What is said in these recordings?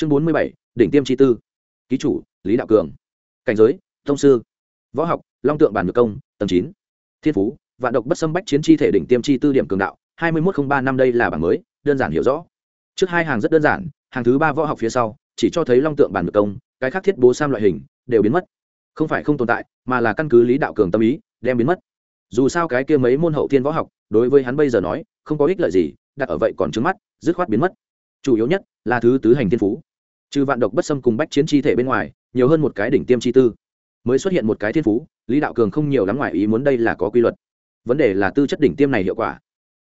chương bốn mươi bảy, đỉnh tiêm chi tư. Ký chủ, lý đạo cường. Cảnh giới, thông sư. Võ học, long tượng bản ngược công, tầng chín. Thiên phú, vạn độc bất xâm bách chiến chi thể đỉnh tiêm chi tư điểm cường đạo, hai mươi một ba năm đây là bảng mới, đơn giản hiểu rõ. Trước hai hàng rất đơn giản, hàng thứ ba võ học phía sau, chỉ cho thấy long tượng bản ngược công, cái khác thiết bố sam loại hình, đều biến mất. Không phải không tồn tại, mà là căn cứ lý đạo cường tâm ý, đem biến mất. Dù sao cái kia mấy môn hậu thiên võ học, đối với hắn bây giờ nói, không có ích lợi gì, đặt ở vậy còn trứng mắt, dứt khoát biến mất. Chủ yếu nhất là thứ tứ hành thiên phú trừ vạn độc bất xâm cùng bách chiến chi thể bên ngoài, nhiều hơn một cái đỉnh tiêm chi tư. Mới xuất hiện một cái thiên phú, lý đạo cường không nhiều lắm ngoài ý muốn đây là có quy luật. Vấn đề là tư chất đỉnh tiêm này hiệu quả.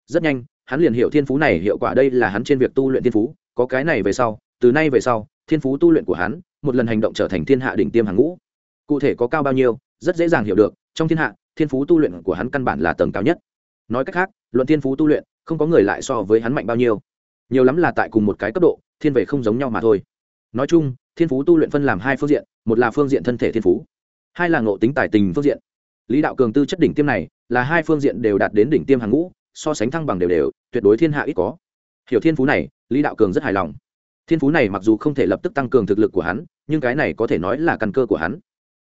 Rất nhanh, hắn liền hiểu thiên phú này hiệu quả đây là hắn trên việc tu luyện thiên phú. Có cái này về sau, từ nay về sau, thiên phú tu luyện của hắn, một lần hành động trở thành thiên hạ đỉnh tiêm hàng ngũ. Cụ thể có cao bao nhiêu, rất dễ dàng hiểu được. Trong thiên hạ, thiên phú tu luyện của hắn căn bản là tầng cao nhất. Nói cách khác, luận thiên phú tu luyện, không có người lại so với hắn mạnh bao nhiêu. Nhiều lắm là tại cùng một cái cấp độ, thiên về không giống nhau mà thôi nói chung, thiên phú tu luyện phân làm hai phương diện, một là phương diện thân thể thiên phú, hai là ngộ tính tài tình phương diện. Lý đạo cường tư chất đỉnh tiêm này là hai phương diện đều đạt đến đỉnh tiêm hàng ngũ, so sánh thăng bằng đều đều, tuyệt đối thiên hạ ít có. Hiểu thiên phú này, lý đạo cường rất hài lòng. Thiên phú này mặc dù không thể lập tức tăng cường thực lực của hắn, nhưng cái này có thể nói là căn cơ của hắn.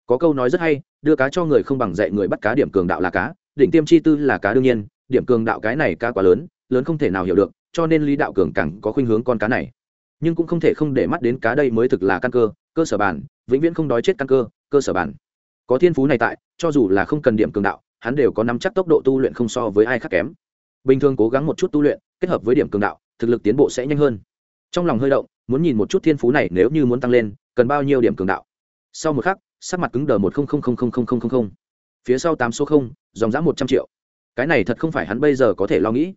Có câu nói rất hay, đưa cá cho người không bằng dạy người bắt cá điểm cường đạo là cá, đỉnh tiêm chi tư là cá đương nhiên, điểm cường đạo cái này cá quá lớn lớn không thể nào hiểu được, cho nên lý đạo cường càng có khuynh hướng con cá này nhưng cũng không thể không để mắt đến cá đây mới thực là căn cơ cơ sở bản, vĩnh viễn không đói chết căn cơ cơ sở bản. Có thiên phú này tại, cho dù là không cần điểm cường đạo, hắn đều có nắm chắc tốc độ tu luyện không so với ai khác kém. Bình thường cố gắng một chút tu luyện, kết hợp với điểm cường đạo, thực lực tiến bộ sẽ nhanh hơn. Trong lòng hơi động, muốn nhìn một chút thiên phú này nếu như muốn tăng lên, cần bao nhiêu điểm cường đạo. Sau một khắc, sắc mặt cứng đờ một phía sau tám số không, dòng giã một trăm triệu. Cái này thật không phải hắn bây giờ có thể lo nghĩ.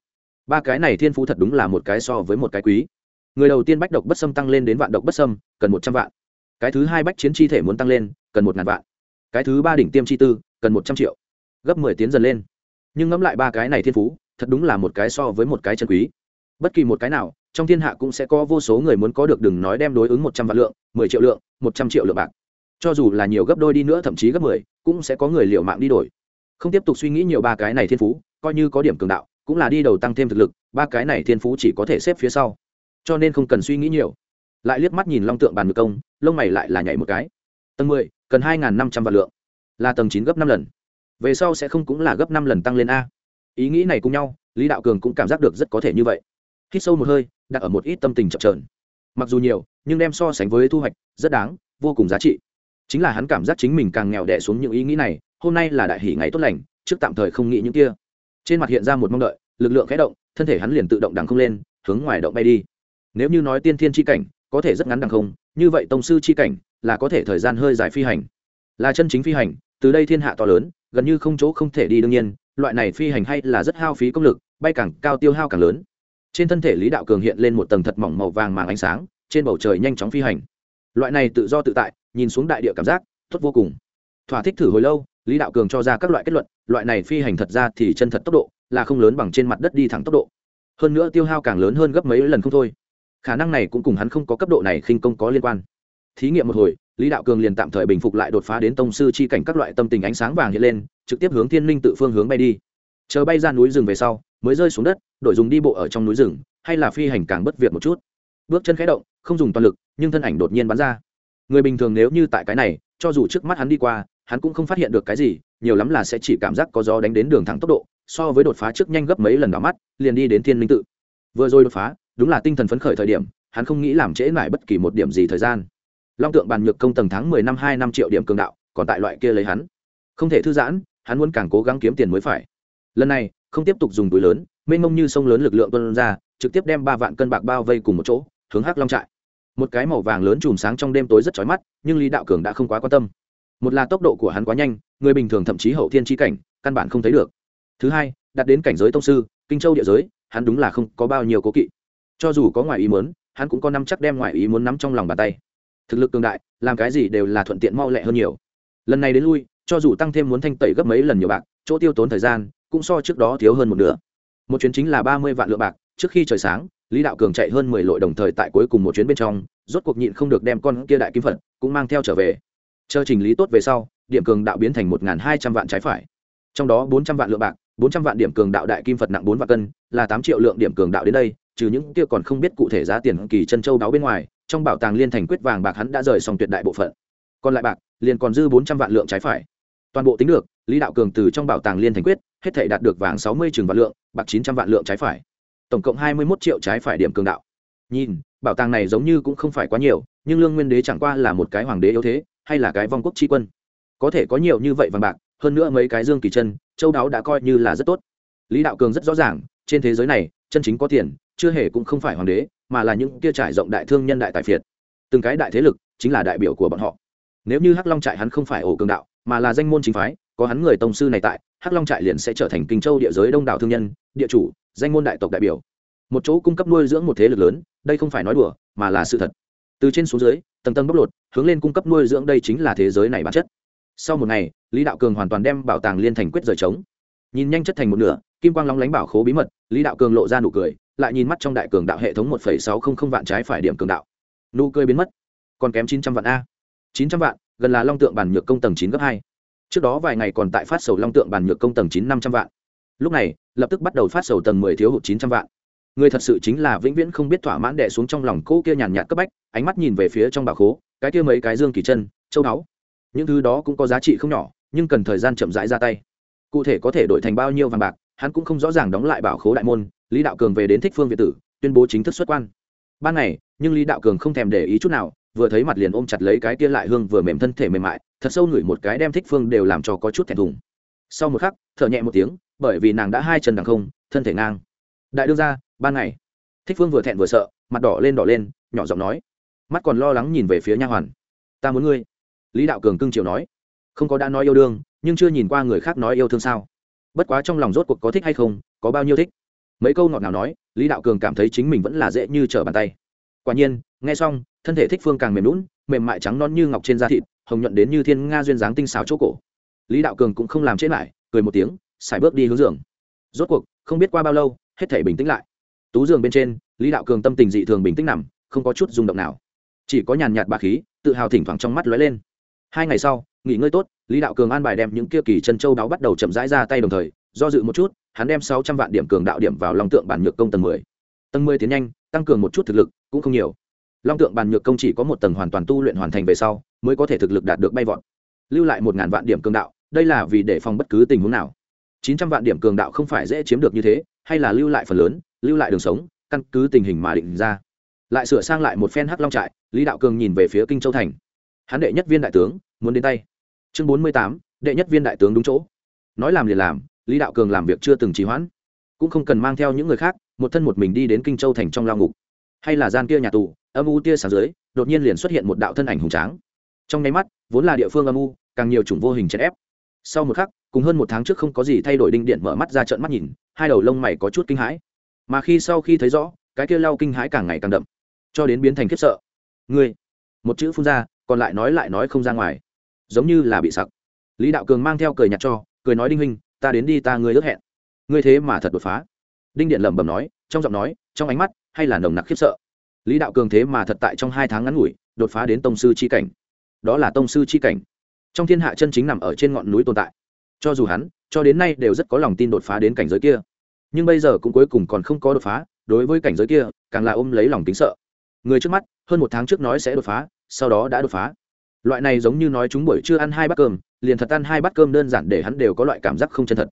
Ba cái này thiên phú thật đúng là một cái so với một cái quý người đầu tiên bách độc bất sâm tăng lên đến vạn độc bất sâm, cần một trăm vạn. Cái thứ hai bách chiến chi thể muốn tăng lên cần một ngàn vạn. Cái thứ ba đỉnh tiêm chi tư cần một trăm triệu. Gấp mười tiến dần lên. Nhưng ngẫm lại ba cái này thiên phú thật đúng là một cái so với một cái chân quý. Bất kỳ một cái nào trong thiên hạ cũng sẽ có vô số người muốn có được đừng nói đem đối ứng một trăm vạn lượng mười triệu lượng một trăm triệu lượng bạc. Cho dù là nhiều gấp đôi đi nữa thậm chí gấp mười cũng sẽ có người liệu mạng đi đổi. Không tiếp tục suy nghĩ nhiều ba cái này thiên phú coi như có điểm cường đạo cũng là đi đầu tăng thêm thực lực ba cái này thiên phú chỉ có thể xếp phía sau cho nên không cần suy nghĩ nhiều. Lại liếc mắt nhìn long tượng bàn ngược công, lông mày lại là nhảy một cái. Tầng mười, cần hai năm trăm vạn lượng. Là tầng chín gấp năm lần. Về sau sẽ không cũng là gấp năm lần tăng lên a. Ý nghĩ này cùng nhau, lý đạo cường cũng cảm giác được rất có thể như vậy. Hít sâu một hơi, đặt ở một ít tâm tình chậm trởn mặc dù nhiều, nhưng đem so sánh với thu hoạch, rất đáng, vô cùng giá trị. Chính là hắn cảm giác chính mình càng nghèo đẻ xuống những ý nghĩ này, hôm nay là đại hỷ ngày tốt lành, trước tạm thời không nghĩ những kia. Trên mặt hiện ra một mong đợi, lực lượng khẽ động, thân thể hắn liền tự động đằng không lên, hướng ngoài động bay đi nếu như nói tiên thiên chi cảnh, có thể rất ngắn đằng không, như vậy tông sư chi cảnh là có thể thời gian hơi dài phi hành. Là chân chính phi hành, từ đây thiên hạ to lớn, gần như không chỗ không thể đi đương nhiên, loại này phi hành hay là rất hao phí công lực, bay càng cao tiêu hao càng lớn. Trên thân thể lý đạo cường hiện lên một tầng thật mỏng màu vàng màng ánh sáng, trên bầu trời nhanh chóng phi hành. Loại này tự do tự tại, nhìn xuống đại địa cảm giác, tốt vô cùng. Thỏa thích thử hồi lâu, lý đạo cường cho ra các loại kết luận, loại này phi hành thật ra thì chân thật tốc độ là không lớn bằng trên mặt đất đi thẳng tốc độ. Hơn nữa tiêu hao càng lớn hơn gấp mấy lần không thôi khả năng này cũng cùng hắn không có cấp độ này khinh công có liên quan. Thí nghiệm một hồi, lý đạo cường liền tạm thời bình phục lại đột phá đến tông sư chi cảnh các loại tâm tình ánh sáng vàng hiện lên, trực tiếp hướng thiên linh tự phương hướng bay đi. Chờ bay ra núi rừng về sau, mới rơi xuống đất, đổi dùng đi bộ ở trong núi rừng, hay là phi hành càng bất việc một chút. Bước chân khẽ động, không dùng toàn lực, nhưng thân ảnh đột nhiên bắn ra. Người bình thường nếu như tại cái này, cho dù trước mắt hắn đi qua, hắn cũng không phát hiện được cái gì, nhiều lắm là sẽ chỉ cảm giác có gió đánh đến đường thẳng tốc độ, so với đột phá trước nhanh gấp mấy lần đỏ mắt, liền đi đến thiên linh tự. Vừa rồi đột phá đúng là tinh thần phấn khởi thời điểm, hắn không nghĩ làm trễ mãi bất kỳ một điểm gì thời gian. Long tượng bàn nhược công tầng tháng mười năm hai năm triệu điểm cường đạo, còn tại loại kia lấy hắn. Không thể thư giãn, hắn muốn càng cố gắng kiếm tiền mới phải. Lần này, không tiếp tục dùng túi lớn, mênh mông như sông lớn lực lượng tuân ra, trực tiếp đem ba vạn cân bạc bao vây cùng một chỗ, hướng hắc long trại. Một cái màu vàng lớn chùm sáng trong đêm tối rất chói mắt, nhưng lý đạo cường đã không quá quan tâm. Một là tốc độ của hắn quá nhanh, người bình thường thậm chí hậu thiên tri cảnh, căn bản không thấy được. Thứ hai đặt đến cảnh giới tông sư, kinh châu địa giới, hắn đúng là không có bao nhiêu cố kỵ cho dù có ngoài ý muốn, hắn cũng có năm chắc đem ngoài ý muốn nắm trong lòng bàn tay. Thực lực cường đại, làm cái gì đều là thuận tiện mau lẹ hơn nhiều. Lần này đến lui, cho dù tăng thêm muốn thanh tẩy gấp mấy lần nhiều bạc, chỗ tiêu tốn thời gian cũng so trước đó thiếu hơn một nửa. Một chuyến chính là ba mươi vạn lượng bạc, trước khi trời sáng, lý đạo cường chạy hơn mười lội đồng thời tại cuối cùng một chuyến bên trong, rốt cuộc nhịn không được đem con kia đại kim phật cũng mang theo trở về. Chờ trình lý tốt về sau, điểm cường đạo biến thành một hai trăm vạn trái phải. Trong đó bốn trăm vạn lượng bạc, bốn trăm vạn điểm cường đạo đại kim phật nặng bốn vạn cân, là tám triệu lượng điểm cường đạo đến đây trừ những kia còn không biết cụ thể giá tiền kỳ chân châu đáo bên ngoài, trong bảo tàng liên thành quyết vàng bạc hắn đã rời xong tuyệt đại bộ phận. Còn lại bạc, liền còn dư bốn trăm vạn lượng trái phải. Toàn bộ tính được, lý đạo cường từ trong bảo tàng liên thành quyết, hết thể đạt được vàng sáu mươi trường vạn lượng, bạc chín trăm vạn lượng trái phải. Tổng cộng hai mươi một triệu trái phải điểm cường đạo. Nhìn, bảo tàng này giống như cũng không phải quá nhiều, nhưng lương nguyên đế chẳng qua là một cái hoàng đế yếu thế, hay là cái vong quốc tri quân. Có thể có nhiều như vậy vàng bạc, hơn nữa mấy cái dương kỳ chân, châu đáo đã coi như là rất tốt. Lý đạo cường rất rõ ràng, trên thế giới này chân chính có tiền, chưa hề cũng không phải hoàng đế, mà là những kia trải rộng đại thương nhân đại tài phiệt. Từng cái đại thế lực chính là đại biểu của bọn họ. Nếu như hắc long trại hắn không phải ổ cường đạo, mà là danh môn chính phái, có hắn người tông sư này tại, hắc long trại liền sẽ trở thành kinh châu địa giới đông đảo thương nhân, địa chủ, danh môn đại tộc đại biểu. Một chỗ cung cấp nuôi dưỡng một thế lực lớn, đây không phải nói đùa, mà là sự thật. Từ trên xuống dưới, tầng tầng bóc lột, hướng lên cung cấp nuôi dưỡng đây chính là thế giới này bản chất. Sau một ngày, lý đạo cường hoàn toàn đem bảo tàng liên thành quyết rời trống nhìn nhanh chất thành một nửa, kim quang lóng lánh bảo khố bí mật, lý đạo cường lộ ra nụ cười, lại nhìn mắt trong đại cường đạo hệ thống một sáu không không vạn trái phải điểm cường đạo. Nụ cười biến mất, còn kém chín trăm vạn a. Chín trăm vạn, gần là long tượng bản nhược công tầng chín gấp hai. Trước đó vài ngày còn tại phát sầu long tượng bản nhược công tầng chín năm trăm vạn. Lúc này, lập tức bắt đầu phát sầu tầng mười thiếu hụt chín trăm vạn. Người thật sự chính là vĩnh viễn không biết thỏa mãn đẻ xuống trong lòng cỗ kia nhàn nhạt cấp bách, ánh mắt nhìn về phía trong bà khố, cái kia mấy cái dương kỳ chân, châu báu. Những thứ đó cũng có giá trị không nhỏ, nhưng cần thời gian chậm rãi ra tay cụ thể có thể đổi thành bao nhiêu vàng bạc, hắn cũng không rõ ràng đóng lại bảo khố đại môn, lý đạo cường về đến thích phương việt tử, tuyên bố chính thức xuất quan. Ban ngày, nhưng lý đạo cường không thèm để ý chút nào, vừa thấy mặt liền ôm chặt lấy cái kia lại hương vừa mềm thân thể mềm mại, thật sâu ngửi một cái đem thích phương đều làm cho có chút thẹn thùng. Sau một khắc, thở nhẹ một tiếng, bởi vì nàng đã hai chân đằng không, thân thể ngang. Đại đương ra ban ngày. Thích phương vừa thẹn vừa sợ, mặt đỏ lên đỏ lên, nhỏ giọng nói. Mắt còn lo lắng nhìn về phía nha hoàn. Ta muốn ngươi. Lý đạo cường cưng chiều nói. Không có đã nói yêu đương nhưng chưa nhìn qua người khác nói yêu thương sao? Bất quá trong lòng rốt cuộc có thích hay không, có bao nhiêu thích? Mấy câu ngọt nào nói, lý đạo cường cảm thấy chính mình vẫn là dễ như trở bàn tay. Quả nhiên, nghe xong, thân thể thích phương càng mềm lún mềm mại trắng non như ngọc trên da thịt, hồng nhuận đến như thiên nga duyên dáng tinh xảo chỗ cổ. Lý đạo cường cũng không làm chết lại, cười một tiếng, xài bước đi hướng giường. Rốt cuộc, không biết qua bao lâu, hết thể bình tĩnh lại. Tú giường bên trên, lý đạo cường tâm tình dị thường bình tĩnh nằm, không có chút rung động nào. Chỉ có nhàn nhạt bà khí, tự hào thỉnh thoảng trong mắt lóe lên. Hai ngày sau nghỉ ngơi tốt, lý đạo cường an bài đem những kia kỳ chân châu đáo bắt đầu chậm rãi ra tay đồng thời, do dự một chút, hắn đem sáu trăm vạn điểm cường đạo điểm vào long tượng bản nhược công tầng mười. Tầng mười tiến nhanh, tăng cường một chút thực lực, cũng không nhiều. Long tượng bản nhược công chỉ có một tầng hoàn toàn tu luyện hoàn thành về sau, mới có thể thực lực đạt được bay vọt. Lưu lại một ngàn vạn điểm cường đạo, đây là vì để phòng bất cứ tình huống nào. Chín trăm vạn điểm cường đạo không phải dễ chiếm được như thế, hay là lưu lại phần lớn, lưu lại đường sống, căn cứ tình hình mà định ra. Lại sửa sang lại một phen hắc long trại, lý đạo cường nhìn về phía kinh châu thành. Hắn đệ nhất viên đại tướng, muốn đến tay chương bốn mươi tám, đệ nhất viên đại tướng đúng chỗ. Nói làm liền làm, lý đạo cường làm việc chưa từng trì hoãn. Cũng không cần mang theo những người khác, một thân một mình đi đến kinh châu thành trong lao ngục. Hay là gian kia nhà tù, âm u tia sáng dưới, đột nhiên liền xuất hiện một đạo thân ảnh hùng tráng. Trong nháy mắt, vốn là địa phương âm u, càng nhiều chủng vô hình chèn ép. Sau một khắc, cùng hơn một tháng trước không có gì thay đổi đinh điện mở mắt ra trận mắt nhìn, hai đầu lông mày có chút kinh hãi. Mà khi sau khi thấy rõ, cái kia lao kinh hãi càng ngày càng đậm, cho đến biến thành khiếp sợ. Ngươi! Một chữ phun ra, còn lại nói lại nói không ra ngoài giống như là bị sặc. Lý đạo cường mang theo cười nhặt cho, cười nói đinh huynh, ta đến đi ta ngươi ước hẹn. Ngươi thế mà thật đột phá. Đinh điện lẩm bẩm nói, trong giọng nói, trong ánh mắt hay là nồng nặc khiếp sợ. Lý đạo cường thế mà thật tại trong hai tháng ngắn ngủi đột phá đến tông sư c h i cảnh. Đó là tông sư c h i cảnh. Trong thiên hạ chân chính nằm ở trên ngọn núi tồn tại. Cho dù hắn, cho đến nay đều rất có lòng tin đột phá đến cảnh giới kia. Nhưng bây giờ cũng cuối cùng còn không có đột phá, đối với cảnh giới kia, càng là ôm lấy lòng tính sợ. Người trước mắt, hơn một tháng trước nói sẽ đột phá, sau đó đã đột phá loại này giống như nói chúng buổi chưa ăn hai bát cơm, liền thật ăn hai bát cơm đơn giản để hắn đều có loại cảm giác không chân thật.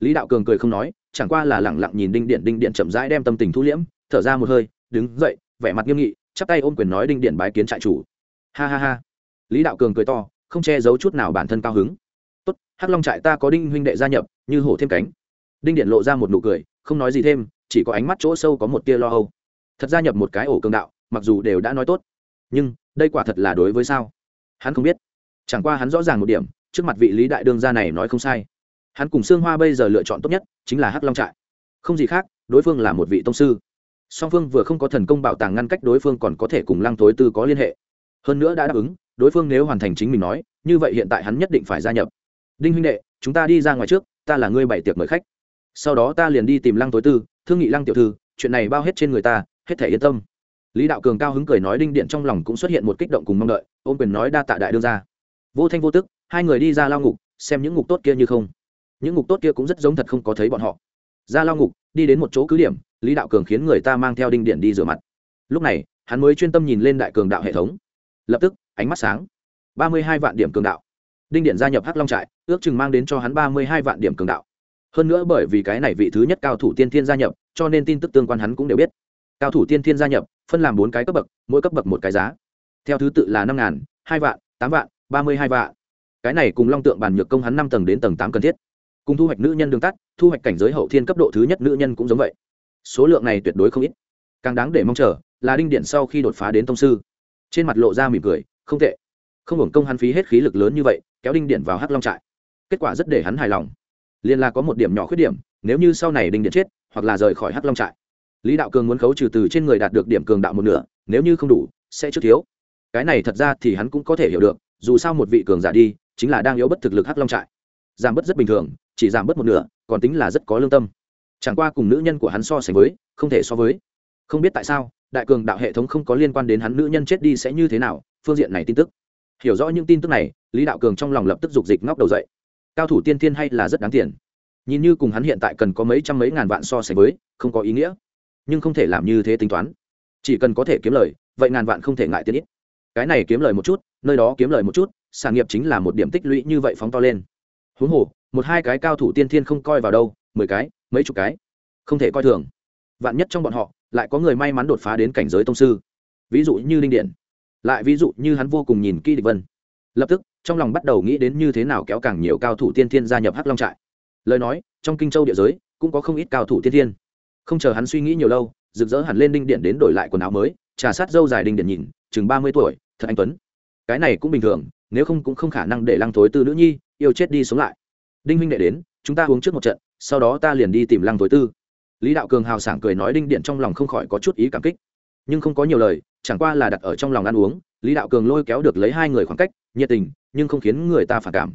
Lý đạo cường cười không nói, chẳng qua là lẳng lặng nhìn đinh điện đinh điện chậm rãi đem tâm tình thu liễm, thở ra một hơi, đứng dậy, vẻ mặt nghiêm nghị, chắp tay ôm quyền nói đinh điện bái kiến trại chủ. Ha ha ha. Lý đạo cường cười to, không che giấu chút nào bản thân cao hứng. Tốt, hắc long trại ta có đinh huynh đệ gia nhập, như hổ thêm cánh. Đinh điện lộ ra một nụ cười, không nói gì thêm, chỉ có ánh mắt chỗ sâu có một tia lo âu. Thật gia nhập một cái ổ cường đạo, mặc dù đều đã nói tốt, nhưng đây quả thật là đối với sao? Hắn không biết. Chẳng qua hắn rõ ràng một điểm, trước mặt vị lý đại đương gia này nói không sai. Hắn cùng sương hoa bây giờ lựa chọn tốt nhất chính là hắc long trại. Không gì khác, đối phương là một vị tông sư. Song phương vừa không có thần công bảo tàng ngăn cách đối phương còn có thể cùng lăng thối tư có liên hệ. Hơn nữa đã đáp ứng, đối phương nếu hoàn thành chính mình nói, như vậy hiện tại hắn nhất định phải gia nhập. Đinh huynh đệ, chúng ta đi ra ngoài trước, ta là ngươi bảy tiệc mời khách. Sau đó ta liền đi tìm lăng tối tư, thương nghị lăng tiểu thư, chuyện này bao hết trên người ta, hết thể yên tâm lý đạo cường cao hứng cười nói đinh điện trong lòng cũng xuất hiện một kích động cùng mong đợi, ôm quyền nói đa tạ đại đương ra vô thanh vô tức, hai người đi ra lao ngục, xem những ngục tốt kia như không. Những ngục tốt kia cũng rất giống thật không có thấy bọn họ. Ra lao ngục, đi đến một chỗ cứ điểm, lý đạo cường khiến người ta mang theo đinh điện đi rửa mặt. Lúc này, hắn mới chuyên tâm nhìn lên đại cường đạo hệ thống. Lập tức, ánh mắt sáng. Ba mươi hai vạn điểm cường đạo. Đinh điện gia nhập hắc long trại, ước chừng mang đến cho hắn ba mươi hai vạn điểm cường đạo. Hơn nữa bởi vì cái này vị thứ nhất cao thủ tiên thiên gia nhập, cho nên tin tức tương quan hắn cũng đều biết cao thủ tiên thiên gia nhập, phân làm bốn cái cấp bậc, mỗi cấp bậc một cái giá. Theo thứ tự là năm ngàn, hai vạn, tám vạn, ba mươi hai vạn. Cái này cùng long tượng bàn nhược công hắn năm tầng đến tầng tám cần thiết. Cùng thu hoạch nữ nhân đường tắt, thu hoạch cảnh giới hậu thiên cấp độ thứ nhất nữ nhân cũng giống vậy. Số lượng này tuyệt đối không ít. Càng đáng để mong chờ là đinh điện sau khi đột phá đến tông sư. Trên mặt lộ ra mỉm cười, không tệ. Không hưởng công hắn phí hết khí lực lớn như vậy, kéo đinh điện vào hắc long trại. Kết quả rất để hắn hài lòng. Liên là có một điểm nhỏ khuyết điểm, nếu như sau này đinh điện chết, hoặc là rời khỏi hắc long trại lý đạo cường muốn khấu trừ từ trên người đạt được điểm cường đạo một nửa, nếu như không đủ, sẽ trước thiếu. Cái này thật ra thì hắn cũng có thể hiểu được, dù sao một vị cường giả đi, chính là đang yếu bất thực lực hắc long trại. Giảm bớt rất bình thường, chỉ giảm bớt một nửa, còn tính là rất có lương tâm. Chẳng qua cùng nữ nhân của hắn so sánh với, không thể so với. Không biết tại sao, đại cường đạo hệ thống không có liên quan đến hắn nữ nhân chết đi sẽ như thế nào, phương diện này tin tức. Hiểu rõ những tin tức này, lý đạo cường trong lòng lập tức dục dịch ngóc đầu dậy. Cao thủ tiên tiên hay là rất đáng tiền. Nhìn như cùng hắn hiện tại cần có mấy trăm mấy ngàn vạn so sánh với, không có ý nghĩa nhưng không thể làm như thế tính toán. Chỉ cần có thể kiếm lời, vậy ngàn vạn không thể ngại tiến ít. Cái này kiếm lời một chút, nơi đó kiếm lời một chút, sản nghiệp chính là một điểm tích lũy như vậy phóng to lên. Huống hồ, một hai cái cao thủ tiên thiên không coi vào đâu, mười cái, mấy chục cái, không thể coi thường. Vạn nhất trong bọn họ, lại có người may mắn đột phá đến cảnh giới tông sư. Ví dụ như linh điện. Lại ví dụ như hắn vô cùng nhìn kỹ địch vân. Lập tức, trong lòng bắt đầu nghĩ đến như thế nào kéo càng nhiều cao thủ tiên thiên gia nhập hắc long trại. Lời nói, trong kinh châu địa giới, cũng có không ít cao thủ tiên thiên không chờ hắn suy nghĩ nhiều lâu, rực rỡ hẳn lên đinh điện đến đổi lại quần áo mới, trà sát dâu dài đinh điện nhìn, chừng ba mươi tuổi, thật anh tuấn. Cái này cũng bình thường, nếu không cũng không khả năng để lăng thối tư nữ nhi yêu chết đi sống lại. Đinh huynh đệ đến, chúng ta uống trước một trận, sau đó ta liền đi tìm lăng thối tư. Lý đạo cường hào sảng cười nói đinh điện trong lòng không khỏi có chút ý cảm kích. Nhưng không có nhiều lời, chẳng qua là đặt ở trong lòng ăn uống, lý đạo cường lôi kéo được lấy hai người khoảng cách, nhiệt tình, nhưng không khiến người ta phản cảm.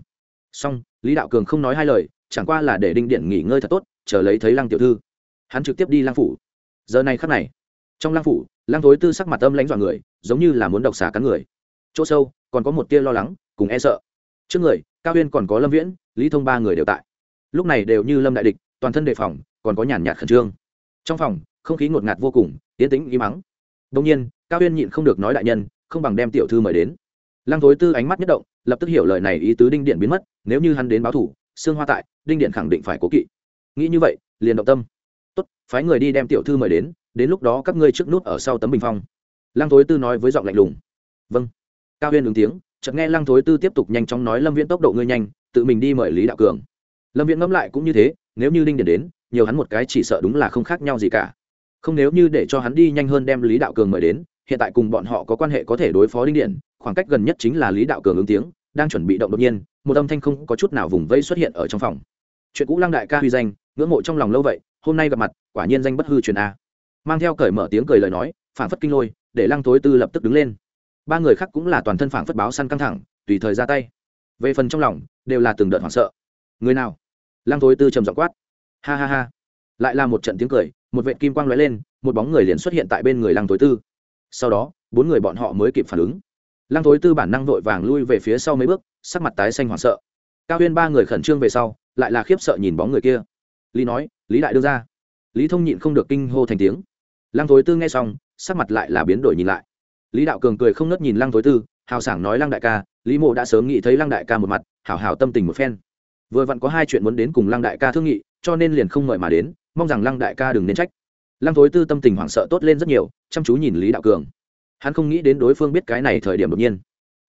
Song lý đạo cường không nói hai lời, chẳng qua là để đinh điện nghỉ ngơi thật tốt, chờ lấy thấy lăng tiểu thư hắn trực tiếp đi lang phủ. Giờ này khắc này, trong lang phủ, lang thối tư sắc mặt âm lãnh dọa người, giống như là muốn độc xà cắn người. Chỗ sâu, còn có một tia lo lắng, cùng e sợ. Trước người, cao huyên còn có lâm viễn, lý thông ba người đều tại. Lúc này đều như lâm đại địch, toàn thân đề phòng, còn có nhàn nhạt khẩn trương. Trong phòng, không khí ngột ngạt vô cùng tiến tĩnh, im mắng đông nhiên, cao huyên nhịn không được nói đại nhân, không bằng đem tiểu thư mời đến. Lăng thối tư ánh mắt nhất động, lập tức hiểu lời này ý tứ đinh điện biến mất, nếu như hắn đến báo thủ, xương hoa tại, đinh điện khẳng định phải cố kỵ. Nghĩ như vậy, liền động tâm tốt, phái người đi đem tiểu thư mời đến đến lúc đó các ngươi trước nút ở sau tấm bình phong. Lăng thối tư nói với giọng lạnh lùng. Vâng. Cao huyên ứng tiếng, chợt nghe lăng thối tư tiếp tục nhanh chóng nói, lâm viễn tốc độ ngươi nhanh, tự mình đi mời lý đạo cường. Lâm viễn ngẫm lại cũng như thế, nếu như đinh điện đến, nhiều hắn một cái chỉ sợ đúng là không khác nhau gì cả. Không nếu như để cho hắn đi nhanh hơn đem lý đạo cường mời đến, hiện tại cùng bọn họ có quan hệ có thể đối phó đinh điện khoảng cách gần nhất chính là lý đạo cường ứng tiếng, đang chuẩn bị động đột nhiên, một âm thanh không có chút nào vùng vây xuất hiện ở trong phòng. Chuyện cũ lăng đại ca huy danh, ngưỡng mộ trong lòng lâu vậy hôm nay gặp mặt, quả nhiên danh bất hư truyền a. Mang theo cởi mở tiếng cười lời nói phản phất kinh lôi, để lăng thối tư lập tức đứng lên. Ba người khác cũng là toàn thân phản phất báo săn căng thẳng, tùy thời ra tay. Về phần trong lòng, đều là từng đợt hoảng sợ. Người nào? Lăng thối tư trầm giọng quát. Ha ha ha. Lại là một trận tiếng cười, một vệ kim quang lóe lên, một bóng người liền xuất hiện tại bên người lăng thối tư. Sau đó, bốn người bọn họ mới kịp phản ứng. Lăng thối tư bản năng vội vàng lui về phía sau mấy bước, sắc mặt tái xanh hoảng sợ. Cao huyên ba người khẩn trương về sau, lại là khiếp sợ nhìn bóng người kia lý nói, lý đại đưa ra. Lý thông nhịn không được kinh hô thành tiếng. Lăng thối tư nghe xong, sắc mặt lại là biến đổi nhìn lại. Lý đạo cường cười không nớt nhìn lăng thối tư, hào sảng nói, lăng đại ca, lý mộ đã sớm nghĩ thấy lăng đại ca một mặt, hảo hảo tâm tình một phen. Vừa vặn có hai chuyện muốn đến cùng lăng đại ca thương nghị, cho nên liền không mời mà đến, mong rằng lăng đại ca đừng nên trách. Lăng thối tư tâm tình hoảng sợ tốt lên rất nhiều, chăm chú nhìn lý đạo cường. Hắn không nghĩ đến đối phương biết cái này thời điểm đột nhiên.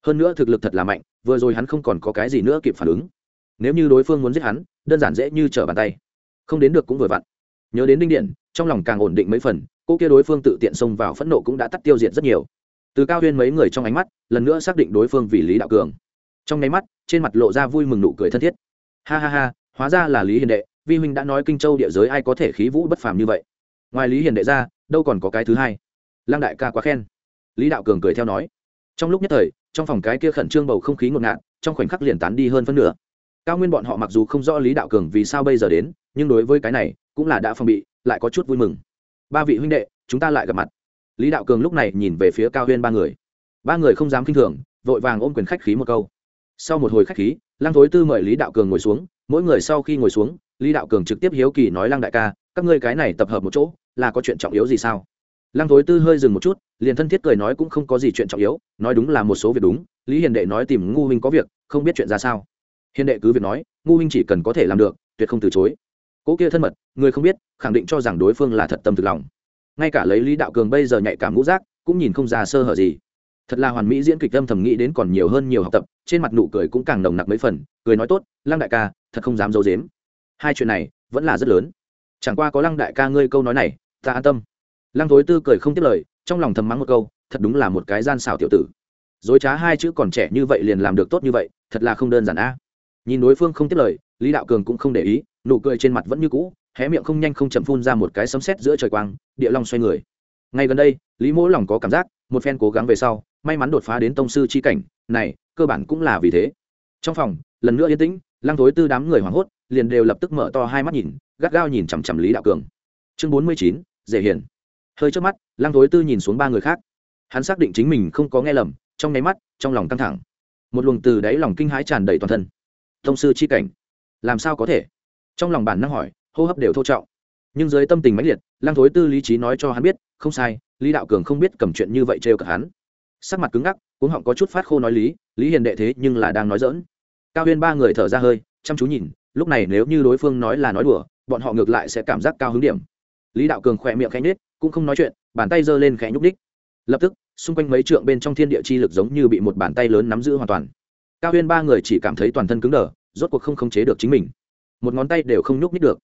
Hơn nữa thực lực thật là mạnh, vừa rồi hắn không còn có cái gì nữa kịp phản ứng. Nếu như đối phương muốn giết hắn, đơn giản dễ như trở bàn tay không đến được cũng vừa vặn. Nhớ đến đinh điện, trong lòng càng ổn định mấy phần, cô kia đối phương tự tiện xông vào phẫn nộ cũng đã tắt tiêu diệt rất nhiều. Từ cao huyên mấy người trong ánh mắt, lần nữa xác định đối phương vì lý đạo cường. Trong nháy mắt, trên mặt lộ ra vui mừng nụ cười thân thiết. Ha ha ha, hóa ra là lý hiền đệ, vi huynh đã nói kinh châu địa giới ai có thể khí vũ bất phàm như vậy. Ngoài lý hiền đệ ra, đâu còn có cái thứ hai. Lăng đại ca quá khen. Lý đạo cường cười theo nói. Trong lúc nhất thời, trong phòng cái kia khẩn trương bầu không khí ngột ngạt, trong khoảnh khắc liền tán đi hơn phân nửa. Cao nguyên bọn họ mặc dù không rõ lý đạo cường vì sao bây giờ đến nhưng đối với cái này cũng là đã phòng bị, lại có chút vui mừng. Ba vị huynh đệ, chúng ta lại gặp mặt. Lý đạo cường lúc này nhìn về phía cao huyên ba người. Ba người không dám k i n h thường, vội vàng ôm quyền khách khí một câu. Sau một hồi khách khí, lăng thối tư mời lý đạo cường ngồi xuống, mỗi người sau khi ngồi xuống, lý đạo cường trực tiếp hiếu kỳ nói lăng đại ca, các ngươi cái này tập hợp một chỗ, là có chuyện trọng yếu gì sao? Lăng thối tư hơi dừng một chút, liền thân thiết cười nói cũng không có gì chuyện trọng yếu, nói đúng là một số việc đúng, lý hiền đệ nói tìm ngu huynh có việc, không biết chuyện ra sao. Hiền đệ cứ việc nói, ngu huynh chỉ cần có thể làm được, tuyệt không từ chối cỗ kia thân mật, người không biết, khẳng định cho rằng đối phương là thật tâm thực lòng. Ngay cả lấy lý đạo cường bây giờ nhạy cảm ngũ giác, cũng nhìn không ra sơ hở gì. Thật là hoàn mỹ diễn kịch âm thầm nghĩ đến còn nhiều hơn nhiều học tập, trên mặt nụ cười cũng càng nồng nặc mấy phần, cười nói tốt, lăng đại ca, thật không dám d i ấ u dếm hai chuyện này, vẫn là rất lớn. Chẳng qua có lăng đại ca ngươi câu nói này, ta an tâm. Lăng thối tư cười không tiếp lời, trong lòng thầm mắng một câu, thật đúng là một cái gian xảo tiểu tử. Dối trá hai chữ còn trẻ như vậy liền làm được tốt như vậy, thật là không đơn giản a. Nhìn đối phương không tiếp lời, lý đạo cường cũng không để ý nụ cười trên mặt vẫn như cũ, hé miệng không nhanh không chậm phun ra một cái sấm sét giữa trời quang, địa long xoay người. Ngay gần đây, lý mỗ lòng có cảm giác, một phen cố gắng về sau, may mắn đột phá đến tông sư c h i cảnh, này, cơ bản cũng là vì thế. Trong phòng, lần nữa yên tĩnh, lăng thối tư đám người hoảng hốt, liền đều lập tức mở to hai mắt nhìn, gắt gao nhìn chằm chằm lý đạo cường. Chương bốn mươi chín, dễ hiền. Hơi trước mắt, lăng thối tư nhìn xuống ba người khác. Hắn xác định chính mình không có nghe lầm, trong nháy mắt, trong lòng căng thẳng. Một luồng từ đáy lòng kinh hãi tràn đầy toàn thân. Tông sư chi cảnh. Làm sao có thể? Trong lòng bản năng hỏi, hô hấp đều thô trọng. Nhưng dưới tâm tình mãnh liệt lang thối tư lý trí nói cho hắn biết, không sai, lý đạo cường không biết cầm chuyện như vậy trêu cả hắn. Sắc mặt cứng ngắc, cuống họng có chút phát khô nói lý lý hiền đệ thế nhưng là đang nói dỡn cao huyên ba người thở ra hơi, chăm chú nhìn, lúc này nếu như đối phương nói là nói đùa, bọn họ ngược lại sẽ cảm giác cao hứng điểm. Lý đạo cường khỏe miệng khẽ nhếch, cũng không nói chuyện, bàn tay giơ lên khẽ nhúc đích lập tức, xung quanh mấy trượng bên trong thiên địa chi lực giống như bị một bàn tay lớn nắm giữ hoàn toàn. Cao huyên ba người chỉ cảm thấy toàn thân cứng đờ, rốt cuộc không khống chế được chính mình một ngón tay đều không nhúc nhích được.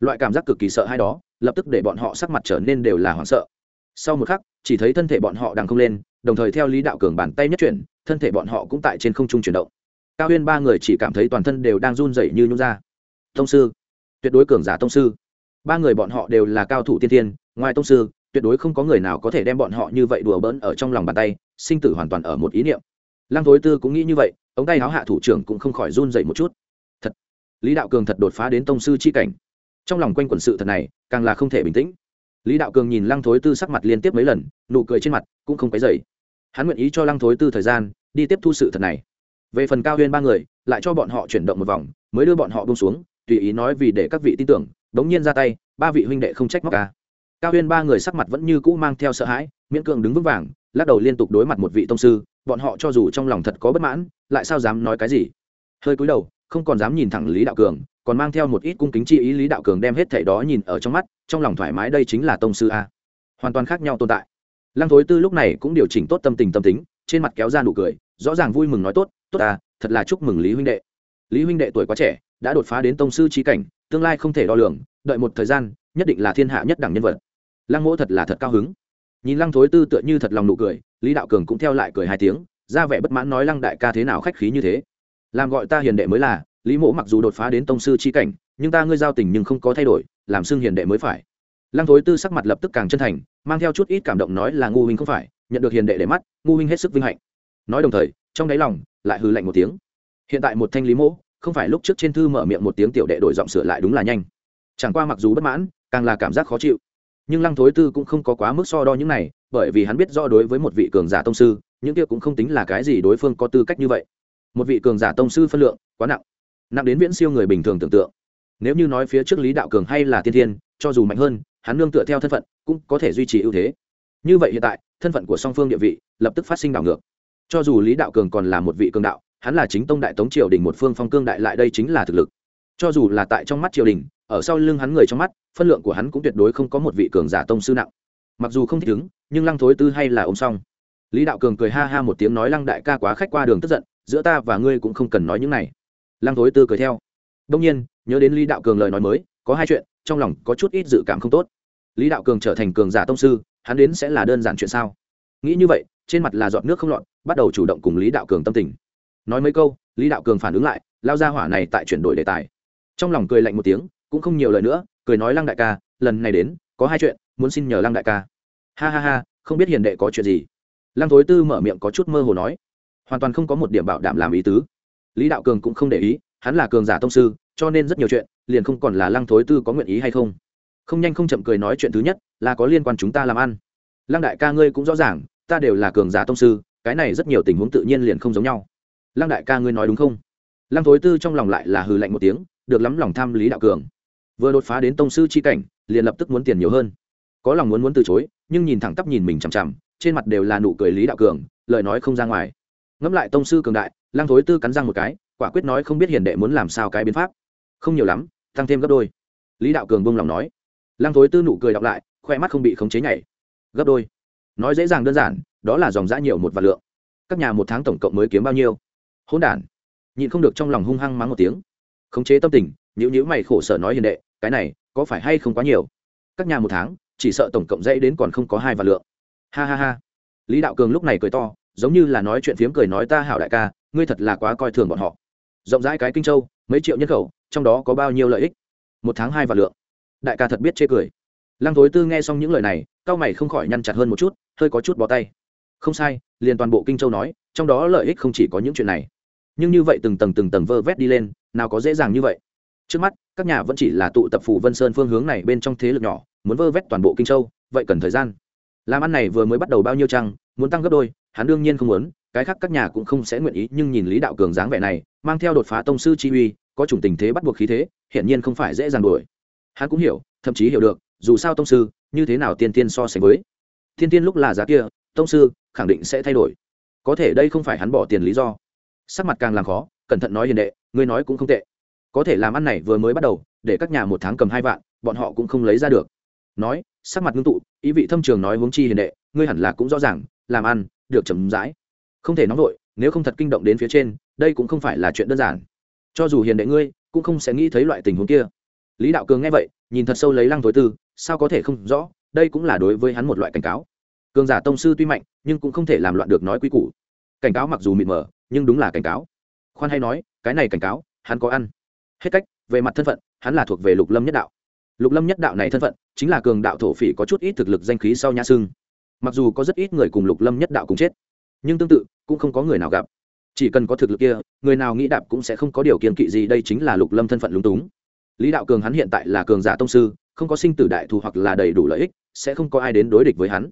Loại cảm giác cực kỳ sợ hai đó, lập tức để bọn họ sắc mặt trở nên đều là hoảng sợ. Sau một khắc, chỉ thấy thân thể bọn họ đang không lên, đồng thời theo lý đạo cường bàn tay nhất chuyển, thân thể bọn họ cũng tại trên không trung chuyển động. Cao huyên ba người chỉ cảm thấy toàn thân đều đang run rẩy như nhún ra. Tông sư, tuyệt đối cường giả tông sư. Ba người bọn họ đều là cao thủ tiên tiên ngoài tông sư, tuyệt đối không có người nào có thể đem bọn họ như vậy đùa bỡn ở trong lòng bàn tay, sinh tử hoàn toàn ở một ý niệm. Lăng thối tư cũng nghĩ như vậy, ống tay áo hạ thủ trưởng cũng không khỏi run dậy một chút lý đạo cường thật đột phá đến tông sư chi cảnh. Trong lòng quanh quẩn sự thật này, càng là không thể bình tĩnh. Lý đạo cường nhìn lăng thối tư sắc mặt liên tiếp mấy lần, nụ cười trên mặt cũng không cái dày hắn nguyện ý cho lăng thối tư thời gian, đi tiếp thu sự thật này. Về phần cao huyên ba người, lại cho bọn họ chuyển động một vòng, mới đưa bọn họ bông xuống, tùy ý nói vì để các vị tin tưởng đống nhiên ra tay, ba vị huynh đệ không trách móc ca cao huyên ba người sắc mặt vẫn như cũ mang theo sợ hãi, miễn cưỡng đứng vững vàng, lắc đầu liên tục đối mặt một vị tông sư, bọn họ cho dù trong lòng thật có bất mãn, lại sao dám nói cái gì? Hơi cúi đầu không còn dám nhìn thẳng lý đạo cường, còn mang theo một ít cung kính chi ý lý đạo cường đem hết thảy đó nhìn ở trong mắt, trong lòng thoải mái đây chính là tông sư a. Hoàn toàn khác nhau tồn tại. Lăng thối tư lúc này cũng điều chỉnh tốt tâm tình tâm tính, trên mặt kéo ra nụ cười, rõ ràng vui mừng nói tốt tốt à thật là chúc mừng lý huynh đệ. Lý huynh đệ tuổi quá trẻ, đã đột phá đến tông sư trí cảnh, tương lai không thể đo lường, đợi một thời gian, nhất định là thiên hạ nhất đẳng nhân vật. Lăng mỗ thật là thật cao hứng. Nhìn lăng thối tư tựa như thật lòng nụ cười, lý đạo cường cũng theo lại cười hai tiếng, ra vẻ bất mãn nói lăng đại ca thế nào khách khí như thế làm gọi ta hiền đệ mới là, lý mộ mặc dù đột phá đến tông sư chi cảnh, nhưng ta ngươi giao tình nhưng không có thay đổi, làm xưng hiền đệ mới phải. Lăng thối tư sắc mặt lập tức càng chân thành, mang theo chút ít cảm động nói là ngu huynh không phải, nhận được hiền đệ để mắt, ngu huynh hết sức vinh hạnh. Nói đồng thời, trong đáy lòng, lại hư lạnh một tiếng. Hiện tại một thanh lý mỗ không phải lúc trước trên thư mở miệng một tiếng tiểu đệ đổi giọng sửa lại đúng là nhanh. Chẳng qua mặc dù bất mãn, càng là cảm giác khó chịu. Nhưng lăng thối tư cũng không có quá mức so đo những này, bởi vì hắn biết rõ đối với một vị cường giả tông sư, những kia cũng không tính là cái gì đối phương có tư cách như vậy một vị cường giả tông sư phân lượng quá nặng nặng đến viễn siêu người bình thường tưởng tượng. Nếu như nói phía trước lý đạo cường hay là tiên thiên, cho dù mạnh hơn, hắn nương tựa theo thân phận cũng có thể duy trì ưu thế. Như vậy hiện tại, thân phận của song phương địa vị lập tức phát sinh đảo ngược. Cho dù lý đạo cường còn là một vị cường đạo, hắn là chính tông đại tống triều đình một phương phong cương đại lại đây chính là thực lực. Cho dù là tại trong mắt triều đình, ở sau lưng hắn người trong mắt, phân lượng của hắn cũng tuyệt đối không có một vị cường giả tông sư nặng. Mặc dù không thích ứng, nhưng lăng thối tư hay là ôm xong lý đạo cường cười ha ha một tiếng nói lăng đại ca quá khách qua đường tức giận giữa ta và ngươi cũng không cần nói những này. Lăng thối tư cười theo. Đông nhiên, nhớ đến lý đạo cường lời nói mới, có hai chuyện, trong lòng có chút ít dự cảm không tốt. Lý đạo cường trở thành cường giả tông sư, hắn đến sẽ là đơn giản chuyện sao? Nghĩ như vậy, trên mặt là giọt nước không lọt, bắt đầu chủ động cùng lý đạo cường tâm tình. Nói mấy câu, lý đạo cường phản ứng lại, lao ra hỏa này tại chuyển đổi đề tài. Trong lòng cười lạnh một tiếng, cũng không nhiều lời nữa, cười nói lăng đại ca, lần này đến, có hai chuyện, muốn xin nhờ lăng đại ca. Ha ha ha, không biết hiền đệ có chuyện gì. Lăng thối tư mở miệng có chút mơ hồ nói hoàn toàn không có một điểm bảo đảm làm ý tứ. Lý đạo cường cũng không để ý, hắn là cường giả tông sư, cho nên rất nhiều chuyện liền không còn là lăng thối tư có nguyện ý hay không. Không nhanh không chậm cười nói chuyện thứ nhất là có liên quan chúng ta làm ăn. Lăng đại ca ngươi cũng rõ ràng, ta đều là cường giả tông sư, cái này rất nhiều tình huống tự nhiên liền không giống nhau. Lăng đại ca ngươi nói đúng không? Lăng thối tư trong lòng lại là hừ lạnh một tiếng, được lắm lòng tham lý đạo cường. Vừa đột phá đến tông sư c h i cảnh, liền lập tức muốn tiền nhiều hơn. Có lòng muốn muốn từ chối, nhưng nhìn thẳng tắp nhìn mình chằm chằm, trên mặt đều là nụ cười lý đạo cường, lời nói không ra ngoài ngẫm lại tông sư cường đại, lăng thối tư cắn răng một cái, quả quyết nói không biết hiền đệ muốn làm sao cái biến pháp. Không nhiều lắm, tăng thêm gấp đôi. Lý đạo cường buông lòng nói. Lăng thối tư nụ cười đọc lại, khoe mắt không bị khống chế nhảy. Gấp đôi. Nói dễ dàng đơn giản, đó là dòng giã nhiều một vạn lượng. Các nhà một tháng tổng cộng mới kiếm bao nhiêu? Hôn đản. Nhịn không được trong lòng hung hăng mắng một tiếng. Khống chế tâm tình nhữ nhữ mày khổ sở nói hiền đệ, cái này có phải hay không quá nhiều? Các nhà một tháng, chỉ sợ tổng cộng dãy đến còn không có hai vạn lượng. Ha ha ha. Lý đạo cường lúc này cười to giống như là nói chuyện phiếm cười nói ta hảo đại ca, ngươi thật là quá coi thường bọn họ. Rộng rãi cái kinh châu, mấy triệu nhân khẩu, trong đó có bao nhiêu lợi ích? Một tháng hai vạn lượng. Đại ca thật biết chê cười. Lăng thối tư nghe xong những lời này cao mày không khỏi nhăn chặt hơn một chút, hơi có chút bó tay. Không sai, liền toàn bộ kinh châu nói, trong đó lợi ích không chỉ có những chuyện này. Nhưng như vậy từng tầng từng tầng vơ vét đi lên, nào có dễ dàng như vậy? Trước mắt, các nhà vẫn chỉ là tụ tập phủ vân sơn phương hướng này bên trong thế lực nhỏ, muốn vơ vét toàn bộ kinh châu, vậy cần thời gian. Làm ăn này vừa mới bắt đầu bao nhiêu trăng muốn tăng gấp đôi hắn đương nhiên không muốn, cái khác các nhà cũng không sẽ nguyện ý, nhưng nhìn lý đạo cường dáng vẻ này, mang theo đột phá tông sư chi uy, có chủng tình thế bắt buộc khí thế, hiển nhiên không phải dễ dàng đuổi. Hắn cũng hiểu, thậm chí hiểu được, dù sao tông sư, như thế nào tiên tiên so sánh với. Thiên tiên lúc là giá kia, tông sư, khẳng định sẽ thay đổi. Có thể đây không phải hắn bỏ tiền lý do. Sắc mặt càng làm khó, cẩn thận nói hiền đệ, ngươi nói cũng không tệ. Có thể làm ăn này vừa mới bắt đầu, để các nhà một tháng cầm hai vạn, bọn họ cũng không lấy ra được. Nói, sắc mặt ngưng tụ, ý vị thâm trường nói huống chi hiền đệ, ngươi hẳn là cũng rõ ràng, làm ăn được chậm rãi. Không thể nóng vội, nếu không thật kinh động đến phía trên, đây cũng không phải là chuyện đơn giản. Cho dù hiền đệ ngươi, cũng không sẽ nghĩ thấy loại tình huống kia. Lý đạo cường nghe vậy, nhìn thật sâu lấy lăng tối tư, sao có thể không rõ, đây cũng là đối với hắn một loại cảnh cáo. Cường giả tông sư tuy mạnh, nhưng cũng không thể làm loạn được nói quy củ. Cảnh cáo mặc dù mịt mờ, nhưng đúng là cảnh cáo. Khoan hay nói, cái này cảnh cáo, hắn có ăn. Hết cách, về mặt thân phận, hắn là thuộc về lục lâm nhất đạo. Lục lâm nhất đạo này thân phận, chính là cường đạo thổ phỉ có chút ít thực lực danh khí sau nhã sưng mặc dù có rất ít người cùng lục lâm nhất đạo cùng chết, nhưng tương tự, cũng không có người nào gặp. Chỉ cần có thực lực kia, người nào nghĩ đạp cũng sẽ không có điều kiện kỵ gì, đây chính là lục lâm thân phận lúng túng. Lý đạo cường hắn hiện tại là cường giả tông sư, không có sinh tử đại thù hoặc là đầy đủ lợi ích, sẽ không có ai đến đối địch với hắn.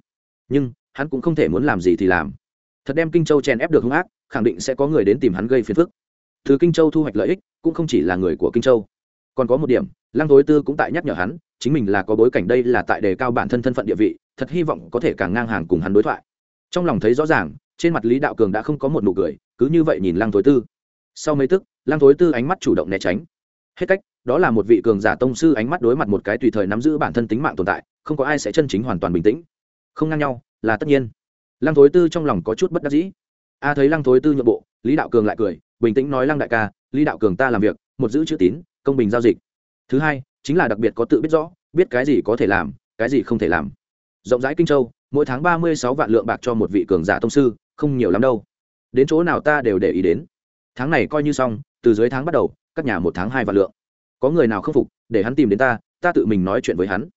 Nhưng, hắn cũng không thể muốn làm gì thì làm. Thật đem kinh châu chèn ép được hung ác, khẳng định sẽ có người đến tìm hắn gây phiền phức. Thứ kinh châu thu hoạch lợi ích, cũng không chỉ là người của kinh châu. Còn có một điểm, lăng tối tư cũng tại nhắc nhở hắn, chính mình là có bối cảnh đây là tại đề cao bản thân thân phận địa vị thật hy vọng có thể càng ngang hàng cùng hắn đối thoại. Trong lòng thấy rõ ràng, trên mặt lý đạo cường đã không có một nụ cười, cứ như vậy nhìn lăng Thối tư. Sau mấy tức, lăng Thối tư ánh mắt chủ động né tránh. Hết cách, đó là một vị cường giả tông sư ánh mắt đối mặt một cái tùy thời nắm giữ bản thân tính mạng tồn tại, không có ai sẽ chân chính hoàn toàn bình tĩnh. Không ngang nhau, là tất nhiên. Lăng thối tư trong lòng có chút bất đắc dĩ. A thấy lăng thối tư nhượng bộ, lý đạo cường lại cười, bình tĩnh nói lăng đại ca, lý đạo cường ta làm việc, một giữ chữ tín, công bình giao dịch. Thứ hai, chính là đặc biệt có tự biết rõ, biết cái gì có thể làm, cái gì không thể làm rộng rãi kinh châu, mỗi tháng ba mươi sáu vạn lượng bạc cho một vị cường giả tông sư, không nhiều lắm đâu. Đến chỗ nào ta đều để ý đến. Tháng này coi như xong, từ dưới tháng bắt đầu, các nhà một tháng hai vạn lượng. Có người nào khâm phục, để hắn tìm đến ta ta tự mình nói chuyện với hắn.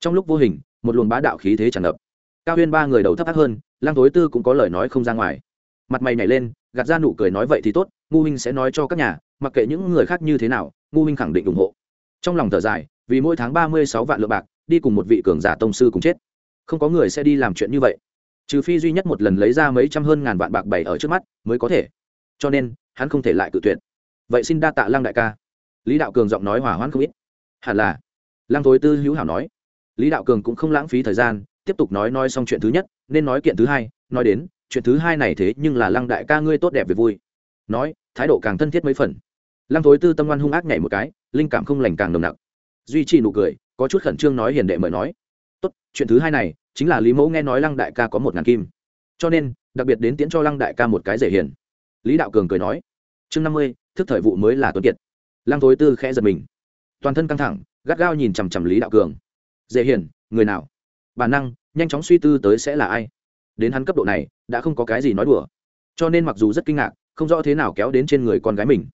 Trong lúc vô hình, một luồng bá đạo khí thế tràn ngập. Cao huyên ba người đầu thấp thấp hơn lang thối tư cũng có lời nói không ra ngoài. Mặt mày nhảy lên, gạt ra nụ cười nói vậy thì tốt, ngu huynh sẽ nói cho các nhà, mặc kệ những người khác như thế nào, ngu huynh khẳng định ủng hộ. Trong lòng thở dài, vì mỗi tháng ba mươi sáu vạn lượng bạc, đi cùng một vị cường giả tông sư cùng chết không có người sẽ đi làm chuyện như vậy. Trừ phi duy nhất một lần lấy ra mấy trăm hơn ngàn vạn bạc bày ở trước mắt, mới có thể. Cho nên, hắn không thể lại tự tuyệt. Vậy xin đa tạ lăng đại ca. Lý đạo cường giọng nói hỏa hoãn không ít. Hẳn là. Lăng thối tư hữu hảo nói. Lý đạo cường cũng không lãng phí thời gian, tiếp tục nói nói xong chuyện thứ nhất, nên nói kiện thứ hai, nói đến, chuyện thứ hai này thế nhưng là lăng đại ca ngươi tốt đẹp về vui. Nói, thái độ càng thân thiết mấy phần. Lăng thối tư tâm ngoan hung ác nhảy một cái, linh cảm không lành càng nồng nặc. Duy trì nụ cười, có chút khẩn trương nói hiền đệ mời nói tốt, chuyện thứ hai này chính là lý mẫu nghe nói lăng đại ca có một ngàn kim. Cho nên, đặc biệt đến tiễn cho lăng đại ca một cái dễ hiền. Lý đạo cường cười nói, chương năm mươi, thức thời vụ mới là tuấn kiệt. Lăng thối tư khẽ giật mình. Toàn thân căng thẳng, gắt gao nhìn chằm chằm lý đạo cường. Dễ hiền, người nào? Bản năng, nhanh chóng suy tư tới sẽ là ai? Đến hắn cấp độ này, đã không có cái gì nói đùa. Cho nên mặc dù rất kinh ngạc, không rõ thế nào kéo đến trên người con gái mình.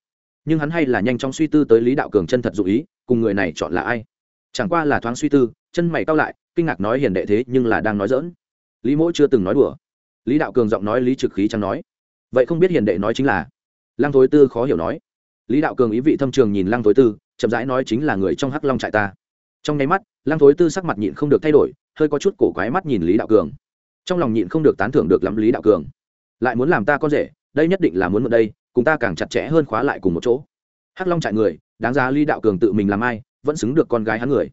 Nhưng hắn hay là nhanh chóng suy tư tới lý đạo cường chân thật dụ ý, cùng người này chọn là ai? Chẳng qua là thoáng suy tư chân mày cao lại, kinh ngạc nói hiền đệ thế nhưng là đang nói dỡn lý mỗi chưa từng nói đùa. Lý đạo cường giọng nói lý trực khí chẳng nói. Vậy không biết hiền đệ nói chính là? Lăng thối tư khó hiểu nói. Lý đạo cường ý vị thâm trường nhìn lăng thối tư, chậm rãi nói chính là người trong hắc long trại ta. Trong nháy mắt, lăng thối tư sắc mặt nhịn không được thay đổi, hơi có chút cổ quái mắt nhìn lý đạo cường. Trong lòng nhịn không được tán thưởng được lắm lý đạo cường. Lại muốn làm ta con rể, đây nhất định là muốn mượn đây, cùng ta càng chặt chẽ hơn khóa lại cùng một chỗ. Hắc long trại người, đáng ra lý đạo cường tự mình làm ai, vẫn xứng được con gái hắn người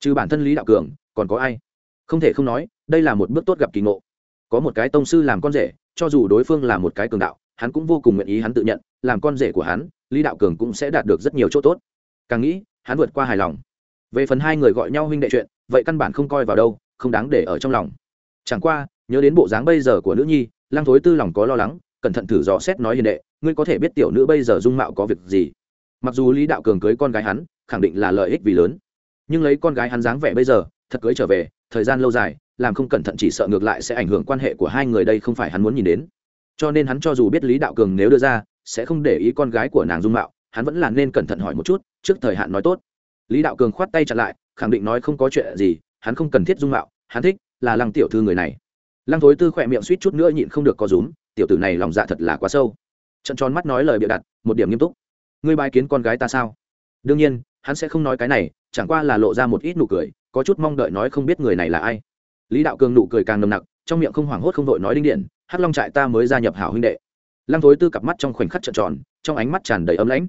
trừ bản thân lý đạo cường, còn có ai? Không thể không nói, đây là một bước tốt gặp kỳ ngộ. Có một cái tông sư làm con rể, cho dù đối phương là một cái cường đạo, hắn cũng vô cùng nguyện ý hắn tự nhận, làm con rể của hắn, lý đạo cường cũng sẽ đạt được rất nhiều chỗ tốt. Càng nghĩ, hắn vượt qua hài lòng. Về phần hai người gọi nhau huynh đệ chuyện, vậy căn bản không coi vào đâu, không đáng để ở trong lòng. Chẳng qua, nhớ đến bộ dáng bây giờ của nữ nhi Lang thối tư lòng có lo lắng, cẩn thận thử dò xét nói hiền đệ, ngươi có thể biết tiểu nữ bây giờ dung mạo có việc gì. Mặc dù lý đạo cường cưới con gái hắn, khẳng định là lợi ích vì lớn nhưng lấy con gái hắn dáng vẻ bây giờ, thật cưới trở về, thời gian lâu dài, làm không cẩn thận chỉ sợ ngược lại sẽ ảnh hưởng quan hệ của hai người đây không phải hắn muốn nhìn đến. Cho nên hắn cho dù biết lý đạo cường nếu đưa ra, sẽ không để ý con gái của nàng dung mạo, hắn vẫn là nên cẩn thận hỏi một chút, trước thời hạn nói tốt. Lý đạo cường khoát tay chặn lại, khẳng định nói không có chuyện gì, hắn không cần thiết dung mạo, hắn thích là lăng tiểu thư người này. Lăng thối tư khỏe miệng suýt chút nữa nhịn không được có rúm, tiểu tử này lòng dạ thật là quá sâu. Trận tròn mắt nói lời bịa đặt, một điểm nghiêm túc. Ngươi bài kiến con gái ta sao? Đương nhiên hắn sẽ không nói cái này, chẳng qua là lộ ra một ít nụ cười, có chút mong đợi nói không biết người này là ai. Lý đạo cường nụ cười càng nồng nặc, trong miệng không hoảng hốt không đội nói đinh điện, hắc long trại ta mới gia nhập hảo huynh đệ. Lăng thối tư cặp mắt trong khoảnh khắc trợn tròn, trong ánh mắt tràn đầy ấm lãnh.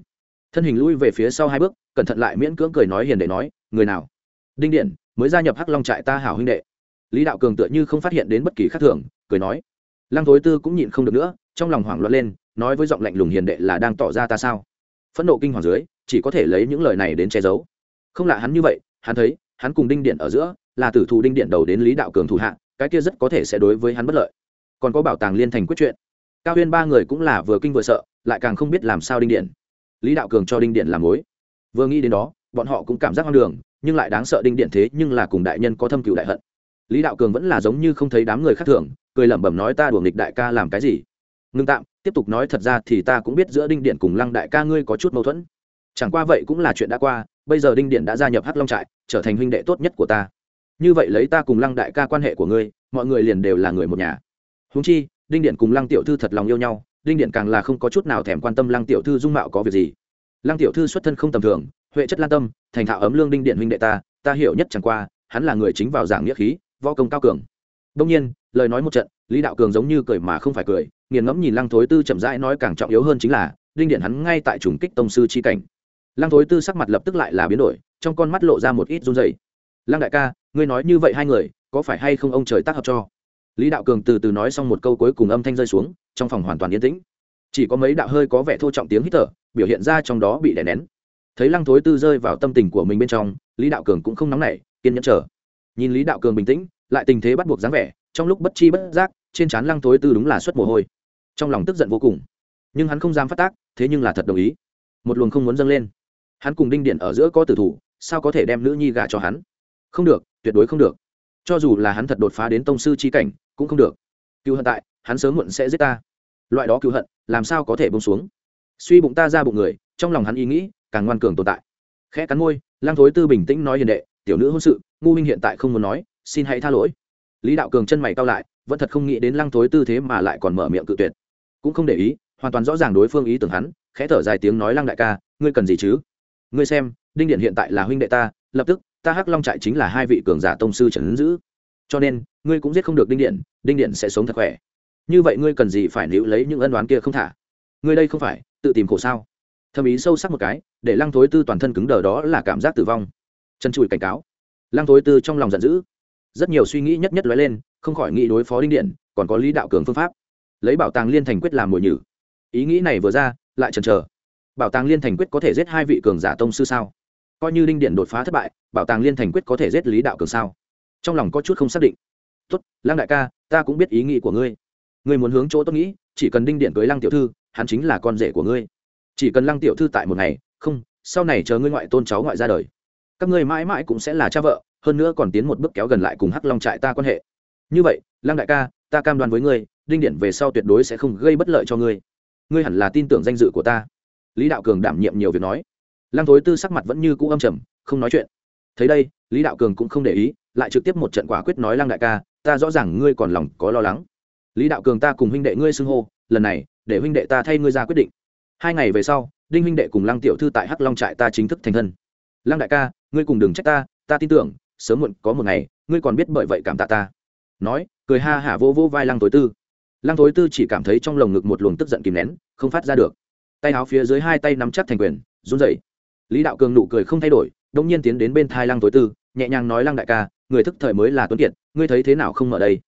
Thân hình lui về phía sau hai bước, cẩn thận lại miễn cưỡng cười nói hiền đệ nói, người nào? Đinh điện, mới gia nhập hắc long trại ta hảo huynh đệ. Lý đạo cường tựa như không phát hiện đến bất kỳ khác thường, cười nói. Lăng thối tư cũng nhịn không được nữa, trong lòng hoảng loạn lên, nói với giọng lạnh lùng hiền đệ là đang tỏ ra ta sao? Phẫn nộ kinh hoàng dưới chỉ có thể lấy những lời này đến che giấu. Không lạ hắn như vậy, hắn thấy, hắn cùng đinh điện ở giữa, là tử thù đinh điện đầu đến lý đạo cường thủ hạ, cái kia rất có thể sẽ đối với hắn bất lợi. Còn có bảo tàng liên thành quyết chuyện. Cao huyên ba người cũng là vừa kinh vừa sợ, lại càng không biết làm sao đinh điện. Lý đạo cường cho đinh điện làm mối. Vừa nghĩ đến đó, bọn họ cũng cảm giác hoang đường, nhưng lại đáng sợ đinh điện thế nhưng là cùng đại nhân có thâm cựu đại hận. Lý đạo cường vẫn là giống như không thấy đám người khác thường, cười lẩm bẩm nói ta đùa nghịch đại ca làm cái gì. Ngưng tạm, tiếp tục nói thật ra thì ta cũng biết giữa đinh điện cùng lăng đại ca ngươi có chút mâu thuẫn chẳng qua vậy cũng là chuyện đã qua, bây giờ đinh điện đã gia nhập hắc long trại, trở thành huynh đệ tốt nhất của ta. Như vậy lấy ta cùng lăng đại ca quan hệ của ngươi, mọi người liền đều là người một nhà. Húng chi, đinh điện cùng lăng tiểu thư thật lòng yêu nhau, đinh điện càng là không có chút nào thèm quan tâm lăng tiểu thư dung mạo có việc gì. Lăng tiểu thư xuất thân không tầm thường, huệ chất lan tâm, thành thạo ấm lương đinh điện huynh đệ ta ta hiểu nhất chẳng qua, hắn là người chính vào giảng nghĩa khí, võ công cao cường. Đông nhiên, lời nói một trận, lý đạo cường giống như cười mà không phải cười, nghiền ngẫm nhìn lăng thối tư chậm rãi nói càng trọng yếu hơn chính là, đinh điện hắn ngay tại trùng kích tông sư chi cảnh lăng thối tư sắc mặt lập tức lại là biến đổi, trong con mắt lộ ra một ít run dày lăng đại ca, ngươi nói như vậy hai người, có phải hay không ông trời tác hợp cho? Lý đạo cường từ từ nói xong một câu cuối cùng âm thanh rơi xuống, trong phòng hoàn toàn yên tĩnh. Chỉ có mấy đạo hơi có vẻ thô trọng tiếng hít thở, biểu hiện ra trong đó bị đè nén. Thấy lăng thối tư rơi vào tâm tình của mình bên trong, lý đạo cường cũng không nóng nảy, kiên nhẫn chờ. Nhìn lý đạo cường bình tĩnh, lại tình thế bắt buộc dáng vẻ, trong lúc bất chi bất giác, trên trán lăng thối tư đúng là suất mồ hôi. Trong lòng tức giận vô cùng. Nhưng hắn không dám phát tác, thế nhưng là thật đồng ý. Một luồng không muốn dâng lên hắn cùng đinh điện ở giữa có tử thủ, sao có thể đem nữ nhi gả cho hắn? Không được, tuyệt đối không được. Cho dù là hắn thật đột phá đến tông sư trí cảnh, cũng không được. Cựu hận tại, hắn sớm muộn sẽ giết ta. Loại đó cựu hận, làm sao có thể bông xuống? Suy bụng ta ra bụng người, trong lòng hắn ý nghĩ, càng ngoan cường tồn tại. Khẽ cắn môi lang thối tư bình tĩnh nói hiền đệ, tiểu nữ hôn sự, ngu minh hiện tại không muốn nói, xin hãy tha lỗi. Lý đạo cường chân mày cao lại, vẫn thật không nghĩ đến lăng thối tư thế mà lại còn mở miệng cự tuyệt. Cũng không để ý, hoàn toàn rõ ràng đối phương ý tưởng hắn, khẽ thở dài tiếng nói lăng đại ca, ngươi cần gì chứ? Ngươi xem, đinh điện hiện tại là huynh đệ ta, lập tức, ta hắc long trại chính là hai vị cường giả tông sư trần ứng dữ cho nên, ngươi cũng giết không được đinh điện đinh điện sẽ sống thật khỏe. Như vậy ngươi cần gì phải níu lấy những ân đoán kia không thả? Ngươi đây không phải, tự tìm khổ sao? Thầm ý sâu sắc một cái, để lăng thối tư toàn thân cứng đờ đó là cảm giác tử vong. Chân chùi cảnh cáo. Lăng thối tư trong lòng giận dữ. Rất nhiều suy nghĩ nhất nhất lóe lên, không khỏi nghĩ đối phó đinh điện, còn có lý đạo cường phương pháp. Lấy bảo tàng liên thành quyết làm mồi nhử. Ý nghĩ này vừa ra, lại chần chờ bảo tàng liên thành quyết có thể giết hai vị cường giả tông sư sao? Coi như đinh điện đột phá thất bại, bảo tàng liên thành quyết có thể giết lý đạo cường sao? Trong lòng có chút không xác định. Tốt, lăng đại ca, ta cũng biết ý nghĩ của ngươi. Ngươi muốn hướng chỗ tôi nghĩ, chỉ cần đinh điện cưới lăng tiểu thư, hắn chính là con rể của ngươi. Chỉ cần lăng tiểu thư tại một ngày, không, sau này chờ ngươi ngoại tôn cháu ngoại ra đời. Các ngươi mãi mãi cũng sẽ là cha vợ, hơn nữa còn tiến một bước kéo gần lại cùng hắc long trại ta quan hệ. Như vậy, lăng đại ca, ta cam đoan với ngươi, đinh điện về sau tuyệt đối sẽ không gây bất lợi cho ngươi. Ngươi hẳn là tin tưởng danh dự của ta lý đạo cường đảm nhiệm nhiều việc nói. Lăng thối tư sắc mặt vẫn như cũ âm trầm, không nói chuyện. Thấy đây, lý đạo cường cũng không để ý, lại trực tiếp một trận quả quyết nói lăng đại ca, ta rõ ràng ngươi còn lòng có lo lắng. Lý đạo cường ta cùng huynh đệ ngươi xưng hô, lần này, để huynh đệ ta thay ngươi ra quyết định. Hai ngày về sau, đinh huynh đệ cùng lăng tiểu thư tại hắc long trại ta chính thức thành thân. Lăng đại ca, ngươi cùng đừng trách ta ta tin tưởng, sớm muộn có một ngày, ngươi còn biết bởi vậy cảm tạ ta. Nói, cười ha hả vô vô vai lăng tối tư. Lăng tối tư chỉ cảm thấy trong lồng ngực một luồng tức giận kìm nén, không phát ra được tay áo phía dưới hai tay nắm chắc thành quyền, run rẩy. Lý đạo cường nụ cười không thay đổi đông nhiên tiến đến bên thai lăng tối tư, nhẹ nhàng nói, lăng đại ca, người thức thời mới là tuấn kiệt, ngươi thấy thế nào không ở đây?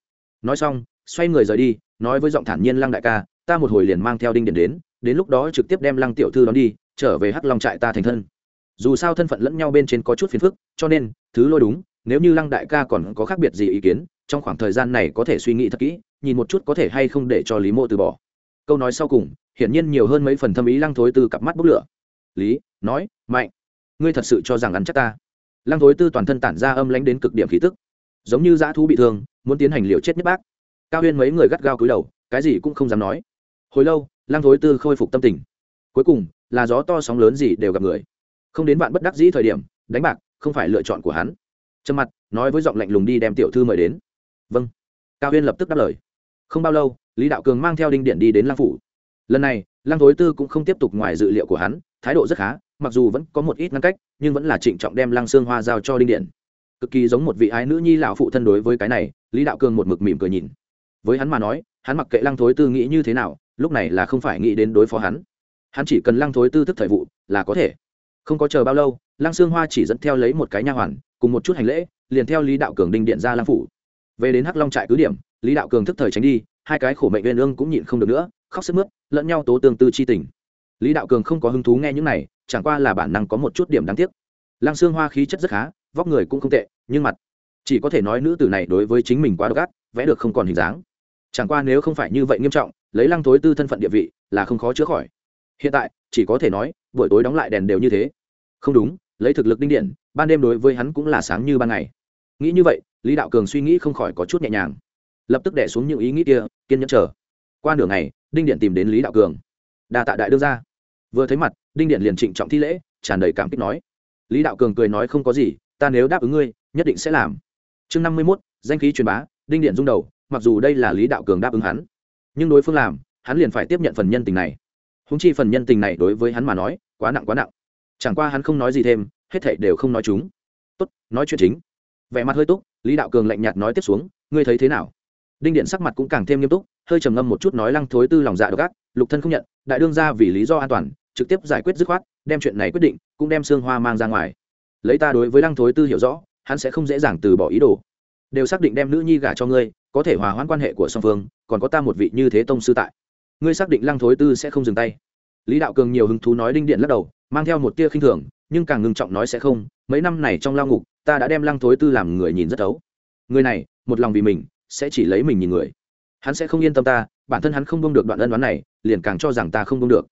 Nói xong, xoay người rời đi, nói với giọng thản nhiên, lăng đại ca, ta một hồi liền mang theo đinh điển đến đến lúc đó trực tiếp đem lăng tiểu thư đón đi, trở về hắc long trại ta thành thân. Dù sao thân phận lẫn nhau bên trên có chút phiền phức, cho nên, thứ lôi đúng, nếu như lăng đại ca còn có khác biệt gì ý kiến, trong khoảng thời gian này có thể suy nghĩ thật kỹ, nhìn một chút có thể hay không để cho lý mộ từ bỏ câu nói sau cùng, hiển nhiên nhiều hơn mấy phần thâm ý lăng thối từ cặp mắt bốc lửa. Lý, nói, mạnh, ngươi thật sự cho rằng ăn chắc ta? Lăng thối tư toàn thân tản ra âm lánh đến cực điểm khí tức. Giống như dã thú bị thương, muốn tiến hành liều chết nhất bác. Cao huyên mấy người gắt gao cúi đầu, cái gì cũng không dám nói. Hồi lâu, lăng thối tư khôi phục tâm tình. Cuối cùng, là gió to sóng lớn gì đều gặp người. Không đến bạn bất đắc dĩ thời điểm, đánh bạc không phải lựa chọn của hắn. Trầm mặt, nói với giọng lạnh lùng đi đem tiểu thư mời đến. Vâng. Cao huyên lập tức đáp lời. Không bao lâu lý đạo cường mang theo đinh điện đi đến lăng phủ. Lần này, lăng thối tư cũng không tiếp tục ngoài dự liệu của hắn, thái độ rất khá, mặc dù vẫn có một ít ngăn cách, nhưng vẫn là trịnh trọng đem lăng xương hoa giao cho đinh điện. Cực kỳ giống một vị ái nữ nhi lão phụ thân đối với cái này, lý đạo cường một mực mỉm cười nhìn. Với hắn mà nói, hắn mặc kệ lăng thối tư nghĩ như thế nào, lúc này là không phải nghĩ đến đối phó hắn. Hắn chỉ cần lăng thối tư thức thời vụ, là có thể. Không có chờ bao lâu, lăng sương hoa chỉ dẫn theo lấy một cái nha hoàn, cùng một chút hành lễ, liền theo lý đạo cường đinh điện ra lăng phủ. Về đến hắc long trại cứ điểm, lý đạo cường thức thời tránh đi hai cái khổ mệnh viên ương cũng nhịn không được nữa, khóc sức mướt, lẫn nhau tố tương tư chi tình. Lý đạo cường không có hứng thú nghe những này, chẳng qua là bản năng có một chút điểm đáng tiếc. Lăng xương hoa khí chất rất khá, vóc người cũng không tệ, nhưng mặt chỉ có thể nói nữ tử này đối với chính mình quá độc ác, vẽ được không còn hình dáng. Chẳng qua nếu không phải như vậy nghiêm trọng, lấy lăng thối tư thân phận địa vị là không khó chữa khỏi. Hiện tại, chỉ có thể nói, buổi tối đóng lại đèn đều như thế. Không đúng, lấy thực lực đinh điện, ban đêm đối với hắn cũng là sáng như ban ngày. Nghĩ như vậy, lý đạo cường suy nghĩ không khỏi có chút nhẹ nhàng lập tức đẻ xuống những ý nghĩ kia, kiên nhẫn chờ. Qua nửa ngày, đinh điện tìm đến lý đạo cường. Đa tạ đại đương ra vừa thấy mặt, đinh điện liền trịnh trọng thi lễ, tràn đầy cảm kích nói. Lý đạo cường cười nói không có gì, ta nếu đáp ứng ngươi, nhất định sẽ làm. Chương năm mươi mốt, danh khí truyền bá, đinh điện rung đầu, mặc dù đây là lý đạo cường đáp ứng hắn, nhưng đối phương làm, hắn liền phải tiếp nhận phần nhân tình này. Húng chi phần nhân tình này đối với hắn mà nói, quá nặng quá nặng. Chẳng qua hắn không nói gì thêm, hết thảy đều không nói chúng. Tốt, nói chuyện chính. Vẻ mặt hơi túc, lý đạo cường lạnh nhạt nói tiếp xuống, ngươi thấy thế nào? Đinh điện sắc mặt cũng càng thêm nghiêm túc, hơi trầm ngâm một chút nói lăng thối tư lòng dạ độc ác, lục thân không nhận, đại đương ra vì lý do an toàn, trực tiếp giải quyết dứt khoát, đem chuyện này quyết định, cũng đem xương hoa mang ra ngoài. Lấy ta đối với lăng thối tư hiểu rõ, hắn sẽ không dễ dàng từ bỏ ý đồ. Đều xác định đem nữ nhi gả cho ngươi, có thể hòa hoãn quan hệ của song phương, còn có ta một vị như thế tông sư tại. Ngươi xác định lăng thối tư sẽ không dừng tay. Lý đạo cường nhiều hứng thú nói đinh điện lắc đầu, mang theo một tia khinh thường, nhưng càng ngưng trọng nói sẽ không, mấy năm này trong lao ngục, ta đã đem lăng thối tư làm người nhìn rất thấu. Người này, một lòng vì mình sẽ chỉ lấy mình nhìn người. Hắn sẽ không yên tâm ta, bản thân hắn không bông được đoạn ân đoán này, liền càng cho rằng ta không bông được.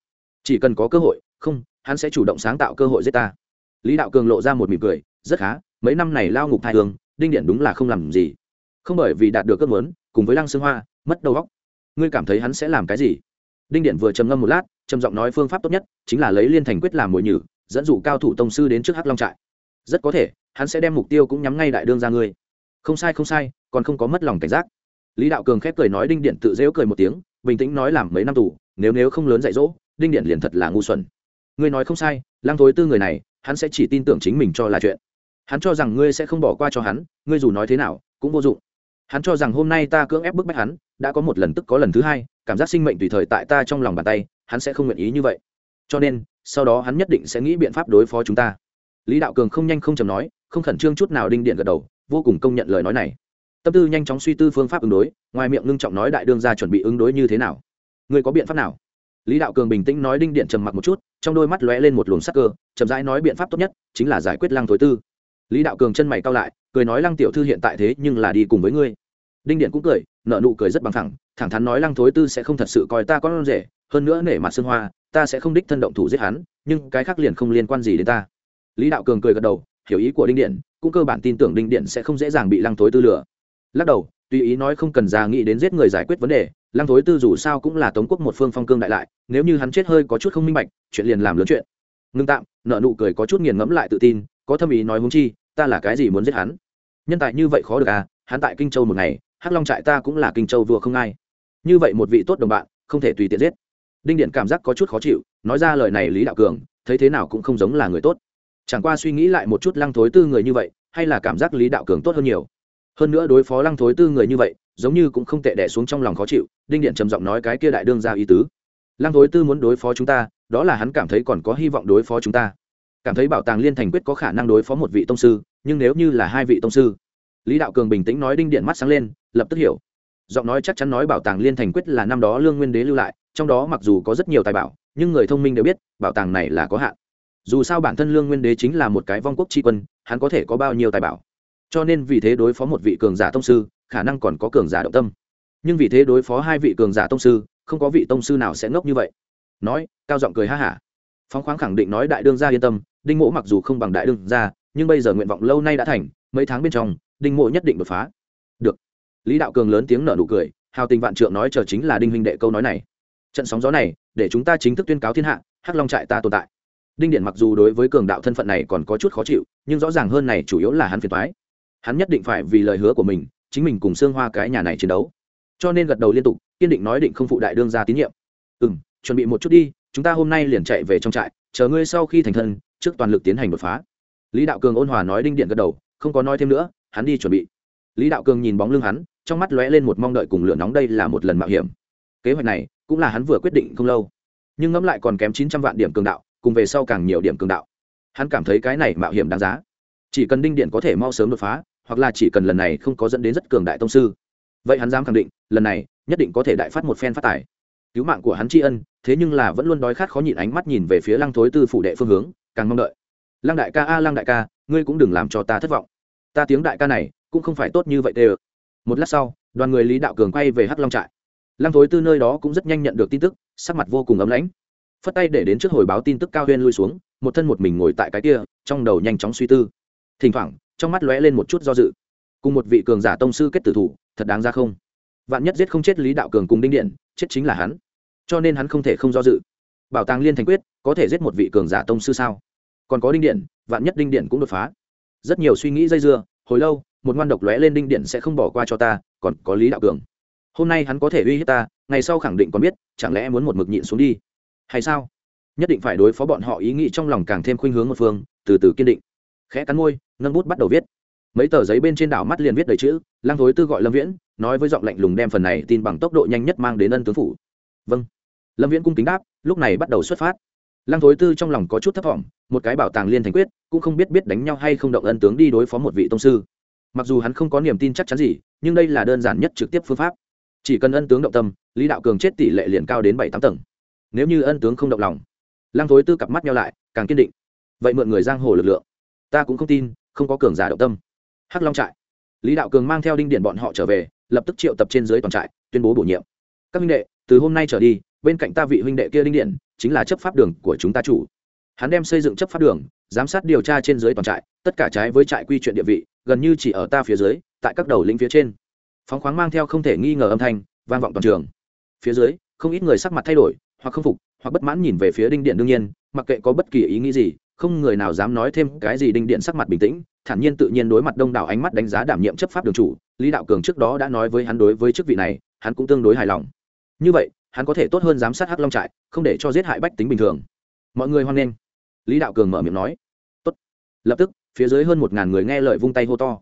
Chỉ cần có cơ hội, không, hắn sẽ chủ động sáng tạo cơ hội giết ta. Lý đạo cường lộ ra một mỉm cười, rất khá, mấy năm này lao ngục thai hương, đinh điện đúng là không làm gì. Không bởi vì đạt được cơn muốn, cùng với lăng xương hoa, mất đầu óc. Ngươi cảm thấy hắn sẽ làm cái gì? Đinh điện vừa trầm ngâm một lát, trầm giọng nói phương pháp tốt nhất chính là lấy liên thành quyết làm mồi nhử, dẫn dụ cao thủ tông sư đến trước hắc long trại. Rất có thể, hắn sẽ đem mục tiêu cũng nhắm ngay đại đương ra ngươi. Không sai không sai còn không có mất lòng cảnh giác. Lý đạo cường khép cười nói đinh điện tự dễu cười một tiếng, bình tĩnh nói làm mấy năm tù, nếu nếu không lớn dạy dỗ, đinh điện liền thật là ngu xuẩn. Ngươi nói không sai, lăng thối tư người này, hắn sẽ chỉ tin tưởng chính mình cho là chuyện. Hắn cho rằng ngươi sẽ không bỏ qua cho hắn, ngươi dù nói thế nào, cũng vô dụng. Hắn cho rằng hôm nay ta cưỡng ép bức bách hắn, đã có một lần tức có lần thứ hai, cảm giác sinh mệnh tùy thời tại ta trong lòng bàn tay, hắn sẽ không nguyện ý như vậy. Cho nên, sau đó hắn nhất định sẽ nghĩ biện pháp đối phó chúng ta. Lý đạo cường không nhanh không chầm nói, không khẩn trương chút nào đinh điện gật đầu, vô cùng công nhận lời nói này tâm tư nhanh chóng suy tư phương pháp ứng đối, ngoài miệng ngưng trọng nói đại đương ra chuẩn bị ứng đối như thế nào. Người có biện pháp nào? Lý đạo cường bình tĩnh nói đinh điện trầm mặc một chút, trong đôi mắt lóe lên một luồng sắc cơ, chậm rãi nói biện pháp tốt nhất chính là giải quyết lăng thối tư. Lý đạo cường chân mày cao lại, cười nói lăng tiểu thư hiện tại thế nhưng là đi cùng với ngươi. Đinh điện cũng cười nợ nụ cười rất bằng thẳng thẳng thắn nói lăng thối tư sẽ không thật sự coi ta con rể, hơn nữa nể mặt xương hoa, ta sẽ không đích thân động thủ giết hắn, nhưng cái khác liền không liên quan gì đến ta. Lý đạo cường cười gật đầu, hiểu ý của đinh điện, cũng cơ bản tin tưởng đinh điện sẽ không dễ dàng bị lăng thối tư lừa lắc đầu, tùy ý nói không cần ra nghĩ đến giết người giải quyết vấn đề, lăng thối tư dù sao cũng là tống quốc một phương phong cương đại lại, nếu như hắn chết hơi có chút không minh bạch, chuyện liền làm lớn chuyện. Ngưng tạm, nợ nụ cười có chút nghiền ngẫm lại tự tin, có thâm ý nói húng chi, ta là cái gì muốn giết hắn? Nhân tài như vậy khó được à hắn tại kinh châu một ngày, hắc long trại ta cũng là kinh châu vừa không ai. Như vậy một vị tốt đồng bạn, không thể tùy tiện giết. Đinh điện cảm giác có chút khó chịu, nói ra lời này lý đạo cường, thấy thế nào cũng không giống là người tốt. Chẳng qua suy nghĩ lại một chút lăng thối tư người như vậy, hay là cảm giác lý đạo cường tốt hơn nhiều hơn nữa đối phó lăng thối tư người như vậy, giống như cũng không tệ đẻ xuống trong lòng khó chịu, đinh điện trầm giọng nói cái kia đại đương ra ý tứ. Lăng thối tư muốn đối phó chúng ta, đó là hắn cảm thấy còn có hy vọng đối phó chúng ta. Cảm thấy bảo tàng liên thành quyết có khả năng đối phó một vị tông sư, nhưng nếu như là hai vị tông sư, lý đạo cường bình tĩnh nói đinh điện mắt sáng lên, lập tức hiểu. Giọng nói chắc chắn nói bảo tàng liên thành quyết là năm đó lương nguyên đế lưu lại, trong đó mặc dù có rất nhiều tài bảo, nhưng người thông minh đều biết, bảo tàng này là có hạn. Dù sao bản thân lương nguyên đế chính là một cái vong quốc tri quân, hắn có thể có bao nhiêu tài bảo? Cho nên vì thế đối phó một vị cường giả tông sư, khả năng còn có cường giả động tâm. Nhưng vì thế đối phó hai vị cường giả tông sư, không có vị tông sư nào sẽ ngốc như vậy. Nói, cao giọng cười ha hả. Phóng khoáng khẳng định nói đại đương gia yên tâm, đinh mộ mặc dù không bằng đại đương gia, nhưng bây giờ nguyện vọng lâu nay đã thành, mấy tháng bên trong, đinh mộ nhất định đột phá. Được. Lý đạo cường lớn tiếng nở nụ cười, hào tình vạn trượng nói chờ chính là đinh huynh đệ câu nói này. Trận sóng gió này, để chúng ta chính thức tuyên cáo thiên hạ, hắc long trại ta tồn tại. Đinh điện mặc dù đối với cường đạo thân phận này còn có chút khó chịu, nhưng rõ ràng hơn này chủ yếu là hắn phiền thoái hắn nhất định phải vì lời hứa của mình, chính mình cùng xương hoa cái nhà này chiến đấu. Cho nên gật đầu liên tục, kiên định nói định không phụ đại đương ra tín nhiệm. Ừ m chuẩn bị một chút đi, chúng ta hôm nay liền chạy về trong trại, chờ ngươi sau khi thành thân, trước toàn lực tiến hành đột phá. Lý đạo cường ôn hòa nói đinh điện gật đầu, không có nói thêm nữa, hắn đi chuẩn bị. Lý đạo cường nhìn bóng lưng hắn, trong mắt lóe lên một mong đợi cùng lửa nóng đây là một lần mạo hiểm. Kế hoạch này, cũng là hắn vừa quyết định không lâu. Nhưng ngẫm lại còn kém chín trăm vạn điểm cường đạo, cùng về sau càng nhiều điểm cường đạo. Hắn cảm thấy cái này mạo hiểm đáng giá. Chỉ cần đinh điện có thể mau sớm đột phá hoặc là chỉ cần lần này không có dẫn đến rất cường đại tông sư. Vậy hắn dám khẳng định, lần này, nhất định có thể đại phát một phen phát tài. Cứu mạng của hắn tri ân, thế nhưng là vẫn luôn đói khát khó nhịn ánh mắt nhìn về phía lăng thối tư phủ đệ phương hướng, càng mong đợi. Lăng đại ca a, lăng đại ca, ngươi cũng đừng làm cho ta thất vọng. Ta tiếng đại ca này, cũng không phải tốt như vậy tê ừ một lát sau, đoàn người lý đạo cường quay về hắc long trại. Lăng thối tư nơi đó cũng rất nhanh nhận được tin tức, sắc mặt vô cùng ấm lãnh. Phất tay để đến trước hồi báo tin tức cao huyên lui xuống, một thân một mình ngồi tại cái kia, trong đầu nhanh chóng suy tư. Thỉnh thoảng trong mắt lóe lên một chút do dự. Cùng một vị cường giả tông sư kết tử thủ, thật đáng ra không? Vạn nhất giết không chết lý đạo cường cùng đinh điện, chết chính là hắn. Cho nên hắn không thể không do dự. Bảo tàng liên thành quyết, có thể giết một vị cường giả tông sư sao? Còn có đinh điện, vạn nhất đinh điện cũng đột phá. Rất nhiều suy nghĩ dây dưa, hồi lâu, một ngoan độc lóe lên đinh điện sẽ không bỏ qua cho ta, còn có lý đạo cường. Hôm nay hắn có thể uy hiếp ta, ngày sau khẳng định còn biết, chẳng lẽ muốn một mực nhịn xuống đi? Hay sao? Nhất định phải đối phó bọn họ ý nghĩ trong lòng càng thêm khuynh hướng một phương, từ từ kiên định khẽ cắn môi, nâng bút bắt đầu viết. Mấy tờ giấy bên trên đảo mắt liền viết đầy chữ lang thối tư gọi lâm viễn, nói với giọng lạnh lùng đem phần này tin bằng tốc độ nhanh nhất mang đến ân tướng phủ. Vâng. Lâm viễn cung kính đáp, lúc này bắt đầu xuất phát. Lang thối tư trong lòng có chút thấp t một cái bảo tàng liên thành quyết, cũng không biết biết đánh nhau hay không động ân tướng đi đối phó một vị tông sư. Mặc dù hắn không có niềm tin chắc chắn gì, nhưng đây là đơn giản nhất trực tiếp phương pháp. Chỉ cần ân tướng động tâm, lý đạo cường chết tỷ lệ liền cao đến bảy tám tầng. Nếu như ân tướng không động lòng lang thối tư cặp mắt nhau lại, càng kiên định. Vậy mượn người giang hồ lực lượng ta cũng không tin, không có cường giả động tâm. Hắc long trại. Lý đạo cường mang theo đinh điện bọn họ trở về, lập tức triệu tập trên dưới toàn trại, tuyên bố bổ nhiệm. Các huynh đệ, từ hôm nay trở đi, bên cạnh ta vị huynh đệ kia đinh điện, chính là chấp pháp đường của chúng ta chủ. Hắn đem xây dựng chấp pháp đường, giám sát điều tra trên dưới toàn trại, tất cả trái với trại quy chuyện địa vị, gần như chỉ ở ta phía dưới, tại các đầu lĩnh phía trên. Phóng khoáng mang theo không thể nghi ngờ âm thanh, vang vọng toàn trường. Phía dưới, không ít người sắc mặt thay đổi, hoặc không phục, hoặc bất mãn nhìn về phía đinh điện đương nhiên, mặc kệ có bất kỳ ý nghĩ gì không người nào dám nói thêm cái gì đinh điện sắc mặt bình tĩnh, thản nhiên tự nhiên đối mặt đông đảo ánh mắt đánh giá đảm nhiệm chấp pháp đường chủ, lý đạo cường trước đó đã nói với hắn đối với chức vị này, hắn cũng tương đối hài lòng. Như vậy, hắn có thể tốt hơn giám sát hắc long trại, không để cho giết hại bách tính bình thường. Mọi người hoan nghênh. Lý đạo cường mở miệng nói. Tốt. lập tức, phía dưới hơn một ngàn người nghe lời vung tay hô to.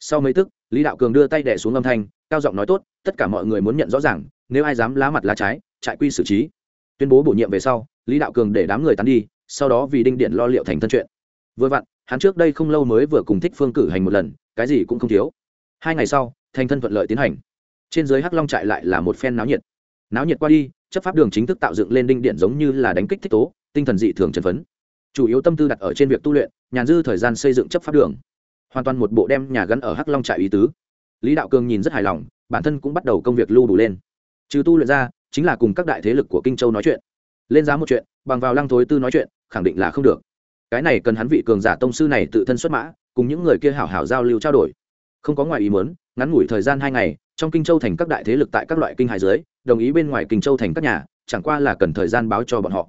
Sau mấy tức, lý đạo cường đưa tay đẻ xuống âm thanh, cao giọng nói tốt, tất cả mọi người muốn nhận rõ ràng, nếu ai dám lá mặt lá trái, trại quy xử trí. Tuyên bố bổ nhiệm về sau, lý đạo cường để đám người tán đi sau đó vì đinh điện lo liệu thành thân chuyện. Vừa vặn, hắn trước đây không lâu mới vừa cùng thích phương cử hành một lần, cái gì cũng không thiếu. Hai ngày sau, thành thân thuận lợi tiến hành. Trên dưới hắc long trại lại là một phen náo nhiệt. Náo nhiệt qua đi, chấp pháp đường chính thức tạo dựng lên đinh điện giống như là đánh kích thích tố, tinh thần dị thường chân phấn. Chủ yếu tâm tư đặt ở trên việc tu luyện, nhàn dư thời gian xây dựng chấp pháp đường. Hoàn toàn một bộ đem nhà gắn ở hắc long trại ý tứ. Lý đạo cường nhìn rất hài lòng, bản thân cũng bắt đầu công việc lưu đủ lên. Trừ tu luyện ra, chính là cùng các đại thế lực của kinh châu nói chuyện. Lên giá một chuyện, bằng vào lăng thối tư nói chuyện khẳng định là không được. Cái này cần hắn vị cường giả tông sư này tự thân xuất mã, cùng những người kia hảo hảo giao lưu trao đổi. Không có ngoài ý muốn, ngắn ngủi thời gian hai ngày, trong kinh châu thành các đại thế lực tại các loại kinh hải dưới, đồng ý bên ngoài kinh châu thành các nhà, chẳng qua là cần thời gian báo cho bọn họ.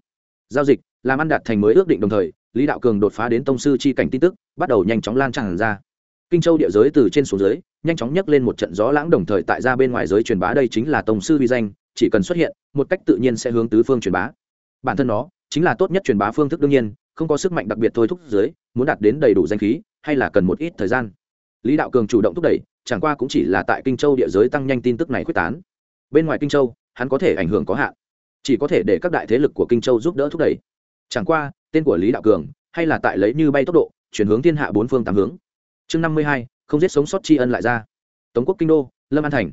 Giao dịch, làm ăn đạt thành mới ước định đồng thời, lý đạo cường đột phá đến tông sư chi cảnh tin tức, bắt đầu nhanh chóng lan tràn ra. Kinh châu địa giới từ trên xuống dưới, nhanh chóng nhấc lên một trận gió lãng đồng thời tại ra bên ngoài giới truyền bá đây chính là tông sư vi danh, chỉ cần xuất hiện, một cách tự nhiên sẽ hướng tứ phương truyền bá. Bản thân nó chính là tốt nhất truyền bá phương thức đương nhiên, không có sức mạnh đặc biệt thôi thúc dưới, muốn đạt đến đầy đủ danh khí, hay là cần một ít thời gian. Lý đạo cường chủ động thúc đẩy, chẳng qua cũng chỉ là tại kinh châu địa giới tăng nhanh tin tức này quyết tán. Bên ngoài kinh châu, hắn có thể ảnh hưởng có hạn, chỉ có thể để các đại thế lực của kinh châu giúp đỡ thúc đẩy. Chẳng qua, tên của lý đạo cường, hay là tại lấy như bay tốc độ, chuyển hướng thiên hạ bốn phương tám hướng. Chương năm mươi hai, không giết sống sót tri ân lại ra. Tống quốc kinh đô, lâm an thành.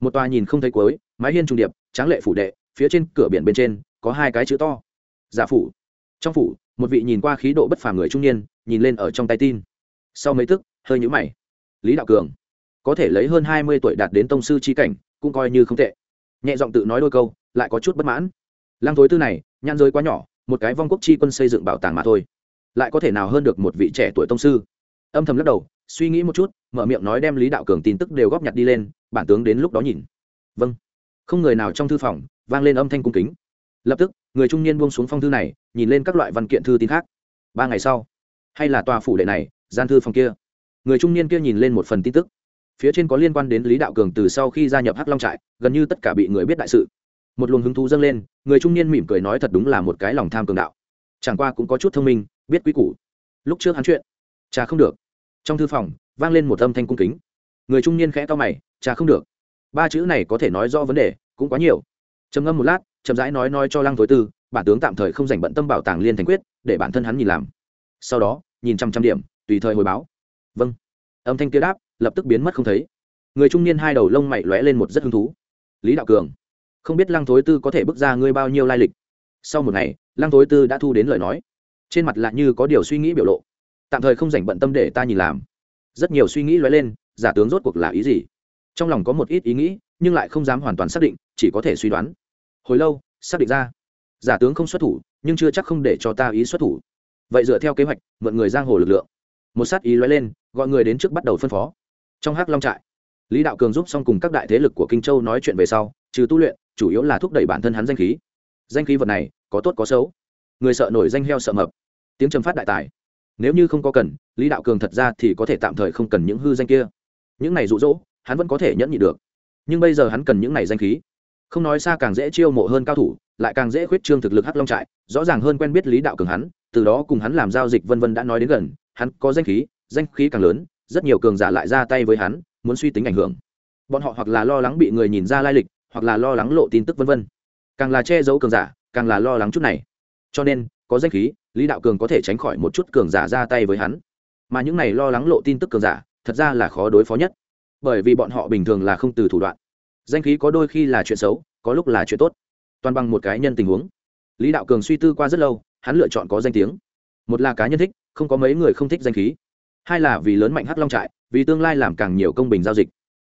Một tòa nhìn không thấy cuối, mái hiên trung điệp, tráng lệ phủ đệ, phía trên cửa biển bên trên, có hai cái chữ to giả phủ. Trong phủ, một vị nhìn qua khí độ bất phàm người trung niên, nhìn lên ở trong tay tin. Sau mấy tức, hơi nhũ mày. Lý đạo cường, có thể lấy hơn hai mươi tuổi đạt đến tông sư c h i cảnh, cũng coi như không tệ. Nhẹ giọng tự nói đôi câu, lại có chút bất mãn. Lăng thối tư này nhan giới quá nhỏ, một cái vong quốc chi quân xây dựng bảo tàng mà thôi. Lại có thể nào hơn được một vị trẻ tuổi tông sư? Âm thầm lắc đầu, suy nghĩ một chút, mở miệng nói đem lý đạo cường tin tức đều góp nhặt đi lên, bản tướng đến lúc đó nhìn. Vâng. Không người nào trong thư phòng vang lên âm thanh cung kính lập tức, người trung niên buông xuống phong thư này, nhìn lên các loại văn kiện thư tín khác. Ba ngày sau, hay là tòa phủ đệ này, gian thư phòng kia. Người trung niên kia nhìn lên một phần tin tức. Phía trên có liên quan đến lý đạo cường từ sau khi gia nhập hắc long trại, gần như tất cả bị người biết đại sự. Một luồng hứng thú dâng lên, người trung niên mỉm cười nói thật đúng là một cái lòng tham cường đạo. Chẳng qua cũng có chút thông minh, biết quý củ. Lúc trước hắn chuyện cha không được. Trong thư phòng, vang lên một âm thanh cung kính. Người trung niên khẽ to mày cha không được. Ba chữ này có thể nói rõ vấn đề, cũng quá nhiều. Trầm ngâm một lát chậm rãi nói nói cho lăng thối tư, bản tướng tạm thời không dành bận tâm bảo tàng liên thành quyết, để bản thân hắn nhìn làm. Sau đó, nhìn trăm trăm điểm, tùy thời hồi báo. Vâng. Âm thanh kia đáp, lập tức biến mất không thấy. Người trung niên hai đầu lông mày lóe lên một rất hứng thú. Lý đạo cường, không biết lăng thối tư có thể bước ra ngươi bao nhiêu lai lịch? Sau một ngày, lăng thối tư đã thu đến lời nói. Trên mặt lại như có điều suy nghĩ biểu lộ. Tạm thời không dành bận tâm để ta nhìn làm. Rất nhiều suy nghĩ lóe lên, giả tướng rốt cuộc là ý gì? Trong lòng có một ít ý nghĩ, nhưng lại không dám hoàn toàn xác định, chỉ có thể suy đoán hồi lâu, xác định ra. Giả tướng không xuất thủ, nhưng chưa chắc không để cho ta ý xuất thủ. Vậy dựa theo kế hoạch, mượn người giang hồ lực lượng. Một sát ý lóe lên, gọi người đến trước bắt đầu phân phó. Trong hắc long trại, lý đạo cường giúp xong cùng các đại thế lực của kinh châu nói chuyện về sau, trừ tu luyện, chủ yếu là thúc đẩy bản thân hắn danh khí. Danh khí vật này, có tốt có xấu. Người sợ nổi danh heo sợ mập. Tiếng trầm phát đại tài. Nếu như không có cần, lý đạo cường thật ra thì có thể tạm thời không cần những hư danh kia. Những này rụ rỗ hắn vẫn có thể nhẫn nhị được. Nhưng bây giờ hắn cần những này danh khí không nói xa càng dễ chiêu mộ hơn cao thủ, lại càng dễ khuyết trương thực lực hắc long trại, rõ ràng hơn quen biết lý đạo cường hắn, từ đó cùng hắn làm giao dịch vân vân đã nói đến gần, hắn có danh khí danh khí càng lớn, rất nhiều cường giả lại ra tay với hắn, muốn suy tính ảnh hưởng. Bọn họ hoặc là lo lắng bị người nhìn ra lai lịch, hoặc là lo lắng lộ tin tức vân vân. Càng là che giấu cường giả, càng là lo lắng chút này. Cho nên, có danh khí, lý đạo cường có thể tránh khỏi một chút cường giả ra tay với hắn. Mà những này lo lắng lộ tin tức cường giả, thật ra là khó đối phó nhất. Bởi vì bọn họ bình thường là không từ thủ đoạn danh khí có đôi khi là chuyện xấu, có lúc là chuyện tốt. Toàn bằng một cái nhân tình huống. Lý đạo cường suy tư qua rất lâu, hắn lựa chọn có danh tiếng. Một là cá nhân thích, không có mấy người không thích danh khí. Hai là vì lớn mạnh hắc long trại, vì tương lai làm càng nhiều công bình giao dịch.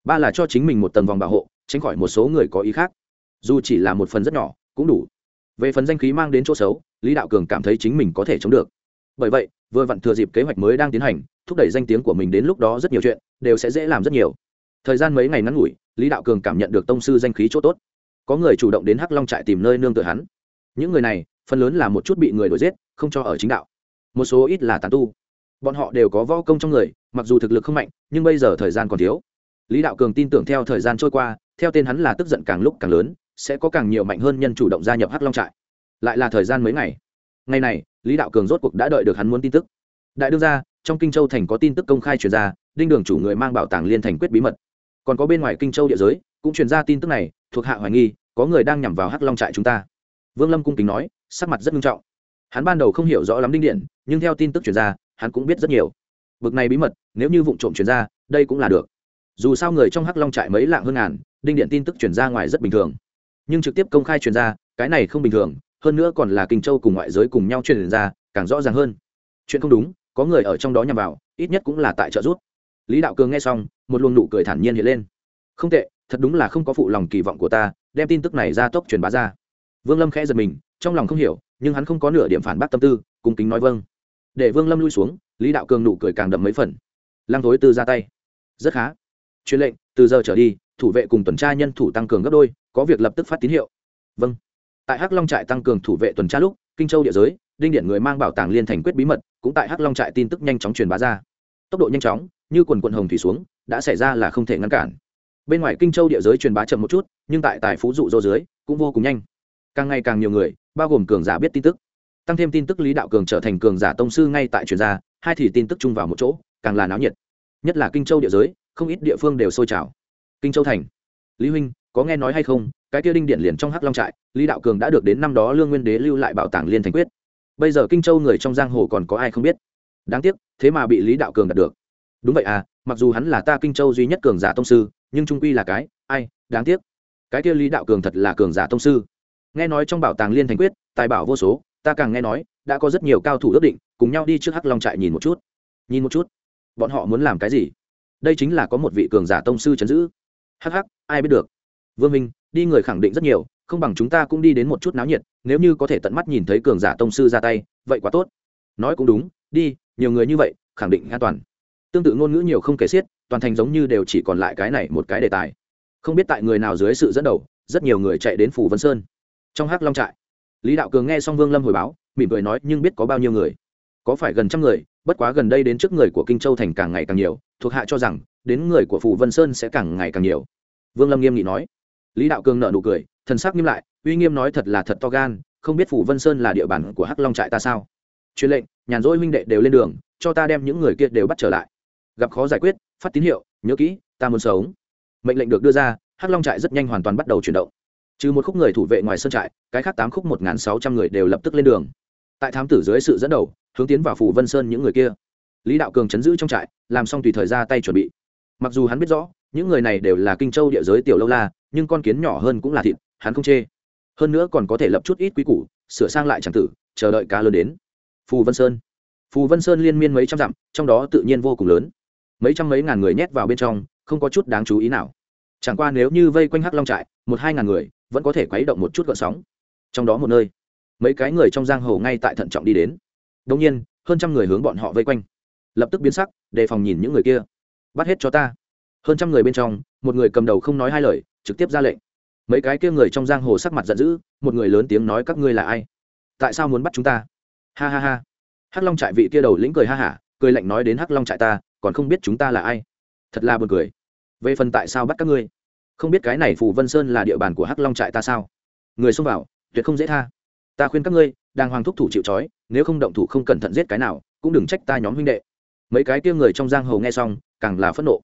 Ba là cho chính mình một tầng vòng bảo hộ, tránh khỏi một số người có ý khác. Dù chỉ là một phần rất nhỏ, cũng đủ. Về phần danh khí mang đến chỗ xấu, lý đạo cường cảm thấy chính mình có thể chống được. Bởi vậy, vừa vặn thừa dịp kế hoạch mới đang tiến hành, thúc đẩy danh tiếng của mình đến lúc đó rất nhiều chuyện, đều sẽ dễ làm rất nhiều thời gian mấy ngày ngắn ngủi, lý đạo cường cảm nhận được tông sư danh khí chỗ tốt. Có người chủ động đến hắc long trại tìm nơi nương tựa hắn. Những người này, phần lớn là một chút bị người đuổi giết, không cho ở chính đạo. Một số ít là tàn tu. Bọn họ đều có võ công trong người, mặc dù thực lực không mạnh, nhưng bây giờ thời gian còn thiếu. Lý đạo cường tin tưởng theo thời gian trôi qua, theo tên hắn là tức giận càng lúc càng lớn, sẽ có càng nhiều mạnh hơn nhân chủ động gia nhập hắc long trại. Lại là thời gian mấy ngày. Ngày này, lý đạo cường rốt cuộc đã đợi được hắn muốn tin tức. Đại đương ra trong kinh châu thành có tin tức công khai truyền ra, đinh đường chủ người mang bảo tàng liên thành quyết bí mật còn có bên ngoài kinh châu địa giới, cũng truyền ra tin tức này, thuộc hạ hoài nghi, có người đang nhằm vào hắc long trại chúng ta. Vương lâm cung kính nói, sắc mặt rất nghiêm trọng. Hắn ban đầu không hiểu rõ lắm đinh điện, nhưng theo tin tức truyền ra, hắn cũng biết rất nhiều. Bực này bí mật, nếu như vụ trộm truyền ra, đây cũng là được. Dù sao người trong hắc long trại mấy lạng hơn ngàn, đinh điện tin tức truyền ra ngoài rất bình thường. Nhưng trực tiếp công khai truyền ra, cái này không bình thường, hơn nữa còn là kinh châu cùng ngoại giới cùng nhau truyền ra, càng rõ ràng hơn. Chuyện không đúng, có người ở trong đó nhằm vào, ít nhất cũng là tại trợ giúp lý đạo cường nghe xong, một luồng nụ cười thản nhiên hiện lên. Không tệ, thật đúng là không có phụ lòng kỳ vọng của ta, đem tin tức này ra tốc truyền bá ra. Vương lâm khẽ giật mình, trong lòng không hiểu, nhưng hắn không có nửa điểm phản bác tâm tư, cung kính nói vâng. Để vương lâm lui xuống, lý đạo cường nụ cười càng đậm mấy phần. Lăng thối tư ra tay. Rất khá. Truyền lệnh, từ giờ trở đi, thủ vệ cùng tuần tra nhân thủ tăng cường gấp đôi, có việc lập tức phát tín hiệu. Vâng. Tại hắc long trại tăng cường thủ vệ tuần tra lúc, kinh châu địa giới, đinh điện người mang bảo tàng liên thành quyết bí mật, cũng tại hắc long trại tin tức nhanh chóng truyền bá ra. Tốc độ nhanh chóng như quần quận hồng thủy xuống, đã xảy ra là không thể ngăn cản. Bên ngoài kinh châu địa giới truyền bá chậm một chút, nhưng tại tài phú dụ dỗ dưới, cũng vô cùng nhanh. Càng ngày càng nhiều người, bao gồm cường giả biết tin tức. Tăng thêm tin tức lý đạo cường trở thành cường giả tông sư ngay tại truyền gia, hai thì tin tức chung vào một chỗ, càng là náo nhiệt. Nhất là kinh châu địa giới, không ít địa phương đều sôi trào. Kinh châu thành. Lý huynh, có nghe nói hay không? Cái kia đinh điện liền trong hắc long trại, lý đạo cường đã được đến năm đó lương nguyên đế lưu lại bảo tàng liên thành quyết. Bây giờ kinh châu người trong giang hồ còn có ai không biết? Đáng tiếc, thế mà bị lý đạo cường đạt được đúng vậy à mặc dù hắn là ta kinh châu duy nhất cường giả tông sư, nhưng trung quy là cái, ai, đáng tiếc. Cái kia lý đạo cường thật là cường giả tông sư. Nghe nói trong bảo tàng liên thành quyết, tài bảo vô số, ta càng nghe nói, đã có rất nhiều cao thủ ước định, cùng nhau đi trước hắc long trại nhìn một chút. Nhìn một chút. Bọn họ muốn làm cái gì? Đây chính là có một vị cường giả tông sư chấn giữ. Hắc hắc, ai biết được. Vương minh, đi người khẳng định rất nhiều, không bằng chúng ta cũng đi đến một chút náo nhiệt, nếu như có thể tận mắt nhìn thấy cường giả tông sư ra tay, vậy quá tốt. Nói cũng đúng, đi, nhiều người như vậy, khẳng định an toàn tương tự ngôn ngữ nhiều không kể xiết, toàn thành giống như đều chỉ còn lại cái này một cái đề tài. Không biết tại người nào dưới sự dẫn đầu, rất nhiều người chạy đến phủ vân sơn. Trong hắc long trại, lý đạo cường nghe xong vương lâm hồi báo, mỉm cười nói, nhưng biết có bao nhiêu người? Có phải gần trăm người? Bất quá gần đây đến trước người của kinh châu thành càng ngày càng nhiều, thuộc hạ cho rằng, đến người của phủ vân sơn sẽ càng ngày càng nhiều. Vương lâm nghiêm nghị nói. Lý đạo cường nợ nụ cười, thần sắc nghiêm lại, uy nghiêm nói, thật là thật to gan, không biết phủ vân sơn là địa bàn của hắc long trại ta sao? Truyền lệnh, nhàn rỗi huynh đệ đều lên đường, cho ta đem những người kia đều bắt trở lại gặp khó giải quyết, phát tín hiệu, nhớ kỹ, ta muốn sống. Mệnh lệnh được đưa ra, hắc long trại rất nhanh hoàn toàn bắt đầu chuyển động. Trừ một khúc người thủ vệ ngoài sân trại, cái khác tám khúc một n sáu trăm người đều lập tức lên đường. Tại thám tử dưới sự dẫn đầu, hướng tiến vào phủ vân sơn những người kia. Lý đạo cường chấn giữ trong trại, làm xong tùy thời ra tay chuẩn bị. Mặc dù hắn biết rõ, những người này đều là kinh châu địa giới tiểu lâu la, nhưng con kiến nhỏ hơn cũng là thịt, hắn không chê. Hơn nữa còn có thể lập chút ít quý củ, sửa sang lại tràng tử, chờ đợi cá lớn đến. Phù vân sơn. Phù vân sơn liên miên mấy trăm dặm, trong đó tự nhiên vô cùng lớn mấy trăm mấy ngàn người nhét vào bên trong, không có chút đáng chú ý nào. Chẳng qua nếu như vây quanh hắc long trại, một hai ngàn người, vẫn có thể quấy động một chút gợn sóng. Trong đó một nơi, mấy cái người trong giang hồ ngay tại thận trọng đi đến. Đông nhiên, hơn trăm người hướng bọn họ vây quanh. Lập tức biến sắc, đề phòng nhìn những người kia. Bắt hết cho ta. Hơn trăm người bên trong, một người cầm đầu không nói hai lời, trực tiếp ra lệnh. Mấy cái kia người trong giang hồ sắc mặt giận dữ, một người lớn tiếng nói các ngươi là ai? Tại sao muốn bắt chúng ta? Ha ha ha. Hắc long trại vị kia đầu lĩnh cười ha hả, cười lạnh nói đến hắc long trại ta còn không biết chúng ta là ai. Thật là buồn cười. Về phần tại sao bắt các ngươi? Không biết cái này phù vân sơn là địa bàn của hắc long trại ta sao? Người xông vào, tuyệt không dễ tha. Ta khuyên các ngươi đang hoàng thúc thủ chịu trói, nếu không động thủ không cẩn thận giết cái nào, cũng đừng trách ta nhóm huynh đệ. Mấy cái kia người trong giang hồ nghe xong, càng là phẫn nộ.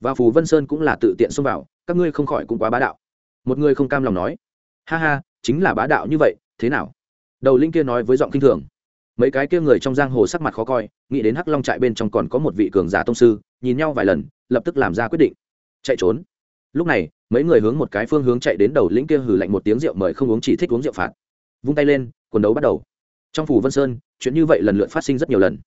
Và phù vân sơn cũng là tự tiện xông vào, các ngươi không khỏi cũng quá bá đạo. Một người không cam lòng nói, ha ha, chính là bá đạo như vậy, thế nào? Đầu linh kia nói với giọng kinh thường mấy cái kia người trong giang hồ sắc mặt khó coi, nghĩ đến hắc long trại bên trong còn có một vị cường giả tông sư, nhìn nhau vài lần, lập tức làm ra quyết định. Chạy trốn. Lúc này, mấy người hướng một cái phương hướng chạy đến đầu lĩnh kia hừ lạnh một tiếng rượu mời không uống chỉ thích uống rượu phạt. Vung tay lên, quần đấu bắt đầu. Trong phủ vân sơn, chuyện như vậy lần lượt phát sinh rất nhiều lần.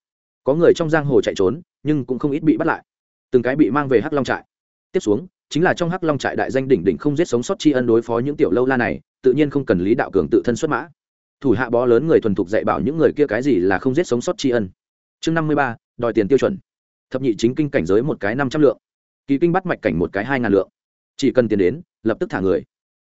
Có người trong giang hồ chạy trốn, nhưng cũng không ít bị bắt lại. Từng cái bị mang về hắc long trại. Tiếp xuống, chính là trong hắc long trại đại danh đỉnh đỉnh không giết sống sót tri ân đối phó những tiểu lâu la này, tự nhiên không cần lý đạo cường tự thân xuất mã thủ hạ bó lớn người thuần thục dạy bảo những người kia cái gì là không giết sống sót tri ân. Chương năm mươi ba, đòi tiền tiêu chuẩn. Thập nhị chính kinh cảnh giới một cái năm trăm lượng. Kỳ kinh bắt mạch cảnh một cái hai ngàn lượng. Chỉ cần tiền đến, lập tức thả người.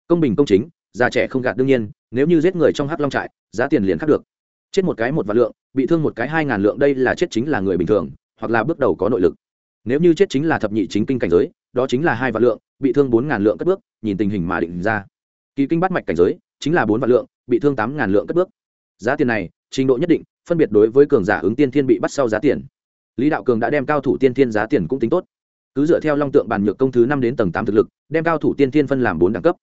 Công bình công chính, già trẻ không gạt đương nhiên, nếu như giết người trong hắc long trại, giá tiền liền khác được. Chết một cái một vạn lượng, bị thương một cái hai ngàn lượng đây là chết chính là người bình thường, hoặc là bước đầu có nội lực. Nếu như chết chính là thập nhị chính kinh cảnh giới, đó chính là hai vạn lượng, bị thương bốn ngàn lượng cất bước, nhìn tình hình mà định ra. Kỳ kinh bắt mạch cảnh giới, chính là bốn vạn lượng bị thương tám ngàn lượng cất bước. Giá tiền này, trình độ nhất định, phân biệt đối với cường giả ứng tiên thiên bị bắt sau giá tiền. Lý đạo cường đã đem cao thủ tiên thiên giá tiền cũng tính tốt. Cứ dựa theo long tượng bàn nhược công thứ năm đến tầng tám thực lực, đem cao thủ tiên thiên phân làm bốn đẳng cấp.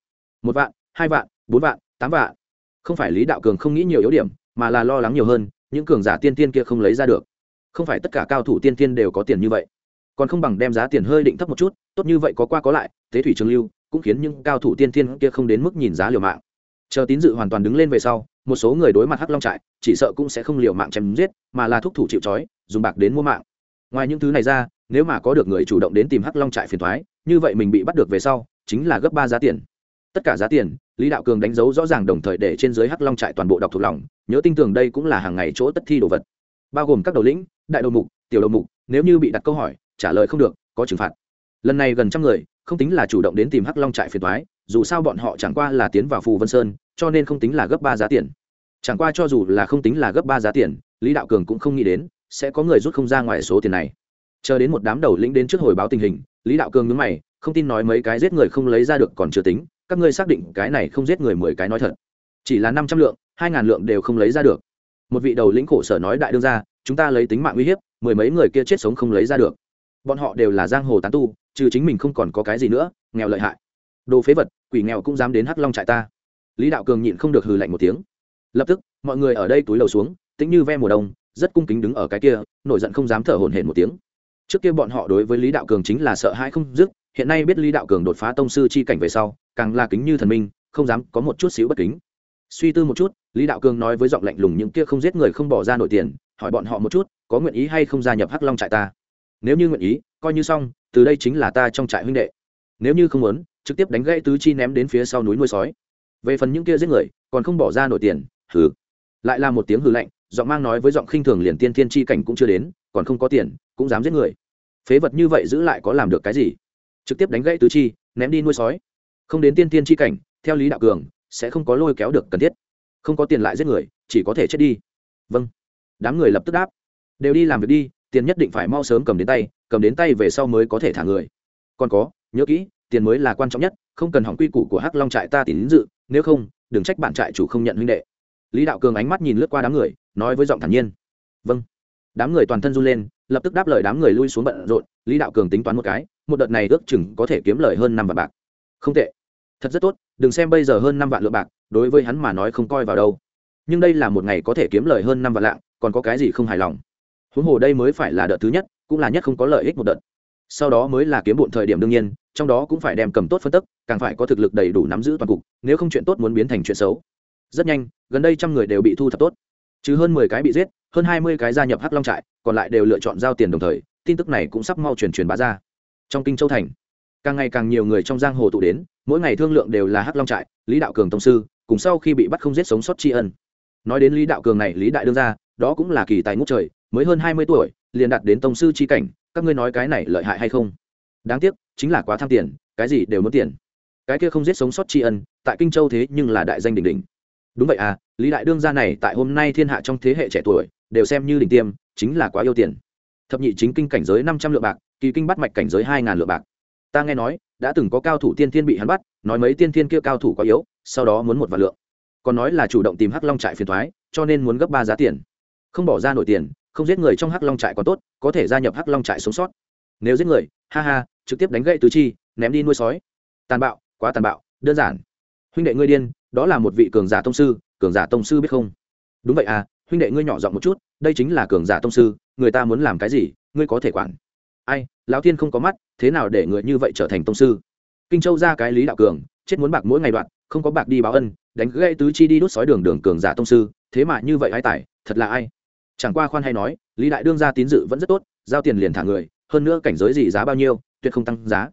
Một vạn, hai vạn, bốn vạn, tám vạn. Không phải lý đạo cường không nghĩ nhiều yếu điểm, mà là lo lắng nhiều hơn, những cường giả tiên thiên kia không lấy ra được. Không phải tất cả cao thủ tiên thiên đều có tiền như vậy. Còn không bằng đem giá tiền hơi định thấp một chút, tốt như vậy có qua có lại thế thủy trường lưu cũng khiến những cao thủ tiên thiên kia không đến mức nhìn giá liều mạng chờ tín dự hoàn toàn đứng lên về sau, một số người đối mặt hắc long trại, chỉ sợ cũng sẽ không liều mạng chém giết, mà là thúc thủ chịu trói, dùng bạc đến mua mạng. Ngoài những thứ này ra, nếu mà có được người chủ động đến tìm hắc long trại phiền thoái như vậy mình bị bắt được về sau, chính là gấp ba giá tiền. Tất cả giá tiền, lý đạo cường đánh dấu rõ ràng đồng thời để trên dưới hắc long trại toàn bộ đọc thuộc lòng, nhớ tin tưởng đây cũng là hàng ngày chỗ tất thi đồ vật. Bao gồm các đầu lĩnh, đại đầu mục, tiểu đầu mục, nếu như bị đặt câu hỏi, trả lời không được, có trừng phạt. Lần này gần trăm người, không tính là chủ động đến tìm hắc long trại phiền thoái dù sao bọn họ chẳng qua là tiến vào phù vân sơn, cho nên không tính là gấp ba giá tiền. Chẳng qua cho dù là không tính là gấp ba giá tiền, lý đạo cường cũng không nghĩ đến, sẽ có người rút không ra ngoài số tiền này. Chờ đến một đám đầu lĩnh đến trước hồi báo tình hình, lý đạo cường nhớ mày, không tin nói mấy cái giết người không lấy ra được còn chưa tính, các ngươi xác định cái này không giết người mười cái nói thật. Chỉ là năm trăm lượng, hai ngàn lượng đều không lấy ra được. Một vị đầu lĩnh khổ sở nói đại đương ra chúng ta lấy tính mạng uy hiếp, mười mấy người kia chết sống không lấy ra được. Bọn họ đều là giang hồ tán tu, trừ chính mình không còn có cái gì nữa, nghèo lợi hại đồ phế vật, quỷ nghèo cũng dám đến hắc long trại ta. Lý đạo cường nhịn không được hừ lạnh một tiếng. Lập tức, mọi người ở đây túi lầu xuống tính như ve mùa đông, rất cung kính đứng ở cái kia, nổi giận không dám thở hổn hển một tiếng. Trước kia bọn họ đối với lý đạo cường chính là sợ hãi không dứt, hiện nay biết lý đạo cường đột phá tông sư chi cảnh về sau, càng là kính như thần minh, không dám có một chút xíu bất kính. Suy tư một chút, lý đạo cường nói với giọng lạnh lùng những kia không giết người không bỏ ra nổi tiền, hỏi bọn họ một chút, có nguyện ý hay không gia nhập hắc long trại ta? Nếu như nguyện ý, coi như xong, từ đây chính là ta trong trại huynh đệ. Nếu như không muốn trực tiếp đánh gãy tứ chi ném đến phía sau núi nuôi sói. Về phần những kia giết người, còn không bỏ ra nổi tiền, hừ. Lại là một tiếng hừ lạnh, giọng mang nói với giọng khinh thường liền tiên thiên chi cảnh cũng chưa đến, còn không có tiền, cũng dám giết người. Phế vật như vậy giữ lại có làm được cái gì? Trực tiếp đánh gãy tứ chi, ném đi nuôi sói. Không đến tiên tiên chi cảnh, theo lý đạo cường, sẽ không có lôi kéo được cần thiết. Không có tiền lại giết người, chỉ có thể chết đi. Vâng. Đám người lập tức đáp. Đều đi làm việc đi, tiền nhất định phải mau sớm cầm đến tay, cầm đến tay về sau mới có thể thả người. Còn có, nhớ kỹ tiền mới là quan trọng nhất, không cần hỏng quy củ của hắc long trại ta tín dự, nếu không, đừng trách bạn trại chủ không nhận huynh đệ. Lý đạo cường ánh mắt nhìn lướt qua đám người, nói với giọng thản nhiên vâng. Đám người toàn thân run lên, lập tức đáp lời đám người lui xuống bận rộn, lý đạo cường tính toán một cái, một đợt này ước chừng có thể kiếm lời hơn năm vạn bạc. Không tệ. Thật rất tốt, đừng xem bây giờ hơn năm vạn lượng bạc, đối với hắn mà nói không coi vào đâu. Nhưng đây là một ngày có thể kiếm lời hơn năm vạn lạng, còn có cái gì không hài lòng? Huống hồ đây mới phải là đợt thứ nhất, cũng là nhất không có lợi ích một đợt. Sau đó mới là kiếm bộn thời điểm đương nhiên trong đó cũng phải đem cầm tốt phân tức, càng phải có thực lực đầy đủ nắm giữ toàn cục, nếu không chuyện tốt muốn biến thành chuyện xấu. Rất nhanh, gần đây trăm người đều bị thu thập tốt. Chứ hơn mười cái bị giết, hơn hai mươi cái gia nhập hắc long trại, còn lại đều lựa chọn giao tiền đồng thời, tin tức này cũng sắp mau truyền truyền bá ra. Trong kinh châu thành, càng ngày càng nhiều người trong giang hồ tụ đến, mỗi ngày thương lượng đều là hắc long trại, lý đạo cường tông sư, cùng sau khi bị bắt không giết sống sót tri ân. Nói đến lý đạo cường này, lý đại đương ra đó cũng là kỳ tài ngũ trời, mới hơn hai mươi tuổi, liền đạt đến tông sư chi cảnh, các ngươi nói cái này lợi hại hay không? Đáng tiếc, chính là quá tham tiền, cái gì đều muốn tiền. Cái kia không giết sống sót tri ân, tại kinh châu thế nhưng là đại danh đỉnh đỉnh. Đúng vậy à lý đại đương gia này tại hôm nay thiên hạ trong thế hệ trẻ tuổi, đều xem như đỉnh tiêm, chính là quá yêu tiền. Thập nhị chính kinh cảnh giới năm trăm lượng bạc, kỳ kinh bắt mạch cảnh giới hai ngàn lượng bạc. Ta nghe nói, đã từng có cao thủ tiên thiên bị hắn bắt, nói mấy tiên thiên kia cao thủ quá yếu, sau đó muốn một vạn lượng. Còn nói là chủ động tìm hắc long trại phiền thoái, cho nên muốn gấp ba giá tiền. Không bỏ ra nổi tiền, không giết người trong hắc long trại còn tốt, có thể gia nhập hắc long trại sống sót. Nếu giết người, ha ha trực tiếp đánh gậy tứ chi, ném đi nuôi sói. Tàn bạo, quá tàn bạo, đơn giản. Huynh đệ ngươi điên, đó là một vị cường giả tông sư, cường giả tông sư biết không? Đúng vậy à huynh đệ ngươi nhỏ giọng một chút, đây chính là cường giả tông sư, người ta muốn làm cái gì, ngươi có thể quản. Ai, lão tiên không có mắt, thế nào để người như vậy trở thành tông sư? Kinh châu ra cái lý đạo cường, chết muốn bạc mỗi ngày đoạn, không có bạc đi báo ân, đánh gây tứ chi đi đốt sói đường đường cường giả tông sư, thế mà như vậy ai tài, thật là ai? Chẳng qua khoan hay nói, lý đại đương ra tín dự vẫn rất tốt, giao tiền liền thả người, hơn nữa cảnh giới gì giá bao nhiêu tuyệt không tăng giá.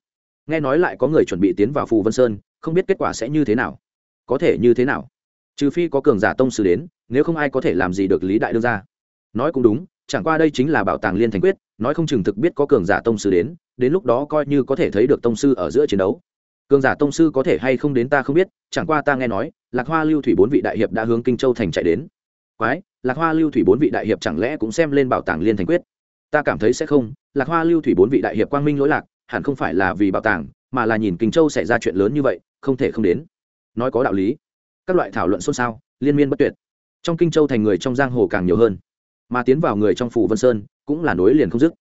Nghe nói lại có người chuẩn bị tiến vào phù vân sơn, không biết kết quả sẽ như thế nào. Có thể như thế nào? Trừ phi có cường giả tông sư đến, nếu không ai có thể làm gì được lý đại đương ra nói cũng đúng, chẳng qua đây chính là bảo tàng liên thành quyết, nói không chừng thực biết có cường giả tông sư đến đến lúc đó coi như có thể thấy được tông sư ở giữa chiến đấu. Cường giả tông sư có thể hay không đến ta không biết, chẳng qua ta nghe nói, lạc hoa lưu thủy bốn vị đại hiệp đã hướng kinh châu thành chạy đến. Quái, lạc hoa lưu thủy bốn vị đại hiệp chẳng lẽ cũng xem lên bảo tàng liên thành quyết? Ta cảm thấy sẽ không, lạc hoa lưu thủy bốn vị đại hiệp quang minh lỗi lạc hẳn không phải là vì bảo tàng, mà là nhìn kinh châu xảy ra chuyện lớn như vậy, không thể không đến. Nói có đạo lý. Các loại thảo luận xôn xao, liên miên bất tuyệt. Trong kinh châu thành người trong giang hồ càng nhiều hơn. Mà tiến vào người trong phủ vân sơn, cũng là nối liền không dứt.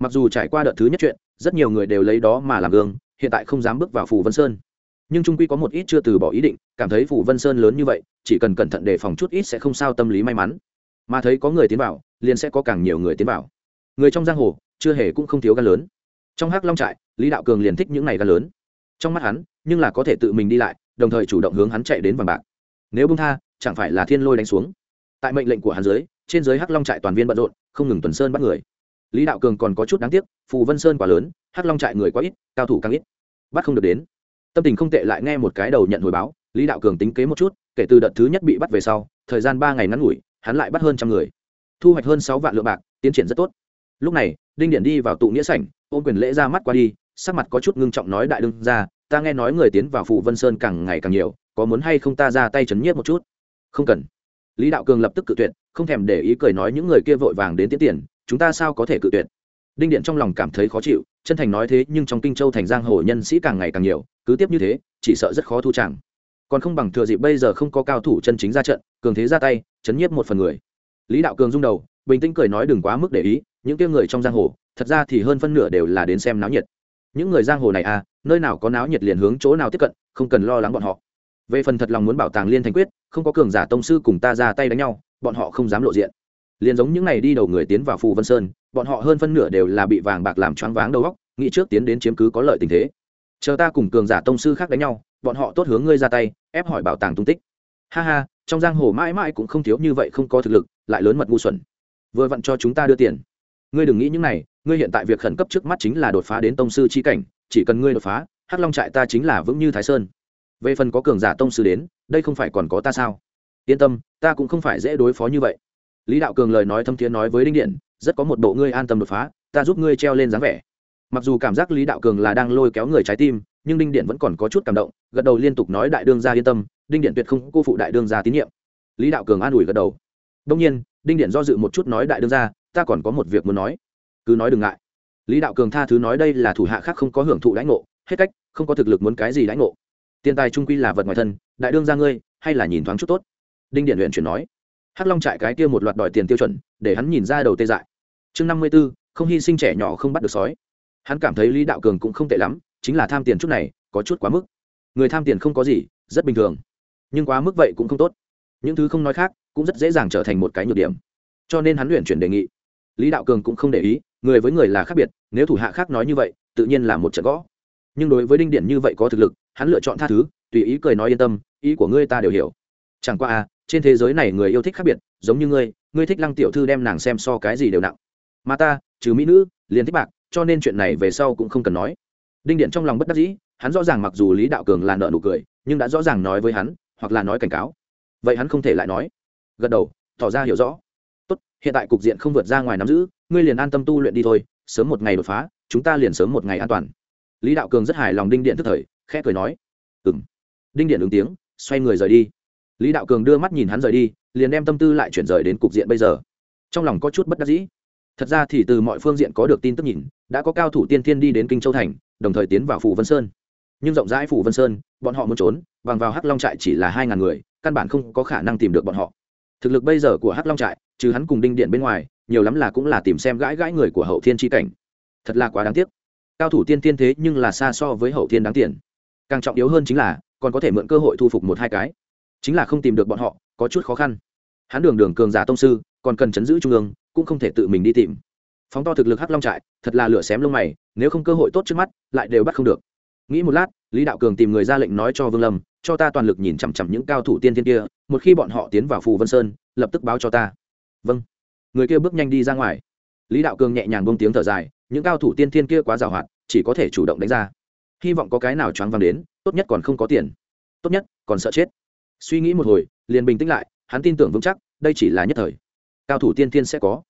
Mặc dù trải qua đợt thứ nhất chuyện, rất nhiều người đều lấy đó mà làm gương, hiện tại không dám bước vào phủ vân sơn. Nhưng trung quy có một ít chưa từ bỏ ý định, cảm thấy phủ vân sơn lớn như vậy, chỉ cần cẩn thận đề phòng chút ít sẽ không sao tâm lý may mắn. Mà thấy có người tiến vào, liền sẽ có càng nhiều người tiến vào. Người trong giang hồ, chưa hề cũng không thiếu gan lớn trong hắc long trại, lý đạo cường liền thích những này gan lớn. Trong mắt hắn, nhưng là có thể tự mình đi lại, đồng thời chủ động hướng hắn chạy đến vàng bạc. Nếu bung tha, chẳng phải là thiên lôi đánh xuống. Tại mệnh lệnh của hắn dưới, trên dưới hắc long trại toàn viên bận rộn, không ngừng tuần sơn bắt người. Lý đạo cường còn có chút đáng tiếc, phù vân sơn quá lớn, hắc long trại người quá ít, cao thủ càng ít. Bắt không được đến. Tâm tình không tệ lại nghe một cái đầu nhận hồi báo, lý đạo cường tính kế một chút, kể từ đợt thứ nhất bị bắt về sau, thời gian ba ngày ngắn ngủi, hắn lại bắt hơn trăm người. Thu hoạch hơn sáu vạn lượng bạc, tiến triển rất tốt. Lúc này, đinh điển đi vào tụ nghĩa sảnh ôm quyền lễ ra mắt qua đi, sắc mặt có chút ngưng trọng nói đại đương ra ta nghe nói người tiến vào phụ vân sơn càng ngày càng nhiều, có muốn hay không ta ra tay chấn nhiếp một chút? Không cần. Lý đạo cường lập tức cự tuyệt, không thèm để ý cười nói những người kia vội vàng đến tiến tiền, chúng ta sao có thể cự tuyệt? Đinh điện trong lòng cảm thấy khó chịu, chân thành nói thế nhưng trong kinh châu thành giang hồ nhân sĩ càng ngày càng nhiều, cứ tiếp như thế, chỉ sợ rất khó thu chẳng. Còn không bằng thừa dịp bây giờ không có cao thủ chân chính ra trận, cường thế ra tay, chấn nhiếp một phần người. Lý đạo cường rung đầu bình tĩnh cười nói đừng quá mức để ý, những kia người trong giang hồ, thật ra thì hơn phân nửa đều là đến xem náo nhiệt. Những người giang hồ này à nơi nào có náo nhiệt liền hướng chỗ nào tiếp cận, không cần lo lắng bọn họ. Về phần thật lòng muốn bảo tàng liên thành quyết, không có cường giả tông sư cùng ta ra tay đánh nhau, bọn họ không dám lộ diện. Liền giống những này đi đầu người tiến vào phù vân sơn, bọn họ hơn phân nửa đều là bị vàng bạc làm choáng váng đầu góc nghĩ trước tiến đến chiếm cứ có lợi tình thế. Chờ ta cùng cường giả tông sư khác đánh nhau, bọn họ tốt hướng ngươi ra tay, ép hỏi bảo tàng tung tích. Ha ha, trong giang hồ mãi mãi cũng không thiếu như vậy không có thực lực, lại lớn mật ngu xuẩn vừa vặn cho chúng ta đưa tiền. Ngươi đừng nghĩ những này, ngươi hiện tại việc khẩn cấp trước mắt chính là đột phá đến tông sư chi cảnh, chỉ cần ngươi đột phá, hắc long trại ta chính là vững như thái sơn. Về phần có cường giả tông sư đến, đây không phải còn có ta sao? Yên tâm, ta cũng không phải dễ đối phó như vậy. Lý đạo cường lời nói thâm thiến nói với đinh điện, rất có một bộ ngươi an tâm đột phá, ta giúp ngươi treo lên dáng vẻ. Mặc dù cảm giác lý đạo cường là đang lôi kéo người trái tim, nhưng đinh điện vẫn còn có chút cảm động, gật đầu liên tục nói đại đương gia yên tâm, đinh điện tuyệt không cô phụ đại đương gia tín nhiệm. Lý đạo cường an ủi gật đầu đông nhiên, đinh điện do dự một chút nói đại đương gia, ta còn có một việc muốn nói. Cứ nói đừng ngại. Lý đạo cường tha thứ nói đây là thủ hạ khác không có hưởng thụ đãi ngộ, hết cách, không có thực lực muốn cái gì đãi ngộ. Tiền tài trung quy là vật ngoài thân, đại đương gia ngươi, hay là nhìn thoáng chút tốt. Đinh điện luyện chuyển nói. Hắc long trại cái kia một loạt đòi tiền tiêu chuẩn, để hắn nhìn ra đầu tê dại. Chương năm mươi b ố không hy sinh trẻ nhỏ không bắt được sói. Hắn cảm thấy lý đạo cường cũng không tệ lắm, chính là tham tiền chút này, có chút quá mức. Người tham tiền không có gì, rất bình thường. Nhưng quá mức vậy cũng không tốt. Những thứ không nói khác cũng rất dễ dàng trở thành một cái nhược điểm. Cho nên hắn luyện chuyển đề nghị. Lý đạo cường cũng không để ý, người với người là khác biệt, nếu thủ hạ khác nói như vậy, tự nhiên là một trận gõ. Nhưng đối với đinh điện như vậy có thực lực, hắn lựa chọn tha thứ, tùy ý cười nói yên tâm, ý của ngươi ta đều hiểu. Chẳng qua à trên thế giới này người yêu thích khác biệt, giống như ngươi ngươi thích lăng tiểu thư đem nàng xem so cái gì đều nặng. Mà ta, trừ mỹ nữ, liền thích bạc, cho nên chuyện này về sau cũng không cần nói. Đinh điện trong lòng bất đắc dĩ, hắn rõ ràng mặc dù lý đạo cường là nợ nụ cười, nhưng đã rõ ràng nói với hắn, hoặc là nói cảnh cáo. Vậy hắn không thể lại nói gật đầu, tỏ ra hiểu rõ. Tốt, hiện tại cục diện không vượt ra ngoài nắm giữ, ngươi liền an tâm tu luyện đi thôi, sớm một ngày đột phá, chúng ta liền sớm một ngày an toàn. Lý đạo cường rất hài lòng đinh điện tức thời, khẽ cười nói ừ m đinh điện ứng tiếng, xoay người rời đi. Lý đạo cường đưa mắt nhìn hắn rời đi, liền đem tâm tư lại chuyển rời đến cục diện bây giờ. Trong lòng có chút bất đắc dĩ. Thật ra thì từ mọi phương diện có được tin tức nhìn, đã có cao thủ tiên thiên đi đến kinh châu thành, đồng thời tiến vào phủ vân sơn. Nhưng rộng rãi phủ vân sơn, bọn họ muốn trốn, bằng vào hắc long trại chỉ là hai ngàn người, căn bản không có khả năng tìm được bọn họ thực lực bây giờ của hắc long trại, trừ hắn cùng đinh điện bên ngoài, nhiều lắm là cũng là tìm xem gãi gãi người của hậu thiên tri cảnh. Thật là quá đáng tiếc. Cao thủ tiên tiên thế nhưng là xa so với hậu thiên đáng tiền. Càng trọng yếu hơn chính là, còn có thể mượn cơ hội thu phục một hai cái. Chính là không tìm được bọn họ, có chút khó khăn. Hắn đường đường cường giả tông sư, còn cần chấn giữ trung ương, cũng không thể tự mình đi tìm. Phóng to thực lực hắc long trại, thật là lửa xém lông mày, nếu không cơ hội tốt trước mắt, lại đều bắt không được. Nghĩ một lát, lý đạo cường tìm người ra lệnh nói cho vương lâm cho ta toàn lực nhìn chằm chằm những cao thủ tiên thiên kia, một khi bọn họ tiến vào phù vân sơn, lập tức báo cho ta. Vâng. Người kia bước nhanh đi ra ngoài. Lý đạo cường nhẹ nhàng bông tiếng thở dài, những cao thủ tiên thiên kia quá giàu hoạt chỉ có thể chủ động đánh ra. Hy vọng có cái nào choáng văng đến, tốt nhất còn không có tiền. Tốt nhất, còn sợ chết. Suy nghĩ một hồi, liền bình tĩnh lại, hắn tin tưởng vững chắc, đây chỉ là nhất thời. Cao thủ tiên thiên sẽ có.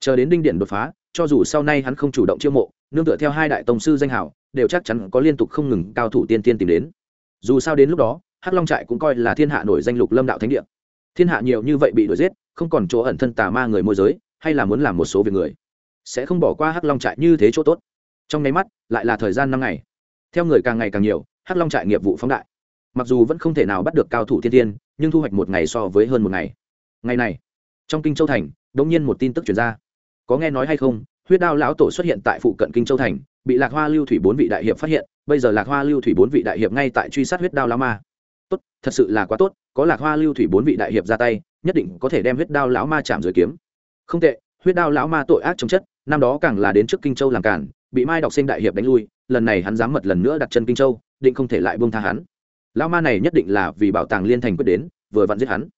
Chờ đến đinh điển đột phá, cho dù sau này hắn không chủ động chiêu mộ, nương tựa theo hai đại tông sư danh hảo đều chắc chắn có liên tục không ngừng cao thủ tiên tiên tìm đến. Dù sao đến lúc đó hắc long trại cũng coi là thiên hạ nổi danh lục lâm đạo thánh địa. Thiên hạ nhiều như vậy bị đuổi giết, không còn chỗ ẩn thân tà ma người môi giới, hay là muốn làm một số việc người, sẽ không bỏ qua hắc long trại như thế chỗ tốt. Trong nháy mắt, lại là thời gian năm ngày. Theo người càng ngày càng nhiều, hắc long trại nghiệp vụ phóng đại. Mặc dù vẫn không thể nào bắt được cao thủ thiên tiên, nhưng thu hoạch một ngày so với hơn một ngày. Ngày này, trong kinh châu thành đ ỗ n g nhiên một tin tức chuyển ra. Có nghe nói hay không, huyết đao lão tổ xuất hiện tại phụ cận kinh châu thành, bị lạc hoa lưu thủy bốn vị đại hiệp phát hiện, bây giờ lạc hoa lưu thủy bốn vị đại hiệp ngay tại truy sát huyết đao lão ma tốt, thật sự là quá tốt, có lạc hoa lưu thủy bốn vị đại hiệp ra tay, nhất định có thể đem huyết đao lão ma chạm dưới kiếm. Không tệ, huyết đao lão ma tội ác chống chất, năm đó càng là đến trước kinh châu làm cản, bị mai đọc sinh đại hiệp đánh lui, lần này hắn dám mật lần nữa đặt chân kinh châu, định không thể lại buông tha hắn. Lão ma này nhất định là vì bảo tàng liên thành quyết đến, vừa vặn giết hắn.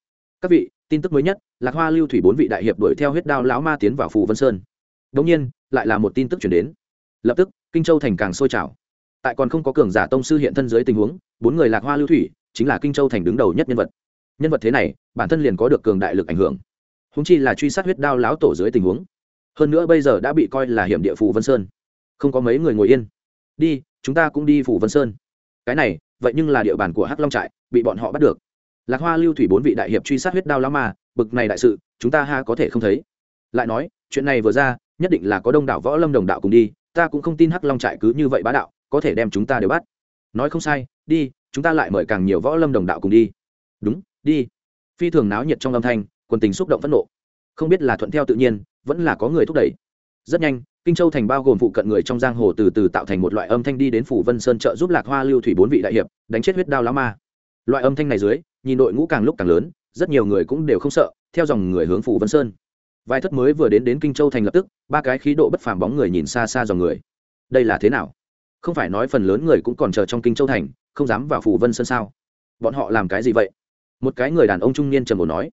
Các vị, tin tức mới nhất, lạc hoa lưu thủy bốn vị đại hiệp đuổi theo huyết đao lão ma tiến vào phù vân sơn. Đ nhiên, lại là một tin tức chuyển đến. Lập tức, kinh châu thành càng sôi trào. Tại còn không có cường giả tông sư hiện thân dưới tình huống, bốn người lạc hoa lưu thủy chính là kinh châu thành đứng đầu nhất nhân vật. Nhân vật thế này, bản thân liền có được cường đại lực ảnh hưởng. Húng chi là truy sát huyết đao láo tổ dưới tình huống. Hơn nữa bây giờ đã bị coi là hiểm địa phủ vân sơn. Không có mấy người ngồi yên. Đi, chúng ta cũng đi phủ vân sơn. Cái này, vậy nhưng là địa bàn của hắc long trại, bị bọn họ bắt được. Lạc hoa lưu thủy bốn vị đại hiệp truy sát huyết đao lão mà bực này đại sự, chúng ta ha có thể không thấy. Lại nói, chuyện này vừa ra, nhất định là có đông đảo võ lâm đồng đạo cùng đi, ta cũng không tin hắc long trại cứ như vậy bá đạo, có thể đem chúng ta đều bắt. Nói không sai, đi chúng ta lại mời càng nhiều võ lâm đồng đạo cùng đi. Đúng, đi. Phi thường náo nhiệt trong âm thanh, quần tình xúc động phẫn nộ. Không biết là thuận theo tự nhiên, vẫn là có người thúc đẩy. Rất nhanh, kinh châu thành bao gồm phụ cận người trong giang hồ từ từ tạo thành một loại âm thanh đi đến phủ vân sơn trợ giúp lạc hoa lưu thủy bốn vị đại hiệp, đánh chết huyết đao lão ma. Loại âm thanh này dưới, nhìn đội ngũ càng lúc càng lớn, rất nhiều người cũng đều không sợ, theo dòng người hướng phủ vân sơn. Vài thất mới vừa đến đến kinh châu thành lập tức, ba cái khí độ bất phàm bóng người nhìn xa xa dòng người. Đây là thế nào? Không phải nói phần lớn người cũng còn chờ trong kinh châu thành không dám vào phủ vân sơn sao? Bọn họ làm cái gì vậy? Một cái người đàn ông trung niên trầm ổn nói,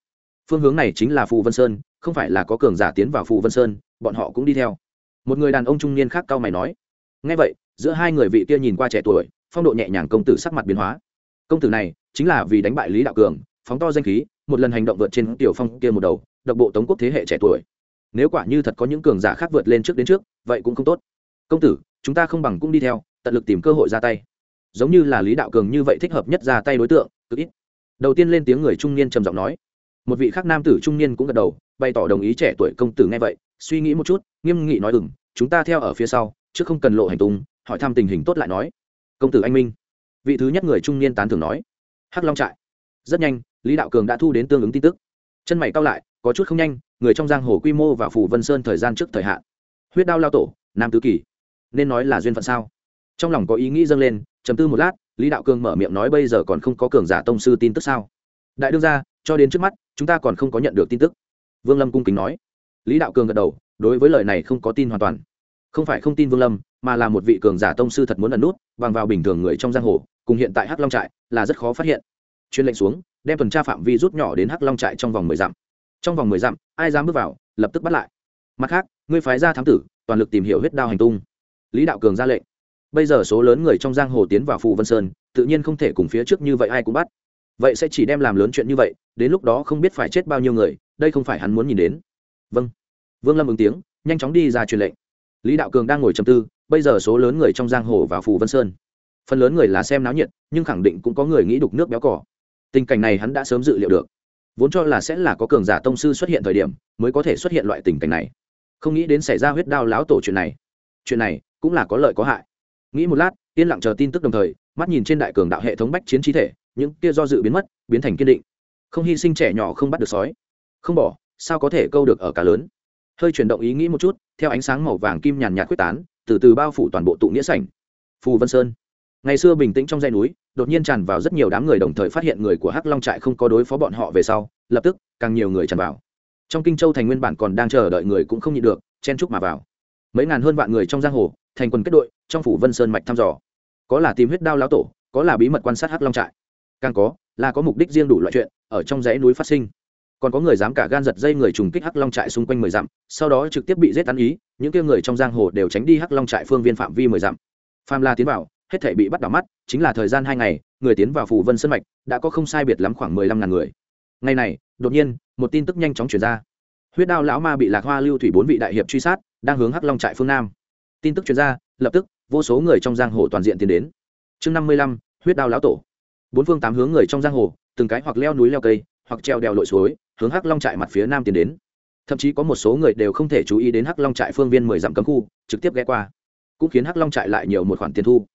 phương hướng này chính là phù vân sơn, không phải là có cường giả tiến vào phù vân sơn, bọn họ cũng đi theo. Một người đàn ông trung niên khác cao mày nói ngay vậy, giữa hai người vị kia nhìn qua trẻ tuổi, phong độ nhẹ nhàng công tử sắc mặt biến hóa. Công tử này, chính là vì đánh bại lý đạo cường, phóng to danh khí, một lần hành động vượt trên tiểu phong kia một đầu, độc bộ tống quốc thế hệ trẻ tuổi. Nếu quả như thật có những cường giả khác vượt lên trước đến trước, vậy cũng không tốt. Công tử, chúng ta không bằng cũng đi theo, tận lực tìm cơ hội ra tay giống như là lý đạo cường như vậy thích hợp nhất ra tay đối tượng, cực ít. Đầu tiên lên tiếng người trung niên trầm giọng nói. Một vị khác nam tử trung niên cũng gật đầu, bày tỏ đồng ý trẻ tuổi công tử nghe vậy, suy nghĩ một chút, nghiêm nghị nói ừng chúng ta theo ở phía sau, chứ không cần lộ hành tung, hỏi thăm tình hình tốt lại nói. Công tử anh minh. Vị thứ nhất người trung niên tán thường nói. Hắc long trại. Rất nhanh, lý đạo cường đã thu đến tương ứng tin tức. Chân mày cao lại, có chút không nhanh, người trong giang hồ quy mô và phủ vân sơn thời gian trước thời hạn. Huyết đao lao tổ, nam tứ kỳ. Nên nói là duyên phận sao? Trong lòng có ý nghĩ dâng lên chấm tư một lát, lý đạo cường mở miệng nói bây giờ còn không có cường giả tông sư tin tức sao? Đại đương ra cho đến trước mắt, chúng ta còn không có nhận được tin tức. Vương lâm cung kính nói. Lý đạo cường gật đầu, đối với lời này không có tin hoàn toàn. Không phải không tin vương lâm, mà là một vị cường giả tông sư thật muốn ẩn nút, bằng vào bình thường người trong giang hồ, cùng hiện tại hắc long trại là rất khó phát hiện. Chuyên lệnh xuống, đem tuần tra phạm vi rút nhỏ đến hắc long trại trong vòng mười dặm. Trong vòng mười dặm, ai dám bước vào, lập tức bắt lại. Mặt khác, ngươi phái ra thám tử, toàn lực tìm hiểu huyết đao hành tung. Lý đạo cường ra lệnh bây giờ số lớn người trong giang hồ tiến vào phù vân sơn, tự nhiên không thể cùng phía trước như vậy ai cũng bắt. Vậy sẽ chỉ đem làm lớn chuyện như vậy, đến lúc đó không biết phải chết bao nhiêu người, đây không phải hắn muốn nhìn đến. Vâng. Vương lâm ứng tiếng, nhanh chóng đi ra truyền lệnh. Lý đạo cường đang ngồi trầm tư, bây giờ số lớn người trong giang hồ vào phù vân sơn. Phần lớn người là xem náo nhiệt, nhưng khẳng định cũng có người nghĩ đục nước béo cỏ tình cảnh này hắn đã sớm dự liệu được. Vốn cho là sẽ là có cường giả tông sư xuất hiện thời điểm, mới có thể xuất hiện loại tình cảnh này. Không nghĩ đến xảy ra huyết đao láo tổ chuyện này. Chuyện này cũng là có lợi có hại nghĩ một lát, yên lặng chờ tin tức đồng thời, mắt nhìn trên đại cường đạo hệ thống bách chiến trí thể, những kia do dự biến mất, biến thành kiên định. Không hy sinh trẻ nhỏ không bắt được sói. Không bỏ, sao có thể câu được ở cả lớn? Hơi chuyển động ý nghĩ một chút, theo ánh sáng màu vàng kim nhàn nhạt quyết tán, từ từ bao phủ toàn bộ tụ nghĩa sảnh. Phù vân sơn. Ngày xưa bình tĩnh trong dãy núi, đột nhiên tràn vào rất nhiều đám người đồng thời phát hiện người của hắc long trại không có đối phó bọn họ về sau, lập tức, càng nhiều người tràn vào. Trong kinh châu thành nguyên bản còn đang chờ đợi người cũng không nhịn được, chen chúc mà vào. Mấy ngàn hơn vạn người trong giang hồ thành quần kết đội, trong phủ vân sơn mạch thăm dò. Có là tìm huyết đao lão tổ, có là bí mật quan sát hắc long trại. Càng có, là có mục đích riêng đủ loại chuyện ở trong dãy núi phát sinh. Còn có người dám cả gan giật dây người trùng kích hắc long trại xung quanh mười dặm, sau đó trực tiếp bị giết tán ý, những kia người trong giang hồ đều tránh đi hắc long trại phương viên phạm vi mười dặm. Pham la tiến vào, hết thể bị bắt đỏ mắt, chính là thời gian hai ngày, người tiến vào phủ vân sân mạch đã có không sai biệt lắm khoảng mười lăm ngàn người. Ngày này, đột nhiên, một tin tức nhanh chóng chuyển ra. Huyết đao lão ma bị lạc hoa lưu thủy bốn vị đại hiệp truy sát, đang hướng hắc long trại phương nam tin tức chuyên ra lập tức, vô số người trong giang hồ toàn diện tiến đến. Chương năm mươi lăm, huyết đao lão tổ. Bốn phương tám hướng người trong giang hồ, từng cái hoặc leo núi leo cây, hoặc treo đèo lội suối, hướng hắc long trại mặt phía nam tiến đến. Thậm chí có một số người đều không thể chú ý đến hắc long trại phương viên mười dặm cấm khu, trực tiếp ghé qua. Cũng khiến hắc long trại lại nhiều một khoản tiền thu.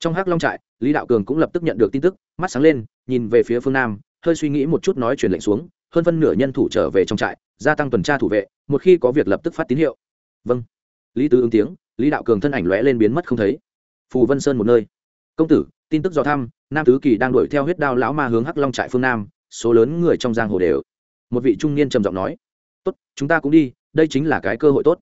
Trong hắc long trại, lý đạo cường cũng lập tức nhận được tin tức, mắt sáng lên, nhìn về phía phương nam, hơi suy nghĩ một chút nói chuyển lệnh xuống, hơn phân nửa nhân thủ trở về trong trại, gia tăng tuần tra thủ vệ, một khi có việc lập tức phát tín hiệu. Vâng lý tứ ứng tiếng, lý đạo cường thân ảnh lóe lên biến mất không thấy. Phù vân sơn một nơi. Công tử, tin tức do thăm, nam tứ kỳ đang đuổi theo huyết đao lão ma hướng hắc long trại phương nam, số lớn người trong giang hồ đều. Một vị trung niên trầm giọng nói. Tốt, chúng ta cũng đi, đây chính là cái cơ hội tốt.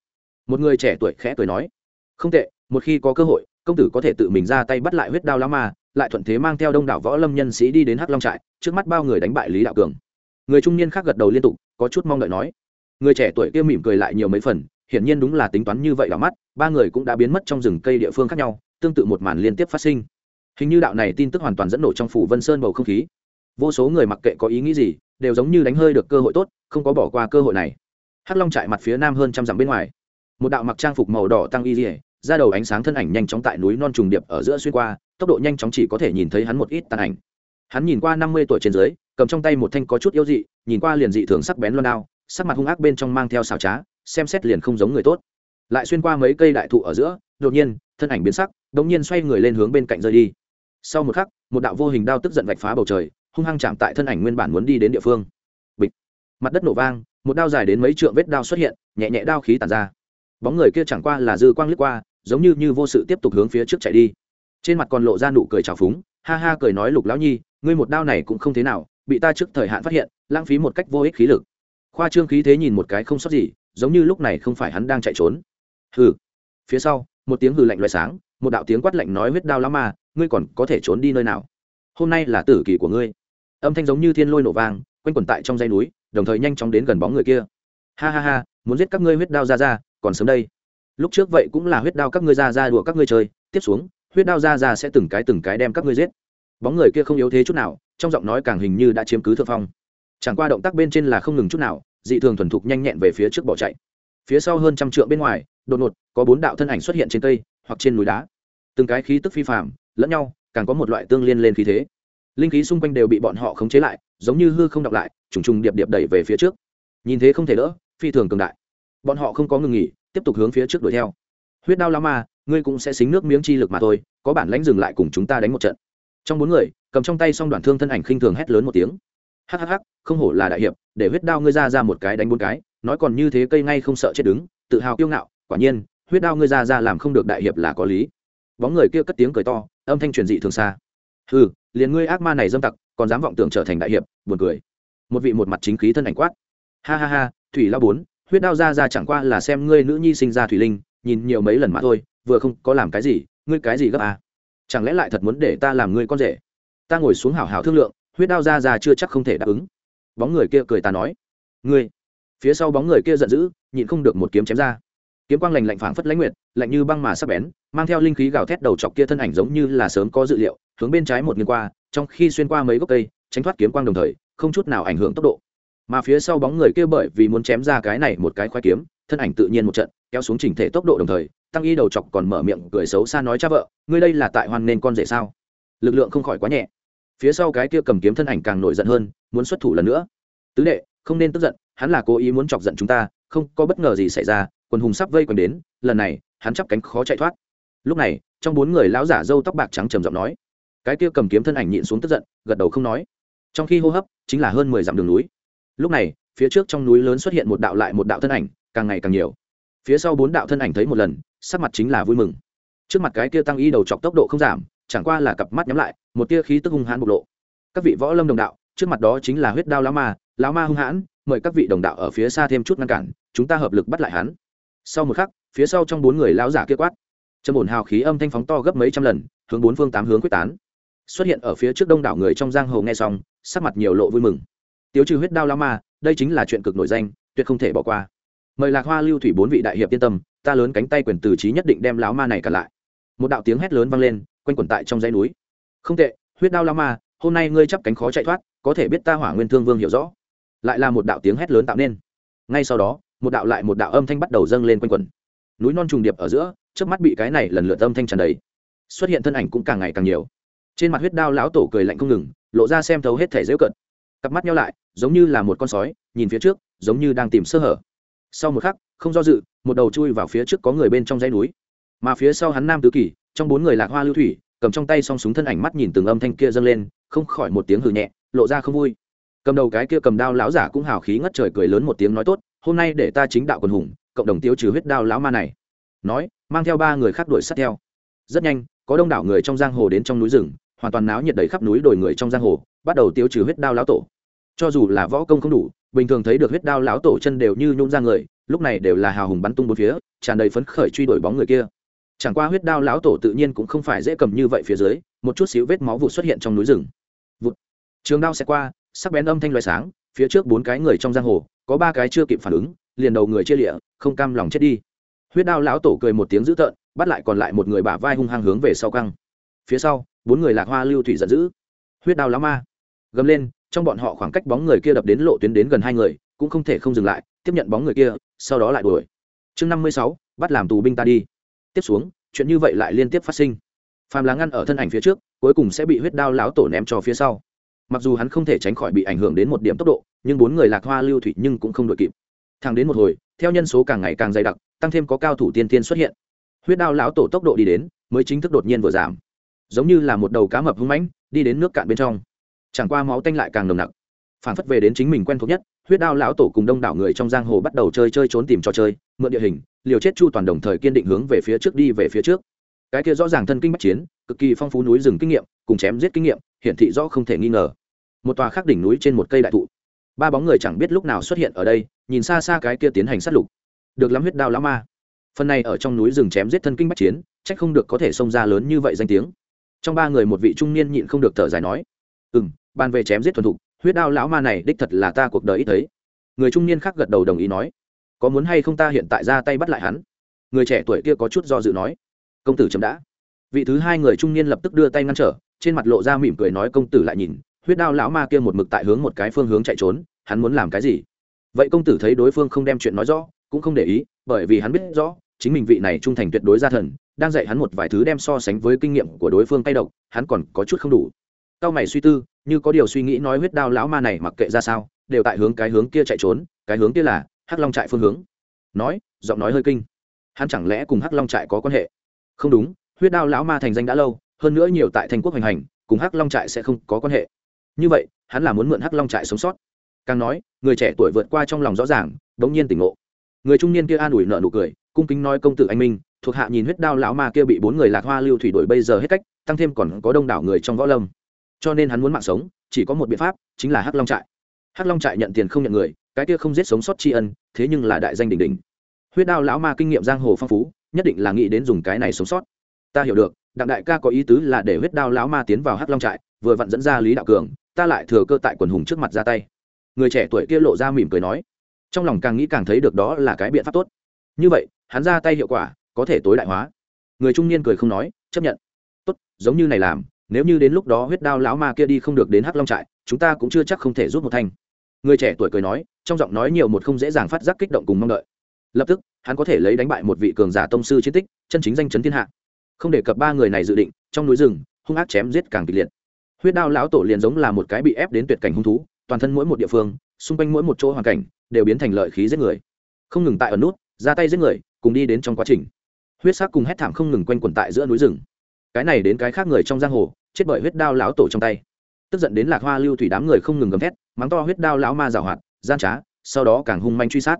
Một người trẻ tuổi khẽ cười nói. Không tệ, một khi có cơ hội, công tử có thể tự mình ra tay bắt lại huyết đao lão ma, lại thuận thế mang theo đông đảo võ lâm nhân sĩ đi đến hắc long trại, trước mắt bao người đánh bại lý đạo cường. Người trung niên khác gật đầu liên tục, có chút mong đợi nói. Người trẻ tuổi kia mỉm cười lại nhiều mấy phần hiển nhiên đúng là tính toán như vậy ở mắt, ba người cũng đã biến mất trong rừng cây địa phương khác nhau, tương tự một màn liên tiếp phát sinh. Hình như đạo này tin tức hoàn toàn dẫn nổ trong phủ vân sơn bầu không khí. Vô số người mặc kệ có ý nghĩ gì, đều giống như đánh hơi được cơ hội tốt, không có bỏ qua cơ hội này. Hắc long trại mặt phía nam hơn trăm dặm bên ngoài, một đạo mặc trang phục màu đỏ tăng y dỉa ra đầu ánh sáng thân ảnh nhanh chóng tại núi non trùng điệp ở giữa xuyên qua, tốc độ nhanh chóng chỉ có thể nhìn thấy hắn một ít tàn ảnh. Hắn nhìn qua năm mươi tuổi trên dưới, cầm trong tay một thanh có chút yếu dị, nhìn qua liền dị thường sắc bén loan đao, sắc mặt hung ác bên trong mang theo xào trá xem xét liền không giống người tốt. Lại xuyên qua mấy cây đại thụ ở giữa, đột nhiên, thân ảnh biến sắc đ ỗ n g nhiên xoay người lên hướng bên cạnh rơi đi. Sau một khắc, một đạo vô hình đao tức giận vạch phá bầu trời, hung hăng chạm tại thân ảnh nguyên bản muốn đi đến địa phương. Bịch. Mặt đất nổ vang, một đao dài đến mấy trượng vết đao xuất hiện, nhẹ nhẹ đao khí tàn ra. Bóng người kia chẳng qua là dư quang lướt qua, giống như như vô sự tiếp tục hướng phía trước chạy đi. Trên mặt còn lộ ra nụ cười trào phúng, ha ha cười nói lục lão nhi, ngươi một đao này cũng không thế nào, bị ta trước thời hạn phát hiện, lãng phí một cách vô ích khí lực. Khoa trương khí thế nhìn một cái không sót gì giống như lúc này không phải hắn đang chạy trốn. Hừ. Phía sau, một tiếng hừ lạnh loại sáng, một đạo tiếng quát lạnh nói huyết đao lão ma ngươi còn có thể trốn đi nơi nào? Hôm nay là tử kỳ của ngươi. Âm thanh giống như thiên lôi nổ vang, quanh quẩn tại trong dây núi, đồng thời nhanh chóng đến gần bóng người kia. Ha ha ha, muốn giết các ngươi huyết đao ra ra, còn sớm đây. Lúc trước vậy cũng là huyết đao các ngươi ra ra đùa các ngươi chơi, tiếp xuống, huyết đao ra ra sẽ từng cái từng cái đem các ngươi giết. Bóng người kia không yếu thế chút nào, trong giọng nói càng hình như đã chiếm cứ thượng phong. Chẳng qua động tác bên trên là không ngừng chút nào dị thường thuần thục nhanh nhẹn về phía trước bỏ chạy. Phía sau hơn trăm trượng bên ngoài, đột ngột, có bốn đạo thân ảnh xuất hiện trên cây, hoặc trên núi đá. Từng cái khí tức phi phạm lẫn nhau, càng có một loại tương liên lên khí thế. Linh khí xung quanh đều bị bọn họ khống chế lại, giống như hư không đọc lại, trùng trùng điệp điệp đẩy về phía trước. Nhìn thế không thể đỡ, phi thường cường đại. Bọn họ không có ngừng nghỉ, tiếp tục hướng phía trước đuổi theo. Huyết đao la ma, ngươi cũng sẽ xính nước miếng chi lực mà thôi, có bản lãnh dừng lại cùng chúng ta đánh một trận. Trong bốn người, cầm trong tay xong đoạn thương thân ảnh khinh thường hét lớn một tiếng hhh không hổ là đại hiệp, để huyết đao ngươi ra ra một cái đánh bốn cái, nói còn như thế cây ngay không sợ chết đứng, tự hào kiêu ngạo, quả nhiên, huyết đao ngươi ra ra làm không được đại hiệp là có lý. Bóng người kia cất tiếng cười to, âm thanh truyền dị thường xa. Ừ liền ngươi ác ma này dâm tặc, còn dám vọng tưởng trở thành đại hiệp, buồn cười. Một vị một mặt chính khí thân ảnh quát. Ha ha ha, thủy lao bốn, huyết đao ra ra chẳng qua là xem ngươi nữ nhi sinh ra thủy linh, nhìn nhiều mấy lần mà thôi, vừa không có làm cái gì, ngươi cái gì gấp à? Chẳng lẽ lại thật muốn để ta làm ngươi con rể? Ta ngồi xuống hảo hảo thương lượng huyết đao ra ra chưa chắc không thể đáp ứng. Bóng người kia cười ta nói, ngươi. Phía sau bóng người kia giận dữ, nhịn không được một kiếm chém ra. Kiếm quang lành lạnh phảng phất lãnh nguyệt, lạnh như băng mà sắp bén, mang theo linh khí gào thét đầu chọc kia thân ảnh giống như là sớm có dự liệu, hướng bên trái một nghiêng qua, trong khi xuyên qua mấy gốc cây, tránh thoát kiếm quang đồng thời, không chút nào ảnh hưởng tốc độ. Mà phía sau bóng người kia bởi vì muốn chém ra cái này một cái khoai kiếm, thân ảnh tự nhiên một trận, kéo xuống chỉnh thể tốc độ đồng thời, tăng y đầu chọc còn mở miệng cười xấu xa nói, cha vợ, ngươi đây là tại hoan nên con rể sao? Lực lượng không khỏi quá nhẹ phía sau cái kia cầm kiếm thân ảnh càng nổi giận hơn, muốn xuất thủ lần nữa. Tứ đệ, không nên tức giận, hắn là cố ý muốn chọc giận chúng ta, không có bất ngờ gì xảy ra, quần hùng sắp vây quần đến, lần này, hắn chắp cánh khó chạy thoát. Lúc này, trong bốn người lão giả râu tóc bạc trắng trầm giọng nói. Cái kia cầm kiếm thân ảnh nhịn xuống tức giận, gật đầu không nói. Trong khi hô hấp, chính là hơn mười dặm đường núi. Lúc này, phía trước trong núi lớn xuất hiện một đạo lại một đạo thân ảnh, càng ngày càng nhiều. Phía sau bốn đạo thân ảnh thấy một lần, sắc mặt chính là vui mừng. Trước mặt cái kia tăng y đầu chọc tốc độ không giảm chẳng qua là cặp mắt nhắm lại, một tia khí tức hung hãn bộc lộ. Các vị võ lâm đồng đạo, trước mặt đó chính là huyết đao lão ma lão ma hung hãn, mời các vị đồng đạo ở phía xa thêm chút ngăn cản, chúng ta hợp lực bắt lại hắn. Sau một khắc, phía sau trong bốn người lão giả kia quát. Trầm ổn hào khí âm thanh phóng to gấp mấy trăm lần, hướng bốn phương tám hướng quyết tán. Xuất hiện ở phía trước đông đảo người trong giang hồ nghe xong, sắc mặt nhiều lộ vui mừng. Tiếu trừ huyết đao lão ma, đây chính là chuyện cực nổi danh, tuyệt không thể bỏ qua. Mời lạc hoa lưu thủy bốn vị đại hiệp yên tâm, ta lớn cánh tay quyền từ trí nhất định đem lão ma này cả lại. Một đạo tiếng hét lớn vang lên quanh quẩn tại trong dãy núi. Không tệ, huyết đao lão ma, hôm nay ngươi chấp cánh khó chạy thoát, có thể biết ta hỏa nguyên thương vương hiểu rõ. Lại là một đạo tiếng hét lớn tạo nên. Ngay sau đó, một đạo lại một đạo âm thanh bắt đầu dâng lên quanh quẩn. Núi non trùng điệp ở giữa trước mắt bị cái này lần lượt âm thanh tràn đầy. Xuất hiện thân ảnh cũng càng ngày càng nhiều. Trên mặt huyết đao lão tổ cười lạnh không ngừng, lộ ra xem thấu hết thể dễu cận. Cặp mắt nhau lại, giống như là một con sói, nhìn phía trước, giống như đang tìm sơ hở. Sau một khắc, không do dự, một đầu chui vào phía trước có người bên trong dãy núi. Mà phía sau hắn nam tứ kỷ trong bốn người lạc hoa lưu thủy, cầm trong tay song súng thân ảnh mắt nhìn từng âm thanh kia dâng lên, không khỏi một tiếng hừ nhẹ, lộ ra không vui. Cầm đầu cái kia cầm đao lão giả cũng hào khí ngất trời cười lớn một tiếng nói tốt, hôm nay để ta chính đạo quần hùng, cộng đồng tiêu trừ huyết đao lão ma này. Nói, mang theo ba người khác đuổi sát theo. Rất nhanh, có đông đảo người trong giang hồ đến trong núi rừng, hoàn toàn náo nhiệt đầy khắp núi đồi người trong giang hồ, bắt đầu tiêu trừ huyết đao lão tổ. Cho dù là võ công không đủ, bình thường thấy được huyết đao lão tổ chân đều như nhún ra người, lúc này đều là hào hùng bắn tung bốn phía, tràn đầy phấn khởi truy đuổi bóng người kia chẳng qua huyết đao lão tổ tự nhiên cũng không phải dễ cầm như vậy phía dưới, một chút xíu vết máu vụ xuất hiện trong núi rừng. Vụt. trường đao sẽ qua, sắc bén âm thanh loài sáng, phía trước bốn cái người trong giang hồ, có ba cái chưa kịp phản ứng, liền đầu người chia lịa, không cam lòng chết đi. Huyết đao lão tổ cười một tiếng dữ tợn, bắt lại còn lại một người bả vai hung hăng hướng về sau căng. Phía sau, bốn người lạc hoa lưu thủy giận dữ. Huyết đao lão ma. Gầm lên, trong bọn họ khoảng cách bóng người kia đập đến lộ tuyến đến gần hai người, cũng không thể không dừng lại, tiếp nhận bóng người kia, sau đó lại đuổi. Chương năm mươi sáu, bắt làm tù binh ta đi tiếp xuống, chuyện như vậy lại liên tiếp phát sinh. Phàm là ngăn ở thân ảnh phía trước, cuối cùng sẽ bị huyết đao lão tổ ném cho phía sau. Mặc dù hắn không thể tránh khỏi bị ảnh hưởng đến một điểm tốc độ, nhưng bốn người lạc hoa lưu thủy nhưng cũng không đội kịp. Thẳng đến một hồi, theo nhân số càng ngày càng dày đặc, tăng thêm có cao thủ tiên tiên xuất hiện. Huyết đao lão tổ tốc độ đi đến, mới chính thức đột nhiên vừa giảm. Giống như là một đầu cá mập hưng mãnh, đi đến nước cạn bên trong. Chẳng qua máu tanh lại càng nồng nặc. Phản phất về đến chính mình quen thuộc nhất, huyết đao lão tổ cùng đông đảo người trong giang hồ bắt đầu chơi chơi trốn tìm trò chơi, mượn địa hình liều chết chu toàn đồng thời kiên định hướng về phía trước đi về phía trước. Cái kia rõ ràng thân kinh bắc chiến, cực kỳ phong phú núi rừng kinh nghiệm, cùng chém giết kinh nghiệm, hiển thị rõ không thể nghi ngờ. Một tòa khác đỉnh núi trên một cây đại thụ. Ba bóng người chẳng biết lúc nào xuất hiện ở đây, nhìn xa xa cái kia tiến hành sát lục. Được lắm huyết đao lão ma. Phần này ở trong núi rừng chém giết thân kinh bách chiến trách không được có thể xông ra lớn như vậy danh tiếng. Trong ba người một vị trung niên nhịn không được thở dài nói ừ m bàn về chém giết thuần thục, huyết đao lão ma này đích thật là ta cuộc đời ít thấy. Người trung niên khác gật đầu đồng ý nói có muốn hay không ta hiện tại ra tay bắt lại hắn? Người trẻ tuổi kia có chút do dự nói. Công tử chấm đã. Vị thứ hai người trung niên lập tức đưa tay ngăn trở, trên mặt lộ ra mỉm cười nói công tử lại nhìn, huyết đao lão ma kia một mực tại hướng một cái phương hướng chạy trốn, hắn muốn làm cái gì? Vậy công tử thấy đối phương không đem chuyện nói rõ, cũng không để ý, bởi vì hắn biết rõ, chính mình vị này trung thành tuyệt đối gia thần, đang dạy hắn một vài thứ đem so sánh với kinh nghiệm của đối phương tay độc, hắn còn có chút không đủ. Cao mày suy tư, như có điều suy nghĩ nói huyết đao lão ma này mặc kệ ra sao, đều tại hướng cái hướng kia chạy trốn, cái hướng kia là hắc long trại phương hướng. Nói, giọng nói hơi kinh. Hắn chẳng lẽ cùng hắc long trại có quan hệ? Không đúng, huyết đao lão ma thành danh đã lâu, hơn nữa nhiều tại thành quốc Hoành hành, cùng hắc long trại sẽ không có quan hệ. Như vậy, hắn là muốn mượn hắc long trại sống sót. Càng nói, người trẻ tuổi vượt qua trong lòng rõ ràng đ ố n g nhiên tỉnh ngộ. Người trung niên kia an ủi nợ nụ cười, cung kính nói, công tử anh minh, thuộc hạ nhìn huyết đao lão ma kia bị bốn người lạc hoa lưu thủy đổi bây giờ hết cách, tăng thêm còn có đông đảo người trong võ lâm. Cho nên hắn muốn mạng sống, chỉ có một biện pháp, chính là hắc long trại. Hắc long trại nhận tiền không nhận người cái kia không giết sống sót tri ân, thế nhưng là đại danh đỉnh đỉnh. Huyết đao lão ma kinh nghiệm giang hồ phong phú, nhất định là nghĩ đến dùng cái này sống sót. Ta hiểu được, đặng đại ca có ý tứ là để huyết đao lão ma tiến vào hắc long trại, vừa vặn dẫn ra lý đạo cường, ta lại thừa cơ tại quần hùng trước mặt ra tay. Người trẻ tuổi kia lộ ra mỉm cười nói. Trong lòng càng nghĩ càng thấy được đó là cái biện pháp tốt. Như vậy, hắn ra tay hiệu quả, có thể tối đại hóa. Người trung niên cười không nói, chấp nhận. Tốt, giống như này làm, nếu như đến lúc đó huyết đao lão ma kia đi không được đến hắc long trại, chúng ta cũng chưa chắc không thể rút một thanh người trẻ tuổi cười nói, trong giọng nói nhiều một không dễ dàng phát giác kích động cùng mong đợi. Lập tức, hắn có thể lấy đánh bại một vị cường giả tông sư chiến tích, chân chính danh chấn thiên hạ. Không để cập ba người này dự định, trong núi rừng, hung ác chém giết càng kịch liệt. Huyết đao lão tổ liền giống là một cái bị ép đến tuyệt cảnh hung thú, toàn thân mỗi một địa phương, xung quanh mỗi một chỗ hoàn cảnh, đều biến thành lợi khí giết người. Không ngừng tại ở nút, ra tay giết người, cùng đi đến trong quá trình. Huyết sắc cùng hét thảm không ngừng quanh quẩn tại giữa núi rừng. Cái này đến cái khác người trong giang hồ, chết bởi huyết đao lão tổ trong tay. Tức giận đến lạc hoa lưu thủy đám người không ngừng gầm thét mắng to huyết đao lão ma giảo hoạt, gian trá, sau đó càng hung manh truy sát.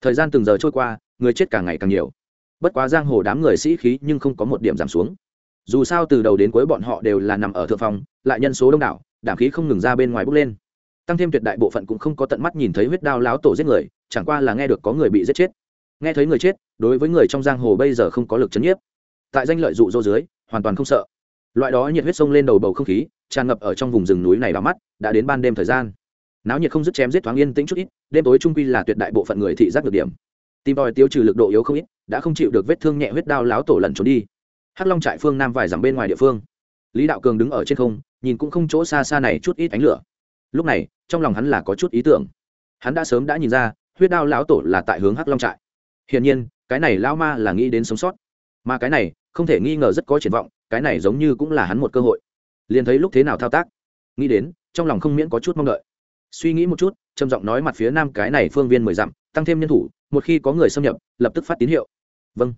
Thời gian từng giờ trôi qua, người chết càng ngày càng nhiều. Bất quá giang hồ đám người sĩ khí nhưng không có một điểm giảm xuống. Dù sao từ đầu đến cuối bọn họ đều là nằm ở thượng phòng lại nhân số đông đảo, đảm khí không ngừng ra bên ngoài bốc lên. Tăng thêm tuyệt đại bộ phận cũng không có tận mắt nhìn thấy huyết đao láo tổ giết người, chẳng qua là nghe được có người bị giết chết. Nghe thấy người chết, đối với người trong giang hồ bây giờ không có lực chấn nhiếp. Tại danh lợi dụ dỗ dưới, hoàn toàn không sợ. Loại đó nhiệt huyết sông lên đầu bầu không khí, tràn ngập ở trong vùng rừng núi này đ mắt, đã đến ban đêm thời gian náo nhiệt không dứt chém giết thoáng yên tĩnh chút ít, đêm tối trung quy là tuyệt đại bộ phận người thị giác được điểm. Tìm tòi tiêu trừ lực độ yếu không ít, đã không chịu được vết thương nhẹ huyết đao láo tổ lẩn trốn đi. Hắc long trại phương nam vài dặm bên ngoài địa phương. Lý đạo cường đứng ở trên không, nhìn cũng không chỗ xa xa này chút ít ánh lửa. Lúc này, trong lòng hắn là có chút ý tưởng. Hắn đã sớm đã nhìn ra, huyết đao lão tổ là tại hướng hắc long trại. Hiển nhiên, cái này lao ma là nghĩ đến sống sót. Mà cái này, không thể nghi ngờ rất có triển vọng, cái này giống như cũng là hắn một cơ hội. Liền thấy lúc thế nào thao tác. Nghĩ đến, trong lòng không miễn có chút mong đợi suy nghĩ một chút, trầm giọng nói mặt phía nam cái này phương viên mười dặm, tăng thêm nhân thủ, một khi có người xâm nhập, lập tức phát tín hiệu. Vâng.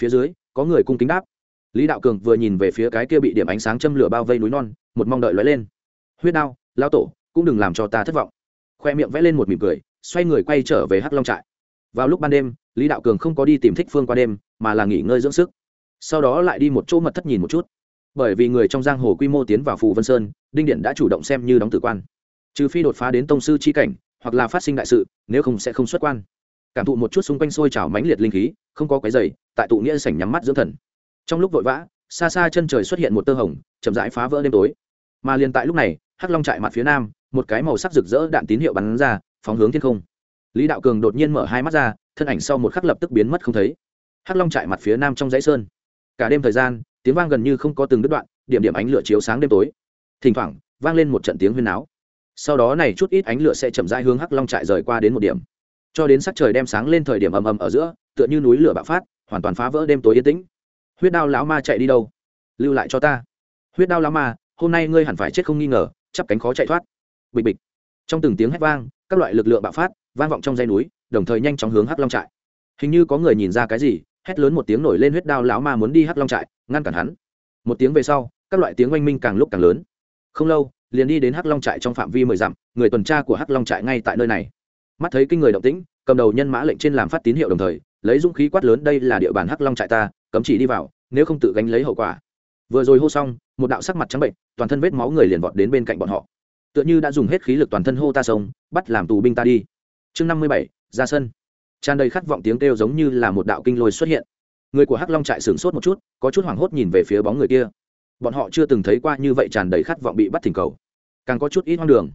Phía dưới, có người cung kính đáp. Lý đạo cường vừa nhìn về phía cái kia bị điểm ánh sáng châm lửa bao vây núi non, một mong đợi lóe lên. Huyết đao, lao tổ, cũng đừng làm cho ta thất vọng. Khoe miệng vẽ lên một mỉm cười, xoay người quay trở về hắc long trại. Vào lúc ban đêm, lý đạo cường không có đi tìm thích phương qua đêm, mà là nghỉ ngơi dưỡng sức. Sau đó lại đi một chỗ mật thất nhìn một chút. Bởi vì người trong giang hồ quy mô tiến vào phù vân sơn, đinh điện đã chủ động xem như đóng tử quan trừ phi đột phá đến tông sư chi cảnh, hoặc là phát sinh đại sự, nếu không sẽ không xuất quan. Cảm thụ một chút xung quanh sôi trào mãnh liệt linh khí, không có cái dày tại tụ nghĩa sảnh nhắm mắt dưỡng thần. Trong lúc vội vã, xa xa chân trời xuất hiện một tơ hồng, chậm rãi phá vỡ đêm tối. Mà liền tại lúc này, hắc long trại mặt phía nam, một cái màu sắc rực rỡ đạn tín hiệu bắn ra, phóng hướng thiên không. Lý đạo cường đột nhiên mở hai mắt ra, thân ảnh sau một khắc lập tức biến mất không thấy. Hắc long trại mặt phía nam trong dãy sơn. Cả đêm thời gian, tiếng vang gần như không có từng đứt đoạn, điểm điểm ánh lửa chiếu sáng đêm tối. Thỉnh thoảng, vang lên một trận tiếng huyên náo sau đó này chút ít ánh lửa sẽ chậm rãi hướng hắc long trại rời qua đến một điểm. Cho đến sắc trời đem sáng lên thời điểm ầm ầm ở giữa, tựa như núi lửa bạo phát, hoàn toàn phá vỡ đêm tối yên tĩnh. Huyết đao lão ma chạy đi đâu? Lưu lại cho ta. Huyết đao lão ma, hôm nay ngươi hẳn phải chết không nghi ngờ, chắp cánh khó chạy thoát. Bịch bịch. Trong từng tiếng hét vang, các loại lực lượng bạo phát, vang vọng trong dây núi, đồng thời nhanh chóng hướng hắc long trại. Hình như có người nhìn ra cái gì, hét lớn một tiếng nổi lên huyết đao lão ma muốn đi hắc long trại, ngăn cản hắn. Một tiếng về sau, các loại tiếng oanh minh càng lúc càng lớn. Không lâu liền đi đến hắc long trại trong phạm vi mười dặm, người tuần tra của hắc long trại ngay tại nơi này. Mắt thấy kinh người động tĩnh, cầm đầu nhân mã lệnh trên làm phát tín hiệu đồng thời, lấy dũng khí quát lớn, đây là địa bàn hắc long trại ta, cấm chỉ đi vào, nếu không tự gánh lấy hậu quả. Vừa rồi hô xong, một đạo sắc mặt trắng bệnh, toàn thân vết máu người liền vọt đến bên cạnh bọn họ. Tựa như đã dùng hết khí lực toàn thân hô ta sông bắt làm tù binh ta đi. Chương năm mươi bảy, ra sân. Tràn đầy khát vọng tiếng kêu giống như là một đạo kinh lôi xuất hiện. Người của hắc long trại sửng sốt một chút, có chút hoảng hốt nhìn về phía bóng người kia bọn họ chưa từng thấy qua như vậy tràn đầy khát vọng bị bắt thỉnh cầu. Càng có chút ít hoang đường.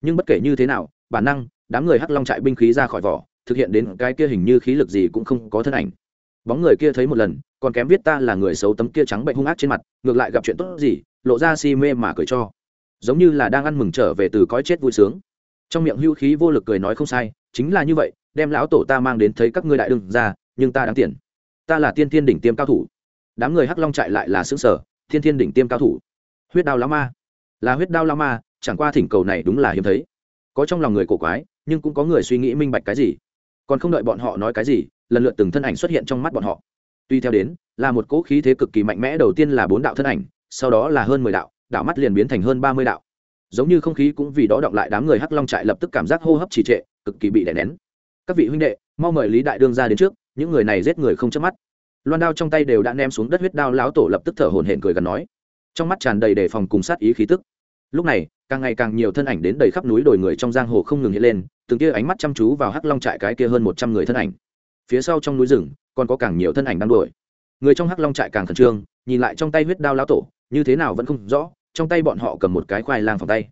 Nhưng bất kể như thế nào, bản năng, đám người hắc long trại binh khí ra khỏi vỏ, thực hiện đến cái kia hình như khí lực gì cũng không có thân ảnh. Bóng người kia thấy một lần, còn kém viết ta là người xấu tấm kia trắng bệnh hung ác trên mặt, ngược lại gặp chuyện tốt gì, lộ ra si mê mà cười cho. Giống như là đang ăn mừng trở về từ cõi chết vui sướng. Trong miệng hưu khí vô lực cười nói không sai, chính là như vậy, đem lão tổ ta mang đến thấy các ngươi đại đương ra, nhưng ta đáng tiền. Ta là tiên thiên đỉnh tiêm cao thủ. Đám người hắc long trại lại là xứ sở thiên thiên đỉnh tiêm cao thủ. Huyết đao lão ma. Là huyết đao lão ma, chẳng qua thỉnh cầu này đúng là hiếm thấy. Có trong lòng người cổ quái, nhưng cũng có người suy nghĩ minh bạch cái gì. Còn không đợi bọn họ nói cái gì, lần lượt từng thân ảnh xuất hiện trong mắt bọn họ. Tuy theo đến, là một cỗ khí thế cực kỳ mạnh mẽ, đầu tiên là bốn đạo thân ảnh, sau đó là hơn mười đạo đạo mắt liền biến thành hơn ba mươi đạo. Giống như không khí cũng vì đó động lại, đám người hắc long trại lập tức cảm giác hô hấp trì trệ, cực kỳ bị đè nén. Các vị huynh đệ, mau mời lý đại đương ra đến trước, những người này giết người không chớp mắt loan đao trong tay đều đã ném xuống đất huyết đao, lão tổ lập tức thở hổn hển cười gần nói. Trong mắt tràn đầy đề phòng cùng sát ý khí tức. Lúc này, càng ngày càng nhiều thân ảnh đến đầy khắp núi đồi người trong giang hồ không ngừng hiện lên, từng kia ánh mắt chăm chú vào hắc long trại cái kia hơn một trăm người thân ảnh. Phía sau trong núi rừng, còn có càng nhiều thân ảnh đang đuổi. Người trong hắc long trại càng khẩn trương, nhìn lại trong tay huyết đao lão tổ, như thế nào vẫn không rõ, trong tay bọn họ cầm một cái khoai lang phòng tay.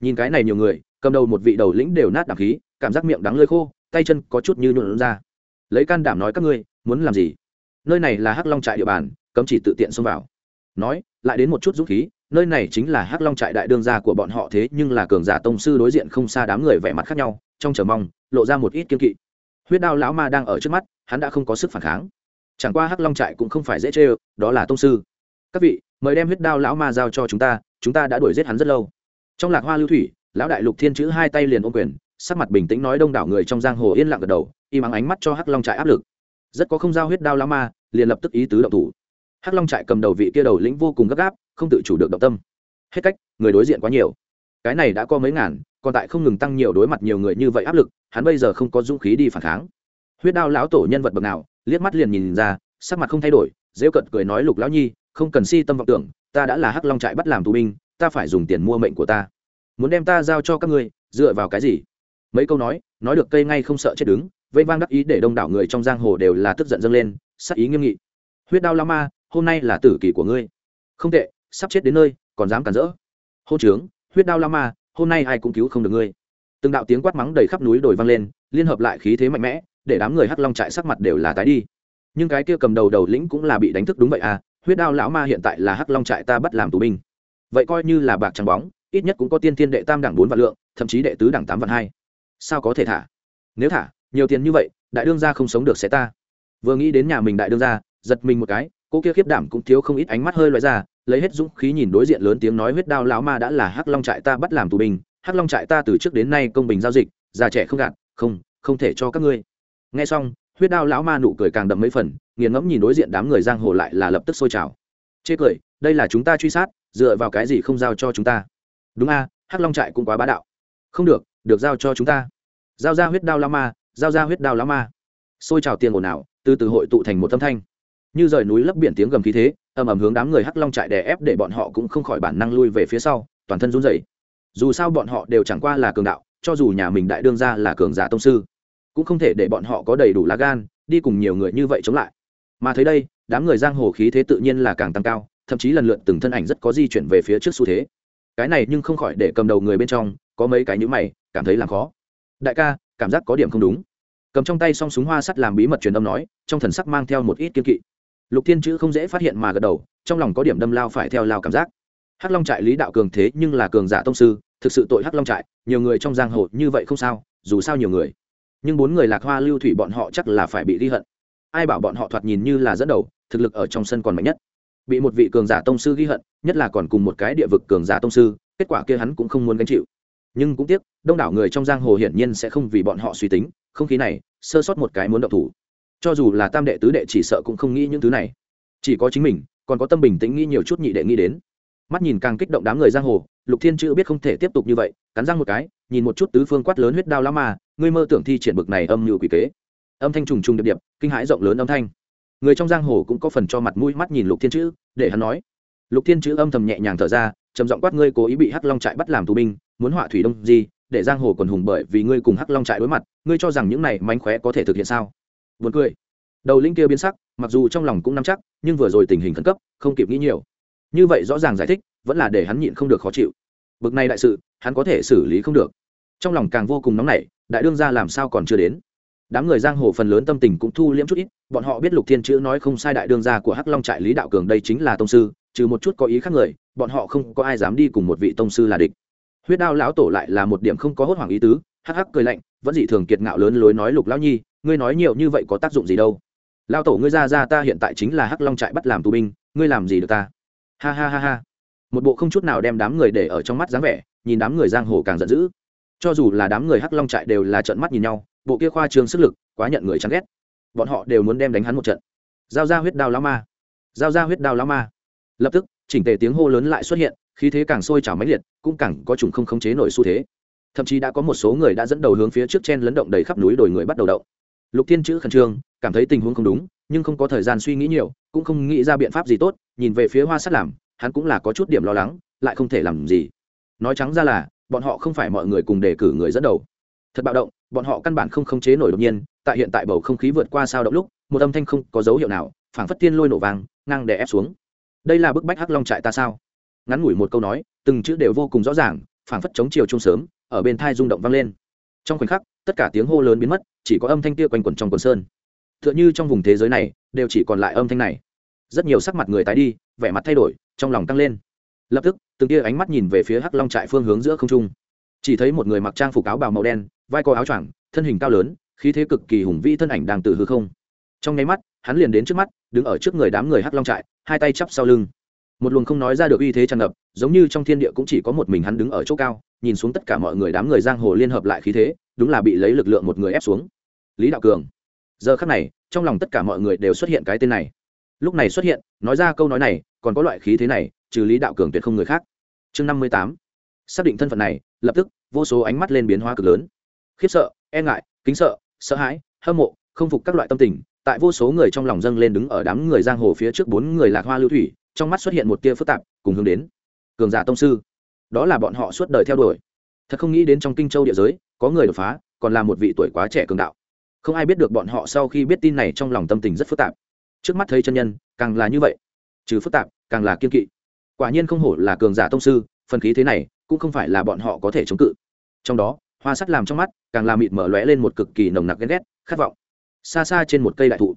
Nhìn cái này nhiều người, cầm đầu một vị đầu lĩnh đều nát đẳng khí, cảm giác miệng đắng lơi khô, tay chân có chút như nhuộn ra. Lấy can đảm nói các ngươi, muốn làm gì? Nơi này là hắc long trại địa bàn, cấm chỉ tự tiện xông vào. Nói, lại đến một chút dũng khí, nơi này chính là hắc long trại đại đương gia của bọn họ thế nhưng là cường giả tông sư đối diện không xa đám người vẻ mặt khác nhau, trong chờ mong, lộ ra một ít kiên kỵ. Huyết đao lão ma đang ở trước mắt, hắn đã không có sức phản kháng. Chẳng qua hắc long trại cũng không phải dễ chê đó là tông sư. Các vị, mời đem huyết đao lão ma giao cho chúng ta chúng ta đã đuổi giết hắn rất lâu. Trong lạc hoa lưu thủy, lão đại lục thiên chữ hai tay liền ôm quyền, sắc mặt bình tĩnh nói đông đảo người trong giang hồ yên lặng gật đầu, im ắng ánh mắt cho hắc long trại áp lực rất có không giao huyết đao lão ma, liền lập tức ý tứ động thủ. Hắc long trại cầm đầu vị kia đầu lĩnh vô cùng gấp gáp, không tự chủ được động tâm. Hết cách, người đối diện quá nhiều. Cái này đã có mấy ngàn, còn tại không ngừng tăng nhiều đối mặt nhiều người như vậy áp lực, hắn bây giờ không có dũng khí đi phản kháng. Huyết đao lão tổ nhân vật bậc nào, liếc mắt liền nhìn ra, sắc mặt không thay đổi, rêu cận cười nói lục lão nhi, không cần si tâm vọng tưởng, ta đã là hắc long trại bắt làm tù binh, ta phải dùng tiền mua mệnh của ta. Muốn đem ta giao cho các ngươi, dựa vào cái gì? Mấy câu nói nói được cây ngay không sợ chết đứng vây vang đắc ý để đông đảo người trong giang hồ đều là tức giận dâng lên, sắc ý nghiêm nghị. Huyết đao la ma, hôm nay là tử kỷ của ngươi. Không tệ, sắp chết đến nơi, còn dám cản rỡ. Hô trướng, huyết đao la ma, hôm nay ai cũng cứu không được ngươi. Từng đạo tiếng quát mắng đầy khắp núi đồi vang lên, liên hợp lại khí thế mạnh mẽ, để đám người hắc long trại sắc mặt đều là tái đi. Nhưng cái kia cầm đầu đầu lĩnh cũng là bị đánh thức đúng vậy à huyết đao lão ma hiện tại là hắc long trại ta bắt làm tù binh. Vậy coi như là bạc trắng bóng, ít nhất cũng có tiên thiên đệ tam đẳng bốn vạn lượng, thậm chí đệ tứ đẳng tám vạn hai. Sao có thể thả? Nếu thả nhiều tiền như vậy, đại đương gia không sống được sẽ ta. Vừa nghĩ đến nhà mình đại đương gia, giật mình một cái, cô kia khiếp đảm cũng thiếu không ít ánh mắt hơi loại ra, lấy hết dũng khí nhìn đối diện lớn tiếng nói huyết đao lão ma đã là hắc long trại ta bắt làm tù binh, hắc long trại ta từ trước đến nay công bình giao dịch, già trẻ không gạt, không không thể cho các ngươi. Nghe xong, huyết đao lão ma nụ cười càng đậm mấy phần, nghiền ngẫm nhìn đối diện đám người giang hồ lại là lập tức sôi trào. Chê cười, đây là chúng ta truy sát, dựa vào cái gì không giao cho chúng ta? Đúng a, hắc long trại cũng quá bá đạo. Không được được giao cho chúng ta. Giao ra huyết đao lão ma giao ra huyết đao lão ma. Xôi trào tiền ồn ào, từ từ hội tụ thành một âm thanh. Như rời núi lấp biển tiếng gầm khí thế, ầm ầm hướng đám người hắc long trại đè ép để bọn họ cũng không khỏi bản năng lui về phía sau, toàn thân run rẩy. Dù sao bọn họ đều chẳng qua là cường đạo, cho dù nhà mình đại đương ra là cường giả tông sư, cũng không thể để bọn họ có đầy đủ lá gan, đi cùng nhiều người như vậy chống lại. Mà thấy đây, đám người giang hồ khí thế tự nhiên là càng tăng cao, thậm chí lần lượt từng thân ảnh rất có di chuyển về phía trước xu thế. Cái này nhưng không khỏi để cầm đầu người bên trong có mấy cái nhữ mày, cảm thấy làm khó. Đại ca cảm giác có điểm không đúng. Cầm trong tay song súng hoa sắt làm bí mật truyền âm nói, trong thần sắc mang theo một ít kiên kỵ. Lục thiên chữ không dễ phát hiện mà gật đầu, trong lòng có điểm đâm lao phải theo lao cảm giác. Hắc long trại lý đạo cường thế nhưng là cường giả tông sư, thực sự tội hắc long trại, nhiều người trong giang hồ như vậy không sao, dù sao nhiều người. Nhưng bốn người lạc hoa lưu thủy bọn họ chắc là phải bị ghi hận. Ai bảo bọn họ thoạt nhìn như là dẫn đầu, thực lực ở trong sân còn mạnh nhất. Bị một vị cường giả tông sư ghi hận, nhất là còn cùng một cái địa vực cường giả tông sư, kết quả kia hắn cũng không muốn gánh chịu nhưng cũng tiếc, đông đảo người trong giang hồ hiển nhiên sẽ không vì bọn họ suy tính, không khí này, sơ sót một cái muốn động thủ. Cho dù là tam đệ, tứ đệ chỉ sợ cũng không nghĩ những thứ này. Chỉ có chính mình, còn có tâm bình tĩnh nghĩ nhiều chút nhị đệ nghĩ đến. Mắt nhìn càng kích động đám người giang hồ, lục thiên chữ biết không thể tiếp tục như vậy, cắn răng một cái, nhìn một chút tứ phương quát lớn huyết đao lá mà ngươi mơ tưởng thi triển bực này âm như quỷ kế. Âm thanh trùng trùng điệp điệp, kinh hãi rộng lớn âm thanh. Người trong giang hồ cũng có phần cho mặt mũi mắt nhìn lục thiên chữ, để hắn nói lục thiên chữ âm thầm nhẹ nhàng thở ra, trầm giọng quát, ngươi cố ý bị hắc long trại bắt làm tù binh, muốn họa thủy đông gì để giang hồ còn hùng bởi vì ngươi cùng hắc long trại đối mặt, ngươi cho rằng những này mánh khóe có thể thực hiện sao? Vượt cười. Đầu linh kia biến sắc, mặc dù trong lòng cũng nắm chắc, nhưng vừa rồi tình hình khẩn cấp, không kịp nghĩ nhiều. Như vậy rõ ràng giải thích, vẫn là để hắn nhịn không được khó chịu. Bực này đại sự, hắn có thể xử lý không được. Trong lòng càng vô cùng nóng nảy, đại đương ra làm sao còn chưa đến? Đám người giang hồ phần lớn tâm tình cũng thu liễm chút ít, bọn họ biết lục thiên chữ nói không sai đại đương gia của hắc long trại lý đạo cường đây chính là tông sư trừ một chút có ý khác người, bọn họ không có ai dám đi cùng một vị tông sư là địch. Huyết đao lão tổ lại là một điểm không có hốt hoảng ý tứ, hắc hắc cười lạnh, vẫn dị thường kiệt ngạo lớn lối nói lục lão nhi, ngươi nói nhiều như vậy có tác dụng gì đâu? Lão tổ ngươi ra ra ta hiện tại chính là hắc long trại bắt làm tù binh, ngươi làm gì được ta? Ha ha ha ha. Một bộ không chút nào đem đám người để ở trong mắt dáng vẻ, nhìn đám người giang hồ càng giận dữ. Cho dù là đám người hắc long trại đều là trận mắt nhìn nhau, bộ kia khoa trương sức lực, quá nhận người chán ghét. Bọn họ đều muốn đem đánh hắn một trận. Giao ra huyết đao lão ma. Giao ra huyết đao lão ma lập tức, chỉnh tề tiếng hô lớn lại xuất hiện, khí thế càng sôi trào mãnh liệt, cũng càng có chủng không khống chế nổi xu thế. Thậm chí đã có một số người đã dẫn đầu hướng phía trước chen lấn động đầy khắp núi đồi người bắt đầu động. Lục thiên chữ khẩn trương, cảm thấy tình huống không đúng, nhưng không có thời gian suy nghĩ nhiều, cũng không nghĩ ra biện pháp gì tốt, nhìn về phía hoa sắt làm hắn cũng là có chút điểm lo lắng, lại không thể làm gì. Nói trắng ra là, bọn họ không phải mọi người cùng đề cử người dẫn đầu. Thật bạo động, bọn họ căn bản không khống chế nổi đột nhiên, tại hiện tại bầu không khí vượt qua sao động lúc, một âm thanh không có dấu hiệu nào, phảng phất tiên lôi nổ vàng ngang đè ép xuống đây là bức bách hắc long trại ta sao? Ngắn ngủi một câu nói, từng chữ đều vô cùng rõ ràng, phảng phất chống chiều chung sớm, ở bên thai rung động vang lên. Trong khoảnh khắc, tất cả tiếng hô lớn biến mất, chỉ có âm thanh kia quanh quẩn trong quần sơn. T h ư ợ n h ư trong vùng thế giới này, đều chỉ còn lại âm thanh này. Rất nhiều sắc mặt người tái đi, vẻ mặt thay đổi, trong lòng tăng lên. Lập tức, từng tia ánh mắt nhìn về phía hắc long trại phương hướng giữa không trung. Chỉ thấy một người mặc trang phục áo bào màu đen, vai co áo choàng, thân hình cao lớn, khí thế cực kỳ hùng vĩ thân ảnh đang từ hư không. Trong nháy mắt, hắn liền đến trước mắt, đứng ở trước người đám người hắc long trại hai tay chắp sau lưng. Một luồng không nói ra được uy thế tràn ngập, giống như trong thiên địa cũng chỉ có một mình hắn đứng ở chỗ cao, nhìn xuống tất cả mọi người đám người giang hồ liên hợp lại khí thế, đúng là bị lấy lực lượng một người ép xuống. Lý đạo cường. Giờ khắc này, trong lòng tất cả mọi người đều xuất hiện cái tên này. Lúc này xuất hiện, nói ra câu nói này, còn có loại khí thế này, trừ lý đạo cường tuyệt không người khác. Chương năm mươi tám. Xác định thân phận này, lập tức, vô số ánh mắt lên biến hóa cực lớn. Khiếp sợ e ngại, kính sợ sợ hãi, hâm mộ, không phục các loại tâm tình tại vô số người trong lòng dâng lên đứng ở đám người giang hồ phía trước bốn người lạc hoa lưu thủy, trong mắt xuất hiện một tia phức tạp, cùng hướng đến cường giả tông sư. Đó là bọn họ suốt đời theo đuổi. Thật không nghĩ đến trong kinh châu địa giới, có người đột phá, còn là một vị tuổi quá trẻ cường đạo. Không ai biết được bọn họ sau khi biết tin này trong lòng tâm tình rất phức tạp. Trước mắt thấy chân nhân, càng là như vậy. Trừ phức tạp, càng là kiên kỵ. Quả nhiên không hổ là cường giả tông sư, phần khí thế này cũng không phải là bọn họ có thể chống cự. Trong đó, hoa sắt làm trong mắt, càng là mịt mở lóe lên một cực kỳ nồng nặc ghen ghét, khát vọng xa xa trên một cây đại thụ.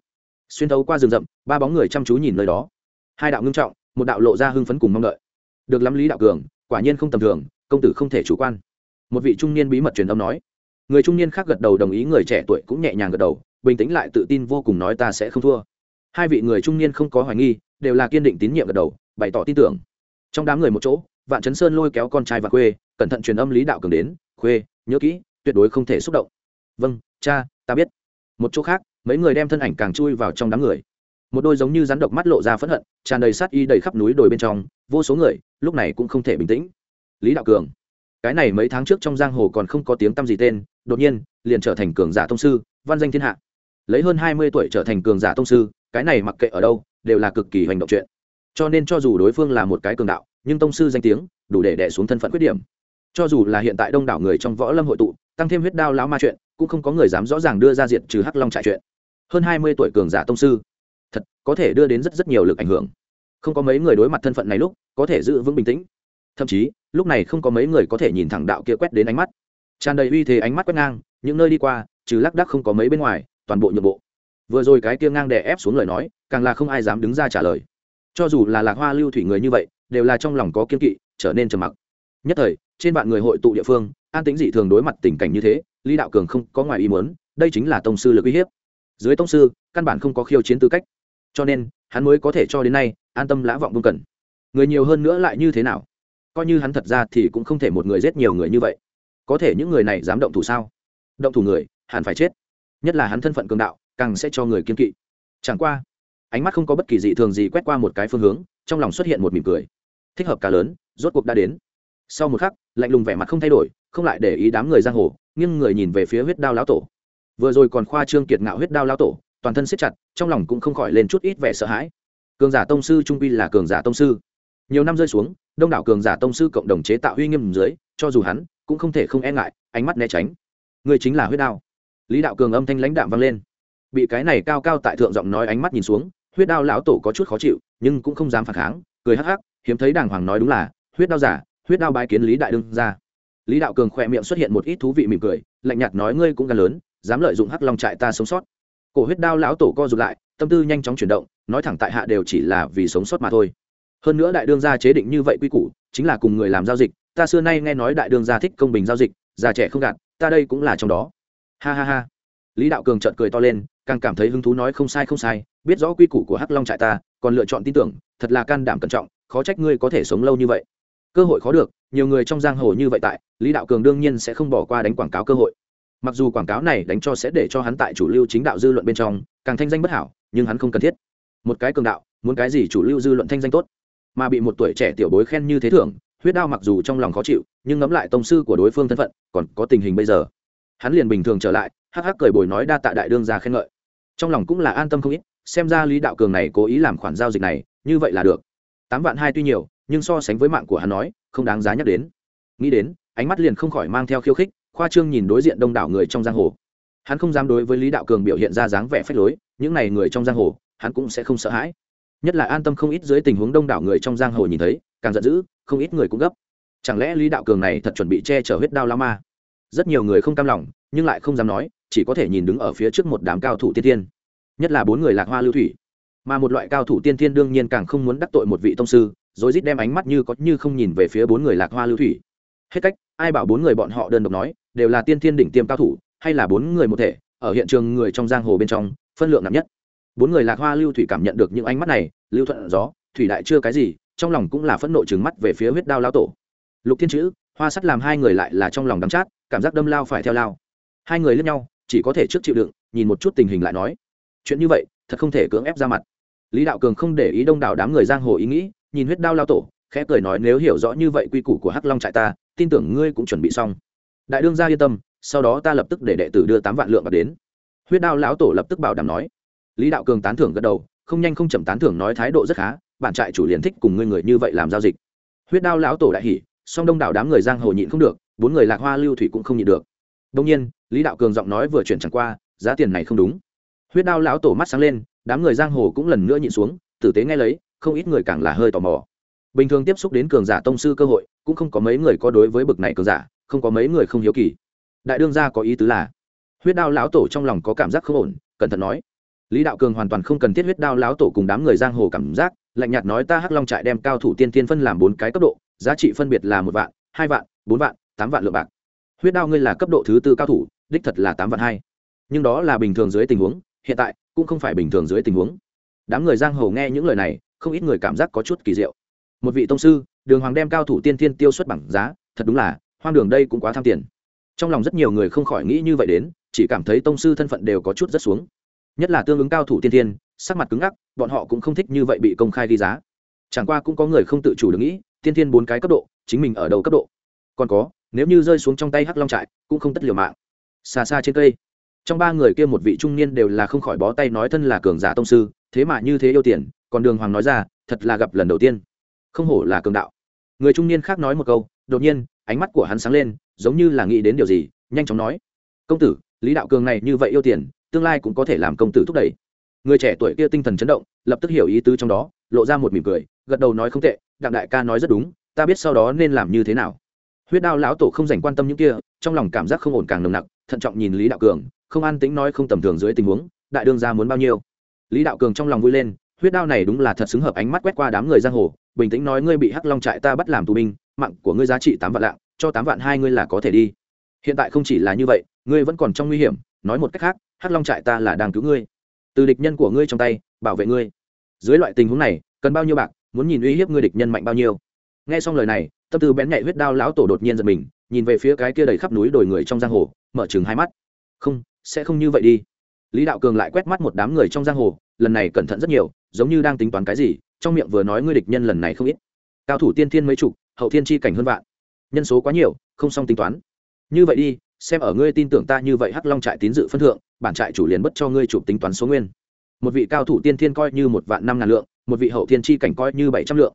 Xuyên thấu qua rừng rậm, ba bóng người chăm chú nhìn nơi đó. Hai đạo ngưng trọng, một đạo lộ ra hưng phấn cùng mong đợi. Được lắm lý đạo cường, quả nhiên không tầm thường, công tử không thể chủ quan. Một vị trung niên bí mật truyền âm nói. Người trung niên khác gật đầu đồng ý, người trẻ tuổi cũng nhẹ nhàng gật đầu, bình tĩnh lại tự tin vô cùng nói ta sẽ không thua. Hai vị người trung niên không có hoài nghi, đều là kiên định tín nhiệm gật đầu, bày tỏ tin tưởng. Trong đám người một chỗ, vạn chấn sơn lôi kéo con trai và khuê, cẩn thận truyền âm lý đạo cường đến, khuê, nhớ kỹ, tuyệt đối không thể xúc động. Vâng cha, ta biết một chỗ khác, mấy người đem thân ảnh càng chui vào trong đám người. Một đôi giống như rắn độc mắt lộ ra phẫn hận, tràn đầy sát y đầy khắp núi đồi bên trong, vô số người, lúc này cũng không thể bình tĩnh. Lý đạo cường, cái này mấy tháng trước trong giang hồ còn không có tiếng tăm gì tên, đột nhiên, liền trở thành cường giả thông sư, văn danh thiên hạ. Lấy hơn hai mươi tuổi trở thành cường giả thông sư, cái này mặc kệ ở đâu, đều là cực kỳ hành động chuyện. Cho nên cho dù đối phương là một cái cường đạo, nhưng tông sư danh tiếng, đủ để đẻ xuống thân phận khuyết điểm cho dù là hiện tại đông đảo người trong võ lâm hội tụ, tăng thêm huyết đao lão ma chuyện, cũng không có người dám rõ ràng đưa ra diện trừ hắc long trại chuyện. Hơn hai mươi tuổi cường giả tông sư, thật có thể đưa đến rất rất nhiều lực ảnh hưởng. Không có mấy người đối mặt thân phận này lúc, có thể giữ vững bình tĩnh. Thậm chí, lúc này không có mấy người có thể nhìn thẳng đạo kia quét đến ánh mắt. Tràn đầy uy thế ánh mắt quét ngang, những nơi đi qua, trừ lác đắc không có mấy bên ngoài, toàn bộ nhượng bộ. Vừa rồi cái kia ngang đè ép xuống lời nói, càng là không ai dám đứng ra trả lời. Cho dù là lạc hoa lưu thủy người như vậy, đều là trong lòng có kiên kỵ, trở nên trầm mặc nhất thời, trên bạn người hội tụ địa phương, an Tĩnh dị thường đối mặt tình cảnh như thế, lý đạo cường không có ngoài ý muốn, đây chính là tông sư lực uy hiếp. Dưới tông sư, căn bản không có khiêu chiến tư cách. Cho nên, hắn mới có thể cho đến nay, an tâm lã vọng vương cần. Người nhiều hơn nữa lại như thế nào? Coi như hắn thật ra thì cũng không thể một người giết nhiều người như vậy. Có thể những người này dám động thủ sao? Động thủ người, hẳn phải chết. Nhất là hắn thân phận cường đạo, càng sẽ cho người kiên kỵ. Chẳng qua, ánh mắt không có bất kỳ dị thường gì quét qua một cái phương hướng, trong lòng xuất hiện một mỉm cười. Thích hợp cả lớn, rốt cuộc đã đến sau một khắc, lạnh lùng vẻ mặt không thay đổi, không lại để ý đám người giang hồ nhưng người nhìn về phía huyết đao lão tổ. Vừa rồi còn khoa trương kiệt ngạo huyết đao lão tổ, toàn thân siết chặt, trong lòng cũng không khỏi lên chút ít vẻ sợ hãi. Cường giả tông sư trung quy là cường giả tông sư. Nhiều năm rơi xuống, đông đảo cường giả tông sư cộng đồng chế tạo uy nghiêm dưới, cho dù hắn cũng không thể không e ngại, ánh mắt né tránh. Người chính là huyết đao. Lý đạo cường âm thanh lãnh đạm vang lên. Bị cái này cao cao tại thượng giọng nói ánh mắt nhìn xuống, huyết đao lão tổ có chút khó chịu, nhưng cũng không dám phản kháng, cười hắc hắc, hiếm thấy đàng hoàng nói đúng là, huyết đao giả huyết đao bái kiến lý đại đương ra. Lý đạo cường khỏe miệng xuất hiện một ít thú vị mỉm cười, lạnh nhạt nói, ngươi cũng gan lớn, dám lợi dụng hắc long trại ta sống sót. Cổ huyết đao lão tổ co rụt lại, tâm tư nhanh chóng chuyển động, nói thẳng tại hạ đều chỉ là vì sống sót mà thôi. Hơn nữa đại đương gia chế định như vậy quy củ, chính là cùng người làm giao dịch, ta xưa nay nghe nói đại đương gia thích công bình giao dịch, già trẻ không gạt, ta đây cũng là trong đó. Ha ha ha. Lý đạo cường trợn cười to lên, càng cảm thấy hứng thú nói, không sai không sai, biết rõ quy củ của hắc long trại ta, còn lựa chọn tin tưởng, thật là can đảm cẩn trọng, khó trách ngươi có thể sống lâu như vậy cơ hội khó được, nhiều người trong giang hồ như vậy tại, lý đạo cường đương nhiên sẽ không bỏ qua đánh quảng cáo cơ hội. Mặc dù quảng cáo này đánh cho sẽ để cho hắn tại chủ lưu chính đạo dư luận bên trong, càng thanh danh bất hảo, nhưng hắn không cần thiết. Một cái cường đạo, muốn cái gì chủ lưu dư luận thanh danh tốt. Mà bị một tuổi trẻ tiểu bối khen như thế thưởng, huyết đao mặc dù trong lòng khó chịu, nhưng ngẫm lại tông sư của đối phương thân phận, còn có tình hình bây giờ. Hắn liền bình thường trở lại, hắc hắc cười bồi nói đa tạ đại đương ra khen ngợi. Trong lòng cũng là an tâm không ít, xem ra lý đạo cường này cố ý làm khoản giao dịch này, như vậy là được. Tám vạn hai tuy nhiều nhưng so sánh với mạng của hắn nói, không đáng giá nhắc đến. Nghĩ đến, ánh mắt liền không khỏi mang theo khiêu khích, khoa trương nhìn đối diện đông đảo người trong giang hồ. Hắn không dám đối với lý đạo cường biểu hiện ra dáng vẻ phách lối, những này người trong giang hồ, hắn cũng sẽ không sợ hãi. Nhất là an tâm không ít dưới tình huống đông đảo người trong giang hồ nhìn thấy, càng giận dữ, không ít người cũng gấp. Chẳng lẽ lý đạo cường này thật chuẩn bị che chở huyết đao lao ma? Rất nhiều người không cam lòng, nhưng lại không dám nói, chỉ có thể nhìn đứng ở phía trước một đám cao thủ tiên tiên. Nhất là bốn người lạc hoa lưu thủy. Mà một loại cao thủ tiên tiên đương nhiên càng không muốn đắc tội một vị tông sư rồi rít đem ánh mắt như có như không nhìn về phía bốn người lạc hoa lưu thủy. Hết cách, ai bảo bốn người bọn họ đơn độc nói, đều là tiên thiên đỉnh tiêm cao thủ, hay là bốn người một thể, ở hiện trường người trong giang hồ bên trong, phân lượng nặng nhất. Bốn người lạc hoa lưu thủy cảm nhận được những ánh mắt này, lưu thuận gió, thủy đại chưa cái gì, trong lòng cũng là phẫn nộ trừng mắt về phía huyết đao lao tổ. Lục thiên chữ, hoa sắt làm hai người lại là trong lòng đắm chát, cảm giác đâm lao phải theo lao. Hai người lướt nhau, chỉ có thể trước chịu đựng, nhìn một chút tình hình lại nói. Chuyện như vậy, thật không thể cưỡng ép ra mặt. Lý đạo cường không để ý đông đảo đám người giang hồ ý nghĩ nhìn huyết đao lao tổ, khẽ cười nói, nếu hiểu rõ như vậy quy củ của hắc long trại ta, tin tưởng ngươi cũng chuẩn bị xong. Đại đương gia yên tâm, sau đó ta lập tức để đệ tử đưa tám vạn lượng bạc đến. Huyết đao lão tổ lập tức bảo đảm nói. Lý đạo cường tán thưởng gật đầu, không nhanh không chậm tán thưởng nói thái độ rất khá, bản trại chủ liền thích cùng ngươi người như vậy làm giao dịch. Huyết đao lão tổ đại hỉ, song đông đảo đám người giang hồ nhịn không được, bốn người lạc hoa lưu thủy cũng không nhịn được. Đông nhiên, lý đạo cường giọng nói vừa chuyển chẳng qua, giá tiền này không đúng. Huyết đao lão tổ mắt sáng lên, đám người giang hồ cũng lần nữa nhịn xuống, tử tế nghe lấy không ít người càng là hơi tò mò. Bình thường tiếp xúc đến cường giả tông sư cơ hội, cũng không có mấy người có đối với bực này cường giả, không có mấy người không hiếu kỳ. Đại đương gia có ý tứ là, huyết đao lão tổ trong lòng có cảm giác không ổn, cẩn thận nói. Lý đạo cường hoàn toàn không cần thiết huyết đao lão tổ cùng đám người giang hồ cảm giác, lạnh nhạt nói ta hắc long trại đem cao thủ tiên tiên phân làm bốn cái cấp độ, giá trị phân biệt là một vạn, hai vạn, bốn vạn, tám vạn lượng bạc. Huyết đao ngươi là cấp độ thứ tư cao thủ, đích thật là tám vạn hai. Nhưng đó là bình thường dưới tình huống, hiện tại cũng không phải bình thường dưới tình huống. Đám người giang hồ nghe những lời này không ít người cảm giác có chút kỳ diệu. Một vị tông sư, đường hoàng đem cao thủ tiên tiên tiêu xuất bằng giá, thật đúng là, hoang đường đây cũng quá tham tiền. Trong lòng rất nhiều người không khỏi nghĩ như vậy đến, chỉ cảm thấy tông sư thân phận đều có chút rất xuống. Nhất là tương ứng cao thủ tiên tiên sắc mặt cứng ngắc, bọn họ cũng không thích như vậy bị công khai ghi giá. Chẳng qua cũng có người không tự chủ được nghĩ, tiên tiên bốn cái cấp độ, chính mình ở đầu cấp độ. Còn có, nếu như rơi xuống trong tay hắc long trại, cũng không tất liều mạng. Xa xa trên cây, trong ba người kia một vị trung niên đều là không khỏi bó tay nói thân là cường giả tông sư, thế mà như thế yêu tiền còn đường hoàng nói ra, thật là gặp lần đầu tiên. Không hổ là cường đạo. Người trung niên khác nói một câu, đột nhiên, ánh mắt của hắn sáng lên, giống như là nghĩ đến điều gì, nhanh chóng nói. Công tử, lý đạo cường này như vậy yêu tiền, tương lai cũng có thể làm công tử thúc đẩy. Người trẻ tuổi kia tinh thần chấn động, lập tức hiểu ý tứ trong đó, lộ ra một mỉm cười, gật đầu nói không tệ, đặng đại ca nói rất đúng, ta biết sau đó nên làm như thế nào. Huyết đao lão tổ không dành quan tâm những kia, trong lòng cảm giác không ổn càng nồng nặc, thận trọng nhìn lý đạo cường, không an tính nói không tầm thường dưới tình huống, đại đương gia muốn bao nhiêu. Lý đạo cường trong lòng vui lên huyết đao này đúng là thật xứng hợp ánh mắt quét qua đám người giang hồ, bình tĩnh nói ngươi bị hắc long trại ta bắt làm tù binh, mạng của ngươi giá trị tám vạn lạng, cho tám vạn hai ngươi là có thể đi. Hiện tại không chỉ là như vậy, ngươi vẫn còn trong nguy hiểm, nói một cách khác, hắc long trại ta là đang cứu ngươi. Từ địch nhân của ngươi trong tay, bảo vệ ngươi. Dưới loại tình huống này, cần bao nhiêu bạc, muốn nhìn uy hiếp ngươi địch nhân mạnh bao nhiêu. Nghe xong lời này, tâm tư bén nhạy huyết đao lão tổ đột nhiên giật mình, nhìn về phía cái kia đầy khắp núi đồi người trong giang hồ, mở chừng hai mắt. Không, sẽ không như vậy đi. Lý đạo cường lại quét mắt một đám người trong giang hồ, lần này cẩn thận rất nhiều giống như đang tính toán cái gì, trong miệng vừa nói ngươi địch nhân lần này không ít. Cao thủ tiên thiên mấy chục, hậu thiên chi cảnh hơn vạn. Nhân số quá nhiều, không xong tính toán. Như vậy đi, xem ở ngươi tin tưởng ta như vậy hắc long trại tín dự phân thượng, bản trại chủ liền bất cho ngươi chụp tính toán số nguyên. Một vị cao thủ tiên thiên coi như một vạn năm ngàn lượng, một vị hậu thiên chi cảnh coi như bảy trăm lượng.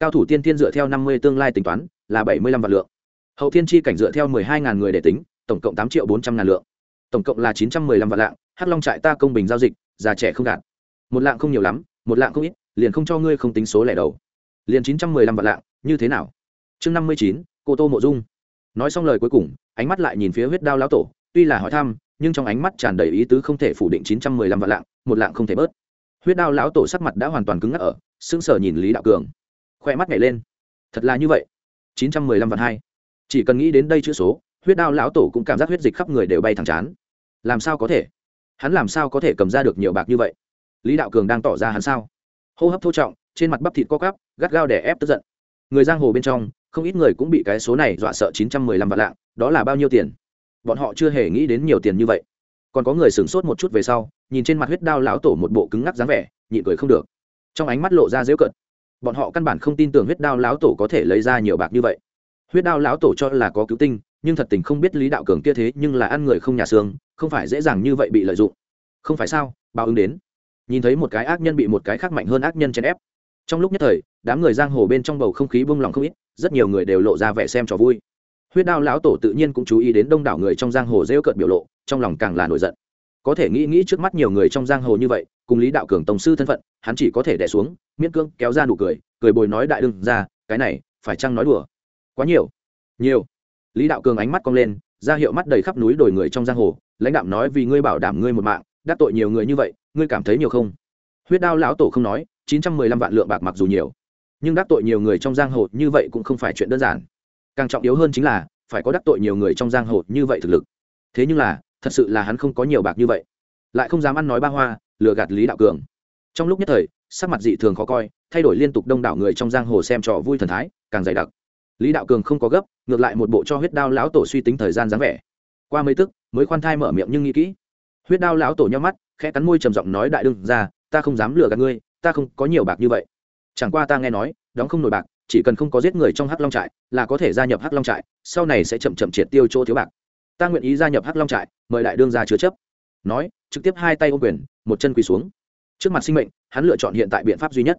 Cao thủ tiên thiên dựa theo năm mươi tương lai tính toán, là bảy mươi lăm vạn lượng. Hậu thiên chi cảnh dựa theo mười hai ngàn người để tính, tổng cộng tám triệu bốn trăm ngàn lượng. Tổng cộng là chín trăm mười lăm vạn lạng, hắc long trại ta công bình giao dịch, già trẻ không gạt một lạng không nhiều lắm một lạng không ít, liền không cho ngươi không tính số lẻ đầu. Liền chín trăm mười lăm vạn lạng, như thế nào? Chương năm mươi chín, cô tô mộ dung. Nói xong lời cuối cùng, ánh mắt lại nhìn phía huyết đao lão tổ, tuy là hỏi thăm, nhưng trong ánh mắt tràn đầy ý tứ không thể phủ định chín trăm mười lăm vạn lạng, một lạng không thể bớt. Huyết đao lão tổ sắc mặt đã hoàn toàn cứng ngắc ở, sững sờ nhìn lý đạo cường. Khoe mắt nhảy lên. Thật là như vậy. chín trăm mười lăm vạn hai. Chỉ cần nghĩ đến đây chữ số, huyết đao lão tổ cũng cảm giác huyết dịch khắp người đều bay thẳng chán. Làm sao có thể? Hắn làm sao có thể cầm ra được nhiều bạc như vậy? Lý đạo cường đang tỏ ra hắn sao? Hô hấp thô trọng, trên mặt bắp thịt co cắp gắt gao để ép tức giận. Người giang hồ bên trong, không ít người cũng bị cái số này dọa sợ chín trăm mười lăm vạn lạng, đó là bao nhiêu tiền? Bọn họ chưa hề nghĩ đến nhiều tiền như vậy. Còn có người sửng sốt một chút về sau, nhìn trên mặt huyết đao lão tổ một bộ cứng ngắc dáng vẻ, nhịn cười không được. Trong ánh mắt lộ ra dễu cận bọn họ căn bản không tin tưởng huyết đao lão tổ có thể lấy ra nhiều bạc như vậy. Huyết đao lão tổ cho là có cứu tinh, nhưng thật tình không biết lý đạo cường kia thế nhưng là ăn người không nhà xương, không phải dễ dàng như vậy bị lợi dụng. Không phải sao? Báo ứng đến nhìn thấy một cái ác nhân bị một cái khác mạnh hơn ác nhân chèn ép. Trong lúc nhất thời, đám người giang hồ bên trong bầu không khí bông lòng không ít, rất nhiều người đều lộ ra vẻ xem trò vui. Huyết đao lão tổ tự nhiên cũng chú ý đến đông đảo người trong giang hồ rêu cợt biểu lộ, trong lòng càng là nổi giận. Có thể nghĩ nghĩ trước mắt nhiều người trong giang hồ như vậy, cùng lý đạo cường tổng sư thân phận, hắn chỉ có thể đẻ xuống, miễn cưỡng kéo ra nụ cười cười bồi nói đại đương ra, cái này, phải chăng nói đùa? Quá nhiều. Nhiều. Lý đạo cường ánh mắt cong lên, ra hiệu mắt đầy khắp núi đồi người trong giang hồ, lãnh đạo nói vì ngươi bảo đảm ngươi một mạng đắc tội nhiều người như vậy, ngươi cảm thấy nhiều không? Huyết đao lão tổ không nói, chín trăm mười lăm vạn lượng bạc mặc dù nhiều, nhưng đắc tội nhiều người trong giang hồ như vậy cũng không phải chuyện đơn giản. Càng trọng yếu hơn chính là, phải có đắc tội nhiều người trong giang hồ như vậy thực lực. Thế nhưng là, thật sự là hắn không có nhiều bạc như vậy, lại không dám ăn nói ba hoa, lừa gạt lý đạo cường. Trong lúc nhất thời, sắc mặt dị thường khó coi, thay đổi liên tục đông đảo người trong giang hồ xem trò vui thần thái, càng dày đặc. Lý đạo cường không có gấp, ngược lại một bộ cho huyết đao lão tổ suy tính thời gian dáng vẻ. Qua mấy tức, mới khoan thai mở miệng nhưng nghĩ kỹ huyết đao lão tổ nhau mắt khẽ cắn môi trầm giọng nói đại đương ra ta không dám lừa gạt ngươi ta không có nhiều bạc như vậy. Chẳng qua ta nghe nói đóng không nổi bạc chỉ cần không có giết người trong hắc long trại là có thể gia nhập hắc long trại sau này sẽ chậm chậm triệt tiêu chỗ thiếu bạc. Ta nguyện ý gia nhập hắc long trại mời đại đương ra chứa chấp. Nói trực tiếp hai tay ô quyền một chân quỳ xuống. Trước mặt sinh mệnh hắn lựa chọn hiện tại biện pháp duy nhất.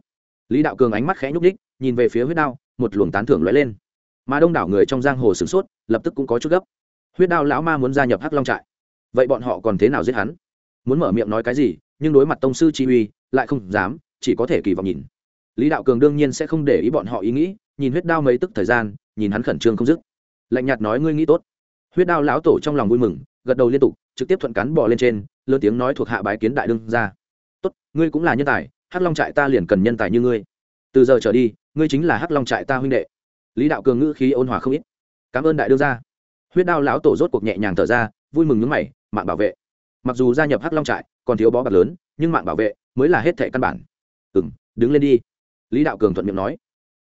Lý đạo cường ánh mắt khẽ nhúc ních, nhìn về phía huyết đao một luồng tán thưởng lóe lên. Mà đông đảo người trong giang hồ sửng sốt lập tức cũng có chút gấp. Huyết đao lão ma muốn gia nhập hắc long trại vậy bọn họ còn thế nào giết hắn? Muốn mở miệng nói cái gì, nhưng đối mặt tông sư chi uy, lại không dám, chỉ có thể kỳ vọng nhìn. Lý đạo cường đương nhiên sẽ không để ý bọn họ ý nghĩ, nhìn huyết đao mấy tức thời gian, nhìn hắn khẩn trương không dứt. Lạnh nhạt nói, ngươi nghĩ tốt. Huyết đao lão tổ trong lòng vui mừng, gật đầu liên tục, trực tiếp thuận cắn bò lên trên, lớn tiếng nói thuộc hạ bái kiến đại đương ra tốt, ngươi cũng là nhân tài, hắc long trại ta liền cần nhân tài như ngươi. Từ giờ trở đi, ngươi chính là hắc long trại ta huynh đệ. Lý đạo cường ngữ khí ôn hòa không ít. Cảm ơn đại đương gia. Huyết đao lão tổ rốt cuộc nhẹ nhàng thở ra, vui mừng nhướng mày mạng bảo vệ. Mặc dù gia nhập hắc long trại còn thiếu bó bạc lớn, nhưng mạng bảo vệ mới là hết thệ căn bản. Ừ m đứng lên đi. Lý đạo cường thuận miệng nói.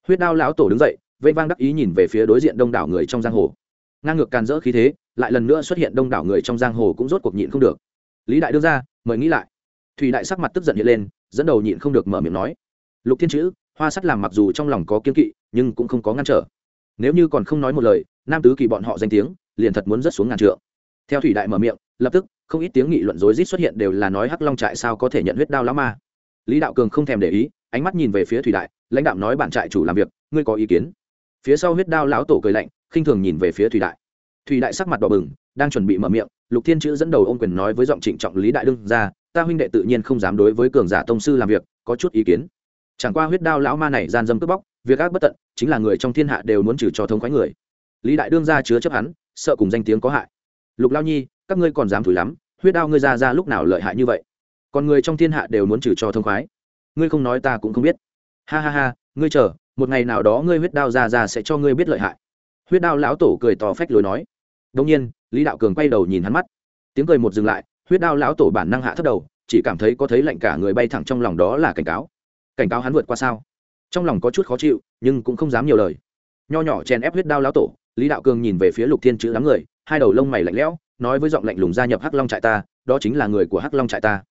Huyết đao lão tổ đứng dậy vây vang đắc ý nhìn về phía đối diện đông đảo người trong giang hồ. Ngang ngược càn rỡ khí thế, lại lần nữa xuất hiện đông đảo người trong giang hồ cũng rốt cuộc nhịn không được. Lý đại đưa ra, mời nghĩ lại. Thủy đại sắc mặt tức giận hiện lên, dẫn đầu nhịn không được mở miệng nói. Lục thiên chữ, hoa sắt làm mặc dù trong lòng có kiên kỵ, nhưng cũng không có ngăn trở. Nếu như còn không nói một lời, nam tứ kỳ bọn họ danh tiếng, liền thật muốn rớt xuống ngàn trượng. Theo thủy đại mở miệng lập tức, không ít tiếng nghị luận rối rít xuất hiện đều là nói hắc long trại sao có thể nhận huyết đao lão ma. Lý đạo cường không thèm để ý, ánh mắt nhìn về phía thủy đại, lãnh đạo nói bạn trại chủ làm việc, ngươi có ý kiến? Phía sau huyết đao lão tổ cười lạnh, khinh thường nhìn về phía thủy đại. Thủy đại sắc mặt đỏ bừng, đang chuẩn bị mở miệng, lục thiên chữ dẫn đầu ôm quyền nói với giọng trịnh trọng lý đại đương ra, ta huynh đệ tự nhiên không dám đối với cường giả tông sư làm việc, có chút ý kiến. Chẳng qua huyết đao lão ma này gian dâm cướp bóc, việc ác bất tận, chính là người trong thiên hạ đều muốn trừ cho thống khoái người. Lý đại đương ra chứa chấp hắn, sợ cùng danh tiếng có hại. Lục lao nhi các ngươi còn dám thủi lắm, huyết đao ngươi ra ra lúc nào lợi hại như vậy? Còn người trong thiên hạ đều muốn trừ cho thông khoái. Ngươi không nói ta cũng không biết. Ha ha ha, ngươi chờ, một ngày nào đó ngươi huyết đao ra ra sẽ cho ngươi biết lợi hại. Huyết đao lão tổ cười to phách lối nói. Đông nhiên, lý đạo cường quay đầu nhìn hắn mắt. Tiếng cười một dừng lại, huyết đao lão tổ bản năng hạ thấp đầu, chỉ cảm thấy có thấy lạnh cả người bay thẳng trong lòng đó là cảnh cáo. Cảnh cáo hắn vượt qua sao? Trong lòng có chút khó chịu, nhưng cũng không dám nhiều lời. Nho nhỏ chèn ép huyết đao lão tổ, lý đạo cường nhìn về phía lục thiên chữ đám người, hai đầu lông mày lạnh lẽo nói với giọng lạnh lùng gia nhập hắc long trại ta, đó chính là người của hắc long trại ta.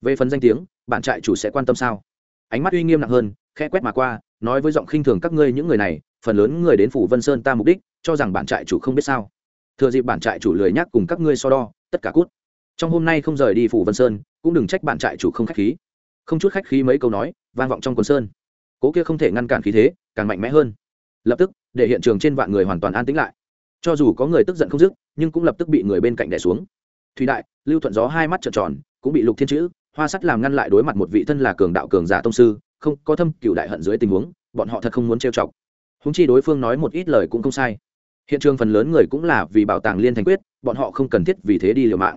Về phần danh tiếng, bạn trại chủ sẽ quan tâm sao? Ánh mắt uy nghiêm nặng hơn, khẽ quét mà qua, nói với giọng khinh thường các ngươi những người này, phần lớn người đến phủ vân sơn ta mục đích, cho rằng bản trại chủ không biết sao. Thừa dịp bản trại chủ lười nhắc cùng các ngươi so đo, tất cả cút. Trong hôm nay không rời đi phủ vân sơn, cũng đừng trách bản trại chủ không khách khí. Không chút khách khí mấy câu nói, vang vọng trong quần sơn. Cố kia không thể ngăn cản khí thế, càng mạnh mẽ hơn. Lập tức, để hiện trường trên vạn người hoàn toàn an tĩnh lại cho dù có người tức giận không dứt, nhưng cũng lập tức bị người bên cạnh đẻ xuống. Thủy đại, lưu thuận gió hai mắt trợn tròn, cũng bị lục thiên chữ, hoa sắt làm ngăn lại đối mặt một vị thân là cường đạo cường giả tông sư, không có thâm cựu đại hận dưới tình huống, bọn họ thật không muốn trêu chọc. Húng chi đối phương nói một ít lời cũng không sai. Hiện trường phần lớn người cũng là vì bảo tàng liên thành quyết, bọn họ không cần thiết vì thế đi liều mạng.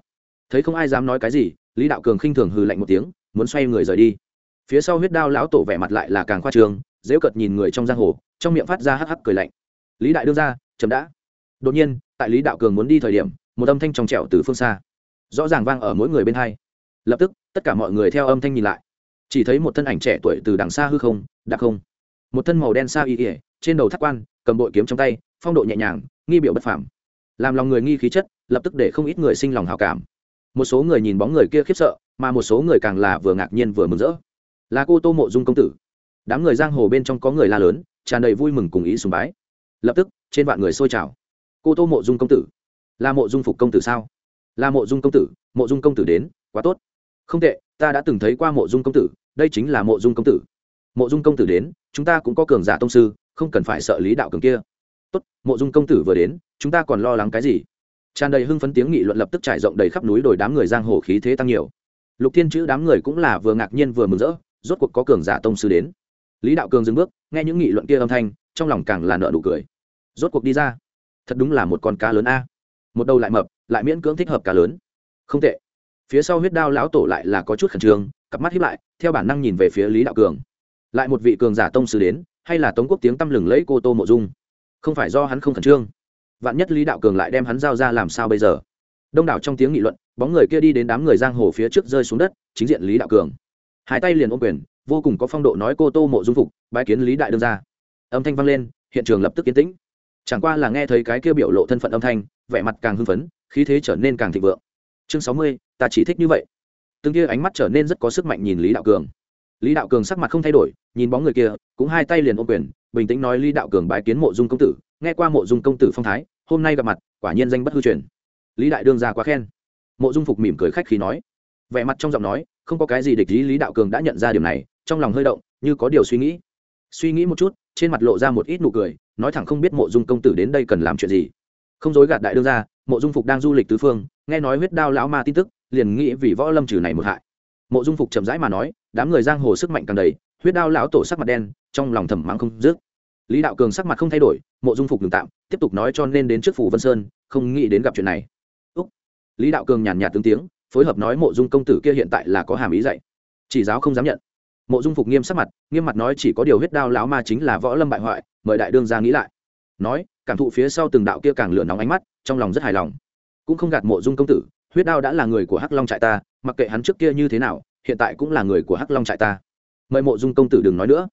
Thấy không ai dám nói cái gì, lý đạo cường khinh thường hừ lạnh một tiếng, muốn xoay người rời đi. Phía sau huyết đao lão tổ vẻ mặt lại là càng khoa trường dễu cợt nhìn người trong giang hồ, trong miệng phát ra hắc hắc cười lạnh. Lý đại đương ra chấm đã đột nhiên, tại lý đạo cường muốn đi thời điểm, một âm thanh trong trẻo từ phương xa, rõ ràng vang ở mỗi người bên hai. Lập tức, tất cả mọi người theo âm thanh nhìn lại. Chỉ thấy một thân ảnh trẻ tuổi từ đằng xa hư không đặc không. Một thân màu đen xa y ỉa trên đầu thắt quan, cầm bội kiếm trong tay, phong độ nhẹ nhàng, nghi biểu bất phàm. Làm lòng người nghi khí chất, lập tức để không ít người sinh lòng hào cảm. Một số người nhìn bóng người kia khiếp sợ, mà một số người càng là vừa ngạc nhiên vừa mừng rỡ. Là cô tô mộ dung công tử. Đám người giang hồ bên trong có người la lớn, tràn đầy vui mừng cùng ý sùng bái. Lập tức, trên vạn người xôi trào cô tô mộ dung công tử. Là mộ dung phục công tử sao? Là mộ dung công tử, mộ dung công tử đến, quá tốt. Không tệ, ta đã từng thấy qua mộ dung công tử, đây chính là mộ dung công tử. Mộ dung công tử đến, chúng ta cũng có cường giả tông sư, không cần phải sợ lý đạo cường kia. Tốt, mộ dung công tử vừa đến, chúng ta còn lo lắng cái gì? Tràn đầy hưng phấn tiếng nghị luận lập tức trải rộng đầy khắp núi đồi đám người giang hồ khí thế tăng nhiều. Lục thiên chữ đám người cũng là vừa ngạc nhiên vừa mừng rỡ, rốt cuộc có cường giả tông sư đến. Lý đạo cường dừng bước, nghe những nghị luận kia âm thanh, trong lòng càng là nợ nụ cười. Rốt cuộc đi ra thật đúng là một con cá lớn a. Một đầu lại mập, lại miễn cưỡng thích hợp cá lớn. Không tệ. Phía sau huyết đao lão tổ lại là có chút khẩn trương, cặp mắt hiếp lại, theo bản năng nhìn về phía lý đạo cường. Lại một vị cường giả tông sư đến, hay là tống quốc tiếng tăm lừng lẫy cô tô mộ dung. Không phải do hắn không khẩn trương. Vạn nhất lý đạo cường lại đem hắn giao ra làm sao bây giờ? Đông đảo trong tiếng nghị luận, bóng người kia đi đến đám người giang hồ phía trước rơi xuống đất, chính diện lý đạo cường. Hai tay liền ôm quyền, vô cùng có phong độ nói cô tô mộ dung phục bãi kiến lý đại đương ra âm thanh vang lên, hiện trường lập tức yên tĩnh chẳng qua là nghe thấy cái kia biểu lộ thân phận âm thanh, vẻ mặt càng hưng phấn, khí thế trở nên càng thịnh vượng. Chương sáu mươi, ta chỉ thích như vậy. Từng kia ánh mắt trở nên rất có sức mạnh nhìn lý đạo cường. Lý đạo cường sắc mặt không thay đổi, nhìn bóng người kia, cũng hai tay liền ôm quyền, bình tĩnh nói lý đạo cường bái kiến mộ dung công tử, nghe qua mộ dung công tử phong thái, hôm nay gặp mặt, quả nhiên danh bất hư truyền. Lý đại đương ra quá khen. Mộ dung phục mỉm cười khách khi nói. Vẻ mặt trong giọng nói, không có cái gì địch lý lý đạo cường đã nhận ra điều này, trong lòng hơi động, như có điều suy nghĩ. Suy nghĩ một chút trên mặt lộ ra một ít nụ cười, nói thẳng không biết mộ dung công tử đến đây cần làm chuyện gì. Không dối gạt đại đương ra mộ dung phục đang du lịch tứ phương, nghe nói huyết đao lão ma tin tức, liền nghĩ vì võ lâm trừ này một hại. Mộ dung phục chậm rãi mà nói, đám người giang hồ sức mạnh càng đầy, huyết đao lão tổ sắc mặt đen, trong lòng thầm mắng không dứt. Lý đạo cường sắc mặt không thay đổi, mộ dung phục ngừng tạm, tiếp tục nói cho nên đến trước phủ vân sơn, không nghĩ đến gặp chuyện này. Úc. Lý đạo cường nhàn nhạt tướng tiếng, phối hợp nói mộ dung công tử kia hiện tại là có hàm ý dạy. Chỉ giáo không dám nhận mộ dung phục nghiêm sắc mặt, nghiêm mặt nói chỉ có điều huyết đao lão ma chính là võ lâm bại hoại, mời đại đương ra nghĩ lại. Nói, cảm thụ phía sau từng đạo kia càng lửa nóng ánh mắt, trong lòng rất hài lòng. Cũng không gạt mộ dung công tử, huyết đao đã là người của hắc long trại ta, mặc kệ hắn trước kia như thế nào, hiện tại cũng là người của hắc long trại ta. Mời mộ dung công tử đừng nói nữa.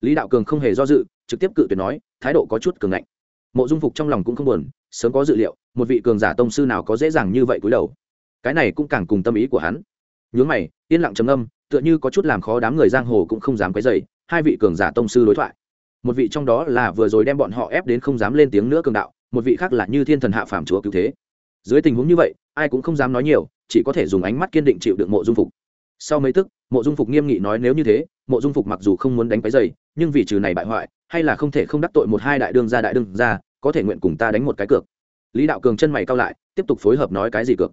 Lý đạo cường không hề do dự, trực tiếp cự tuyệt nói, thái độ có chút cường ngạnh. Mộ dung phục trong lòng cũng không buồn, sớm có dự liệu, một vị cường giả tông sư nào có dễ dàng như vậy cúi đầu. Cái này cũng càng cùng tâm ý của hắn. Nhướng mày, yên lặng trầm âm tựa như có chút làm khó đám người giang hồ cũng không dám quấy dày hai vị cường giả tông sư đối thoại. Một vị trong đó là vừa rồi đem bọn họ ép đến không dám lên tiếng nữa cường đạo, một vị khác là như thiên thần hạ phàm chúa cứu thế. Dưới tình huống như vậy, ai cũng không dám nói nhiều, chỉ có thể dùng ánh mắt kiên định chịu được mộ dung phục. Sau mấy tức, mộ dung phục nghiêm nghị nói nếu như thế, mộ dung phục mặc dù không muốn đánh cái dày nhưng vì trừ này bại hoại, hay là không thể không đắc tội một hai đại đương gia đại đương gia, có thể nguyện cùng ta đánh một cái cược. Lý đạo cường chân mày cao lại, tiếp tục phối hợp nói cái gì cược.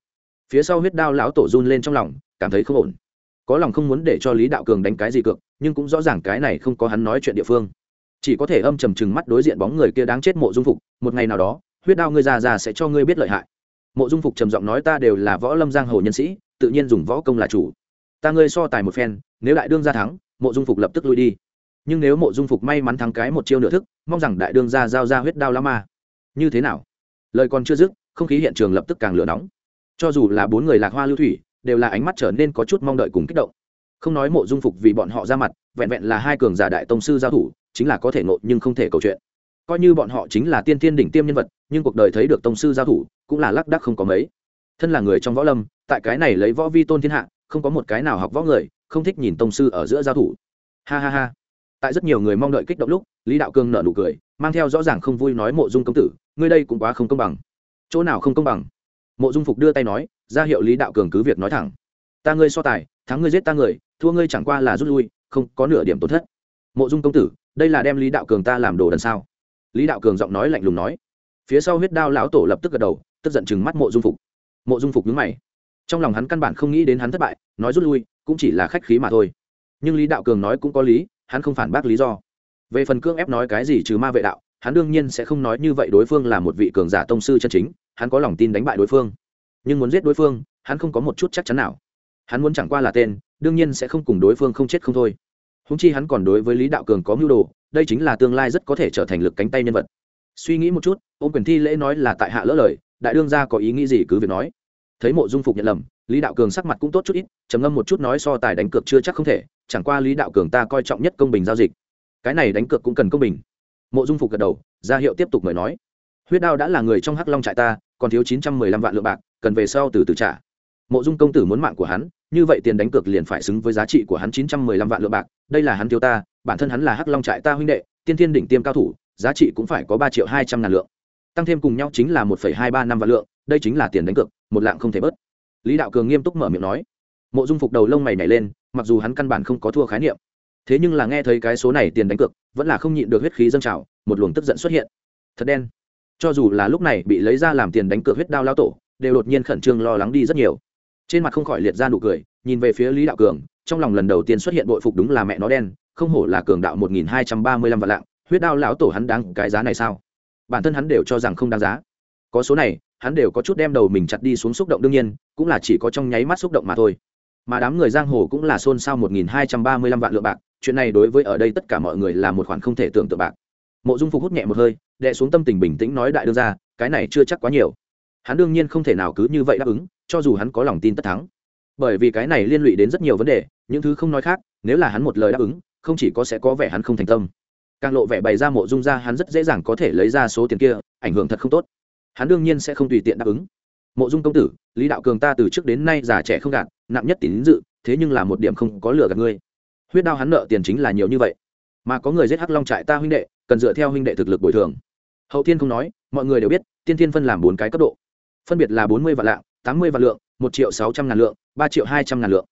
Phía sau huyết đao lão tổ run lên trong lòng, cảm thấy không ổn có lòng không muốn để cho lý đạo cường đánh cái gì cược, nhưng cũng rõ ràng cái này không có hắn nói chuyện địa phương. Chỉ có thể âm trầm trừng mắt đối diện bóng người kia đáng chết mộ dung phục, một ngày nào đó, huyết đao ngươi già già sẽ cho ngươi biết lợi hại. Mộ dung phục trầm giọng nói ta đều là võ lâm giang hồ nhân sĩ, tự nhiên dùng võ công là chủ. Ta ngươi so tài một phen, nếu đại đương gia thắng, mộ dung phục lập tức lui đi. Nhưng nếu mộ dung phục may mắn thắng cái một chiêu nửa thức, mong rằng đại đương gia giao ra huyết đao la ma. Như thế nào? Lời còn chưa dứt, không khí hiện trường lập tức càng lửa nóng. Cho dù là bốn người lạc hoa lưu thủy đều là ánh mắt trở nên có chút mong đợi cùng kích động. Không nói mộ dung phục vì bọn họ ra mặt, vẹn vẹn là hai cường giả đại tông sư giao thủ, chính là có thể nộ nhưng không thể cầu chuyện. Coi như bọn họ chính là tiên thiên đỉnh tiêm nhân vật, nhưng cuộc đời thấy được tông sư giao thủ, cũng là lác đắc không có mấy. Thân là người trong võ lâm, tại cái này lấy võ vi tôn thiên hạ, không có một cái nào học võ người, không thích nhìn tông sư ở giữa giao thủ. Ha ha ha. Tại rất nhiều người mong đợi kích động lúc, lý đạo cương nở nụ cười, mang theo rõ ràng không vui nói mộ dung công tử, ngươi đây cũng quá không công bằng. Chỗ nào không công bằng? Mộ dung phục đưa tay nói, ra hiệu lý đạo cường cứ việc nói thẳng. Ta ngươi so tài, thắng ngươi giết ta người, thua ngươi chẳng qua là rút lui, không có nửa điểm tổn thất. Mộ dung công tử, đây là đem lý đạo cường ta làm đồ đần sao? Lý đạo cường giọng nói lạnh lùng nói. Phía sau huyết đao lão tổ lập tức gật đầu, tức giận chừng mắt mộ dung phục. Mộ dung phục nhướng mày. Trong lòng hắn căn bản không nghĩ đến hắn thất bại, nói rút lui, cũng chỉ là khách khí mà thôi. Nhưng lý đạo cường nói cũng có lý, hắn không phản bác lý do. Về phần cương ép nói cái gì trừ ma vệ đạo, hắn đương nhiên sẽ không nói như vậy đối phương là một vị cường giả tông sư chân chính hắn có lòng tin đánh bại đối phương. Nhưng muốn giết đối phương, hắn không có một chút chắc chắn nào. Hắn muốn chẳng qua là tên, đương nhiên sẽ không cùng đối phương không chết không thôi. Húng chi hắn còn đối với lý đạo cường có mưu đồ, đây chính là tương lai rất có thể trở thành lực cánh tay nhân vật. Suy nghĩ một chút ôm quyền thi lễ nói là tại hạ lỡ lời, đại đương gia có ý nghĩ gì cứ việc nói. Thấy mộ dung phục nhận lầm, lý đạo cường sắc mặt cũng tốt chút ít, trầm ngâm một chút nói so tài đánh cược chưa chắc không thể, chẳng qua lý đạo cường ta coi trọng nhất công bình giao dịch. Cái này đánh cược cũng cần công bình. Mộ dung phục gật đầu, ra hiệu tiếp tục mời nói. Huyết đao đã là người trong hắc long trại ta còn thiếu chín trăm mười lăm vạn lượng bạc, cần về sau từ từ trả. Mộ dung công tử muốn mạng của hắn, như vậy tiền đánh cược liền phải xứng với giá trị của hắn chín trăm mười lăm vạn lượng bạc, đây là hắn thiếu ta, bản thân hắn là hắc long trại ta huynh đệ, tiên thiên đỉnh tiêm cao thủ, giá trị cũng phải có ba triệu hai trăm ngàn lượng. Tăng thêm cùng nhau chính là một phẩy hai ba năm vạn lượng, đây chính là tiền đánh cược, một lạng không thể bớt. Lý đạo cường nghiêm túc mở miệng nói. Mộ dung phục đầu lông mày nhảy lên, mặc dù hắn căn bản không có thua khái niệm. Thế nhưng là nghe thấy cái số này tiền đánh cược, vẫn là không nhịn được huyết khí dâng trào, một luồng tức giận xuất hiện. Thật đen cho dù là lúc này bị lấy ra làm tiền đánh cược huyết đao lao tổ, đều đột nhiên khẩn trương lo lắng đi rất nhiều. Trên mặt không khỏi liệt ra nụ cười, nhìn về phía lý đạo cường, trong lòng lần đầu tiên xuất hiện bội phục đúng là mẹ nó đen, không hổ là cường đạo một nghìn hai trăm ba mươi lăm vạn lạng, huyết đao lão tổ hắn đáng cái giá này sao? Bản thân hắn đều cho rằng không đáng giá. Có số này, hắn đều có chút đem đầu mình chặt đi xuống xúc động đương nhiên, cũng là chỉ có trong nháy mắt xúc động mà thôi. Mà đám người giang hồ cũng là xôn xao một nghìn hai trăm ba mươi lăm vạn lượng bạc, chuyện này đối với ở đây tất cả mọi người là một khoản không thể tưởng tượng bạc mộ dung phục hút nhẹ một hơi đệ xuống tâm tình bình tĩnh nói đại đương ra cái này chưa chắc quá nhiều. Hắn đương nhiên không thể nào cứ như vậy đáp ứng, cho dù hắn có lòng tin tất thắng. Bởi vì cái này liên lụy đến rất nhiều vấn đề, những thứ không nói khác, nếu là hắn một lời đáp ứng, không chỉ có sẽ có vẻ hắn không thành tâm. Càng lộ vẻ bày ra mộ dung ra hắn rất dễ dàng có thể lấy ra số tiền kia, ảnh hưởng thật không tốt. Hắn đương nhiên sẽ không tùy tiện đáp ứng. Mộ dung công tử, lý đạo cường ta từ trước đến nay già trẻ không gạt, nặng nhất tín dự, thế nhưng là một điểm không có lừa gạt ngươi. Huyết đao hắn nợ tiền chính là nhiều như vậy, mà có người giết hắc long trại ta huynh đệ cần dựa theo huynh đệ thực lực bồi thường. Hậu thiên không nói, mọi người đều biết, tiên thiên phân làm bốn cái cấp độ. Phân biệt là bốn mươi vạn lạng, tám mươi vạn lượng, một triệu sáu trăm ngàn lượng, ba triệu hai trăm ngàn lượng.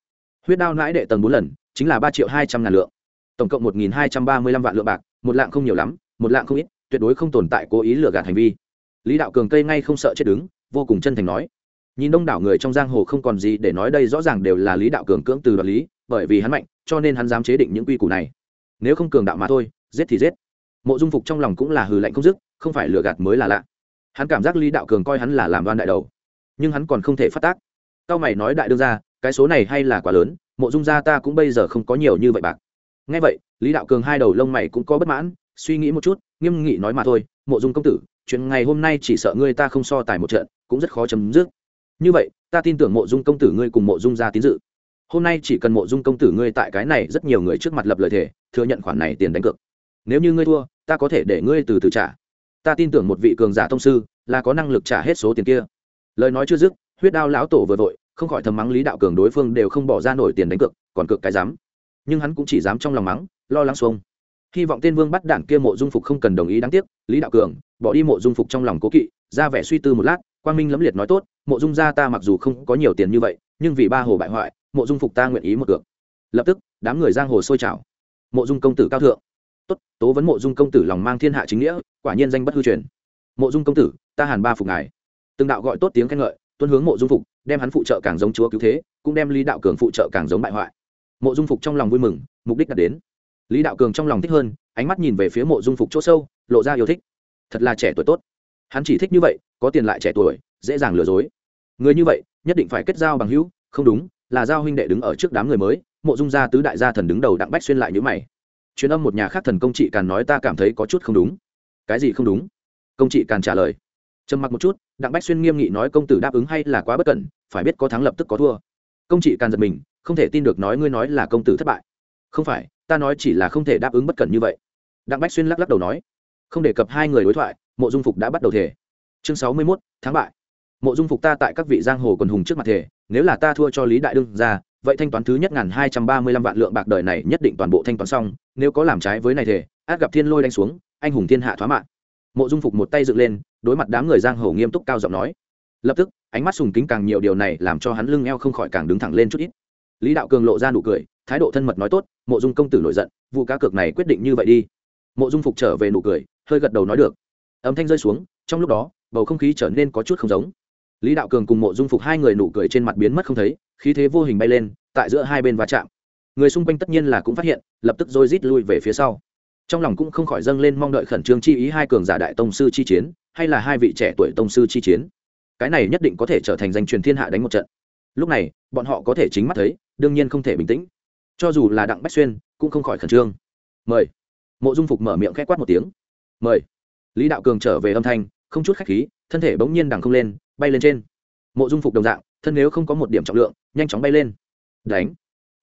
Huyết đao nãi đệ tầng bốn lần, chính là ba triệu hai trăm ngàn lượng. Tổng cộng một nghìn hai trăm ba mươi lăm vạn lượng bạc, một lạng không nhiều lắm, một lạng không ít, tuyệt đối không tồn tại cố ý lừa gạt hành vi. Lý đạo cường cây ngay không sợ chết đứng, vô cùng chân thành nói. Nhìn đông đảo người trong giang hồ không còn gì để nói đây rõ ràng đều là lý đạo cường cưỡng từ đoạt lý, bởi vì hắn mạnh, cho nên hắn dám chế định những quy củ này. Nếu không cường đạo mà thôi, giết thì giết mộ dung phục trong lòng cũng là hừ lạnh không dứt, không phải lừa gạt mới là lạ. Hắn cảm giác lý đạo cường coi hắn là làm đoan đại đầu, nhưng hắn còn không thể phát tác. Cao mày nói đại đương ra cái số này hay là quá lớn, mộ dung gia ta cũng bây giờ không có nhiều như vậy bạc. Ngay vậy, lý đạo cường hai đầu lông mày cũng có bất mãn, suy nghĩ một chút, nghiêm nghị nói mà thôi, mộ dung công tử, chuyện ngày hôm nay chỉ sợ ngươi ta không so tài một trận, cũng rất khó chấm dứt. Như vậy, ta tin tưởng mộ dung công tử ngươi cùng mộ dung gia tín dự. Hôm nay chỉ cần mộ dung công tử ngươi tại cái này rất nhiều người trước mặt lập lời thề, thừa nhận khoản này tiền đánh cược nếu như ngươi thua, ta có thể để ngươi từ từ trả. Ta tin tưởng một vị cường giả thông sư là có năng lực trả hết số tiền kia. Lời nói chưa dứt, huyết đao lão tổ vừa vội, không khỏi thầm mắng lý đạo cường đối phương đều không bỏ ra nổi tiền đánh cược, còn cược cái dám nhưng hắn cũng chỉ dám trong lòng mắng, lo lắng xuông. Hy vọng tên vương bắt đảng kia mộ dung phục không cần đồng ý đáng tiếc, lý đạo cường, bỏ đi mộ dung phục trong lòng cố kỵ, ra vẻ suy tư một lát, quang minh lẫm liệt nói tốt, mộ dung gia ta mặc dù không có nhiều tiền như vậy, nhưng vì ba hồ bại hoại, mộ dung phục ta nguyện ý một cược. Lập tức, đám người giang hồ sôi trào. Mộ dung công tử cao thượng tốt, tố vấn mộ dung công tử lòng mang thiên hạ chính nghĩa, quả nhiên danh bất hư truyền. Mộ dung công tử, ta hàn ba phục ngài. Từng đạo gọi tốt tiếng khen ngợi, tuân hướng mộ dung phục, đem hắn phụ trợ càng giống chúa cứu thế, cũng đem lý đạo cường phụ trợ càng giống bại hoại. Mộ dung phục trong lòng vui mừng, mục đích đạt đến. Lý đạo cường trong lòng thích hơn, ánh mắt nhìn về phía mộ dung phục chỗ sâu, lộ ra yêu thích. Thật là trẻ tuổi tốt. Hắn chỉ thích như vậy, có tiền lại trẻ tuổi, dễ dàng lừa dối. Người như vậy, nhất định phải kết giao bằng hữu, không đúng, là giao huynh đệ đứng ở trước đám người mới, mộ dung gia tứ đại gia thần đứng đầu đặng bách xuyên lại nhữ mày chuyến âm một nhà khác thần công trị càn nói ta cảm thấy có chút không đúng. Cái gì không đúng? Công trị càn trả lời. Trầm mặc một chút, đặng bách xuyên nghiêm nghị nói công tử đáp ứng hay là quá bất cẩn, phải biết có thắng lập tức có thua. Công trị càn giật mình, không thể tin được nói ngươi nói là công tử thất bại. Không phải, ta nói chỉ là không thể đáp ứng bất cẩn như vậy. Đặng bách xuyên lắc lắc đầu nói. Không đề cập hai người đối thoại, mộ dung phục đã bắt đầu thể chương sáu mươi mốt tháng bại. Mộ dung phục ta tại các vị giang hồ quần hùng trước mặt thể nếu là ta thua cho lý đại đương ra vậy thanh toán thứ nhất ngàn hai trăm ba mươi lăm vạn lượng bạc đời này nhất định toàn bộ thanh toán xong, nếu có làm trái với này thể át gặp thiên lôi đánh xuống, anh hùng thiên hạ thoá mạng. Mộ dung phục một tay dựng lên, đối mặt đám người giang hồ nghiêm túc cao giọng nói. Lập tức, ánh mắt sùng kính càng nhiều điều này làm cho hắn lưng eo không khỏi càng đứng thẳng lên chút ít. Lý đạo cường lộ ra nụ cười, thái độ thân mật nói tốt, mộ dung công tử nổi giận, vụ cá cược này quyết định như vậy đi. Mộ dung phục trở về nụ cười, hơi gật đầu nói được. Âm thanh rơi xuống, trong lúc đó, bầu không khí trở nên có chút không giống. Lý đạo cường cùng mộ dung phục hai người nụ cười trên mặt biến mất không thấy khí thế vô hình bay lên, tại giữa hai bên va chạm. Người xung quanh tất nhiên là cũng phát hiện, lập tức dôi rít lui về phía sau. Trong lòng cũng không khỏi dâng lên mong đợi khẩn trương chi ý hai cường giả đại tông sư chi chiến, hay là hai vị trẻ tuổi tông sư chi chiến. Cái này nhất định có thể trở thành danh truyền thiên hạ đánh một trận. Lúc này, bọn họ có thể chính mắt thấy, đương nhiên không thể bình tĩnh. Cho dù là đặng bách xuyên, cũng không khỏi khẩn trương. Mời. Mộ dung phục mở miệng k h ẽ quát một tiếng. Mời. Lý đạo cường trở về âm thanh, không chút khách khí, thân thể bỗng nhiên đằng không lên, bay lên trên. Mộ dung phục đồng dạng, thân nếu không có một điểm trọng lượng nhanh chóng bay lên. Đánh.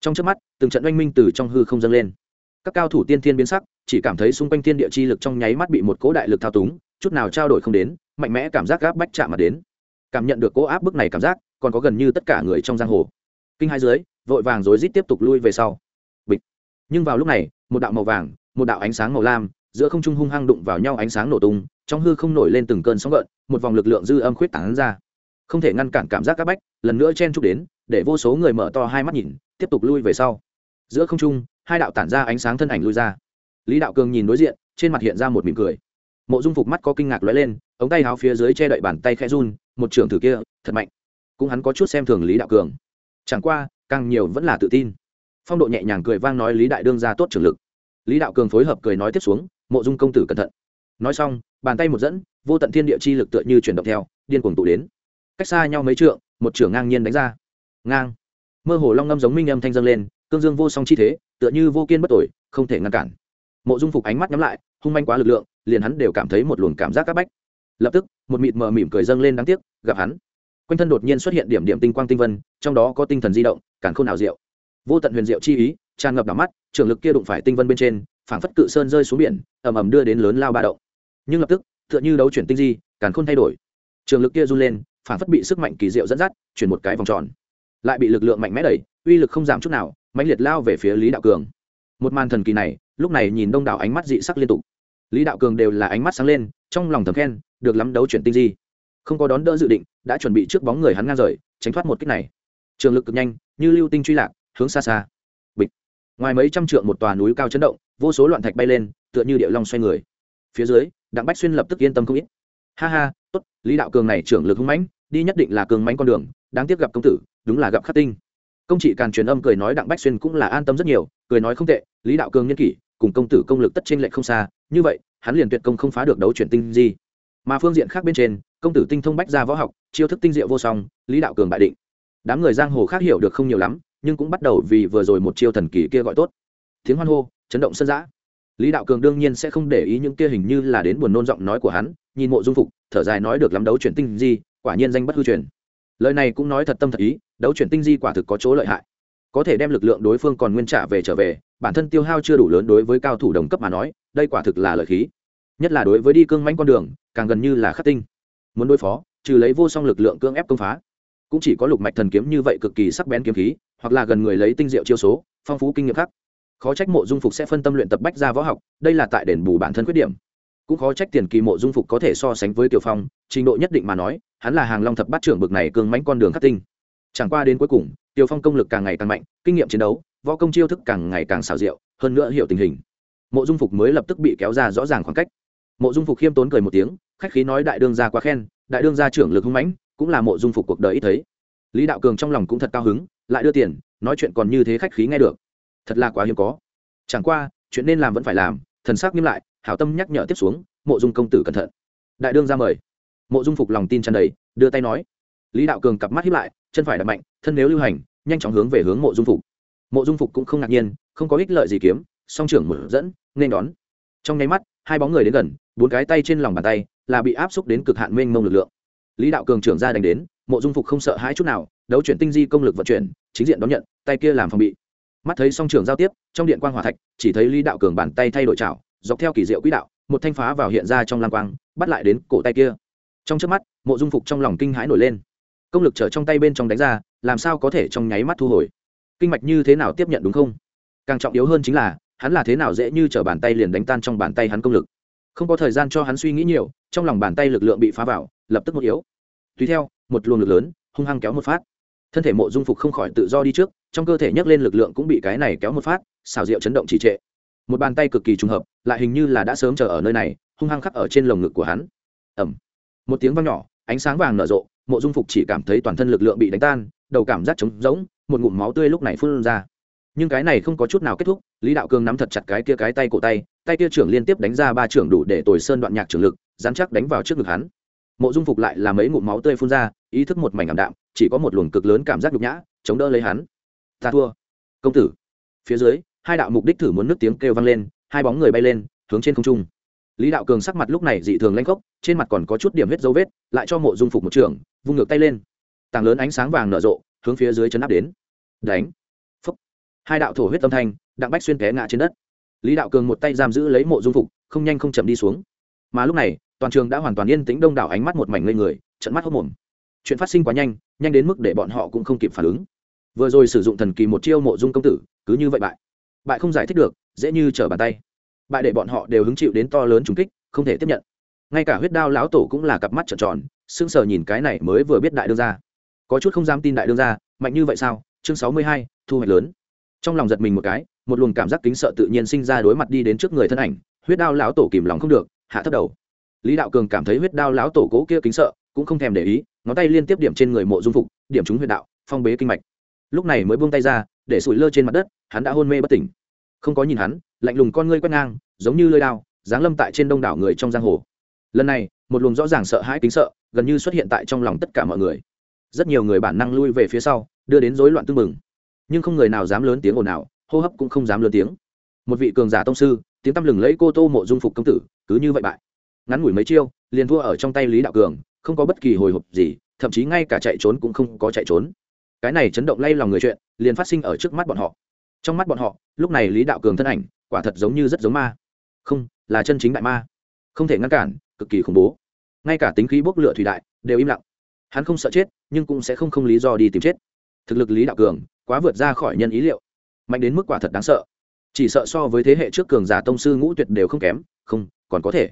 Trong trước mắt, từng trận oanh minh từ trong hư không dâng lên. Các cao thủ tiên thiên biến sắc, chỉ cảm thấy xung quanh thiên địa chi lực trong nháy mắt bị một cỗ đại lực thao túng, chút nào trao đổi không đến, mạnh mẽ cảm giác gáp bách chạm mà đến. Cảm nhận được cỗ áp bức này cảm giác, còn có gần như tất cả người trong giang hồ. Kinh hai dưới, vội vàng rối rít tiếp tục lui về sau. Bịch. Nhưng vào lúc này, một đạo màu vàng, một đạo ánh sáng màu lam, giữa không trung hung hăng đụng vào nhau ánh sáng nổ tung, trong hư không nổi lên từng cơn sóng gợn, một vòng lực lượng dư âm khuyết tảng ra. Không thể ngăn cản cảm giác các bách, lần nữa chen chúc đến để vô số người mở to hai mắt nhìn, tiếp tục lui về sau. Giữa không trung, hai đạo tản ra ánh sáng thân ảnh lui ra. Lý đạo cường nhìn đối diện, trên mặt hiện ra một mỉm cười. Mộ dung phục mắt có kinh ngạc lóe lên, ống tay áo phía dưới che đậy bàn tay khẽ run, một trưởng thử kia, thật mạnh. Cũng hắn có chút xem thường lý đạo cường. Chẳng qua, càng nhiều vẫn là tự tin. Phong độ nhẹ nhàng cười vang nói lý đại đương ra tốt trưởng lực. Lý đạo cường phối hợp cười nói tiếp xuống, mộ dung công tử cẩn thận. Nói xong, bàn tay một dẫn, vô tận thiên địa chi lực tựa như chuyển động theo, điên cuồng tụ đến. Cách xa nhau mấy trượng, một trưởng ngang nhiên đánh ra ngang. Mơ hồ long ngâm giống minh âm thanh dâng lên, cương dương vô song chi thế, tựa như vô kiên bất tội không thể ngăn cản. Mộ dung phục ánh mắt nhắm lại, hung manh quá lực lượng, liền hắn đều cảm thấy một luồng cảm giác c áp bách. Lập tức, một mịt mờ mỉm cười dâng lên đáng tiếc, gặp hắn. Quanh thân đột nhiên xuất hiện điểm điểm tinh quang tinh vân, trong đó có tinh thần di động cản khôn ảo diệu. Vô tận huyền diệu chi ý, tràn ngập đỏ mắt, trường lực kia đụng phải tinh vân bên trên, phảng phất cự sơn rơi xuống biển, ầm ầm đưa đến lớn lao ba động. Nhưng lập tức, tựa như đấu chuyển tinh di, càn khôn thay đổi. Trường lực kia run lên, phảng phất bị sức mạnh kỳ diệu dẫn dắt, chuyển một cái vòng tròn lại bị lực lượng mạnh mẽ đẩy, uy lực không giảm chút nào, mãnh liệt lao về phía lý đạo cường. Một màn thần kỳ này, lúc này nhìn đông đảo ánh mắt dị sắc liên tục. Lý đạo cường đều là ánh mắt sáng lên, trong lòng thầm khen, được lắm, đấu chuyển tinh di. Không có đón đỡ dự định, đã chuẩn bị trước bóng người hắn ngang rời, tránh thoát một kích này. Trường lực cực nhanh, như lưu tinh truy lạc, hướng xa xa. Bịch. Ngoài mấy trăm trượng một tòa núi cao chấn động, vô số loạn thạch bay lên, tựa như địa long xoay người. Phía dưới, đặng bách xuyên lập tức yên tâm không ít. Ha ha, tốt, lý đạo cường này trưởng lực hung mãnh, đi nhất định là cường mãnh con đường, đáng tiếc gặp công tử đúng là gặp khắc tinh. Công trị càn truyền âm cười nói đặng bách xuyên cũng là an tâm rất nhiều, cười nói không tệ, lý đạo cường nhân kỷ, cùng công tử công lực tất trên lệ không xa, như vậy, hắn liền tuyệt công không phá được đấu chuyển tinh gì mà phương diện khác bên trên, công tử tinh thông bách ra võ học, chiêu thức tinh diệu vô song, lý đạo cường bại định. Đám người giang hồ khác hiểu được không nhiều lắm, nhưng cũng bắt đầu vì vừa rồi một chiêu thần kỳ kia gọi tốt. Tiếng hoan hô, chấn động sân giã lý đạo cường đương nhiên sẽ không để ý những kia hình như là đến buồn nôn giọng nói của hắn, nhìn mộ dung phục, thở dài nói được lắm đấu chuyển tinh di, quả nhiên danh bất hư truyền. Lời này cũng nói thật tâm thật ý đấu chuyển tinh di quả thực có chỗ lợi hại. Có thể đem lực lượng đối phương còn nguyên trả về trở về, bản thân tiêu hao chưa đủ lớn đối với cao thủ đồng cấp mà nói, đây quả thực là lợi khí. Nhất là đối với đi cương mãnh con đường, càng gần như là khắc tinh. Muốn đối phó, trừ lấy vô song lực lượng cương ép công phá, cũng chỉ có lục mạch thần kiếm như vậy cực kỳ sắc bén kiếm khí, hoặc là gần người lấy tinh diệu chiêu số, phong phú kinh nghiệm khác. Khó trách mộ dung phục sẽ phân tâm luyện tập bách ra võ học, đây là tại đền bù bản thân khuyết điểm. Cũng khó trách tiền kỳ mộ dung phục có thể so sánh với tiểu phong, trình độ nhất định mà nói, hắn là hàng long thập bát trưởng bực này cường mãnh con đường khắc tinh chẳng qua đến cuối cùng tiểu phong công lực càng ngày càng mạnh, kinh nghiệm chiến đấu, võ công chiêu thức càng ngày càng xảo diệu, hơn nữa hiểu tình hình. Mộ dung phục mới lập tức bị kéo ra rõ ràng khoảng cách. Mộ dung phục khiêm tốn cười một tiếng, khách khí nói đại đương gia quá khen, đại đương gia trưởng lực hung mãnh, cũng là mộ dung phục cuộc đời ít thấy. Lý đạo cường trong lòng cũng thật cao hứng, lại đưa tiền, nói chuyện còn như thế khách khí nghe được. Thật là quá hiếm có. Chẳng qua, chuyện nên làm vẫn phải làm, thần sắc nghiêm lại, hảo tâm nhắc nhở tiếp xuống, mộ dung công tử cẩn thận. Đại đương ra mời. Mộ dung phục lòng tin tràn đầy, đưa tay nói lý đạo cường cặp mắt hiếp lại, chân phải đập mạnh, thân nếu lưu hành, nhanh chóng hướng về hướng mộ dung phục. Mộ dung phục cũng không ngạc nhiên, không có ích lợi gì kiếm, song trưởng mở dẫn, nên đón. Trong nháy mắt, hai bóng người đến gần, bốn cái tay trên lòng bàn tay, là bị áp xúc đến cực hạn mênh mông lực lượng. Lý đạo cường trưởng ra đánh đến, mộ dung phục không sợ hãi chút nào, đấu chuyển tinh di công lực vận chuyển, chính diện đón nhận, tay kia làm phòng bị. Mắt thấy song trưởng giao tiếp, trong điện quan hòa thạch, chỉ thấy lý đạo cường bàn tay thay đổi chảo, dọc theo kỳ diệu quỹ đạo, một thanh phá vào hiện ra trong lam quang, bắt lại đến cổ tay kia. Trong trước mắt, mộ dung phục trong lòng kinh hãi nổi lên công lực trở trong tay bên trong đánh ra, làm sao có thể trong nháy mắt thu hồi? Kinh mạch như thế nào tiếp nhận đúng không? Càng trọng yếu hơn chính là, hắn là thế nào dễ như t bàn tay liền đánh tan trong bàn tay hắn công lực. Không có thời gian cho hắn suy nghĩ nhiều, trong lòng bàn tay lực lượng bị phá vào, lập tức một yếu. Tùy theo, một luồng lực lớn, hung hăng kéo một phát. Thân thể mộ dung phục không khỏi tự do đi trước, trong cơ thể nhấc lên lực lượng cũng bị cái này kéo một phát, xào rượu chấn động trì trệ. Một bàn tay cực kỳ trùng hợp, lại hình như là đã sớm chờ ở nơi này, hung hăng khắc ở trên lồng ngực của hắn. Ẩm một tiếng vang nhỏ, ánh sáng vàng nở rộ mộ dung phục chỉ cảm thấy toàn thân lực lượng bị đánh tan, đầu cảm giác trống rỗng, một ngụm máu tươi lúc này phun ra. Nhưng cái này không có chút nào kết thúc, lý đạo cường nắm thật chặt cái kia cái tay cổ tay tay kia trưởng liên tiếp đánh ra ba trưởng đủ để tồi sơn đoạn nhạc trưởng lực, dán chắc đánh vào trước ngực hắn. Mộ dung phục lại là mấy ngụm máu tươi phun ra, ý thức một mảnh ảm đạm, chỉ có một luồng cực lớn cảm giác nhục nhã, chống đỡ lấy hắn. Ta thua. Công tử. Phía dưới, hai đạo mục đích thử muốn nước tiếng kêu vang lên, hai bóng người bay lên, hướng trên không trung. Lý đạo cường sắc mặt lúc này dị thường lanh khốc, trên mặt còn có chút điểm huyết dấu vết, lại cho mộ dung phục một trưởng vung ngược tay lên. Tàng lớn ánh sáng vàng nở rộ, hướng phía dưới chấn áp đến. Đánh. Phúc. Hai đạo thổ huyết tâm thanh, đặng bách xuyên té ngã trên đất. Lý đạo cường một tay giam giữ lấy mộ dung phục, không nhanh không chậm đi xuống. Mà lúc này, toàn trường đã hoàn toàn yên tĩnh đông đảo ánh mắt một mảnh lên người trận mắt hốc mồm. Chuyện phát sinh quá nhanh nhanh đến mức để bọn họ cũng không kịp phản ứng. Vừa rồi sử dụng thần kỳ một chiêu mộ dung công tử, cứ như vậy bại. Bại không giải thích được, dễ như trở bàn tay. Bại để bọn họ đều hứng chịu đến to lớn trùng kích, không thể tiếp nhận. Ngay cả huyết đao lão tổ cũng là cặp mắt trợn tròn sững sờ nhìn cái này mới vừa biết đại đương gia, có chút không dám tin đại đương gia mạnh như vậy sao? Chương sáu mươi hai thu hoạch lớn. Trong lòng giật mình một cái một luồng cảm giác kính sợ tự nhiên sinh ra đối mặt đi đến trước người thân ảnh huyết đao lão tổ kìm lòng không được hạ thấp đầu. Lý đạo cường cảm thấy huyết đao lão tổ cố kia kính sợ cũng không thèm để ý ngón tay liên tiếp điểm trên người mộ dung phục điểm trúng huyết đạo phong bế kinh mạch. Lúc này mới buông tay ra để sủi lơ trên mặt đất hắn đã hôn mê bất tỉnh. Không có nhìn hắn lạnh lùng con ngươi quét ngang giống như lơi đao giáng lâm tại trên đông đảo người trong giang hồ. Lần này một luồng rõ ràng sợ hãi kính sợ, gần như xuất hiện tại trong lòng tất cả mọi người. Rất nhiều người bản năng lui về phía sau, đưa đến rối loạn tưng mừng nhưng không người nào dám lớn tiếng ồn nào hô hấp cũng không dám lớn tiếng. Một vị cường giả tông sư, tiếng tăm lừng lấy cô tô mộ dung phục công tử, cứ như vậy bại. Ngắn ngủi mấy chiêu, liền thua ở trong tay lý đạo cường, không có bất kỳ hồi hộp gì, thậm chí ngay cả chạy trốn cũng không có chạy trốn. Cái này chấn động lay lòng người chuyện, liền phát sinh ở trước mắt bọn họ. Trong mắt bọn họ, lúc này lý đạo cường thân ảnh, quả thật giống như rất giống ma. Không, là chân chính đại ma. Không thể ngăn cản cực kỳ khủng bố. Ngay cả tính khí bốc lửa thủy đại đều im lặng. Hắn không sợ chết, nhưng cũng sẽ không không lý do đi tìm chết. Thực lực lý đạo cường quá vượt ra khỏi nhân ý liệu. Mạnh đến mức quả thật đáng sợ. Chỉ sợ so với thế hệ trước cường giả tông sư ngũ tuyệt đều không kém, không, còn có thể.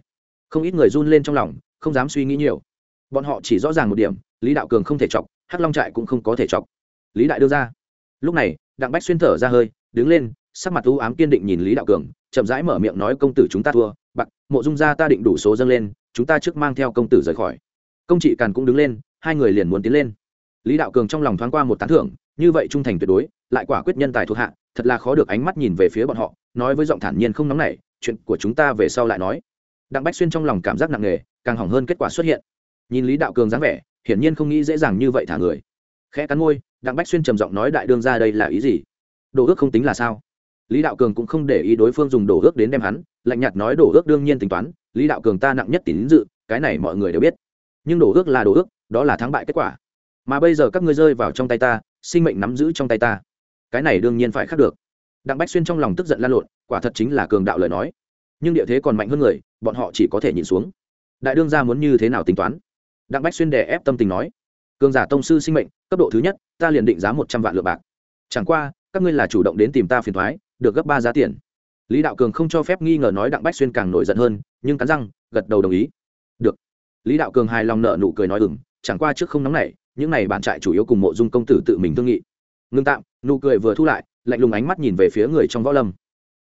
Không ít người run lên trong lòng, không dám suy nghĩ nhiều. Bọn họ chỉ rõ ràng một điểm, lý đạo cường không thể chọc, hắc long trại cũng không có thể chọc. Lý đại đưa ra. Lúc này, đặng bách xuyên thở ra hơi, đứng lên, sắc mặt u ám kiên định nhìn lý đạo cường, chậm rãi mở miệng nói công tử chúng ta thua, bạc, mộ dung gia ta định đủ số dâng lên chúng ta trước mang theo công tử rời khỏi. Công trị càn cũng đứng lên, hai người liền muốn tiến lên. Lý đạo cường trong lòng thoáng qua một tán thưởng, như vậy trung thành tuyệt đối, lại quả quyết nhân tài thuộc hạ, thật là khó được ánh mắt nhìn về phía bọn họ, nói với giọng thản nhiên không nóng nảy, chuyện của chúng ta về sau lại nói. Đặng bách xuyên trong lòng cảm giác nặng nề, càng hỏng hơn kết quả xuất hiện. Nhìn lý đạo cường dáng vẻ, hiển nhiên không nghĩ dễ dàng như vậy thả người. Khẽ cắn môi, đặng bách xuyên trầm giọng nói đại đương ra đây là ý gì? Đồ ước không tính là sao? Lý đạo cường cũng không để ý đối phương dùng đổ ước đến đem hắn, lạnh nhạt nói đổ ước đương nhiên tính toán, lý đạo cường ta nặng nhất tín dự, cái này mọi người đều biết. Nhưng đổ ước là đổ ước, đó là thắng bại kết quả. Mà bây giờ các ngươi rơi vào trong tay ta, sinh mệnh nắm giữ trong tay ta. Cái này đương nhiên phải khác được. Đặng bách xuyên trong lòng tức giận lan lộn, quả thật chính là cường đạo lời nói. Nhưng địa thế còn mạnh hơn người, bọn họ chỉ có thể nhìn xuống. Đại đương gia muốn như thế nào tính toán? Đặng bách xuyên đè ép tâm tình nói. Cường giả tông sư sinh mệnh, cấp độ thứ nhất, ta liền định giá một trăm vạn lượng bạc. Chẳng qua, các ngươi là chủ động đến tìm ta phiền thoái được gấp ba giá tiền. Lý đạo cường không cho phép nghi ngờ nói đặng bách xuyên càng nổi giận hơn, nhưng cắn răng, gật đầu đồng ý. Được. Lý đạo cường hài lòng nợ nụ cười nói ừng chẳng qua trước không nóng này những này bạn trại chủ yếu cùng mộ dung công tử tự mình thương nghị. Ngưng tạm, nụ cười vừa thu lại, lạnh lùng ánh mắt nhìn về phía người trong võ lâm.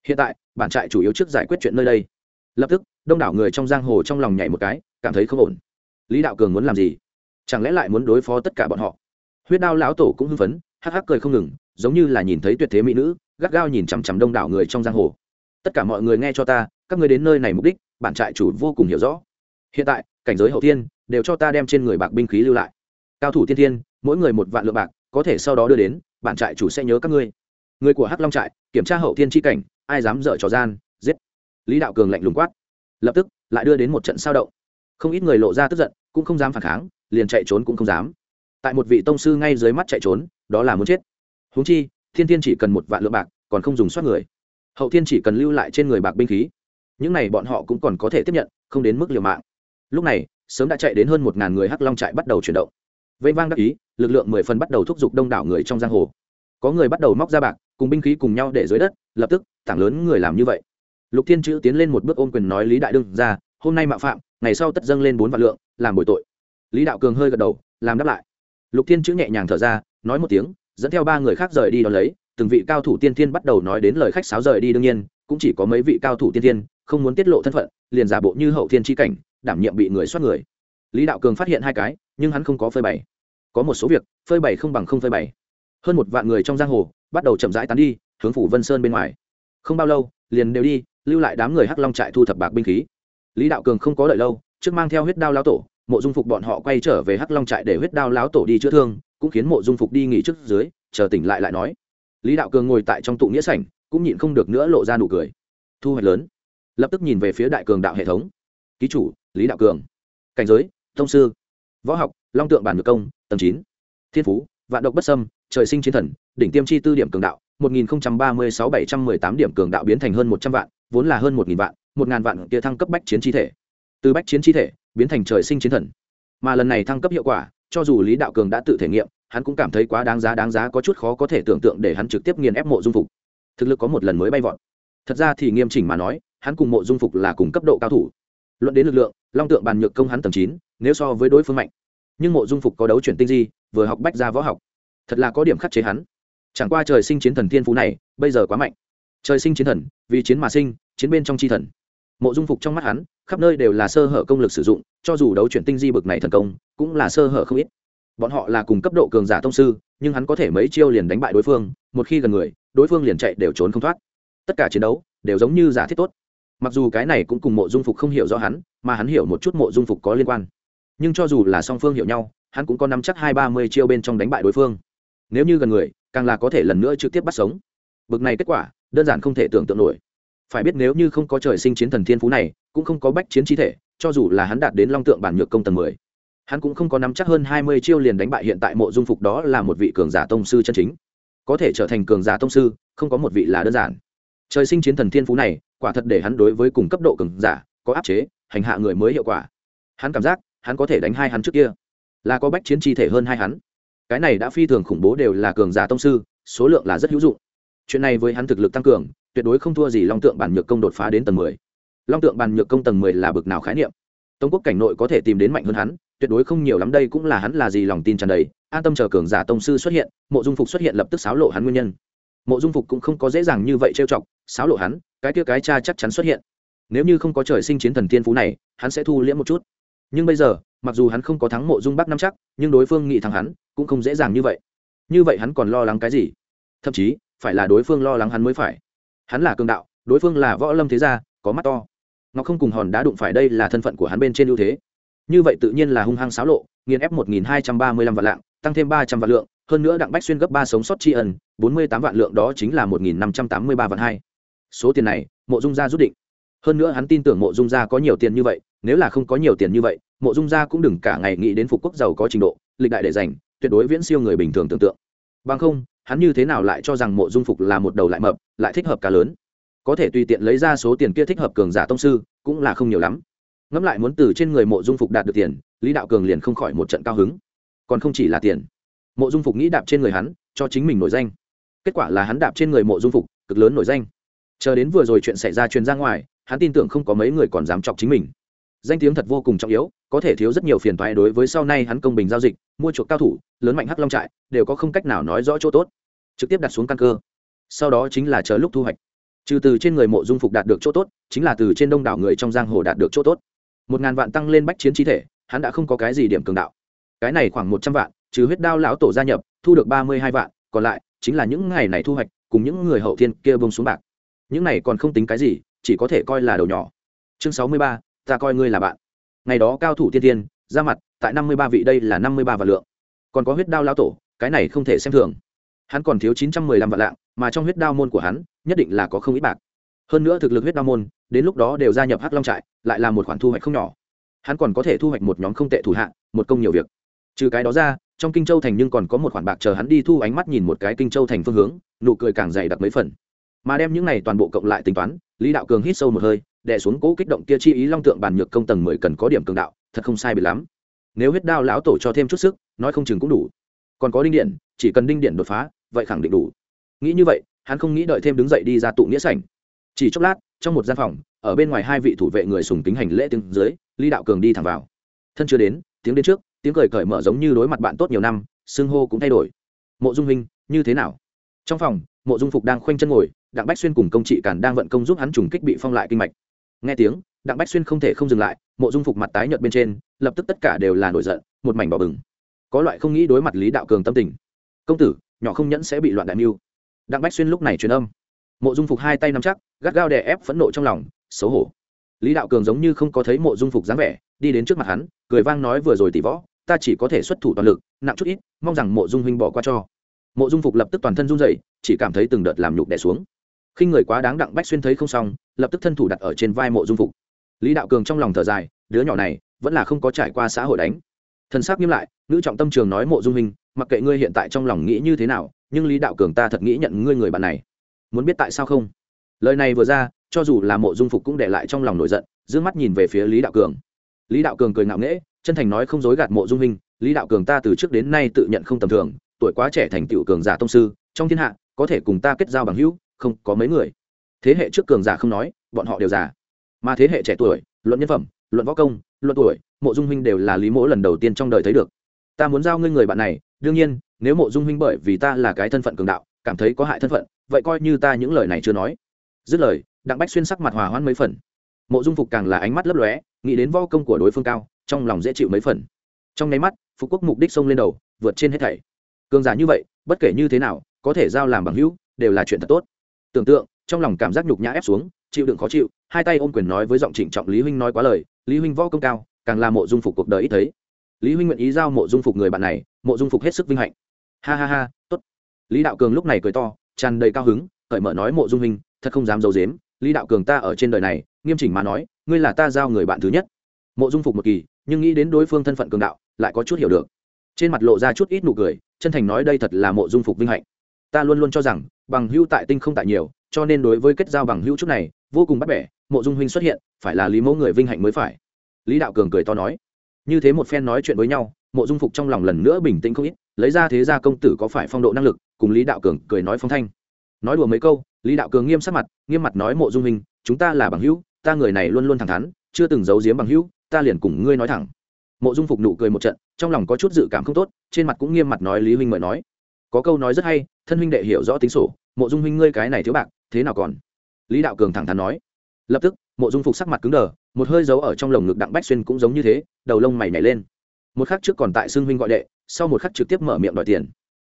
Hiện tại, bản trại chủ yếu trước giải quyết chuyện nơi đây. Lập tức, đông đảo người trong giang hồ trong lòng nhảy một cái, cảm thấy không ổn. Lý đạo cường muốn làm gì? Chẳng lẽ lại muốn đối phó tất cả bọn họ? Huyết đao lão tổ cũng hưng phấn, hắc hắc cười không ngừng, giống như là nhìn thấy tuyệt thế mỹ nữ gắt gao nhìn chằm chằm đông đảo người trong giang hồ. Tất cả mọi người nghe cho ta, các người đến nơi này mục đích, bản trại chủ vô cùng hiểu rõ. Hiện tại, cảnh giới hậu thiên, đều cho ta đem trên người bạc binh khí lưu lại. Cao thủ tiên thiên, mỗi người một vạn lượng bạc, có thể sau đó đưa đến, bản trại chủ sẽ nhớ các ngươi. Người của hắc long trại, kiểm tra hậu thiên tri cảnh, ai dám dở trò gian, giết. Lý đạo cường lạnh lùng quát. Lập tức, lại đưa đến một trận sao động. Không ít người lộ ra tức giận, cũng không dám phản kháng, liền chạy trốn cũng không dám. Tại một vị tông sư ngay dưới mắt chạy trốn, đó là muốn chết. Húng chi thiên thiên chỉ cần một vạn lượng bạc, còn không dùng soát người. Hậu thiên chỉ cần lưu lại trên người bạc binh khí. Những này bọn họ cũng còn có thể tiếp nhận, không đến mức liều mạng. Lúc này, sớm đã chạy đến hơn một ngàn người hắc long trại bắt đầu chuyển động. Vây vang đắc ý, lực lượng mười phần bắt đầu thúc giục đông đảo người trong giang hồ. Có người bắt đầu móc ra bạc, cùng binh khí cùng nhau để dưới đất, lập tức, tảng lớn người làm như vậy. Lục thiên chữ tiến lên một bước ôm quyền nói lý đại đương ra, hôm nay mạo phạm, ngày sau tất dâng lên bốn vạn lượng, làm bồi tội. Lý đạo cường hơi gật đầu, làm đáp lại. Lục thiên chữ nhẹ nhàng thở ra, nói một tiếng dẫn theo ba người khác rời đi đón lấy, từng vị cao thủ tiên thiên bắt đầu nói đến lời khách sáo rời đi đương nhiên, cũng chỉ có mấy vị cao thủ tiên thiên, không muốn tiết lộ thân phận, liền giả bộ như hậu thiên tri cảnh, đảm nhiệm bị người soát người. Lý đạo cường phát hiện hai cái, nhưng hắn không có phơi bày. Có một số việc, phơi bày không bằng không phơi bày. Hơn một vạn người trong giang hồ, bắt đầu chậm rãi tán đi, hướng phủ vân sơn bên ngoài. Không bao lâu, liền đều đi, lưu lại đám người hắc long trại thu thập bạc binh khí. Lý đạo cường không có đợi lâu, trước mang theo huyết đao lão tổ, mộ dung phục bọn họ quay trở về hắc long trại để huyết đao lão tổ đi chữa thương cũng khiến mộ dung phục đi nghỉ trước dưới, chờ tỉnh lại lại nói. Lý đạo cường ngồi tại trong tụ nghĩa sảnh, cũng nhịn không được nữa lộ ra nụ cười. Thu hoạch lớn. Lập tức nhìn về phía đại cường đạo hệ thống. Ký chủ, lý đạo cường. Cảnh giới, thông sư. Võ học, long tượng bản ngược công, tầng chín. Thiên phú, vạn độc bất sâm trời sinh chiến thần, đỉnh tiêm chi tư điểm cường đạo, một nghìn ba mươi sáu bảy trăm mười tám điểm cường đạo biến thành hơn một trăm vạn, vốn là hơn một nghìn vạn, một ngàn vạn kia thăng cấp bách chiến chi thể. Từ bách chiến chi thể, biến thành trời sinh chiến thần. Mà lần này thăng cấp hiệu quả cho dù lý đạo cường đã tự thể nghiệm, hắn cũng cảm thấy quá đáng giá đáng giá có chút khó có thể tưởng tượng để hắn trực tiếp nghiền ép mộ dung phục. Thực lực có một lần mới bay vọt. Thật ra thì nghiêm chỉnh mà nói, hắn cùng mộ dung phục là cùng cấp độ cao thủ. Luận đến lực lượng, long tượng bàn nhược công hắn tầng chín, nếu so với đối phương mạnh. Nhưng mộ dung phục có đấu chuyển tinh di, vừa học bách ra võ học. Thật là có điểm khắc chế hắn. Chẳng qua trời sinh chiến thần thiên phú này, bây giờ quá mạnh. Trời sinh chiến thần, vì chiến mà sinh, chiến bên trong chi thần. Mộ dung phục trong mắt hắn khắp nơi đều là sơ hở công lực sử dụng, cho dù đấu chuyển tinh di bực này thần công, cũng là sơ hở không ít. Bọn họ là cùng cấp độ cường giả thông sư, nhưng hắn có thể mấy chiêu liền đánh bại đối phương, một khi gần người, đối phương liền chạy đều trốn không thoát. Tất cả chiến đấu, đều giống như giả thiết tốt. Mặc dù cái này cũng cùng mộ dung phục không hiểu rõ hắn, mà hắn hiểu một chút mộ dung phục có liên quan. Nhưng cho dù là song phương hiểu nhau, hắn cũng có nắm chắc hai ba mươi chiêu bên trong đánh bại đối phương. Nếu như gần người, càng là có thể lần nữa trực tiếp bắt sống. Bực này kết quả, đơn giản không thể tưởng tượng nổi phải biết nếu như không có trời sinh chiến thần thiên phú này, cũng không có bách chiến chi thể, cho dù là hắn đạt đến long tượng bản nhược công tầng mười, hắn cũng không có nắm chắc hơn hai mươi chiêu liền đánh bại hiện tại mộ dung phục đó là một vị cường giả tông sư chân chính. Có thể trở thành cường giả tông sư, không có một vị là đơn giản. Trời sinh chiến thần thiên phú này, quả thật để hắn đối với cùng cấp độ cường giả, có áp chế, hành hạ người mới hiệu quả. Hắn cảm giác, hắn có thể đánh hai hắn trước kia, là có bách chiến chi thể hơn hai hắn. Cái này đã phi thường khủng bố đều là cường giả tông sư, số lượng là rất hữu dụng chuyện này với hắn thực lực tăng cường, tuyệt đối không thua gì long tượng bản nhược công đột phá đến tầng mười. Long tượng bản nhược công tầng mười là bực nào khái niệm? Tống quốc cảnh nội có thể tìm đến mạnh hơn hắn, tuyệt đối không nhiều lắm đây cũng là hắn là gì lòng tin tràn đầy. An tâm chờ cường giả tông sư xuất hiện, mộ dung phục xuất hiện lập tức xáo lộ hắn nguyên nhân. Mộ dung phục cũng không có dễ dàng như vậy trêu chọc, xáo lộ hắn, cái kia cái cha chắc chắn xuất hiện. Nếu như không có trời sinh chiến thần tiên phú này, hắn sẽ thu liễm một chút. Nhưng bây giờ, mặc dù hắn không có thắng mộ dung bắc năm chắc, nhưng đối phương nghĩ thắng hắn, cũng không dễ dàng như vậy. Như vậy hắn còn lo lắng cái gì? Thậm chí phải là đối phương lo lắng hắn mới phải. Hắn là cường đạo, đối phương là võ lâm thế gia, có mắt to. Ngọc không cùng hòn đá đụng phải đây là thân phận của hắn bên trên ưu thế. Như vậy tự nhiên là hung hăng xáo lộ, nghiền ép một nghìn hai trăm ba mươi lăm vạn lạng, tăng thêm ba trăm vạn lượng, hơn nữa đặng bách xuyên gấp ba sống sót tri ân, bốn mươi tám vạn lượng đó chính là một nghìn năm trăm tám mươi ba vạn hai. Số tiền này, mộ dung gia rút định. Hơn nữa hắn tin tưởng mộ dung gia có nhiều tiền như vậy, nếu là không có nhiều tiền như vậy, mộ dung gia cũng đừng cả ngày nghĩ đến phục quốc giàu có trình độ, lịch đại để dành tuyệt đối viễn siêu người bình thường tưởng tượng. Bằng không hắn như thế nào lại cho rằng mộ dung phục là một đầu lại mập, lại thích hợp cá lớn? Có thể tùy tiện lấy ra số tiền kia thích hợp cường giả tông sư, cũng là không nhiều lắm. Ngẫm lại muốn từ trên người mộ dung phục đạt được tiền, lý đạo cường liền không khỏi một trận cao hứng. Còn không chỉ là tiền. Mộ dung phục nghĩ đạp trên người hắn, cho chính mình nổi danh. Kết quả là hắn đạp trên người mộ dung phục, cực lớn nổi danh. Chờ đến vừa rồi chuyện xảy ra truyền ra ngoài, hắn tin tưởng không có mấy người còn dám chọc chính mình. Danh tiếng thật vô cùng trọng yếu, có thể thiếu rất nhiều phiền toái đối với sau này hắn công bình giao dịch, mua chuộc cao thủ, lớn mạnh hắc long trại, đều có không cách nào nói rõ chỗ tốt trực tiếp đặt xuống căn cơ. Sau đó chính là chờ lúc thu hoạch. Trừ từ trên người mộ dung phục đạt được chỗ tốt, chính là từ trên đông đảo người trong giang hồ đạt được chỗ tốt. Một ngàn vạn tăng lên bách chiến chi thể, hắn đã không có cái gì điểm cường đạo. Cái này khoảng một trăm vạn, trừ huyết đao lão tổ gia nhập, thu được ba mươi hai vạn, còn lại chính là những ngày này thu hoạch, cùng những người hậu thiên kia bông xuống bạc. Những này còn không tính cái gì, chỉ có thể coi là đầu nhỏ. Chương sáu mươi ba, ta coi ngươi là bạn. Ngày đó cao thủ tiên tiên ra mặt, tại năm mươi ba vị đây là năm mươi ba vạn lượng. Còn có huyết đao lão tổ, cái này không thể xem thường hắn còn thiếu chín trăm mười lăm vạn lạng, mà trong huyết đao môn của hắn, nhất định là có không ít bạc. Hơn nữa thực lực huyết đao môn, đến lúc đó đều gia nhập hắc long trại, lại là một khoản thu hoạch không nhỏ. Hắn còn có thể thu hoạch một nhóm không tệ thủ hạ, một công nhiều việc. Trừ cái đó ra, trong kinh châu thành nhưng còn có một khoản bạc chờ hắn đi thu ánh mắt nhìn một cái kinh châu thành phương hướng, nụ cười càng dày đặc mấy phần. Mà đem những này toàn bộ cộng lại tính toán, lý đạo cường hít sâu một hơi, đè xuống cố kích động kia chi ý long tượng bàn nhược công tầng mười cần có điểm cường đạo, thật không sai biệt lắm. Nếu huyết đao lão tổ cho thêm chút sức, nói không chừng cũng đủ. Còn có đinh điện, chỉ cần đinh điện đột phá vậy khẳng định đủ. Nghĩ như vậy, hắn không nghĩ đợi thêm đứng dậy đi ra tụ nghĩa sảnh. Chỉ chốc lát, trong một gian phòng, ở bên ngoài hai vị thủ vệ người sùng kính hành lễ tiếng dưới, lý đạo cường đi thẳng vào. Thân chưa đến, tiếng đến trước, tiếng cười cởi mở giống như đối mặt bạn tốt nhiều năm, xưng hô cũng thay đổi. Mộ dung huynh như thế nào? Trong phòng, mộ dung phục đang khoanh chân ngồi, đặng bách xuyên cùng công trị càn đang vận công giúp hắn trùng kích bị phong lại kinh mạch. Nghe tiếng, đặng bách xuyên không thể không dừng lại, mộ dung phục mặt tái nhợt bên trên, lập tức tất cả đều là nổi giận, một mảnh bỏ bừng. Có loại không nghĩ đối mặt lý đạo cường tâm tình. Công tử nhỏ không nhẫn sẽ bị loạn đại mưu. Đặng bách xuyên lúc này truyền âm. Mộ dung phục hai tay nắm chắc, gắt gao đè ép phẫn nộ trong lòng, xấu hổ. Lý đạo cường giống như không có thấy mộ dung phục dáng vẻ, đi đến trước mặt hắn, cười vang nói vừa rồi tỷ võ, ta chỉ có thể xuất thủ toàn lực, nặng chút ít, mong rằng mộ dung huynh bỏ qua cho. Mộ dung phục lập tức toàn thân run rẩy, chỉ cảm thấy từng đợt làm nhục đè xuống. Khi người quá đáng đặng bách xuyên thấy không xong, lập tức thân thủ đặt ở trên vai mộ dung phục. Lý đạo cường trong lòng thở dài, đứa nhỏ này, vẫn là không có trải qua xã hội đánh. Thân xác nghiêm lại, nữ trọng tâm trường nói mộ dung huynh mặc kệ ngươi hiện tại trong lòng nghĩ như thế nào, nhưng lý đạo cường ta thật nghĩ nhận ngươi người bạn này. Muốn biết tại sao không? Lời này vừa ra, cho dù là mộ dung phục cũng để lại trong lòng nổi giận d mắt nhìn về phía lý đạo cường. Lý đạo cường cười ngạo nghễ, chân thành nói không dối gạt mộ dung huynh, lý đạo cường ta từ trước đến nay tự nhận không tầm thường, tuổi quá trẻ thành tựu cường giả tông sư, trong thiên hạ, có thể cùng ta kết giao bằng hữu, không có mấy người. Thế hệ trước cường giả không nói, bọn họ đều già. Mà thế hệ trẻ tuổi, luận nhân phẩm, luận võ công, luận tuổi, mộ dung huynh đều là lý mỗ lần đầu tiên trong đời thấy được. Ta muốn giao ngươi người bạn này đương nhiên, nếu mộ dung huynh bởi vì ta là cái thân phận cường đạo, cảm thấy có hại thân phận, vậy coi như ta những lời này chưa nói. Dứt lời, đặng bách xuyên sắc mặt hòa hoãn mấy phần. Mộ dung phục càng là ánh mắt lấp lóe, nghĩ đến vo công của đối phương cao, trong lòng dễ chịu mấy phần. Trong nháy mắt, phục quốc mục đích xông lên đầu, vượt trên hết thảy. Cường giả như vậy, bất kể như thế nào, có thể giao làm bằng hữu, đều là chuyện thật tốt. Tưởng tượng, trong lòng cảm giác nhục nhã ép xuống, chịu đựng khó chịu, hai tay ôm quyền nói với giọng trịnh trọng lý huynh nói quá lời, lý huynh võ công cao, càng là mộ dung phục cuộc đời ít thấy. Lý huynh nguyện ý giao mộ dung phục người bạn này mộ dung phục hết sức vinh hạnh. Ha ha ha, tốt. Lý đạo cường lúc này cười to, tràn đầy cao hứng, cởi mở nói mộ dung hình thật không dám d i ấ u dếm lý đạo cường ta ở trên đời này, nghiêm chỉnh mà nói, ngươi là ta giao người bạn thứ nhất. Mộ dung phục một kỳ, nhưng nghĩ đến đối phương thân phận cường đạo, lại có chút hiểu được. Trên mặt lộ ra chút ít nụ cười, chân thành nói đây thật là mộ dung phục vinh hạnh. Ta luôn luôn cho rằng, bằng hữu tại tinh không tại nhiều, cho nên đối với kết giao bằng hữu chút này, vô cùng bắt bẻ, mộ dung huynh xuất hiện, phải là lý mẫu người vinh hạnh mới phải. Lý đạo cường cười to nói như thế một phen nói chuyện với nhau, mộ dung phục trong lòng lần nữa bình tĩnh không ít, lấy ra thế ra công tử có phải phong độ năng lực, cùng lý đạo cường cười nói phong thanh. Nói đùa mấy câu, lý đạo cường nghiêm sắc mặt, nghiêm mặt nói mộ dung hình chúng ta là bằng hữu, ta người này luôn luôn thẳng thắn, chưa từng giấu giếm bằng hữu, ta liền cùng ngươi nói thẳng. Mộ dung phục nụ cười một trận, trong lòng có chút dự cảm không tốt, trên mặt cũng nghiêm mặt nói lý huynh mời nói. Có câu nói rất hay, thân huynh đệ hiểu rõ tính sổ, mộ dung huynh ngươi cái này thiếu bạc, thế nào còn? Lý đạo cường thẳng thắn nói lập tức, mộ dung phục sắc mặt cứng đờ, một hơi giấu ở trong lồng ngực đặng bách xuyên cũng giống như thế, đầu lông mày nhảy lên. Một khắc trước còn tại xưng huynh gọi đệ, sau một khắc trực tiếp mở miệng đòi tiền.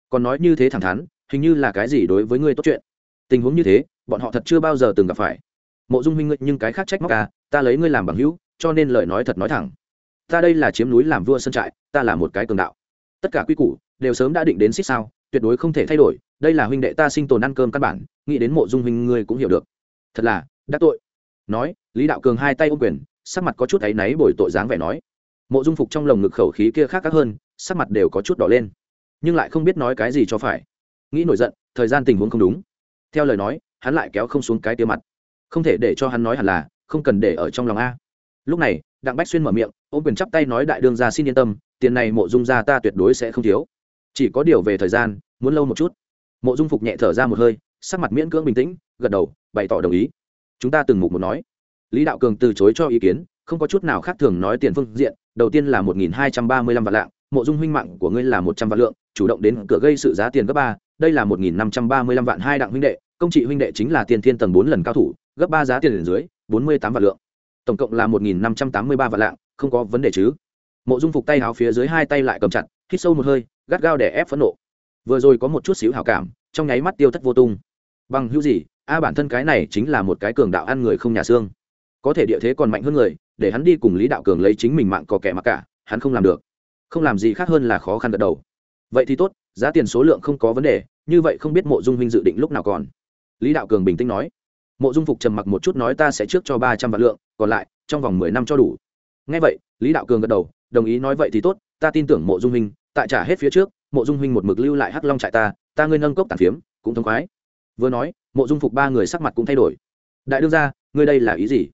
Còn nói như thế thẳng thắn, hình như là cái gì đối với ngươi tốt chuyện. Tình huống như thế, bọn họ thật chưa bao giờ từng gặp phải. Mộ dung huynh ngươi nhưng cái khác trách móc à ta lấy ngươi làm bằng hữu, cho nên lời nói thật nói thẳng. Ta đây là chiếm núi làm vua sân trại, ta là một cái cường đạo. Tất cả quy củ, đều sớm đã định đến xích sao, tuyệt đối không thể thay đổi, đây là huynh đệ ta sinh tồn ăn cơm căn bản, nghĩ đến mộ dung huynh ngươi cũng hiểu được. Thật là đắc tội nói, lý đạo cường hai tay ôm quyền, sắc mặt có chút áy náy bồi tội dáng vẻ nói. Mộ dung phục trong lồng ngực khẩu khí kia khác các hơn, sắc mặt đều có chút đỏ lên. Nhưng lại không biết nói cái gì cho phải. Nghĩ nổi giận, thời gian tình huống không đúng. Theo lời nói, hắn lại kéo không xuống cái tia mặt. Không thể để cho hắn nói hẳn là, không cần để ở trong lòng a. Lúc này, đặng bách xuyên mở miệng, ôm quyền chắp tay nói đại đương ra xin yên tâm, tiền này mộ dung ra ta tuyệt đối sẽ không thiếu. Chỉ có điều về thời gian, muốn lâu một chút. Mộ dung phục nhẹ thở ra một hơi, sắc mặt miễn cưỡng bình tĩnh, gật đầu, bày tỏ đồng ý chúng ta từng mục một nói. Lý đạo cường từ chối cho ý kiến, không có chút nào khác thường nói tiền phương diện, đầu tiên là một nghìn hai trăm ba mươi lăm vạn lạng, mộ dung huynh mạng của ngươi là một trăm vạn lượng, chủ động đến cửa gây sự giá tiền gấp ba, đây là một nghìn năm trăm ba mươi lăm vạn hai đặng huynh đệ, công trị huynh đệ chính là tiền thiên tầng bốn lần cao thủ, gấp ba giá tiền dưới, bốn mươi tám vạn lượng. Tổng cộng là một nghìn năm trăm tám mươi ba vạn lạng, không có vấn đề chứ? Mộ dung phục tay háo phía dưới hai tay lại cầm chặt, hít sâu một hơi, gắt gao để ép phẫn nộ. Vừa rồi có một chút xíu hảo cảm, trong nháy mắt tiêu thất vô tung bằng hữu gì? A, bản thân cái này chính là một cái cường đạo ăn người không nhà xương. Có thể địa thế còn mạnh hơn người, để hắn đi cùng lý đạo cường lấy chính mình mạng có kẻ mặc cả, hắn không làm được. Không làm gì khác hơn là khó khăn gật đầu. Vậy thì tốt, giá tiền số lượng không có vấn đề, như vậy không biết mộ dung huynh dự định lúc nào còn. Lý đạo cường bình tĩnh nói. Mộ dung phục trầm mặc một chút nói ta sẽ trước cho ba trăm vạn lượng, còn lại, trong vòng mười năm cho đủ. Ngay vậy, lý đạo cường gật đầu, đồng ý nói vậy thì tốt, ta tin tưởng mộ dung huynh, tại trả hết phía trước, mộ dung huynh một mực lưu lại hắc long trại ta ta ngươi nâng cốc tàn phiếm, cũng thông khoái vừa nói, mộ dung phục ba người sắc mặt cũng thay đổi. Đại đương ra ngươi đây là ý gì?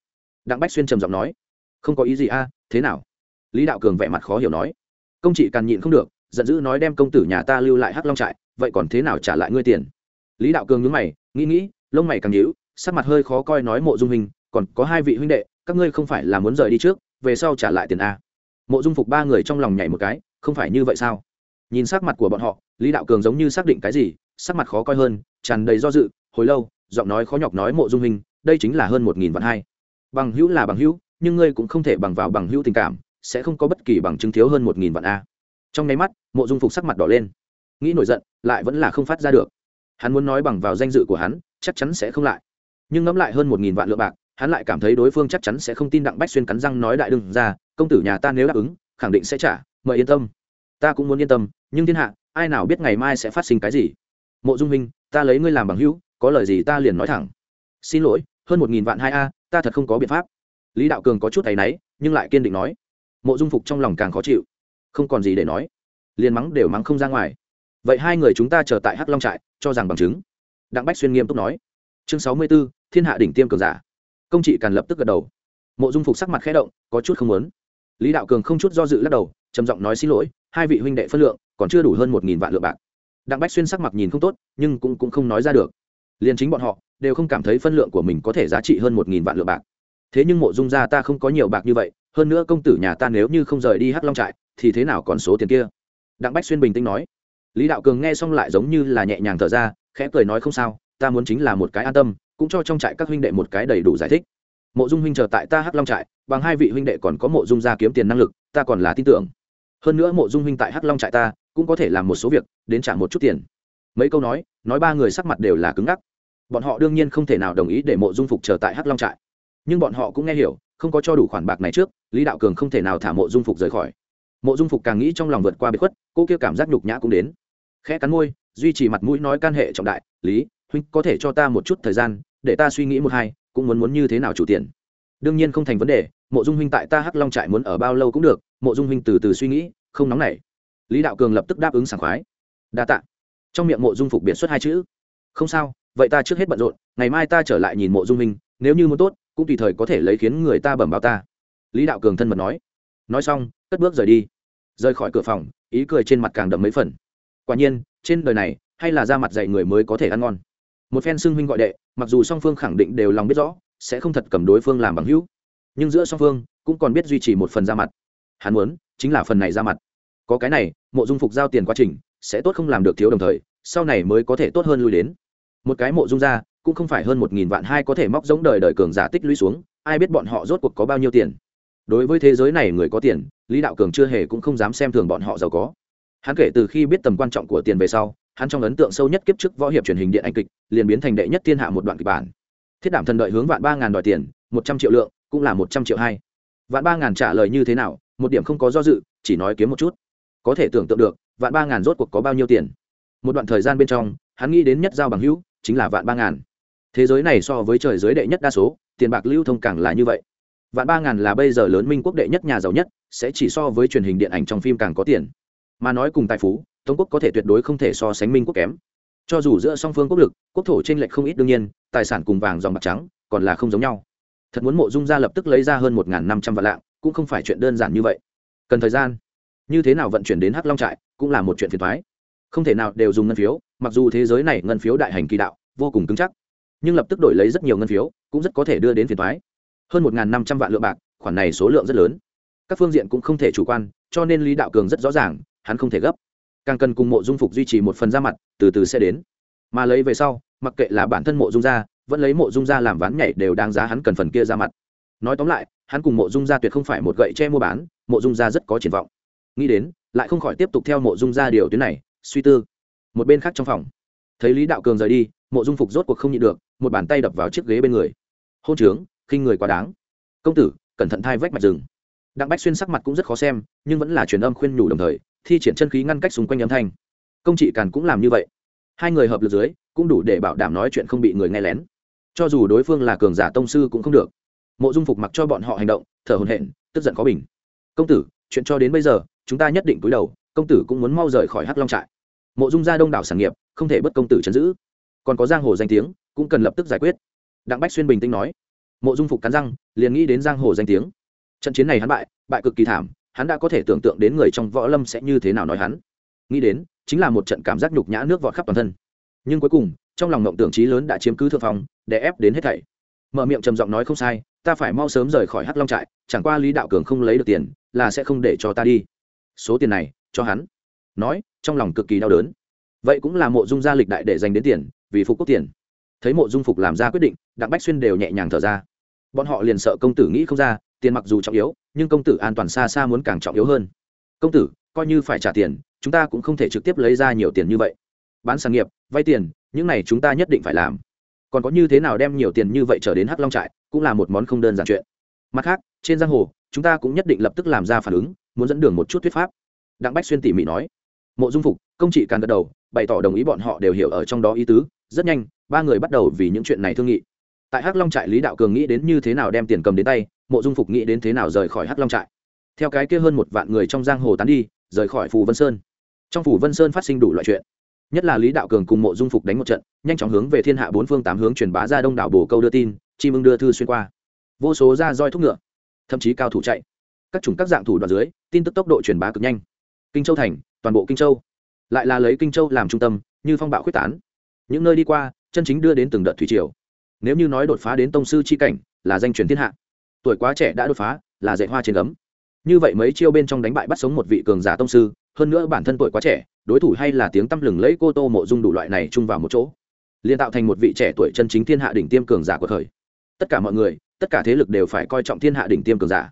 Đặng bách xuyên trầm giọng nói. Không có ý gì a, thế nào? Lý đạo cường vẻ mặt khó hiểu nói. Công chị càn nhịn không được, giận dữ nói đem công tử nhà ta lưu lại hắc long trại, vậy còn thế nào trả lại ngươi tiền? Lý đạo cường nhướng mày, nghĩ nghĩ, lông mày càng nhíu, sắc mặt hơi khó coi nói mộ dung hình còn có hai vị huynh đệ, các ngươi không phải là muốn rời đi trước, về sau trả lại tiền a. Mộ dung phục ba người trong lòng nhảy một cái, không phải như vậy sao? Nhìn sắc mặt của bọn họ, lý đạo cường giống như xác định cái gì, sắc mặt khó coi hơn, tràn đầy do dự, hồi lâu, giọng nói khó nhọc nói mộ dung hình đây chính là hơn một nghìn vạn hai. Bằng hữu là bằng hữu, nhưng ngươi cũng không thể bằng vào bằng hữu tình cảm, sẽ không có bất kỳ bằng chứng thiếu hơn một nghìn vạn a. Trong nháy mắt, mộ dung phục sắc mặt đỏ lên. Nghĩ nổi giận, lại vẫn là không phát ra được. Hắn muốn nói bằng vào danh dự của hắn, chắc chắn sẽ không lại. Nhưng ngẫm lại hơn một nghìn vạn lượng bạc, hắn lại cảm thấy đối phương chắc chắn sẽ không tin đặng bách xuyên cắn răng nói đại đừng ra, công tử nhà ta nếu đáp ứng, khẳng định sẽ trả, mời yên tâm ta cũng muốn yên tâm, nhưng thiên hạ, ai nào biết ngày mai sẽ phát sinh cái gì? Mộ dung minh, ta lấy ngươi làm bằng hữu, có lời gì ta liền nói thẳng. Xin lỗi, hơn một nghìn vạn hai a, ta thật không có biện pháp. Lý đạo cường có chút tay náy, nhưng lại kiên định nói. Mộ dung phục trong lòng càng khó chịu. Không còn gì để nói. Liền mắng đều mắng không ra ngoài. Vậy hai người chúng ta chờ tại hắc long trại, cho rằng bằng chứng. Đặng bách xuyên nghiêm túc nói. Chương sáu mươi b ố thiên hạ đỉnh tiêm cường giả. Công trị càn lập tức gật đầu. Mộ dung phục sắc mặt khẽ động, có chút không muốn. Lý đạo cường không chút do dự lắc đầu, trầm giọng nói xin lỗi hai vị huynh đệ phân lượng còn chưa đủ hơn một nghìn vạn lượng bạc. Đặng bách xuyên sắc mặt nhìn không tốt nhưng cũng, cũng không nói ra được. Liền chính bọn họ đều không cảm thấy phân lượng của mình có thể giá trị hơn một nghìn vạn lượng bạc. Thế nhưng mộ dung gia ta không có nhiều bạc như vậy hơn nữa công tử nhà ta nếu như không rời đi hắc long trại thì thế nào còn số tiền kia? Đặng bách xuyên bình tĩnh nói. Lý đạo cường nghe xong lại giống như là nhẹ nhàng thở ra khẽ cười nói không sao ta muốn chính là một cái an tâm cũng cho trong trại các huynh đệ một cái đầy đủ giải thích. Mộ dung huynh chờ tại ta hắc long trại bằng hai vị huynh đệ còn có mộ dung gia kiếm tiền năng lực ta còn là tin tưởng hơn nữa mộ dung huynh tại hắc long trại ta, cũng có thể làm một số việc, đến trả một chút tiền. Mấy câu nói nói ba người sắc mặt đều là cứng ngắc. Bọn họ đương nhiên không thể nào đồng ý để mộ dung phục chờ tại hắc long trại. Nhưng bọn họ cũng nghe hiểu, không có cho đủ khoản bạc này trước, lý đạo cường không thể nào thả mộ dung phục rời khỏi. Mộ dung phục càng nghĩ trong lòng vượt qua bế khuất, cô kia cảm giác nhục nhã cũng đến. Khẽ cắn môi, duy trì mặt mũi nói can hệ trọng đại, lý, huynh có thể cho ta một chút thời gian, để ta suy nghĩ một hai, cũng muốn muốn như thế nào chủ tiền? Đương nhiên không thành vấn đề mộ dung huynh tại ta hắc long trại muốn ở bao lâu cũng được, mộ dung huynh từ từ suy nghĩ, không nóng nảy. Lý đạo cường lập tức đáp ứng sảng khoái. Đa tạ. Trong miệng mộ dung phục biệt xuất hai chữ. Không sao, vậy ta trước hết bận rộn, ngày mai ta trở lại nhìn mộ dung huynh, nếu như muốn tốt, cũng tùy thời có thể lấy khiến người ta bẩm báo ta. Lý đạo cường thân mật nói. Nói xong, cất bước rời đi. Rời khỏi cửa phòng, ý cười trên mặt càng đậm mấy phần. Quả nhiên, trên đời này, hay là ra mặt dạy người mới có thể ăn ngon. Một phen xưng huynh gọi đệ, mặc dù song phương khẳng định đều lòng biết rõ, sẽ không thật cầm đối phương làm bằng hữu nhưng giữa song phương cũng còn biết duy trì một phần ra mặt. Hắn muốn chính là phần này ra mặt. Có cái này, mộ dung phục giao tiền quá trình sẽ tốt không làm được thiếu đồng thời, sau này mới có thể tốt hơn lui đến. Một cái mộ dung ra cũng không phải hơn một nghìn vạn hai có thể móc giống đời đời cường giả tích lũy xuống, ai biết bọn họ rốt cuộc có bao nhiêu tiền. Đối với thế giới này người có tiền, lý đạo cường chưa hề cũng không dám xem thường bọn họ giàu có. Hắn kể từ khi biết tầm quan trọng của tiền về sau, hắn trong ấn tượng sâu nhất kiếp trước võ hiệp truyền hình điện ảnh kịch, liền biến thành đệ nhất thiên hạ một đoạn kịch bản. Thiết đảm thần đợi hướng vạn ba ngàn đòi tiền, một trăm triệu lượng cũng là một trăm triệu hai. Vạn ba ngàn trả lời như thế nào, một điểm không có do dự, chỉ nói kiếm một chút. Có thể tưởng tượng được, vạn ba ngàn rốt cuộc có bao nhiêu tiền. Một đoạn thời gian bên trong, hắn nghĩ đến nhất giao bằng hữu, chính là vạn ba ngàn. Thế giới này so với trời giới đệ nhất đa số, tiền bạc lưu thông càng là như vậy. Vạn ba ngàn là bây giờ lớn minh quốc đệ nhất nhà giàu nhất, sẽ chỉ so với truyền hình điện ảnh trong phim càng có tiền. Mà nói cùng tài phú, tống quốc có thể tuyệt đối không thể so sánh minh quốc kém. Cho dù giữa song phương quốc lực, quốc thổ t r ê n lệch không ít đương nhiên, tài sản cùng vàng dòng bạc trắng, còn là không giống nhau thật muốn mộ dung ra lập tức lấy ra hơn một năm trăm vạn lạng, cũng không phải chuyện đơn giản như vậy. Cần thời gian. Như thế nào vận chuyển đến hắc long trại, cũng là một chuyện phiền thoái không thể nào đều dùng ngân phiếu, mặc dù thế giới này ngân phiếu đại hành kỳ đạo, vô cùng cứng chắc, nhưng lập tức đổi lấy rất nhiều ngân phiếu, cũng rất có thể đưa đến phiền thoái hơn một năm trăm vạn lượng bạc, khoản này số lượng rất lớn. Các phương diện cũng không thể chủ quan, cho nên lý đạo cường rất rõ ràng, hắn không thể gấp. Càng cần cùng mộ dung phục duy trì một phần ra mặt, từ từ sẽ đến. Mà lấy về sau, mặc kệ là bản thân mộ dung gia vẫn lấy mộ dung gia làm ván nhảy đều đáng giá hắn cần phần kia ra mặt. Nói tóm lại, hắn cùng mộ dung gia tuyệt không phải một gậy che mua bán, mộ dung gia rất có triển vọng. Nghĩ đến, lại không khỏi tiếp tục theo mộ dung gia điều tuyến này, suy tư. Một bên khác trong phòng, thấy lý đạo cường rời đi, mộ dung phục rốt cuộc không nhịn được, một bàn tay đập vào chiếc ghế bên người. Hôn trướng, khinh người quá đáng. Công tử, cẩn thận thai vách mạch rừng. Đặng bách xuyên sắc mặt cũng rất khó xem, nhưng vẫn là truyền âm khuyên nhủ đồng thời, thi triển chân khí ngăn cách xung quanh âm thanh. Công trị càn cũng làm như vậy. Hai người hợp lực dưới, cũng đủ để bảo đảm nói chuyện không bị người nghe lén cho dù đối phương là cường giả tông sư cũng không được. Mộ dung phục mặc cho bọn họ hành động, thở hồn hển, tức giận có bình. Công tử, chuyện cho đến bây giờ, chúng ta nhất định cúi đầu, công tử cũng muốn mau rời khỏi hắc long trại. Mộ dung ra đông đảo sản nghiệp, không thể bất công tử chấn giữ. Còn có giang hồ danh tiếng, cũng cần lập tức giải quyết. Đặng bách xuyên bình tĩnh nói. Mộ dung phục cắn răng, liền nghĩ đến giang hồ danh tiếng. Trận chiến này hắn bại bại cực kỳ thảm, hắn đã có thể tưởng tượng đến người trong võ lâm sẽ như thế nào nói hắn. Nghĩ đến, chính là một trận cảm giác nhục nhã nước vọt khắp toàn thân. Nhưng cuối cùng trong lòng ngộng tưởng trí lớn đã chiếm cứ thượng phòng, để ép đến hết thảy. Mở miệng trầm giọng nói không sai ta phải mau sớm rời khỏi hắc long trại chẳng qua lý đạo cường không lấy được tiền là sẽ không để cho ta đi. Số tiền này cho hắn. Nói trong lòng cực kỳ đau đớn. Vậy cũng là mộ dung gia lịch đại để dành đến tiền vì phục quốc tiền. Thấy mộ dung phục làm ra quyết định đặng bách xuyên đều nhẹ nhàng thở ra. Bọn họ liền sợ công tử nghĩ không ra tiền mặc dù trọng yếu nhưng công tử an toàn xa xa muốn càng trọng yếu hơn. Công tử coi như phải trả tiền chúng ta cũng không thể trực tiếp lấy ra nhiều tiền như vậy. Bán sản nghiệp vay tiền những này chúng ta nhất định phải làm. Còn có như thế nào đem nhiều tiền như vậy trở đến hắc long trại, cũng là một món không đơn giản chuyện. Mặt khác, trên giang hồ, chúng ta cũng nhất định lập tức làm ra phản ứng, muốn dẫn đường một chút thuyết pháp. Đặng bách xuyên tỉ mỉ nói. Mộ dung phục, công trị càng gật đầu, bày tỏ đồng ý bọn họ đều hiểu ở trong đó ý tứ, rất nhanh, ba người bắt đầu vì những chuyện này thương nghị. Tại hắc long trại lý đạo cường nghĩ đến như thế nào đem tiền cầm đến tay, mộ dung phục nghĩ đến thế nào rời khỏi hắc long trại. Theo cái kia hơn một vạn người trong giang hồ tán đi, rời khỏi phù vân sơn. Trong phủ vân sơn phát sinh đủ loại chuyện nhất là lý đạo cường cùng mộ dung phục đánh một trận, nhanh chóng hướng về thiên hạ bốn phương tám hướng truyền bá ra đông đảo bồ câu đưa tin, chim ưng đưa thư xuyên qua. Vô số ra roi thúc ngựa, thậm chí cao thủ chạy. Các chủng các dạng thủ đoạn dưới, tin tức tốc độ truyền bá cực nhanh. Kinh châu thành, toàn bộ kinh châu. Lại là lấy kinh châu làm trung tâm, như phong bạo quyết tán. Những nơi đi qua, chân chính đưa đến từng đợt thủy triều. Nếu như nói đột phá đến tông sư c h i cảnh, là danh truyền thiên hạ. Tuổi quá trẻ đã đột phá, là dạy hoa trên gấm như vậy mấy chiêu bên trong đánh bại bắt sống một vị cường giả tông sư, hơn nữa bản thân tuổi quá trẻ, đối thủ hay là tiếng tăm lừng lấy cô tô mộ dung đủ loại này chung vào một chỗ. Liền tạo thành một vị trẻ tuổi chân chính thiên hạ đỉnh tiêm cường giả của thời. Tất cả mọi người, tất cả thế lực đều phải coi trọng thiên hạ đỉnh tiêm cường giả.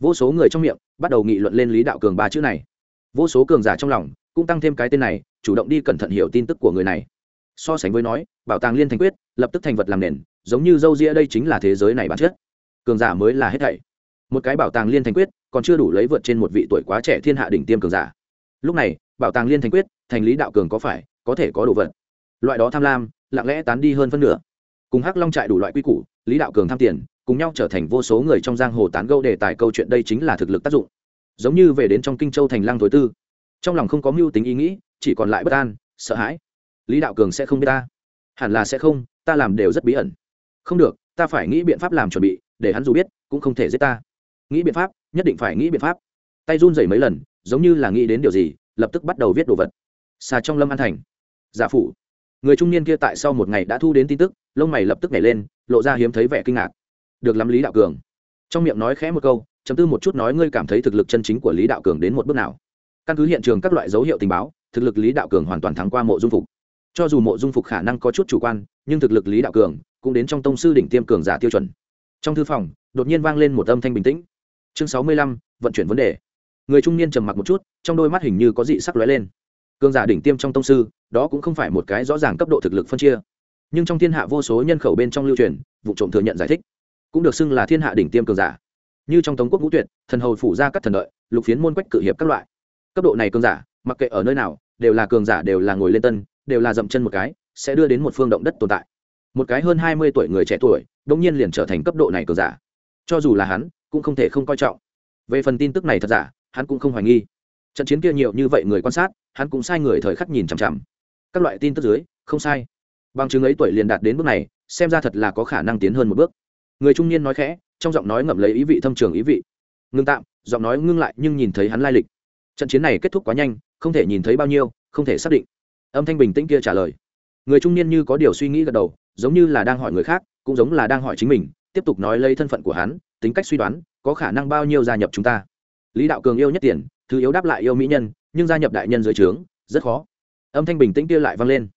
Vô số người trong miệng bắt đầu nghị luận lên lý đạo cường ba chữ này. Vô số cường giả trong lòng cũng tăng thêm cái tên này, chủ động đi cẩn thận hiểu tin tức của người này. So sánh với nói, bảo tàng liên thành quyết lập tức thành vật làm nền, giống như dâu ria đây chính là thế giới này bản chất. Cường giả mới là hết thảy. Một cái bảo tàng liên thành quyết còn chưa đủ lấy vượt trên một vị tuổi quá trẻ thiên hạ đỉnh tiêm cường giả. Lúc này, bảo tàng liên thành quyết, thành lý đạo cường có phải, có thể có đồ vật? Loại đó tham lam, lặng lẽ tán đi hơn phân nửa. Cùng hắc long trại đủ loại quy củ, lý đạo cường tham tiền, cùng nhau trở thành vô số người trong giang hồ tán gẫu đề tài câu chuyện đây chính là thực lực tác dụng. Giống như về đến trong kinh châu thành lăng tối tư, trong lòng không có mưu tính ý nghĩ, chỉ còn lại bất an, sợ hãi. Lý đạo cường sẽ không biết ta. Hẳn là sẽ không, ta làm đều rất bí ẩn. Không được, ta phải nghĩ biện pháp làm chuẩn bị, để hắn dù biết, cũng không thể giết ta. Nghĩ biện pháp nhất định phải nghĩ biện pháp. Tay run rẩy mấy lần, giống như là nghĩ đến điều gì, lập tức bắt đầu viết đồ vật. Xà trong lâm an thành. Giả phủ. Người trung niên kia tại sau một ngày đã thu đến tin tức, lông mày lập tức nhảy lên, lộ ra hiếm thấy vẻ kinh ngạc. Được lắm lý đạo cường. Trong miệng nói khẽ một câu, chấm tư một chút nói ngươi cảm thấy thực lực chân chính của lý đạo cường đến một bước nào. Căn cứ hiện trường các loại dấu hiệu tình báo, thực lực lý đạo cường hoàn toàn thắng qua mộ dung phục. Cho dù mộ dung phục khả năng có chút chủ quan, nhưng thực lực lý đạo cường cũng đến trong tông sư đỉnh tiêm cường giả tiêu chuẩn. Trong thư phòng, đột nhiên vang lên một âm thanh bình tĩnh chương sáu mươi lăm, vận chuyển vấn đề. Người trung niên trầm mặc một chút, trong đôi mắt hình như có dị sắc lóe lên. Cường giả đỉnh tiêm trong tông sư, đó cũng không phải một cái rõ ràng cấp độ thực lực phân chia. Nhưng trong thiên hạ vô số nhân khẩu bên trong lưu truyền, vụ trộm thừa nhận giải thích, cũng được xưng là thiên hạ đỉnh tiêm cường giả. Như trong tống quốc ngũ tuyệt, thần hầu phủ ra các thần đợi, lục phiến môn quách cự hiệp các loại. Cấp độ này cường giả, mặc kệ ở nơi nào, đều là cường giả, đều là ngồi lên tân, đều là dậm chân một cái, sẽ đưa đến một phương động đất tồn tại. Một cái hơn hai mươi tuổi người trẻ tuổi đông nhiên liền trở thành cấp độ này cường giả. Cho dù là hắn cũng không thể không coi trọng. Về phần tin tức này thật giả, hắn cũng không hoài nghi. Trận chiến kia nhiều như vậy người quan sát, hắn cũng sai người thời khắc nhìn chằm chằm. Các loại tin tức dưới, không sai. Bằng chứng ấy tuổi liền đạt đến bước này, xem ra thật là có khả năng tiến hơn một bước. Người trung niên nói khẽ, trong giọng nói ngậm lấy ý vị thâm trường ý vị. Ngưng tạm, giọng nói ngưng lại nhưng nhìn thấy hắn lai lịch. Trận chiến này kết thúc quá nhanh, không thể nhìn thấy bao nhiêu, không thể xác định. Âm thanh bình tĩnh kia trả lời. Người trung niên như có điều suy nghĩ gật đầu, giống như là đang hỏi người khác, cũng giống là đang hỏi chính mình, tiếp tục nói lấy thân phận của hắn tính cách suy đoán, có khả năng bao nhiêu gia nhập chúng ta. Lý đạo cường yêu nhất tiền, thứ yếu đáp lại yêu mỹ nhân, nhưng gia nhập đại nhân dưới trướng, rất khó. Âm thanh bình tĩnh kia lại vang lên.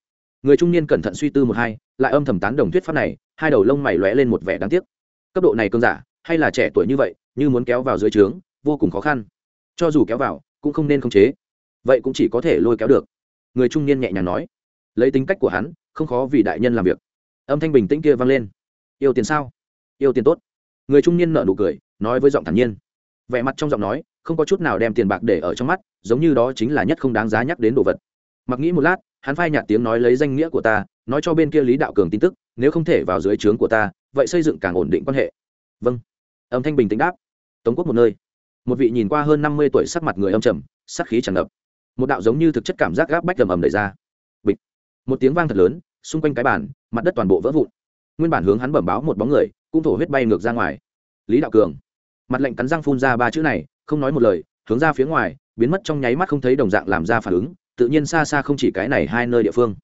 Người trung niên cẩn thận suy tư một hai, lại âm thầm tán đồng thuyết pháp này, hai đầu lông mày lóe lên một vẻ đáng tiếc. Cấp độ này cơn giả, hay là trẻ tuổi như vậy, như muốn kéo vào dưới trướng, vô cùng khó khăn. Cho dù kéo vào, cũng không nên khống chế. Vậy cũng chỉ có thể lôi kéo được. Người trung niên nhẹ nhàng nói. Lấy tính cách của hắn, không khó vì đại nhân làm việc. Âm thanh bình tĩnh kia vang lên. Yêu tiền sao? Yêu tiền tốt người trung niên nợ nụ cười, nói với giọng thản nhiên. Vẻ mặt trong giọng nói, không có chút nào đem tiền bạc để ở trong mắt, giống như đó chính là nhất không đáng giá nhắc đến đồ vật. Mặc nghĩ một lát, hắn phai nhạt tiếng nói lấy danh nghĩa của ta, nói cho bên kia lý đạo cường tin tức, nếu không thể vào dưới trướng của ta, vậy xây dựng càng ổn định quan hệ. Vâng. Âm thanh bình tĩnh đáp. Tống quốc một nơi. Một vị nhìn qua hơn năm mươi tuổi sắc mặt người âm trầm, sắc khí tràn ngập. Một đạo giống như thực chất cảm giác gáp bách ầm ầm đẩy ra. Bịch. Một tiếng vang thật lớn, xung quanh cái bàn, mặt đất toàn bộ vỡ vụn. Nguyên bản hướng hắn bẩm báo một bóng người cũng thổ huyết bay ngược ra ngoài. Lý đạo cường, mặt lệnh cắn răng phun ra ba chữ này, không nói một lời, hướng ra phía ngoài, biến mất trong nháy mắt không thấy đồng dạng làm ra phản ứng, tự nhiên xa xa không chỉ cái này hai nơi địa phương.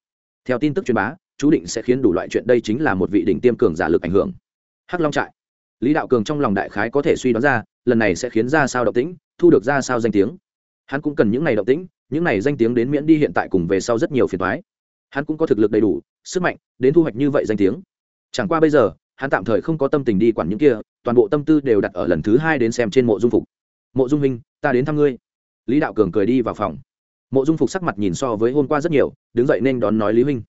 Theo tin tức truyền bá, chú định sẽ khiến đủ loại chuyện đây chính là một vị đỉnh tiêm cường giả lực ảnh hưởng. Hắc long trại. Lý đạo cường trong lòng đại khái có thể suy đoán ra, lần này sẽ khiến ra sao động tĩnh, thu được ra sao danh tiếng. Hắn cũng cần những này động tĩnh, những này danh tiếng đến miễn đi hiện tại cùng về sau rất nhiều phiền thoái hắn cũng có thực lực đầy đủ, sức mạnh, đến thu hoạch như vậy danh tiếng. Chẳng qua bây giờ hắn tạm thời không có tâm tình đi quản những kia, toàn bộ tâm tư đều đặt ở lần thứ hai đến xem trên mộ dung phục. Mộ dung minh ta đến thăm ngươi. Lý đạo cường cười đi vào phòng. Mộ dung phục sắc mặt nhìn so với hôm qua rất nhiều, đứng dậy nên đón nói lý huynh.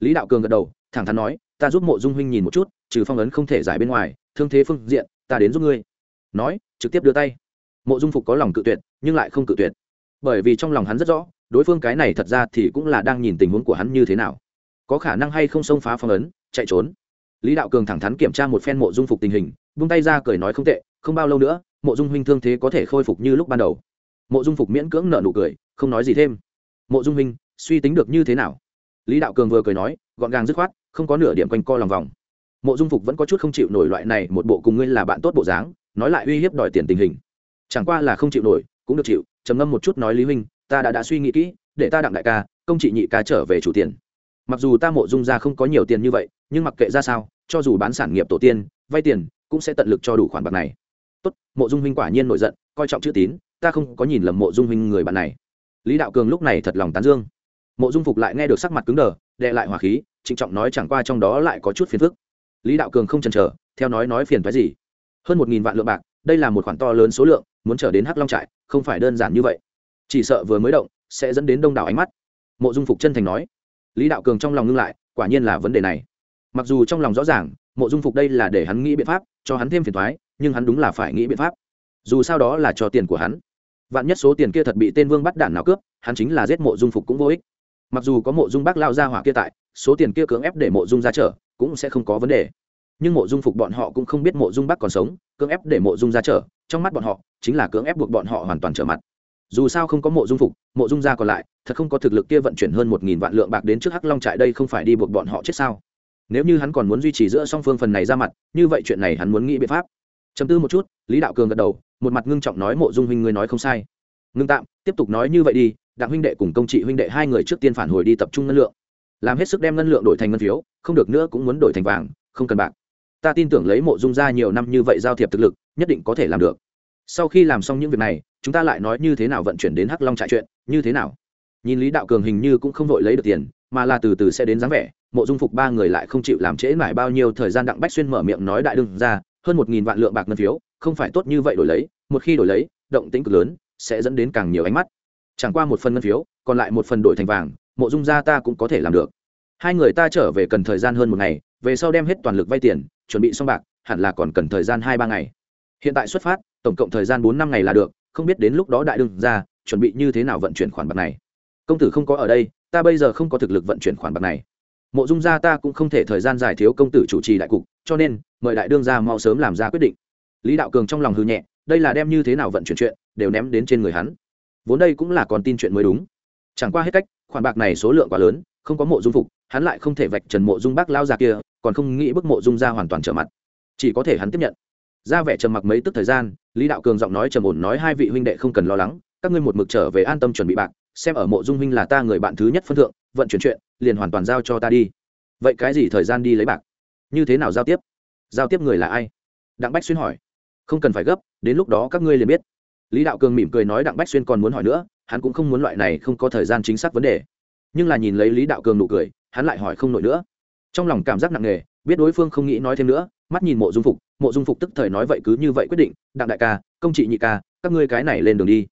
Lý đạo cường gật đầu, thẳng thắn nói, ta giúp mộ dung huynh nhìn một chút, trừ phong ấn không thể giải bên ngoài, thương thế phương diện, ta đến giúp ngươi. Nói, trực tiếp đưa tay. Mộ dung phục có lòng cự tuyệt, nhưng lại không cự tuyệt. Bởi vì trong lòng hắn rất rõ, đối phương cái này thật ra thì cũng là đang nhìn tình huống của hắn như thế nào. Có khả năng hay không xông phá phong ấn, chạy trốn lý đạo cường thẳng thắn kiểm tra một phen mộ dung phục tình hình, vung tay ra cười nói không tệ, không bao lâu nữa, mộ dung huynh thương thế có thể khôi phục như lúc ban đầu. Mộ dung phục miễn cưỡng nợ nụ cười, không nói gì thêm. Mộ dung huynh, suy tính được như thế nào? Lý đạo cường vừa cười nói, gọn gàng dứt khoát, không có nửa điểm quanh co lòng vòng. Mộ dung phục vẫn có chút không chịu nổi loại này, một bộ cùng ngươi là bạn tốt bộ dáng, nói lại uy hiếp đòi tiền tình hình. Chẳng qua là không chịu nổi, cũng được chịu, trầm ngâm một chút nói lý huynh, ta đã đã suy nghĩ kỹ, để ta đặng đại ca, công trị nhị ca trở về chủ tiền mặc dù ta mộ dung ra không có nhiều tiền như vậy, nhưng mặc kệ ra sao, cho dù bán sản nghiệp tổ tiên, vay tiền, cũng sẽ tận lực cho đủ khoản bạc này. Tốt, mộ dung huynh quả nhiên nổi giận, coi trọng chữ tín, ta không có nhìn lầm mộ dung huynh người bạn này. Lý đạo cường lúc này thật lòng tán dương. Mộ dung phục lại nghe được sắc mặt cứng đờ, đệ lại hỏa khí, trịnh trọng nói chẳng qua trong đó lại có chút phiền phức. Lý đạo cường không chần chờ, theo nói nói phiền phái gì. Hơn một nghìn vạn lượng bạc, đây là một khoản to lớn số lượng, muốn trở đến hắc long trại, không phải đơn giản như vậy. Chỉ sợ vừa mới động, sẽ dẫn đến đông đảo ánh mắt. Mộ dung phục chân thành nói lý đạo cường trong lòng ngưng lại, quả nhiên là vấn đề này. Mặc dù trong lòng rõ ràng, mộ dung phục đây là để hắn nghĩ biện pháp, cho hắn thêm phiền thoái nhưng hắn đúng là phải nghĩ biện pháp. Dù sao đó là cho tiền của hắn. Vạn nhất số tiền kia thật bị tên vương bắt đản nào cướp, hắn chính là giết mộ dung phục cũng vô ích. Mặc dù có mộ dung bác lao ra hỏa kia tại, số tiền kia cưỡng ép để mộ dung ra chở, cũng sẽ không có vấn đề. Nhưng mộ dung phục bọn họ cũng không biết mộ dung bác còn sống, cưỡng ép để mộ dung ra chở, trong mắt bọn họ, chính là cưỡng ép buộc bọn họ hoàn toàn trở mặt dù sao không có mộ dung phục, mộ dung gia còn lại, thật không có thực lực kia vận chuyển hơn một nghìn vạn lượng bạc đến trước hắc long trại đây không phải đi buộc bọn họ chết sao? Nếu như hắn còn muốn duy trì giữa song phương phần này ra mặt, như vậy chuyện này hắn muốn nghĩ biện pháp. Chấm tư một chút, lý đạo cường gật đầu, một mặt ngưng trọng nói mộ dung huynh ngươi nói không sai. Ngưng tạm, tiếp tục nói như vậy đi, đặng huynh đệ cùng công trị huynh đệ hai người trước tiên phản hồi đi tập trung ngân lượng. Làm hết sức đem ngân lượng đổi thành ngân phiếu, không được nữa cũng muốn đổi thành vàng, không cần bạc. Ta tin tưởng lấy mộ dung ra nhiều năm như vậy giao thiệp thực lực, nhất định có thể làm được. Sau khi làm xong những việc này chúng ta lại nói như thế nào vận chuyển đến hắc long trại chuyện, như thế nào? Nhìn lý đạo cường hình như cũng không vội lấy được tiền, mà là từ từ sẽ đến dáng vẻ, mộ dung phục ba người lại không chịu làm trễ mãi bao nhiêu thời gian đặng bách xuyên mở miệng nói đại đương ra, hơn một nghìn vạn lượng bạc ngân phiếu, không phải tốt như vậy đổi lấy, một khi đổi lấy, động tính cực lớn, sẽ dẫn đến càng nhiều ánh mắt. Chẳng qua một phần ngân phiếu, còn lại một phần đổi thành vàng, mộ dung ra ta cũng có thể làm được. Hai người ta trở về cần thời gian hơn một ngày, về sau đem hết toàn lực vay tiền, chuẩn bị xong bạc, hẳn là còn cần thời gian hai ba ngày. Hiện tại xuất phát, tổng cộng thời gian bốn năm ngày là được không biết đến lúc đó đại đương ra chuẩn bị như thế nào vận chuyển khoản bạc này. Công tử không có ở đây, ta bây giờ không có thực lực vận chuyển khoản bạc này. Mộ dung gia ta cũng không thể thời gian dài thiếu công tử chủ trì đại cục, cho nên, mời đại đương gia mau sớm làm ra quyết định. Lý đạo cường trong lòng hư nhẹ, đây là đem như thế nào vận chuyển chuyện, đều ném đến trên người hắn. Vốn đây cũng là còn tin chuyện mới đúng. Chẳng qua hết cách, khoản bạc này số lượng quá lớn, không có mộ dung phục, hắn lại không thể vạch trần mộ dung bác lao ra kia, còn không nghĩ bức mộ dung ra hoàn toàn trở mặt. Chỉ có thể hắn tiếp nhận ra vẻ trầm mặc mấy tức thời gian, lý đạo cường giọng nói trầm ổn nói hai vị huynh đệ không cần lo lắng, các ngươi một mực trở về an tâm chuẩn bị bạc, xem ở mộ dung huynh là ta người bạn thứ nhất phân thượng, vận chuyển chuyện, liền hoàn toàn giao cho ta đi. Vậy cái gì thời gian đi lấy bạc? Như thế nào giao tiếp? Giao tiếp người là ai? Đặng bách xuyên hỏi. Không cần phải gấp, đến lúc đó các ngươi liền biết. Lý đạo cường mỉm cười nói đặng bách xuyên còn muốn hỏi nữa, hắn cũng không muốn loại này không có thời gian chính xác vấn đề. Nhưng là nhìn lấy lý đạo cường nụ cười, hắn lại hỏi không nổi nữa. Trong lòng cảm giác nặng nề, biết đối phương không nghĩ nói thêm nữa mắt nhìn mộ dung phục, mộ dung phục tức thời nói vậy cứ như vậy quyết định, đặng đại ca, công trị nhị ca, các ngươi cái này lên đường đi.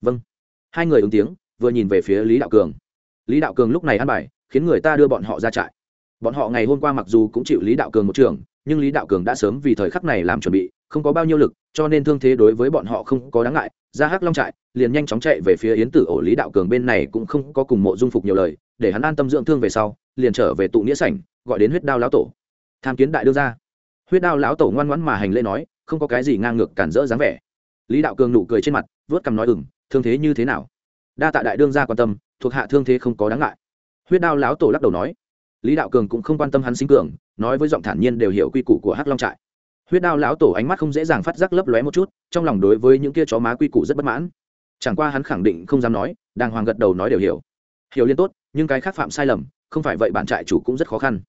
Vâng. Hai người ứng tiếng, vừa nhìn về phía lý đạo cường. Lý đạo cường lúc này ăn bài, khiến người ta đưa bọn họ ra trại. Bọn họ ngày hôm qua mặc dù cũng chịu lý đạo cường một trường, nhưng lý đạo cường đã sớm vì thời khắc này làm chuẩn bị, không có bao nhiêu lực, cho nên thương thế đối với bọn họ không có đáng ngại. Ra hắc long trại, liền nhanh chóng chạy về phía yến tử ổ. Lý đạo cường bên này cũng không có cùng mộ dung phục nhiều lời, để hắn an tâm dưỡng thương về sau, liền trở về tụ nghĩa sảnh, gọi đến huyết đao lão tổ. Tham kiến đại đương ra huyết đao lão tổ ngoan ngoãn mà hành lễ nói, không có cái gì ngang ngược cản rỡ dáng vẻ. Lý đạo cường nụ cười trên mặt vớt cằm nói ừng thương thế như thế nào? Đa tạ đại đương gia quan tâm, thuộc hạ thương thế không có đáng ngại. Huyết đao lão tổ lắc đầu nói. Lý đạo cường cũng không quan tâm hắn sinh cường, nói với giọng thản nhiên đều hiểu quy củ của hắc long trại. Huyết đao lão tổ ánh mắt không dễ dàng phát giác lấp lóe một chút, trong lòng đối với những kia chó má quy củ rất bất mãn. Chẳng qua hắn khẳng định không dám nói, đàng hoàng gật đầu nói đều hiểu. Hiểu liên tốt, nhưng cái khác phạm sai lầm, không phải vậy bản trại chủ cũng rất khó khăn.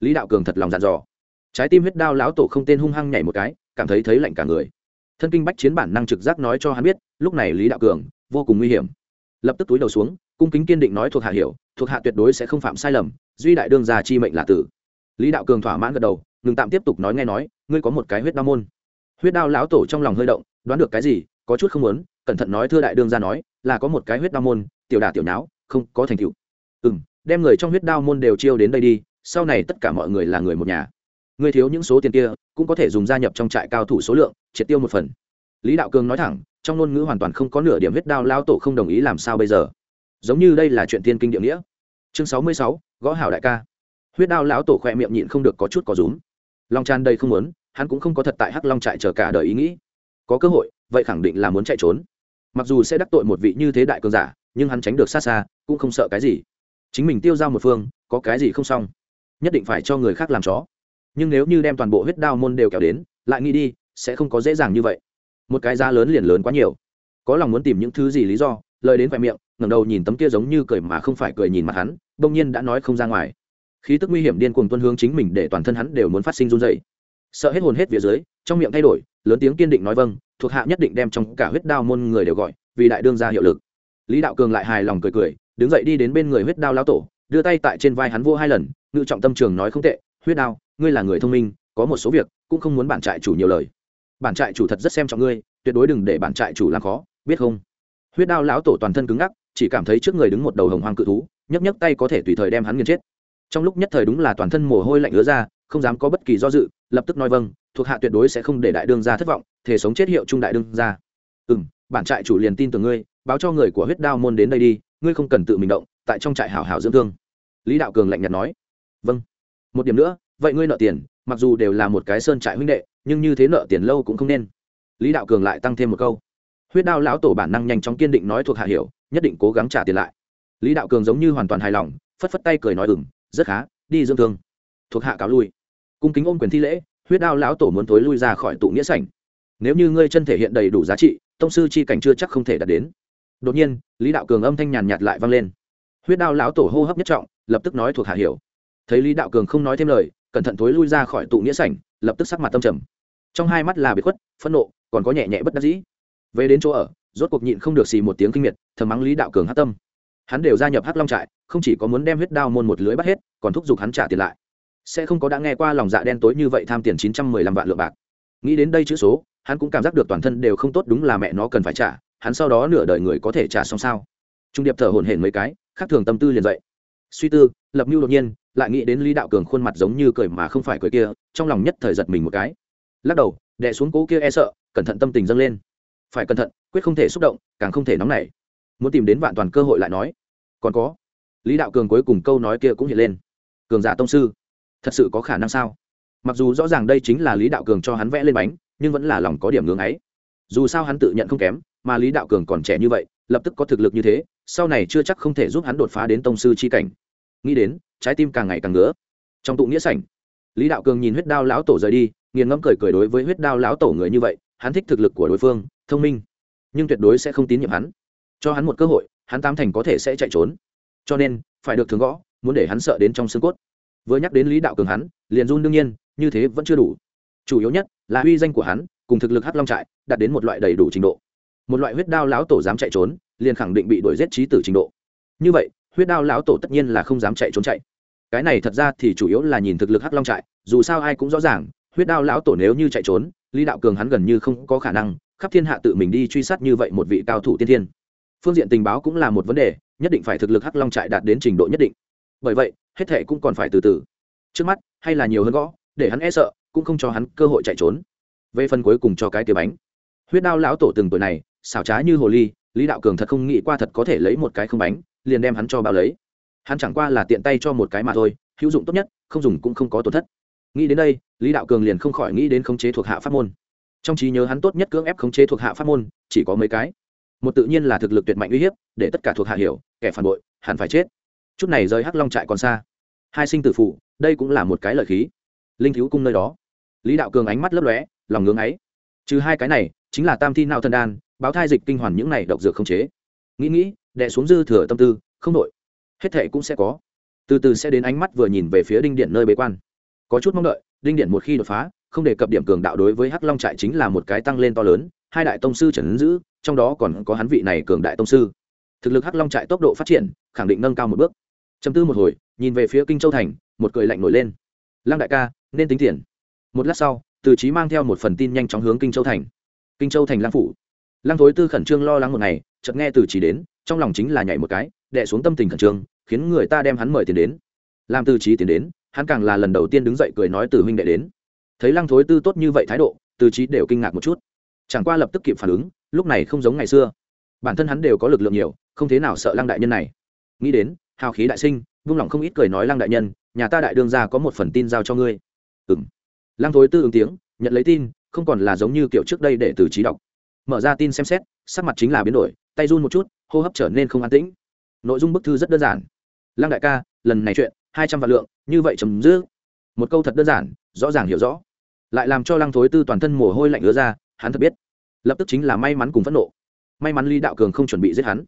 Lý đạo cường thật lòng dặn dò trái tim huyết đao lão tổ không tên hung hăng nhảy một cái, cảm thấy thấy lạnh cả người. Thân kinh bách chiến bản năng trực giác nói cho hắn biết, lúc này lý đạo cường, vô cùng nguy hiểm. Lập tức túi đầu xuống, cung kính kiên định nói thuộc hạ hiểu, thuộc hạ tuyệt đối sẽ không phạm sai lầm, duy đại đương già chi mệnh là tử. Lý đạo cường thỏa mãn gật đầu, ngừng tạm tiếp tục nói nghe nói, ngươi có một cái huyết đao môn. Huyết đao lão tổ trong lòng hơi động, đoán được cái gì, có chút không muốn, cẩn thận nói thưa đại đương ra nói, là có một cái huyết đao môn, tiểu đà tiểu náo không, có thành tựu. Ừ m đem người trong huyết đao môn đều chiêu đến đây đi, sau này tất cả mọi người là người một nhà ngươi thiếu những số tiền kia, cũng có thể dùng gia nhập trong trại cao thủ số lượng, triệt tiêu một phần. Lý đạo cường nói thẳng, trong ngôn ngữ hoàn toàn không có nửa điểm huyết đao lao tổ không đồng ý làm sao bây giờ. Giống như đây là chuyện tiên kinh địa nghĩa. Chương sáu mươi sáu, gõ hảo đại ca. Huyết đao lão tổ khoe miệng nhịn không được có chút có rúm. Long tràn đây không muốn, hắn cũng không có thật tại hắc long trại chờ cả đời ý nghĩ. Có cơ hội, vậy khẳng định là muốn chạy trốn. Mặc dù sẽ đắc tội một vị như thế đại cường giả, nhưng hắn tránh được xa xa, cũng không sợ cái gì. Chính mình tiêu ra một phương, có cái gì không xong? Nhất định phải cho người khác làm chó nhưng nếu như đem toàn bộ huyết đao môn đều kéo đến, lại nghĩ đi, sẽ không có dễ dàng như vậy. Một cái giá lớn liền lớn quá nhiều. Có lòng muốn tìm những thứ gì lý do, lời đến khoe miệng, ngẩng đầu nhìn tấm kia giống như cười mà không phải cười nhìn mặt hắn, bỗng nhiên đã nói không ra ngoài. Khí tức nguy hiểm điên cuồng tuân hướng chính mình để toàn thân hắn đều muốn phát sinh run dày sợ hết hồn hết phía dưới, trong miệng thay đổi, lớn tiếng kiên định nói vâng thuộc hạ nhất định đem trong cả huyết đao môn người đều gọi, vì đại đương ra hiệu lực. Lý đạo cường lại hài lòng cười cười, đứng dậy đi đến bên người huyết đao lão tổ, đưa tay tại trên vai hắn vô hai lần, ngự trọng tâm trường nói không tệ, huyết đao ngươi là người thông minh, có một số việc cũng không muốn bản trại chủ nhiều lời. Bản trại chủ thật rất xem trọng ngươi, tuyệt đối đừng để bản trại chủ làm khó, biết không? Huyết đao lão tổ toàn thân cứng ngắc, chỉ cảm thấy trước người đứng một đầu hồng hoang cự thú, nhấc nhấc tay có thể tùy thời đem hắn nghiền chết. Trong lúc nhất thời đúng là toàn thân mồ hôi lạnh ứa ra, không dám có bất kỳ do dự, lập tức nói vâng thuộc hạ tuyệt đối sẽ không để đại đương gia thất vọng thể sống chết hiệu trung đại đương gia. Ừ m bản trại chủ liền tin tưởng ngươi, báo cho người của huyết đao môn đến đây đi, ngươi không cần tự mình động, tại trong trại hảo hảo dưỡng thương. Lý đạo cường lạnh nhạt nói. Vâng. Một điểm nữa vậy ngươi nợ tiền, mặc dù đều là một cái sơn trại huynh đệ, nhưng như thế nợ tiền lâu cũng không nên. Lý đạo cường lại tăng thêm một câu. Huyết đao lão tổ bản năng nhanh chóng kiên định nói thuộc hạ hiểu, nhất định cố gắng trả tiền lại. Lý đạo cường giống như hoàn toàn hài lòng, phất phất tay cười nói ừng rất khá, đi dưỡng thương. Thuộc hạ cáo lui. Cung kính ôm quyền thi lễ, huyết đao lão tổ muốn tối lui ra khỏi tụ nghĩa sảnh. Nếu như ngươi chân thể hiện đầy đủ giá trị, tông sư chi cảnh chưa chắc không thể đạt đến. Đột nhiên, lý đạo cường âm thanh nhàn nhạt lại vang lên. Huyết đao lão tổ hô hấp nhất trọng, lập tức nói thuộc hạ hiểu. Thấy lý đạo cường không nói thêm lời cẩn thận thối lui ra khỏi tụ nghĩa sảnh, lập tức sắc mặt tâm trầm. Trong hai mắt là biệt khuất, phẫn nộ, còn có nhẹ nhẹ bất đắc dĩ. Về đến chỗ ở, rốt cuộc nhịn không được xì một tiếng kinh miệt, thầm mắng lý đạo cường hát tâm. Hắn đều gia nhập hắc long trại, không chỉ có muốn đem huyết đao môn một lưới bắt hết, còn thúc giục hắn trả tiền lại. Sẽ không có đã nghe qua lòng dạ đen tối như vậy tham tiền chín trăm mười lăm vạn lượng bạc. Nghĩ đến đây chữ số, hắn cũng cảm giác được toàn thân đều không tốt đúng là mẹ nó cần phải trả, hắn sau đó nửa đời người có thể trả xong sao. Trung điệp thở hổn hển mấy cái, khác thường tâm tư liền dậy. Suy tư, lập mưu đột nhiên lại nghĩ đến lý đạo cường khuôn mặt giống như cười mà không phải cười kia, trong lòng nhất thời giật mình một cái. Lắc đầu, đè xuống cố kia e sợ, cẩn thận tâm tình dâng lên. Phải cẩn thận, quyết không thể xúc động, càng không thể nóng nảy. Muốn tìm đến vạn toàn cơ hội lại nói. Còn có. Lý đạo cường cuối cùng câu nói kia cũng hiện lên. Cường giả tông sư, thật sự có khả năng sao? Mặc dù rõ ràng đây chính là lý đạo cường cho hắn vẽ lên bánh, nhưng vẫn là lòng có điểm ngưỡng ấy. Dù sao hắn tự nhận không kém, mà lý đạo cường còn trẻ như vậy, lập tức có thực lực như thế, sau này chưa chắc không thể giúp hắn đột phá đến tông sư c h i cảnh nghĩ đến, trái tim càng ngày càng ngứa. Trong tụ nghĩa sảnh, lý đạo cường nhìn huyết đao lão tổ rời đi, nghiền ngẫm cười cười đối với huyết đao lão tổ người như vậy, hắn thích thực lực của đối phương, thông minh, nhưng tuyệt đối sẽ không tín nhiệm hắn. Cho hắn một cơ hội, hắn tam thành có thể sẽ chạy trốn. Cho nên, phải được thường gõ, muốn để hắn sợ đến trong xương cốt. Vừa nhắc đến lý đạo cường hắn, liền run đương nhiên, như thế vẫn chưa đủ. Chủ yếu nhất là uy danh của hắn, cùng thực lực hắc long trại, đạt đến một loại đầy đủ trình độ. Một loại huyết đao lão tổ dám chạy trốn, liền khẳng định bị đuổi giết trí tử trình độ. Như vậy huyết đao lão tổ tất nhiên là không dám chạy trốn chạy. Cái này thật ra thì chủ yếu là nhìn thực lực hắc long trại, dù sao ai cũng rõ ràng, huyết đao lão tổ nếu như chạy trốn, lý đạo cường hắn gần như không có khả năng, khắp thiên hạ tự mình đi truy sát như vậy một vị cao thủ tiên thiên. Phương diện tình báo cũng là một vấn đề, nhất định phải thực lực hắc long trại đạt đến trình độ nhất định. Bởi vậy, hết thệ cũng còn phải từ từ. Trước mắt, hay là nhiều hơn gõ, để hắn e sợ, cũng không cho hắn cơ hội chạy trốn. Về phần cuối cùng cho cái tiêu bánh. Huyết đao lão tổ từng tuổi này, xảo trá như hồ ly, lý đạo cường thật không nghĩ qua thật có thể lấy một cái không bánh liền đem hắn cho bao lấy. Hắn chẳng qua là tiện tay cho một cái mà thôi, hữu dụng tốt nhất, không dùng cũng không có tổn thất. Nghĩ đến đây, lý đạo cường liền không khỏi nghĩ đến khống chế thuộc hạ pháp môn. Trong trí nhớ hắn tốt nhất cưỡng ép khống chế thuộc hạ pháp môn, chỉ có mấy cái. Một tự nhiên là thực lực tuyệt mạnh uy hiếp, để tất cả thuộc hạ hiểu, kẻ phản bội, hẳn phải chết. Chút này rơi hắc long trại còn xa. Hai sinh tử phụ, đây cũng là một cái lợi khí. Linh thiếu cung nơi đó. Lý đạo cường ánh mắt lấp lóe, lòng ngưỡng ấy. Trừ hai cái này, chính là tam thi nao Thần đan, báo thai dịch kinh hoàn những này độc dược không chế nghĩ nghĩ, đè xuống dư thừa tâm tư, không đội hết thệ cũng sẽ có. Từ từ sẽ đến ánh mắt vừa nhìn về phía đinh điện nơi bế quan. Có chút mong đợi, đinh điện một khi đột phá, không đề cập điểm cường đạo đối với hắc long trại chính là một cái tăng lên to lớn, hai đại tông sư trần ứng dữ trong đó còn có hắn vị này cường đại tông sư. Thực lực hắc long trại tốc độ phát triển, khẳng định nâng cao một bước. Chấm tư một hồi, nhìn về phía kinh châu thành, một cười lạnh nổi lên. Lăng đại ca, nên tính tiền. Một lát sau, từ trí mang theo một phần tin nhanh chóng hướng kinh châu thành. Kinh châu thành lang phủ. Lang thối tư khẩn trương lo lắng một ngày chợt nghe từ trí đến, trong lòng chính là nhảy một cái, đè xuống tâm tình khẩn trương, khiến người ta đem hắn mời tiền đến. Làm từ trí tiến đến, hắn càng là lần đầu tiên đứng dậy cười nói từ huynh đệ đến. Thấy lăng thối tư tốt như vậy thái độ, từ trí đều kinh ngạc một chút. Chẳng qua lập tức kịp phản ứng, lúc này không giống ngày xưa. Bản thân hắn đều có lực lượng nhiều, không thế nào sợ lăng đại nhân này. Nghĩ đến, hào khí đại sinh, vung lòng không ít cười nói lăng đại nhân, nhà ta đại đương gia có một phần tin giao cho ngươi. Ừm. lăng thối tư ứng tiếng, nhận lấy tin, không còn là giống như kiểu trước đây để từ trí đọc. Mở ra tin xem xét, sắc mặt chính là biến đổi tay run một chút, hô hấp trở nên không an tĩnh. Nội dung bức thư rất đơn giản. Lăng đại ca, lần này chuyện, hai trăm vạn lượng, như vậy chấm dứt. Một câu thật đơn giản, rõ ràng hiểu rõ. Lại làm cho lăng thối tư toàn thân mồ hôi lạnh ứa ra, hắn thật biết. Lập tức chính là may mắn cùng phẫn nộ. May mắn lý đạo cường không chuẩn bị giết hắn.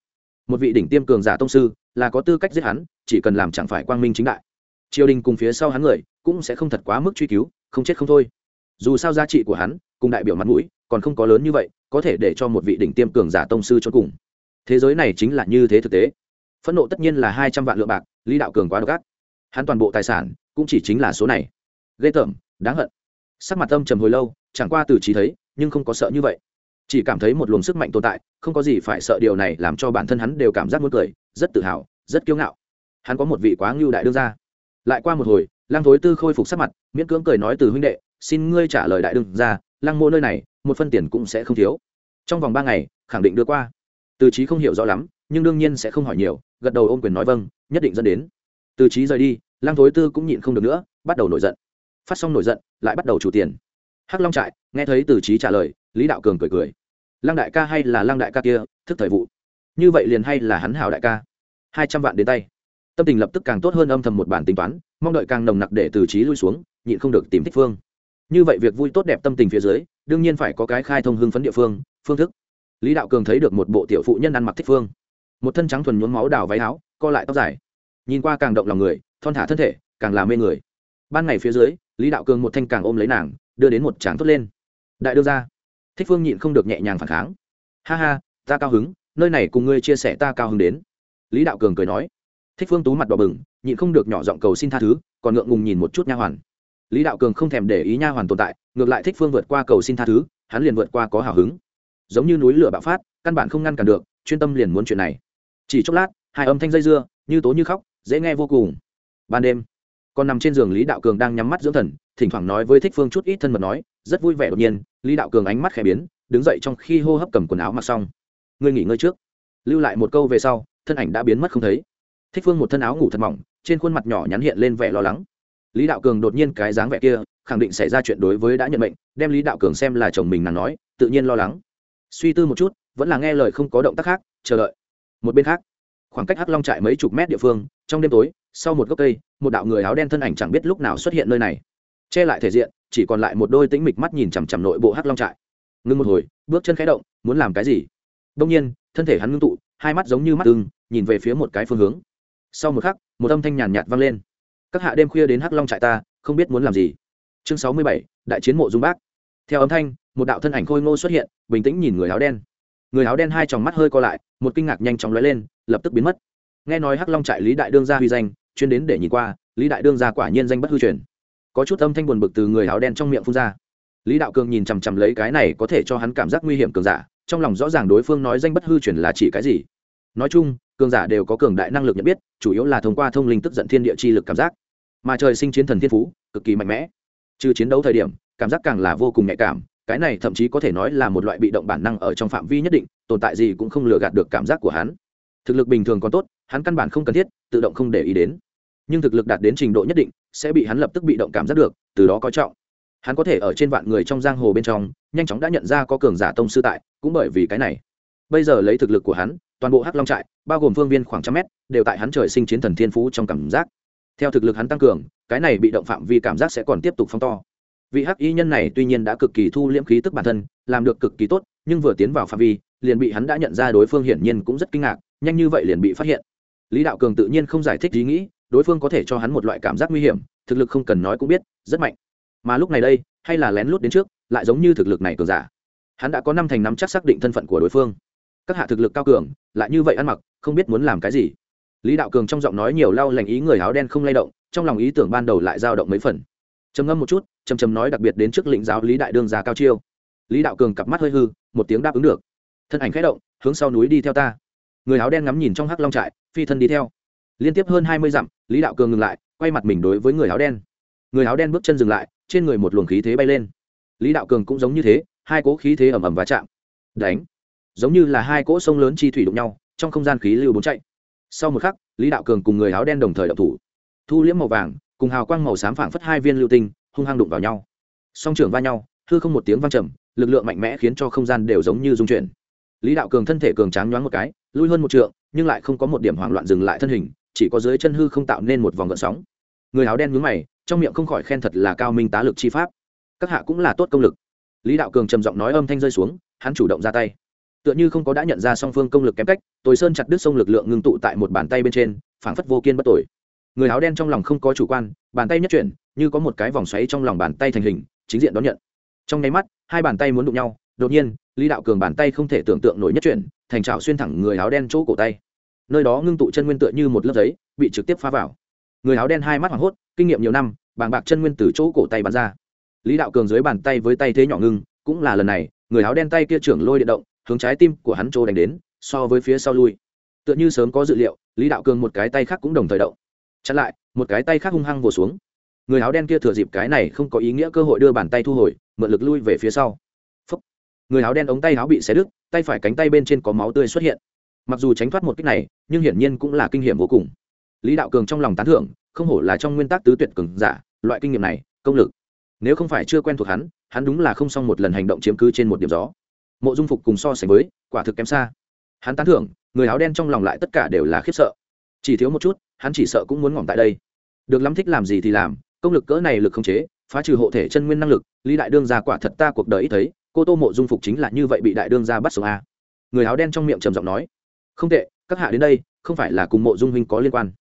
Một vị đỉnh tiêm cường giả tông sư, là có tư cách giết hắn, chỉ cần làm chẳng phải quang minh chính đại. Triều đình cùng phía sau hắn người, cũng sẽ không thật quá mức truy cứu, không chết không thôi. Dù sao giá trị của hắn, cùng đại biểu mặt mũi, còn không có lớn như vậy có thể để cho một vị đỉnh tiêm cường giả tông sư cho cùng. Thế giới này chính là như thế thực tế. Phẫn nộ tất nhiên là hai trăm vạn lượng bạc, lý đạo cường quá độc ác. Hắn toàn bộ tài sản cũng chỉ chính là số này. Ghê tởm, đáng hận. Sắc mặt tâm trầm hồi lâu, chẳng qua từ trí thấy, nhưng không có sợ như vậy. Chỉ cảm thấy một luồng sức mạnh tồn tại, không có gì phải sợ điều này làm cho bản thân hắn đều cảm giác muốn cười, rất tự hào, rất kiêu ngạo. Hắn có một vị quá ngưu đại đương ra lại qua một hồi lang thối tư khôi phục sắc mặt, miễn cưỡng cười nói từ huynh đệ xin ngươi trả lời đại đương ra lang mô nơi này, một phân tiền cũng sẽ không thiếu. Trong vòng ba ngày, khẳng định đưa qua. Từ trí không hiểu rõ lắm, nhưng đương nhiên sẽ không hỏi nhiều, gật đầu ôm quyền nói vâng nhất định dẫn đến. Từ trí rời đi lang thối tư cũng nhịn không được nữa, bắt đầu nổi giận. Phát xong nổi giận, lại bắt đầu chủ tiền. Hắc long trại, nghe thấy từ trí trả lời, lý đạo cường cười cười. Lăng đại ca hay là lăng đại ca kia, thức thời vụ. Như vậy liền hay là hắn hảo đại ca. Hai trăm vạn đến tay. Tâm tình lập tức càng tốt hơn âm thầm một bản tính toán, mong đợi càng nồng nặc để từ trí lui xuống, nhịn không được tìm thích phương như vậy việc vui tốt đẹp tâm tình phía dưới, đương nhiên phải có cái khai thông hưng phấn địa phương phương thức. Lý đạo cường thấy được một bộ tiểu phụ nhân ăn mặc thích phương. Một thân trắng thuần nhuốm máu đào váy áo, co lại tóc dài. Nhìn qua càng động lòng người, thon thả thân thể, càng làm mê người. Ban ngày phía dưới, lý đạo cường một thanh càng ôm lấy nàng, đưa đến một tràng thốt lên. Đại đưa ra thích phương nhịn không được nhẹ nhàng phản kháng. Ha ha, ta cao hứng, nơi này cùng ngươi chia sẻ ta cao hứng đến. Lý đạo cường cười nói. Thích phương tú mặt đỏ bừng, nhịn không được nhỏ giọng cầu xin tha thứ, còn ngượng ngùng nhìn một chút nha hoàn lý đạo cường không thèm để ý nha hoàn tồn tại, ngược lại thích phương vượt qua cầu xin tha thứ, hắn liền vượt qua có hào hứng. Giống như núi lửa bạo phát, căn bản không ngăn cản được, chuyên tâm liền muốn chuyện này. Chỉ chốc lát, hai âm thanh dây dưa, như tố như khóc, dễ nghe vô cùng. Ban đêm còn nằm trên giường lý đạo cường đang nhắm mắt dưỡng thần, thỉnh thoảng nói với thích phương chút ít thân mật nói, rất vui vẻ đột nhiên, lý đạo cường ánh mắt khẽ biến, đứng dậy trong khi hô hấp cầm quần áo mặc xong. Ngươi nghỉ ngơi trước. Lưu lại một câu về sau, thân ảnh đã biến mất không thấy. Thích phương một thân áo ngủ thật mỏng, trên khuôn mặt nhỏ nhắn hiện lên vẻ lo lắng lý đạo cường đột nhiên cái dáng vẻ kia, khẳng định xảy ra chuyện đối với đã nhận mệnh, đem lý đạo cường xem là chồng mình nàng nói, tự nhiên lo lắng. Suy tư một chút, vẫn là nghe lời không có động tác khác, chờ đợi. Một bên khác, khoảng cách hắc long trại mấy chục mét địa phương, trong đêm tối, sau một gốc cây, một đạo người áo đen thân ảnh chẳng biết lúc nào xuất hiện nơi này. Che lại thể diện, chỉ còn lại một đôi tĩnh mịch mắt nhìn chằm chằm nội bộ hắc long trại. Ngưng một hồi, bước chân khẽ động, muốn làm cái gì? Đông nhiên, thân thể hắn ngưng tụ, hai mắt giống như mắt ưng, nhìn về phía một cái phương hướng. Sau một khắc, một âm thanh nhàn nhạt vang lên các hạ đêm khuya đến hắc long trại ta, không biết muốn làm gì. Chương sáu mươi bảy, đại chiến mộ dung bác. Theo âm thanh, một đạo thân ảnh khôi ngô xuất hiện, bình tĩnh nhìn người áo đen. Người áo đen hai tròng mắt hơi co lại, một kinh ngạc nhanh chóng lóe lên, lập tức biến mất. Nghe nói hắc long trại lý đại đương gia huy danh, chuyên đến để nhìn qua, lý đại đương gia quả nhiên danh bất hư truyền. Có chút âm thanh buồn bực từ người áo đen trong miệng phun ra. Lý đạo cường nhìn chằm chằm lấy cái này có thể cho hắn cảm giác nguy hiểm cường giả, trong lòng rõ ràng đối phương nói danh bất hư truyền là chỉ cái gì. Nói chung, cường giả đều có cường đại năng lực nhận biết, chủ yếu là thông qua thông linh tức giận thiên địa chi lực cảm giác mà trời sinh chiến thần thiên phú, cực kỳ mạnh mẽ. Trừ chiến đấu thời điểm, cảm giác càng là vô cùng nhạy cảm, cái này thậm chí có thể nói là một loại bị động bản năng ở trong phạm vi nhất định, tồn tại gì cũng không lừa gạt được cảm giác của hắn. Thực lực bình thường còn tốt, hắn căn bản không cần thiết, tự động không để ý đến. Nhưng thực lực đạt đến trình độ nhất định, sẽ bị hắn lập tức bị động cảm giác được, từ đó coi trọng. Hắn có thể ở trên vạn người trong giang hồ bên trong, nhanh chóng đã nhận ra có cường giả tông sư tại, cũng bởi vì cái này. Bây giờ lấy thực lực của hắn, toàn bộ hắc long trại, bao gồm phương viên khoảng trăm mét, đều tại hắn trời sinh chiến thần thiên phú trong cảm giác theo thực lực hắn tăng cường, cái này bị động phạm vi cảm giác sẽ còn tiếp tục phong to. Vị hắc y nhân này tuy nhiên đã cực kỳ thu liễm khí tức bản thân, làm được cực kỳ tốt, nhưng vừa tiến vào phạm vi, liền bị hắn đã nhận ra đối phương hiển nhiên cũng rất kinh ngạc, nhanh như vậy liền bị phát hiện. Lý đạo cường tự nhiên không giải thích ý nghĩ, đối phương có thể cho hắn một loại cảm giác nguy hiểm, thực lực không cần nói cũng biết, rất mạnh. Mà lúc này đây, hay là lén lút đến trước, lại giống như thực lực này cường giả. Hắn đã có năm thành năm chắc xác định thân phận của đối phương. Các hạ thực lực cao cường, lại như vậy ăn mặc, không biết muốn làm cái gì lý đạo cường trong giọng nói nhiều lau lành ý người áo đen không lay động, trong lòng ý tưởng ban đầu lại dao động mấy phần. Trầm ngâm một chút, trầm trầm nói đặc biệt đến trước lĩnh giáo lý đại đương già cao chiêu. Lý đạo cường cặp mắt hơi hư, một tiếng đáp ứng được. Thân ảnh khẽ động, hướng sau núi đi theo ta. Người áo đen ngắm nhìn trong hắc long trại, phi thân đi theo. Liên tiếp hơn hai mươi dặm, lý đạo cường ngừng lại, quay mặt mình đối với người áo đen. Người áo đen bước chân dừng lại, trên người một luồng khí thế bay lên. Lý đạo cường cũng giống như thế, hai cỗ khí thế ầm ầm va chạm. Đánh. Giống như là hai cỗ sông lớn chi thủy đụng nhau, trong không gian khí lưu bốn chạy sau một khắc, lý đạo cường cùng người áo đen đồng thời đậu thủ. Thu liễm màu vàng, cùng hào quang màu xám phảng phất hai viên lưu tinh, hung hăng đụng vào nhau. Song trưởng va nhau, hư không một tiếng vang trầm, lực lượng mạnh mẽ khiến cho không gian đều giống như dung chuyển. Lý đạo cường thân thể cường tráng nhoáng một cái, lui hơn một trượng, nhưng lại không có một điểm hoảng loạn dừng lại thân hình, chỉ có dưới chân hư không tạo nên một vòng gợn sóng. Người áo đen nhướng mày, trong miệng không khỏi khen thật là cao minh tá lực chi pháp. Các hạ cũng là tốt công lực. Lý đạo cường trầm giọng nói âm thanh rơi xuống, hắn chủ động ra tay tựa như không có đã nhận ra song phương công lực kém cách, tồi sơn chặt đứt sông lực lượng ngưng tụ tại một bàn tay bên trên, phảng phất vô kiên bất tội người áo đen trong lòng không có chủ quan, bàn tay nhất chuyển, như có một cái vòng xoáy trong lòng bàn tay thành hình, chính diện đón nhận. Trong nháy mắt, hai bàn tay muốn đụng nhau, đột nhiên, lý đạo cường bàn tay không thể tưởng tượng nổi nhất chuyển, thành trào xuyên thẳng người áo đen chỗ cổ tay. Nơi đó ngưng tụ chân nguyên tựa như một lớp giấy, bị trực tiếp phá vào. Người áo đen hai mắt hoảng hốt, kinh nghiệm nhiều năm, bàng bạc chân nguyên từ chỗ cổ tay bắn ra. Lý đạo cường dưới bàn tay với tay thế nhỏ ngưng, cũng là lần này, người áo đen tay kia trưởng lôi điện động hướng trái tim của hắn trô đánh đến, so với phía sau lui. Tựa như sớm có dự liệu, lý đạo cường một cái tay khác cũng đồng thời động. Chặn lại, một cái tay khác hung hăng vồ xuống. Người áo đen kia thừa dịp cái này không có ý nghĩa cơ hội đưa bàn tay thu hồi, mượn lực lui về phía sau. Phúc. người áo đen ống tay áo bị xé đứt, tay phải cánh tay bên trên có máu tươi xuất hiện. Mặc dù tránh thoát một cách này, nhưng hiển nhiên cũng là kinh nghiệm vô cùng. Lý đạo cường trong lòng tán thưởng, không hổ là trong nguyên tắc tứ tuyệt cường giả, loại kinh nghiệm này, công lực. Nếu không phải chưa quen thuộc hắn hắn đúng là không xong một lần hành động chiếm cứ trên một điểm gió mộ dung phục cùng so sánh với, quả thực kém xa. Hắn tán thưởng, người áo đen trong lòng lại tất cả đều là khiếp sợ. Chỉ thiếu một chút, hắn chỉ sợ cũng muốn ngỏm tại đây. Được lắm thích làm gì thì làm, công lực cỡ này lực không chế, phá trừ hộ thể chân nguyên năng lực, lý đại đương ra quả thật ta cuộc đời ít thấy, cô tô mộ dung phục chính là như vậy bị đại đương ra bắt sống a. Người áo đen trong miệng trầm giọng nói, không tệ, các hạ đến đây, không phải là cùng mộ dung huynh có liên quan.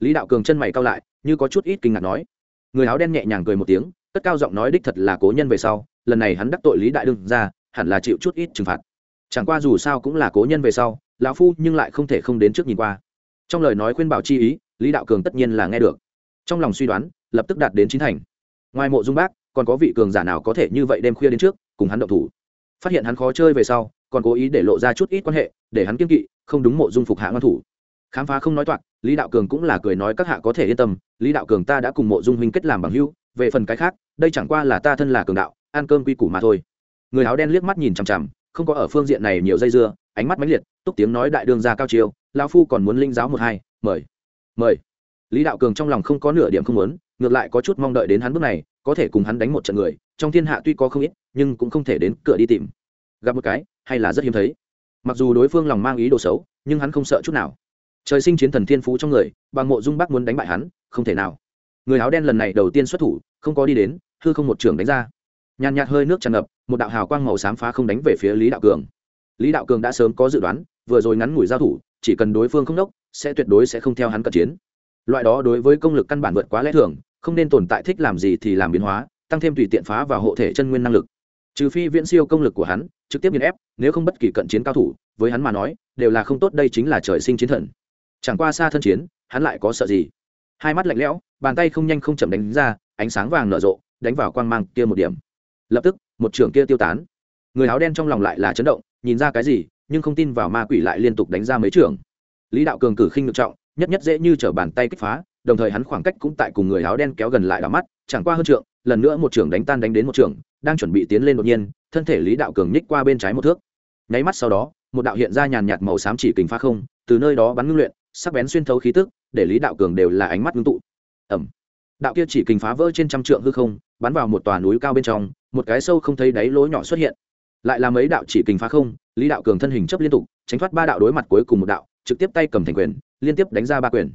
Lý đạo cường chân mày cao lại, như có chút ít kinh ngạc nói. Người áo đen nhẹ nhàng cười một tiếng, cất cao giọng nói đích thật là cố nhân về sau, lần này hắn đắc tội lý đại đương ra hẳn là chịu chút ít trừng phạt. Chẳng qua dù sao cũng là cố nhân về sau, lão phu nhưng lại không thể không đến trước nhìn qua. Trong lời nói khuyên bảo chi ý, lý đạo cường tất nhiên là nghe được. Trong lòng suy đoán, lập tức đạt đến chính thành. Ngoài mộ dung bác, còn có vị cường giả nào có thể như vậy đêm khuya đến trước, cùng hắn động thủ? Phát hiện hắn khó chơi về sau, còn cố ý để lộ ra chút ít quan hệ, để hắn kiên kỵ, không đúng mộ dung phục hạ ngăn thủ. Khám phá không nói toạc, lý đạo cường cũng là cười nói các hạ có thể yên tâm, lý đạo cường ta đã cùng mộ dung huynh kết làm bằng hưu về phần cái khác, đây chẳng qua là ta thân là cường đạo, ăn cơm quy củ mà thôi người áo đen liếc mắt nhìn chằm chằm, không có ở phương diện này nhiều dây dưa, ánh mắt mãnh liệt, túc tiếng nói đại đương ra cao chiêu, lão phu còn muốn linh giáo một hai, mời mời. Lý đạo cường trong lòng không có nửa điểm không muốn, ngược lại có chút mong đợi đến hắn bước này, có thể cùng hắn đánh một trận người, trong thiên hạ tuy có không ít, nhưng cũng không thể đến cửa đi tìm. Gặp một cái, hay là rất hiếm thấy. Mặc dù đối phương lòng mang ý đồ xấu, nhưng hắn không sợ chút nào. Trời sinh chiến thần thiên phú trong người, bằng mộ dung bác muốn đánh bại hắn, không thể nào. Người áo đen lần này đầu tiên xuất thủ, không có đi đến, hư không một trường đánh ra nhàn nhạt hơi nước tràn ngập, một đạo hào quang màu xám phá không đánh về phía lý đạo cường. Lý đạo cường đã sớm có dự đoán, vừa rồi ngắn ngủi giao thủ, chỉ cần đối phương không đốc, sẽ tuyệt đối sẽ không theo hắn cận chiến. Loại đó đối với công lực căn bản vượt quá lẽ thường, không nên tồn tại thích làm gì thì làm biến hóa, tăng thêm tùy tiện phá và hộ thể chân nguyên năng lực. Trừ phi viễn siêu công lực của hắn, trực tiếp nghiền ép, nếu không bất kỳ cận chiến cao thủ, với hắn mà nói, đều là không tốt, đây chính là trời sinh chiến thần. Chẳng qua xa thân chiến, hắn lại có sợ gì? Hai mắt lạnh lẽo, bàn tay không nhanh không chậm đánh ra, ánh sáng vàng nở rộ, đánh vào quang mang kia một điểm lập tức, một trưởng kia tiêu tán. Người áo đen trong lòng lại là chấn động, nhìn ra cái gì, nhưng không tin vào ma quỷ lại liên tục đánh ra mấy trưởng lý đạo cường cử khinh ngược trọng, nhất nhất dễ như t bàn tay kích phá, đồng thời hắn khoảng cách cũng tại cùng người áo đen kéo gần lại đỏ mắt, chẳng qua hơn trượng, lần nữa một trưởng đánh tan đánh đến một trưởng đang chuẩn bị tiến lên đột nhiên, thân thể lý đạo cường nhích qua bên trái một thước. Nháy mắt sau đó, một đạo hiện ra nhàn nhạt màu xám chỉ kình phá không, từ nơi đó bắn ngưng luyện, sắc bén xuyên thấu khí tức, để lý đạo cường đều là ánh mắt ngưng tụ. Ẩm đạo kia chỉ kình phá vỡ trên trăm trượng hư không bắn vào một tòa núi cao bên trong, một cái sâu không thấy đáy lỗ nhỏ xuất hiện. Lại là mấy đạo chỉ kình phá không, lý đạo cường thân hình chấp liên tục, tránh thoát ba đạo đối mặt cuối cùng một đạo, trực tiếp tay cầm thành quyền, liên tiếp đánh ra ba quyền.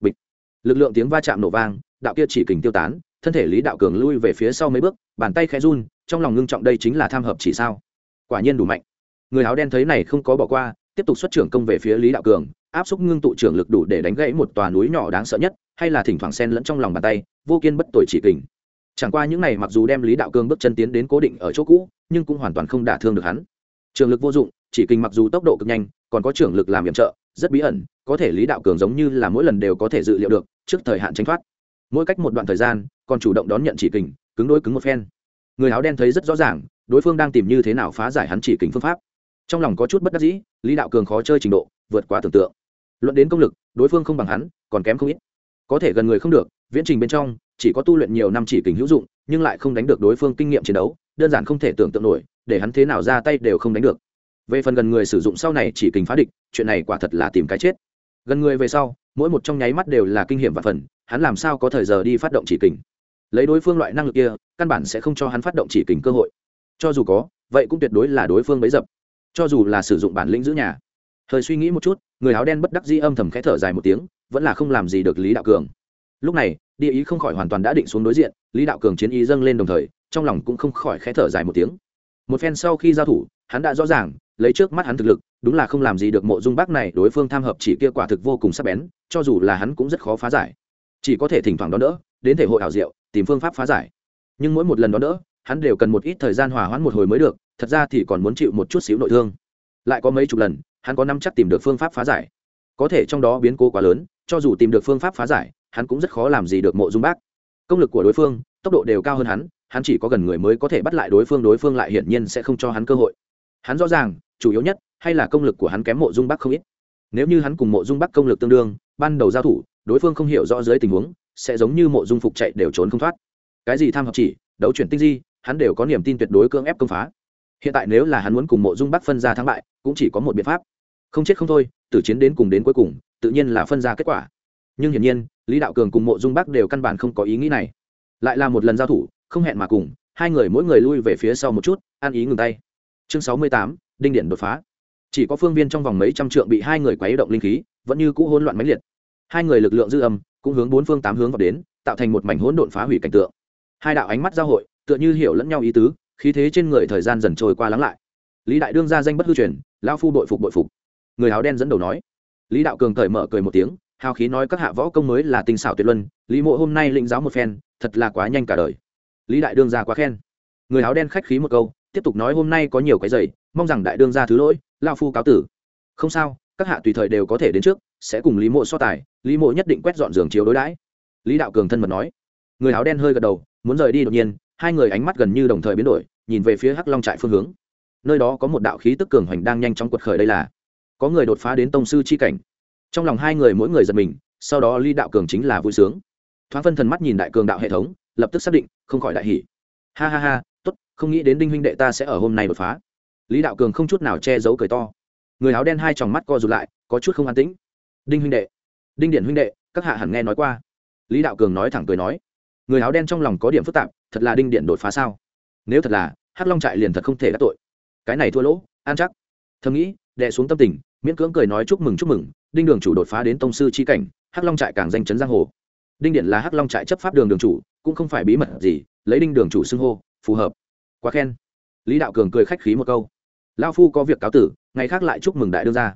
Bịch. Lực lượng tiếng va chạm nổ vang, đạo kia chỉ kình tiêu tán, thân thể lý đạo cường lui về phía sau mấy bước, bàn tay khẽ run, trong lòng ngưng trọng đây chính là tham hợp chỉ sao. Quả nhiên đủ mạnh. Người áo đen thấy này không có bỏ qua, tiếp tục xuất trưởng công về phía lý đạo cường, áp xúc ngưng tụ trưởng lực đủ để đánh gãy một tòa núi nhỏ đáng sợ nhất, hay là thỉnh thoảng sen lẫn trong lòng bàn tay, vô kiên bất tội chỉ kình chẳng qua những này mặc dù đem lý đạo cường bước chân tiến đến cố định ở chỗ cũ, nhưng cũng hoàn toàn không đả thương được hắn. Trường lực vô dụng, chỉ kình mặc dù tốc độ cực nhanh, còn có trường lực làm yểm trợ, rất bí ẩn, có thể lý đạo cường giống như là mỗi lần đều có thể dự liệu được, trước thời hạn tránh thoát. Mỗi cách một đoạn thời gian, còn chủ động đón nhận chỉ kình cứng đôi cứng một phen. Người áo đen thấy rất rõ ràng, đối phương đang tìm như thế nào phá giải hắn chỉ kình phương pháp. Trong lòng có chút bất đắc dĩ, lý đạo cường khó chơi trình độ, vượt quá tưởng tượng. Luận đến công lực, đối phương không bằng hắn, còn kém không ít. Có thể gần người không được viễn trình bên trong, chỉ có tu luyện nhiều năm chỉ kình hữu dụng, nhưng lại không đánh được đối phương kinh nghiệm chiến đấu, đơn giản không thể tưởng tượng nổi, để hắn thế nào ra tay đều không đánh được. Về phần gần người sử dụng sau này chỉ kình phá địch, chuyện này quả thật là tìm cái chết. Gần người về sau, mỗi một trong nháy mắt đều là kinh nghiệm và phần, hắn làm sao có thời giờ đi phát động chỉ kình? Lấy đối phương loại năng lực kia, căn bản sẽ không cho hắn phát động chỉ kình cơ hội. Cho dù có, vậy cũng tuyệt đối là đối phương bấy dập. Cho dù là sử dụng bản lĩnh giữ nhà. Thời suy nghĩ một chút, người áo đen bất đắc di âm thầm khẽ thở dài một tiếng, vẫn là không làm gì được lý đạo cường lúc này, địa ý không khỏi hoàn toàn đã định xuống đối diện, lý đạo cường chiến ý dâng lên đồng thời, trong lòng cũng không khỏi khẽ thở dài một tiếng. Một phen sau khi giao thủ, hắn đã rõ ràng, lấy trước mắt hắn thực lực, đúng là không làm gì được mộ dung bác này, đối phương tham hợp chỉ kia quả thực vô cùng sắc bén, cho dù là hắn cũng rất khó phá giải. Chỉ có thể thỉnh thoảng đón đỡ, đến thể hội ảo diệu, tìm phương pháp phá giải. Nhưng mỗi một lần đón đỡ, hắn đều cần một ít thời gian hòa hoãn một hồi mới được, thật ra thì còn muốn chịu một chút xíu nội thương. Lại có mấy chục lần, hắn có năm chắc tìm được phương pháp phá giải. Có thể trong đó biến cố quá lớn, cho dù tìm được phương pháp phá giải hắn cũng rất khó làm gì được mộ dung bác. Công lực của đối phương, tốc độ đều cao hơn hắn hắn chỉ có gần người mới có thể bắt lại đối phương đối phương lại hiển nhiên sẽ không cho hắn cơ hội. Hắn rõ ràng, chủ yếu nhất, hay là công lực của hắn kém mộ dung bắc không ít. Nếu như hắn cùng mộ dung bắc công lực tương đương, ban đầu giao thủ, đối phương không hiểu rõ dưới tình huống, sẽ giống như mộ dung phục chạy đều trốn không thoát. Cái gì tham học chỉ, đấu chuyển tinh di, hắn đều có niềm tin tuyệt đối cưỡng ép công phá. Hiện tại nếu là hắn muốn cùng mộ dung bắc phân ra thắng bại, cũng chỉ có một biện pháp. Không chết không thôi từ chiến đến cùng đến cuối cùng, tự nhiên là phân ra kết quả. Nhưng hiển nhiên lý đạo cường cùng mộ dung bắc đều căn bản không có ý nghĩ này. Lại là một lần giao thủ, không hẹn mà cùng, hai người mỗi người lui về phía sau một chút ăn ý ngừng tay. Chương sáu mươi tám, đinh điển đột phá. Chỉ có phương viên trong vòng mấy trăm trượng bị hai người quấy động linh khí, vẫn như cũ hỗn loạn mãnh liệt. Hai người lực lượng dư âm, cũng hướng bốn phương tám hướng vào đến, tạo thành một mảnh hỗn độn phá hủy cảnh tượng. Hai đạo ánh mắt giao hội, tựa như hiểu lẫn nhau ý tứ, khí thế trên người thời gian dần trôi qua lắng lại. Lý đại đương ra danh bất hư truyền lao phu đội phục đội phục. Người áo đen dẫn đầu nói. Lý đạo cường cởi mở cười một tiếng hào khí nói các hạ võ công mới là tinh xảo tuyệt luân, lý mộ hôm nay lĩnh giáo một phen, thật là quá nhanh cả đời. Lý đại đương ra quá khen. Người áo đen khách khí một câu, tiếp tục nói hôm nay có nhiều cái giày, mong rằng đại đương ra thứ lỗi lao phu cáo tử. Không sao, các hạ tùy thời đều có thể đến trước, sẽ cùng lý mộ so tài, lý mộ nhất định quét dọn giường chiếu đối đãi. Lý đạo cường thân mật nói. Người áo đen hơi gật đầu, muốn rời đi đột nhiên, hai người ánh mắt gần như đồng thời biến đổi, nhìn về phía hắc long trại phương hướng. Nơi đó có một đạo khí tức cường hoành đang nhanh chóng quật khởi đây là. Có người đột phá đến tông sư chi cảnh trong lòng hai người mỗi người giật mình, sau đó lý đạo cường chính là vui sướng. Thoáng phân thần mắt nhìn đại cường đạo hệ thống, lập tức xác định, không khỏi đại hỉ. Ha ha ha, tốt, không nghĩ đến đinh huynh đệ ta sẽ ở hôm nay đột phá. Lý đạo cường không chút nào che giấu cười to. Người áo đen hai tròng mắt co rụt lại, có chút không an tĩnh. Đinh huynh đệ, đinh điển huynh đệ, các hạ hẳn nghe nói qua. Lý đạo cường nói thẳng cười nói. Người áo đen trong lòng có điểm phức tạp, thật là đinh điện đột phá sao? Nếu thật là, hắc long trại liền thật không thể đắc tội. Cái này thua lỗ an chắc. Thầm nghĩ đệ xuống tâm tình miễn cưỡng cười nói chúc mừng chúc mừng, đinh đường chủ đột phá đến tông sư chi cảnh, hắc long trại càng danh chấn giang hồ. Đinh điện là hắc long trại chấp pháp đường đường chủ, cũng không phải bí mật gì, lấy đinh đường chủ xưng hô, phù hợp. Quá khen. Lý đạo cường cười khách khí một câu. Lao phu có việc cáo tử, ngày khác lại chúc mừng đại đương gia.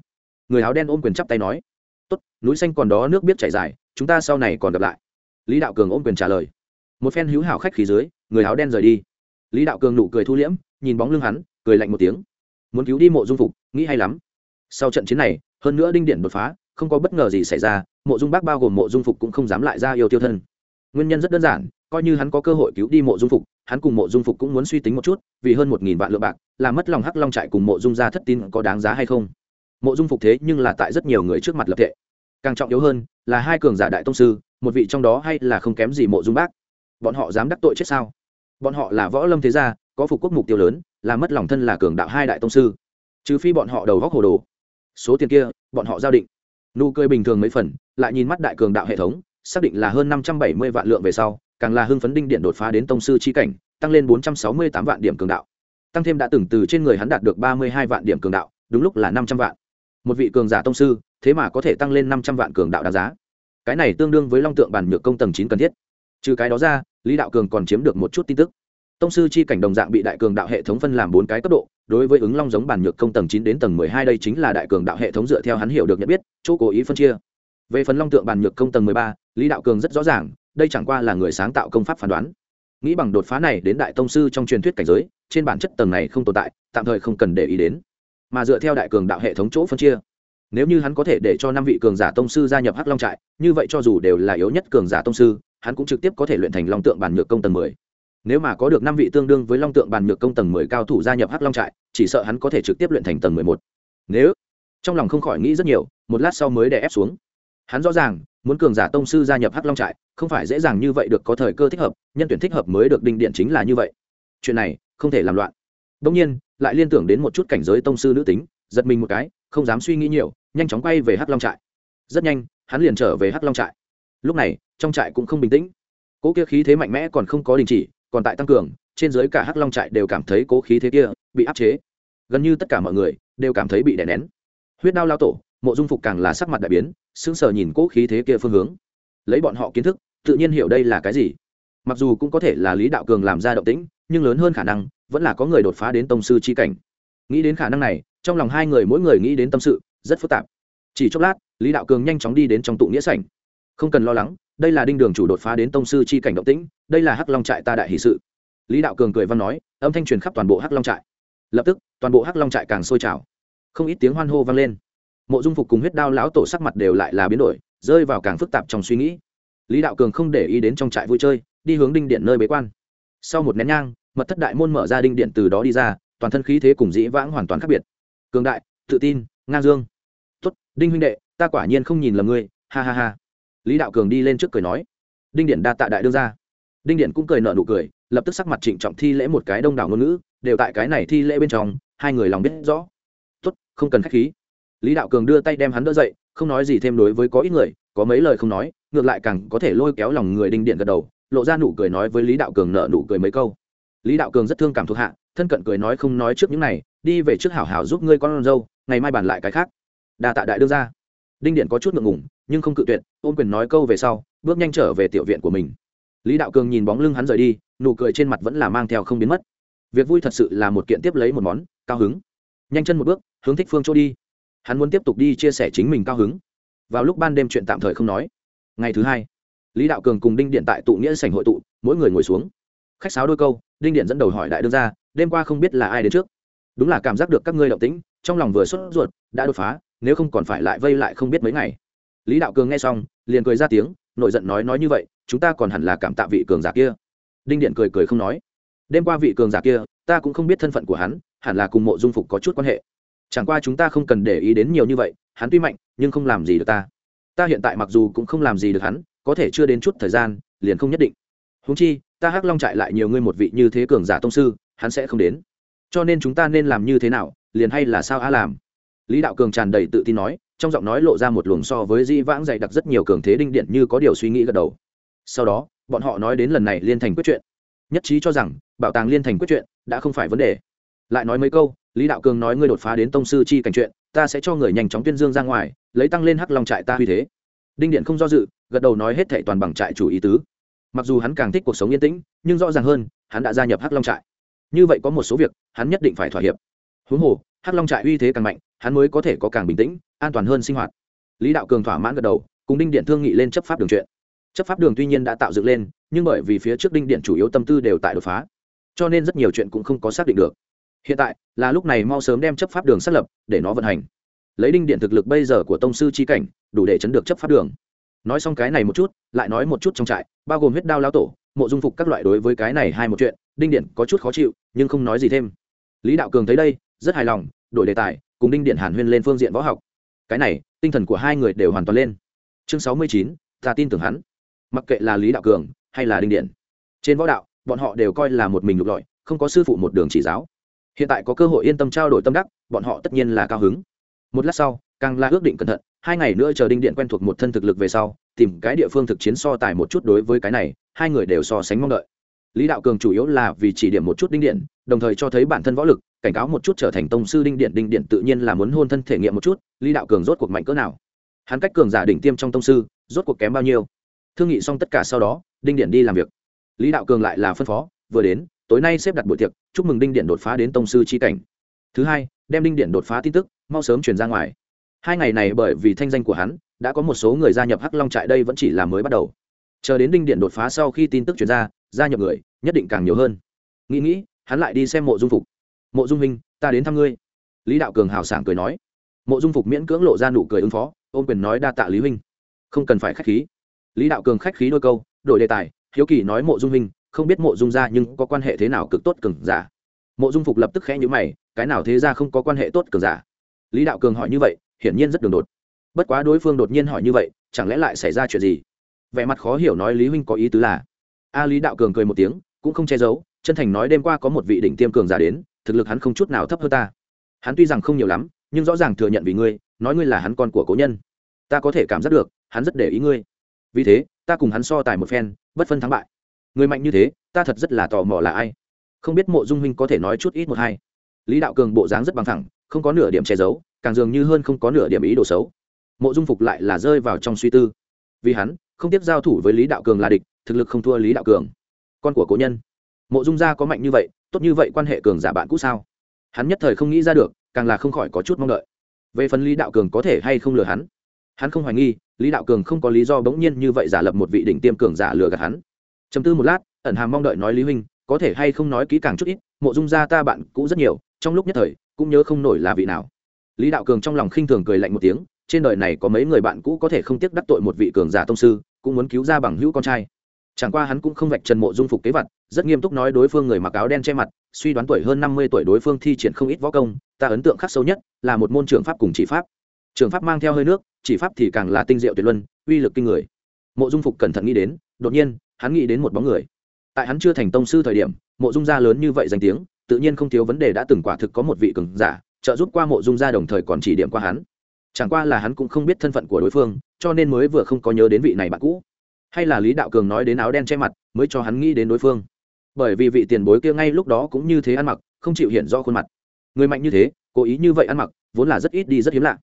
Người áo đen ôm quyền chắp tay nói. Tốt, núi xanh còn đó nước biết chảy dài, chúng ta sau này còn gặp lại. Lý đạo cường ôm quyền trả lời. Một phen hữu hảo khách khí dưới, người áo đen rời đi. Lý đạo cường nụ cười thu liễm, nhìn bóng lưng hắn, cười lạnh một tiếng. Muốn cứu đi mộ dung phục, nghĩ hay lắm sau trận chiến này, hơn nữa đinh điện đột phá, không có bất ngờ gì xảy ra, mộ dung bác bao gồm mộ dung phục cũng không dám lại ra yêu tiêu thân. Nguyên nhân rất đơn giản, coi như hắn có cơ hội cứu đi mộ dung phục, hắn cùng mộ dung phục cũng muốn suy tính một chút, vì hơn một nghìn vạn lượng bạc làm mất lòng hắc long trại cùng mộ dung ra thất tin có đáng giá hay không? Mộ dung phục thế nhưng là tại rất nhiều người trước mặt lập tệ càng trọng yếu hơn, là hai cường giả đại tông sư, một vị trong đó hay là không kém gì mộ dung bác? Bọn họ dám đắc tội chết sao? Bọn họ là võ lâm thế gia, có phục quốc mục tiêu lớn, là mất lòng thân là cường đạo hai đại tông sư. Trừ phi bọn họ đầu góc hồ đồ số tiền kia, bọn họ giao định. Nụ cười bình thường mấy phần, lại nhìn mắt đại cường đạo hệ thống, xác định là hơn năm trăm bảy mươi vạn lượng về sau, càng là hưng phấn đinh điện đột phá đến tông sư chi cảnh, tăng lên bốn trăm sáu mươi tám vạn điểm cường đạo. Tăng thêm đã từng từ trên người hắn đạt được ba mươi hai vạn điểm cường đạo, đúng lúc là năm trăm vạn. Một vị cường giả tông sư, thế mà có thể tăng lên năm trăm vạn cường đạo đáng giá. Cái này tương đương với long tượng bản nhược công tầng chín cần thiết. Trừ cái đó ra, lý đạo cường còn chiếm được một chút tin tức tông sư chi cảnh đồng dạng bị đại cường đạo hệ thống phân làm bốn cái cấp độ, đối với ứng long giống bản nhược công tầng chín đến tầng mười hai đây chính là đại cường đạo hệ thống dựa theo hắn hiểu được nhận biết, chỗ cố ý phân chia. Về phần long tượng bản nhược công tầng mười ba, lý đạo cường rất rõ ràng, đây chẳng qua là người sáng tạo công pháp phán đoán. Nghĩ bằng đột phá này đến đại tông sư trong truyền thuyết cảnh giới, trên bản chất tầng này không tồn tại, tạm thời không cần để ý đến. Mà dựa theo đại cường đạo hệ thống chỗ phân chia, nếu như hắn có thể để cho năm vị cường giả tông sư gia nhập hắc long trại, như vậy cho dù đều là yếu nhất cường giả tông sư, hắn cũng trực tiếp có thể luyện thành long tượng bản nhược công tầng mười nếu mà có được năm vị tương đương với long tượng bàn nhược công tầng mười cao thủ gia nhập hắc long trại, chỉ sợ hắn có thể trực tiếp luyện thành tầng mười một. Nếu, trong lòng không khỏi nghĩ rất nhiều, một lát sau mới đè ép xuống. Hắn rõ ràng, muốn cường giả tông sư gia nhập hắc long trại, không phải dễ dàng như vậy được có thời cơ thích hợp, nhân tuyển thích hợp mới được đinh điện chính là như vậy. Chuyện này, không thể làm loạn. Đông nhiên, lại liên tưởng đến một chút cảnh giới tông sư nữ tính, giật mình một cái, không dám suy nghĩ nhiều, nhanh chóng quay về hắc long trại. Rất nhanh, hắn liền trở về hắc long trại. Lúc này, trong trại cũng không bình tĩnh. Cỗ kia khí thế mạnh mẽ còn không có đình chỉ còn tại tăng cường, trên dưới cả hắc long trại đều cảm thấy cố khí thế kia bị áp chế. Gần như tất cả mọi người đều cảm thấy bị đè nén. Huyết đao lao tổ, mộ dung phục càng là sắc mặt đại biến, sững sờ nhìn cố khí thế kia phương hướng. Lấy bọn họ kiến thức, tự nhiên hiểu đây là cái gì. Mặc dù cũng có thể là lý đạo cường làm ra động tĩnh, nhưng lớn hơn khả năng vẫn là có người đột phá đến tông sư chi cảnh. Nghĩ đến khả năng này, trong lòng hai người mỗi người nghĩ đến tâm sự, rất phức tạp. Chỉ chốc lát, lý đạo cường nhanh chóng đi đến trong tụ nghĩa sảnh. Không cần lo lắng đây là đinh đường chủ đột phá đến tông sư chi cảnh động tĩnh, đây là hắc long trại ta đại hỷ sự. Lý đạo cường cười văn nói, âm thanh truyền khắp toàn bộ hắc long trại. Lập tức, toàn bộ hắc long trại càng sôi trào. Không ít tiếng hoan hô vang lên. Mộ dung phục cùng huyết đao lão tổ sắc mặt đều lại là biến đổi, rơi vào càng phức tạp trong suy nghĩ. Lý đạo cường không để ý đến trong trại vui chơi, đi hướng đinh điện nơi bế quan. Sau một nén nhang, mật thất đại môn mở ra đinh điện từ đó đi ra, toàn thân khí thế cùng dĩ vãng hoàn toàn khác biệt. Cường đại, tự tin, ngang dương. Tuất đinh huynh đệ, ta quả nhiên không nhìn lầm ngươi, ha ha ha lý đạo cường đi lên trước cười nói, đinh điện đa tạ đại đương ra đinh điện cũng cười nợ nụ cười, lập tức sắc mặt trịnh trọng thi lễ một cái đông đảo ngôn ngữ, đều tại cái này thi lễ bên trong, hai người lòng biết rõ. Tốt, không cần khách khí. Lý đạo cường đưa tay đem hắn đỡ dậy, không nói gì thêm đối với có ít người, có mấy lời không nói, ngược lại càng có thể lôi kéo lòng người đinh điện gật đầu, lộ ra nụ cười nói với lý đạo cường nợ nụ cười mấy câu. Lý đạo cường rất thương cảm thuộc hạ, thân cận cười nói không nói trước những này, đi về trước hảo hảo giúp ngươi con dâu, ngày mai bàn lại cái khác. Đa tạ đại đương ra đinh điện có chút ngượng ngùng nhưng không cự tuyệt, ôm quyền nói câu về sau, bước nhanh trở về tiểu viện của mình. Lý đạo cường nhìn bóng lưng hắn rời đi, nụ cười trên mặt vẫn là mang theo không biến mất. Việc vui thật sự là một kiện tiếp lấy một món, cao hứng. Nhanh chân một bước, hướng thích phương chỗ đi. Hắn muốn tiếp tục đi chia sẻ chính mình cao hứng. Vào lúc ban đêm chuyện tạm thời không nói. Ngày thứ hai, lý đạo cường cùng đinh điện tại tụ nghĩa sảnh hội tụ, mỗi người ngồi xuống. Khách sáo đôi câu, đinh điện dẫn đầu hỏi đại đương ra đêm qua không biết là ai đến trước? Đúng là cảm giác được các ngươi động tĩnh, trong lòng vừa sốt ruột, đã đột phá, nếu không còn phải lại vây lại không biết mấy ngày lý đạo cường nghe xong, liền cười ra tiếng nội giận nói nói như vậy, chúng ta còn hẳn là cảm tạ vị cường giả kia. Đinh điện cười cười không nói. Đêm qua vị cường giả kia, ta cũng không biết thân phận của hắn, hẳn là cùng mộ dung phục có chút quan hệ. Chẳng qua chúng ta không cần để ý đến nhiều như vậy, hắn tuy mạnh, nhưng không làm gì được ta. Ta hiện tại mặc dù cũng không làm gì được hắn, có thể chưa đến chút thời gian, liền không nhất định. Húng chi, ta hắc long trại lại nhiều ngươi một vị như thế cường giả tông sư, hắn sẽ không đến. Cho nên chúng ta nên làm như thế nào, liền hay là sao á làm lý đạo cường tràn đầy tự tin nói trong giọng nói lộ ra một luồng so với di vãng dày đặc rất nhiều cường thế đinh điện như có điều suy nghĩ gật đầu. Sau đó, bọn họ nói đến lần này liên thành quyết chuyện. Nhất trí cho rằng, bảo tàng liên thành quyết chuyện đã không phải vấn đề. Lại nói mấy câu, lý đạo cường nói ngươi đột phá đến tông sư chi cảnh chuyện, ta sẽ cho người nhanh chóng tuyên dương ra ngoài, lấy tăng lên hắc long trại ta uy thế. Đinh điện không do dự, gật đầu nói hết thệ toàn bằng trại chủ ý tứ. Mặc dù hắn càng thích cuộc sống yên tĩnh, nhưng rõ ràng hơn, hắn đã gia nhập hắc long trại. Như vậy có một số việc, hắn nhất định phải thỏa hiệp. Huống hồ, hắc long trại uy thế càng mạnh hắn mới có thể có càng bình tĩnh, an toàn hơn sinh hoạt. Lý đạo cường thỏa mãn gật đầu, cùng đinh điện thương nghị lên chấp pháp đường chuyện. Chấp pháp đường tuy nhiên đã tạo dựng lên, nhưng bởi vì phía trước đinh điện chủ yếu tâm tư đều tại đột phá, cho nên rất nhiều chuyện cũng không có xác định được. Hiện tại, là lúc này mau sớm đem chấp pháp đường xác lập, để nó vận hành. Lấy đinh điện thực lực bây giờ của tông sư chi cảnh, đủ để chấn được chấp pháp đường. Nói xong cái này một chút, lại nói một chút trong trại, bao gồm huyết đao lao tổ, mộ dung phục các loại đối với cái này hai một chuyện, đinh điện có chút khó chịu, nhưng không nói gì thêm. Lý đạo cường thấy đây, rất hài lòng, đổi đề tài cùng đinh điện hàn huyên lên phương diện võ học. Cái này, tinh thần của hai người đều hoàn toàn lên. Chương sáu mươi chín, ta tin tưởng hắn. Mặc kệ là lý đạo cường hay là đinh điện, trên võ đạo, bọn họ đều coi là một mình lục lọi, không có sư phụ một đường chỉ giáo. Hiện tại có cơ hội yên tâm trao đổi tâm đắc, bọn họ tất nhiên là cao hứng. Một lát sau, càng là ước định cẩn thận, hai ngày nữa chờ đinh điện quen thuộc một thân thực lực về sau, tìm cái địa phương thực chiến so tài một chút đối với cái này, hai người đều so sánh mong đợi. Lý đạo cường chủ yếu là vì chỉ điểm một chút đinh điện đồng thời cho thấy bản thân võ lực, cảnh cáo một chút trở thành tông sư đinh điện đinh điện tự nhiên là muốn hôn thân thể nghiệm một chút, lý đạo cường rốt cuộc mạnh cỡ nào? Hắn cách cường giả đỉnh tiêm trong tông sư, rốt cuộc kém bao nhiêu? Thương nghị xong tất cả sau đó, đinh điện đi làm việc. Lý đạo cường lại là phân phó, vừa đến, tối nay xếp đặt buổi tiệc, chúc mừng đinh điện đột phá đến tông sư chi cảnh. Thứ hai, đem đinh điện đột phá tin tức, mau sớm truyền ra ngoài. Hai ngày này bởi vì thanh danh của hắn, đã có một số người gia nhập hắc long trại đây vẫn chỉ là mới bắt đầu. Chờ đến đinh điện đột phá sau khi tin tức truyền ra, gia nhập người, nhất định càng nhiều hơn. Nghĩ nghĩ hắn lại đi xem mộ dung phục. Mộ dung minh ta đến thăm ngươi. Lý đạo cường hào sảng cười nói. Mộ dung phục miễn cưỡng lộ ra nụ cười ứng phó, ôm quyền nói, đa tạ lý huynh. Không cần phải khách khí. Lý đạo cường khách khí đôi câu, đổi đề tài, hiếu kỳ nói, mộ dung minh không biết mộ dung ra nhưng có quan hệ thế nào cực tốt cường giả? Mộ dung phục lập tức khẽ nhữ mày, cái nào thế ra không có quan hệ tốt cường giả? Lý đạo cường hỏi như vậy, hiển nhiên rất đường đột. Bất quá đối phương đột nhiên hỏi như vậy, chẳng lẽ lại xảy ra chuyện gì? Vẻ mặt khó hiểu nói, lý huynh có ý tứ là? A lý đạo cường cười một tiếng, cũng không che giấu chân thành nói đêm qua có một vị đỉnh tiêm cường giả đến, thực lực hắn không chút nào thấp hơn ta. Hắn tuy rằng không nhiều lắm, nhưng rõ ràng thừa nhận vì ngươi, nói ngươi là hắn con của cố nhân. Ta có thể cảm giác được, hắn rất để ý ngươi. Vì thế, ta cùng hắn so tài một phen, bất phân thắng bại. Người mạnh như thế, ta thật rất là tò mò là ai. Không biết mộ dung huynh có thể nói chút ít một hai. Lý đạo cường bộ dáng rất bằng thẳng, không có nửa điểm che giấu, càng dường như hơn không có nửa điểm ý đồ xấu. Mộ dung phục lại là rơi vào trong suy tư. Vì hắn, không tiếp giao thủ với lý đạo cường là địch, thực lực không thua lý đạo cường. Con của cố nhân mộ dung gia có mạnh như vậy, tốt như vậy quan hệ cường giả bạn cũ sao? Hắn nhất thời không nghĩ ra được, càng là không khỏi có chút mong đợi. Về phần lý đạo cường có thể hay không lừa hắn? Hắn không hoài nghi, lý đạo cường không có lý do bỗng nhiên như vậy giả lập một vị đỉnh tiêm cường giả lừa gạt hắn. Chấm tư một lát, ẩn hàm mong đợi nói lý huynh, có thể hay không nói kỹ càng chút ít, mộ dung gia ta bạn cũ rất nhiều, trong lúc nhất thời, cũng nhớ không nổi là vị nào. Lý đạo cường trong lòng khinh thường cười lạnh một tiếng, trên đời này có mấy người bạn cũ có thể không tiếc đắc tội một vị cường giả tông sư, cũng muốn cứu ra bằng hữu con trai chẳng qua hắn cũng không vạch trần mộ dung phục kế vật, rất nghiêm túc nói đối phương người mặc áo đen che mặt, suy đoán tuổi hơn năm mươi tuổi đối phương thi triển không ít võ công, ta ấn tượng khắc sâu nhất là một môn trường pháp cùng chỉ pháp. Trường pháp mang theo hơi nước, chỉ pháp thì càng là tinh diệu tuyệt luân, uy lực kinh người. Mộ dung phục cẩn thận nghĩ đến, đột nhiên, hắn nghĩ đến một bóng người. Tại hắn chưa thành tông sư thời điểm, mộ dung gia lớn như vậy danh tiếng, tự nhiên không thiếu vấn đề đã từng quả thực có một vị cường giả, trợ giúp qua mộ dung gia đồng thời còn chỉ điểm qua hắn. Chẳng qua là hắn cũng không biết thân phận của đối phương, cho nên mới vừa không có nhớ đến vị này bạn cũ hay là lý đạo cường nói đến áo đen che mặt, mới cho hắn nghĩ đến đối phương? Bởi vì vị tiền bối kia ngay lúc đó cũng như thế ăn mặc, không chịu hiện do khuôn mặt. Người mạnh như thế, cố ý như vậy ăn mặc, vốn là rất ít đi rất hiếm lạ.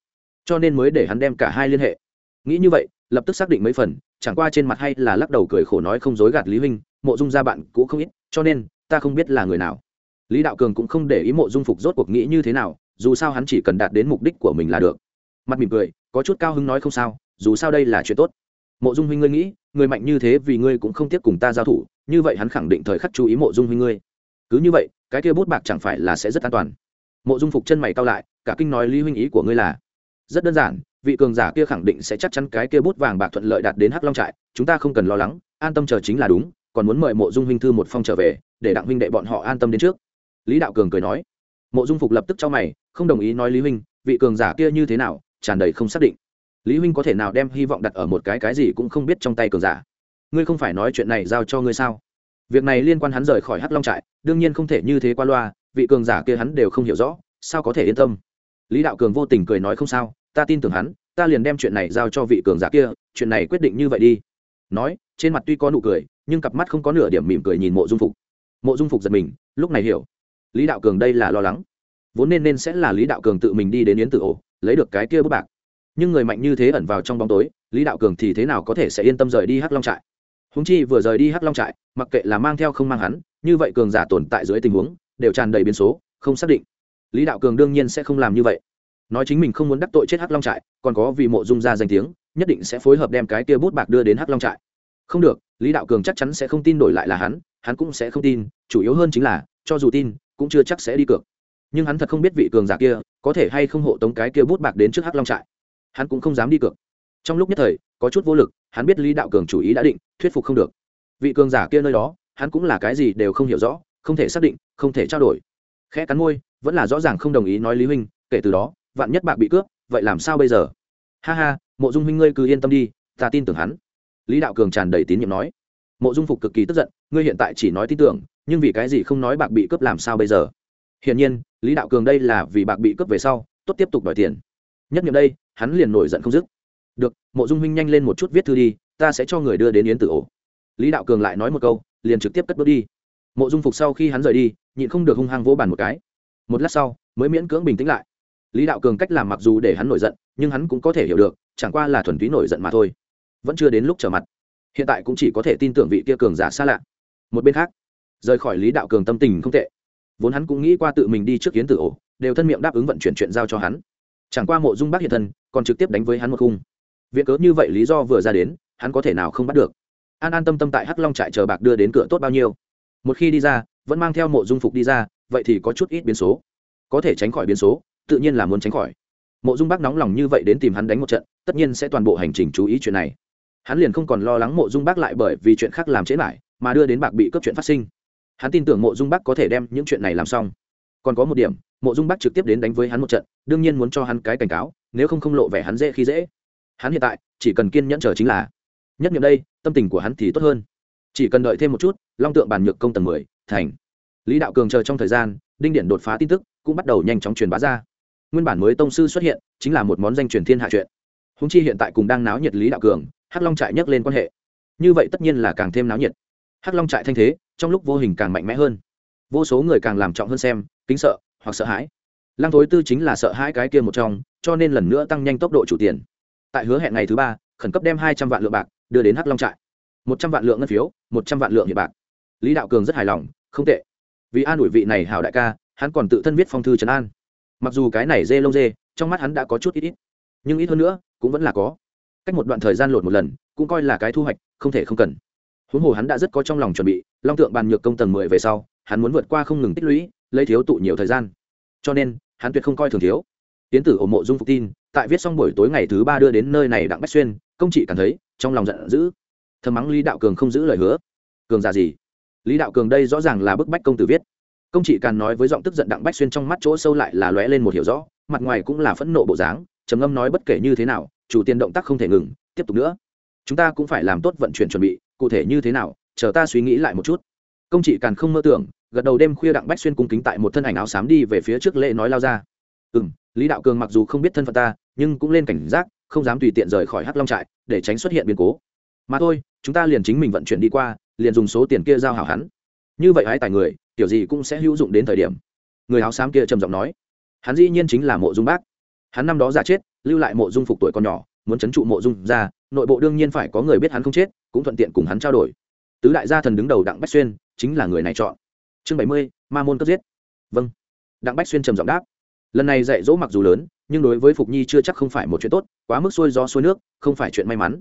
Cho nên mới để hắn đem cả hai liên hệ. Nghĩ như vậy, lập tức xác định mấy phần, chẳng qua trên mặt hay là lắc đầu cười khổ nói không dối gạt lý huynh, mộ dung ra bạn cũ không ít, cho nên, ta không biết là người nào. Lý đạo cường cũng không để ý mộ dung phục rốt cuộc nghĩ như thế nào, dù sao hắn chỉ cần đạt đến mục đích của mình là được. Mặt mỉm cười, có chút cao hứng nói không sao, dù sao đây là chuyện tốt mộ dung huynh ngươi nghĩ người mạnh như thế vì ngươi cũng không tiếp cùng ta giao thủ, như vậy hắn khẳng định thời khắc chú ý mộ dung huynh ngươi. Cứ như vậy, cái kia bút bạc chẳng phải là sẽ rất an toàn. Mộ dung phục chân mày cao lại, cả kinh nói lý huynh ý của ngươi là, rất đơn giản, vị cường giả kia khẳng định sẽ chắc chắn cái kia bút vàng bạc thuận lợi đạt đến hắc long trại, chúng ta không cần lo lắng, an tâm chờ chính là đúng, còn muốn mời mộ dung huynh thư một phong trở về, để đặng huynh đệ bọn họ an tâm đến trước. Lý đạo cường cười nói. Mộ dung phục lập tức cho mày, không đồng ý nói lý huynh, vị cường giả kia như thế nào, tràn đầy không xác định lý huynh có thể nào đem hy vọng đặt ở một cái cái gì cũng không biết trong tay cường giả? Ngươi không phải nói chuyện này giao cho ngươi sao? Việc này liên quan hắn rời khỏi hắc long trại, đương nhiên không thể như thế qua loa, vị cường giả kia hắn đều không hiểu rõ, sao có thể yên tâm? Lý đạo cường vô tình cười nói không sao, ta tin tưởng hắn, ta liền đem chuyện này giao cho vị cường giả kia, chuyện này quyết định như vậy đi. Nói, trên mặt tuy có nụ cười, nhưng cặp mắt không có nửa điểm mỉm cười nhìn mộ dung phục. Mộ dung phục giật mình, lúc này hiểu. Lý đạo cường đây là lo lắng. Vốn nên nên sẽ là lý đạo cường tự mình đi đến yến Tử ổ, lấy được cái kia bút bạc nhưng người mạnh như thế ẩn vào trong bóng tối, lý đạo cường thì thế nào có thể sẽ yên tâm rời đi hắc long trại? Húng chi vừa rời đi hắc long trại, mặc kệ là mang theo không mang hắn, như vậy cường giả tồn tại dưới tình huống, đều tràn đầy biến số, không xác định. Lý đạo cường đương nhiên sẽ không làm như vậy. Nói chính mình không muốn đắc tội chết hắc long trại, còn có vì mộ dung ra danh tiếng, nhất định sẽ phối hợp đem cái kia bút bạc đưa đến hắc long trại. Không được, lý đạo cường chắc chắn sẽ không tin đổi lại là hắn hắn cũng sẽ không tin, chủ yếu hơn chính là, cho dù tin, cũng chưa chắc sẽ đi cược. Nhưng hắn thật không biết vị cường giả kia có thể hay không hộ tống cái kia bút bạc đến trước hắc long trại hắn cũng không dám đi cược. Trong lúc nhất thời, có chút vô lực, hắn biết lý đạo cường chủ ý đã định, thuyết phục không được. Vị cường giả kia nơi đó, hắn cũng là cái gì đều không hiểu rõ, không thể xác định, không thể trao đổi. Khẽ cắn môi, vẫn là rõ ràng không đồng ý nói lý huynh, kể từ đó, vạn nhất bạc bị cướp, vậy làm sao bây giờ? Ha ha, mộ dung huynh ngươi cứ yên tâm đi, ta tin tưởng hắn. Lý đạo cường tràn đầy tín nhiệm nói. Mộ dung phục cực kỳ tức giận, ngươi hiện tại chỉ nói tin tưởng, nhưng vì cái gì không nói bạc bị cướp làm sao bây giờ? Hiển nhiên, lý đạo cường đây là vì bạc bị cướp về sau, tốt tiếp tục đòi tiền nhất nghiệm đây, hắn liền nổi giận không dứt. Được, mộ dung huynh nhanh lên một chút viết thư đi, ta sẽ cho người đưa đến yến tử ổ. Lý đạo cường lại nói một câu, liền trực tiếp cất bước đi. Mộ dung phục sau khi hắn rời đi, nhịn không được hung hăng vỗ bàn một cái. Một lát sau, mới miễn cưỡng bình tĩnh lại. Lý đạo cường cách làm mặc dù để hắn nổi giận, nhưng hắn cũng có thể hiểu được, chẳng qua là thuần túy nổi giận mà thôi. Vẫn chưa đến lúc trở mặt. Hiện tại cũng chỉ có thể tin tưởng vị kia cường giả xa lạ. Một bên khác, rời khỏi lý đạo cường tâm tình không tệ. Vốn hắn cũng nghĩ qua tự mình đi trước kiến tử ổ, đều thân miệng đáp ứng vận chuyển chuyện giao cho hắn chẳng qua mộ dung bác hiện thân, còn trực tiếp đánh với hắn một khung. Viện cớ như vậy lý do vừa ra đến, hắn có thể nào không bắt được? An an tâm tâm tại hắc long trại chờ bạc đưa đến cửa tốt bao nhiêu? Một khi đi ra, vẫn mang theo mộ dung phục đi ra, vậy thì có chút ít biến số. Có thể tránh khỏi biến số, tự nhiên là muốn tránh khỏi. Mộ dung bác nóng lòng như vậy đến tìm hắn đánh một trận, tất nhiên sẽ toàn bộ hành trình chú ý chuyện này. Hắn liền không còn lo lắng mộ dung bác lại bởi vì chuyện khác làm chế lại, mà đưa đến bạc bị cướp chuyện phát sinh. Hắn tin tưởng mộ dung bác có thể đem những chuyện này làm xong còn có một điểm, mộ dung bắc trực tiếp đến đánh với hắn một trận, đương nhiên muốn cho hắn cái cảnh cáo, nếu không không lộ vẻ hắn dễ khi dễ. Hắn hiện tại, chỉ cần kiên nhẫn chờ chính là. Nhất nghiệm đây, tâm tình của hắn thì tốt hơn. Chỉ cần đợi thêm một chút, long tượng bàn nhược công tầng mười, thành. Lý đạo cường chờ trong thời gian, đinh điện đột phá tin tức, cũng bắt đầu nhanh chóng truyền bá ra. Nguyên bản mới tông sư xuất hiện, chính là một món danh truyền thiên hạ chuyện. Húng chi hiện tại cùng đang náo nhiệt lý đạo cường, hắc long trại nhắc lên quan hệ. Như vậy tất nhiên là càng thêm náo nhiệt. Hắc long trại thanh thế, trong lúc vô hình càng mạnh mẽ hơn vô số người càng làm trọng hơn xem, kính sợ, hoặc sợ hãi. Lăng thối tư chính là sợ hãi cái kia một trong, cho nên lần nữa tăng nhanh tốc độ chủ tiền. Tại hứa hẹn ngày thứ ba, khẩn cấp đem hai trăm vạn lượng bạc đưa đến hắc long trại. Một trăm vạn lượng ngân phiếu, một trăm vạn lượng hiện bạc. Lý đạo cường rất hài lòng, không tệ. Vì an ủi vị này hảo đại ca, hắn còn tự thân viết phong thư trấn an. Mặc dù cái này dê lông dê, trong mắt hắn đã có chút ít ít. Nhưng ít hơn nữa, cũng vẫn là có. Cách một đoạn thời gian lột một lần, cũng coi là cái thu hoạch, không thể không cần. Huống hồ hắn đã rất có trong lòng chuẩn bị, long tượng bàn nhược công tầng mười về sau hắn muốn vượt qua không ngừng tích lũy, lấy thiếu tụ nhiều thời gian. Cho nên, hắn tuyệt không coi thường thiếu. Tiến tử ổ mộ dung phục tin, tại viết xong buổi tối ngày thứ ba đưa đến nơi này đặng bách xuyên, công trị cảm thấy, trong lòng giận dữ. Thầm mắng lý đạo cường không giữ lời hứa. Cường già gì? Lý đạo cường đây rõ ràng là bức bách công tử viết. Công trị càn nói với giọng tức giận đặng bách xuyên trong mắt chỗ sâu lại là lóe lên một hiểu rõ, mặt ngoài cũng là phẫn nộ bộ dáng, trầm ngâm nói bất kể như thế nào, chủ tiền động tác không thể ngừng, tiếp tục nữa. Chúng ta cũng phải làm tốt vận chuyển chuẩn bị, cụ thể như thế nào, chờ ta suy nghĩ lại một chút. Công trị càn không mơ tưởng gật đầu đêm khuya đặng bách xuyên cung kính tại một thân ảnh áo xám đi về phía trước lễ nói lao ra. Ừ m lý đạo cường mặc dù không biết thân phận ta, nhưng cũng lên cảnh giác, không dám tùy tiện rời khỏi hắc long trại, để tránh xuất hiện biến cố. Mà thôi, chúng ta liền chính mình vận chuyển đi qua, liền dùng số tiền kia giao hảo hắn. Như vậy hãy tài người kiểu gì cũng sẽ hữu dụng đến thời điểm. Người áo xám kia trầm giọng nói, hắn dĩ nhiên chính là mộ dung bác. Hắn năm đó giả chết, lưu lại mộ dung phục tuổi còn nhỏ, muốn c h ấ n trụ mộ dung ra, nội bộ đương nhiên phải có người biết hắn không chết, cũng thuận tiện cùng hắn trao đổi. Tứ đại gia thần đứng đầu đặng bách xuyên, chính là người này chọn chương bảy mươi, ma môn cấp giết. Vâng. Đặng bách xuyên trầm giọng đáp. Lần này dạy dỗ mặc dù lớn, nhưng đối với phục nhi chưa chắc không phải một chuyện tốt, quá mức xuôi gió xuôi nước, không phải chuyện may mắn.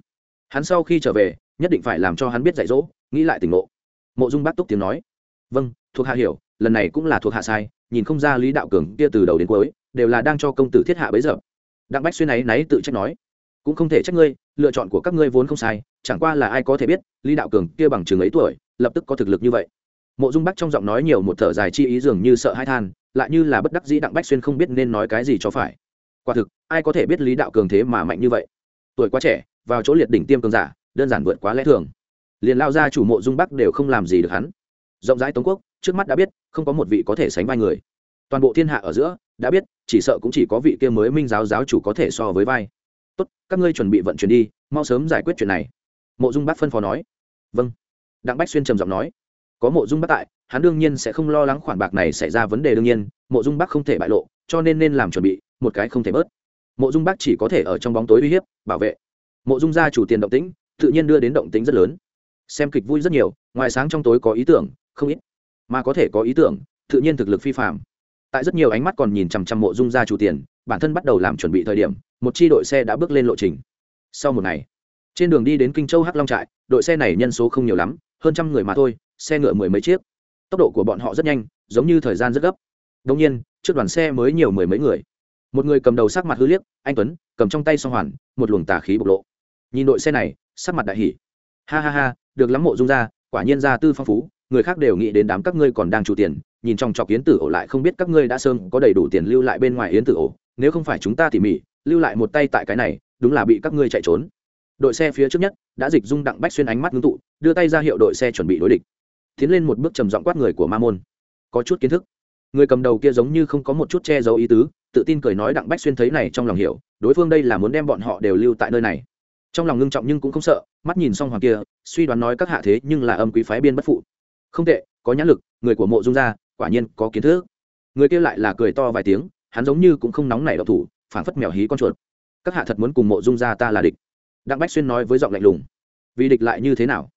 Hắn sau khi trở về, nhất định phải làm cho hắn biết dạy dỗ, nghĩ lại tỉnh ngộ. Mộ dung bác túc tiếng nói. Vâng thuộc hạ hiểu, lần này cũng là thuộc hạ sai, nhìn không ra lý đạo cường kia từ đầu đến cuối, đều là đang cho công tử thiết hạ bấy giờ. Đặng bách xuyên ấy náy tự trách nói. Cũng không thể trách ngươi, lựa chọn của các ngươi vốn không sai, chẳng qua là ai có thể biết, lý đạo cường kia bằng chừng ấy tuổi, lập tức có thực lực như vậy mộ dung bắc trong giọng nói nhiều một thở dài chi ý dường như sợ hai than, lại như là bất đắc dĩ đặng bách xuyên không biết nên nói cái gì cho phải. Quả thực, ai có thể biết lý đạo cường thế mà mạnh như vậy? Tuổi quá trẻ, vào chỗ liệt đỉnh tiêm cường giả, đơn giản vượt quá lẽ thường. Liền lao ra chủ mộ dung bắc đều không làm gì được hắn. Rộng rãi tống quốc, trước mắt đã biết, không có một vị có thể sánh vai người. Toàn bộ thiên hạ ở giữa, đã biết, chỉ sợ cũng chỉ có vị kia mới minh giáo giáo chủ có thể so với vai. Tốt, các ngươi chuẩn bị vận chuyển đi, mau sớm giải quyết chuyện này. Mộ dung bắc phân phó nói. Vâng. Đặng bách xuyên trầm giọng nói có mộ dung bắc tại, hắn đương nhiên sẽ không lo lắng khoản bạc này xảy ra vấn đề đương nhiên, mộ dung bắc không thể bại lộ, cho nên nên làm chuẩn bị, một cái không thể bớt. Mộ dung bắc chỉ có thể ở trong bóng tối uy hiếp, bảo vệ. Mộ dung gia chủ tiền động tĩnh, tự nhiên đưa đến động tĩnh rất lớn. Xem kịch vui rất nhiều, ngoài sáng trong tối có ý tưởng, không ít. Mà có thể có ý tưởng, tự nhiên thực lực phi phạm tại rất nhiều ánh mắt còn nhìn chằm chằm mộ dung gia chủ tiền, bản thân bắt đầu làm chuẩn bị thời điểm, một chi đội xe đã bước lên lộ trình. Sau một ngày, trên đường đi đến kinh châu hắc long trại, đội xe này nhân số không nhiều lắm, hơn trăm người mà thôi xe ngựa mười mấy chiếc. Tốc độ của bọn họ rất nhanh, giống như thời gian rất gấp. Đông nhiên, trước đoàn xe mới nhiều mười mấy người. Một người cầm đầu sắc mặt hư liếc, anh tuấn, cầm trong tay song hoàn, một luồng tà khí bộc lộ. Nhìn đội xe này, sắc mặt đại hỉ. Ha ha ha, được lắm mộ dung ra quả nhiên gia tư phong phú, người khác đều nghĩ đến đám các ngươi còn đang chủ tiền, nhìn trong trọc yến tử ổ lại không biết các ngươi đã sơn có đầy đủ tiền lưu lại bên ngoài yến tử ổ, nếu không phải chúng ta tỉ mỉ, lưu lại một tay tại cái này, đúng là bị các ngươi chạy trốn. Đội xe phía trước nhất, đã dịch dung đặng bách xuyên ánh mắt ngưng tụ, đưa tay ra hiệu đội xe chuẩn bị đối địch tiến lên một bước trầm giọng quát người của ma môn. Có chút kiến thức. Người cầm đầu kia giống như không có một chút che giấu ý tứ, tự tin cười nói đặng bách xuyên thấy này trong lòng hiểu, đối phương đây là muốn đem bọn họ đều lưu tại nơi này. Trong lòng ngưng trọng nhưng cũng không sợ, mắt nhìn xong hoàng kia, suy đoán nói các hạ thế nhưng là âm quý phái biên bất phụ. Không tệ, có nhãn lực, người của mộ dung gia, quả nhiên có kiến thức. Người kia lại là cười to vài tiếng, hắn giống như cũng không nóng nảy độc thủ phản phất mèo hí con chuột. Các hạ thật muốn cùng mộ dung gia ta là địch. Đặng bách xuyên nói với giọng lạnh lùng. Vì địch lại như thế nào?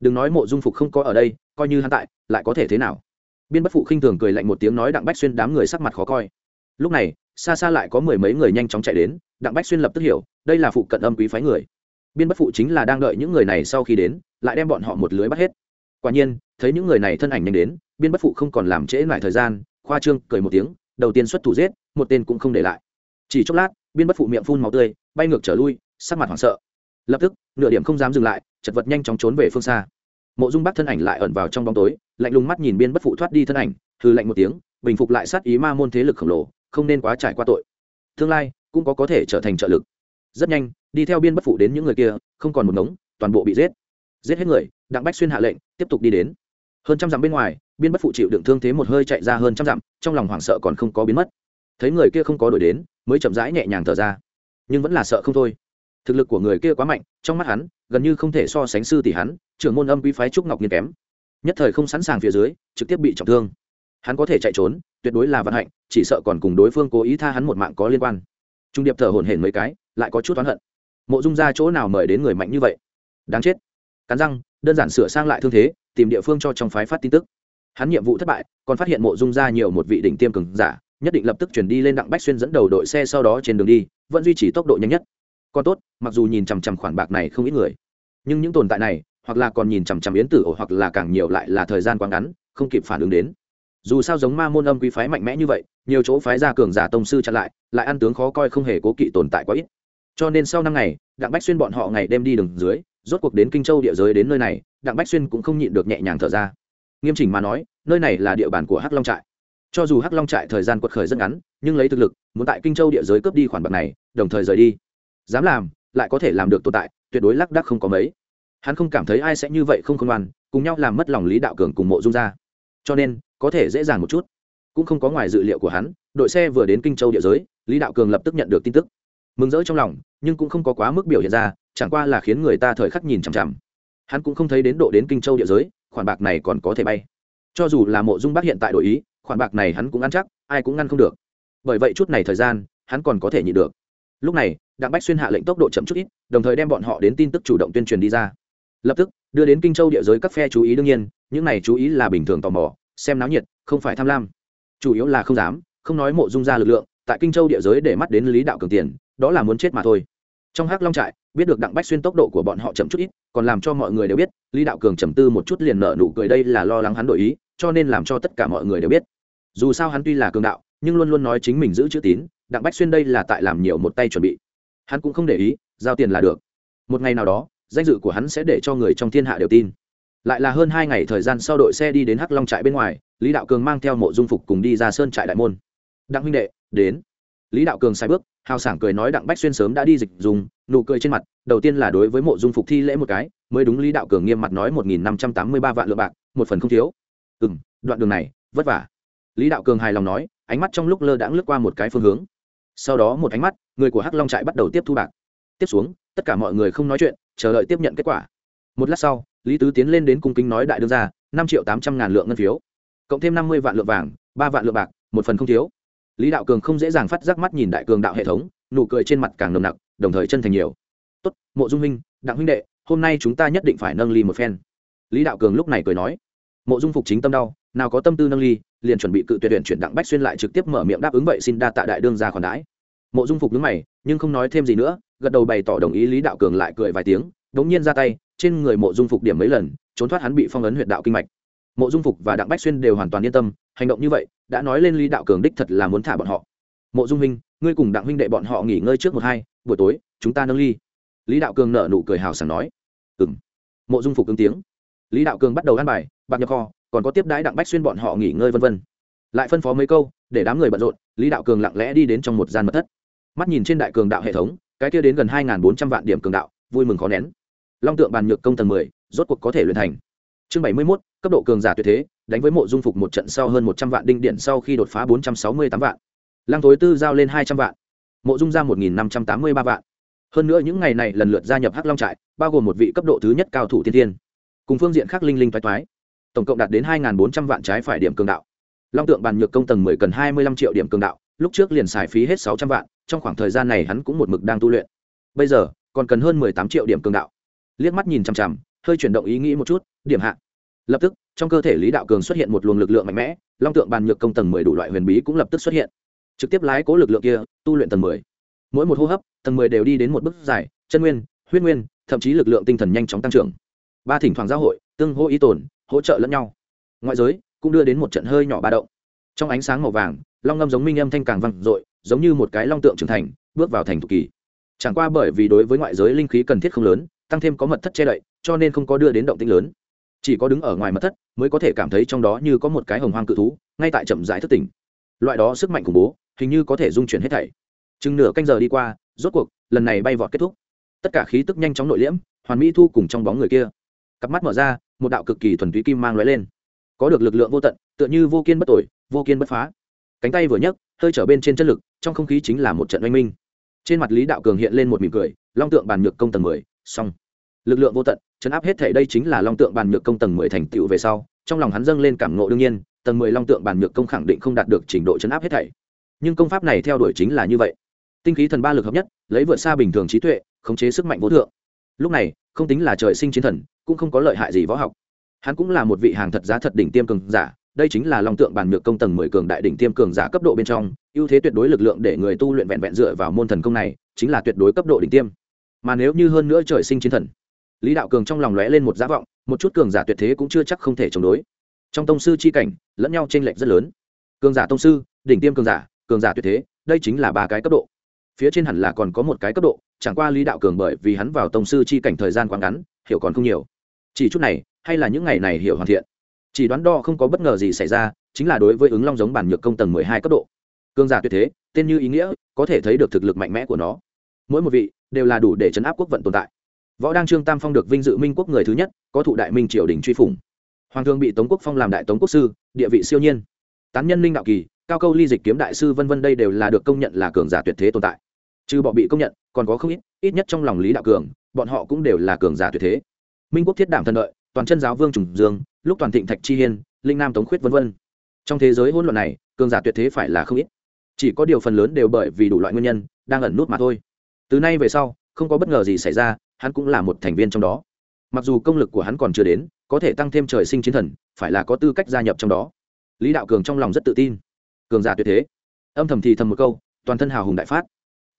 Đừng nói mộ dung phục không có ở đây coi như hắn tại, lại có thể thế nào? Biên bất phụ khinh thường cười lạnh một tiếng nói đặng bách xuyên đám người sắc mặt khó coi. Lúc này, xa xa lại có mười mấy người nhanh chóng chạy đến, đặng bách xuyên lập tức hiểu, đây là phụ cận âm quý phái người. Biên bất phụ chính là đang đợi những người này sau khi đến, lại đem bọn họ một lưới bắt hết. Quả nhiên, thấy những người này thân ảnh nhanh đến, biên bất phụ không còn làm trễ lại thời gian, khoa trương, cười một tiếng, đầu tiên xuất thủ giết, một tên cũng không để lại. Chỉ chốc lát, biên bất phụ miệng phun màu tươi, bay ngược trở lui, sắc mặt hoảng sợ. Lập tức, nửa điểm không dám dừng lại, chật vật nhanh chóng trốn về phương xa mộ dung bắc thân ảnh lại ẩn vào trong bóng tối, lạnh lùng mắt nhìn biên bất phụ thoát đi thân ảnh hư lạnh một tiếng, bình phục lại sát ý ma môn thế lực khổng lồ, không nên quá trải qua tội. Tương lai, cũng có có thể trở thành trợ lực. Rất nhanh, đi theo biên bất phụ đến những người kia, không còn một ngống, toàn bộ bị giết. Giết hết người, đặng bách xuyên hạ lệnh, tiếp tục đi đến. Hơn trăm dặm bên ngoài, biên bất phụ chịu đựng thương thế một hơi chạy ra hơn trăm dặm, trong lòng hoảng sợ còn không có biến mất. Thấy người kia không có đổi đến, mới chậm rãi nhẹ nhàng thở ra. Nhưng vẫn là sợ không thôi. Thực lực của người kia quá mạnh, trong mắt hắn, gần như không thể so sánh sư tỷ hắn trưởng môn âm quý phái trúc ngọc nghiên kém. Nhất thời không sẵn sàng phía dưới, trực tiếp bị trọng thương. Hắn có thể chạy trốn, tuyệt đối là vận hạnh, chỉ sợ còn cùng đối phương cố ý tha hắn một mạng có liên quan. Trung điệp thở hổn hển mấy cái, lại có chút oán hận. Mộ dung ra chỗ nào mời đến người mạnh như vậy? Đáng chết. Cắn răng, đơn giản sửa sang lại thương thế, tìm địa phương cho trong phái phát tin tức. Hắn nhiệm vụ thất bại, còn phát hiện mộ dung ra nhiều một vị đỉnh tiêm cường giả, nhất định lập tức chuyển đi lên đặng bách xuyên dẫn đầu đội xe sau đó trên đường đi, vẫn duy trì tốc độ nhanh nhất. Còn tốt, mặc dù nhìn chằm chằm khoản bạc này không ít người, nhưng những tồn tại này hoặc là còn nhìn chằm chằm yến tử ổ, hoặc là càng nhiều lại là thời gian quá ngắn, không kịp phản ứng đến. Dù sao giống ma môn âm quý phái mạnh mẽ như vậy, nhiều chỗ phái ra cường giả tông sư chặn lại lại ăn tướng khó coi không hề cố kỵ tồn tại quá ít. Cho nên sau năm ngày, đặng bách xuyên bọn họ ngày đêm đi đường dưới, rốt cuộc đến kinh châu địa giới đến nơi này, đặng bách xuyên cũng không nhịn được nhẹ nhàng thở ra. Nghiêm chỉnh mà nói, nơi này là địa bàn của hắc long trại. Cho dù hắc long trại thời gian quật khởi rất ngắn, nhưng lấy thực lực, muốn tại kinh châu địa giới cướp đi khoản bạc này, đồng thời rời đi. Dám làm, lại có thể làm được tồn tại, tuyệt đối lác đắc không có mấy hắn không cảm thấy ai sẽ như vậy không khôn ngoan, cùng nhau làm mất lòng lý đạo cường cùng mộ dung ra cho nên, có thể dễ dàng một chút. Cũng không có ngoài dự liệu của hắn, đội xe vừa đến kinh châu địa giới, lý đạo cường lập tức nhận được tin tức. Mừng rỡ trong lòng, nhưng cũng không có quá mức biểu hiện ra, chẳng qua là khiến người ta thời khắc nhìn chằm chằm. Hắn cũng không thấy đến độ đến kinh châu địa giới, khoản bạc này còn có thể bay. Cho dù là mộ dung bác hiện tại đổi ý, khoản bạc này hắn cũng ăn chắc, ai cũng ngăn không được. Bởi vậy chút này thời gian, hắn còn có thể nhịn được. Lúc này, đặng bách xuyên hạ lệnh tốc độ chậm chút ít, đồng thời đem bọn họ đến tin tức chủ động tuyên truyền đi ra lập tức, đưa đến kinh châu địa giới các phe chú ý đương nhiên, những này chú ý là bình thường tò mò, xem náo nhiệt, không phải tham lam. Chủ yếu là không dám, không nói mộ dung ra lực lượng, tại kinh châu địa giới để mắt đến lý đạo cường tiền, đó là muốn chết mà thôi. Trong hắc long trại, biết được đặng bách xuyên tốc độ của bọn họ chậm chút ít, còn làm cho mọi người đều biết, lý đạo cường trầm tư một chút liền nợ nụ cười đây là lo lắng hắn đổi ý, cho nên làm cho tất cả mọi người đều biết. Dù sao hắn tuy là cường đạo, nhưng luôn luôn nói chính mình giữ chữ tín, đặng bách xuyên đây là tại làm nhiều một tay chuẩn bị. Hắn cũng không để ý, giao tiền là được. Một ngày nào đó danh dự của hắn sẽ để cho người trong thiên hạ đều tin. Lại là hơn hai ngày thời gian sau đội xe đi đến hắc long trại bên ngoài, lý đạo cường mang theo mộ dung phục cùng đi ra sơn trại đại môn. Đặng huynh đệ, đến. Lý đạo cường sai bước, hào sảng cười nói đặng bách xuyên sớm đã đi dịch dùng, nụ cười trên mặt, đầu tiên là đối với mộ dung phục thi lễ một cái, mới đúng lý đạo cường nghiêm mặt nói một nghìn năm trăm tám mươi ba vạn lượng bạc, một phần không thiếu. Ừ m đoạn đường này, vất vả. Lý đạo cường hài lòng nói, ánh mắt trong lúc lơ đãng lướt qua một cái phương hướng. Sau đó một ánh mắt, người của hắc long trại bắt đầu tiếp thu bạc. Tiếp xuống, tất cả mọi người không nói chuyện chờ đợi tiếp nhận kết quả. Một lát sau, lý tứ tiến lên đến cung kính nói đại đương ra năm triệu tám trăm ngàn lượng ngân phiếu, cộng thêm năm mươi vạn lượng vàng, ba vạn lượng bạc, một phần không thiếu. Lý đạo cường không dễ dàng phát giác mắt nhìn đại cường đạo hệ thống, nụ cười trên mặt càng nồng nặc, đồng thời chân thành nhiều. Tốt, mộ dung huynh, đặng huynh đệ, hôm nay chúng ta nhất định phải nâng ly một phen. Lý đạo cường lúc này cười nói. Mộ dung phục chính tâm đau, nào có tâm tư nâng ly, liền chuẩn bị cự tuyệt tuyển chuyển đặng bách xuyên lại trực tiếp mở miệng đáp ứng vậy xin đa tạ đại đương ra khoản đãi. Mộ dung phục đứng mày, nhưng không nói thêm gì nữa gật đầu bày tỏ đồng ý lý đạo cường lại cười vài tiếng, đống nhiên ra tay, trên người mộ dung phục điểm mấy lần, trốn thoát hắn bị phong ấn huyện đạo kinh mạch. Mộ dung phục và đặng bách xuyên đều hoàn toàn yên tâm, hành động như vậy, đã nói lên lý đạo cường đích thật là muốn thả bọn họ. Mộ dung huynh ngươi cùng đặng huynh đệ bọn họ nghỉ ngơi trước một hai, buổi tối, chúng ta nâng ly. Lý đạo cường nở nụ cười hào sảng nói. Ừ m mộ dung phục ứng tiếng. Lý đạo cường bắt đầu ăn bài, bạc nhập kho, còn có tiếp đãi đặng bách xuyên bọn họ nghỉ ngơi vân vân. Lại phân phó mấy câu, để đám người bận rộn, lý đạo cường lặng lẽ đi đến trong một gian mật thất. Mắt nhìn trên đại cường đạo hệ thống cái kia đến gần hai bốn trăm vạn điểm cường đạo, vui mừng khó nén. Long tượng bàn nhược công tầng mười, rốt cuộc có thể luyện thành. Chương bảy mươi mốt, cấp độ cường giả tuyệt thế, đánh với mộ dung phục một trận sau hơn một trăm vạn đinh điện sau khi đột phá bốn trăm sáu mươi tám vạn. Lăng tối tư giao lên hai trăm vạn, mộ dung ra một nghìn năm trăm tám mươi ba vạn. Hơn nữa những ngày này lần lượt gia nhập hắc long trại, bao gồm một vị cấp độ thứ nhất cao thủ thiên thiên cùng phương diện khác linh linh toái toái. Tổng cộng đạt đến hai bốn trăm vạn trái phải điểm cường đạo. Long tượng bàn nhược công tầng mười cần hai mươi lăm triệu điểm cường đạo lúc trước liền xài phí hết sáu trăm vạn, trong khoảng thời gian này hắn cũng một mực đang tu luyện. Bây giờ, còn cần hơn mười tám triệu điểm cường đạo. Liếc mắt nhìn chằm chằm, hơi chuyển động ý nghĩ một chút, điểm hạ. Lập tức, trong cơ thể lý đạo cường xuất hiện một luồng lực lượng mạnh mẽ, long tượng bàn nhược công tầng mười đủ loại huyền bí cũng lập tức xuất hiện. Trực tiếp lái cố lực lượng kia, tu luyện tầng mười. Mỗi một hô hấp, tầng mười đều đi đến một bước dài, chân nguyên, huyết nguyên, thậm chí lực lượng tinh thần nhanh chóng tăng trưởng. Ba thỉnh thoảng giao hội, tương hỗ ý tồn, hỗ trợ lẫn nhau. Ngoại giới, cũng đưa đến một trận hơi nhỏ ba động. Trong ánh sáng màu vàng long ngâm giống minh âm thanh càng vang dội, giống như một cái long tượng trưởng thành, bước vào thành thục kỳ. Chẳng qua bởi vì đối với ngoại giới linh khí cần thiết không lớn, tăng thêm có mật thất che đậy, cho nên không có đưa đến động tĩnh lớn. Chỉ có đứng ở ngoài mật thất mới có thể cảm thấy trong đó như có một cái hồng hoang cự thú, ngay tại chậm rãi thất tỉnh. Loại đó sức mạnh khủng bố, hình như có thể dung chuyển hết thảy. Chừng nửa canh giờ đi qua, rốt cuộc, lần này bay vọt kết thúc. Tất cả khí tức nhanh chóng nội liễm, hoàn mỹ thu cùng trong bóng người kia. Cặp mắt mở ra, một đạo cực kỳ thuần túy kim mang lóe lên. Có được lực lượng vô tận, tựa như vô kiên bất tội vô kiên bất phá cánh tay vừa nhấc, hơi trở bên trên chân lực, trong không khí chính là một trận oanh minh. Trên mặt lý đạo cường hiện lên một mỉm cười, long tượng bàn nhược công tầng mười, xong. Lực lượng vô tận, chấn áp hết thể đây chính là long tượng bàn nhược công tầng mười thành tựu về sau, trong lòng hắn dâng lên cảm ngộ đương nhiên, tầng mười long tượng bàn nhược công khẳng định không đạt được trình độ chấn áp hết thảy. Nhưng công pháp này theo đuổi chính là như vậy. Tinh khí thần ba lực hợp nhất, lấy vượt xa bình thường trí tuệ, khống chế sức mạnh vô thượng. Lúc này, không tính là trời sinh chiến thần, cũng không có lợi hại gì võ học. Hắn cũng là một vị hàng thật giá thật đỉnh tiêm cường giả đây chính là long tượng bàn nhược công tầng mười cường đại đỉnh tiêm cường giả cấp độ bên trong, ưu thế tuyệt đối lực lượng để người tu luyện vẹn vẹn dựa vào môn thần công này, chính là tuyệt đối cấp độ đỉnh tiêm. Mà nếu như hơn nữa trời sinh chiến thần, lý đạo cường trong lòng lóe lên một giá vọng, một chút cường giả tuyệt thế cũng chưa chắc không thể chống đối. Trong tông sư chi cảnh, lẫn nhau chênh lệch rất lớn. Cường giả tông sư, đỉnh tiêm cường giả cường giả tuyệt thế, đây chính là ba cái cấp độ. Phía trên hẳn là còn có một cái cấp độ, chẳng qua lý đạo cường bởi vì hắn vào tông sư chi cảnh thời gian quá ngắn, hiểu còn không nhiều. Chỉ chút này, hay là những ngày này hiểu hoàn thiện chỉ đoán đo không có bất ngờ gì xảy ra, chính là đối với ứng long giống bản nhược công tầng mười hai cấp độ. Cường giả tuyệt thế, tên như ý nghĩa, có thể thấy được thực lực mạnh mẽ của nó. Mỗi một vị, đều là đủ để chấn áp quốc vận tồn tại. Võ đăng trương tam phong được vinh dự minh quốc người thứ nhất, có thụ đại minh triều đình truy phủng. Hoàng thương bị tống quốc phong làm đại tống quốc sư, địa vị siêu nhiên. Tán nhân linh đạo kỳ, cao câu ly dịch kiếm đại sư vân vân đây đều là được công nhận là cường giả tuyệt thế tồn tại. Trừ bọn bị công nhận, còn có không ít ít nhất trong lòng lý đạo cường, bọn họ cũng đều là cường giả tuyệt thế. Minh quốc thiết đảm thần lợi toàn chân giáo vương trùng dương lúc toàn thịnh thạch chi hiên, linh nam tống khuyết vân vân. Trong thế giới hỗn loạn này, cường giả tuyệt thế phải là không ít. Chỉ có điều phần lớn đều bởi vì đủ loại nguyên nhân, đang ẩn nút mà thôi. Từ nay về sau, không có bất ngờ gì xảy ra, hắn cũng là một thành viên trong đó. Mặc dù công lực của hắn còn chưa đến, có thể tăng thêm trời sinh chiến thần, phải là có tư cách gia nhập trong đó. Lý đạo cường trong lòng rất tự tin. Cường giả tuyệt thế. Âm thầm thì thầm một câu, toàn thân hào hùng đại phát.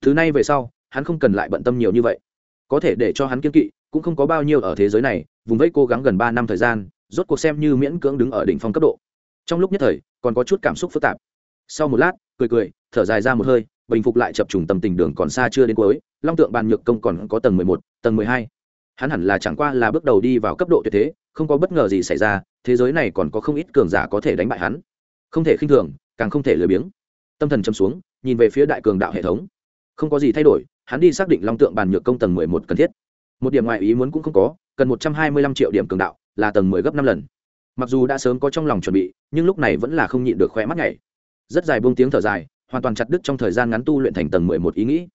Thứ này về sau, hắn không cần lại bận tâm nhiều như vậy. Có thể để cho hắn kiên kỵ, cũng không có bao nhiêu ở thế giới này, vùng vẫy cố gắng gần ba năm thời gian rốt cuộc xem như miễn cưỡng đứng ở đỉnh phong cấp độ. Trong lúc nhất thời, còn có chút cảm xúc phức tạp. Sau một lát, cười cười, thở dài ra một hơi, bình phục lại chập trùng tầm tình đường còn xa chưa đến cuối, long tượng bàn nhược công còn có tầng mười một, tầng mười hai. Hắn hẳn là chẳng qua là bước đầu đi vào cấp độ tuyệt thế, không có bất ngờ gì xảy ra, thế giới này còn có không ít cường giả có thể đánh bại hắn. Không thể khinh thường, càng không thể lười biếng. Tâm thần châm xuống, nhìn về phía đại cường đạo hệ thống. Không có gì thay đổi, hắn đi xác định long tượng bàn nhược công tầng mười một cần thiết. Một điểm ngoại ý muốn cũng không có, cần một trăm hai mươi lăm triệu điểm cường đạo là tầng mười gấp năm lần. Mặc dù đã sớm có trong lòng chuẩn bị, nhưng lúc này vẫn là không nhịn được khoe mắt nhảy. Rất dài buông tiếng thở dài, hoàn toàn chặt đứt trong thời gian ngắn tu luyện thành tầng mười một ý nghĩ.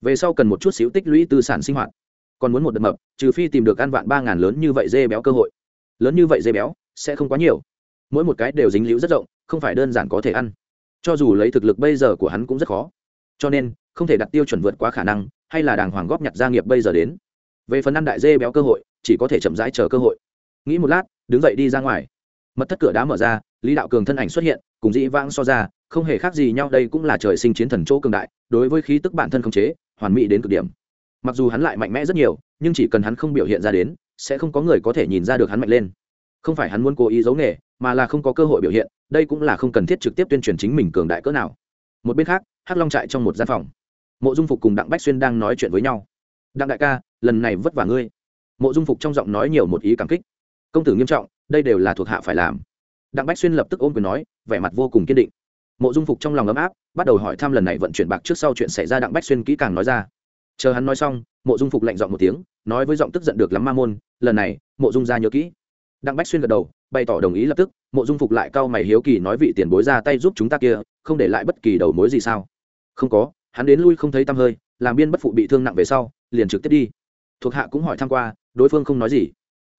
Về sau cần một chút xíu tích lũy tư sản sinh hoạt. Còn muốn một đợt mập, trừ phi tìm được ăn vạn ba ngàn lớn như vậy dê béo cơ hội. Lớn như vậy dê béo, sẽ không quá nhiều. Mỗi một cái đều dính liễu rất rộng, không phải đơn giản có thể ăn. Cho dù lấy thực lực bây giờ của hắn cũng rất khó. Cho nên, không thể đặt tiêu chuẩn vượt quá khả năng, hay là đàng hoàng góp nhặt gia nghiệp bây giờ đến. Về phần ăn đại dê béo cơ hội, chỉ có thể chậm rãi chờ cơ hội nghĩ một lát, đứng dậy đi ra ngoài. Mật thất cửa đá mở ra, lý đạo cường thân ảnh xuất hiện, cùng dĩ vãng so ra, không hề khác gì nhau, đây cũng là trời sinh chiến thần chỗ cường đại, đối với khí tức bản thân không chế, hoàn mỹ đến cực điểm. Mặc dù hắn lại mạnh mẽ rất nhiều, nhưng chỉ cần hắn không biểu hiện ra đến, sẽ không có người có thể nhìn ra được hắn mạnh lên. Không phải hắn muốn cố ý giấu nghề, mà là không có cơ hội biểu hiện, đây cũng là không cần thiết trực tiếp tuyên truyền chính mình cường đại cỡ nào. Một bên khác, hắc long trại trong một gian phòng. Mộ dung phục cùng đặng bách xuyên đang nói chuyện với nhau. Đặng đại ca, lần này vất vả ngươi. Mộ dung phục trong giọng nói nhiều một ý cảm kích công tử nghiêm trọng, đây đều là thuộc hạ phải làm. Đặng bách xuyên lập tức ôm quyền nói, vẻ mặt vô cùng kiên định. Mộ dung phục trong lòng ấm áp, bắt đầu hỏi thăm lần này vận chuyển bạc trước sau chuyện xảy ra đặng bách xuyên kỹ càng nói ra. Chờ hắn nói xong, mộ dung phục lạnh giọng một tiếng, nói với giọng tức giận được lắm ma môn, lần này, mộ dung ra nhớ kỹ. Đặng bách xuyên gật đầu, bày tỏ đồng ý lập tức, mộ dung phục lại cau mày hiếu kỳ nói vị tiền bối ra tay giúp chúng ta kia, không để lại bất kỳ đầu mối gì sao? Không có, hắn đến lui không thấy tăm hơi, làm biên bất phụ bị thương nặng về sau, liền trực tiếp đi. Thuộc hạ cũng hỏi thăm qua, đối phương không nói gì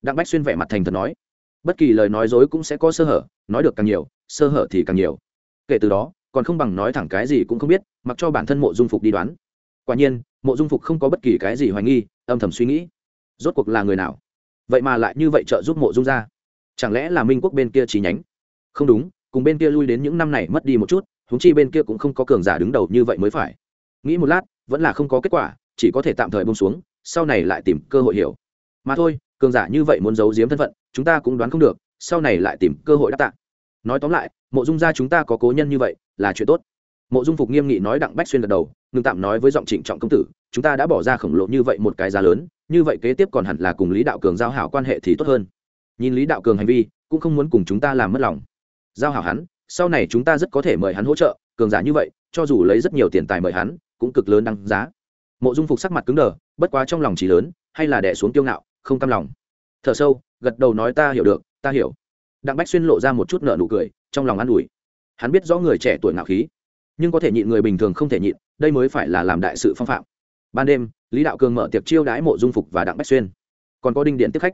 đặng bách xuyên vẻ mặt thành thật nói, bất kỳ lời nói dối cũng sẽ có sơ hở, nói được càng nhiều, sơ hở thì càng nhiều. Kể từ đó, còn không bằng nói thẳng cái gì cũng không biết, mặc cho bản thân mộ dung phục đi đoán. Quả nhiên, mộ dung phục không có bất kỳ cái gì hoài nghi, âm thầm suy nghĩ, rốt cuộc là người nào? Vậy mà lại như vậy trợ giúp mộ dung ra. Chẳng lẽ là minh quốc bên kia trí nhánh? Không đúng, cùng bên kia lui đến những năm này mất đi một chút húng chi bên kia cũng không có cường giả đứng đầu như vậy mới phải. Nghĩ một lát, vẫn là không có kết quả, chỉ có thể tạm thời bông xuống, sau này lại tìm cơ hội hiểu. Mà thôi cường giả như vậy muốn giấu giếm thân phận, chúng ta cũng đoán không được, sau này lại tìm cơ hội đáp tạ. Nói tóm lại, mộ dung gia chúng ta có cố nhân như vậy, là chuyện tốt. Mộ dung phục nghiêm nghị nói đặng bách xuyên gật đầu ngừng tạm nói với giọng trịnh trọng công tử, chúng ta đã bỏ ra khổng lồ như vậy một cái giá lớn, như vậy kế tiếp còn hẳn là cùng lý đạo cường giao hảo quan hệ thì tốt hơn. Nhìn lý đạo cường hành vi, cũng không muốn cùng chúng ta làm mất lòng. Giao hảo hắn, sau này chúng ta rất có thể mời hắn hỗ trợ, cường giả như vậy, cho dù lấy rất nhiều tiền tài mời hắn, cũng cực lớn đăng giá. Mộ dung phục sắc mặt cứng đờ, bất quá trong lòng chỉ lớn, hay là đẻ xuống kiêu ngạo không cam lòng. Thở sâu, gật đầu nói ta hiểu được, ta hiểu. Đặng bách xuyên lộ ra một chút nợ nụ cười, trong lòng an ủi. Hắn biết rõ người trẻ tuổi ngạo khí, nhưng có thể nhịn người bình thường không thể nhịn, đây mới phải là làm đại sự phong phạm. Ban đêm, lý đạo cường mở tiệc chiêu đãi mộ dung phục và đặng bách xuyên. Còn có đinh điện tiếp khách.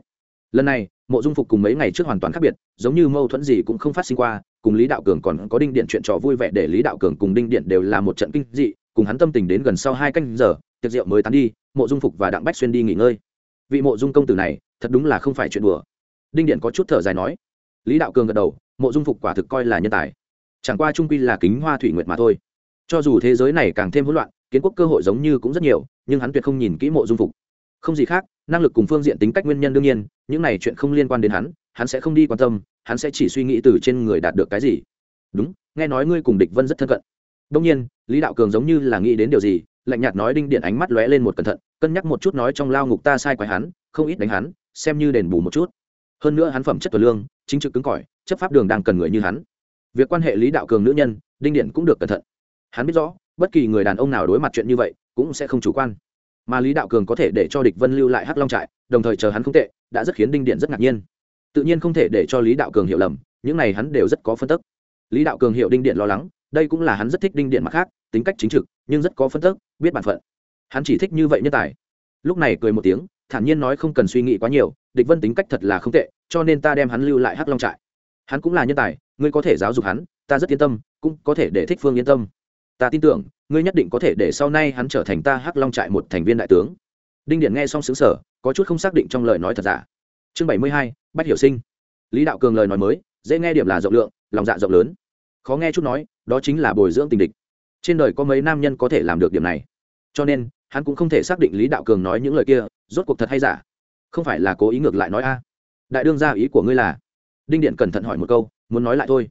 Lần này, mộ dung phục cùng mấy ngày trước hoàn toàn khác biệt, giống như mâu thuẫn gì cũng không phát sinh qua, cùng lý đạo cường còn có đinh điện chuyện trò vui vẻ để lý đạo cường cùng đinh điện đều là một trận kinh dị, cùng hắn tâm tình đến gần sau hai canh giờ, tiệc rượu mới tán đi, mộ dung phục và đặng bách xuyên đi nghỉ ngơi vị mộ dung công tử này thật đúng là không phải chuyện đùa. Đinh điện có chút thở dài nói. Lý đạo cường gật đầu, mộ dung phục quả thực coi là nhân tài. Chẳng qua trung quy là kính hoa thủy nguyệt mà thôi. Cho dù thế giới này càng thêm hỗn loạn, kiến quốc cơ hội giống như cũng rất nhiều, nhưng hắn tuyệt không nhìn kỹ mộ dung phục. Không gì khác, năng lực cùng phương diện tính cách nguyên nhân đương nhiên, những này chuyện không liên quan đến hắn hắn sẽ không đi quan tâm, hắn sẽ chỉ suy nghĩ từ trên người đạt được cái gì. Đúng, nghe nói ngươi cùng địch vân rất thân cận. Đông nhiên, lý đạo cường giống như là nghĩ đến điều gì lạnh nhạt nói đinh điện ánh mắt lóe lên một cẩn thận, cân nhắc một chút nói trong lao ngục ta sai quái hắn, không ít đánh hắn, xem như đền bù một chút. Hơn nữa hắn phẩm chất tuần lương, chính trực cứng cỏi, chấp pháp đường đang cần người như hắn. Việc quan hệ lý đạo cường nữ nhân, đinh điện cũng được cẩn thận. Hắn biết rõ, bất kỳ người đàn ông nào đối mặt chuyện như vậy, cũng sẽ không chủ quan. Mà lý đạo cường có thể để cho địch vân lưu lại hắc long trại, đồng thời chờ hắn không tệ, đã rất khiến đinh điện rất ngạc nhiên. Tự nhiên không thể để cho lý đạo cường hiểu lầm, những này hắn đều rất có phân tức. Lý đạo cường hiểu đinh điện lo lắng đây cũng là hắn rất thích đinh điện mặt khác, tính cách chính trực, nhưng rất có phân tức, biết bản phận. Hắn chỉ thích như vậy nhân tài. Lúc này cười một tiếng, thản nhiên nói không cần suy nghĩ quá nhiều, địch vân tính cách thật là không tệ, cho nên ta đem hắn lưu lại hắc long trại. Hắn cũng là nhân tài, ngươi có thể giáo dục hắn, ta rất yên tâm, cũng có thể để thích phương yên tâm. Ta tin tưởng, ngươi nhất định có thể để sau này hắn trở thành ta hắc long trại một thành viên đại tướng. Đinh điện nghe xong xứng sở có chút không xác định trong lời nói thật giả. Chương bảy mươi hai, bách hiểu sinh. Lý đạo cường lời nói mới, dễ nghe điểm là rộng lượng, lòng dạ rộng lớn khó nghe chút nói, đó chính là bồi dưỡng tình địch. Trên đời có mấy nam nhân có thể làm được điểm này. Cho nên, hắn cũng không thể xác định lý đạo cường nói những lời kia, rốt cuộc thật hay giả. Không phải là cố ý ngược lại nói a. Đại đương ra ý của ngươi là? Đinh điện cẩn thận hỏi một câu, muốn nói lại thôi.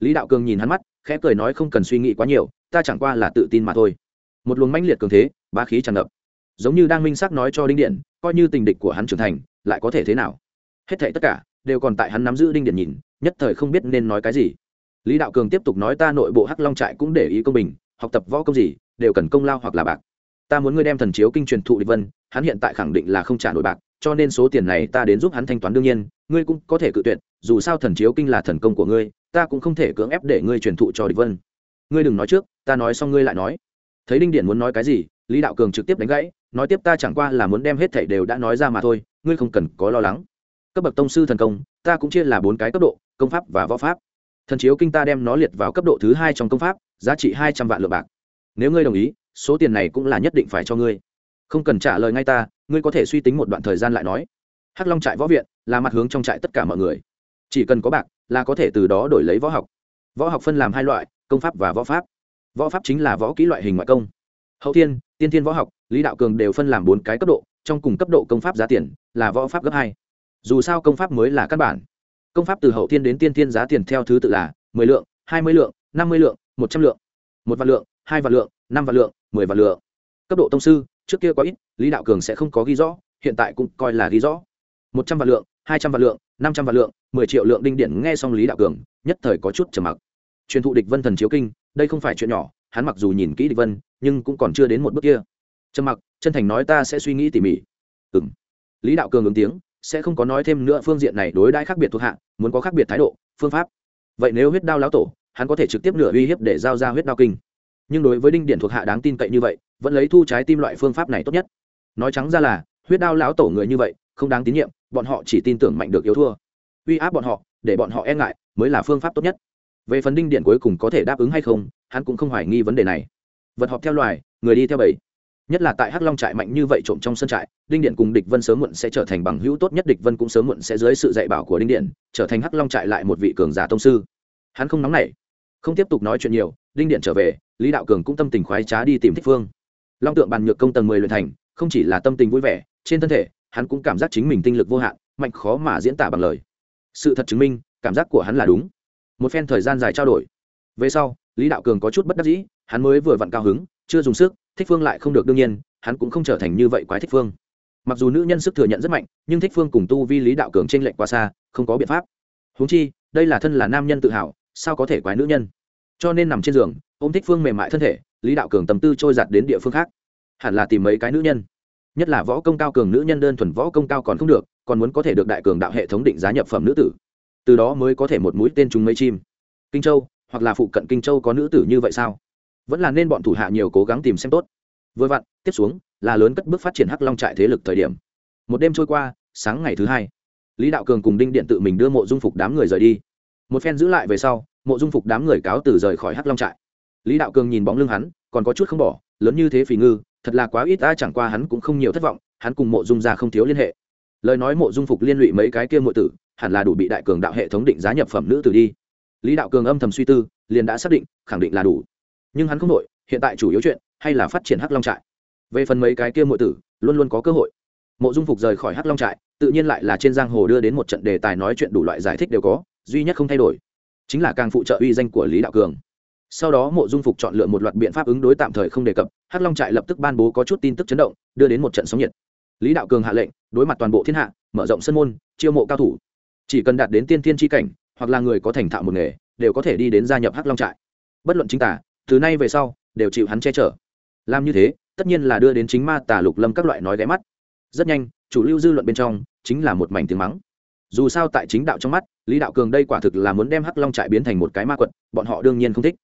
Lý đạo cường nhìn hắn mắt, khẽ cười nói không cần suy nghĩ quá nhiều, ta chẳng qua là tự tin mà thôi. Một luồng mãnh liệt cường thế ba khí tràn ngập. Giống như đang minh xác nói cho đinh điện, coi như tình địch của hắn trưởng thành, lại có thể thế nào? Hết thảy tất cả đều còn tại hắn nắm giữ đinh điện nhìn, nhất thời không biết nên nói cái gì lý đạo cường tiếp tục nói ta nội bộ hắc long trại cũng để ý công bình, học tập võ công gì, đều cần công lao hoặc là bạc. Ta muốn ngươi đem thần chiếu kinh truyền thụ địch vân, hắn hiện tại khẳng định là không trả nổi bạc, cho nên số tiền này ta đến giúp hắn thanh toán đương nhiên, ngươi cũng có thể cự tuyệt, dù sao thần chiếu kinh là thần công của ngươi, ta cũng không thể cưỡng ép để ngươi truyền thụ cho địch vân. Ngươi đừng nói trước, ta nói xong ngươi lại nói. Thấy đinh điển muốn nói cái gì, lý đạo cường trực tiếp đánh gãy, nói tiếp ta chẳng qua là muốn đem hết thảy đều đã nói ra mà thôi, ngươi không cần có lo lắng. Cấp bậc tông sư thần công, ta cũng chia là bốn cái cấp độ, công pháp và võ pháp thần chiếu kinh ta đem nó liệt vào cấp độ thứ hai trong công pháp, giá trị hai trăm vạn lượng bạc. Nếu ngươi đồng ý, số tiền này cũng là nhất định phải cho ngươi. Không cần trả lời ngay ta, ngươi có thể suy tính một đoạn thời gian lại nói. Hắc long trại võ viện là mặt hướng trong trại tất cả mọi người. Chỉ cần có bạc là có thể từ đó đổi lấy võ học. Võ học phân làm hai loại, công pháp và võ pháp. Võ pháp chính là võ kỹ loại hình ngoại công. Hậu thiên, tiên thiên võ học, lý đạo cường đều phân làm bốn cái cấp độ, trong cùng cấp độ công pháp giá tiền là võ pháp gấp hai. Dù sao công pháp mới là căn bản công pháp từ hậu thiên đến tiên thiên giá tiền theo thứ tự là mười lượng, hai mươi lượng, năm mươi lượng, một trăm lượng. Một vạn lượng, hai vạn lượng, năm vạn lượng, mười vạn lượng. Cấp độ tông sư, trước kia có ít, lý đạo cường sẽ không có ghi rõ, hiện tại cũng coi là ghi rõ. Một trăm vạn lượng, hai trăm vạn lượng, năm trăm vạn lượng, mười triệu lượng đinh điện nghe xong lý đạo cường, nhất thời có chút trầm mặc. Truyền thụ địch vân thần chiếu kinh, đây không phải chuyện nhỏ, hắn mặc dù nhìn kỹ địch vân, nhưng cũng còn chưa đến một bước kia. Trầm mặc, chân thành nói ta sẽ suy nghĩ tỉ mỉ. Ừng lý đạo cường ứng tiếng sẽ không có nói thêm nữa phương diện này đối đãi khác biệt thuộc hạ, muốn có khác biệt thái độ, phương pháp. Vậy nếu huyết đao lão tổ, hắn có thể trực tiếp nửa uy hiếp để giao ra huyết đao kinh. Nhưng đối với đinh điện thuộc hạ đáng tin cậy như vậy, vẫn lấy thu trái tim loại phương pháp này tốt nhất. Nói trắng ra là, huyết đao lão tổ người như vậy, không đáng tín nhiệm, bọn họ chỉ tin tưởng mạnh được yếu thua. Uy áp bọn họ, để bọn họ e ngại, mới là phương pháp tốt nhất. Về phần đinh điện cuối cùng có thể đáp ứng hay không, hắn cũng không hoài nghi vấn đề này. Vật họp theo loài, người đi theo bầy nhất là tại hắc long trại mạnh như vậy trộm trong sân trại, đinh điện cùng địch vân sớm muộn sẽ trở thành bằng hữu tốt nhất, địch vân cũng sớm muộn sẽ dưới sự dạy bảo của đinh điện, trở thành hắc long trại lại một vị cường giả tông sư. Hắn không nóng nảy, không tiếp tục nói chuyện nhiều, đinh điện trở về, lý đạo cường cũng tâm tình khoái trá đi tìm thích phương. Long tượng bàn nhược công tầng mười luyện thành, không chỉ là tâm tình vui vẻ, trên thân thể, hắn cũng cảm giác chính mình tinh lực vô hạn, mạnh khó mà diễn tả bằng lời. Sự thật chứng minh, cảm giác của hắn là đúng. Một phen thời gian dài trao đổi. Về sau, lý đạo cường có chút bất đắc dĩ, hắn mới vừa vặn cao hứng, chưa dùng sức thích phương lại không được đương nhiên, hắn cũng không trở thành như vậy quái thích phương. Mặc dù nữ nhân sức thừa nhận rất mạnh, nhưng thích phương cùng tu vi lý đạo cường t r ê n lệch quá xa, không có biện pháp. Húng chi, đây là thân là nam nhân tự hào, sao có thể quái nữ nhân? Cho nên nằm trên giường ô m thích phương mềm mại thân thể, lý đạo cường tầm tư trôi giặt đến địa phương khác. Hẳn là tìm mấy cái nữ nhân. Nhất là võ công cao cường nữ nhân đơn thuần võ công cao còn không được, còn muốn có thể được đại cường đạo hệ thống định giá nhập phẩm nữ tử. Từ đó mới có thể một mũi tên trúng mấy chim. Kinh châu, hoặc là phụ cận kinh châu có nữ tử như vậy sao? Vẫn là nên bọn thủ hạ nhiều cố gắng tìm xem tốt. Vừa vặn, tiếp xuống, là lớn cất bước phát triển hắc long trại thế lực thời điểm. Một đêm trôi qua, sáng ngày thứ hai, lý đạo cường cùng đinh điện tự mình đưa mộ dung phục đám người rời đi. Một phen giữ lại về sau, mộ dung phục đám người cáo từ rời khỏi hắc long trại. Lý đạo cường nhìn bóng lưng hắn, còn có chút không bỏ, lớn như thế phì ngư, thật là quá ít ta chẳng qua hắn cũng không nhiều thất vọng, hắn cùng mộ dung ra không thiếu liên hệ. Lời nói mộ dung phục liên lụy mấy cái kia mộ tử, hẳn là đủ bị đại cường đạo hệ thống định giá nhập phẩm nữ tử đi. Lý đạo cường âm thầm suy tư, liền đã xác định, khẳng định là đủ nhưng hắn không đội, hiện tại chủ yếu chuyện hay là phát triển hắc long trại. Về phần mấy cái kia mộ tử, luôn luôn có cơ hội. Mộ dung phục rời khỏi hắc long trại, tự nhiên lại là trên giang hồ đưa đến một trận đề tài nói chuyện đủ loại giải thích đều có, duy nhất không thay đổi chính là càng phụ trợ uy danh của lý đạo cường. Sau đó mộ dung phục chọn lựa một loạt biện pháp ứng đối tạm thời không đề cập, hắc long trại lập tức ban bố có chút tin tức chấn động, đưa đến một trận sóng nhiệt. Lý đạo cường hạ lệnh, đối mặt toàn bộ thiên hạ, mở rộng sân môn, chiêu mộ cao thủ. Chỉ cần đạt đến tiên thiên tri cảnh, hoặc là người có thành thạo một nghề, đều có thể đi đến gia nhập hắc long trại. Bất luận chính tả từ nay về sau, đều chịu hắn che chở. Làm như thế, tất nhiên là đưa đến chính ma tà lục lâm các loại nói ghé mắt. Rất nhanh, chủ lưu dư luận bên trong, chính là một mảnh tiếng mắng. Dù sao tại chính đạo trong mắt, lý đạo cường đây quả thực là muốn đem hắc long trại biến thành một cái ma quật, bọn họ đương nhiên không thích.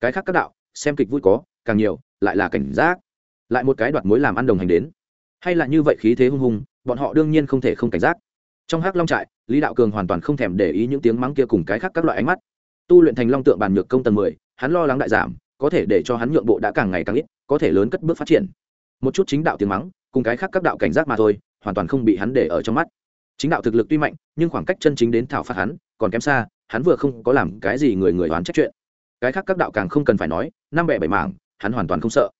Cái khác các đạo, xem kịch vui có, càng nhiều, lại là cảnh giác. Lại một cái đoạt mối làm ăn đồng hành đến. Hay là như vậy khí thế hung hùng, bọn họ đương nhiên không thể không cảnh giác. Trong hắc long trại, lý đạo cường hoàn toàn không thèm để ý những tiếng mắng kia cùng cái khác các loại ánh mắt. Tu luyện thành long tượng bàn nhược công tầng mười, hắn lo lắng đại giảm có thể để cho hắn nhượng bộ đã càng ngày càng ít, có thể lớn cất bước phát triển. Một chút chính đạo tiếng mắng, cùng cái khác các đạo cảnh giác mà thôi, hoàn toàn không bị hắn để ở trong mắt. Chính đạo thực lực tuy mạnh, nhưng khoảng cách chân chính đến thảo phạt hắn còn kém xa, hắn vừa không có làm cái gì người người đoán trách chuyện. Cái khác các đạo càng không cần phải nói, năm bẻ bảy mảng, hắn hoàn toàn không sợ.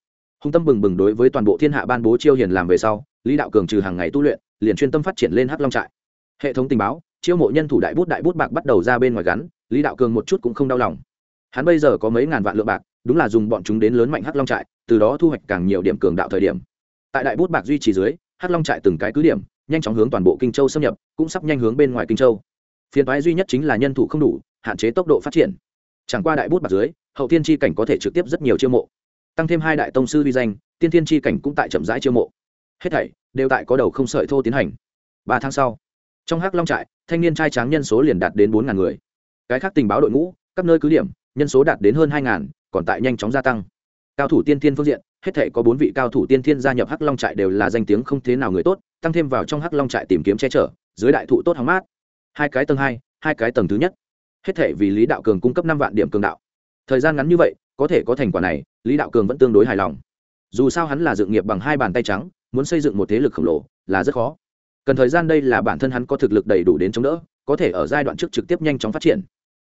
Hung tâm bừng bừng đối với toàn bộ thiên hạ ban bố chiêu hiền làm về sau, lý đạo cường trừ hàng ngày tu luyện, liền chuyên tâm phát triển lên hắc long trại. Hệ thống tình báo, chiêu mộ nhân thủ đại bút đại bút bạc bắt đầu ra bên ngoài gắn, lý đạo cường một chút cũng không đau lòng. Hắn bây giờ có mấy ngàn vạn lượng bạc đúng là dùng bọn chúng đến lớn mạnh hắc long trại, từ đó thu hoạch càng nhiều điểm cường đạo thời điểm. Tại đại bút bạc duy trì dưới, hắc long trại từng cái cứ điểm, nhanh chóng hướng toàn bộ kinh châu xâm nhập, cũng sắp nhanh hướng bên ngoài kinh châu. Phiền toái duy nhất chính là nhân thủ không đủ, hạn chế tốc độ phát triển. Chẳng qua đại bút bạc dưới, hậu tiên tri cảnh có thể trực tiếp rất nhiều chiêu mộ. Tăng thêm hai đại tông sư vi danh, tiên thiên tri cảnh cũng tại chậm rãi chiêu mộ. Hết thảy đều tại có đầu không sợi thô tiến hành. Ba tháng sau, trong hắc long trại, thanh niên trai tráng nhân số liền đạt đến bốn ngàn người. Cái khác tình báo đội ngũ, các nơi cứ điểm, nhân số đạt đến hơn hai ngàn còn tại nhanh chóng gia tăng. Cao thủ tiên thiên phương diện, hết thể có bốn vị cao thủ tiên thiên gia nhập hắc long trại đều là danh tiếng không thế nào người tốt, tăng thêm vào trong hắc long trại tìm kiếm che chở, dưới đại thụ tốt hóng mát. Hai cái tầng hai hai cái tầng thứ nhất. Hết thể vì lý đạo cường cung cấp năm vạn điểm cường đạo. Thời gian ngắn như vậy, có thể có thành quả này, lý đạo cường vẫn tương đối hài lòng. Dù sao hắn là dự nghiệp bằng hai bàn tay trắng, muốn xây dựng một thế lực khổng lồ, là rất khó. Cần thời gian đây là bản thân hắn có thực lực đầy đủ đến chống đỡ, có thể ở giai đoạn trước trực tiếp nhanh chóng phát triển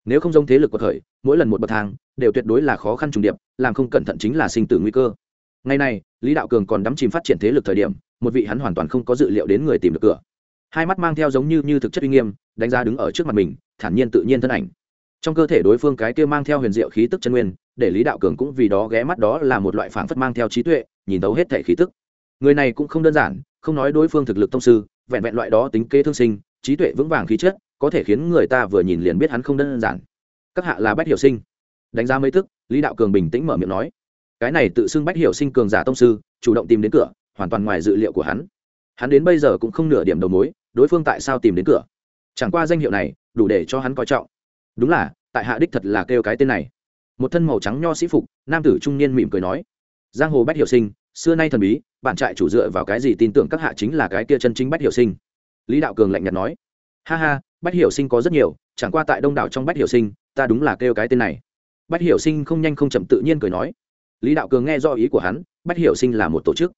nếu không giống thế lực của khởi mỗi lần một bậc thang, đều tuyệt đối là khó khăn trùng điệp, làm không cẩn thận chính là sinh tử nguy cơ. Ngày nay, lý đạo cường còn đắm chìm phát triển thế lực thời điểm, một vị hắn hoàn toàn không có dự liệu đến người tìm được cửa. Hai mắt mang theo giống như như thực chất uy nghiêm, đánh giá đứng ở trước mặt mình, thản nhiên tự nhiên thân ảnh. Trong cơ thể đối phương cái kia mang theo huyền diệu khí tức chân nguyên, để lý đạo cường cũng vì đó ghé mắt đó là một loại phảng phất mang theo trí tuệ, nhìn thấu hết thể khí tức. Người này cũng không đơn giản, không nói đối phương thực lực tông sư, vẹn vẹn loại đó tính kế thương sinh, trí tuệ vững vàng khí chất có thể khiến người ta vừa nhìn liền biết hắn không đơn giản. Các hạ là bách hiểu sinh. Đánh giá mấy thức lý đạo cường bình tĩnh mở miệng nói. Cái này tự xưng bách hiểu sinh cường giả tông sư, chủ động tìm đến cửa, hoàn toàn ngoài dự liệu của hắn. Hắn đến bây giờ cũng không nửa điểm đầu mối, đối phương tại sao tìm đến cửa? Chẳng qua danh hiệu này, đủ để cho hắn coi trọng. Đúng là, tại hạ đích thật là kêu cái tên này. Một thân màu trắng nho sĩ phục, nam tử trung niên mỉm cười nói. Giang hồ bách hiểu sinh, xưa nay thần bí bản trại chủ dựa vào cái gì tin tưởng các hạ chính là cái kia chân chính bách hiểu sinh? Lý đạo cường lạnh nhạt nói. Ha ha bách hiểu sinh có rất nhiều, chẳng qua tại đông đảo trong bách hiểu sinh, ta đúng là kêu cái tên này. Bách hiểu sinh không nhanh không chậm tự nhiên cười nói. Lý đạo cường nghe do ý của hắn, bách hiểu sinh là một tổ chức.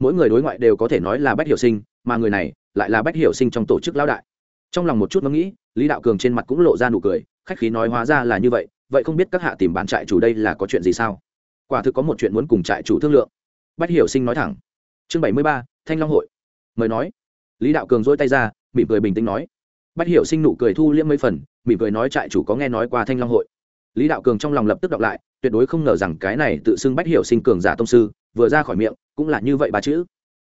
Mỗi người đối ngoại đều có thể nói là bách hiểu sinh, mà người này lại là bách hiểu sinh trong tổ chức lão đại. Trong lòng một chút ngẫm nghĩ, lý đạo cường trên mặt cũng lộ ra nụ cười, khách khí nói hóa ra là như vậy vậy không biết các hạ tìm bán trại chủ đây là có chuyện gì sao? Quả thực có một chuyện muốn cùng trại chủ thương lượng. Bách hiểu sinh nói thẳng. Chương bảy mươi ba, thanh long hội. Mời nói. Lý đạo cường dỗi tay ra, mỉm cười bình tĩnh nói bách hiểu sinh nụ cười thu liễm mấy phần, mỉm cười nói trại chủ có nghe nói qua thanh long hội. Lý đạo cường trong lòng lập tức đọc lại, tuyệt đối không ngờ rằng cái này tự xưng bách hiểu sinh cường giả tông sư, vừa ra khỏi miệng, cũng là như vậy ba chữ.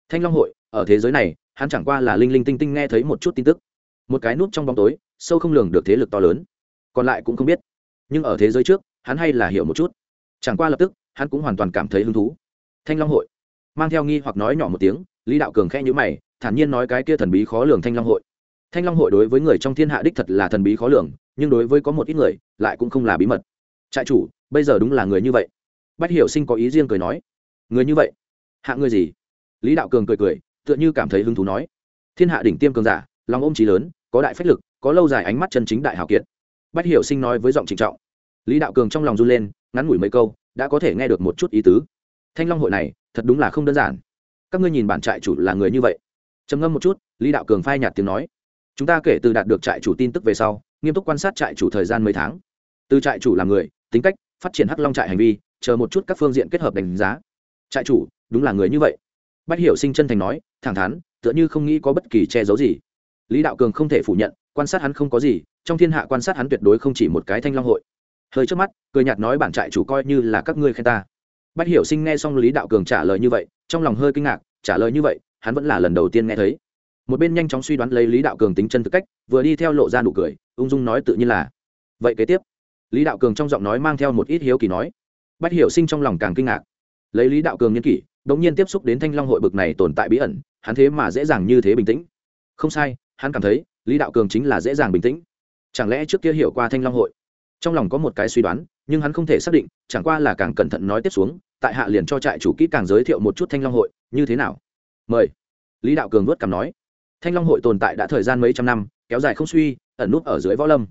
Thanh long hội, ở thế giới này, hắn chẳng qua là linh linh tinh tinh nghe thấy một chút tin tức. Một cái nút trong bóng tối, sâu không lường được thế lực to lớn. Còn lại cũng không biết. Nhưng ở thế giới trước, hắn hay là hiểu một chút. Chẳng qua lập tức, hắn cũng hoàn toàn cảm thấy hứng thú. Thanh long hội. Mang theo nghi hoặc nói nhỏ một tiếng, lý đạo cường khẽ nhữ mày, thản nhiên nói cái kia thần bí khó lường thanh long hội thanh long hội đối với người trong thiên hạ đích thật là thần bí khó lường, nhưng đối với có một ít người, lại cũng không là bí mật. Trại chủ, bây giờ đúng là người như vậy. Bách hiểu sinh có ý riêng cười nói. Người như vậy? Hạ người gì? Lý đạo cường cười cười, tựa như cảm thấy hứng thú nói. Thiên hạ đỉnh tiêm cường giả, lòng ôm trí lớn, có đại phách lực, có lâu dài ánh mắt chân chính đại hào kiệt. Bách hiểu sinh nói với giọng trịnh trọng. Lý đạo cường trong lòng run lên, ngắn ngủi mấy câu, đã có thể nghe được một chút ý tứ. Thanh long hội này, thật đúng là không đơn giản. Các ngươi nhìn bản trại chủ là người như vậy. Trầm ngâm một chút, lý đạo cường phai nhạt tiếng nói chúng ta kể từ đạt được trại chủ tin tức về sau, nghiêm túc quan sát trại chủ thời gian mấy tháng. Từ trại chủ làm người, tính cách, phát triển hắc long trại hành vi, chờ một chút các phương diện kết hợp đánh giá. Trại chủ, đúng là người như vậy. Bách hiểu sinh chân thành nói, thẳng thắn, tựa như không nghĩ có bất kỳ che giấu gì. Lý đạo cường không thể phủ nhận, quan sát hắn không có gì, trong thiên hạ quan sát hắn tuyệt đối không chỉ một cái thanh long hội. Hơi trước mắt, cười nhạt nói bản trại chủ coi như là các ngươi khen ta. Bách hiểu sinh nghe xong lý đạo cường trả lời như vậy, trong lòng hơi kinh ngạc, trả lời như vậy, hắn vẫn là lần đầu tiên nghe thấy một bên nhanh chóng suy đoán lấy lý đạo cường tính chân thực cách, vừa đi theo lộ ra nụ cười, ung dung nói tự nhiên là. Vậy kế tiếp, lý đạo cường trong giọng nói mang theo một ít hiếu kỳ nói. Bách hiểu sinh trong lòng càng kinh ngạc. Lấy lý đạo cường nhân kỷ đống nhiên tiếp xúc đến thanh long hội bực này tồn tại bí ẩn, hắn thế mà dễ dàng như thế bình tĩnh. Không sai, hắn cảm thấy, lý đạo cường chính là dễ dàng bình tĩnh. Chẳng lẽ trước kia hiểu qua thanh long hội? Trong lòng có một cái suy đoán, nhưng hắn không thể xác định, chẳng qua là càng cẩn thận nói tiếp xuống, tại hạ liền cho trại chủ kỹ càng giới thiệu một chút thanh long hội, như thế nào? Mời. Lý đạo cường vớt cằm nói thanh long hội tồn tại đã thời gian mấy trăm năm, kéo dài không suy, ẩn nút ở dưới võ lâm.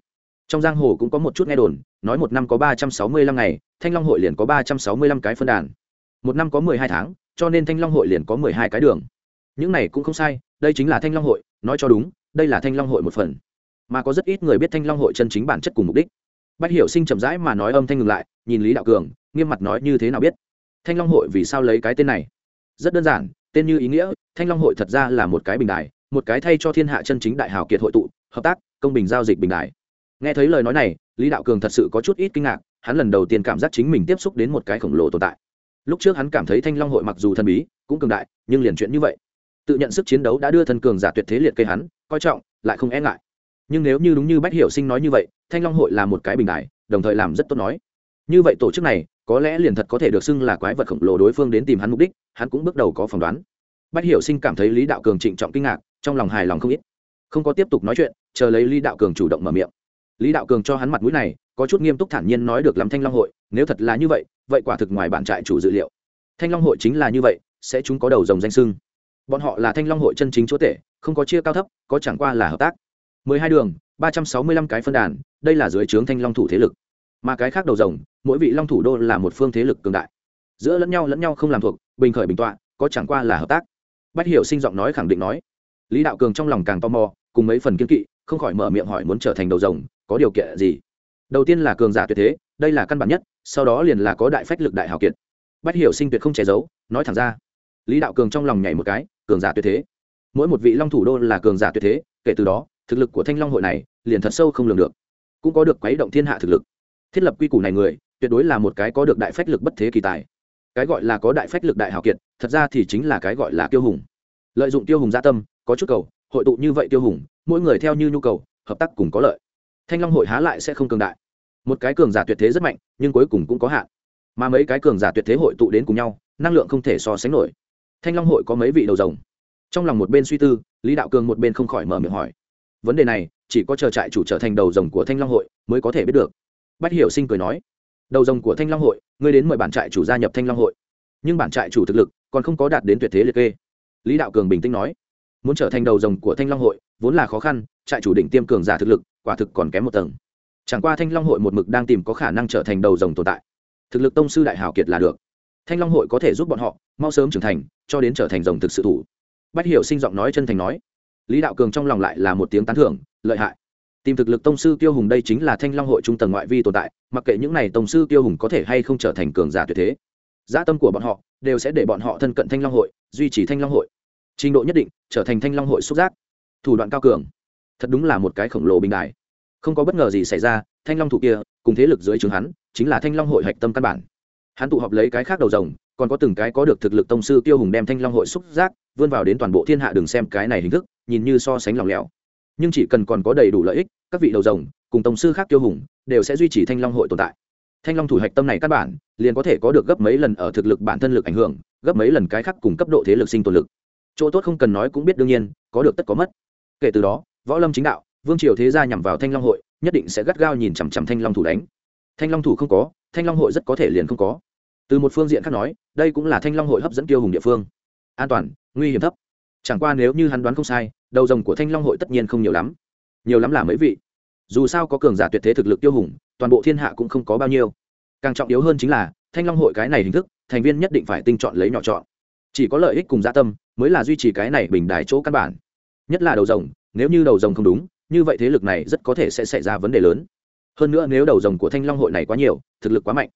Trong giang hồ cũng có một chút nghe đồn, nói một năm có ba trăm sáu mươi lăm ngày, thanh long hội liền có ba trăm sáu mươi lăm cái phân đàn. Một năm có mười hai tháng, cho nên thanh long hội liền có mười hai cái đường. Những này cũng không sai, đây chính là thanh long hội, nói cho đúng, đây là thanh long hội một phần. Mà có rất ít người biết thanh long hội chân chính bản chất cùng mục đích. Bách hiểu sinh chậm rãi mà nói âm thanh ngừng lại, nhìn lý đạo cường, nghiêm mặt nói như thế nào biết? Thanh long hội vì sao lấy cái tên này? Rất đơn giản, tên như ý nghĩa, thanh long hội thật ra là một cái bình đài một cái thay cho thiên hạ chân chính đại hào kiệt hội tụ, hợp tác, công bình giao dịch bình đại. Nghe thấy lời nói này, lý đạo cường thật sự có chút ít kinh ngạc, hắn lần đầu tiên cảm giác chính mình tiếp xúc đến một cái khổng lồ tồn tại. Lúc trước hắn cảm thấy thanh long hội mặc dù thần bí, cũng cường đại, nhưng liền chuyện như vậy. Tự nhận sức chiến đấu đã đưa thân cường giả tuyệt thế liệt kê hắn, coi trọng, lại không e ngại. Nhưng nếu như đúng như bách hiểu sinh nói như vậy, thanh long hội là một cái bình đại, đồng thời làm rất tốt nói. Như vậy tổ chức này, có lẽ liền thật có thể được xưng là quái vật khổng lồ đối phương đến tìm hắn mục đích, hắn cũng bước đầu có phỏng đoán. Bách hiểu sinh cảm thấy lý đạo cường trịnh trọng kinh ngạc trong lòng hài lòng không ít. Không có tiếp tục nói chuyện, chờ lấy lý đạo cường chủ động mở miệng. Lý đạo cường cho hắn mặt mũi này, có chút nghiêm túc thản nhiên nói được lắm thanh long hội, nếu thật là như vậy vậy quả thực ngoài bản trại chủ dự liệu. Thanh long hội chính là như vậy, sẽ chúng có đầu dòng danh sưng. Bọn họ là thanh long hội chân chính chúa tể, không có chia cao thấp, có chẳng qua là hợp tác. Mười hai đường, ba trăm sáu mươi lăm cái phân đàn, đây là dưới trướng thanh long thủ thế lực. Mà cái khác đầu rồng, mỗi vị long thủ đô là một phương thế lực cường đại. Giữa lẫn nhau lẫn nhau không làm thuộc, bình khởi bình tọa, có chẳng qua là hợp tác. Bách hiểu sinh giọng nói khẳng định nói lý đạo cường trong lòng càng tò mò, cùng mấy phần kiên kỵ, không khỏi mở miệng hỏi muốn trở thành đầu rồng, có điều kiện gì? Đầu tiên là cường giả tuyệt thế, đây là căn bản nhất, sau đó liền là có đại phách lực đại hào kiệt. Bách hiểu sinh tuyệt không che giấu, nói thẳng ra. Lý đạo cường trong lòng nhảy một cái, cường giả tuyệt thế. Mỗi một vị long thủ đô là cường giả tuyệt thế, kể từ đó, thực lực của thanh long hội này liền thật sâu không lường được. Cũng có được quấy động thiên hạ thực lực. Thiết lập quy củ này người, tuyệt đối là một cái có được đại phách lực bất thế kỳ tài. Cái gọi là có đại phách lực đại hào kiệt, thật ra thì chính là cái gọi là tiêu hùng. Lợi dụng tiêu hùng gia tâm có chút cầu, hội tụ như vậy tiêu hùng, mỗi người theo như nhu cầu, hợp tác cùng có lợi. Thanh long hội há lại sẽ không cường đại. Một cái cường giả tuyệt thế rất mạnh, nhưng cuối cùng cũng có hạn. Mà mấy cái cường giả tuyệt thế hội tụ đến cùng nhau, năng lượng không thể so sánh nổi. Thanh long hội có mấy vị đầu rồng? Trong lòng một bên suy tư, lý đạo cường một bên không khỏi mở miệng hỏi. Vấn đề này, chỉ có chờ trại chủ trở thành đầu rồng của thanh long hội mới có thể biết được. Bách hiểu sinh cười nói, đầu rồng của thanh long hội, ngươi đến mời bản trại chủ gia nhập thanh long hội. Nhưng bản trại chủ thực lực còn không có đạt đến tuyệt thế liệt kê. Lý đạo cường bình tĩnh nói muốn trở thành đầu rồng của thanh long hội, vốn là khó khăn, trại chủ định tiêm cường giả thực lực, quả thực còn kém một tầng. Chẳng qua thanh long hội một mực đang tìm có khả năng trở thành đầu rồng tồn tại. Thực lực tông sư đại hào kiệt là được. Thanh long hội có thể giúp bọn họ mau sớm trưởng thành, cho đến trở thành rồng thực sự thủ. Bách hiểu sinh giọng nói chân thành nói. Lý đạo cường trong lòng lại là một tiếng tán thưởng, lợi hại. Tìm thực lực tông sư tiêu hùng đây chính là thanh long hội trung tầng ngoại vi tồn tại, mặc kệ những n à y tông sư tiêu hùng có thể hay không trở thành cường giả tuyệt thế. Gia tâm của bọn họ đều sẽ để bọn họ thân cận thanh long hội, duy trì thanh long hội trình độ nhất định, trở thành thanh long hội xúc giác. Thủ đoạn cao cường. Thật đúng là một cái khổng lồ bình đại. Không có bất ngờ gì xảy ra, thanh long thủ kia, cùng thế lực dưới trường hắn, chính là thanh long hội hạch tâm căn bản. Hắn tụ họp lấy cái khác đầu rồng, còn có từng cái có được thực lực tông sư tiêu hùng đem thanh long hội xúc giác, vươn vào đến toàn bộ thiên hạ đừng xem cái này hình thức, nhìn như so sánh lòng lẻo. Nhưng chỉ cần còn có đầy đủ lợi ích, các vị đầu rồng, cùng tông sư khác tiêu hùng, đều sẽ duy trì thanh long hội tồn tại. Thanh long thủ hạch tâm này căn bản, liền có thể có được gấp mấy lần ở thực lực bản thân lực ảnh hưởng, gấp mấy lần cái khác cùng cấp độ thế lực sinh tồn lực chỗ tốt không cần nói cũng biết đương nhiên, có được tất có mất. Kể từ đó, võ lâm chính đạo, vương triều thế gia nhằm vào thanh long hội, nhất định sẽ gắt gao nhìn chằm chằm thanh long thủ đánh. Thanh long thủ không có, thanh long hội rất có thể liền không có. Từ một phương diện khác nói, đây cũng là thanh long hội hấp dẫn tiêu hùng địa phương. An toàn, nguy hiểm thấp. Chẳng qua nếu như hắn đoán không sai, đầu rồng của thanh long hội tất nhiên không nhiều lắm. Nhiều lắm là mấy vị. Dù sao có cường giả tuyệt thế thực lực tiêu hùng, toàn bộ thiên hạ cũng không có bao nhiêu. Càng trọng yếu hơn chính là, thanh long hội cái này hình thức, thành viên nhất định phải tinh chọn lấy nhỏ chọn chỉ có lợi ích cùng gia tâm mới là duy trì cái này bình đài chỗ căn bản. Nhất là đầu rồng, nếu như đầu rồng không đúng, như vậy thế lực này rất có thể sẽ xảy ra vấn đề lớn. Hơn nữa nếu đầu rồng của thanh long hội này quá nhiều, thực lực quá mạnh,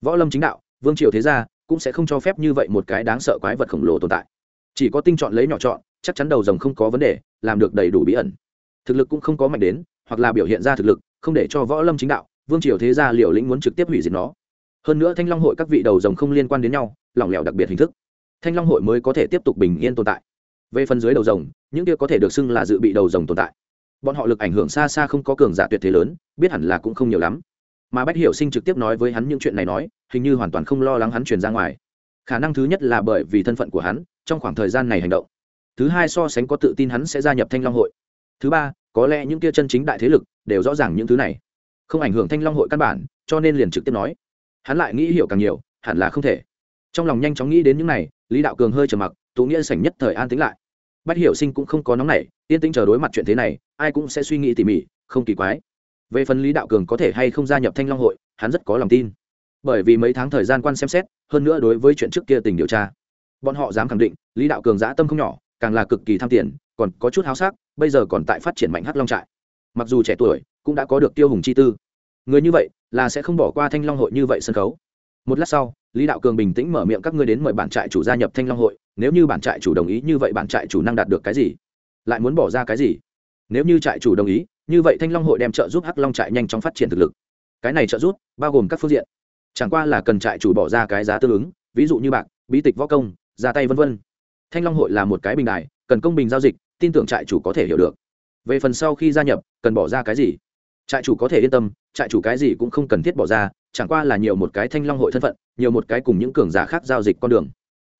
võ lâm chính đạo, vương triều thế gia cũng sẽ không cho phép như vậy một cái đáng sợ quái vật khổng lồ tồn tại. Chỉ có tinh chọn lấy nhỏ chọn, chắc chắn đầu rồng không có vấn đề, làm được đầy đủ bí ẩn. Thực lực cũng không có mạnh đến, hoặc là biểu hiện ra thực lực, không để cho võ lâm chính đạo, vương triều thế gia liều lĩnh muốn trực tiếp hủy diệt nó. Hơn nữa thanh long hội các vị đầu rồng không liên quan đến nhau, lỏng lẻo đặc biệt hình thức thanh long hội mới có thể tiếp tục bình yên tồn tại. Về phần dưới đầu rồng, những kia có thể được xưng là dự bị đầu rồng tồn tại. Bọn họ lực ảnh hưởng xa xa không có cường giả tuyệt thế lớn, biết hẳn là cũng không nhiều lắm. Mà bách hiểu sinh trực tiếp nói với hắn những chuyện này nói, hình như hoàn toàn không lo lắng hắn truyền ra ngoài. Khả năng thứ nhất là bởi vì thân phận của hắn, trong khoảng thời gian này hành động. Thứ hai so sánh có tự tin hắn sẽ gia nhập thanh long hội. Thứ ba, có lẽ những kia chân chính đại thế lực đều rõ ràng những thứ này. Không ảnh hưởng thanh long hội căn bản, cho nên liền trực tiếp nói. Hắn lại nghĩ hiểu càng nhiều, hẳn là không thể trong lòng nhanh chóng nghĩ đến những này, lý đạo cường hơi trầm mặc, tú nghĩa sảnh nhất thời an tính lại. Bách hiểu sinh cũng không có nóng nảy, yên tĩnh chờ đối mặt chuyện thế này, ai cũng sẽ suy nghĩ tỉ mỉ, không kỳ quái. Về phần lý đạo cường có thể hay không gia nhập thanh long hội, hắn rất có lòng tin. Bởi vì mấy tháng thời gian quan xem xét, hơn nữa đối với chuyện trước kia tình điều tra, bọn họ dám khẳng định, lý đạo cường giã tâm không nhỏ, càng là cực kỳ tham tiền, còn có chút háo sắc, bây giờ còn tại phát triển mạnh hắc long trại. Mặc dù trẻ tuổi, cũng đã có được tiêu hùng chi tư. Người như vậy, là sẽ không bỏ qua thanh long hội như vậy sân khấu. Một lát sau lý đạo cường bình tĩnh mở miệng, các ngươi đến mời bản trại chủ gia nhập thanh long hội, nếu như bản trại chủ đồng ý như vậy, bản trại chủ năng đạt được cái gì? Lại muốn bỏ ra cái gì? Nếu như trại chủ đồng ý, như vậy thanh long hội đem trợ giúp hắc long trại nhanh chóng phát triển thực lực. Cái này trợ giúp bao gồm các phương diện. Chẳng qua là cần trại chủ bỏ ra cái giá tương ứng, ví dụ như bạc, bí tịch võ công, ra tay vân vân. thanh long hội là một cái bình đài, cần công bình giao dịch, tin tưởng trại chủ có thể hiểu được. Về phần sau khi gia nhập, cần bỏ ra cái gì? Trại chủ có thể yên tâm, trại chủ cái gì cũng không cần thiết bỏ ra chẳng qua là nhiều một cái thanh long hội thân phận, nhiều một cái cùng những cường giả khác giao dịch con đường.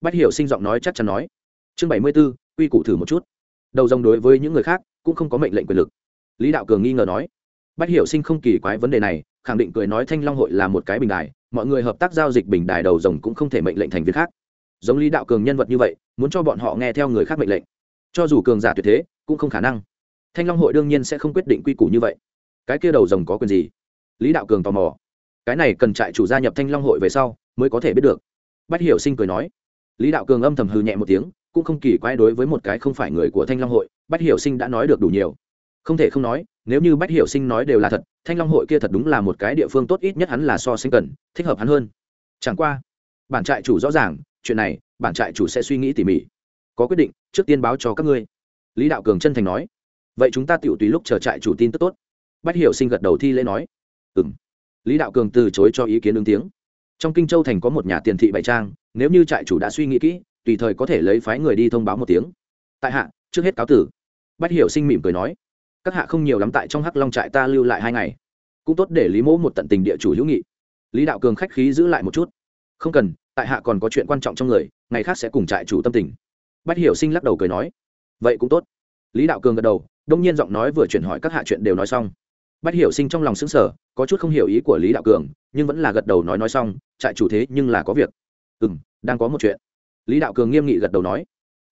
Bách hiểu sinh giọng nói chắc chắn nói. Chương bảy mươi b ố quy củ thử một chút. Đầu dòng đối với những người khác cũng không có mệnh lệnh quyền lực. Lý đạo cường nghi ngờ nói. Bách hiểu sinh không kỳ quái vấn đề này, khẳng định cười nói thanh long hội là một cái bình đài, mọi người hợp tác giao dịch bình đài đầu dòng cũng không thể mệnh lệnh thành viên khác. Giống lý đạo cường nhân vật như vậy, muốn cho bọn họ nghe theo người khác mệnh lệnh. Cho dù cường giả tuyệt thế, cũng không khả năng. Thanh long hội đương nhiên sẽ không quyết định quy củ như vậy. Cái kia đầu rồng có quyền gì? Lý đạo cường tò mò cái này cần trại chủ gia nhập thanh long hội về sau, mới có thể biết được. Bách hiểu sinh cười nói. Lý đạo cường âm thầm hư nhẹ một tiếng, cũng không kỳ quái đối với một cái không phải người của thanh long hội, bách hiểu sinh đã nói được đủ nhiều. Không thể không nói, nếu như bách hiểu sinh nói đều là thật, thanh long hội kia thật đúng là một cái địa phương tốt ít nhất hắn là so sinh cần, thích hợp hắn hơn. Chẳng qua, bản trại chủ rõ ràng, chuyện này, bản trại chủ sẽ suy nghĩ tỉ mỉ. Có quyết định, trước tiên báo cho các ngươi. Lý đạo cường chân thành nói. Vậy chúng ta tự tùy lúc chờ trại chủ tin tức tốt. Bách hiểu sinh gật đầu thi lễ nói. Ừ m lý đạo cường từ chối cho ý kiến ứng tiếng. Trong kinh châu thành có một nhà tiền thị bày trang, nếu như trại chủ đã suy nghĩ kỹ, tùy thời có thể lấy phái người đi thông báo một tiếng. Tại hạ, trước hết cáo tử. Bách hiểu sinh mỉm cười nói, các hạ không nhiều lắm tại trong hắc long trại ta lưu lại hai ngày. Cũng tốt để lý mỗ một tận tình địa chủ hữu nghị. Lý đạo cường khách khí giữ lại một chút. Không cần, tại hạ còn có chuyện quan trọng trong người, ngày khác sẽ cùng trại chủ tâm tình. Bách hiểu sinh lắc đầu cười nói, vậy cũng tốt. Lý đạo cường gật đầu, đông nhiên giọng nói vừa chuyển hỏi các hạ chuyện đều nói xong bách hiểu sinh trong lòng xứng sở có chút không hiểu ý của lý đạo cường, nhưng vẫn là gật đầu nói nói xong, trại chủ thế nhưng là có việc. Ừ m đang có một chuyện. Lý đạo cường nghiêm nghị gật đầu nói.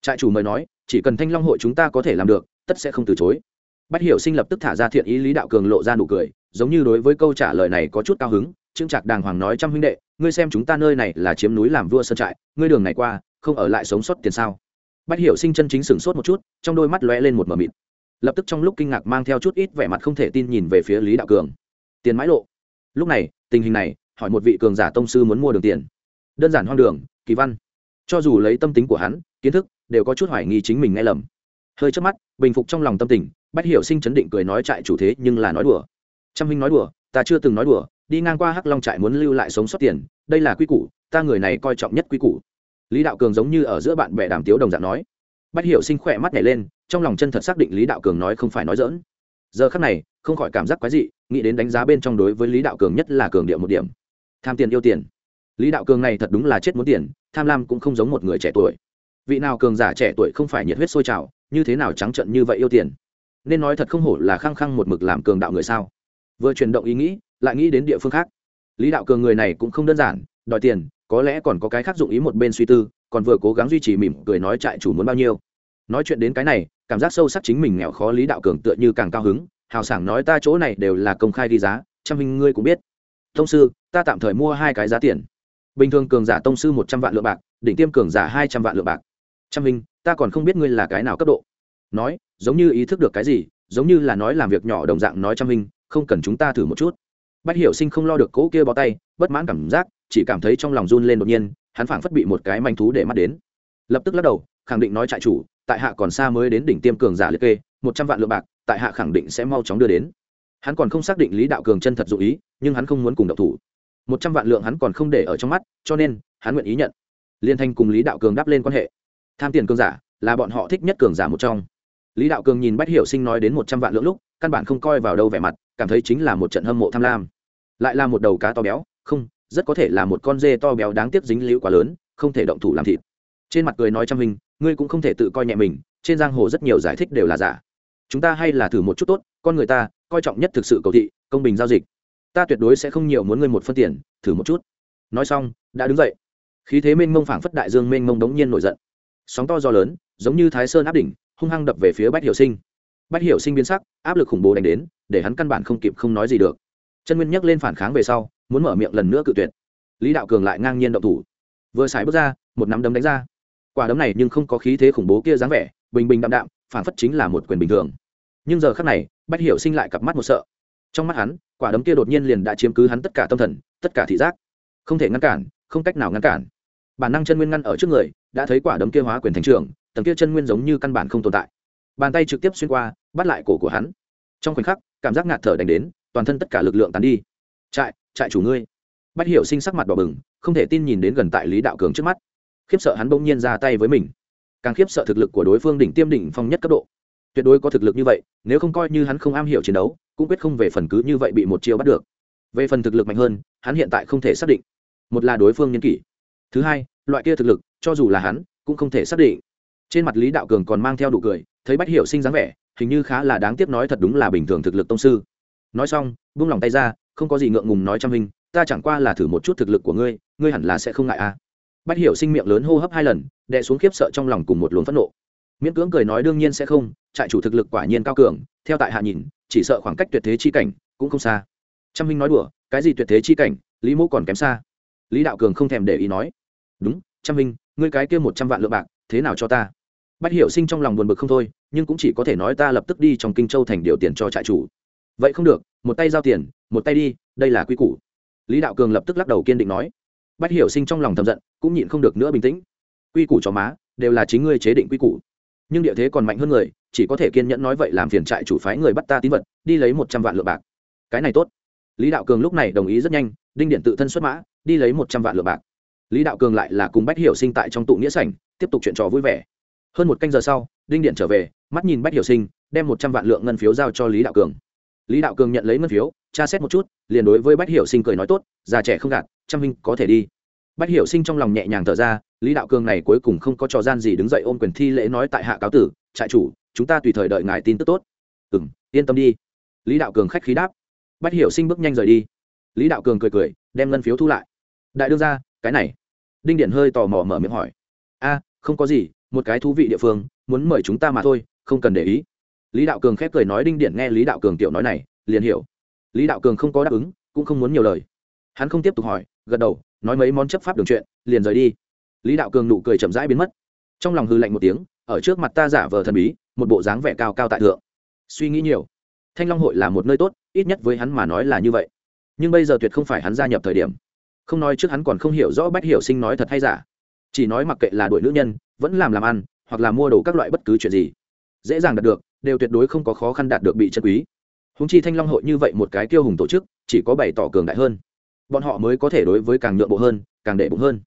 Trại chủ mời nói, chỉ cần thanh long hội chúng ta có thể làm được, tất sẽ không từ chối. Bách hiểu sinh lập tức thả ra thiện ý lý đạo cường lộ ra nụ cười, giống như đối với câu trả lời này có chút cao hứng. Trương trạc đàng hoàng nói, trăm huynh đệ, ngươi xem chúng ta nơi này là chiếm núi làm vua sơn trại, ngươi đường này qua, không ở lại sống sót tiền sao? Bách hiểu sinh chân chính sửng sốt một chút, trong đôi mắt lóe lên một mờ mịt lập tức trong lúc kinh ngạc mang theo chút ít vẻ mặt không thể tin nhìn về phía lý đạo cường. Tiền mãi lộ. Lúc này, tình hình này, hỏi một vị cường giả tông sư muốn mua đường tiền. Đơn giản hoang đường, kỳ văn. Cho dù lấy tâm tính của hắn, kiến thức, đều có chút hoài nghi chính mình nghe lầm. Hơi trước mắt, bình phục trong lòng tâm tình, bách hiểu sinh chấn định cười nói trại chủ thế nhưng là nói đùa. Trăm huynh nói đùa, ta chưa từng nói đùa, đi ngang qua hắc long trại muốn lưu lại sống sót tiền, đây là quy củ, ta người này coi trọng nhất quy củ. Lý đạo cường giống như ở giữa bạn bè đàm tiếu đồng dạng nói. Bách hiểu sinh khỏe mắt nhảy lên trong lòng chân thật xác định lý đạo cường nói không phải nói dỡn giờ khắc này, không khỏi cảm giác quái dị, nghĩ đến đánh giá bên trong đối với lý đạo cường nhất là cường điệu một điểm. Tham tiền yêu tiền. Lý đạo cường này thật đúng là chết muốn tiền, tham lam cũng không giống một người trẻ tuổi. Vị nào cường giả trẻ tuổi không phải nhiệt huyết sôi trào, như thế nào trắng trận như vậy yêu tiền? Nên nói thật không hổ là khăng khăng một mực làm cường đạo người sao? Vừa chuyển động ý nghĩ, lại nghĩ đến địa phương khác. Lý đạo cường người này cũng không đơn giản, đòi tiền, có lẽ còn có cái khác dụng ý một bên suy tư, còn vừa cố gắng duy trì mỉm cười nói trại chủ muốn bao nhiêu. Nói chuyện đến cái này cảm giác sâu sắc chính mình nghèo khó lý đạo cường tựa như càng cao hứng. Hào sảng nói ta chỗ này đều là công khai đi giá, trăm hình ngươi cũng biết. Tông sư, ta tạm thời mua hai cái giá tiền. Bình thường cường giả tông sư một trăm vạn lượng bạc, đỉnh tiêm cường giả hai trăm vạn lượng bạc. Trăm hình, ta còn không biết ngươi là cái nào cấp độ. Nói, giống như ý thức được cái gì, giống như là nói làm việc nhỏ đồng dạng nói trăm hình, không cần chúng ta thử một chút. Bách hiểu sinh không lo được cỗ kia bó tay, bất mãn cảm giác, chỉ cảm thấy trong lòng run lên đột nhiên, hắn phảng phất bị một cái manh thú để mắt đến. Lập tức lắc đầu, khẳng định nói trại chủ tại hạ còn xa mới đến đỉnh tiêm cường giả liệt kê, một trăm vạn lượng bạc, tại hạ khẳng định sẽ mau chóng đưa đến. Hắn còn không xác định lý đạo cường chân thật dụ ý, nhưng hắn không muốn cùng độc thủ. Một trăm vạn lượng hắn còn không để ở trong mắt, cho nên, hắn nguyện ý nhận. Liên thanh cùng lý đạo cường đáp lên quan hệ. Tham tiền cường giả, là bọn họ thích nhất cường giả một trong. Lý đạo cường nhìn bách hiểu sinh nói đến một trăm vạn lượng lúc, căn bản không coi vào đâu vẻ mặt, cảm thấy chính là một trận hâm mộ tham lam. Lại là một đầu cá to béo, không, rất có thể là một con dê to béo đáng tiếc dính liễu quá lớn, không thể động thủ làm thịt trên mặt cười nói trăm hình ngươi cũng không thể tự coi nhẹ mình, trên giang hồ rất nhiều giải thích đều là giả. Chúng ta hay là thử một chút tốt, con người ta, coi trọng nhất thực sự cầu thị, công bình giao dịch. Ta tuyệt đối sẽ không nhiều muốn ngươi một phân tiền, thử một chút. Nói xong, đã đứng dậy. Khí thế mênh mông phảng phất đại dương mênh mông đống nhiên nổi giận. Sóng to gió lớn, giống như thái sơn áp đỉnh, hung hăng đập về phía bách hiểu sinh. Bách hiểu sinh biến sắc, áp lực khủng bố đánh đến, để hắn căn bản không kịp không nói gì được. Chân nguyên nhắc lên phản kháng về sau, muốn mở miệng lần nữa cự tuyệt. Lý đạo cường lại ngang nhiên động thủ. Vừa xài bước ra, một nắm đấm đánh ra quả đấm này nhưng không có khí thế khủng bố kia dáng vẻ, bình bình đạm đạm phản phất chính là một quyền bình thường. Nhưng giờ khắc này, bách hiểu sinh lại cặp mắt một sợ. Trong mắt hắn, quả đấm kia đột nhiên liền đã chiếm cứ hắn tất cả tâm thần, tất cả thị giác. Không thể ngăn cản, không cách nào ngăn cản. Bản năng chân nguyên ngăn ở trước người, đã thấy quả đấm kia hóa quyền thành trường, tầng kia chân nguyên giống như căn bản không tồn tại. Bàn tay trực tiếp xuyên qua, bắt lại cổ của hắn. Trong khoảnh khắc, cảm giác ngạt thở đánh đến, toàn thân tất cả lực lượng tàn đi. Trại trại chủ ngươi. Bách hiểu sinh sắc mặt đỏ bừng, không thể tin nhìn đến gần tại lý đạo cường trước mắt khiếp sợ hắn bỗng nhiên ra tay với mình. Càng khiếp sợ thực lực của đối phương đỉnh tiêm đỉnh phong nhất cấp độ. Tuyệt đối có thực lực như vậy, nếu không coi như hắn không am hiểu chiến đấu, cũng quyết không về phần cứ như vậy bị một chiêu bắt được. Về phần thực lực mạnh hơn, hắn hiện tại không thể xác định. Một là đối phương nhân kỷ. Thứ hai, loại kia thực lực, cho dù là hắn, cũng không thể xác định. Trên mặt lý đạo cường còn mang theo đủ cười, thấy bách hiểu sinh dáng vẻ, hình như khá là đáng tiếc nói thật đúng là bình thường thực lực tông sư. Nói xong, buông lòng tay ra, không có gì ngượng ngùng nói trăm hình ta chẳng qua là thử một chút thực lực của ngươi ngươi hẳn là sẽ không ngại à bách hiểu sinh miệng lớn hô hấp hai lần, đè xuống khiếp sợ trong lòng cùng một luồng phẫn nộ. Miễn cưỡng cười nói đương nhiên sẽ không, trại chủ thực lực quả nhiên cao cường, theo tại hạ nhìn, chỉ sợ khoảng cách tuyệt thế chi cảnh cũng không xa. Trăm huynh nói đùa, cái gì tuyệt thế chi cảnh, lý mô còn kém xa. Lý đạo cường không thèm để ý nói, đúng, trăm huynh, ngươi cái kia một trăm vạn lượng bạc, thế nào cho ta? Bách hiểu sinh trong lòng buồn bực không thôi, nhưng cũng chỉ có thể nói ta lập tức đi trong kinh châu thành điều tiền cho trại chủ. Vậy không được, một tay giao tiền, một tay đi, đây là quy củ. Lý đạo cường lập tức lắc đầu kiên định nói bách hiểu sinh trong lòng thầm giận, cũng nhịn không được nữa bình tĩnh. Quy củ cho má đều là chính ngươi chế định quy củ. Nhưng địa thế còn mạnh hơn người, chỉ có thể kiên nhẫn nói vậy làm phiền trại chủ phái người bắt ta tín vật, đi lấy một trăm vạn lượng bạc. Cái này tốt. Lý đạo cường lúc này đồng ý rất nhanh, đinh điện tự thân xuất mã, đi lấy một trăm vạn lượng bạc. Lý đạo cường lại là cùng bách hiểu sinh tại trong tụ nghĩa sảnh, tiếp tục chuyện trò vui vẻ. Hơn một canh giờ sau, đinh điện trở về, mắt nhìn bách hiểu sinh, đem một trăm vạn lượng ngân phiếu giao cho lý đạo cường. Lý đạo cường nhận lấy ngân phiếu, tra xét một chút, liền đối với bách hiểu sinh cười nói tốt, già trẻ không gạt trăm huynh có thể đi. Bách hiểu sinh trong lòng nhẹ nhàng thở ra, lý đạo cường này cuối cùng không có trò gian gì đứng dậy ôm quyền thi lễ nói tại hạ cáo tử, trại chủ, chúng ta tùy thời đợi ngài tin tức tốt. Ừ m yên tâm đi. Lý đạo cường khách khí đáp. Bách hiểu sinh bước nhanh rời đi. Lý đạo cường cười cười, đem ngân phiếu thu lại. Đại đương ra cái này. Đinh điện hơi tò mò mở miệng hỏi. A, không có gì, một cái thú vị địa phương, muốn mời chúng ta mà thôi, không cần để ý. Lý đạo cường khép cười nói, đinh điện nghe lý đạo cường tiểu nói này, liền hiểu. Lý đạo cường không có đáp ứng, cũng không muốn nhiều lời. Hắn không tiếp tục hỏi gật đầu, nói mấy món chấp pháp đường chuyện, liền rời đi. Lý đạo cường nụ cười chậm rãi biến mất. Trong lòng hư lạnh một tiếng, ở trước mặt ta giả vờ thần bí, một bộ dáng vẻ cao cao tại thượng. Suy nghĩ nhiều. Thanh long hội là một nơi tốt, ít nhất với hắn mà nói là như vậy. Nhưng bây giờ tuyệt không phải hắn gia nhập thời điểm. Không nói trước hắn còn không hiểu rõ bách hiểu sinh nói thật hay giả. Chỉ nói mặc kệ là đuổi nữ nhân, vẫn làm làm ăn, hoặc là mua đồ các loại bất cứ chuyện gì. Dễ dàng đạt được, đều tuyệt đối không có khó khăn đạt được bị chân quý. Húng chi thanh long hội như vậy một cái kiêu hùng tổ chức, chỉ có bày tỏ cường đại hơn bọn họ mới có thể đối với càng nhượng bộ hơn, càng đệ bụng hơn.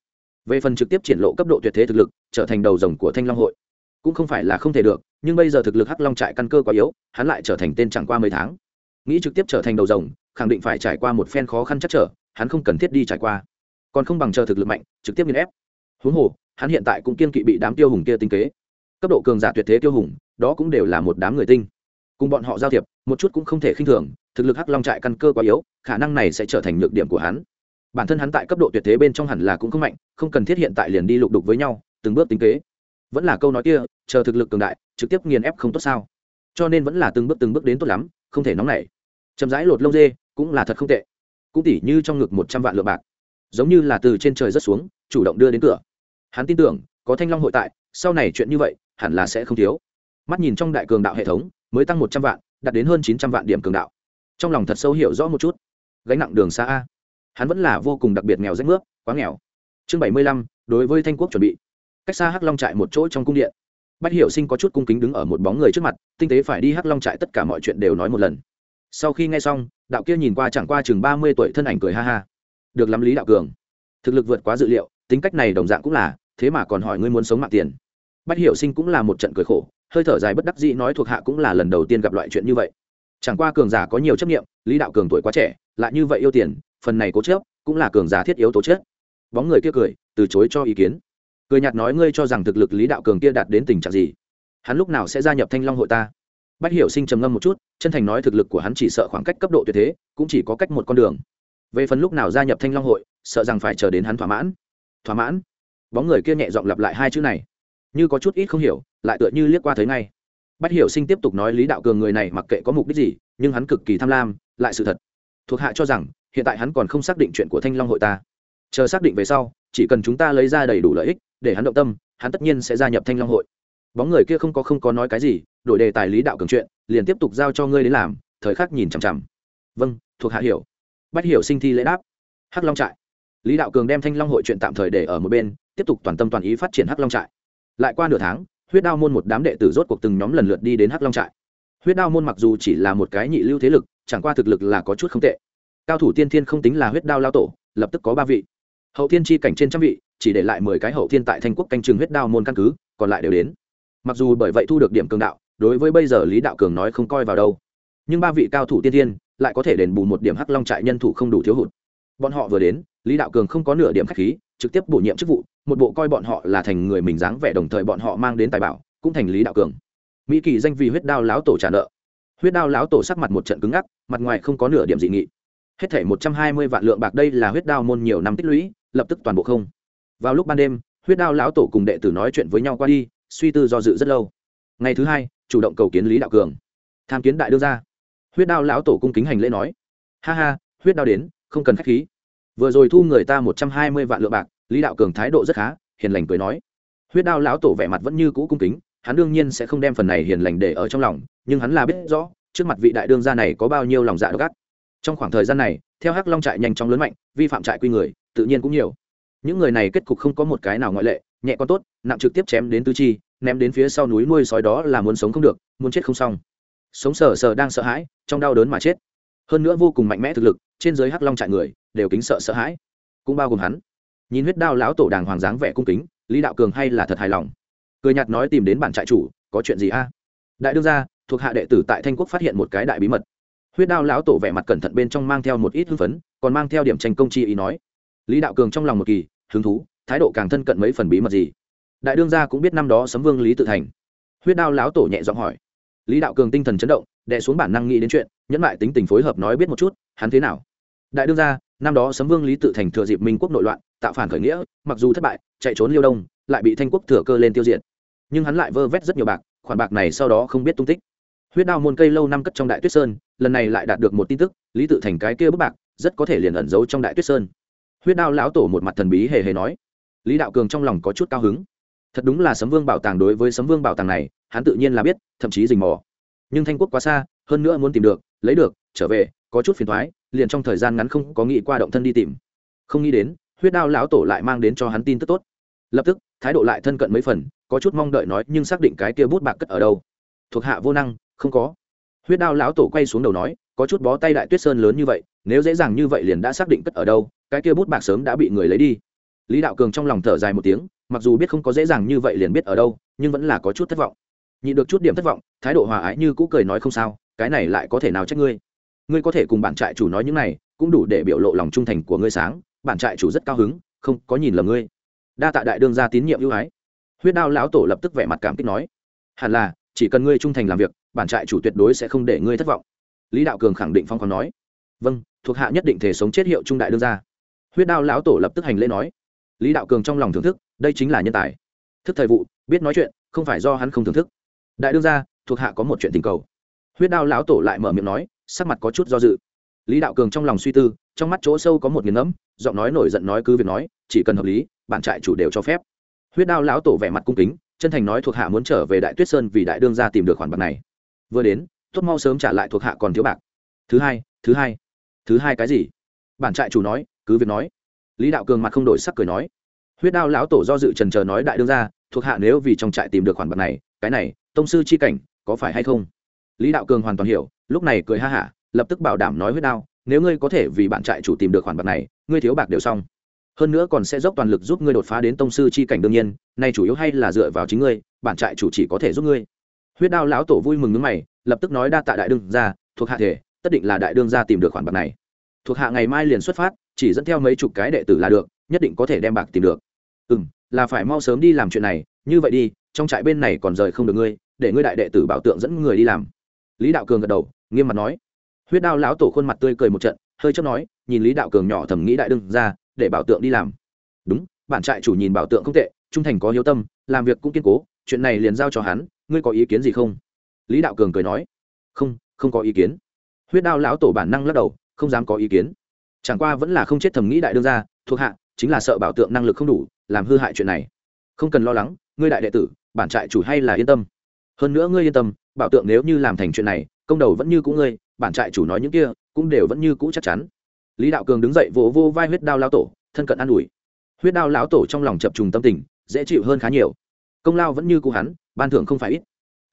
Về phần trực tiếp triển lộ cấp độ tuyệt thế thực lực, trở thành đầu rồng của thanh long hội, cũng không phải là không thể được, nhưng bây giờ thực lực hắc long trại căn cơ quá yếu, hắn lại trở thành tên chẳng qua mấy tháng. Nghĩ trực tiếp trở thành đầu rồng, khẳng định phải trải qua một phen khó khăn chắc trở, hắn không cần thiết đi trải qua. Còn không bằng chờ thực lực mạnh, trực tiếp nghiên ép. Huống hồ, hắn hiện tại cũng kiên kỵ bị đám tiêu hùng kia tinh kế. Cấp độ cường giả tuyệt thế tiêu hùng, đó cũng đều là một đám người tinh. Cùng bọn họ giao thiệp, một chút cũng không thể khinh thường thực lực hắc long trại căn cơ quá yếu, khả năng này sẽ trở thành nhược điểm của hắn. Bản thân hắn tại cấp độ tuyệt thế bên trong hẳn là cũng không mạnh, không cần thiết hiện tại liền đi lục đục với nhau, từng bước tính kế. Vẫn là câu nói kia, chờ thực lực cường đại, trực tiếp nghiền ép không tốt sao? Cho nên vẫn là từng bước từng bước đến tốt lắm, không thể nóng nảy. Chậm rãi lột lông dê, cũng là thật không tệ. Cũng tỉ như trong ngực một trăm vạn lượng bạc. Giống như là từ trên trời rất xuống, chủ động đưa đến cửa. Hắn tin tưởng, có thanh long hội tại, sau này chuyện như vậy, hẳn là sẽ không thiếu. Mắt nhìn trong đại cường đạo hệ thống, mới tăng một trăm vạn, đạt đến hơn chín trăm vạn điểm cường đạo trong lòng thật sâu hiểu rõ một chút. Gánh nặng đường xa a. Hắn vẫn là vô cùng đặc biệt nghèo rách nước quá nghèo. Chương bảy mươi lăm, đối với thanh quốc chuẩn bị. Cách xa hắc long trại một chỗ trong cung điện. Bách hiểu sinh có chút cung kính đứng ở một bóng người trước mặt, tinh tế phải đi hắc long trại tất cả mọi chuyện đều nói một lần. Sau khi nghe xong, đạo kia nhìn qua chẳng qua chừng ba mươi tuổi thân ảnh cười ha ha. Được lắm lý đạo cường. Thực lực vượt quá dự liệu, tính cách này đồng dạng cũng là, thế mà còn hỏi ngươi muốn sống mạng tiền. Bách hiểu sinh cũng là một trận cười khổ, hơi thở dài bất đắc dĩ nói thuộc hạ cũng là lần đầu tiên gặp loại chuyện như vậy chẳng qua cường giả có nhiều chấp nghiệm lý đạo cường tuổi quá trẻ, lại như vậy yêu tiền, phần này cố chớp cũng là cường giả thiết yếu tố chết bóng người kia cười, từ chối cho ý kiến. Cười nhạt nói ngươi cho rằng thực lực lý đạo cường kia đạt đến tình trạng gì? Hắn lúc nào sẽ gia nhập thanh long hội ta? Bách hiểu sinh trầm ngâm một chút, chân thành nói thực lực của hắn chỉ sợ khoảng cách cấp độ tuyệt thế, cũng chỉ có cách một con đường. Về phần lúc nào gia nhập thanh long hội, sợ rằng phải chờ đến hắn thỏa mãn. Thỏa mãn? Bóng người kia nhẹ giọng lặp lại hai chữ này. Như có chút ít không hiểu, lại tựa như liếc qua thấy ngay bách hiểu sinh tiếp tục nói lý đạo cường người này mặc kệ có mục đích gì, nhưng hắn cực kỳ tham lam, lại sự thật. Thuộc hạ cho rằng, hiện tại hắn còn không xác định chuyện của thanh long hội ta. Chờ xác định về sau, chỉ cần chúng ta lấy ra đầy đủ lợi ích, để hắn động tâm, hắn tất nhiên sẽ gia nhập thanh long hội. Bóng người kia không có không có nói cái gì, đổi đề tài lý đạo cường chuyện, liền tiếp tục giao cho ngươi đến làm, thời khắc nhìn chằm chằm. Vâng thuộc hạ hiểu. Bách hiểu sinh thi lễ đáp. Hắc long trại. Lý đạo cường đem thanh long hội chuyện tạm thời để ở một bên, tiếp tục toàn tâm toàn ý phát triển hắc long trại. Lại qua nửa tháng huyết đao môn một đám đệ tử rốt cuộc từng nhóm lần lượt đi đến hắc long trại. Huyết đao môn mặc dù chỉ là một cái nhị lưu thế lực, chẳng qua thực lực là có chút không tệ. Cao thủ tiên thiên không tính là huyết đao lao tổ, lập tức có ba vị. Hậu thiên chi cảnh trên trăm vị, chỉ để lại mười cái hậu thiên tại thanh quốc canh trường huyết đao môn căn cứ, còn lại đều đến. Mặc dù bởi vậy thu được điểm cường đạo, đối với bây giờ lý đạo cường nói không coi vào đâu. Nhưng ba vị cao thủ tiên thiên lại có thể đền bù một điểm hắc long trại nhân thủ không đủ thiếu hụt. Bọn họ vừa đến, lý đạo cường không có nửa điểm k h á c h khí, trực tiếp bổ nhiệm chức vụ một bộ coi bọn họ là thành người mình dáng vẻ đồng thời bọn họ mang đến tài bảo, cũng thành lý đạo cường. Mỹ kỳ danh vì huyết đao láo tổ trả nợ. Huyết đao láo tổ sắc mặt một trận cứng ngắc, mặt ngoài không có nửa điểm dị nghị. Hết thể một trăm hai mươi vạn lượng bạc đây là huyết đao môn nhiều năm tích lũy, lập tức toàn bộ không. Vào lúc ban đêm, huyết đao lão tổ cùng đệ tử nói chuyện với nhau qua đi, suy tư do dự rất lâu. Ngày thứ hai, chủ động cầu kiến lý đạo cường. Tham kiến đại đương gia. Huyết đao lão tổ cung kính hành lễ nói. Ha ha, huyết đao đến, không cần k h á c h khí. Vừa rồi thu người ta một trăm hai mươi vạn lượng bạc lý đạo cường thái độ rất khá, hiền lành cười nói. Huyết đao lão tổ vẻ mặt vẫn như cũ cung kính, hắn đương nhiên sẽ không đem phần này hiền lành để ở trong lòng, nhưng hắn là biết rõ, trước mặt vị đại đương gia này có bao nhiêu lòng dạ độc ác. Trong khoảng thời gian này, theo hắc long trại nhanh chóng lớn mạnh, vi phạm trại quy người, tự nhiên cũng nhiều. Những người này kết cục không có một cái nào ngoại lệ, nhẹ con tốt, nặng trực tiếp chém đến tứ chi, ném đến phía sau núi nuôi sói đó là muốn sống không được, muốn chết không xong. Sống sờ sờ đang sợ hãi, trong đau đớn mà chết. Hơn nữa vô cùng mạnh mẽ thực lực, trên dưới hắc long trại người, đều kính sợ sợ hãi. Cũng bao gồm hắn nhìn huyết đao lão tổ đàng hoàng dáng vẻ cung kính, lý đạo cường hay là thật hài lòng. Cười nhạt nói tìm đến bản trại chủ, có chuyện gì a? Đại đương gia, thuộc hạ đệ tử tại thanh quốc phát hiện một cái đại bí mật. Huyết đao lão tổ vẻ mặt cẩn thận bên trong mang theo một ít hưng phấn, còn mang theo điểm tranh công chi ý nói. Lý đạo cường trong lòng một kỳ, hứng thú, thái độ càng thân cận mấy phần bí mật gì. Đại đương gia cũng biết năm đó sấm vương lý tự thành. Huyết đao lão tổ nhẹ giọng hỏi. Lý đạo cường tinh thần chấn động đệ xuống bản năng nghĩ đến chuyện, nhẫn lại tính tình phối hợp nói biết một chút, hắn thế nào? Đại đương gia, năm đó sấm vương lý tự thành thừa dịp minh quốc nội loạn, tạo phản khởi nghĩa, mặc dù thất bại, chạy trốn liêu đông, lại bị thanh quốc thừa cơ lên tiêu diệt. Nhưng hắn lại vơ vét rất nhiều bạc, khoản bạc này sau đó không biết tung tích. Huyết đao môn cây lâu năm cất trong đại tuyết sơn, lần này lại đạt được một tin tức, lý tự thành cái kia bức bạc, rất có thể liền ẩn giấu trong đại tuyết sơn. Huyết đao lão tổ một mặt thần bí hề hề nói. Lý đạo cường trong lòng có chút cao hứng. Thật đúng là sấm vương bảo tàng đối với sấm vương bảo tàng này, hắn tự nhiên là biết, thậm chí rình mò. Nhưng thanh quốc quá xa, hơn nữa muốn tìm được, lấy được, trở về, có chút phiền thoái liền trong thời gian ngắn không có nghĩ qua động thân đi tìm. Không nghĩ đến, huyết đao lão tổ lại mang đến cho hắn tin tức tốt. Lập tức, thái độ lại thân cận mấy phần, có chút mong đợi nói, nhưng xác định cái kia bút bạc cất ở đâu? Thuộc hạ vô năng, không có. Huyết đao lão tổ quay xuống đầu nói, có chút bó tay đại tuyết sơn lớn như vậy, nếu dễ dàng như vậy liền đã xác định cất ở đâu, cái kia bút bạc sớm đã bị người lấy đi. Lý đạo cường trong lòng thở dài một tiếng, mặc dù biết không có dễ dàng như vậy liền biết ở đâu, nhưng vẫn là có chút thất vọng. Nhị được chút điểm thất vọng, thái độ hòa ái như cũ cười nói không sao, cái này lại có thể nào trách ngươi? Ngươi có thể cùng bản trại chủ nói những này, cũng đủ để biểu lộ lòng trung thành của ngươi sáng. Bản trại chủ rất cao hứng, không có nhìn lầm ngươi. Đa tạ đại đương gia tín nhiệm ưu ái. Huyết đao lão tổ lập tức vẻ mặt cảm kích nói, hẳn là, chỉ cần ngươi trung thành làm việc bản trại chủ tuyệt đối sẽ không để ngươi thất vọng. Lý đạo cường khẳng định phong còn nói vâng thuộc hạ nhất định thể sống chết hiệu trung đại đương gia. Huyết đao lão tổ lập tức hành lễ nói, lý đạo cường trong lòng thưởng thức, đây chính là nhân tài. Thức thời vụ, biết nói chuyện, không phải do hắn không thưởng thức. Đại đương gia, thuộc hạ có một chuyện tình cầu huyết đao lão tổ lại mở miệng nói, sắc mặt có chút do dự. Lý đạo cường trong lòng suy tư, trong mắt chỗ sâu có một nghiền ngẫm, giọng nói nổi giận nói cứ việc nói, chỉ cần hợp lý, bản trại chủ đều cho phép. Huyết đao lão tổ vẻ mặt cung kính, chân thành nói thuộc hạ muốn trở về đại tuyết sơn vì đại đương gia tìm được khoản bạc này. Vừa đến, tốt mau sớm trả lại thuộc hạ còn thiếu bạc. Thứ hai thứ hai thứ hai cái gì? Bản trại chủ nói, cứ việc nói. Lý đạo cường mặt không đổi sắc cười nói. Huyết đao lão tổ do dự trần chờ nói đại đương gia, thuộc hạ nếu vì trong trại tìm được khoản bạc này, cái này, tông sư chi cảnh, có phải hay không? Lý đạo cường hoàn toàn hiểu lúc này cười ha hả lập tức bảo đảm nói huyết đao nếu ngươi có thể vì bạn trại chủ tìm được khoản bạc này ngươi thiếu bạc đều xong. Hơn nữa còn sẽ dốc toàn lực giúp ngươi đột phá đến tông sư chi cảnh đương nhiên nay chủ yếu hay là dựa vào chính ngươi bản trại chủ chỉ có thể giúp ngươi. Huyết đao lão tổ vui mừng nước mày lập tức nói đa tạ đại đương gia, thuộc hạ thể tất định là đại đương gia tìm được khoản bạc này. Thuộc hạ ngày mai liền xuất phát chỉ dẫn theo mấy chục cái đệ tử là được nhất định có thể đem bạc tìm được. Ừ m là phải mau sớm đi làm chuyện này như vậy đi trong trại bên này còn rời không được ngươi để ngươi đại đệ tử bảo tượng dẫn người đi làm lý đạo cường gật đầu, nghiêm mặt nói. Huyết đao lão tổ khuôn mặt tươi cười một trận, hơi chớp nói, nhìn lý đạo cường nhỏ thầm nghĩ đại đương ra, để bảo tượng đi làm. Đúng, bản trại chủ nhìn bảo tượng không tệ, trung thành có hiếu tâm, làm việc cũng kiên cố, chuyện này liền giao cho hắn, ngươi có ý kiến gì không? Lý đạo cường cười nói. Không không có ý kiến. Huyết đao lão tổ bản năng lắc đầu, không dám có ý kiến. Chẳng qua vẫn là không chết thầm nghĩ đại đương ra, thuộc hạ, chính là sợ bảo tượng năng lực không đủ, làm hư hại chuyện này. Không cần lo lắng, ngươi đại đệ tử, bản trại chủ hay là yên tâm hơn nữa ngươi yên tâm bảo tượng nếu như làm thành chuyện này công đầu vẫn như cũ ngươi bản trại chủ nói những kia cũng đều vẫn như cũ chắc chắn. Lý đạo cường đứng dậy vỗ vô, vô vai huyết đao lão tổ thân cận an ủi. Huyết đao lão tổ trong lòng chập trùng tâm tình dễ chịu hơn khá nhiều. Công lao vẫn như cũ hắn ban thưởng không phải ít.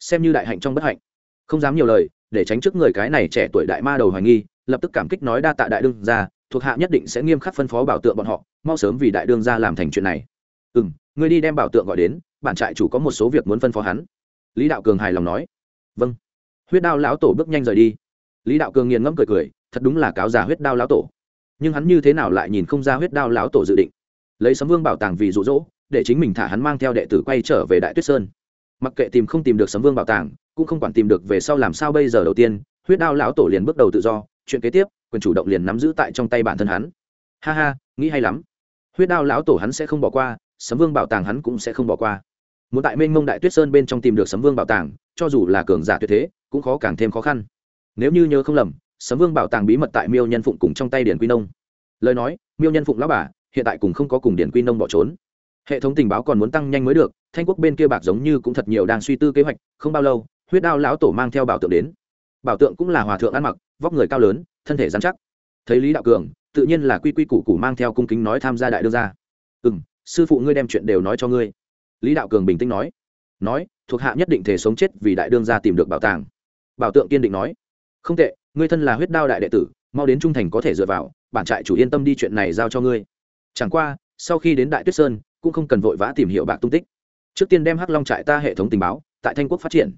Xem như đại hạnh trong bất hạnh. Không dám nhiều lời để tránh trước người cái này trẻ tuổi đại ma đầu hoài nghi lập tức cảm kích nói đa tạ đại đương gia thuộc hạ nhất định sẽ nghiêm khắc phân phó bảo tượng bọn họ mau sớm vì đại đương gia làm thành chuyện này. Ừ m ngươi đi đem bảo tượng gọi đến bản trại chủ có một số việc muốn phân phó hắn lý đạo cường hài lòng nói. Vâng. Huyết đao lão tổ bước nhanh rời đi. Lý đạo cường nghiền ngẫm cười cười, thật đúng là cáo già huyết đao lão tổ. Nhưng hắn như thế nào lại nhìn không ra huyết đao lão tổ dự định? Lấy sấm vương bảo tàng vì rụ rỗ để chính mình thả hắn mang theo đệ tử quay trở về đại tuyết sơn. Mặc kệ tìm không tìm được sấm vương bảo tàng, cũng không quản tìm được về sau làm sao bây giờ đầu tiên, huyết đao lão tổ liền bước đầu tự do, chuyện kế tiếp, quyền chủ động liền nắm giữ tại trong tay bản thân hắn. Ha ha, nghĩ hay lắm. Huyết đao lão tổ hắn sẽ không bỏ qua, sấm vương bảo tàng hắn cũng sẽ không bỏ qua muốn tại mênh mông đại tuyết sơn bên trong tìm được sấm vương bảo tàng, cho dù là cường giả tuyệt thế, cũng khó càng thêm khó khăn. Nếu như nhớ không lầm, sấm vương bảo tàng bí mật tại miêu nhân phụng cùng trong tay điển quy nông. Lời nói, miêu nhân phụng lão bà, hiện tại cùng không có cùng điển quy nông bỏ trốn. Hệ thống tình báo còn muốn tăng nhanh mới được, thanh quốc bên kia bạc giống như cũng thật nhiều đang suy tư kế hoạch, không bao lâu, huyết đao lão tổ mang theo bảo tượng đến. Bảo tượng cũng là hòa thượng ăn mặc, vóc người cao lớn, thân thể dán chắc. Thấy lý đạo cường, tự nhiên là quy quy củ củ mang theo cung kính nói tham gia đại đương gia. Ừ m sư phụ ngươi đem chuyện đều nói cho ngươi lý đạo cường bình tĩnh nói. Nói, thuộc hạ nhất định thể sống chết vì đại đương gia tìm được bảo tàng. Bảo tượng kiên định nói. Không tệ, ngươi thân là huyết đao đại đệ tử, mau đến trung thành có thể dựa vào, bản trại chủ yên tâm đi chuyện này giao cho ngươi. Chẳng qua, sau khi đến đại tuyết sơn, cũng không cần vội vã tìm hiểu bạc tung tích. Trước tiên đem hắc long trại ta hệ thống tình báo, tại thanh quốc phát triển.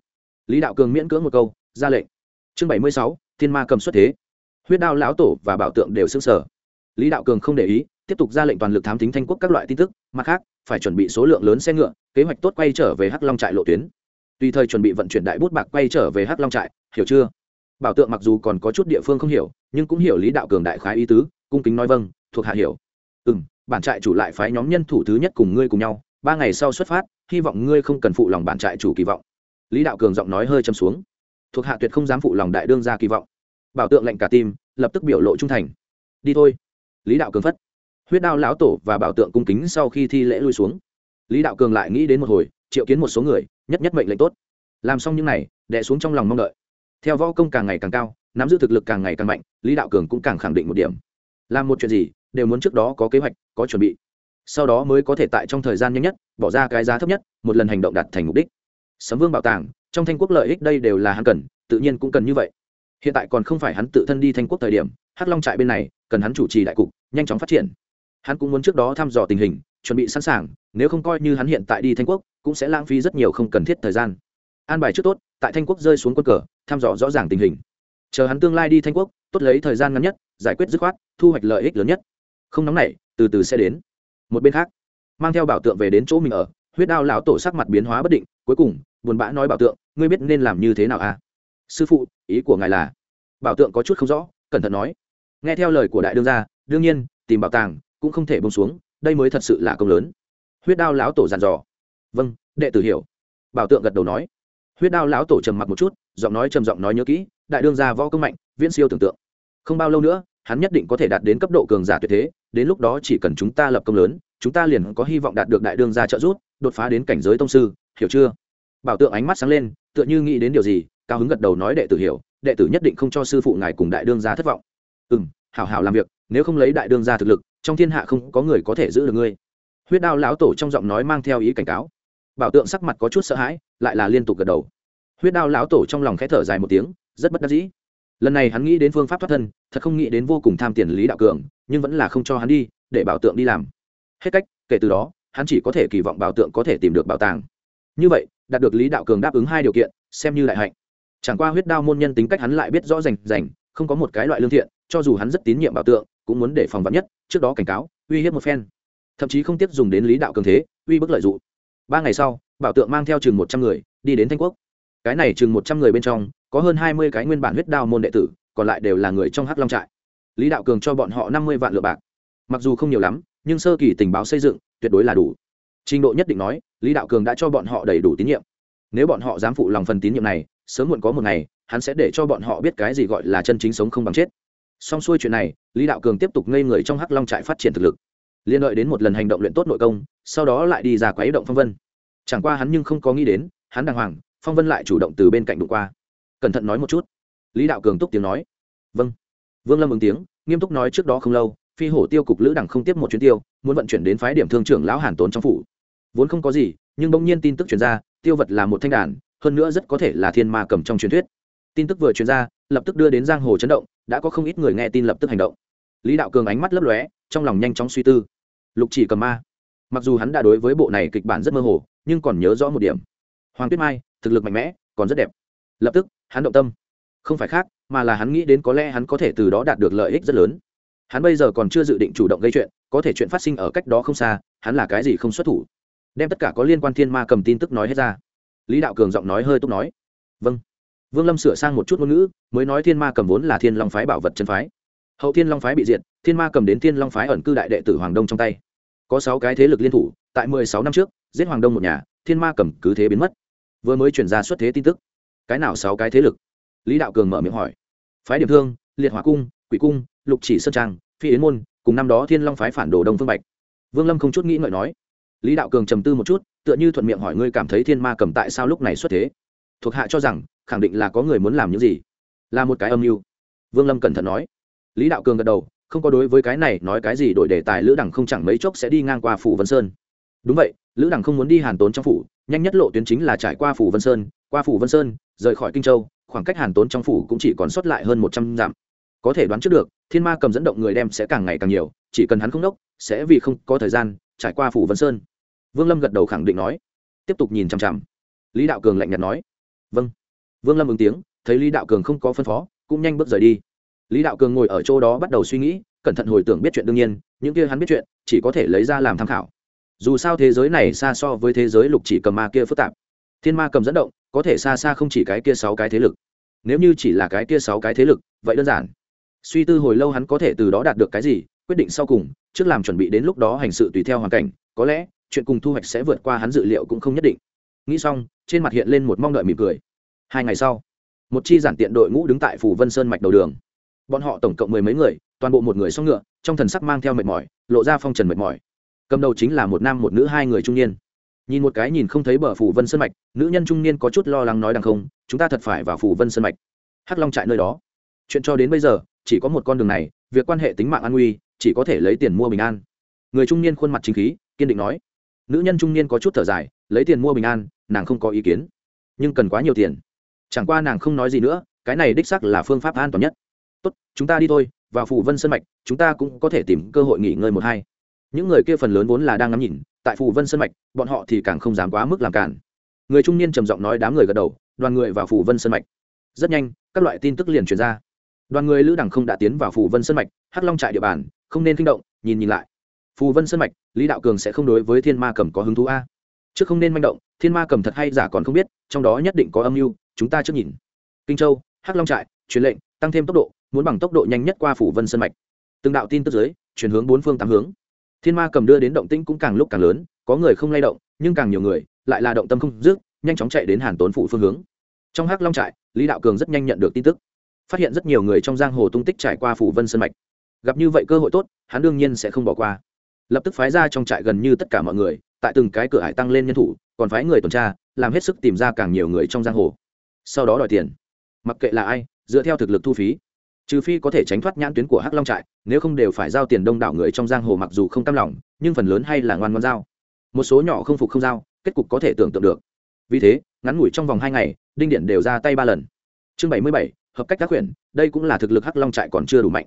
Lý đạo cường miễn cưỡng một câu, ra lệnh. Chương bảy mươi sáu, thiên ma cầm xuất thế. Huyết đao lão tổ và bảo tượng đều xưng sở lý đạo cường không để ý tiếp tục ra lệnh toàn lực thám tính thanh quốc các loại tin tức, mặt khác, phải chuẩn bị số lượng lớn xe ngựa, kế hoạch tốt quay trở về hắc long trại lộ tuyến. Tùy thời chuẩn bị vận chuyển đại bút bạc quay trở về hắc long trại, hiểu chưa? Bảo tượng mặc dù còn có chút địa phương không hiểu, nhưng cũng hiểu lý đạo cường đại khái ý tứ, cung kính nói vâng thuộc hạ hiểu. Ừ m bản trại chủ lại phái nhóm nhân thủ thứ nhất cùng ngươi cùng nhau, ba ngày sau xuất phát, hy vọng ngươi không cần phụ lòng bản trại chủ kỳ vọng. Lý đạo cường giọng nói hơi châm xuống. Thuộc hạ tuyệt không dám phụ lòng đại đương ra kỳ vọng. Bảo tượng lệnh cả tim lập tức biểu lộ trung thành. Đi thôi. Lý đạo cường phất huyết đao lão tổ và bảo tượng cung kính sau khi thi lễ lui xuống. Lý đạo cường lại nghĩ đến một hồi, triệu kiến một số người, nhất nhất mệnh lệnh tốt. Làm xong những n à y đẻ xuống trong lòng mong đợi. Theo võ công càng ngày càng cao, nắm giữ thực lực càng ngày càng mạnh, lý đạo cường cũng càng khẳng định một điểm. Làm một chuyện gì, đều muốn trước đó có kế hoạch, có chuẩn bị. Sau đó mới có thể tại trong thời gian nhanh nhất, bỏ ra cái giá thấp nhất, một lần hành động đạt thành mục đích. Sấm vương bảo tàng, trong thanh quốc lợi ích đây đều là hắn cần, tự nhiên cũng cần như vậy. Hiện tại còn không phải hắn tự thân đi thanh quốc thời điểm, hắc long trại bên này, cần hắn chủ trì đại cục, nhanh chóng phát triển hắn cũng muốn trước đó thăm dò tình hình, chuẩn bị sẵn sàng, nếu không coi như hắn hiện tại đi thanh quốc, cũng sẽ lãng phí rất nhiều không cần thiết thời gian. An bài trước tốt, tại thanh quốc rơi xuống quân cờ, thăm dò rõ ràng tình hình. Chờ hắn tương lai đi thanh quốc, tốt lấy thời gian ngắn nhất, giải quyết dứt khoát, thu hoạch lợi ích lớn nhất. Không nóng nảy, từ từ sẽ đến. Một bên khác, mang theo bảo tượng về đến chỗ mình ở, huyết đao lão tổ sắc mặt biến hóa bất định, cuối cùng, buồn bã nói bảo tượng, ngươi biết nên làm như thế nào à? Sư phụ, ý của ngài là bảo tượng có chút không rõ, cẩn thận nói. Nghe theo lời của đại đương gia, đương nhiên, tìm bảo tàng cũng không thể bông xuống, đây mới thật sự là công lớn. Huyết đao lão tổ dàn dò. Vâng đệ tử hiểu. Bảo tượng gật đầu nói. Huyết đao lão tổ trầm mặc một chút, giọng nói trầm giọng nói nhớ kỹ, đại đương gia võ công mạnh, viễn siêu tưởng tượng. Không bao lâu nữa, hắn nhất định có thể đạt đến cấp độ cường giả tuyệt thế, đến lúc đó chỉ cần chúng ta lập công lớn, chúng ta liền có hy vọng đạt được đại đương gia trợ giúp, đột phá đến cảnh giới tông sư, hiểu chưa? Bảo tượng ánh mắt sáng lên, tựa như nghĩ đến điều gì, cao hứng gật đầu nói đệ tử hiểu, đệ tử nhất định không cho sư phụ ngài cùng đại đương gia thất vọng. Ừ m hảo hảo làm việc, nếu không lấy đại đương gia thực lực trong thiên hạ không có người có thể giữ được ngươi. Huyết đao lão tổ trong giọng nói mang theo ý cảnh cáo. Bảo tượng sắc mặt có chút sợ hãi, lại là liên tục gật đầu. Huyết đao lão tổ trong lòng khẽ thở dài một tiếng, rất bất đắc dĩ. Lần này hắn nghĩ đến phương pháp thoát thân, thật không nghĩ đến vô cùng tham tiền lý đạo cường, nhưng vẫn là không cho hắn đi, để bảo tượng đi làm. Hết cách, kể từ đó, hắn chỉ có thể kỳ vọng bảo tượng có thể tìm được bảo tàng. Như vậy, đạt được lý đạo cường đáp ứng hai điều kiện, xem như đại hạnh. Chẳng qua huyết đao môn nhân tính cách hắn lại biết rõ rành rành, không có một cái loại lương thiện, cho dù hắn rất tín nhiệm bảo tượng cũng muốn để phòng vắn nhất, trước đó cảnh cáo, uy hiếp một phen. Thậm chí không tiếp dùng đến lý đạo cường thế, uy bức lợi dụng. Ba ngày sau, bảo tượng mang theo chừng một trăm người, đi đến thanh quốc. Cái này chừng một trăm người bên trong, có hơn hai mươi cái nguyên bản huyết đao môn đệ tử, còn lại đều là người trong hắc long trại. Lý đạo cường cho bọn họ năm mươi vạn lựa bạc. Mặc dù không nhiều lắm, nhưng sơ kỳ tình báo xây dựng, tuyệt đối là đủ. Trình độ nhất định nói, lý đạo cường đã cho bọn họ đầy đủ tín nhiệm. Nếu bọn họ dám phụ lòng phần tín nhiệm này, sớm muộn có một ngày, hắn sẽ để cho bọn họ biết cái gì gọi là chân chính sống không bằng chết xong xuôi chuyện này, lý đạo cường tiếp tục ngây người trong hắc long trại phát triển thực lực. Liên đợi đến một lần hành động luyện tốt nội công, sau đó lại đi ra quấy động phong vân. Chẳng qua hắn nhưng không có nghĩ đến, hắn đàng hoàng, phong vân lại chủ động từ bên cạnh đụng qua. Cẩn thận nói một chút. Lý đạo cường túc tiếng nói. Vâng. Vương lâm ứng tiếng, nghiêm túc nói trước đó không lâu, phi hổ tiêu cục lữ đẳng không tiếp một chuyến tiêu, muốn vận chuyển đến phái điểm thương trưởng lão hàn tốn trong phủ. Vốn không có gì, nhưng bỗng nhiên tin tức chuyển ra, tiêu vật là một thanh đàn, hơn nữa rất có thể là thiên ma cầm trong truyền thuyết. Tin tức vừa truyền ra, lập tức đưa đến giang hồ chấn động đã có không ít người nghe tin lập tức hành động. Lý đạo cường ánh mắt lấp lóe, trong lòng nhanh chóng suy tư. Lục chỉ cầm ma. Mặc dù hắn đã đối với bộ này kịch bản rất mơ hồ, nhưng còn nhớ rõ một điểm. Hoàng tuyết mai, thực lực mạnh mẽ, còn rất đẹp. Lập tức, hắn động tâm. Không phải khác, mà là hắn nghĩ đến có lẽ hắn có thể từ đó đạt được lợi ích rất lớn. Hắn bây giờ còn chưa dự định chủ động gây chuyện, có thể chuyện phát sinh ở cách đó không xa, hắn là cái gì không xuất thủ. Đem tất cả có liên quan thiên ma cầm tin tức nói hết ra. Lý đạo cường giọng nói hơi túc nói. Vâng vương lâm sửa sang một chút ngôn ngữ, mới nói thiên ma cầm vốn là thiên long phái bảo vật chân phái. Hậu thiên long phái bị diệt, thiên ma cầm đến thiên long phái ẩn cư đại đệ tử hoàng đông trong tay. Có sáu cái thế lực liên thủ, tại mười sáu năm trước, giết hoàng đông một nhà, thiên ma cầm cứ thế biến mất. Vừa mới chuyển ra xuất thế tin tức. Cái nào sáu cái thế lực? Lý đạo cường mở miệng hỏi. Phái điểm thương, liệt hỏa cung, quỷ cung, lục chỉ sơn trang, phi yến môn, cùng năm đó thiên long phái phản đồ đông phương bạch. Vương lâm không chút nghĩ ngợi nói. Lý đạo cường trầm tư một chút, tựa như thuận miệng hỏi ngươi cảm thấy thiên ma cầm tại sao lúc này xuất thế? Thuộc hạ cho rằng khẳng định là có người muốn làm những gì. Là một cái âm mưu. Vương lâm cẩn thận nói. Lý đạo cường gật đầu, không có đối với cái này nói cái gì đổi đề tài lữ đẳng không chẳng mấy chốc sẽ đi ngang qua phủ vân sơn. Đúng vậy, lữ đẳng không muốn đi hàn tốn trong phủ, nhanh nhất lộ tuyến chính là trải qua phủ vân sơn, qua phủ vân sơn, rời khỏi kinh châu, khoảng cách hàn tốn trong phủ cũng chỉ còn sót lại hơn một trăm dặm. Có thể đoán trước được, thiên ma cầm dẫn động người đem sẽ càng ngày càng nhiều, chỉ cần hắn không đốc, sẽ vì không có thời gian, trải qua phủ vân sơn. Vương lâm gật đầu khẳng định nói. Tiếp tục nhìn chằm chằm. Lý đạo cường lạnh nhạt nói. Vâng vương lâm ứng tiếng, thấy lý đạo cường không có phân phó, cũng nhanh bước rời đi. Lý đạo cường ngồi ở chỗ đó bắt đầu suy nghĩ, cẩn thận hồi tưởng biết chuyện đương nhiên, những kia hắn biết chuyện, chỉ có thể lấy ra làm tham khảo. Dù sao thế giới này xa so với thế giới lục chỉ cầm ma kia phức tạp. Thiên ma cầm dẫn động, có thể xa xa không chỉ cái kia sáu cái thế lực. Nếu như chỉ là cái kia sáu cái thế lực, vậy đơn giản. Suy tư hồi lâu hắn có thể từ đó đạt được cái gì, quyết định sau cùng, trước làm chuẩn bị đến lúc đó hành sự tùy theo hoàn cảnh, có lẽ, chuyện cùng thu hoạch sẽ vượt qua hắn dự liệu cũng không nhất định. Nghĩ xong, trên mặt hiện lên một mong đợi mỉm cười hai ngày sau, một chi giản tiện đội ngũ đứng tại phủ vân sơn mạch đầu đường. Bọn họ tổng cộng mười mấy người, toàn bộ một người song ngựa, trong thần sắc mang theo mệt mỏi, lộ ra phong trần mệt mỏi. Cầm đầu chính là một nam một nữ hai người trung niên. Nhìn một cái nhìn không thấy bờ phủ vân sơn mạch, nữ nhân trung niên có chút lo lắng nói đằng không, chúng ta thật phải vào phủ vân sơn mạch. Hắc long trại nơi đó. Chuyện cho đến bây giờ, chỉ có một con đường này, việc quan hệ tính mạng an nguy, chỉ có thể lấy tiền mua bình an. Người trung niên khuôn mặt chính khí, kiên định nói. Nữ nhân trung niên có chút thở dài, lấy tiền mua bình an, nàng không có ý kiến. Nhưng cần quá nhiều tiền chẳng qua nàng không nói gì nữa, cái này đích sắc là phương pháp an toàn nhất. Tốt, chúng ta đi thôi, vào phủ vân sân mạch, chúng ta cũng có thể tìm cơ hội nghỉ ngơi một hai. Những người kia phần lớn vốn là đang ngắm nhìn, tại phủ vân sân mạch, bọn họ thì càng không dám quá mức làm cản. Người trung niên trầm giọng nói đám người gật đầu, đoàn người vào phủ vân sân mạch. Rất nhanh, các loại tin tức liền truyền ra. Đoàn người lữ đẳng không đã tiến vào phủ vân sân mạch, hắc long trại địa bàn, không nên kinh động, nhìn nhìn lại. Phù vân sân mạch, lý đạo cường sẽ không đối với thiên ma cầm có hứng thú a. Trước không nên manh động, thiên ma cầm thật hay giả còn không biết, trong đó nhất định có âm mưu chúng ta trước nhìn. Kinh châu, hắc long trại, truyền lệnh, tăng thêm tốc độ, muốn bằng tốc độ nhanh nhất qua phủ vân sân mạch. Từng đạo tin tức giới chuyển hướng bốn phương tám hướng. Thiên ma cầm đưa đến động tĩnh cũng càng lúc càng lớn, có người không lay động, nhưng càng nhiều người, lại là động tâm không dứt, nhanh chóng chạy đến hàn tốn phủ phương hướng. Trong hắc long trại, lý đạo cường rất nhanh nhận được tin tức. Phát hiện rất nhiều người trong giang hồ tung tích trải qua phủ vân sân mạch. Gặp như vậy cơ hội tốt, hắn đương nhiên sẽ không bỏ qua. Lập tức phái ra trong trại gần như tất cả mọi người, tại từng cái cửa hải tăng lên nhân thủ, còn phái người tuần tra, làm hết sức tìm ra càng nhiều người trong giang hồ sau đó đòi tiền. Mặc kệ là ai, dựa theo thực lực thu phí. Trừ phi có thể tránh thoát nhãn tuyến của hắc long trại, nếu không đều phải giao tiền đông đảo người trong giang hồ mặc dù không cam lòng, nhưng phần lớn hay là ngoan ngoan giao. Một số nhỏ không phục không giao, kết cục có thể tưởng tượng được. Vì thế, ngắn ngủi trong vòng hai ngày, đinh điện đều ra tay ba lần. Chương bảy mươi bảy, hợp cách các quyển đây cũng là thực lực hắc long trại còn chưa đủ mạnh.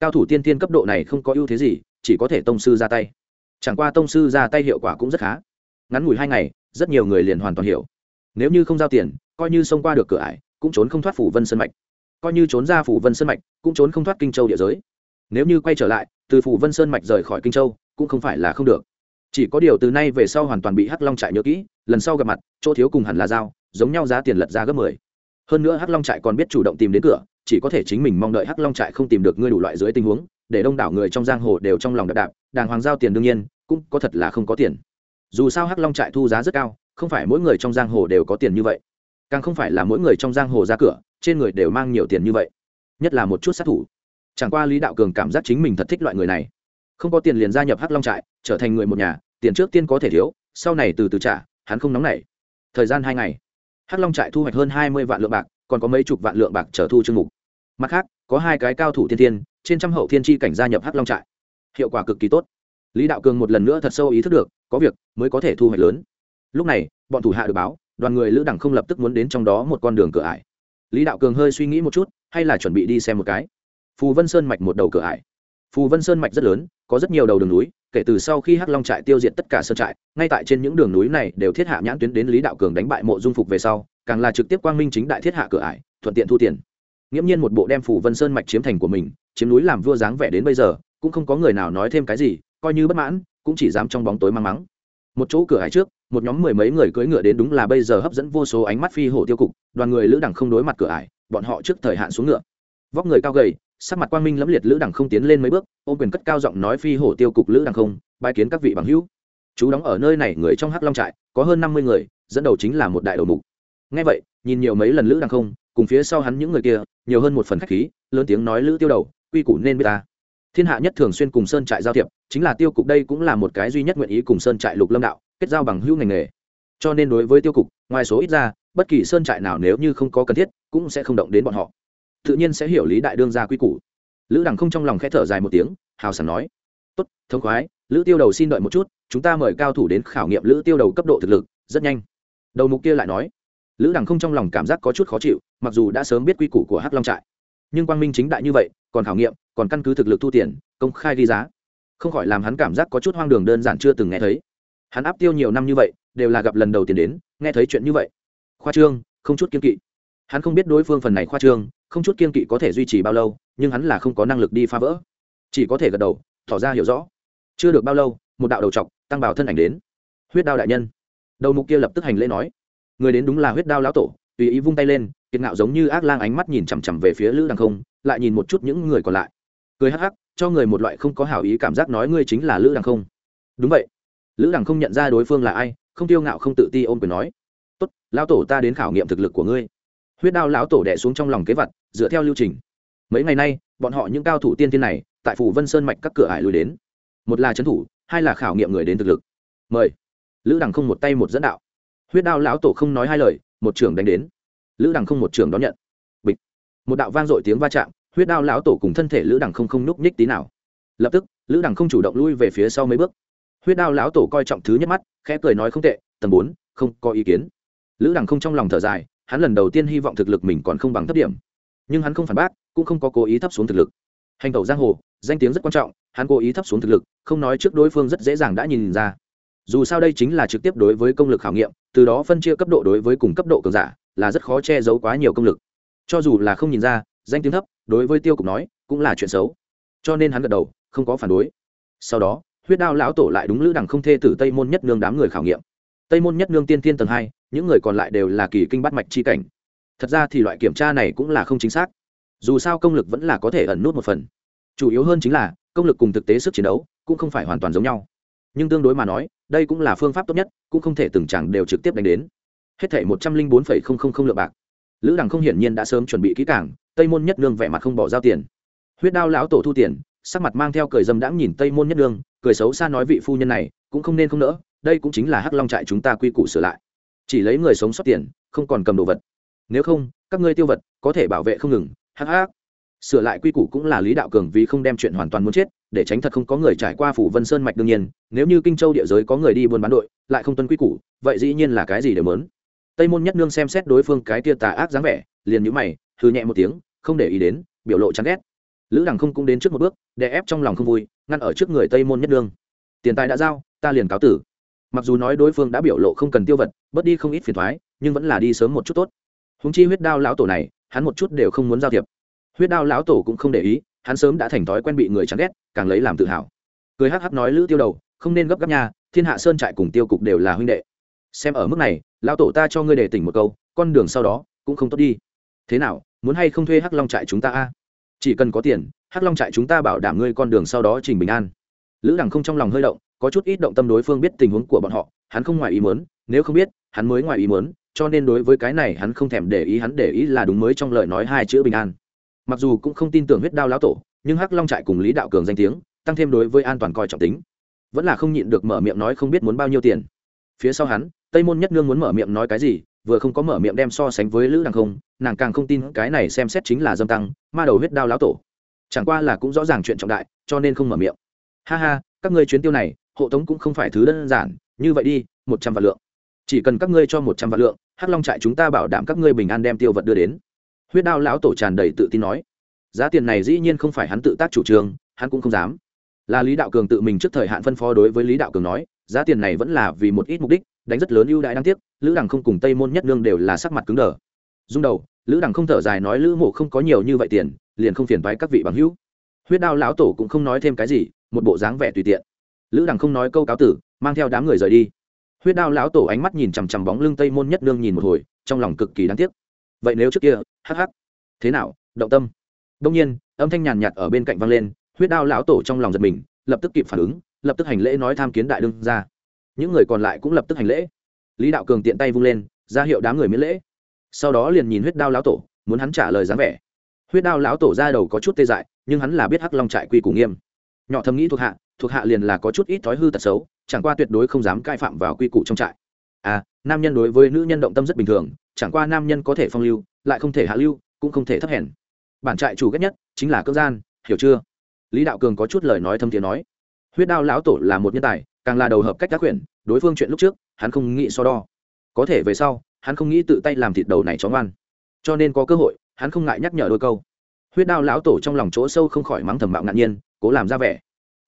Cao thủ tiên tiên cấp độ này không có ưu thế gì, chỉ có thể tông sư ra tay. Chẳng qua tông sư ra tay hiệu quả cũng rất khá. Ngắn ngủi hai ngày, rất nhiều người liền hoàn toàn hiểu. Nếu như không giao tiền coi như xông qua được cửa ải cũng trốn không thoát phủ vân sơn mạch. Coi như trốn ra phủ vân sơn mạch cũng trốn không thoát kinh châu địa giới. Nếu như quay trở lại từ phủ vân sơn mạch rời khỏi kinh châu cũng không phải là không được. Chỉ có điều từ nay về sau hoàn toàn bị hắc long trại nhớ kỹ lần sau gặp mặt chỗ thiếu cùng hẳn là dao, giống nhau giá tiền lật ra gấp mười. Hơn nữa hắc long trại còn biết chủ động tìm đến cửa chỉ có thể chính mình mong đợi hắc long trại không tìm được ngươi đủ loại dưới tình huống để đông đảo người trong giang hồ đều trong lòng đạp đạp đàng hoàng giao tiền đương nhiên cũng có thật là không có tiền. Dù sao hắc long trại thu giá rất cao không phải mỗi người trong giang hồ đều có tiền như vậy càng không phải là mỗi người trong giang hồ ra cửa, trên người đều mang nhiều tiền như vậy. Nhất là một chút sát thủ. Chẳng qua lý đạo cường cảm giác chính mình thật thích loại người này. Không có tiền liền gia nhập hắc long trại, trở thành người một nhà, tiền trước tiên có thể thiếu, sau này từ từ trả, hắn không nóng nảy. Thời gian hai ngày. Hắc long trại thu hoạch hơn hai mươi vạn lượng bạc, còn có mấy chục vạn lượng bạc trở thu chương mục. Mặt khác, có hai cái cao thủ thiên thiên trên trăm hậu thiên tri cảnh gia nhập hắc long trại. Hiệu quả cực kỳ tốt. Lý đạo cường một lần nữa thật sâu ý thức được, có việc mới có thể thu hoạch lớn. Lúc này, bọn thủ hạ được báo đoàn người lữ đẳng không lập tức muốn đến trong đó một con đường cửa ải. Lý đạo cường hơi suy nghĩ một chút, hay là chuẩn bị đi xem một cái. Phù vân sơn mạch một đầu cửa ải. Phù vân sơn mạch rất lớn, có rất nhiều đầu đường núi, kể từ sau khi hắc long trại tiêu diệt tất cả sơn trại, ngay tại trên những đường núi này đều thiết hạ nhãn tuyến đến lý đạo cường đánh bại mộ dung phục về sau, càng là trực tiếp quang minh chính đại thiết hạ cửa ải, thuận tiện thu tiền. Nghiễm nhiên một bộ đem phù vân sơn mạch chiếm thành của mình, chiếm núi làm vua dáng vẻ đến bây giờ, cũng không có người nào nói thêm cái gì, coi như bất mãn, cũng chỉ dám trong bóng tối mang mắng một chỗ cửa hải trước, một nhóm mười mấy người cưỡi ngựa đến đúng là bây giờ hấp dẫn vô số ánh mắt phi hổ tiêu cục, đoàn người lữ đẳng không đối mặt cửa ải, bọn họ trước thời hạn xuống ngựa. Vóc người cao gầy, sắc mặt quang minh lẫm liệt lữ đẳng không tiến lên mấy bước, ôm quyền cất cao giọng nói phi hổ tiêu cục lữ đẳng không bài kiến các vị bằng hữu. Chú đóng ở nơi này người trong hắc long trại, có hơn năm mươi người, dẫn đầu chính là một đại đầu mục. Ngay vậy, nhìn nhiều mấy lần lữ đẳng không, cùng phía sau hắn những người kia, nhiều hơn một phần khách khí, lớn tiếng nói lữ tiêu đầu, quy củ nên biết ta thiên hạ nhất thường xuyên cùng sơn trại giao thiệp, chính là tiêu cục đây cũng là một cái duy nhất nguyện ý cùng sơn trại lục lâm đạo, kết giao bằng hữu ngành nghề. Cho nên đối với tiêu cục, ngoài số ít ra, bất kỳ sơn trại nào nếu như không có cần thiết, cũng sẽ không động đến bọn họ. Tự nhiên sẽ hiểu lý đại đương ra quy củ. Lữ đằng không trong lòng khẽ thở dài một tiếng, hào sảng nói, tốt, thông khoái, lữ tiêu đầu xin đợi một chút, chúng ta mời cao thủ đến khảo nghiệm lữ tiêu đầu cấp độ thực lực, rất nhanh. Đầu mục kia lại nói, lữ đằng không trong lòng cảm giác có chút khó chịu, mặc dù đã sớm biết quy củ của hắc long trại nhưng quang minh chính đại như vậy, còn khảo nghiệm, còn căn cứ thực lực thu tiền, công khai ghi giá. Không khỏi làm hắn cảm giác có chút hoang đường đơn giản chưa từng nghe thấy. Hắn áp tiêu nhiều năm như vậy, đều là gặp lần đầu tiên đến, nghe thấy chuyện như vậy. Khoa trương, không chút kiên kỵ. Hắn không biết đối phương phần này khoa trương, không chút kiên kỵ có thể duy trì bao lâu, nhưng hắn là không có năng lực đi phá vỡ. Chỉ có thể gật đầu, tỏ ra hiểu rõ. Chưa được bao lâu, một đạo đầu t tăng bảo thân ảnh đến. Huyết đao đại nhân. Đầu mục kia lập tức hành lễ nói. Người đến đúng là huyết đao lão tổ, tùy ý vung tay lên kiệt ngạo giống như ác lang ánh mắt nhìn chằm chằm về phía lữ đằng không, lại nhìn một chút những người còn lại. Cười hắc hắc, cho người một loại không có hảo ý cảm giác nói ngươi chính là lữ đằng không. Đúng vậy. Lữ đằng không nhận ra đối phương là ai, không tiêu ngạo không tự ti ôm quyền nói. Tốt, lão tổ ta đến khảo nghiệm thực lực của ngươi. Huyết đao lão tổ đẻ xuống trong lòng kế vật, dựa theo lưu trình. Mấy ngày nay, bọn họ những cao thủ tiên tiên này, tại phủ vân sơn mạch các cửa ải lùi đến. Một là trấn thủ, hai là khảo nghiệm người đến thực lực. Mời. Lữ đằng không một tay một dẫn đạo. Huyết đao lão tổ không nói hai lời, một trưởng đánh đến lữ đằng không một trường đón nhận. Bịch. Một đạo vang dội tiếng va chạm, huyết đao lão tổ cùng thân thể lữ đằng không không núc nhích tí nào. Lập tức, lữ đằng không chủ động lui về phía sau mấy bước. Huyết đao lão tổ coi trọng thứ nhất mắt, khẽ cười nói không tệ, tầng bốn, không có ý kiến. Lữ đằng không trong lòng thở dài, hắn lần đầu tiên hy vọng thực lực mình còn không bằng thấp điểm. Nhưng hắn không phản bác, cũng không có cố ý thấp xuống thực lực. Hành tẩu giang hồ, danh tiếng rất quan trọng, hắn cố ý thấp xuống thực lực, không nói trước đối phương rất dễ dàng đã nhìn ra. Dù sao đây chính là trực tiếp đối với công lực khảo nghiệm, từ đó phân chia cấp độ đối với cùng cấp độ cường giả là rất khó che giấu quá nhiều công lực. Cho dù là không nhìn ra, danh tiếng thấp, đối với tiêu cục nói, cũng là chuyện xấu. Cho nên hắn gật đầu, không có phản đối. Sau đó, huyết đao lão tổ lại đúng lữ đằng không thê tử tây môn nhất nương đám người khảo nghiệm. Tây môn nhất nương tiên tiên tầng hai, những người còn lại đều là kỳ kinh bắt mạch chi cảnh. Thật ra thì loại kiểm tra này cũng là không chính xác. Dù sao công lực vẫn là có thể ẩn nút một phần. Chủ yếu hơn chính là, công lực cùng thực tế sức chiến đấu cũng không phải hoàn toàn giống nhau. Nhưng tương đối mà nói, đây cũng là phương pháp tốt nhất, cũng không thể từng chẳng đều trực tiếp đánh đến hết thể một trăm linh bốn phẩy không không không lượng bạc. Lữ đằng không hiển nhiên đã sớm chuẩn bị kỹ cảng tây môn nhất nương vẻ mặt không bỏ giao tiền. Huyết đao lão tổ thu tiền, sắc mặt mang theo cười dâm đãng nhìn tây môn nhất nương, cười xấu xa nói vị phu nhân này, cũng không nên không nỡ, đây cũng chính là hắc long trại chúng ta quy củ sửa lại. Chỉ lấy người sống sót tiền, không còn cầm đồ vật. Nếu không, các ngươi tiêu vật, có thể bảo vệ không ngừng, hắc hắc. Sửa lại quy củ cũng là lý đạo cường vì không đem chuyện hoàn toàn muốn chết, để tránh thật không có người trải qua phủ vân sơn mạch đương nhiên, nếu như kinh châu địa giới có người đi buôn bán đội, lại không tuân quy củ, vậy dĩ nhiên là cái gì đều mớn tây môn nhất nương xem xét đối phương cái tia tà ác dáng vẻ, liền nhũ mày hư nhẹ một tiếng, không để ý đến, biểu lộ chán ghét. Lữ đằng không cũng đến trước một bước để ép trong lòng không vui, ngăn ở trước người tây môn nhất nương. Tiền tài đã giao, ta liền cáo tử. Mặc dù nói đối phương đã biểu lộ không cần tiêu vật, bớt đi không ít phiền thoái nhưng vẫn là đi sớm một chút tốt. Húng chi huyết đao lão tổ này, hắn một chút đều không muốn giao thiệp. Huyết đao lão tổ cũng không để ý, hắn sớm đã thành thói quen bị người chán ghét, càng lấy làm tự hào. Cười hắc hắc nói lữ tiêu đầu, không nên gấp gáp nha, thiên hạ sơn trại cùng tiêu cục đều là huynh đệ xem ở mức này, lão tổ ta cho ngươi để tỉnh một câu, con đường sau đó cũng không tốt đi. Thế nào, muốn hay không thuê hắc long trại chúng ta a? Chỉ cần có tiền, hắc long trại chúng ta bảo đảm ngươi con đường sau đó trình bình an. Lữ đằng không trong lòng hơi động, có chút ít động tâm đối phương biết tình huống của bọn họ, hắn không ngoài ý muốn, nếu không biết, hắn mới ngoài ý muốn, cho nên đối với cái này hắn không thèm để ý, hắn để ý là đúng mới trong lời nói hai chữ bình an. Mặc dù cũng không tin tưởng huyết đao lão tổ, nhưng hắc long trại cùng lý đạo cường danh tiếng, tăng thêm đối với an toàn coi trọng tính, vẫn là không nhịn được mở miệng nói không biết muốn bao nhiêu tiền. Phía sau hắn tây môn nhất nương muốn mở miệng nói cái gì, vừa không có mở miệng đem so sánh với lữ đằng không, nàng càng không tin cái này xem xét chính là dâm tăng, ma đầu huyết đao lão tổ. Chẳng qua là cũng rõ ràng chuyện trọng đại, cho nên không mở miệng. Ha ha, các ngươi chuyến tiêu này, hộ tống cũng không phải thứ đơn giản, như vậy đi, một trăm vạn lượng. Chỉ cần các ngươi cho một trăm vạn lượng, hắc long trại chúng ta bảo đảm các ngươi bình an đem tiêu vật đưa đến. Huyết đao lão tổ tràn đầy tự tin nói. Giá tiền này dĩ nhiên không phải hắn tự tác chủ trương, hắn cũng không dám. Là lý đạo cường tự mình trước thời hạn phân phó đối với lý đạo cường nói, giá tiền này vẫn là vì một ít mục đích đánh rất lớn ưu đãi đáng tiếc, lữ đằng không cùng tây môn nhất nương đều là sắc mặt cứng đờ. Dung đầu, lữ đằng không thở dài nói lữ mộ không có nhiều như vậy tiền, liền không phiền thoái các vị bằng hữu. Huyết đao lão tổ cũng không nói thêm cái gì, một bộ dáng vẻ tùy tiện. Lữ đằng không nói câu cáo tử, mang theo đám người rời đi. Huyết đao lão tổ ánh mắt nhìn chằm chằm bóng lưng tây môn nhất nương nhìn một hồi, trong lòng cực kỳ đáng tiếc. Vậy nếu trước kia, hắc hắc. Thế nào, động tâm? Đông nhiên, âm thanh nhàn nhạt ở bên cạnh vang lên, huyết đao lão tổ trong lòng giật mình, lập tức kịp phản ứng, lập tức hành lễ nói tham kiến đại đương ra những người còn lại cũng lập tức hành lễ. Lý đạo cường tiện tay vung lên, ra hiệu đám người miễn lễ. Sau đó liền nhìn huyết đao lão tổ, muốn hắn trả lời dáng vẻ. Huyết đao lão tổ ra đầu có chút tê dại, nhưng hắn là biết hắc long trại quy củ nghiêm. Nhỏ thầm nghĩ thuộc hạ thuộc hạ liền là có chút ít thói hư tật xấu, chẳng qua tuyệt đối không dám cai phạm vào quy củ trong trại. À nam nhân đối với nữ nhân động tâm rất bình thường, chẳng qua nam nhân có thể phong lưu, lại không thể hạ lưu, cũng không thể thấp hèn. Bản trại chủ ghét nhất chính là cưỡng gian, hiểu chưa? Lý đạo cường có chút lời nói thâm thiện nói. Huyết đao lão tổ là một nhân tài càng là đầu hợp cách tác quyển đối phương chuyện lúc trước, hắn không nghĩ so đo. Có thể về sau, hắn không nghĩ tự tay làm thịt đầu này chó ngoan. Cho nên có cơ hội, hắn không ngại nhắc nhở đôi câu. Huyết đao lão tổ trong lòng chỗ sâu không khỏi mắng thầm mạo ngạn nhiên, cố làm ra vẻ.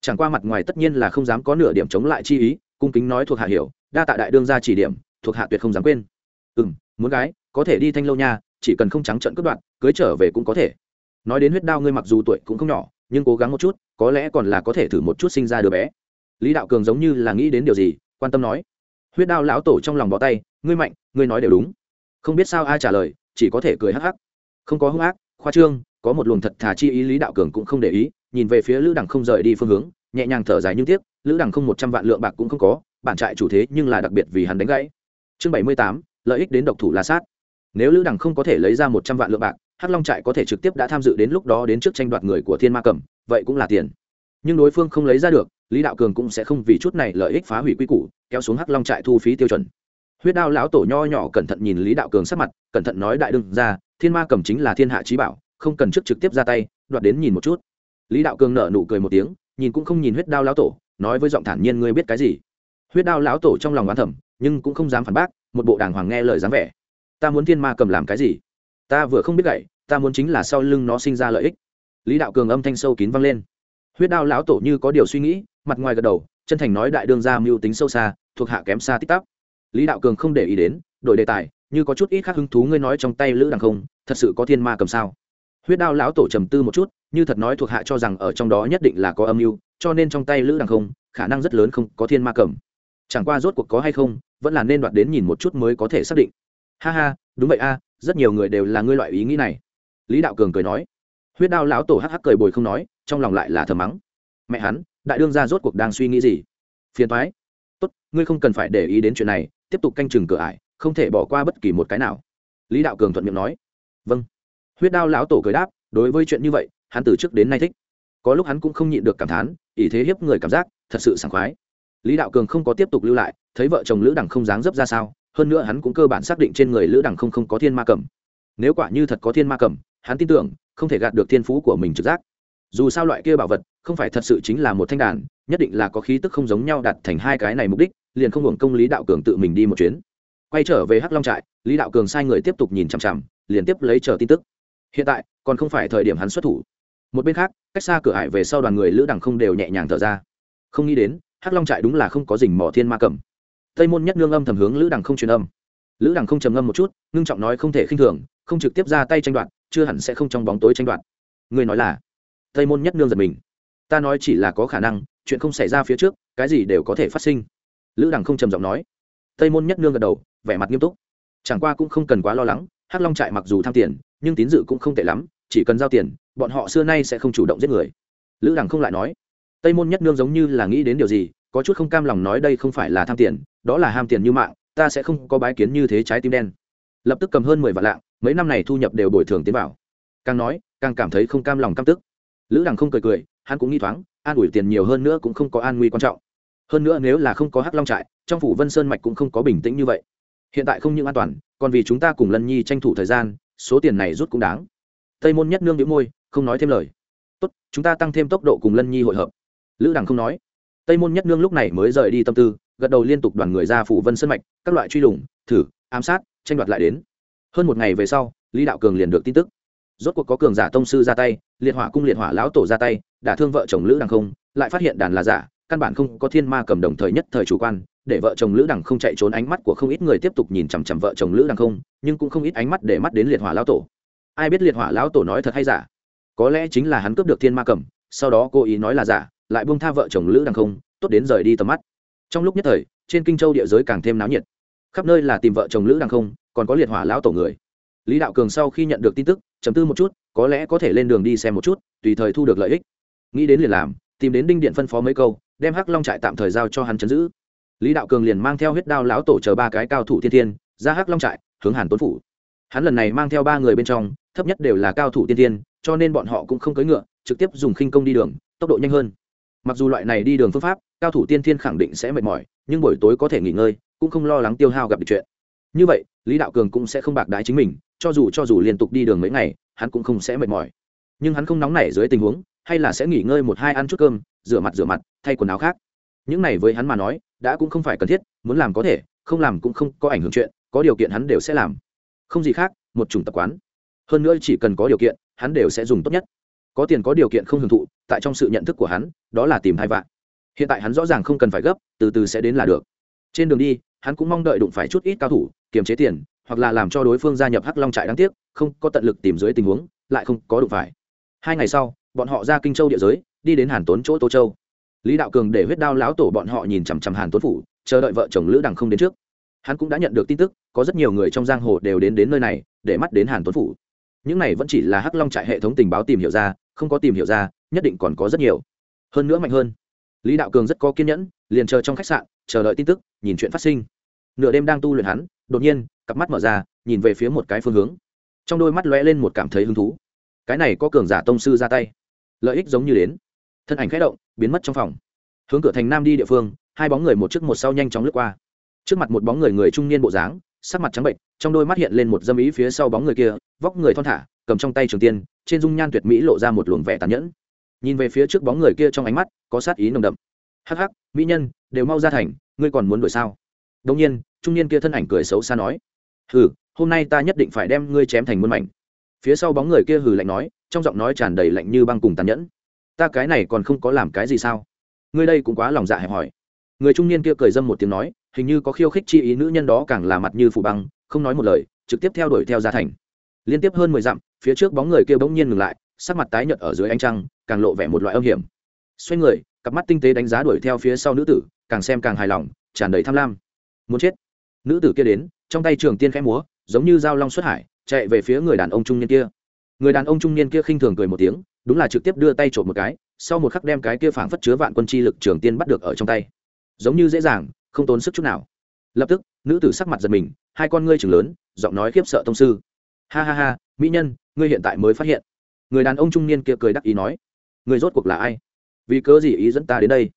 Chẳng qua mặt ngoài tất nhiên là không dám có nửa điểm chống lại chi ý, cung kính nói thuộc hạ hiểu, đa tạ đại đương ra chỉ điểm, thuộc hạ tuyệt không dám quên. Ừ m muốn gái, có thể đi thanh lâu nha, chỉ cần không trắng trận cướp đoạn cưới trở về cũng có thể. Nói đến huyết đao ngươi mặc dù tuổi cũng không nhỏ, nhưng cố gắng một chút, có lẽ còn là có thể thử một chút sinh ra đứa bé lý đạo cường giống như là nghĩ đến điều gì, quan tâm nói. Huyết đao lão tổ trong lòng bó tay, ngươi mạnh, ngươi nói đều đúng. Không biết sao ai trả lời, chỉ có thể cười hắc hắc. Không có hung ác, khoa trương, có một luồng thật thà chi ý lý đạo cường cũng không để ý, nhìn về phía lữ đằng không rời đi phương hướng, nhẹ nhàng thở dài nhưng tiếc, lữ đằng không một trăm vạn lượng bạc cũng không có, bản trại chủ thế nhưng là đặc biệt vì hắn đánh gãy. Chương bảy mươi tám, lợi ích đến độc thủ la sát. Nếu lữ đằng không có thể lấy ra một trăm vạn lượng bạc, hắc long trại có thể trực tiếp đã tham dự đến lúc đó đến trước tranh đoạt người của thiên ma cầm, vậy cũng là tiền. Nhưng đối phương không lấy ra được lý đạo cường cũng sẽ không vì chút này lợi ích phá hủy quy củ, kéo xuống hắc long trại thu phí tiêu chuẩn. huyết đao lão tổ nho nhỏ cẩn thận nhìn lý đạo cường sắc mặt, cẩn thận nói đại đương ra thiên ma cầm chính là thiên hạ trí bảo, không cần trước trực tiếp ra tay, đoạt đến nhìn một chút. lý đạo cường nở nụ cười một tiếng, nhìn cũng không nhìn huyết đao lão tổ, nói với giọng thản nhiên ngươi biết cái gì? huyết đao lão tổ trong lòng oán thẩm nhưng cũng không dám phản bác, một bộ đàng hoàng nghe lời dáng vẻ. ta muốn thiên ma cầm làm cái gì? ta vừa không biết gậy, ta muốn chính là sau lưng nó sinh ra lợi ích. lý đạo cường âm thanh sâu kín vang lên. huyết đao lão tổ như có điều suy nghĩ mặt ngoài gật đầu, chân thành nói đại đương ra mưu tính sâu xa, thuộc hạ kém xa tích tắp lý đạo cường không để ý đến, đổi đề tài, như có chút ít khác hứng thú ngươi nói trong tay lữ đằng không, thật sự có thiên ma cầm sao? Huyết đao lão tổ trầm tư một chút, như thật nói thuộc hạ cho rằng ở trong đó nhất định là có âm mưu, cho nên trong tay lữ đằng không, khả năng rất lớn không có thiên ma cầm. Chẳng qua rốt cuộc có hay không, vẫn là nên đoạt đến nhìn một chút mới có thể xác định. Ha ha, đúng vậy a, rất nhiều người đều là ngươi loại ý nghĩ này. Lý đạo cường cười nói. Huyết đao lão tổ hắc hắc cười bồi không nói, trong lòng lại là thờ mắng. Mẹ hắn đại đương gia rốt cuộc đang suy nghĩ gì? Phiền thoái tốt, ngươi không cần phải để ý đến chuyện này, tiếp tục canh chừng cửa ải, không thể bỏ qua bất kỳ một cái nào. Lý đạo cường thuận miệng nói. Vâng. Huyết đao lão tổ cười đáp, đối với chuyện như vậy, hắn từ trước đến nay thích. Có lúc hắn cũng không nhịn được cảm thán ý thế hiếp người cảm giác, thật sự sảng khoái. Lý đạo cường không có tiếp tục lưu lại, thấy vợ chồng lữ đằng không dáng dấp ra sao, hơn nữa hắn cũng cơ bản xác định trên người lữ đằng không không có thiên ma cầm. Nếu quả như thật có thiên ma cầm, hắn tin tưởng, không thể gạt được thiên phú của mình trực giác dù sao loại kia bảo vật không phải thật sự chính là một thanh đàn, nhất định là có khí tức không giống nhau đặt thành hai cái này mục đích, liền không hưởng công lý đạo cường tự mình đi một chuyến. Quay trở về hắc long trại, lý đạo cường sai người tiếp tục nhìn chằm chằm, liền tiếp lấy chờ tin tức. Hiện tại, còn không phải thời điểm hắn xuất thủ. Một bên khác, cách xa cửa hải về sau đoàn người lữ đằng không đều nhẹ nhàng thở ra. Không nghĩ đến, hắc long trại đúng là không có dình mỏ thiên ma cầm. Tây môn nhất nương âm thầm hướng lữ đằng không truyền âm. Lữ đằng không trầm ngâm một chút, ngưng trọng nói không thể khinh thường, không trực tiếp ra tay tranh đoạt, chưa hẳn sẽ không trong bóng tối tranh đoạt. Người nói là tây môn nhất nương giật mình. Ta nói chỉ là có khả năng, chuyện không xảy ra phía trước, cái gì đều có thể phát sinh. Lữ đằng không trầm giọng nói. Tây môn nhất nương gật đầu, vẻ mặt nghiêm túc. Chẳng qua cũng không cần quá lo lắng, hắc long trại mặc dù tham tiền, nhưng tín dự cũng không tệ lắm, chỉ cần giao tiền, bọn họ xưa nay sẽ không chủ động giết người. Lữ đằng không lại nói. Tây môn nhất nương giống như là nghĩ đến điều gì, có chút không cam lòng nói đây không phải là tham tiền, đó là ham tiền như mạng, ta sẽ không có bái kiến như thế trái tim đen. Lập tức cầm hơn mười vạn lạng, mấy năm này thu nhập đều bồi thường tiến vào. Càng nói, càng cảm thấy không cam lòng căm tức lữ đằng không cười cười, hắn cũng nghi thoáng, an ủi tiền nhiều hơn nữa cũng không có an nguy quan trọng. Hơn nữa nếu là không có hắc long trại, trong phủ vân sơn mạch cũng không có bình tĩnh như vậy. Hiện tại không những an toàn, còn vì chúng ta cùng lân nhi tranh thủ thời gian, số tiền này rút cũng đáng. Tây môn nhất nương đĩu môi, không nói thêm lời. Tốt, chúng ta tăng thêm tốc độ cùng lân nhi hội hợp. Lữ đằng không nói. Tây môn nhất nương lúc này mới rời đi tâm tư, gật đầu liên tục đoàn người ra phủ vân sơn mạch, các loại truy lùng, thử, ám sát, tranh đoạt lại đến. Hơn một ngày về sau, lý đạo cường liền được tin tức rốt cuộc có cường giả tông sư ra tay, liệt hỏa cung liệt hỏa lão tổ ra tay, đả thương vợ chồng lữ đằng không, lại phát hiện đàn là giả, căn bản không có thiên ma cầm đồng thời nhất thời chủ quan, để vợ chồng lữ đằng không chạy trốn ánh mắt của không ít người tiếp tục nhìn chằm chằm vợ chồng lữ đằng không, nhưng cũng không ít ánh mắt để mắt đến liệt hỏa lão tổ. Ai biết liệt hỏa lão tổ nói thật hay giả? Có lẽ chính là hắn cướp được thiên ma cầm, sau đó cố ý nói là giả, lại buông tha vợ chồng lữ đằng không, tốt đến rời đi tầm mắt. Trong lúc nhất thời, trên kinh châu địa giới càng thêm náo nhiệt. Khắp nơi là tìm vợ chồng lữ đằng không, còn có liệt hỏa lão tổ người lý đạo cường sau khi nhận được tin tức chấm tư một chút, có lẽ có thể lên đường đi xem một chút, tùy thời thu được lợi ích. Nghĩ đến liền làm, tìm đến đinh điện phân phó mấy câu, đem hắc long trại tạm thời giao cho hắn chấn giữ. Lý đạo cường liền mang theo huyết đao lão tổ chờ ba cái cao thủ thiên thiên ra hắc long trại, hướng hàn tuấn phủ. Hắn lần này mang theo ba người bên trong, thấp nhất đều là cao thủ tiên tiên, cho nên bọn họ cũng không cưỡi ngựa, trực tiếp dùng khinh công đi đường, tốc độ nhanh hơn. Mặc dù loại này đi đường phương pháp, cao thủ tiên thiên khẳng định sẽ mệt mỏi, nhưng buổi tối có thể nghỉ ngơi, cũng không lo lắng tiêu hao gặp được chuyện như vậy, lý đạo cường cũng sẽ không bạc đái chính mình, cho dù cho dù liên tục đi đường mấy ngày, hắn cũng không sẽ mệt mỏi. Nhưng hắn không nóng nảy dưới tình huống, hay là sẽ nghỉ ngơi một hai ăn chút cơm, rửa mặt rửa mặt, thay quần áo khác. Những này với hắn mà nói, đã cũng không phải cần thiết, muốn làm có thể, không làm cũng không có ảnh hưởng chuyện, có điều kiện hắn đều sẽ làm. Không gì khác, một chủng tập quán. Hơn nữa chỉ cần có điều kiện, hắn đều sẽ dùng tốt nhất. Có tiền có điều kiện không hưởng thụ, tại trong sự nhận thức của hắn, đó là tìm hai vạn. Hiện tại hắn rõ ràng không cần phải gấp, từ từ sẽ đến là được trên đường đi, hắn cũng mong đợi đụng phải chút ít cao thủ, kiềm chế tiền, hoặc là làm cho đối phương gia nhập hắc long trại đáng tiếc, không có tận lực tìm dưới tình huống, lại không có đụng phải. Hai ngày sau, bọn họ ra kinh châu địa giới, đi đến hàn tốn chỗ tô châu. Lý đạo cường để huyết đao lão tổ bọn họ nhìn chằm chằm hàn tốn phủ, chờ đợi vợ chồng lữ đằng không đến trước. Hắn cũng đã nhận được tin tức, có rất nhiều người trong giang hồ đều đến đến nơi này, để mắt đến hàn tuấn phủ. Những này vẫn chỉ là hắc long trại hệ thống tình báo tìm hiểu ra, không có tìm hiểu ra, nhất định còn có rất nhiều. Hơn nữa mạnh hơn. Lý đạo cường rất có kiên nhẫn liền chờ trong khách sạn, chờ đợi tin tức, nhìn chuyện phát sinh. Nửa đêm đang tu luyện hắn, đột nhiên, cặp mắt mở ra, nhìn về phía một cái phương hướng. Trong đôi mắt lóe lên một cảm thấy hứng thú. Cái này có cường giả tông sư ra tay. Lợi ích giống như đến. Thân ảnh khẽ động, biến mất trong phòng. Hướng cửa thành nam đi địa phương, hai bóng người một trước một sau nhanh chóng lướt qua. Trước mặt một bóng người người trung niên bộ dáng, sắc mặt trắng bệnh, trong đôi mắt hiện lên một dâm ý phía sau bóng người kia, vóc người thon thả, cầm trong tay trường tiên, trên dung nhan tuyệt mỹ lộ ra một luồng vẻ tàn nhẫn. Nhìn về phía trước bóng người kia trong ánh mắt, có sát ý nồng đậm hắc hắc, mỹ nhân, đều mau ra thành, ngươi còn muốn đuổi sao? Đông nhiên, trung niên kia thân ảnh cười xấu xa nói. Hừ, hôm nay ta nhất định phải đem ngươi chém thành muôn mảnh. Phía sau bóng người kia hừ lạnh nói, trong giọng nói tràn đầy lạnh như băng cùng tàn nhẫn. Ta cái này còn không có làm cái gì sao? Ngươi đây cũng quá lòng dạ hẹp hòi. Người trung niên kia cười dâm một tiếng nói, hình như có khiêu khích chi ý nữ nhân đó càng là mặt như phủ băng, không nói một lời, trực tiếp theo đuổi theo ra thành. Liên tiếp hơn mười dặm, phía trước bóng người kia bỗng nhiên ngừng lại, sắc mặt tái nhợt ở dưới ánh trăng, càng lộ vẻ một loại âm hiểm. Xoay người cặp mắt tinh tế đánh giá đuổi theo phía sau nữ tử, càng xem càng hài lòng, tràn đầy tham lam. Muốn chết. Nữ tử kia đến, trong tay trường tiên khẽ múa, giống như dao long xuất hải, chạy về phía người đàn ông trung niên kia. Người đàn ông trung niên kia khinh thường cười một tiếng, đúng là trực tiếp đưa tay trộm một cái, sau một khắc đem cái kia phảng phất chứa vạn quân chi lực trường tiên bắt được ở trong tay. Giống như dễ dàng, không tốn sức chút nào. Lập tức, nữ tử sắc mặt giật mình, hai con ngươi chừng lớn, giọng nói khiếp sợ tông sư. Ha ha ha, mỹ nhân, ngươi hiện tại mới phát hiện. Người đàn ông trung niên kia cười đắc ý nói người rốt cuộc là ai? Vì cớ gì ý dẫn ta đến đây?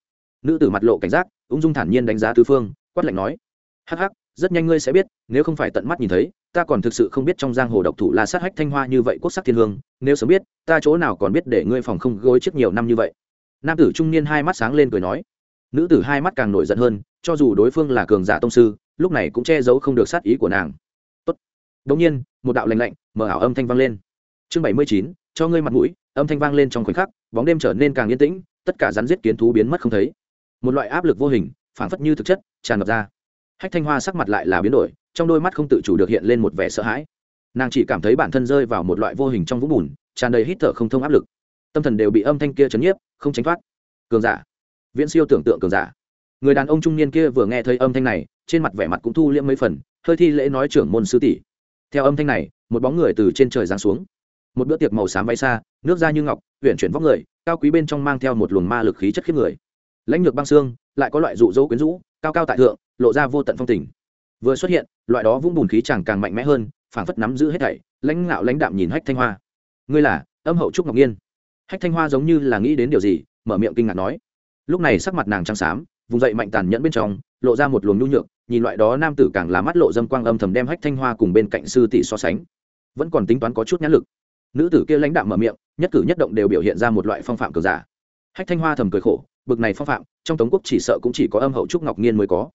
Nữ tử mặt lộ cảnh giác ung dung thản nhiên đánh giá tư phương quát lạnh nói. Hắc hắc rất nhanh ngươi sẽ biết nếu không phải tận mắt nhìn thấy ta còn thực sự không biết trong giang hồ độc thủ là sát hách thanh hoa như vậy quốc sắc thiên hương nếu sớm biết ta chỗ nào còn biết để ngươi phòng không gối trước nhiều năm như vậy. Nam tử trung niên hai mắt sáng lên cười nói. Nữ tử hai mắt càng nổi giận hơn cho dù đối phương là cường giả tông sư lúc này cũng che giấu không được sát ý của nàng. Tốt. Đống nhiên, một đạo lạnh lạnh, mở ảo âm thanh vang lên. Chương bảy mươi chín, cho ngươi mặt mũi, âm thanh vang lên trong khoảnh khắc, bóng đêm trở nên càng yên tĩnh, tất cả rắn giết kiến thú biến mất không thấy. Một loại áp lực vô hình, phản phất như thực chất, tràn ngập ra. Hách Thanh Hoa sắc mặt lại là biến đổi, trong đôi mắt không tự chủ được hiện lên một vẻ sợ hãi. Nàng chỉ cảm thấy bản thân rơi vào một loại vô hình trong vũng bùn, tràn đầy hít thở không thông áp lực. Tâm thần đều bị âm thanh kia chấn nhiếp, không tránh thoát. Cường giả, viễn siêu tưởng tượng cường giả. Người đàn ông trung niên kia vừa nghe thấy âm thanh này, trên mặt vẻ mặt cũng thu liễm mấy phần hơi thi lễ nói trưởng môn sư tỷ theo âm thanh này một bóng người từ trên trời giáng xuống một bữa tiệc màu xám bay xa nước da như ngọc huyện chuyển vóc người, cao quý bên trong mang theo một luồng ma lực khí chất khiếp người. Lãnh lược băng xương, lại có loại rụ rỗ quyến rũ, cao cao tại thượng, lộ ra vô tận phong tình. Vừa xuất hiện, loại đó vũng bùn khí chẳng càng mạnh mẽ hơn, phảng phất nắm giữ hết thảy, lãnh ngạo lãnh đạm nhìn hách thanh hoa. Ngươi là? Âm hậu trúc ngọc nhiên. Hách thanh hoa giống như là nghĩ đến điều gì, mở miệng kinh ngạc nói. Lúc này sắc mặt nàng trắng xám, vùng dậy mạnh tàn nhẫn bên trong, lộ ra một luồng nhu nhược, nhìn loại đó nam tử càng là mắt lộ dâm quang âm thầm đem hách thanh hoa cùng bên cạnh sư tỷ so sánh. Vẫn còn tính toán có chút nhãn lực nữ tử kia lãnh đạm mở miệng, nhất cử nhất động đều biểu hiện ra một loại phong phạm cờ giả. Hách thanh hoa thầm cười khổ, bực này phong phạm, trong tống quốc chỉ sợ cũng chỉ có âm hậu trúc ngọc nhiên mới có.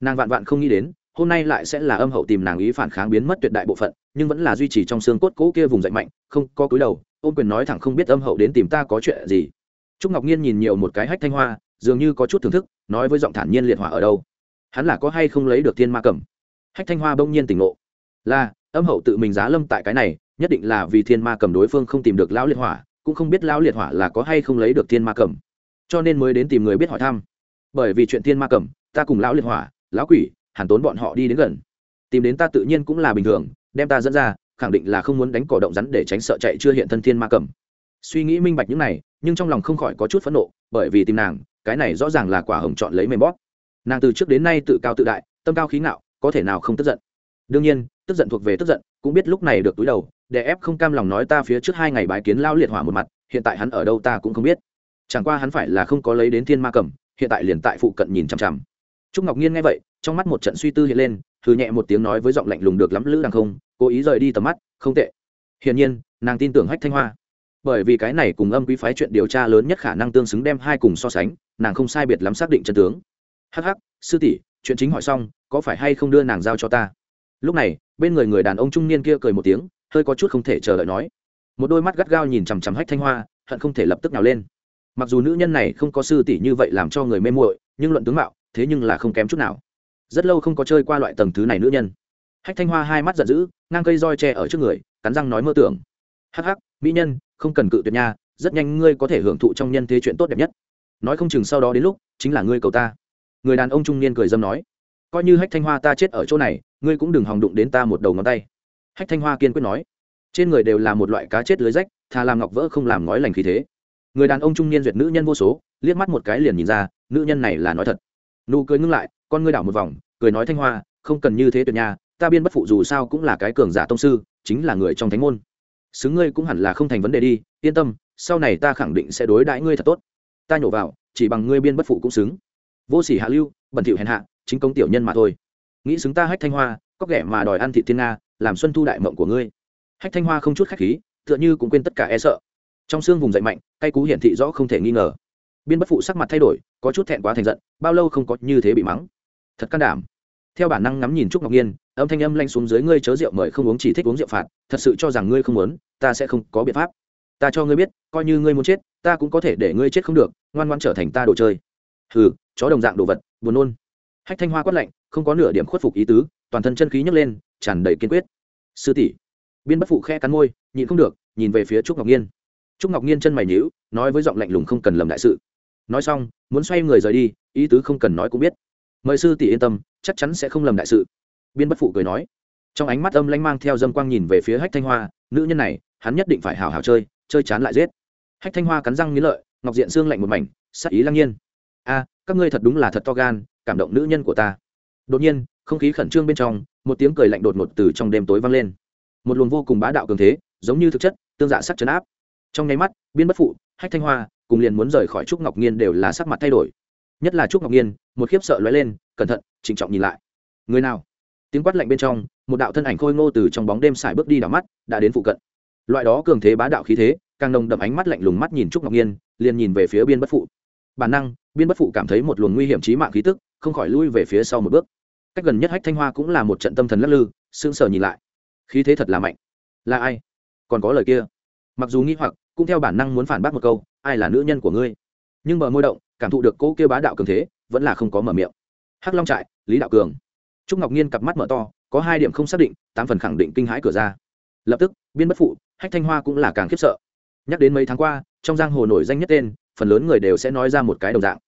Nàng vạn vạn không nghĩ đến, hôm nay lại sẽ là âm hậu tìm nàng ý phản kháng biến mất tuyệt đại bộ phận, nhưng vẫn là duy trì trong xương cốt cỗ kia vùng dậy mạnh, không có cúi đầu ôm quyền nói thẳng không biết âm hậu đến tìm ta có chuyện gì. Trúc ngọc nhiên nhìn nhiều một cái hách thanh hoa, dường như có chút thưởng thức, nói với giọng thản nhiên liệt hỏa ở đâu. Hắn là có hay không lấy được thiên ma cầm hách thanh hoa bỗng nhiên tỉnh ngộ. Là, âm hậu tự mình giá lâm tại cái này nhất định là vì thiên ma cầm đối phương không tìm được lão liệt hỏa, cũng không biết lão liệt hỏa là có hay không lấy được thiên ma cầm. Cho nên mới đến tìm người biết hỏi thăm. Bởi vì chuyện thiên ma cầm, ta cùng lão liệt hỏa, lão quỷ, hàn tốn bọn họ đi đến gần. Tìm đến ta tự nhiên cũng là bình thường, đem ta dẫn ra, khẳng định là không muốn đánh cỏ động rắn để tránh sợ chạy chưa hiện thân thiên ma cầm. Suy nghĩ minh bạch những này, nhưng trong lòng không khỏi có chút phẫn nộ, bởi vì tìm nàng, cái này rõ ràng là quả hồng chọn lấy mềm bóp. Nàng từ trước đến nay tự cao tự đại, tâm cao khí ngạo, có thể nào không tức giận. Đương nhiên, tức giận thuộc về tức giận, cũng biết lúc này được túi đầu để ép không cam lòng nói ta phía trước hai ngày bái kiến lao liệt hỏa một mặt, hiện tại hắn ở đâu ta cũng không biết. Chẳng qua hắn phải là không có lấy đến thiên ma cầm, hiện tại liền tại phụ cận nhìn chằm chằm. Trúc ngọc nhiên nghe vậy, trong mắt một trận suy tư hiện lên thư nhẹ một tiếng nói với giọng lạnh lùng được lắm lữ đằng không, cố ý rời đi tầm mắt, không tệ. Hiển nhiên, nàng tin tưởng hách thanh hoa. Bởi vì cái này cùng âm quý phái chuyện điều tra lớn nhất khả năng tương xứng đem hai cùng so sánh, nàng không sai biệt lắm xác định chân tướng. Hắc hắc, sư tỷ, chuyện chính hỏi xong, có phải hay không đưa nàng giao cho ta? Lúc này, bên người người đàn ông trung niên kia cười một tiếng hơi có chút không thể chờ đợi nói. Một đôi mắt gắt gao nhìn chằm chằm hách thanh hoa, hận không thể lập tức nào lên. Mặc dù nữ nhân này không có sư tỷ như vậy làm cho người mê muội, nhưng luận tướng mạo, thế nhưng là không kém chút nào. Rất lâu không có chơi qua loại tầng thứ này nữ nhân. Hách thanh hoa hai mắt giận dữ, ngang cây roi tre ở trước người, cắn răng nói mơ tưởng. Hắc hắc, mỹ nhân, không cần cự tuyệt nha, rất nhanh ngươi có thể hưởng thụ trong nhân thế chuyện tốt đẹp nhất. Nói không chừng sau đó đến lúc, chính là ngươi cầu ta. Người đàn ông trung niên cười dâm nói. Coi như hách thanh hoa ta chết ở chỗ này, ngươi cũng đừng hòng đụng đến ta một đầu ngón tay hách thanh hoa kiên quyết nói, trên người đều là một loại cá chết lưới rách, thà làm ngọc vỡ không làm ngói lành khí thế. Người đàn ông trung niên duyệt nữ nhân vô số, liếc mắt một cái liền nhìn ra, nữ nhân này là nói thật. Nụ cười ngưng lại, con ngươi đảo một vòng, cười nói thanh hoa, không cần như thế tuyệt nha, ta biên bất phụ dù sao cũng là cái cường giả tông sư, chính là người trong thánh môn. Xứng ngươi cũng hẳn là không thành vấn đề đi, yên tâm, sau này ta khẳng định sẽ đối đãi ngươi thật tốt. Ta nhổ vào, chỉ bằng ngươi biên bất phụ cũng xứng. Vô sỉ hạ lưu, bẩn thỉu hèn hạ, chính công tiểu nhân mà thôi. Nghĩ xứng ta hách thanh hoa, có ghẻ mà đòi ăn thị thiên nga làm xuân thu đại mộng của ngươi. Hách thanh hoa không chút khách khí, tựa như cũng quên tất cả e sợ. Trong xương vùng dậy mạnh, cay cú hiển thị rõ không thể nghi ngờ. Biên bất phụ sắc mặt thay đổi, có chút thẹn quá thành giận, bao lâu không có như thế bị mắng. Thật can đảm. Theo bản năng ngắm nhìn trúc ngọc nhiên, âm thanh âm lanh xuống dưới ngươi chớ rượu mời không uống chỉ thích uống rượu phạt, thật sự cho rằng ngươi không muốn, ta sẽ không có biện pháp. Ta cho ngươi biết, coi như ngươi muốn chết, ta cũng có thể để ngươi chết không được, ngoan ngoan trở thành ta đồ chơi. Hừ, chó đồng dạng đồ vật, buồn nôn. Hách thanh hoa quát lạnh, không có nửa điểm khuất phục ý tứ toàn thân chân khí nhấc lên, tràn đầy kiên quyết. Sư tỷ. Biên bất phụ khe cắn môi, nhịn không được, nhìn về phía trúc ngọc nhiên trúc ngọc nhiên chân mày nhíu, nói với giọng lạnh lùng không cần lầm đại sự. Nói xong, muốn xoay người rời đi, ý tứ không cần nói cũng biết. Mời sư tỷ yên tâm, chắc chắn sẽ không lầm đại sự. Biên bất phụ cười nói. Trong ánh mắt âm lanh mang theo dâm quang nhìn về phía hách thanh hoa, nữ nhân này, hắn nhất định phải hào hào chơi chơi chán lại giết. Hách thanh hoa cắn răng nghĩ lợi, ngọc diện xương lạnh một mảnh, sắc ý lăng nhiên. A, các ngươi thật đúng là thật to gan, cảm động nữ nhân của ta. Đột nhiên không khí khẩn trương bên trong, một tiếng cười lạnh đột ngột từ trong đêm tối vang lên. Một luồng vô cùng bá đạo cường thế, giống như thực chất, tương dạ sắc chấn áp. Trong nháy mắt, biên bất phụ, hách thanh hoa, cùng liền muốn rời khỏi trúc ngọc nhiên đều là sắc mặt thay đổi. Nhất là trúc ngọc nhiên một khiếp sợ lóe lên, cẩn thận, trịnh trọng nhìn lại. Người nào? Tiếng quát lạnh bên trong, một đạo thân ảnh khôi ngô từ trong bóng đêm xài bước đi đảo mắt, đã đến phụ cận. Loại đó cường thế bá đạo khí thế, càng nồng đậm ánh mắt lạnh lùng mắt nhìn trúc ngọc nhiên liền nhìn về phía biên bất phụ. Bản năng, biên bất phụ cảm thấy một luồng nguy hiểm trí mạng khí tức, không khỏi lui về phía sau một bước cách gần nhất hách thanh hoa cũng là một trận tâm thần lắc lư, sững sờ nhìn lại. Khí thế thật là mạnh. Là ai? Còn có lời kia. Mặc dù nghĩ hoặc, cũng theo bản năng muốn phản bác một câu, ai là nữ nhân của ngươi? Nhưng mở môi động, cảm thụ được cô kia bá đạo cường thế, vẫn là không có mở miệng. Hắc long trại, lý đạo cường. Trúc ngọc nhiên cặp mắt mở to, có hai điểm không xác định, tám phần khẳng định kinh hãi cửa ra. Lập tức, biên bất phụ, hách thanh hoa cũng là càng khiếp sợ. Nhắc đến mấy tháng qua, trong giang hồ nổi danh nhất tên, phần lớn người đều sẽ nói ra một cái đồng dạng.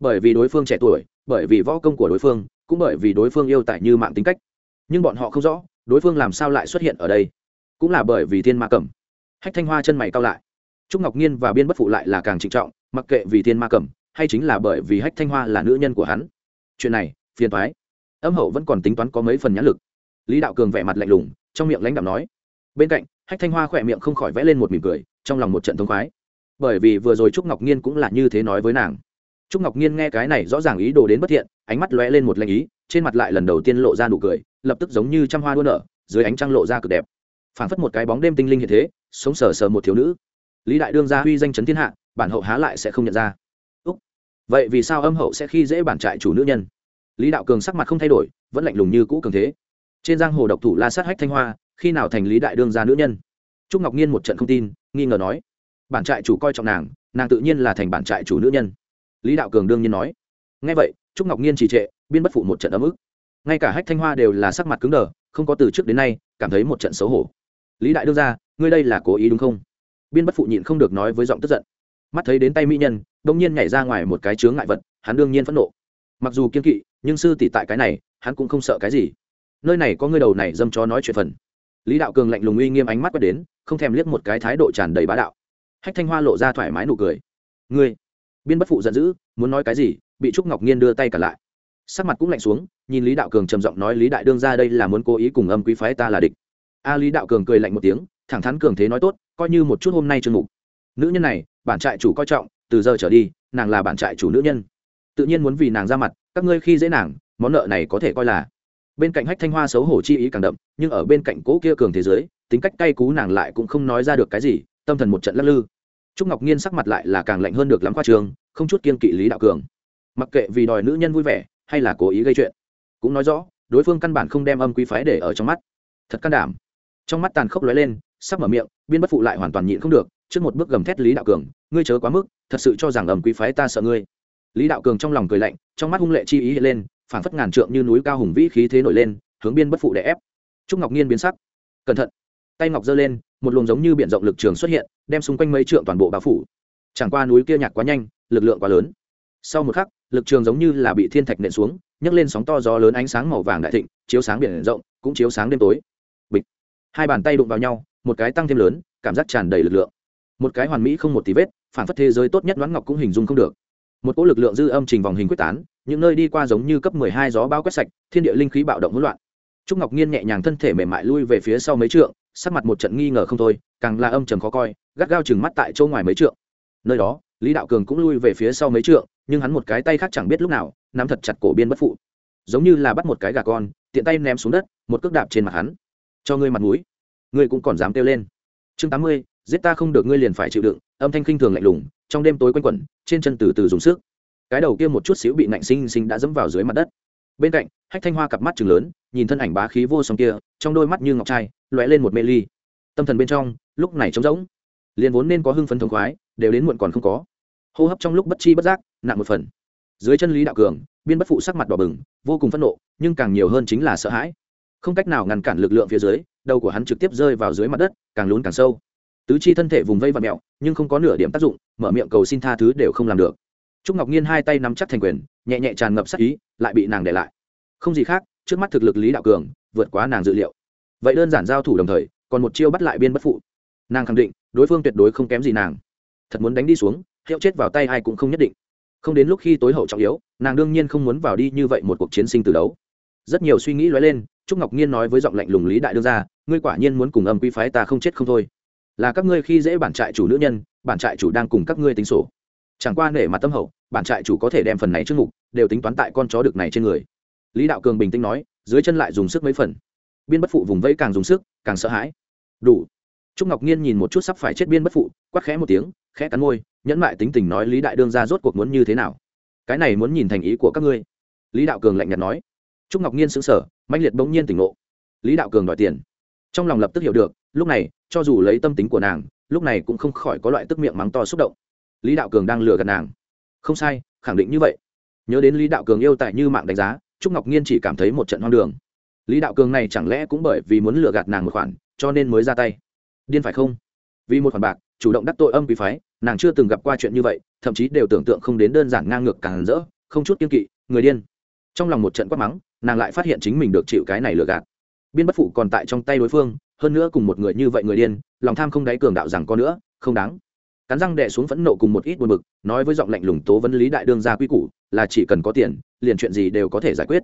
Bởi vì đối phương trẻ tuổi, bởi vì võ công của đối phương cũng bởi vì đối phương yêu tại như mạng tính cách. Nhưng bọn họ không rõ, đối phương làm sao lại xuất hiện ở đây. Cũng là bởi vì thiên ma cẩm hách thanh hoa chân mày cao lại. Trúc ngọc nhiên và biên bất phụ lại là càng trịnh trọng, mặc kệ vì thiên ma cẩm hay chính là bởi vì hách thanh hoa là nữ nhân của hắn. Chuyện này, phiền thoái âm hậu vẫn còn tính toán có mấy phần nhãn lực. Lý đạo cường vẻ mặt lạnh lùng, trong miệng lãnh đạo nói. Bên cạnh, hách thanh hoa khỏe miệng không khỏi vẽ lên một mỉm cười, trong lòng một trận thông khoái. Bởi vì vừa rồi trúc ngọc nhiên cũng là như thế nói với nàng trúc ngọc nhiên nghe cái này rõ ràng ý đồ đến bất thiện, ánh mắt lóe lên một lanh ý, trên mặt lại lần đầu tiên lộ ra nụ cười, lập tức giống như trăm hoa đua nở, dưới ánh trăng lộ ra cực đẹp. Phảng phất một cái bóng đêm tinh linh hiện thế, sống sờ sờ một thiếu nữ. Lý đại đương gia huy danh chấn thiên hạ, bản hậu há lại sẽ không nhận ra. Úc. vậy vì sao âm hậu sẽ khi dễ bản trại chủ nữ nhân? Lý đạo cường sắc mặt không thay đổi, vẫn lạnh lùng như cũ cường thế. Trên giang hồ độc thủ la sát hách thanh hoa, khi nào thành lý đại đương gia nữ nhân? Trúc ngọc nhiên một trận không tin, nghi ngờ nói. Bản trại chủ coi trọng nàng nàng tự nhiên là thành bản trại chủ nữ nhân lý đạo cường đương nhiên nói. Ngay vậy, trúc ngọc nhiên trì trệ, biên bất phụ một trận ấm ức. Ngay cả hách thanh hoa đều là sắc mặt cứng đờ, không có từ trước đến nay cảm thấy một trận xấu hổ. Lý đại đưa ra, ngươi đây là cố ý đúng không? Biên bất phụ nhịn không được nói với giọng tức giận. Mắt thấy đến tay mỹ nhân, đông nhiên nhảy ra ngoài một cái chướng ngại vật, hắn đương nhiên phẫn nộ. Mặc dù kiên kỵ, nhưng sư tỷ tại cái này, hắn cũng không sợ cái gì. Nơi này có ngươi đầu này dâm chó nói chuyện phần. Lý đạo cường lạnh lùng uy nghiêm ánh mắt quét đến, không thèm liếc một cái thái độ tràn đầy bá đạo. Hách thanh hoa lộ ra thoải mái nụ cười. Ngươi biên bất phụ giận dữ, muốn nói cái gì, bị trúc ngọc nhiên đưa tay cả lại. Sắc mặt cũng lạnh xuống, nhìn lý đạo cường trầm giọng nói, lý đại đương ra đây là muốn cố ý cùng âm quý phái ta là địch. A lý đạo cường cười lạnh một tiếng, thẳng thắn cường thế nói tốt, coi như một chút hôm nay chưa ngủ. Nữ nhân này, bản trại chủ coi trọng, từ giờ trở đi, nàng là bản trại chủ nữ nhân. Tự nhiên muốn vì nàng ra mặt, các ngươi khi dễ nàng, món nợ này có thể coi là. Bên cạnh hách thanh hoa xấu hổ chi ý càng đậm, nhưng ở bên cạnh cố kia cường thế giới, tính cách cay cú nàng lại cũng không nói ra được cái gì, tâm thần một trận lắc lư trúc ngọc nhiên sắc mặt lại là càng lạnh hơn được lắm khoa trường, không chút kiên kỵ lý đạo cường. Mặc kệ vì đòi nữ nhân vui vẻ, hay là cố ý gây chuyện, cũng nói rõ, đối phương căn bản không đem âm quý phái để ở trong mắt. Thật can đảm. Trong mắt tàn khốc lóe lên, sắp mở miệng, biên bất phụ lại hoàn toàn nhịn không được, trước một bước gầm thét lý đạo cường, ngươi chớ quá mức, thật sự cho rằng âm quý phái ta sợ ngươi. Lý đạo cường trong lòng cười lạnh, trong mắt hung lệ chi ý hiện lên, phảng phất ngàn trượng như núi cao hùng vĩ khí thế nổi lên, hướng biên bất phụ để ép. Trúc ngọc nhiên biến sắc. Cẩn thận. Tay ngọc giơ lên một luồng giống như biển rộng lực trường xuất hiện, đem xung quanh mấy trượng toàn bộ bao phủ. Chẳng qua núi kia nhạc quá nhanh, lực lượng quá lớn. Sau một khắc, lực trường giống như là bị thiên thạch nện xuống, nhấc lên sóng to gió lớn ánh sáng màu vàng đại thịnh, chiếu sáng biển rộng, cũng chiếu sáng đêm tối. Bịch. Hai bàn tay đụng vào nhau, một cái tăng thêm lớn, cảm giác tràn đầy lực lượng. Một cái hoàn mỹ không một tí vết, phản phất thế giới tốt nhất đoán ngọc cũng hình dung không được. Một cỗ lực lượng dư âm trình vòng hình quyết tán, những nơi đi qua giống như cấp mười hai gió bao quét sạch, thiên địa linh khí bạo động hỗn loạn. Trúc ngọc nhiên nhẹ nhàng thân thể mềm mại lui về phía sau mấy trượng sắc mặt một trận nghi ngờ không thôi, càng là âm trầm khó coi, gắt gao chừng mắt tại chỗ ngoài mấy trượng. Nơi đó, lý đạo cường cũng lui về phía sau mấy trượng, nhưng hắn một cái tay khác chẳng biết lúc nào, nắm thật chặt cổ biên bất phụ. Giống như là bắt một cái gà con, tiện tay ném xuống đất, một cước đạp trên mặt hắn. Cho ngươi mặt mũi. Ngươi cũng còn dám kêu lên. Chương tám mươi, giết ta không được ngươi liền phải chịu đựng, âm thanh khinh thường lạnh lùng, trong đêm tối quanh quẩn, trên chân từ từ dùng sức. Cái đầu kia một chút xíu bị nạnh sinh sinh đã dẫm vào dưới mặt đất. Bên cạnh hách thanh hoa cặp mắt chừng lớn, nhìn thân ảnh bá khí vô song kia, trong đôi mắt như ngọc trai, lóe lên một mê ly. Tâm thần bên trong, lúc này trống rỗng. Liền vốn nên có hưng phấn thống khoái, đều đến muộn còn không có. Hô hấp trong lúc bất chi bất giác, nặng một phần. Dưới chân lý đạo cường, biên bất phụ sắc mặt đỏ bừng, vô cùng phẫn nộ, nhưng càng nhiều hơn chính là sợ hãi. Không cách nào ngăn cản lực lượng phía dưới, đầu của hắn trực tiếp rơi vào dưới mặt đất, càng lún càng sâu. Tứ chi thân thể vùng vây và mẹo nhưng không có nửa điểm tác dụng, mở miệng cầu xin tha thứ đều không làm được. Trúc ngọc nhiên hai tay nắm chắc thành quyền, nhẹ nhẹ tràn ngập sắc ý, lại bị nàng để lại không gì khác, trước mắt thực lực lý đạo cường, vượt quá nàng dự liệu. Vậy đơn giản giao thủ đồng thời, còn một chiêu bắt lại biên bất phụ. Nàng khẳng định, đối phương tuyệt đối không kém gì nàng. Thật muốn đánh đi xuống, hiệu chết vào tay ai cũng không nhất định. Không đến lúc khi tối hậu trọng yếu, nàng đương nhiên không muốn vào đi như vậy một cuộc chiến sinh từ đấu. Rất nhiều suy nghĩ lóe lên, trúc ngọc nhiên nói với giọng lạnh lùng lý đại đương ra, ngươi quả nhiên muốn cùng âm quy phái ta không chết không thôi. Là các ngươi khi dễ bản trại chủ nữ nhân, bản trại chủ đang cùng các ngươi tính sổ. Chẳng qua nể mặt tâm hậu, bản trại chủ có thể đem phần này trước mục đều tính toán tại con chó đực này trên người lý đạo cường bình tĩnh nói, dưới chân lại dùng sức mấy phần. Biên bất phụ vùng vẫy càng dùng sức, càng sợ hãi. Đủ. Trúc ngọc nhiên nhìn một chút sắp phải chết biên bất phụ quắc khẽ một tiếng, khẽ cắn môi, nhẫn mại tính tình nói lý đại đương ra rốt cuộc muốn như thế nào? Cái này muốn nhìn thành ý của các ngươi. Lý đạo cường lạnh nhạt nói. Trúc ngọc nhiên sững sờ, mãnh liệt bỗng nhiên tỉnh ngộ. Lý đạo cường đòi tiền. Trong lòng lập tức hiểu được, lúc này, cho dù lấy tâm tính của nàng, lúc này cũng không khỏi có loại tức miệng mắng to xúc động. Lý đạo cường đang lừa gạt nàng. Không sai, khẳng định như vậy. Nhớ đến lý đạo cường yêu tại như mạng đánh giá trúc ngọc nhiên chỉ cảm thấy một trận hoang đường. Lý đạo cường này chẳng lẽ cũng bởi vì muốn lừa gạt nàng một khoản, cho nên mới ra tay? Điên phải không? Vì một khoản bạc, chủ động đắc tội âm quý phái, nàng chưa từng gặp qua chuyện như vậy, thậm chí đều tưởng tượng không đến đơn giản ngang ngược càng rỡ, không chút kiên kỵ, người điên. Trong lòng một trận quát mắng, nàng lại phát hiện chính mình được chịu cái này lừa gạt. Biên bất phụ còn tại trong tay đối phương, hơn nữa cùng một người như vậy người điên, lòng tham không đáy cường đạo rằng có nữa, không đáng cắn răng đè xuống phẫn nộ cùng một ít buồn bực, nói với giọng lạnh lùng tố vấn lý đại đương gia quy củ, là chỉ cần có tiền, liền chuyện gì đều có thể giải quyết.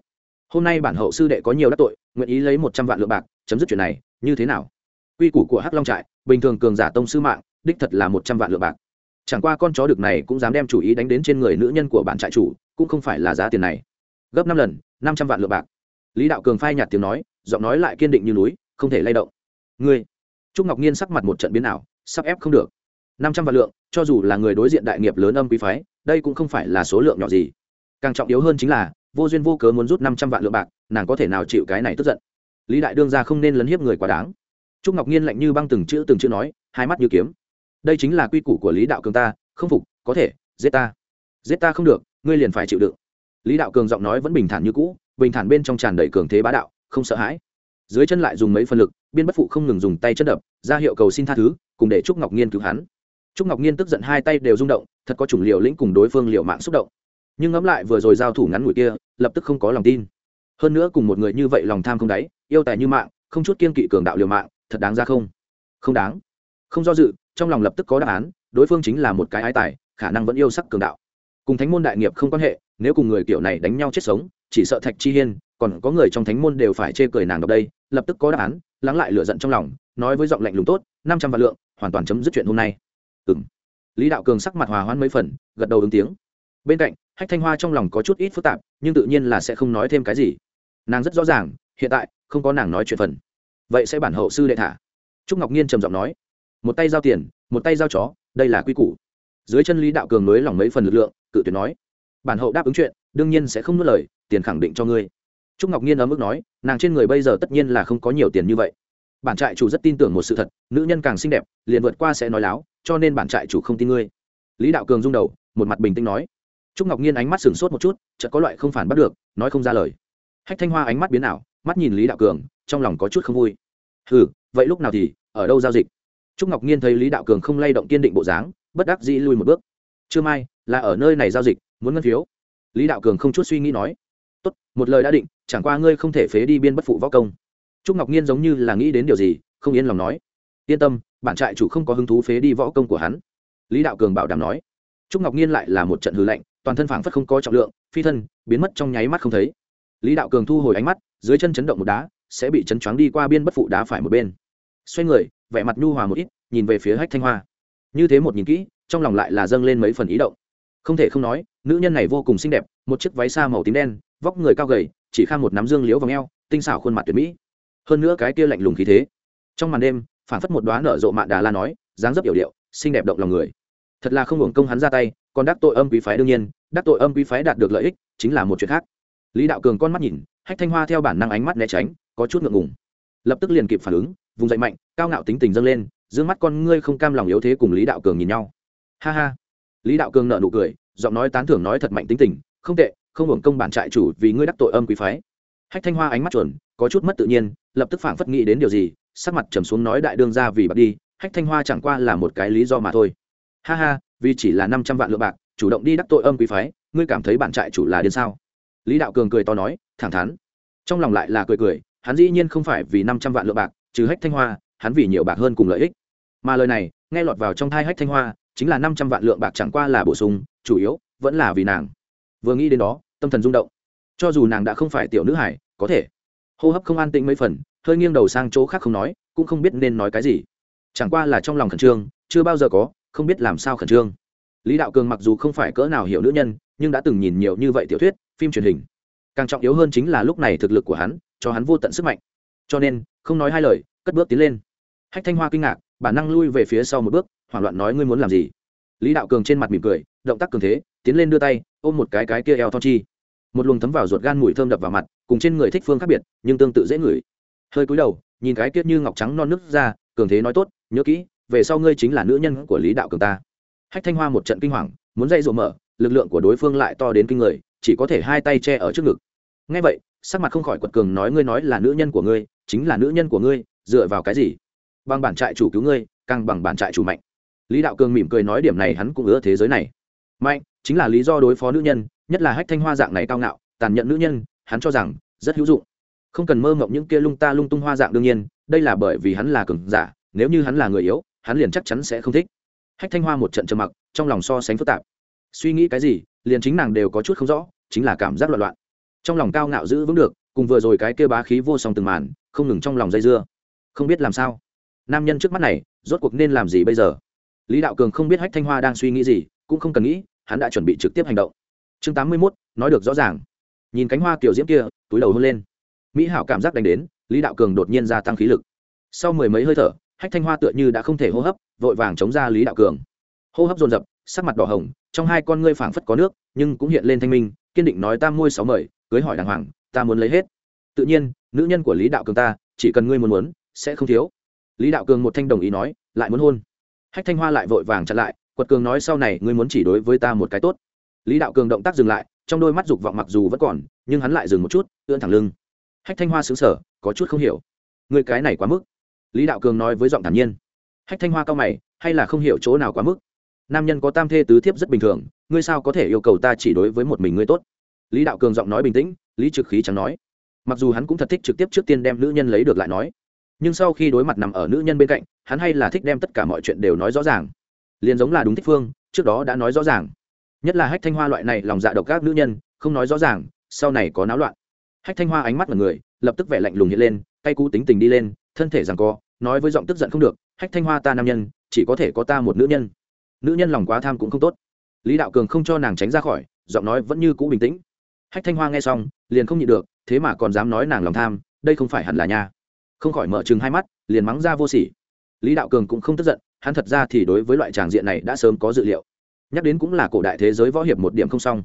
Hôm nay bản hậu sư đệ có nhiều đắc tội, nguyện ý lấy một trăm vạn lượng bạc, chấm dứt chuyện này, như thế nào? Quy củ của hắc long trại, bình thường cường giả tông sư mạng, đích thật là một trăm vạn lượng bạc. Chẳng qua con chó được này cũng dám đem chủ ý đánh đến trên người nữ nhân của bản trại chủ, cũng không phải là giá tiền này. Gấp năm lần, năm trăm vạn lượng bạc. Lý đạo cường phai nhạt tiếng nói, giọng nói lại kiên định như núi, không thể lay động. Ngươi, trúc ngọc nhiên sắc mặt một trận biến ảo, sắp ép không được năm trăm vạn lượng, cho dù là người đối diện đại nghiệp lớn âm quý phái, đây cũng không phải là số lượng nhỏ gì. Càng trọng yếu hơn chính là, vô duyên vô cớ muốn rút năm trăm vạn lượng bạc, nàng có thể nào chịu cái này tức giận? Lý đại đương ra không nên lấn hiếp người quá đáng. Trúc ngọc nhiên lạnh như băng từng chữ từng chữ nói, hai mắt như kiếm. Đây chính là quy củ của lý đạo cường ta, không phục, có thể, giết ta. Giết ta không được, ngươi liền phải chịu đựng. Lý đạo cường giọng nói vẫn bình thản như cũ, bình thản bên trong tràn đầy cường thế bá đạo, không sợ hãi. Dưới chân lại dùng mấy phân lực, biên bất phụ không ngừng dùng tay chân đập, ra hiệu cầu xin tha thứ, cùng để trúc ngọc nhiên cứu hắn trúc ngọc nhiên tức giận hai tay đều rung động, thật có chủng liều lĩnh cùng đối phương liều mạng xúc động. Nhưng ngẫm lại vừa rồi giao thủ ngắn ngủi kia, lập tức không có lòng tin. Hơn nữa cùng một người như vậy lòng tham không đáy, yêu tài như mạng, không chút kiên kỵ cường đạo liều mạng, thật đáng ra không? Không đáng. Không do dự, trong lòng lập tức có đáp án, đối phương chính là một cái ái tài, khả năng vẫn yêu sắc cường đạo. Cùng thánh môn đại nghiệp không quan hệ, nếu cùng người kiểu này đánh nhau chết sống, chỉ sợ thạch chi hiên, còn có người trong thánh môn đều phải chê cười nàng đọc đây, lập tức có đáp án, lắng lại lửa giận trong lòng, nói với giọng lạnh lùng tốt, năm trăm vạn lượng, hoàn toàn chấm dứt chuyện hôm nay ừ lý đạo cường sắc mặt hòa hoãn mấy phần, gật đầu ứng tiếng. Bên cạnh, hách thanh hoa trong lòng có chút ít phức tạp, nhưng tự nhiên là sẽ không nói thêm cái gì. Nàng rất rõ ràng, hiện tại, không có nàng nói chuyện phần. Vậy sẽ bản hậu sư đệ thả. Trúc ngọc nhiên trầm giọng nói. Một tay giao tiền, một tay giao chó, đây là quy củ. Dưới chân lý đạo cường nới lỏng mấy phần lực lượng, cự tuyệt nói. Bản hậu đáp ứng chuyện, đương nhiên sẽ không nuốt lời, tiền khẳng định cho ngươi. Trúc ngọc nhiên ở mức nói, nàng trên người bây giờ tất nhiên là không có nhiều tiền như vậy bản trại chủ rất tin tưởng một sự thật, nữ nhân càng xinh đẹp, liền vượt qua sẽ nói láo, cho nên bản trại chủ không tin ngươi. Lý đạo cường rung đầu, một mặt bình tĩnh nói. Trúc ngọc nhiên ánh mắt sửng sốt một chút, chợt có loại không phản bắt được, nói không ra lời. Hách thanh hoa ánh mắt biến ảo, mắt nhìn lý đạo cường, trong lòng có chút không vui. Ừ vậy lúc nào thì, ở đâu giao dịch? Trúc ngọc nhiên thấy lý đạo cường không lay động kiên định bộ dáng, bất đắc dĩ lui một bước. Chưa mai, là ở nơi này giao dịch, muốn ngân phiếu? Lý đạo cường không chút suy nghĩ nói. Tốt, một lời đã định, chẳng qua ngươi không thể phế đi biên bất phụ võ công trúc ngọc nhiên giống như là nghĩ đến điều gì không yên lòng nói. Yên tâm bản trại chủ không có hứng thú phế đi võ công của hắn. Lý đạo cường bảo đảm nói. Trúc ngọc nhiên lại là một trận hư lạnh toàn thân phảng phất không có trọng lượng phi thân biến mất trong nháy mắt không thấy. Lý đạo cường thu hồi ánh mắt dưới chân chấn động một đá sẽ bị chấn choáng đi qua biên bất phụ đá phải một bên. Xoay người vẻ mặt nhu hòa một ít nhìn về phía hách thanh hoa. Như thế một nhìn kỹ trong lòng lại là dâng lên mấy phần ý động. Không thể không nói nữ nhân này vô cùng xinh đẹp một chiếc váy xa màu tím đen vóc người cao gầy chỉ khang một nắm dương liễu vòng eo, tinh xảo khuôn mặt tuyệt mỹ hơn nữa cái kia lạnh lùng khí thế. Trong màn đêm, phản phất một đoá nở rộ mạn đà la nói, dáng dấp yểu điệu, xinh đẹp động lòng người. Thật là không hưởng công hắn ra tay, còn đắc tội âm quý phái đương nhiên, đắc tội âm quý phái đạt được lợi ích, chính là một chuyện khác. Lý đạo cường con mắt nhìn, hách thanh hoa theo bản năng ánh mắt né tránh, có chút ngượng ngùng. Lập tức liền kịp phản ứng, vùng dậy mạnh, cao ngạo tính tình dâng lên d mắt con ngươi không cam lòng yếu thế cùng lý đạo cường nhìn nhau. Ha ha. Lý đạo cường nợ nụ cười, giọng nói tán thưởng nói thật mạnh tính tình, không tệ, không hưởng công bản trại chủ vì ngươi đắc tội âm quý phái hách thanh hoa ánh mắt chuẩn, có chút mất tự nhiên, lập tức phảng phất nghĩ đến điều gì, sắc mặt trầm xuống nói đại đương ra vì bạc đi, hách thanh hoa chẳng qua là một cái lý do mà thôi. Ha ha, vì chỉ là năm trăm vạn lượng bạc, chủ động đi đắc tội âm quý phái, ngươi cảm thấy bạn trại chủ là điên sao? Lý đạo cường cười to nói, thẳng thắn. Trong lòng lại là cười cười, hắn dĩ nhiên không phải vì năm trăm vạn lượng bạc, trừ hách thanh hoa, hắn vì nhiều bạc hơn cùng lợi ích. Mà lời này, nghe lọt vào trong thai hách thanh hoa, chính là năm trăm vạn lượng bạc chẳng qua là bổ sung, chủ yếu vẫn là vì nàng. Vừa nghĩ đến đó, tâm thần rung động. Cho dù nàng đã không phải tiểu nữ hải có thể. Hô hấp không an tĩnh mấy phần, hơi nghiêng đầu sang chỗ khác không nói, cũng không biết nên nói cái gì. Chẳng qua là trong lòng khẩn trương, chưa bao giờ có, không biết làm sao khẩn trương. Lý đạo cường mặc dù không phải cỡ nào hiểu nữ nhân, nhưng đã từng nhìn nhiều như vậy tiểu thuyết, phim truyền hình. Càng trọng yếu hơn chính là lúc này thực lực của hắn, cho hắn vô tận sức mạnh. Cho nên, không nói hai lời, cất bước tiến lên. Hách thanh hoa kinh ngạc, bản năng lui về phía sau một bước, hoảng loạn nói ngươi muốn làm gì? Lý đạo cường trên mặt mỉm cười, động tác cường thế, tiến lên đưa tay, ôm một cái cái kia eo thon chi. Một luồng thấm vào ruột gan mùi thơm đập vào mặt cùng trên người thích phương khác biệt, nhưng tương tự dễ ngửi. Hơi cúi đầu, nhìn cái kiết như ngọc trắng non nước ra, cường thế nói tốt, nhớ kỹ, về sau ngươi chính là nữ nhân của lý đạo cường ta. Hách thanh hoa một trận kinh hoàng, muốn dây rộ mở, lực lượng của đối phương lại to đến kinh người, chỉ có thể hai tay che ở trước ngực. Ngay vậy, sắc mặt không khỏi quật cường nói, ngươi nói là nữ nhân của ngươi, chính là nữ nhân của ngươi, dựa vào cái gì? Bằng bản trại chủ cứu ngươi, càng bằng bản trại chủ mạnh. Lý đạo cường mỉm cười nói, điểm này hắn cũng ưa thế giới này. Mạnh, chính là lý do đối phó nữ nhân, nhất là hách thanh hoa dạng này cao ngạo, tàn nhẫn nữ nhân hắn cho rằng, rất hữu dụng. Không cần mơ mộng những kia lung ta lung tung hoa dạng đương nhiên, đây là bởi vì hắn là cường giả, nếu như hắn là người yếu, hắn liền chắc chắn sẽ không thích. Hách thanh hoa một trận trầm mặc, trong lòng so sánh phức tạp. Suy nghĩ cái gì, liền chính nàng đều có chút không rõ, chính là cảm giác loạn loạn. Trong lòng cao ngạo giữ vững được, cùng vừa rồi cái kia bá khí vô song từng màn, không ngừng trong lòng dây dưa. Không biết làm sao. Nam nhân trước mắt này, rốt cuộc nên làm gì bây giờ? Lý đạo cường không biết hách thanh hoa đang suy nghĩ gì, cũng không cần nghĩ, hắn đã chuẩn bị trực tiếp hành động. Chương tám mươi mốt, nói được rõ ràng nhìn cánh hoa kiểu diễm kia, túi đầu hôn lên. Mỹ hảo cảm giác đánh đến, lý đạo cường đột nhiên gia tăng khí lực. Sau mười mấy hơi thở, hách thanh hoa tựa như đã không thể hô hấp, vội vàng chống ra lý đạo cường. Hô hấp dồn dập, sắc mặt đỏ hồng, trong hai con ngươi phảng phất có nước, nhưng cũng hiện lên thanh minh, kiên định nói ta môi sáu mời, cưới hỏi đàng hoàng, ta muốn lấy hết. Tự nhiên, nữ nhân của lý đạo cường ta, chỉ cần ngươi muốn muốn, sẽ không thiếu. Lý đạo cường một thanh đồng ý nói, lại muốn hôn. Hách thanh hoa lại vội vàng chặn lại, quật cường nói sau này ngươi muốn chỉ đối với ta một cái tốt. Lý đạo cường động tác dừng lại trong đôi mắt dục vọng mặc dù vẫn còn, nhưng hắn lại dừng một chút, ưỡn thẳng lưng. Hách thanh hoa xứng sở có chút không hiểu. Người cái này quá mức. Lý đạo cường nói với giọng thản nhiên. Hách thanh hoa cao mày, hay là không hiểu chỗ nào quá mức? Nam nhân có tam thê tứ thiếp rất bình thường, ngươi sao có thể yêu cầu ta chỉ đối với một mình ngươi tốt? Lý đạo cường giọng nói bình tĩnh, lý trực khí chẳng nói. Mặc dù hắn cũng thật thích trực tiếp trước tiên đem nữ nhân lấy được lại nói, nhưng sau khi đối mặt nằm ở nữ nhân bên cạnh, hắn hay là thích đem tất cả mọi chuyện đều nói rõ ràng. Liền giống là đúng thích phương, trước đó đã nói rõ ràng nhất là hách thanh hoa loại này lòng dạ độc các nữ nhân, không nói rõ ràng, sau này có náo loạn. Hách thanh hoa ánh mắt mọi người, lập tức vẻ lạnh lùng hiện lên tay cú tính tình đi lên, thân thể rằng co, nói với giọng tức giận không được, hách thanh hoa ta nam nhân, chỉ có thể có ta một nữ nhân. Nữ nhân lòng quá tham cũng không tốt. Lý đạo cường không cho nàng tránh ra khỏi, giọng nói vẫn như cũ bình tĩnh. Hách thanh hoa nghe xong, liền không nhịn được, thế mà còn dám nói nàng lòng tham, đây không phải hẳn là nha. Không khỏi mở chừng hai mắt, liền mắng ra vô sỉ. Lý đạo cường cũng không tức giận, hắn thật ra thì đối với loại tràng diện này đã sớm có dự liệu nhắc đến cũng là cổ đại thế giới võ hiệp một điểm không xong.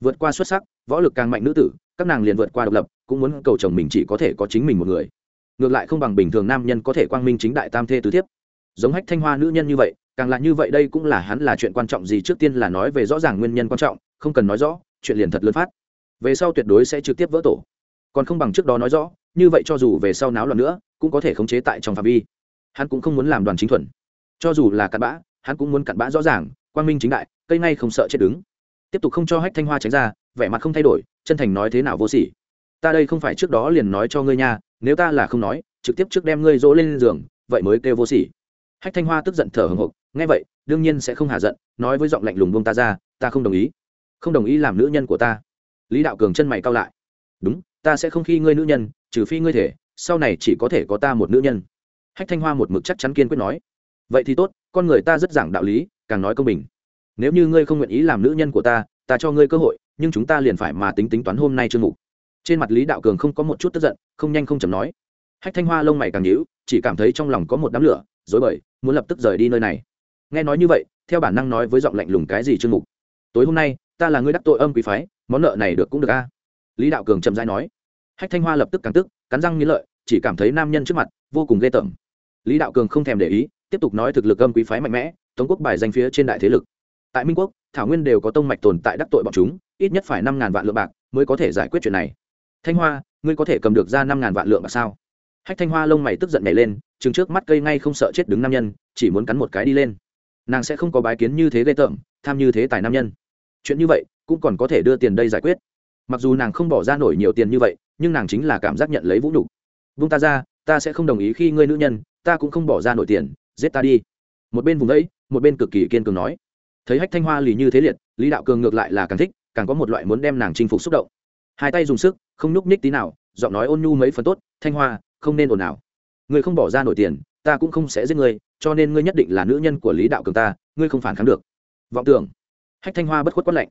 Vượt qua xuất sắc, võ lực càng mạnh nữ tử, các nàng liền vượt qua độc lập, cũng muốn cầu chồng mình chỉ có thể có chính mình một người. Ngược lại không bằng bình thường nam nhân có thể quang minh chính đại tam thê tứ thiếp. Giống hách thanh hoa nữ nhân như vậy, càng là như vậy đây cũng là hắn là chuyện quan trọng gì trước tiên là nói về rõ ràng nguyên nhân quan trọng, không cần nói rõ, chuyện liền thật lớn phát. Về sau tuyệt đối sẽ trực tiếp vỡ tổ. Còn không bằng trước đó nói rõ, như vậy cho dù về sau náo loạn nữa, cũng có thể khống chế tại trong phạm vi. Hắn cũng không muốn làm đoàn chính thuần. Cho dù là cặn bã, hắn cũng muốn cặn bã rõ ràng quang minh chính đại, cây ngay không sợ chết đứng. Tiếp tục không cho hách thanh hoa tránh ra, vẻ mặt không thay đổi, chân thành nói thế nào vô sỉ. Ta đây không phải trước đó liền nói cho ngươi nha, nếu ta là không nói, trực tiếp trước đem ngươi dỗ lên giường, vậy mới kêu vô sỉ. Hách thanh hoa tức giận thở hồng hộc, nghe vậy, đương nhiên sẽ không hạ giận, nói với giọng lạnh lùng buông ta ra, ta không đồng ý. Không đồng ý làm nữ nhân của ta. Lý đạo cường chân mày cao lại. Đúng, ta sẽ không khi ngươi nữ nhân, trừ phi ngươi thể, sau này chỉ có thể có ta một nữ nhân. Hách thanh hoa một mực chắc chắn kiên quyết nói. Vậy thì tốt, con người ta rất giảng đạo lý càng nói công bình. Nếu như ngươi không nguyện ý làm nữ nhân của ta ta cho ngươi cơ hội, nhưng chúng ta liền phải mà tính tính toán hôm nay chương mục. Trên mặt lý đạo cường không có một chút tức giận, không nhanh không chầm nói. Hách thanh hoa lông mày càng nhíu, chỉ cảm thấy trong lòng có một đám lửa dối bời, muốn lập tức rời đi nơi này. Nghe nói như vậy, theo bản năng nói với giọng lạnh lùng cái gì chương mục? Tối hôm nay, ta là ngươi đắc tội âm quý phái, món nợ này được cũng được a. Lý đạo cường chậm dai nói. Hách thanh hoa lập tức càng tức, cắn răng nghĩ lợi, chỉ cảm thấy nam nhân trước mặt vô cùng ghê tởm. Lý đạo cường không thèm để ý, tiếp tục nói thực lực âm quý phái mạnh mẽ tống quốc bài danh phía trên đại thế lực. Tại minh quốc, thảo nguyên đều có tông mạch tồn tại đắc tội bọn chúng, ít nhất phải năm ngàn vạn lượng bạc mới có thể giải quyết chuyện này. Thanh hoa, ngươi có thể cầm được ra năm ngàn vạn lượng bạc sao? Hách thanh hoa lông mày tức giận nhảy lên chừng trước mắt cây ngay không sợ chết đứng nam nhân, chỉ muốn cắn một cái đi lên. Nàng sẽ không có bái kiến như thế ghê tởm, tham như thế tài nam nhân. Chuyện như vậy, cũng còn có thể đưa tiền đây giải quyết. Mặc dù nàng không bỏ ra nổi nhiều tiền như vậy, nhưng nàng chính là cảm giác nhận lấy vũ nhục. Vung ta ra, ta sẽ không đồng ý khi ngươi nữ nhân, ta cũng không bỏ ra nổi tiền, giết ta đi một bên vùng đấy một bên cực kỳ kiên cường nói. Thấy hách thanh hoa lì như thế liệt lý đạo cường ngược lại là càng thích càng có một loại muốn đem nàng chinh phục xúc động. Hai tay dùng sức không nhúc nhích tí nào giọng nói ôn nhu mấy phần tốt thanh hoa không nên ồn ào. Người không bỏ ra nổi tiền ta cũng không sẽ giết người, cho nên ngươi nhất định là nữ nhân của lý đạo cường ta ngươi không phản kháng được. Vọng tưởng. Hách thanh hoa bất khuất quất lạnh.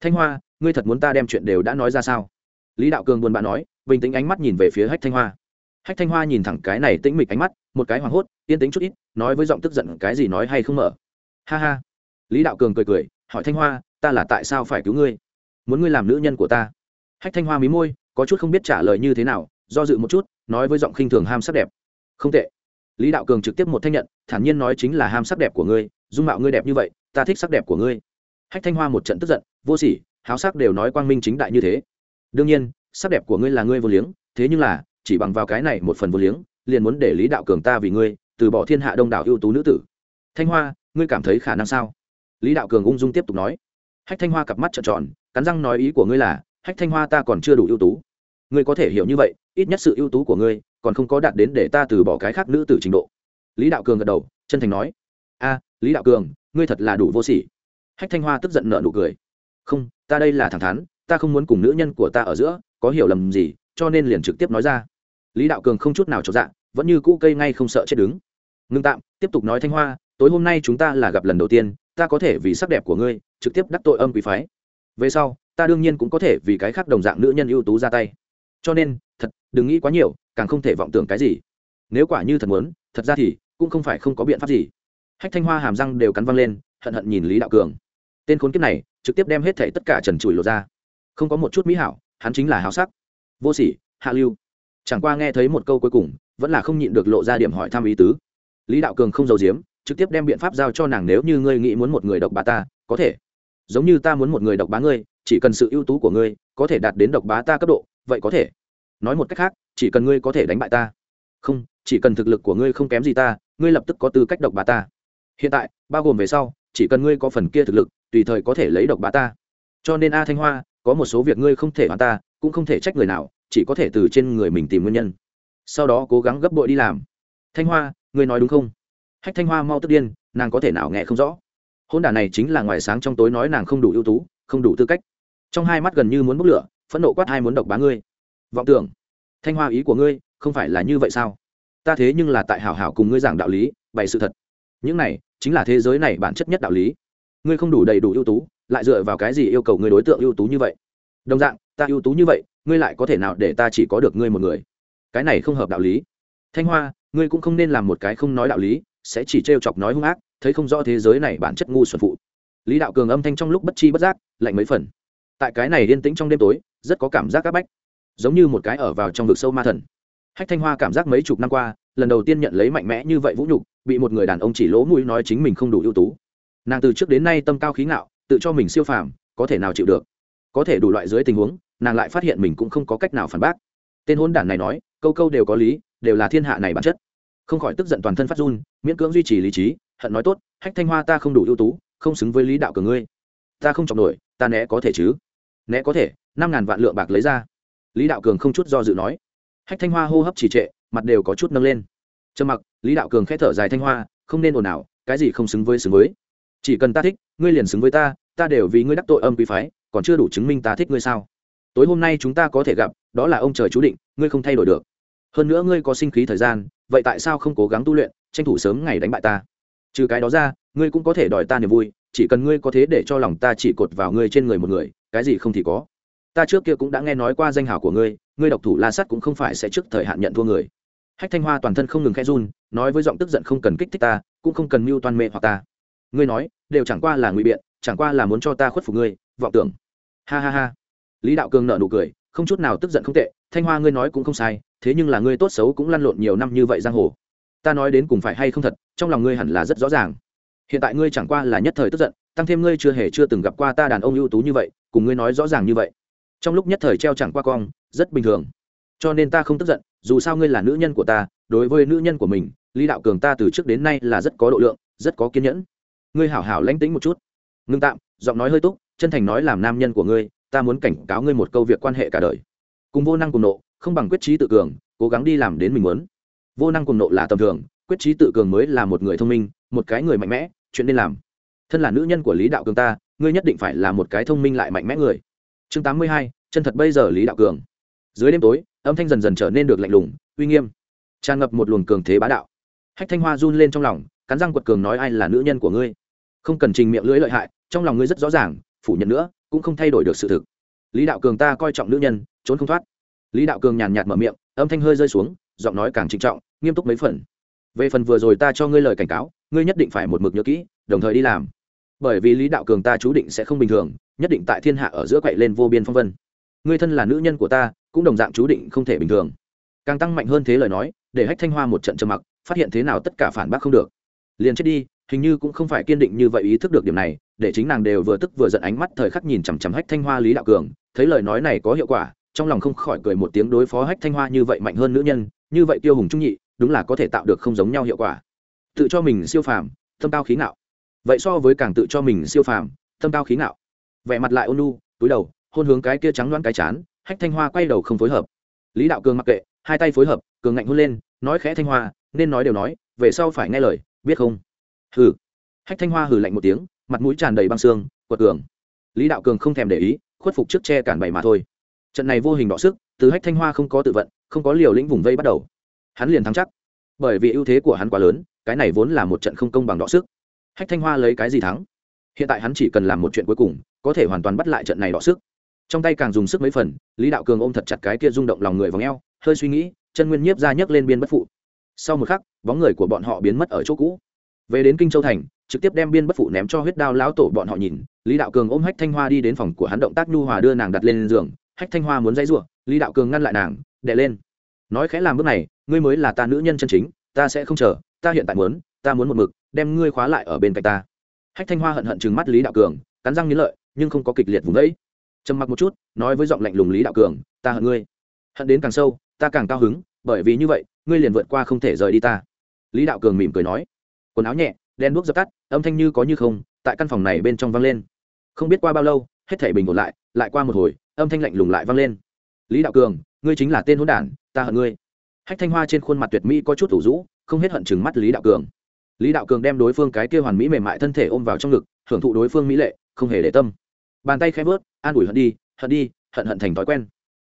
Thanh hoa ngươi thật muốn ta đem chuyện đều đã nói ra sao? Lý đạo cường buồn bã nói bình tĩnh ánh mắt nhìn về phía hách thanh hoa hách thanh hoa nhìn thẳng cái này tĩnh mịch ánh mắt, một cái hoảng hốt, yên tĩnh chút ít, nói với giọng tức giận, cái gì nói hay không mở. Ha ha. Lý đạo cường cười cười, hỏi thanh hoa, ta là tại sao phải cứu ngươi? Muốn ngươi làm nữ nhân của ta. Hách thanh hoa mí môi, có chút không biết trả lời như thế nào, do dự một chút, nói với giọng khinh thường ham sắc đẹp. Không tệ. Lý đạo cường trực tiếp một thanh nhận, thản nhiên nói chính là ham sắc đẹp của ngươi, dung mạo ngươi đẹp như vậy, ta thích sắc đẹp của ngươi. Hách thanh hoa một trận tức giận, vô sỉ, háo sắc đều nói quang minh chính đại như thế. Đương nhiên, sắc đẹp của ngươi là ngươi vô liếng, thế nhưng là chỉ bằng vào cái này một phần vô liếng, liền muốn để lý đạo cường ta vì ngươi, từ bỏ thiên hạ đông đảo ưu tú nữ tử. Thanh hoa, ngươi cảm thấy khả năng sao? Lý đạo cường ung dung tiếp tục nói. Hách thanh hoa cặp mắt trợn tròn, cắn răng nói ý của ngươi là, hách thanh hoa ta còn chưa đủ ưu tú. Ngươi có thể hiểu như vậy, ít nhất sự ưu tú của ngươi, còn không có đạt đến để ta từ bỏ cái khác nữ tử trình độ. Lý đạo cường gật đầu, chân thành nói. A, lý đạo cường, ngươi thật là đủ vô sỉ. Hách thanh hoa tức giận nợ nụ cười. Không, ta đây là thẳng thắn, ta không muốn cùng nữ nhân của ta ở giữa có hiểu lầm gì cho nên liền trực tiếp nói ra. Lý đạo cường không chút nào cho dạ vẫn như cũ cây ngay không sợ chết đứng. Ngưng tạm, tiếp tục nói thanh hoa, tối hôm nay chúng ta là gặp lần đầu tiên, ta có thể vì sắc đẹp của ngươi, trực tiếp đắc tội âm quý phái. Về sau, ta đương nhiên cũng có thể vì cái khác đồng dạng nữ nhân ưu tú ra tay. Cho nên, thật, đừng nghĩ quá nhiều, càng không thể vọng tưởng cái gì. Nếu quả như thật muốn, thật ra thì cũng không phải không có biện pháp gì. Hách thanh hoa hàm răng đều cắn văng lên, hận hận nhìn lý đạo cường. Tên khốn kiếp này, trực tiếp đem hết thảy tất cả trần trụi lộ ra. Không có một chút mỹ hảo, hắn chính là hào sắc vô sỉ, hạ lưu. Chẳng qua nghe thấy một câu cuối cùng, vẫn là không nhịn được lộ ra điểm hỏi thăm ý tứ. Lý đạo cường không giấu giếm, trực tiếp đem biện pháp giao cho nàng nếu như ngươi nghĩ muốn một người độc bá ta, có thể. Giống như ta muốn một người độc bá ngươi, chỉ cần sự ưu tú của ngươi có thể đạt đến độc bá ta cấp độ, vậy có thể. Nói một cách khác, chỉ cần ngươi có thể đánh bại ta. Không, chỉ cần thực lực của ngươi không kém gì ta, ngươi lập tức có tư cách độc bá ta. Hiện tại, bao gồm về sau, chỉ cần ngươi có phần kia thực lực, tùy thời có thể lấy độc bá ta. Cho nên a thanh hoa, có một số việc ngươi không thể hoàn ta cũng không thể trách người nào, chỉ có thể từ trên người mình tìm nguyên nhân. Sau đó cố gắng gấp bội đi làm. Thanh hoa, ngươi nói đúng không? Hách thanh hoa mau tức điên, nàng có thể nào nghe không rõ? Hôn đả này chính là ngoài sáng trong tối nói nàng không đủ ưu tú, không đủ tư cách. Trong hai mắt gần như muốn bốc lửa, phẫn nộ quát hai muốn độc bá ngươi. Vọng tưởng. Thanh hoa, ý của ngươi, không phải là như vậy sao? Ta thế nhưng là tại hảo hảo cùng ngươi giảng đạo lý, bày sự thật. Những này, chính là thế giới này bản chất nhất đạo lý. Ngươi không đủ đầy đủ ưu tú, lại dựa vào cái gì yêu cầu ngươi đối tượng ưu tú như vậy? Đồng dạng ta ưu tú như vậy, ngươi lại có thể nào để ta chỉ có được ngươi một người? Cái này không hợp đạo lý. Thanh hoa, ngươi cũng không nên làm một cái không nói đạo lý, sẽ chỉ trêu chọc nói hung ác, thấy không rõ thế giới này bản chất ngu xuẩn phụ. Lý đạo cường âm thanh trong lúc bất chi bất giác, lạnh mấy phần. Tại cái này yên tĩnh trong đêm tối, rất có cảm giác áp bách. Giống như một cái ở vào trong vực sâu ma thần. Hách thanh hoa cảm giác mấy chục năm qua, lần đầu tiên nhận lấy mạnh mẽ như vậy vũ nhục, bị một người đàn ông chỉ lỗ mũi nói chính mình không đủ ưu tú. Nàng từ trước đến nay tâm cao khí ngạo, tự cho mình siêu phàm, có thể nào chịu được? Có thể đủ loại dưới tình huống nàng lại phát hiện mình cũng không có cách nào phản bác. Tên hôn đản này nói, câu câu đều có lý, đều là thiên hạ này bản chất. Không khỏi tức giận toàn thân phát run, miễn cưỡng duy trì lý trí, hận nói tốt, hách thanh hoa ta không đủ ưu tú, không xứng với lý đạo cường ngươi. Ta không chọc nổi, ta né có thể chứ? Né có thể, năm ngàn vạn lượng bạc lấy ra. Lý đạo cường không chút do dự nói. Hách thanh hoa hô hấp trì trệ, mặt đều có chút nâng lên. Trầm mặc, lý đạo cường k h ẽ thở dài thanh hoa, không nên ồn ào, cái gì không xứng với xứng với. Chỉ cần ta thích, ngươi liền xứng với ta ta đều vì ngươi đắc tội âm quý phái, còn chưa đủ chứng minh ta thích ngươi sao? Tối hôm nay chúng ta có thể gặp, đó là ông trời chú định, ngươi không thay đổi được. Hơn nữa ngươi có sinh khí thời gian, vậy tại sao không cố gắng tu luyện, tranh thủ sớm ngày đánh bại ta? Trừ cái đó ra, ngươi cũng có thể đòi ta niềm vui, chỉ cần ngươi có thế để cho lòng ta chỉ cột vào ngươi trên người một người, cái gì không thì có. Ta trước kia cũng đã nghe nói qua danh hào của ngươi ngươi độc thủ la sắt cũng không phải sẽ trước thời hạn nhận thua người. Hách thanh hoa toàn thân không ngừng khẽ run, nói với giọng tức giận không cần kích thích ta, cũng không cần mưu toan mê hoặc ta. Ngươi nói, đều chẳng qua là ngụy biện, chẳng qua là muốn cho ta khuất phục ngươi, vọng tưởng. Ha ha ha lý đạo cường nợ nụ cười, không chút nào tức giận không tệ, thanh hoa, ngươi nói cũng không sai, thế nhưng là ngươi tốt xấu cũng lăn lộn nhiều năm như vậy giang hồ. Ta nói đến cùng phải hay không thật, trong lòng ngươi hẳn là rất rõ ràng. Hiện tại ngươi chẳng qua là nhất thời tức giận, tăng thêm ngươi chưa hề chưa từng gặp qua ta đàn ông ưu tú như vậy, cùng ngươi nói rõ ràng như vậy. Trong lúc nhất thời treo chẳng qua cong, rất bình thường. Cho nên ta không tức giận, dù sao ngươi là nữ nhân của ta, đối với nữ nhân của mình, lý đạo cường ta từ trước đến nay là rất có độ lượng, rất có kiên nhẫn. Ngươi hảo hảo lánh tính một chút. Ngưng tạm, giọng nói hơi túc, chân thành nói làm nam nhân của ngươi ta muốn cảnh cáo ngươi một câu việc quan hệ cả đời. Cùng vô năng cùng nộ, không bằng quyết trí tự cường, cố gắng đi làm đến mình muốn. Vô năng cùng nộ là tầm thường, quyết trí tự cường mới là một người thông minh, một cái người mạnh mẽ, chuyện nên làm. Thân là nữ nhân của lý đạo cường ta, ngươi nhất định phải là một cái thông minh lại mạnh mẽ người. Chương tám mươi hai, chân thật bây giờ lý đạo cường. Dưới đêm tối, âm thanh dần dần trở nên được lạnh lùng, uy nghiêm. Tràn ngập một luồng cường thế bá đạo. Hách thanh hoa run lên trong lòng, cắn răng quật cường nói ai là nữ nhân của ngươi? Không cần trình miệng lưỡi lợi hại, trong lòng ngươi rất rõ ràng, phủ nhận nữa cũng không thay đổi được sự thực. Lý đạo cường ta coi trọng nữ nhân, trốn không thoát. Lý đạo cường nhàn nhạt mở miệng, âm thanh hơi rơi xuống, giọng nói càng trịnh trọng, nghiêm túc mấy phần. Về phần vừa rồi ta cho ngươi lời cảnh cáo, ngươi nhất định phải một mực nhớ kỹ, đồng thời đi làm. Bởi vì lý đạo cường ta chú định sẽ không bình thường, nhất định tại thiên hạ ở giữa quậy lên vô biên phong vân. Ngươi thân là nữ nhân của ta, cũng đồng dạng chú định không thể bình thường. Càng tăng mạnh hơn thế lời nói, để hách thanh hoa một trận trầm mặc, phát hiện thế nào tất cả phản bác không được. Liền chết đi hình như cũng không phải kiên định như vậy ý thức được điểm này, để chính nàng đều vừa tức vừa giận ánh mắt thời khắc nhìn chằm chằm hách thanh hoa, lý đạo cường. Thấy lời nói này có hiệu quả, trong lòng không khỏi cười một tiếng đối phó hách thanh hoa như vậy mạnh hơn nữ nhân, như vậy tiêu hùng trung nhị, đúng là có thể tạo được không giống nhau hiệu quả. Tự cho mình siêu phàm tâm cao khí ngạo. Vậy so với càng tự cho mình siêu phàm tâm cao khí ngạo. Vẻ mặt lại ôn nu túi đầu, hôn hướng cái kia trắng loãng cái chán, hách thanh hoa quay đầu không phối hợp. Lý đạo cường mặc kệ, hai tay phối hợp, cường ngạnh hôn lên, nói khẽ thanh hoa, nên nói đều nói, về sau phải nghe lời, biết không? Hừ. Hách thanh hoa hừ lạnh một tiếng, mặt mũi tràn đầy băng xương, quật cường. Lý đạo cường không thèm để ý, khuất phục trước che cản bày mà thôi. Trận này vô hình đọ sức, từ hách thanh hoa không có tự vận, không có liều lĩnh vùng vây bắt đầu. Hắn liền thắng chắc. Bởi vì ưu thế của hắn quá lớn, cái này vốn là một trận không công bằng đọ sức. Hách thanh hoa lấy cái gì thắng? Hiện tại hắn chỉ cần làm một chuyện cuối cùng, có thể hoàn toàn bắt lại trận này đọ sức. Trong tay càng dùng sức mấy phần, lý đạo cường ôm thật chặt cái kia rung động lòng người v ò hơi suy nghĩ, chân nguyên nhiếp ra nhấc lên biên bất phụ. Sau một khắc, bóng người của bọn họ biến mất ở chỗ cũ về đến kinh châu thành, trực tiếp đem biên bất phụ ném cho huyết đao lão tổ bọn họ nhìn. Lý đạo cường ôm hách thanh hoa đi đến phòng của hắn động tác nhu hòa đưa nàng đặt lên giường. Hách thanh hoa muốn dãy ruộng lý đạo cường ngăn lại nàng, đè lên. Nói khẽ làm bước này, ngươi mới là ta nữ nhân chân chính, ta sẽ không chờ, ta hiện tại muốn, ta muốn một mực, đem ngươi khóa lại ở bên cạnh ta. Hách thanh hoa hận hận chừng mắt lý đạo cường, cắn răng nghĩ lợi, nhưng không có kịch liệt vùng đấy trầm mặc một chút, nói với giọng lạnh lùng lý đạo cường, ta hận ngươi. Hận đến càng sâu, ta càng cao hứng, bởi vì như vậy, ngươi liền vượt qua không thể rời đi ta. Lý đạo cường mỉm cười nói quần áo nhẹ đen đuốc dập tắt, âm thanh như có như không, tại căn phòng này bên trong vang lên. Không biết qua bao lâu, hết thể bình ổn lại lại qua một hồi, âm thanh lạnh lùng lại vang lên. Lý đạo cường, ngươi chính là tên hỗn đản, ta hận ngươi. Hách thanh hoa trên khuôn mặt tuyệt mỹ có chút thủ rũ, không hết hận chừng mắt lý đạo cường. Lý đạo cường đem đối phương cái kia hoàn mỹ mềm mại thân thể ôm vào trong ngực, hưởng thụ đối phương mỹ lệ, không hề để tâm. Bàn tay khẽ vớt, an ủi hận đi hận đi, hận hận thành thói quen.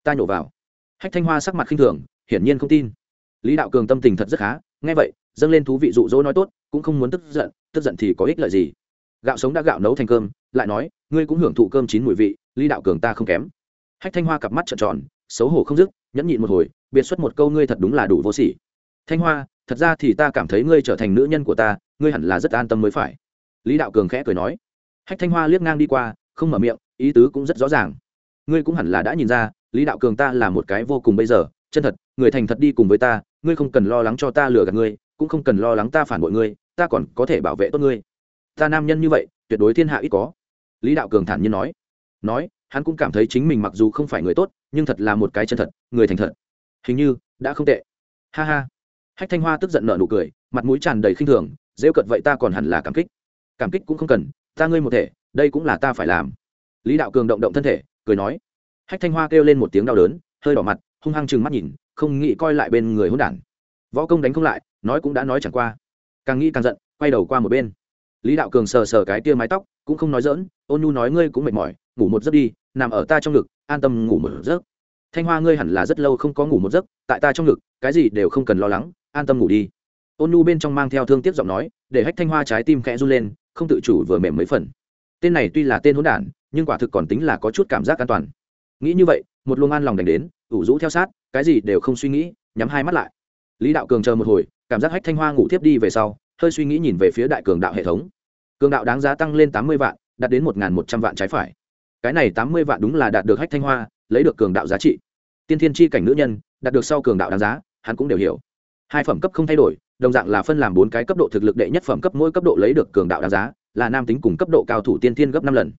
Ta nhổ vào. Hách thanh hoa sắc mặt khinh thường, hiển nhiên không tin. Lý đạo cường tâm tình thật rất khá, nghe vậy dâng lên thú vị dụ dỗ nói tốt, cũng không muốn tức giận tức giận thì có ích lợi gì? Gạo sống đã gạo nấu thành cơm, lại nói, ngươi cũng hưởng thụ cơm chín mùi vị lý đạo cường ta không kém. Hách thanh hoa cặp mắt trợn tròn, xấu hổ không dứt, nhẫn nhịn một hồi, biệt xuất một câu ngươi thật đúng là đủ vô sỉ. Thanh hoa, thật ra thì ta cảm thấy ngươi trở thành nữ nhân của ta, ngươi hẳn là rất an tâm mới phải. Lý đạo cường khẽ cười nói. Hách thanh hoa liếc ngang đi qua, không mở miệng, ý tứ cũng rất rõ ràng. Ngươi cũng hẳn là đã nhìn ra, lý đạo cường ta là một cái vô cùng bây giờ, chân thật, người thành thật đi cùng với ta, ngươi không cần lo lắng cho ta lừa gạt ngươi cũng không cần lo lắng ta phản bội ngươi, ta còn có thể bảo vệ tốt ngươi. Ta nam nhân như vậy, tuyệt đối thiên hạ ít có. Lý đạo cường thản nhiên nói. Nói, hắn cũng cảm thấy chính mình mặc dù không phải người tốt, nhưng thật là một cái chân thật, người thành thật. Hình như, đã không tệ. Ha ha. Hách thanh hoa tức giận nợ nụ cười, mặt mũi tràn đầy khinh thường dễ cận vậy ta còn hẳn là cảm kích. Cảm kích cũng không cần, ta ngươi một thể, đây cũng là ta phải làm. Lý đạo cường động động thân thể, cười nói. Hách thanh hoa kêu lên một tiếng đau đớn, hơi đỏ mặt, hung hăng chừng mắt nhìn, không nghĩ coi lại bên người hôn đản võ công đánh không lại, nói cũng đã nói chẳng qua. Càng nghĩ càng giận, quay đầu qua một bên. Lý đạo cường sờ sờ cái tia mái tóc, cũng không nói dỡn ôn nhu nói ngươi cũng mệt mỏi, ngủ một giấc đi, nằm ở ta trong ngực, an tâm ngủ một giấc. Thanh hoa ngươi hẳn là rất lâu không có ngủ một giấc, tại ta trong ngực, cái gì đều không cần lo lắng, an tâm ngủ đi. Ôn nhu bên trong mang theo thương tiếc giọng nói, để hách thanh hoa trái tim khẽ run lên, không tự chủ vừa mềm mấy phần. Tên này tuy là tên hỗn đản, nhưng quả thực còn tính là có chút cảm giác an toàn. Nghĩ như vậy, một luồng an lòng đánh đến, ủ rũ theo sát, cái gì đều không suy nghĩ, nhắm hai mắt lại lý đạo cường chờ một hồi, cảm giác hách thanh hoa ngủ thiếp đi về sau, hơi suy nghĩ nhìn về phía đại cường đạo hệ thống. Cường đạo đáng giá tăng lên tám mươi vạn, đạt đến một một trăm vạn trái phải. Cái này tám mươi vạn đúng là đạt được hách thanh hoa, lấy được cường đạo giá trị. Tiên thiên chi cảnh nữ nhân, đạt được sau cường đạo đáng giá, hắn cũng đều hiểu. Hai phẩm cấp không thay đổi, đồng dạng là phân làm bốn cái cấp độ thực lực đệ nhất phẩm cấp, mỗi cấp độ lấy được cường đạo đáng giá, là nam tính cùng cấp độ cao thủ tiên thiên gấp năm lần.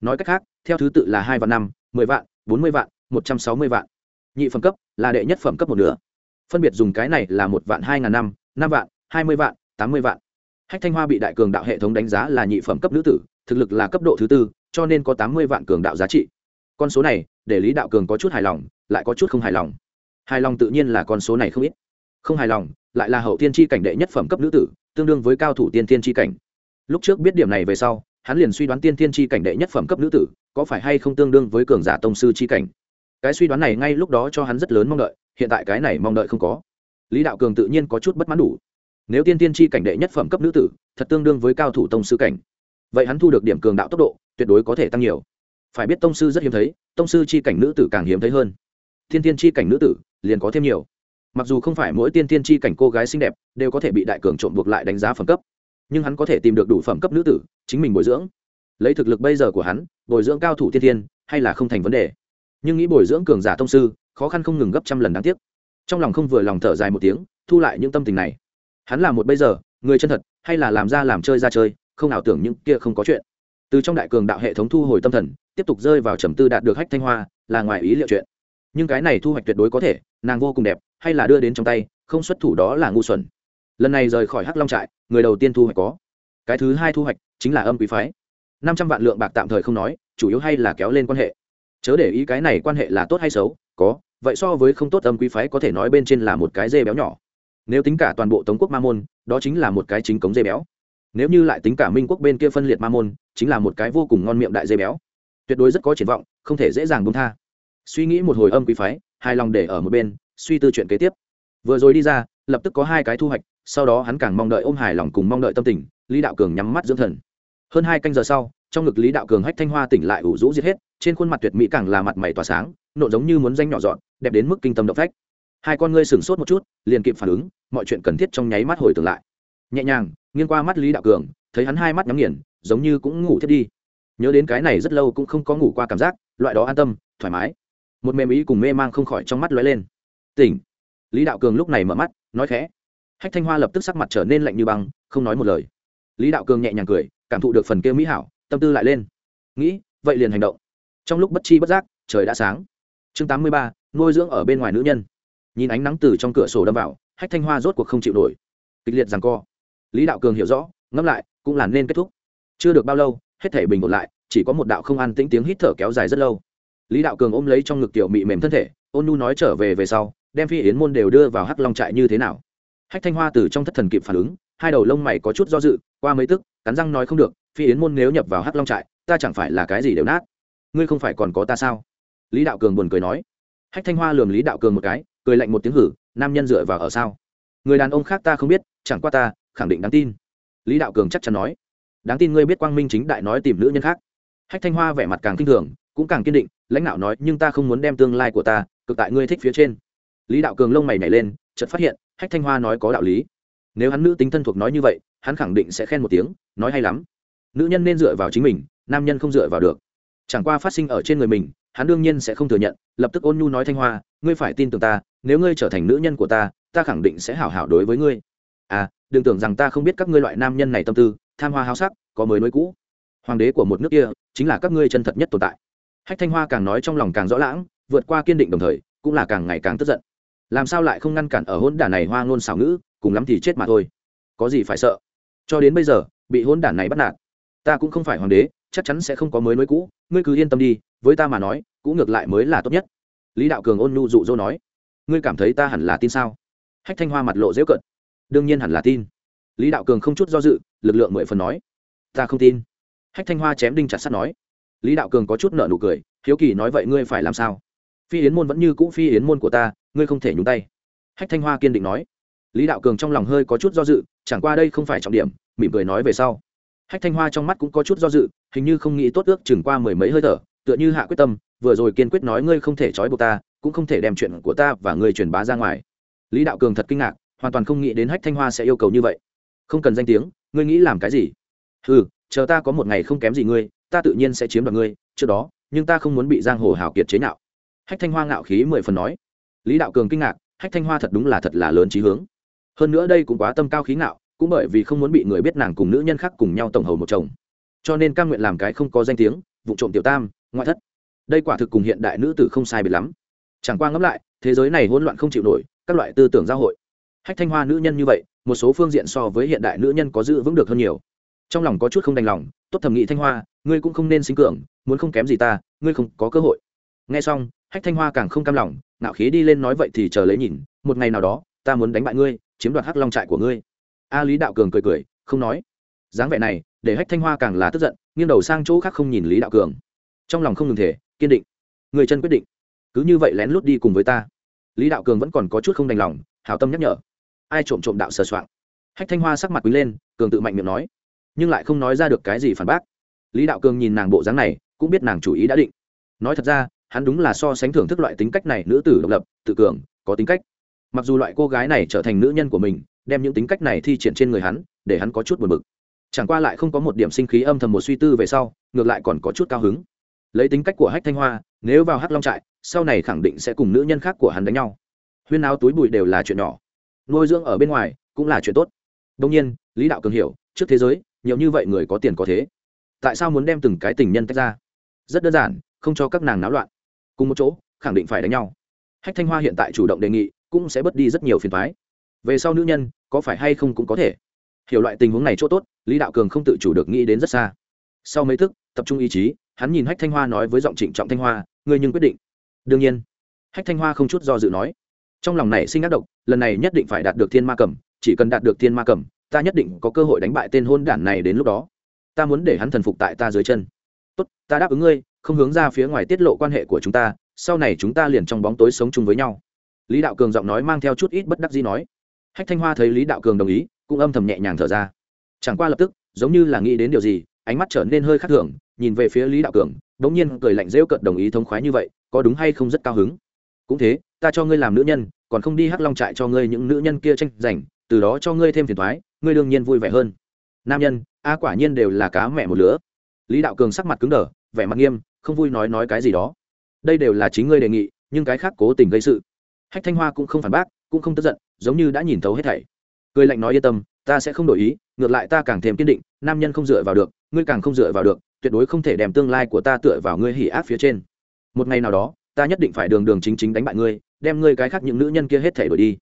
Nói cách khác, theo thứ tự là hai vạn năm, mười vạn, bốn mươi vạn, một trăm sáu mươi vạn. Nhị phẩm cấp là đệ nhất phẩm cấp một nửa phân biệt dùng cái này là một vạn hai ngàn năm năm vạn, hai mươi vạn, tám mươi vạn. Hách thanh hoa bị đại cường đạo hệ thống đánh giá là nhị phẩm cấp nữ tử, thực lực là cấp độ thứ tư, cho nên có tám mươi vạn cường đạo giá trị. Con số này, để lý đạo cường có chút hài lòng, lại có chút không hài lòng. Hài lòng tự nhiên là con số này không ít. Không hài lòng, lại là hậu tiên tri cảnh đệ nhất phẩm cấp nữ tử, tương đương với cao thủ tiên tiên tri cảnh. Lúc trước biết điểm này về sau, hắn liền suy đoán tiên tiên tri cảnh đệ nhất phẩm cấp nữ tử có phải hay không tương đương với cường giả tông sư tri cảnh. Cái suy đoán này ngay lúc đó cho hắn rất lớn mong đợi hiện tại cái này mong đợi không có. Lý đạo cường tự nhiên có chút bất mãn đủ. Nếu tiên tiên tri cảnh đệ nhất phẩm cấp nữ tử, thật tương đương với cao thủ tông sư cảnh. Vậy hắn thu được điểm cường đạo tốc độ, tuyệt đối có thể tăng nhiều. Phải biết tông sư rất hiếm thấy, tông sư chi cảnh nữ tử càng hiếm thấy hơn. Thiên tiên chi cảnh nữ tử, liền có thêm nhiều. Mặc dù không phải mỗi tiên tiên chi cảnh cô gái xinh đẹp, đều có thể bị đại cường trộm buộc lại đánh giá phẩm cấp. Nhưng hắn có thể tìm được đủ phẩm cấp nữ tử, chính mình bồi dưỡng. Lấy thực lực bây giờ của hắn, bồi dưỡng cao thủ tiên tiên, hay là không thành vấn đề. Nhưng nghĩ bồi dưỡng cường giả tông sư khó khăn không ngừng gấp trăm lần đáng tiếc. Trong lòng không vừa lòng thở dài một tiếng, thu lại những tâm tình này. Hắn là một bây giờ, người chân thật, hay là làm ra làm chơi ra chơi, không nào tưởng những kia không có chuyện. Từ trong đại cường đạo hệ thống thu hồi tâm thần, tiếp tục rơi vào trầm tư đạt được hách thanh hoa, là ngoài ý liệu chuyện. Nhưng cái này thu hoạch tuyệt đối có thể, nàng vô cùng đẹp, hay là đưa đến trong tay, không xuất thủ đó là ngu xuẩn. Lần này rời khỏi hắc long trại, người đầu tiên thu hoạch có. Cái thứ hai thu hoạch chính là âm quý phái. Năm trăm vạn lượng bạc tạm thời không nói, chủ yếu hay là kéo lên quan hệ chớ để ý cái này quan hệ là tốt hay xấu, có, vậy so với không tốt âm quý phái có thể nói bên trên là một cái dê béo nhỏ. Nếu tính cả toàn bộ tống quốc ma môn, đó chính là một cái chính cống dê béo. Nếu như lại tính cả minh quốc bên kia phân liệt ma môn, chính là một cái vô cùng ngon miệng đại dê béo. Tuyệt đối rất có triển vọng, không thể dễ dàng bông tha. Suy nghĩ một hồi âm quý phái, hài lòng để ở một bên, suy tư chuyện kế tiếp. Vừa rồi đi ra, lập tức có hai cái thu hoạch, sau đó hắn càng mong đợi ôm hài lòng cùng mong đợi tâm tình, lý đạo cường nhắm mắt dưỡng thần. Hơn hai canh giờ sau trong ngực lý đạo cường hách thanh hoa tỉnh lại ủ rũ giết hết, trên khuôn mặt tuyệt mỹ càng là mặt mày tỏa sáng, nộ giống như muốn danh nhỏ dọn, đẹp đến mức kinh tâm động phách. Hai con ngươi sửng sốt một chút, liền kịp phản ứng, mọi chuyện cần thiết trong nháy mắt hồi tưởng lại. Nhẹ nhàng, nghiêng qua mắt lý đạo cường, thấy hắn hai mắt nhắm nghiền, giống như cũng ngủ thiết đi. Nhớ đến cái này rất lâu cũng không có ngủ qua cảm giác, loại đó an tâm, thoải mái. Một mềm ý cùng mê mang không khỏi trong mắt lóe lên. Tỉnh. Lý đạo cường lúc này mở mắt, nói khẽ. Hách thanh hoa lập tức sắc mặt trở nên lạnh như băng, không nói một lời. Lý đạo cường nhẹ nhàng cười, cảm thụ được phần kêu mỹ hảo tâm tư lại lên. Nghĩ, vậy liền hành động. Trong lúc bất chi bất giác, trời đã sáng. Chương tám mươi ba, nuôi dưỡng ở bên ngoài nữ nhân. Nhìn ánh nắng từ trong cửa sổ đâm vào, hách thanh hoa rốt cuộc không chịu nổi. Kịch liệt rằng co. Lý đạo cường hiểu rõ, ngẫm lại, cũng là nên kết thúc. Chưa được bao lâu, hết thể bình ổn lại, chỉ có một đạo không ăn tĩnh tiếng hít thở kéo dài rất lâu. Lý đạo cường ôm lấy trong ngực tiểu mị mềm thân thể, ôn nu nói trở về về sau, đem phi yến môn đều đưa vào hắc long trại như thế nào. Hách thanh hoa từ trong thất thần kịp phản ứng, hai đầu lông mày có chút do dự, qua mấy tức cắn răng nói không được, phi yến môn nếu nhập vào hắc long trại, ta chẳng phải là cái gì đều nát. Ngươi không phải còn có ta sao? Lý đạo cường buồn cười nói. Hách thanh hoa lườm lý đạo cường một cái, cười lạnh một tiếng hử, nam nhân dựa vào ở sao? Người đàn ông khác ta không biết, chẳng qua ta, khẳng định đáng tin. Lý đạo cường chắc chắn nói. Đáng tin ngươi biết quang minh chính đại nói tìm nữ nhân khác. Hách thanh hoa vẻ mặt càng kinh thường, cũng càng kiên định, lãnh đạo nói, nhưng ta không muốn đem tương lai của ta, cực tại ngươi thích phía trên. Lý đạo cường lông mày nhảy lên, chợt phát hiện, hách thanh hoa nói có đạo lý. Nếu hắn nữ tính thân thuộc nói như vậy hắn khẳng định sẽ khen một tiếng, nói hay lắm. Nữ nhân nên dựa vào chính mình, nam nhân không dựa vào được. Chẳng qua phát sinh ở trên người mình, hắn đương nhiên sẽ không thừa nhận, lập tức ôn nhu nói thanh hoa, ngươi phải tin tưởng ta, nếu ngươi trở thành nữ nhân của ta ta khẳng định sẽ hảo hảo đối với ngươi. À đừng tưởng rằng ta không biết các ngươi loại nam nhân này tâm tư, tham hoa háo sắc, có mới nối cũ. Hoàng đế của một nước kia, chính là các ngươi chân thật nhất tồn tại. Hách thanh hoa càng nói trong lòng càng rõ lãng, vượt qua kiên định đồng thời, cũng là càng ngày càng tức giận. Làm sao lại không ngăn cản ở hôn đả này hoa ngôn xảo ngữ, cùng lắm thì chết mà thôi. Có gì phải sợ? Cho đến bây giờ, bị hôn đản này bắt nạt. Ta cũng không phải hoàng đế, chắc chắn sẽ không có mới nối cũ, ngươi cứ yên tâm đi, với ta mà nói, cũ ngược lại mới là tốt nhất. Lý đạo cường ôn nhu dụ dỗ nói. Ngươi cảm thấy ta hẳn là tin sao? Hách thanh hoa mặt lộ dễu cận đương nhiên hẳn là tin. Lý đạo cường không chút do dự, lực lượng mười phần nói. Ta không tin. Hách thanh hoa chém đinh chặt sắt nói. Lý đạo cường có chút nợ nụ cười, hiếu kỳ nói vậy ngươi phải làm sao? Phi yến môn vẫn như cũ phi yến môn của ta, ngươi không thể nhúng tay. Hách thanh hoa kiên định nói. Lý đạo cường trong lòng hơi có chút do dự, chẳng qua đây không phải trọng điểm mỉm cười nói về sau. Hách thanh hoa trong mắt cũng có chút do dự, hình như không nghĩ tốt ước chừng qua mười mấy hơi thở, tựa như hạ quyết tâm, vừa rồi kiên quyết nói ngươi không thể trói buộc ta, cũng không thể đem chuyện của ta và ngươi truyền bá ra ngoài. Lý đạo cường thật kinh ngạc, hoàn toàn không nghĩ đến hách thanh hoa sẽ yêu cầu như vậy. Không cần danh tiếng, ngươi nghĩ làm cái gì? Ừ chờ ta có một ngày không kém gì ngươi, ta tự nhiên sẽ chiếm đoạt ngươi, trước đó, nhưng ta không muốn bị giang hồ hào kiệt chế nhạo. Hách thanh hoa ngạo khí mười phần nói. Lý đạo cường kinh ngạc, hách thanh hoa thật đúng là thật là lớn trí hướng. Hơn nữa đây cũng quá tâm cao khí ngạo cũng bởi vì không muốn bị người biết nàng cùng nữ nhân khác cùng nhau tổng hầu một chồng. Cho nên cam nguyện làm cái không có danh tiếng, vụ trộm tiểu tam, ngoại thất. Đây quả thực cùng hiện đại nữ tử không sai biệt lắm. Chẳng qua ngẫm lại, thế giới này hỗn loạn không chịu nổi, các loại tư tưởng giao hội. Hách thanh hoa nữ nhân như vậy, một số phương diện so với hiện đại nữ nhân có giữ vững được hơn nhiều. Trong lòng có chút không đành lòng, tốt thẩm nghị thanh hoa, ngươi cũng không nên sinh cường, muốn không kém gì ta, ngươi không có cơ hội. Nghe xong, hách thanh hoa càng không cam lòng, ngạo khí đi lên nói vậy thì chờ lấy nhìn, một ngày nào đó, ta muốn đánh bại ngươi, chiếm đoạt hắc long trại của ngươi a lý đạo cường cười cười, không nói. Dáng vẻ này, để hách thanh hoa càng là tức giận, nghiêng đầu sang chỗ khác không nhìn lý đạo cường. Trong lòng không ngừng thể kiên định. Người chân quyết định. Cứ như vậy lén lút đi cùng với ta. Lý đạo cường vẫn còn có chút không đành lòng, hảo tâm nhắc nhở. Ai trộm trộm đạo sờ soạng. Hách thanh hoa sắc mặt quý lên, cường tự mạnh miệng nói. Nhưng lại không nói ra được cái gì phản bác. Lý đạo cường nhìn nàng bộ dáng này, cũng biết nàng chủ ý đã định. Nói thật ra, hắn đúng là so sánh thưởng thức loại tính cách này nữ tử độc lập, tự cường, có tính cách. Mặc dù loại cô gái này trở thành nữ nhân của mình đem những tính cách này thi triển trên người hắn, để hắn có chút buồn bực. Chẳng qua lại không có một điểm sinh khí âm thầm một suy tư về sau, ngược lại còn có chút cao hứng. Lấy tính cách của hách thanh hoa, nếu vào hắc long trại, sau này khẳng định sẽ cùng nữ nhân khác của hắn đánh nhau. Huyên áo túi bụi đều là chuyện nhỏ. Nuôi dưỡng ở bên ngoài cũng là chuyện tốt. Đông nhiên, lý đạo cường hiểu, trước thế giới, nhiều như vậy người có tiền có thế. Tại sao muốn đem từng cái tình nhân tách ra? Rất đơn giản, không cho các nàng náo loạn. Cùng một chỗ, khẳng định phải đánh nhau. Hách thanh hoa hiện tại chủ động đề nghị, cũng sẽ bớt đi rất nhiều phiền thoái về sau nữ nhân, có phải hay không cũng có thể. Hiểu loại tình huống này chỗ tốt, lý đạo cường không tự chủ được nghĩ đến rất xa. Sau mấy thức, tập trung ý chí, hắn nhìn hách thanh hoa nói với giọng trịnh trọng thanh hoa, ngươi nhưng quyết định. Đương nhiên. Hách thanh hoa không chút do dự nói. Trong lòng này sinh ác độc, lần này nhất định phải đạt được thiên ma cầm chỉ cần đạt được thiên ma cầm ta nhất định có cơ hội đánh bại tên hôn đản này đến lúc đó. Ta muốn để hắn thần phục tại ta dưới chân. Tốt, ta đáp ứng ngươi, không hướng ra phía ngoài tiết lộ quan hệ của chúng ta, sau này chúng ta liền trong bóng tối sống chung với nhau. Lý đạo cường giọng nói mang theo chút ít bất đắc gì nói hách thanh hoa thấy lý đạo cường đồng ý, cũng âm thầm nhẹ nhàng thở ra. Chẳng qua lập tức, giống như là nghĩ đến điều gì, ánh mắt trở nên hơi khác thường, nhìn về phía lý đạo cường đ ỗ n g nhiên cười lạnh rêu cận đồng ý thống khoái như vậy, có đúng hay không rất cao hứng? Cũng thế, ta cho ngươi làm nữ nhân, còn không đi hắc long trại cho ngươi những nữ nhân kia tranh giành, từ đó cho ngươi thêm phiền thoái ngươi đương nhiên vui vẻ hơn. Nam nhân, a quả nhiên đều là cá mẹ một lứa. Lý đạo cường sắc mặt cứng đờ, vẻ mặt nghiêm, không vui nói nói cái gì đó. Đây đều là chính ngươi đề nghị, nhưng cái khác cố tình gây sự. Hách thanh hoa cũng không phản bác, cũng không tức giận giống như đã nhìn thấu hết thảy. Cười lạnh nói yên tâm, ta sẽ không đổi ý, ngược lại ta càng thêm kiên định, nam nhân không dựa vào được, ngươi càng không dựa vào được, tuyệt đối không thể đem tương lai của ta tựa vào ngươi hỉ ác phía trên. Một ngày nào đó, ta nhất định phải đường đường chính chính đánh bại ngươi, đem ngươi cái khác những nữ nhân kia hết thể đổi đi.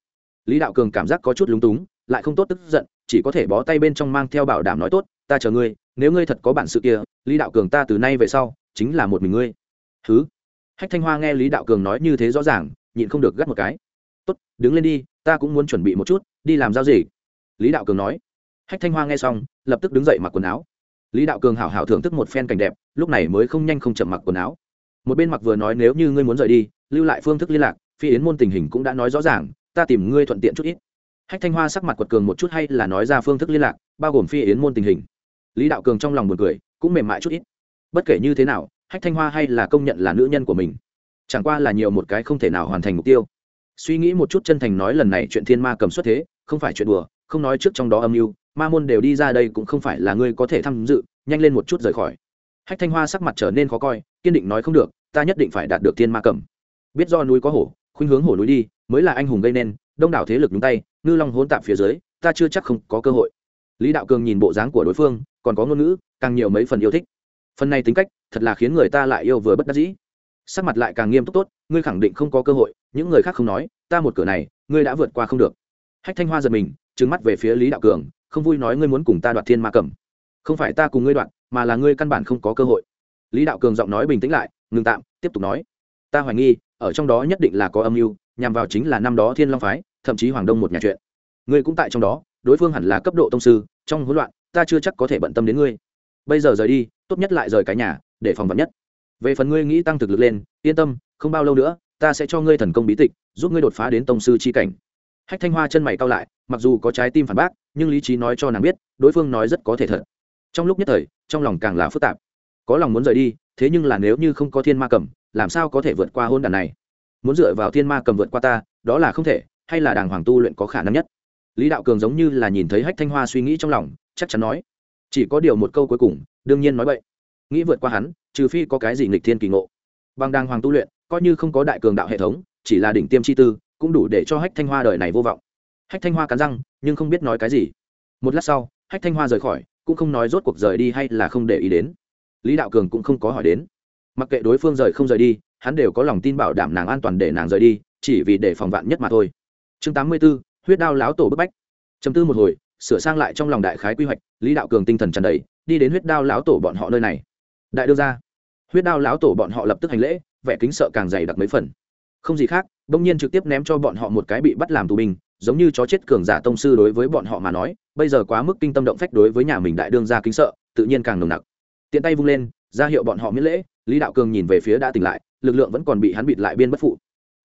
Lý đạo cường cảm giác có chút lúng túng, lại không tốt tức giận, chỉ có thể bó tay bên trong mang theo bảo đảm nói tốt, ta chờ ngươi, nếu ngươi thật có bản sự kia, lý đạo cường ta từ nay về sau, chính là một mình ngươi. Thứ hách thanh hoa nghe lý đạo cường nói như thế rõ ràng, nhịn không được gắt một cái. Tốt, đứng lên đi ta cũng muốn chuẩn bị một chút, đi làm giao gì lý đạo cường nói. Hách thanh hoa nghe xong, lập tức đứng dậy mặc quần áo. Lý đạo cường hảo hảo thưởng thức một phen cảnh đẹp, lúc này mới không nhanh không chậm mặc quần áo. Một bên mặc vừa nói, nếu như ngươi muốn rời đi, lưu lại phương thức liên lạc, phi yến môn tình hình cũng đã nói rõ ràng, ta tìm ngươi thuận tiện chút ít. Hách thanh hoa sắc mặt quật cường một chút hay là nói ra phương thức liên lạc, bao gồm phi yến môn tình hình. Lý đạo cường trong lòng buồn cười, cũng mềm mại chút ít. Bất kể như thế nào, hách thanh hoa hay là công nhận là nữ nhân của mình, chẳng qua là nhiều một cái không thể nào hoàn thành mục tiêu suy nghĩ một chút chân thành nói lần này chuyện thiên ma cầm xuất thế, không phải chuyện đùa, không nói trước trong đó âm mưu, ma môn đều đi ra đây cũng không phải là ngươi có thể tham dự, nhanh lên một chút rời khỏi. Hách thanh hoa sắc mặt trở nên khó coi, kiên định nói không được, ta nhất định phải đạt được thiên ma cầm. Biết do núi có hổ, khuynh hướng hổ núi đi, mới là anh hùng gây nên, đông đảo thế lực nhúng tay, ngư long hỗn tạp phía dưới, ta chưa chắc không có cơ hội. Lý đạo cường nhìn bộ dáng của đối phương, còn có ngôn ngữ, càng nhiều mấy phần yêu thích. Phần này tính cách, thật là khiến người ta lại yêu vừa bất đắc dĩ. Sắc mặt lại càng nghiêm túc tốt ngươi khẳng định không có cơ hội, những người khác không nói, ta một cửa này, ngươi đã vượt qua không được. Hách thanh hoa giật mình trứng mắt về phía lý đạo cường, không vui nói ngươi muốn cùng ta đoạt thiên ma cầm không phải ta cùng ngươi đoạt, mà là ngươi căn bản không có cơ hội. Lý đạo cường giọng nói bình tĩnh lại, ngừng tạm, tiếp tục nói. Ta hoài nghi, ở trong đó nhất định là có âm mưu, nhằm vào chính là năm đó thiên long phái, thậm chí hoàng đông một nhà chuyện. Ngươi cũng tại trong đó, đối phương hẳn là cấp độ tông sư, trong hỗn loạn, ta chưa chắc có thể bận tâm đến ngươi. Bây giờ rời đi, tốt nhất lại rời cái nhà, để phòng vật nhất. Về phần ngươi nghĩ tăng thực lực lên, yên tâm không bao lâu nữa, ta sẽ cho ngươi thần công bí tịch, giúp ngươi đột phá đến tông sư c h i cảnh. Hách thanh hoa chân mày cao lại, mặc dù có trái tim phản bác, nhưng lý trí nói cho nàng biết, đối phương nói rất có thể thật. Trong lúc nhất thời, trong lòng càng là phức tạp. Có lòng muốn rời đi, thế nhưng là nếu như không có thiên ma cầm, làm sao có thể vượt qua hôn đàn này? Muốn dựa vào thiên ma cầm vượt qua ta, đó là không thể, hay là đàng hoàng tu luyện có khả năng nhất? Lý đạo cường giống như là nhìn thấy hách thanh hoa suy nghĩ trong lòng, chắc chắn nói. Chỉ có điều một câu cuối cùng, đương nhiên nói vậy. Nghĩ vượt qua hắn, trừ phi có cái gì nghịch thiên kỳ ngộ. Bằng đàng hoàng tu luyện coi như không có đại cường đạo hệ thống, chỉ là đỉnh tiêm chi tư, cũng đủ để cho hách thanh hoa đời này vô vọng. Hách thanh hoa cắn răng, nhưng không biết nói cái gì. Một lát sau, hách thanh hoa rời khỏi, cũng không nói rốt cuộc rời đi hay là không để ý đến. Lý đạo cường cũng không có hỏi đến. Mặc kệ đối phương rời không rời đi, hắn đều có lòng tin bảo đảm nàng an toàn để nàng rời đi, chỉ vì để phòng vạn nhất mà thôi. Chương tám mươi b ố huyết đao láo tổ bức bách. Chấm tư một hồi, sửa sang lại trong lòng đại khái quy hoạch, lý đạo cường tinh thần tràn đầy, đi đến huyết đao láo tổ bọn họ nơi này. Đại đưa ra huyết đao láo tổ bọn họ lập tức hành lễ vẻ kính sợ càng dày đặc mấy phần. Không gì khác, bỗng nhiên trực tiếp ném cho bọn họ một cái bị bắt làm tù binh, giống như chó chết cường giả tông sư đối với bọn họ mà nói, bây giờ quá mức kinh tâm động phách đối với nhà mình đại đương ra kính sợ, tự nhiên càng nồng nặc. Tiện tay vung lên, ra hiệu bọn họ miễn lễ, lý đạo cường nhìn về phía đã tỉnh lại, lực lượng vẫn còn bị hắn bịt lại biên bất phụ.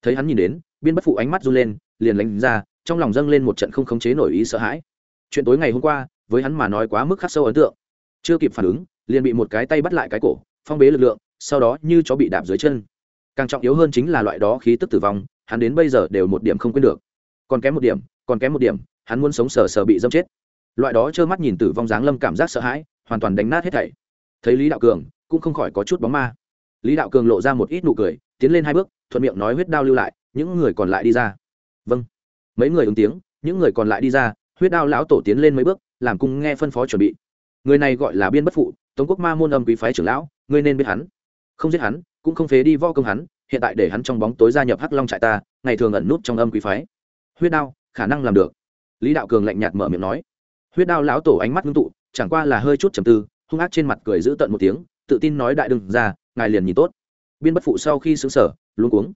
Thấy hắn nhìn đến, biên bất phụ ánh mắt run lên, liền lánh ra, trong lòng dâng lên một trận không khống chế nổi ý sợ hãi. Chuyện tối ngày hôm qua, với hắn mà nói quá mức khắc sâu ấn tượng. Chưa kịp phản ứng, liền bị một cái tay bắt lại cái cổ, phong bế lực lượng sau đó như chó bị đạp dưới chân. Càng trọng yếu hơn chính là loại đó khí tức tử vong, hắn đến bây giờ đều một điểm không quên được. Còn kém một điểm, còn kém một điểm, hắn muốn sống sờ sờ bị dâm chết. Loại đó trơ mắt nhìn tử vong dáng lâm cảm giác sợ hãi, hoàn toàn đánh nát hết thảy. Thấy lý đạo cường, cũng không khỏi có chút bóng ma. Lý đạo cường lộ ra một ít nụ cười, tiến lên hai bước, thuận miệng nói huyết đao lưu lại, những người còn lại đi ra. Vâng. Mấy người ứng tiếng, những người còn lại đi ra. Huyết đao lão tổ tiến lên mấy bước, làm cung nghe phân phó chuẩn bị. Người này gọi là biên bất phụ, tống quốc ma môn âm quý phái trưởng lão, ngươi nên biết hắn không giết hắn, cũng không phế đi vo công hắn, hiện tại để hắn trong bóng tối gia nhập hắc long trại ta, ngày thường ẩn nút trong âm quý phái. Huyết đao, khả năng làm được. Lý đạo cường lạnh nhạt mở miệng nói. Huyết đao lão tổ ánh mắt ngưng tụ, chẳng qua là hơi chút trầm tư, hung ác trên mặt cười giữ tận một tiếng, tự tin nói đại đương ra ngài liền nhìn tốt. Biên bất phụ sau khi xứng sở luôn cuống.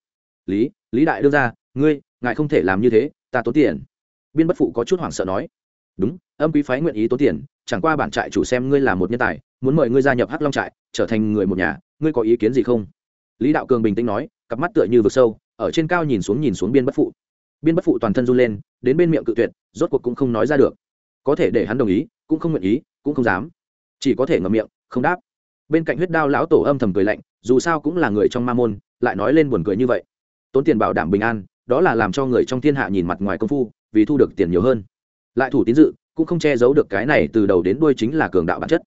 Lý lý đại đương ra ngươi, ngài không thể làm như thế, ta tốn tiền. Biên bất phụ có chút hoảng sợ nói. Đúng, âm quý phái nguyện ý tốn tiền, chẳng qua bản trại chủ xem ngươi là một nhân tài muốn mời ngươi gia nhập hắc long trại, trở thành người một nhà, ngươi có ý kiến gì không? Lý đạo cường bình tĩnh nói, cặp mắt tựa như vực sâu, ở trên cao nhìn xuống nhìn xuống biên bất phụ. Biên bất phụ toàn thân run lên, đến bên miệng cự tuyệt, rốt cuộc cũng không nói ra được. Có thể để hắn đồng ý, cũng không nguyện ý, cũng không dám. Chỉ có thể ngậm miệng, không đáp. Bên cạnh huyết đao lão tổ âm thầm cười lạnh, dù sao cũng là người trong ma môn, lại nói lên buồn cười như vậy. Tốn tiền bảo đảm bình an, đó là làm cho người trong thiên hạ nhìn mặt ngoài công phu, vì thu được tiền nhiều hơn. Lại thủ tín dự, cũng không che giấu được cái này từ đầu đến đuôi chính là cường đạo bản chất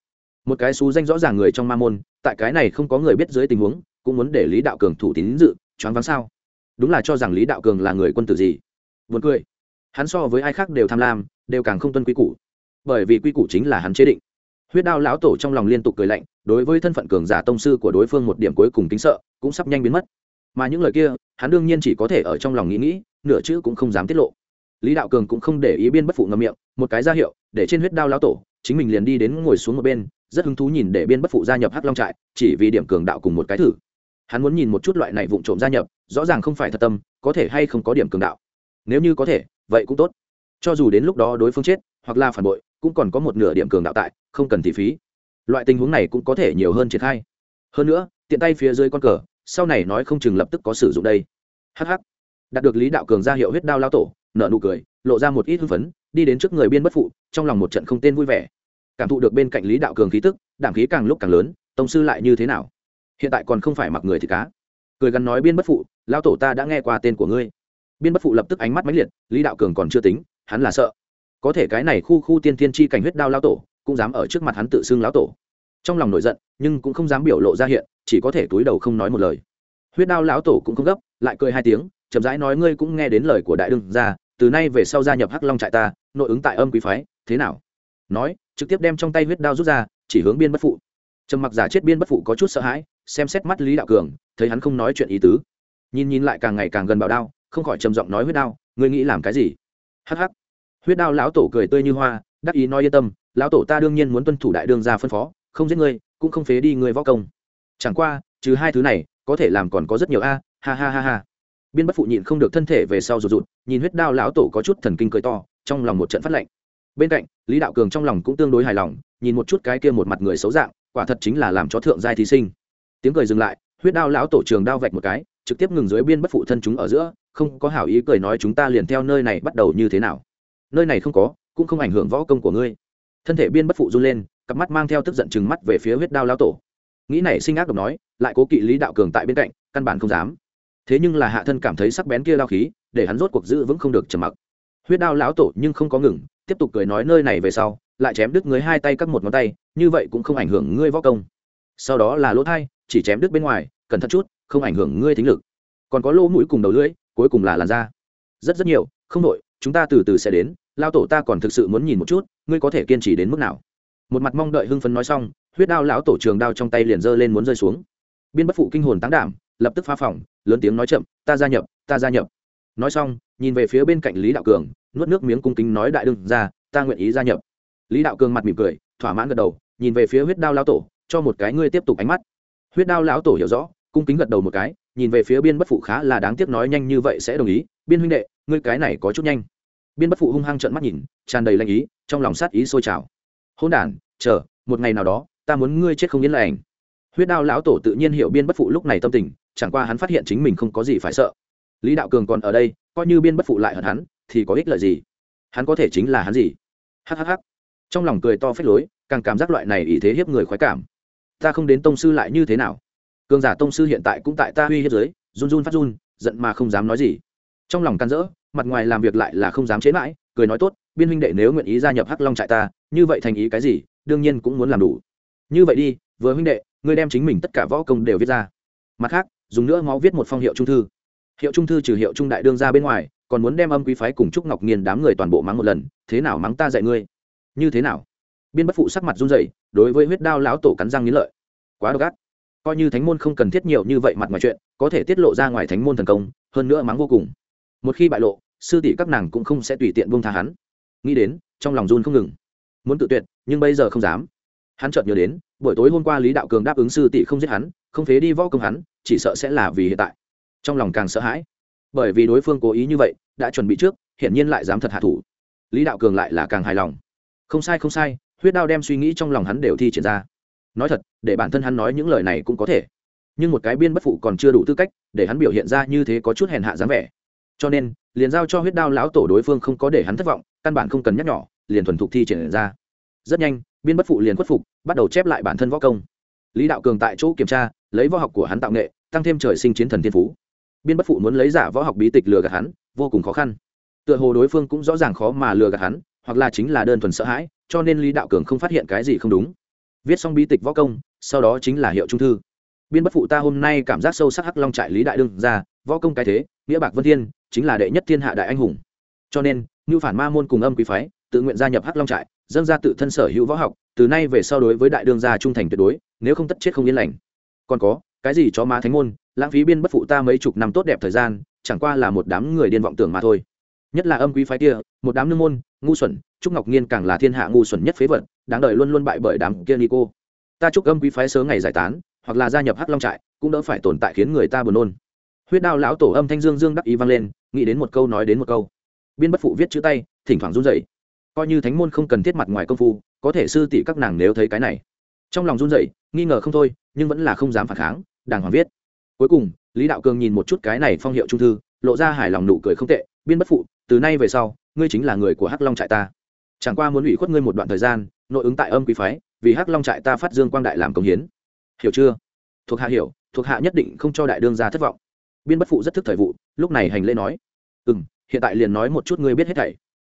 một cái xú danh rõ ràng người trong ma môn, tại cái này không có người biết dưới tình huống, cũng muốn để lý đạo cường thủ tín dự, choáng váng sao? Đúng là cho rằng lý đạo cường là người quân tử gì? Buồn cười. Hắn so với ai khác đều tham lam, đều càng không tuân quy củ. Bởi vì quy củ chính là hắn chế định. Huyết đao lão tổ trong lòng liên tục cười lạnh, đối với thân phận cường giả tông sư của đối phương một điểm cuối cùng kính sợ, cũng sắp nhanh biến mất. Mà những lời kia, hắn đương nhiên chỉ có thể ở trong lòng nghĩ nghĩ, nửa chữ cũng không dám tiết lộ. Lý đạo cường cũng không để ý biên bất phụ ngâm miệng, một cái ra hiệu, để trên huyết đao lão tổ, chính mình liền đi đến ngồi xuống một bên rất hứng thú nhìn để biên bất phụ gia nhập hắc long trại, chỉ vì điểm cường đạo cùng một cái thử. Hắn muốn nhìn một chút loại này vụng trộm gia nhập, rõ ràng không phải thật tâm, có thể hay không có điểm cường đạo. Nếu như có thể, vậy cũng tốt. Cho dù đến lúc đó đối phương chết, hoặc là phản bội, cũng còn có một nửa điểm cường đạo tại, không cần thị phí. Loại tình huống này cũng có thể nhiều hơn triển khai. Hơn nữa, tiện tay phía dưới con cờ, sau này nói không chừng lập tức có sử dụng đây. Hh đạt được lý đạo cường ra hiệu huyết đao lao tổ nợ nụ cười, lộ ra một ít hưng phấn, đi đến trước người biên bất phụ, trong lòng một trận không tên vui vẻ cảm thụ được bên cạnh lý đạo cường khí tức, đảm khí càng lúc càng lớn, tông sư lại như thế nào? Hiện tại còn không phải mặc người thì cá. Cười gắn nói biên bất phụ lao tổ ta đã nghe qua tên của ngươi. Biên bất phụ lập tức ánh mắt mãnh liệt, lý đạo cường còn chưa tính, hắn là sợ. Có thể cái này khu khu tiên tiên chi cảnh huyết đao lao tổ, cũng dám ở trước mặt hắn tự xưng lão tổ. Trong lòng nổi giận, nhưng cũng không dám biểu lộ ra hiện, chỉ có thể túi đầu không nói một lời. Huyết đao lão tổ cũng không gấp, lại cười hai tiếng, chậm rãi nói, ngươi cũng nghe đến lời của đại đương ra từ nay về sau gia nhập hắc long trại ta, nội ứng tại âm quý phái, thế nào? Nói trực tiếp đem trong tay huyết đao rút ra, chỉ hướng biên bất phụ. Trầm mặc giả chết biên bất phụ có chút sợ hãi, xem xét mắt lý đạo cường, thấy hắn không nói chuyện ý tứ. Nhìn nhìn lại càng ngày càng gần bảo đao, không khỏi trầm giọng nói huyết đao, ngươi nghĩ làm cái gì? Hắc hắc. Huyết đao lão tổ cười tươi như hoa, đắc ý nói yên tâm, lão tổ ta đương nhiên muốn tuân thủ đại đương ra phân phó, không giết ngươi, cũng không phế đi ngươi võ công. Chẳng qua, trừ hai thứ này, có thể làm còn có rất nhiều a, ha ha ha ha. Biên bất phụ nhịn không được thân thể về sau rụt rụt, nhìn huyết đao lão tổ có chút thần kinh cười to, trong lòng một trận phát lạnh bên cạnh, lý đạo cường trong lòng cũng tương đối hài lòng, nhìn một chút cái kia một mặt người xấu dạng, quả thật chính là làm cho thượng giai thí sinh. Tiếng cười dừng lại, huyết đao lão tổ trường đao vạch một cái, trực tiếp ngừng dưới biên bất phụ thân chúng ở giữa, không có hảo ý cười nói chúng ta liền theo nơi này bắt đầu như thế nào. Nơi này không có, cũng không ảnh hưởng võ công của ngươi. Thân thể biên bất phụ run lên, cặp mắt mang theo tức giận chừng mắt về phía huyết đao lão tổ. Nghĩ này sinh ác độc nói, lại cố kỵ lý đạo cường tại bên cạnh, căn bản không dám. Thế nhưng là hạ thân cảm thấy sắc bén kia lao khí, để hắn rốt cuộc giữ vững không được trầm mặc. Huyết đao lão tổ nhưng không có ngừng tiếp tục cười nói nơi này về sau, lại chém đứt ngươi hai tay các một ngón tay, như vậy cũng không ảnh hưởng ngươi võ công. Sau đó là lỗ thai, chỉ chém đứt bên ngoài, cẩn thận chút, không ảnh hưởng ngươi thính lực. Còn có lỗ mũi cùng đầu lưỡi, cuối cùng là làn da. Rất rất nhiều, không đội, chúng ta từ từ sẽ đến, lao tổ ta còn thực sự muốn nhìn một chút, ngươi có thể kiên trì đến mức nào. Một mặt mong đợi hưng phấn nói xong, huyết đao lão tổ trường đao trong tay liền giơ lên muốn rơi xuống. Biên bất phụ kinh hồn tán đảm, lập tức phá phòng, lớn tiếng nói chậm, ta gia nhập, ta gia nhập. Nói xong, nhìn về phía bên cạnh lý đạo cường nuốt nước miếng cung kính nói đại đương ra, ta nguyện ý gia nhập. Lý đạo cường mặt mỉm cười, thỏa mãn gật đầu, nhìn về phía huyết đao lão tổ, cho một cái ngươi tiếp tục ánh mắt. Huyết đao lão tổ hiểu rõ, cung kính gật đầu một cái, nhìn về phía biên bất phụ khá là đáng tiếc nói nhanh như vậy sẽ đồng ý. Biên huynh đệ, ngươi cái này có chút nhanh. Biên bất phụ hung hăng trợn mắt nhìn, tràn đầy lanh ý, trong lòng sát ý sôi trào. Hôn đản, chờ, một ngày nào đó, ta muốn ngươi chết không yên lành. Huyết đao lão tổ tự nhiên hiểu biên bất phụ lúc này tâm tình, chẳng qua hắn phát hiện chính mình không có gì phải sợ. Lý đạo cường còn ở đây, coi như biên bất phụ lại hận hắn thì có ích lợi gì? Hắn có thể chính là hắn gì? Hhh trong lòng cười to phết lối, càng cảm giác loại này ý thế hiếp người khoái cảm. Ta không đến tông sư lại như thế nào? Cường giả tông sư hiện tại cũng tại ta uy hiếp giới, run run phát run, giận mà không dám nói gì. Trong lòng can dỡ, mặt ngoài làm việc lại là không dám chế mãi, cười nói tốt, biên huynh đệ nếu nguyện ý gia nhập hắc long trại ta, như vậy thành ý cái gì? Đương nhiên cũng muốn làm đủ. Như vậy đi, vừa huynh đệ, ngươi đem chính mình tất cả võ công đều viết ra. Mặt khác, dùng nữa máu viết một phong hiệu trung thư. Hiệu trung thư trừ hiệu trung đại đương ra bên ngoài còn muốn đem âm quý phái cùng trúc ngọc nghiên đám người toàn bộ mắng một lần, thế nào mắng ta dạy ngươi? Như thế nào? Biên bất phụ sắc mặt run rẩy, đối với huyết đao lão tổ cắn răng nghĩ lợi. Quá độc ác. Coi như thánh môn không cần thiết nhiều như vậy mặt ngoài chuyện, có thể tiết lộ ra ngoài thánh môn thần công, hơn nữa mắng vô cùng. Một khi bại lộ, sư tỷ các nàng cũng không sẽ tùy tiện buông tha hắn. Nghĩ đến, trong lòng run không ngừng. Muốn tự tuyệt, nhưng bây giờ không dám. Hắn chợt nhớ đến, buổi tối hôm qua lý đạo cường đáp ứng sư tỷ không giết hắn, không phế đi võ công hắn, chỉ sợ sẽ là vì hiện tại. Trong lòng càng sợ hãi bởi vì đối phương cố ý như vậy, đã chuẩn bị trước, hiển nhiên lại dám thật hạ thủ. Lý đạo cường lại là càng hài lòng. Không sai không sai, huyết đao đem suy nghĩ trong lòng hắn đều thi triển ra. Nói thật, để bản thân hắn nói những lời này cũng có thể. Nhưng một cái biên bất phụ còn chưa đủ tư cách, để hắn biểu hiện ra như thế có chút hèn hạ dáng vẻ. Cho nên, liền giao cho huyết đao lão tổ đối phương không có để hắn thất vọng, căn bản không cần nhắc nhỏ, liền thuần thục thi triển ra. Rất nhanh, biên bất phụ liền khuất phục, bắt đầu chép lại bản thân võ công. Lý đạo cường tại chỗ kiểm tra, lấy võ học của hắn tạo nghệ, tăng thêm trời sinh chiến thần thiên phú biên bất phụ muốn lấy giả võ học bí tịch lừa gạt hắn, vô cùng khó khăn. Tựa hồ đối phương cũng rõ ràng khó mà lừa gạt hắn, hoặc là chính là đơn thuần sợ hãi, cho nên lý đạo cường không phát hiện cái gì không đúng. Viết xong bí tịch võ công, sau đó chính là hiệu trung thư. Biên bất phụ ta hôm nay cảm giác sâu sắc hắc long trại lý đại đương ra, võ công cái thế, nghĩa bạc vân thiên, chính là đệ nhất thiên hạ đại anh hùng. Cho nên như phản ma môn cùng âm quý phái, tự nguyện gia nhập hắc long trại, dâng ra tự thân sở hữu võ học, từ nay về sau đối với đại đương gia trung thành tuyệt đối, nếu không tất chết không yên lành. Còn có, cái gì cho má thánh môn lãng phí biên bất phụ ta mấy chục năm tốt đẹp thời gian, chẳng qua là một đám người điên vọng tưởng mà thôi. Nhất là âm quý phái kia, một đám nương môn, ngu xuẩn, trúc ngọc nhiên càng là thiên hạ ngu xuẩn nhất phế vật, đáng đời luôn luôn bại bởi đám kia nico cô. Ta chúc âm quý phái sớ ngày giải tán, hoặc là gia nhập hắc long trại, cũng đỡ phải tồn tại khiến người ta buồn nôn. Huyết đao lão tổ âm thanh dương dương đắc ý vang lên, nghĩ đến một câu nói đến một câu. Biên bất phụ viết chữ tay, thỉnh thoảng run rẩy. Coi như thánh môn không cần thiết mặt ngoài công phu, có thể sư tỷ các nàng nếu thấy cái này. Trong lòng run rẩy, nghi ngờ không thôi, nhưng vẫn là không dám phản kháng, đàng hoàng viết cuối cùng, lý đạo cường nhìn một chút cái này phong hiệu trung thư, lộ ra hài lòng nụ cười không tệ, biên bất phụ, từ nay về sau, ngươi chính là người của hắc long trại ta. Chẳng qua muốn ủy khuất ngươi một đoạn thời gian, nội ứng tại âm quý phái, vì hắc long trại ta phát dương quang đại làm công hiến. Hiểu chưa? Thuộc hạ hiểu, thuộc hạ nhất định không cho đại đương ra thất vọng. Biên bất phụ rất thức thời vụ, lúc này hành lễ nói ừ m hiện tại liền nói một chút ngươi biết hết thảy.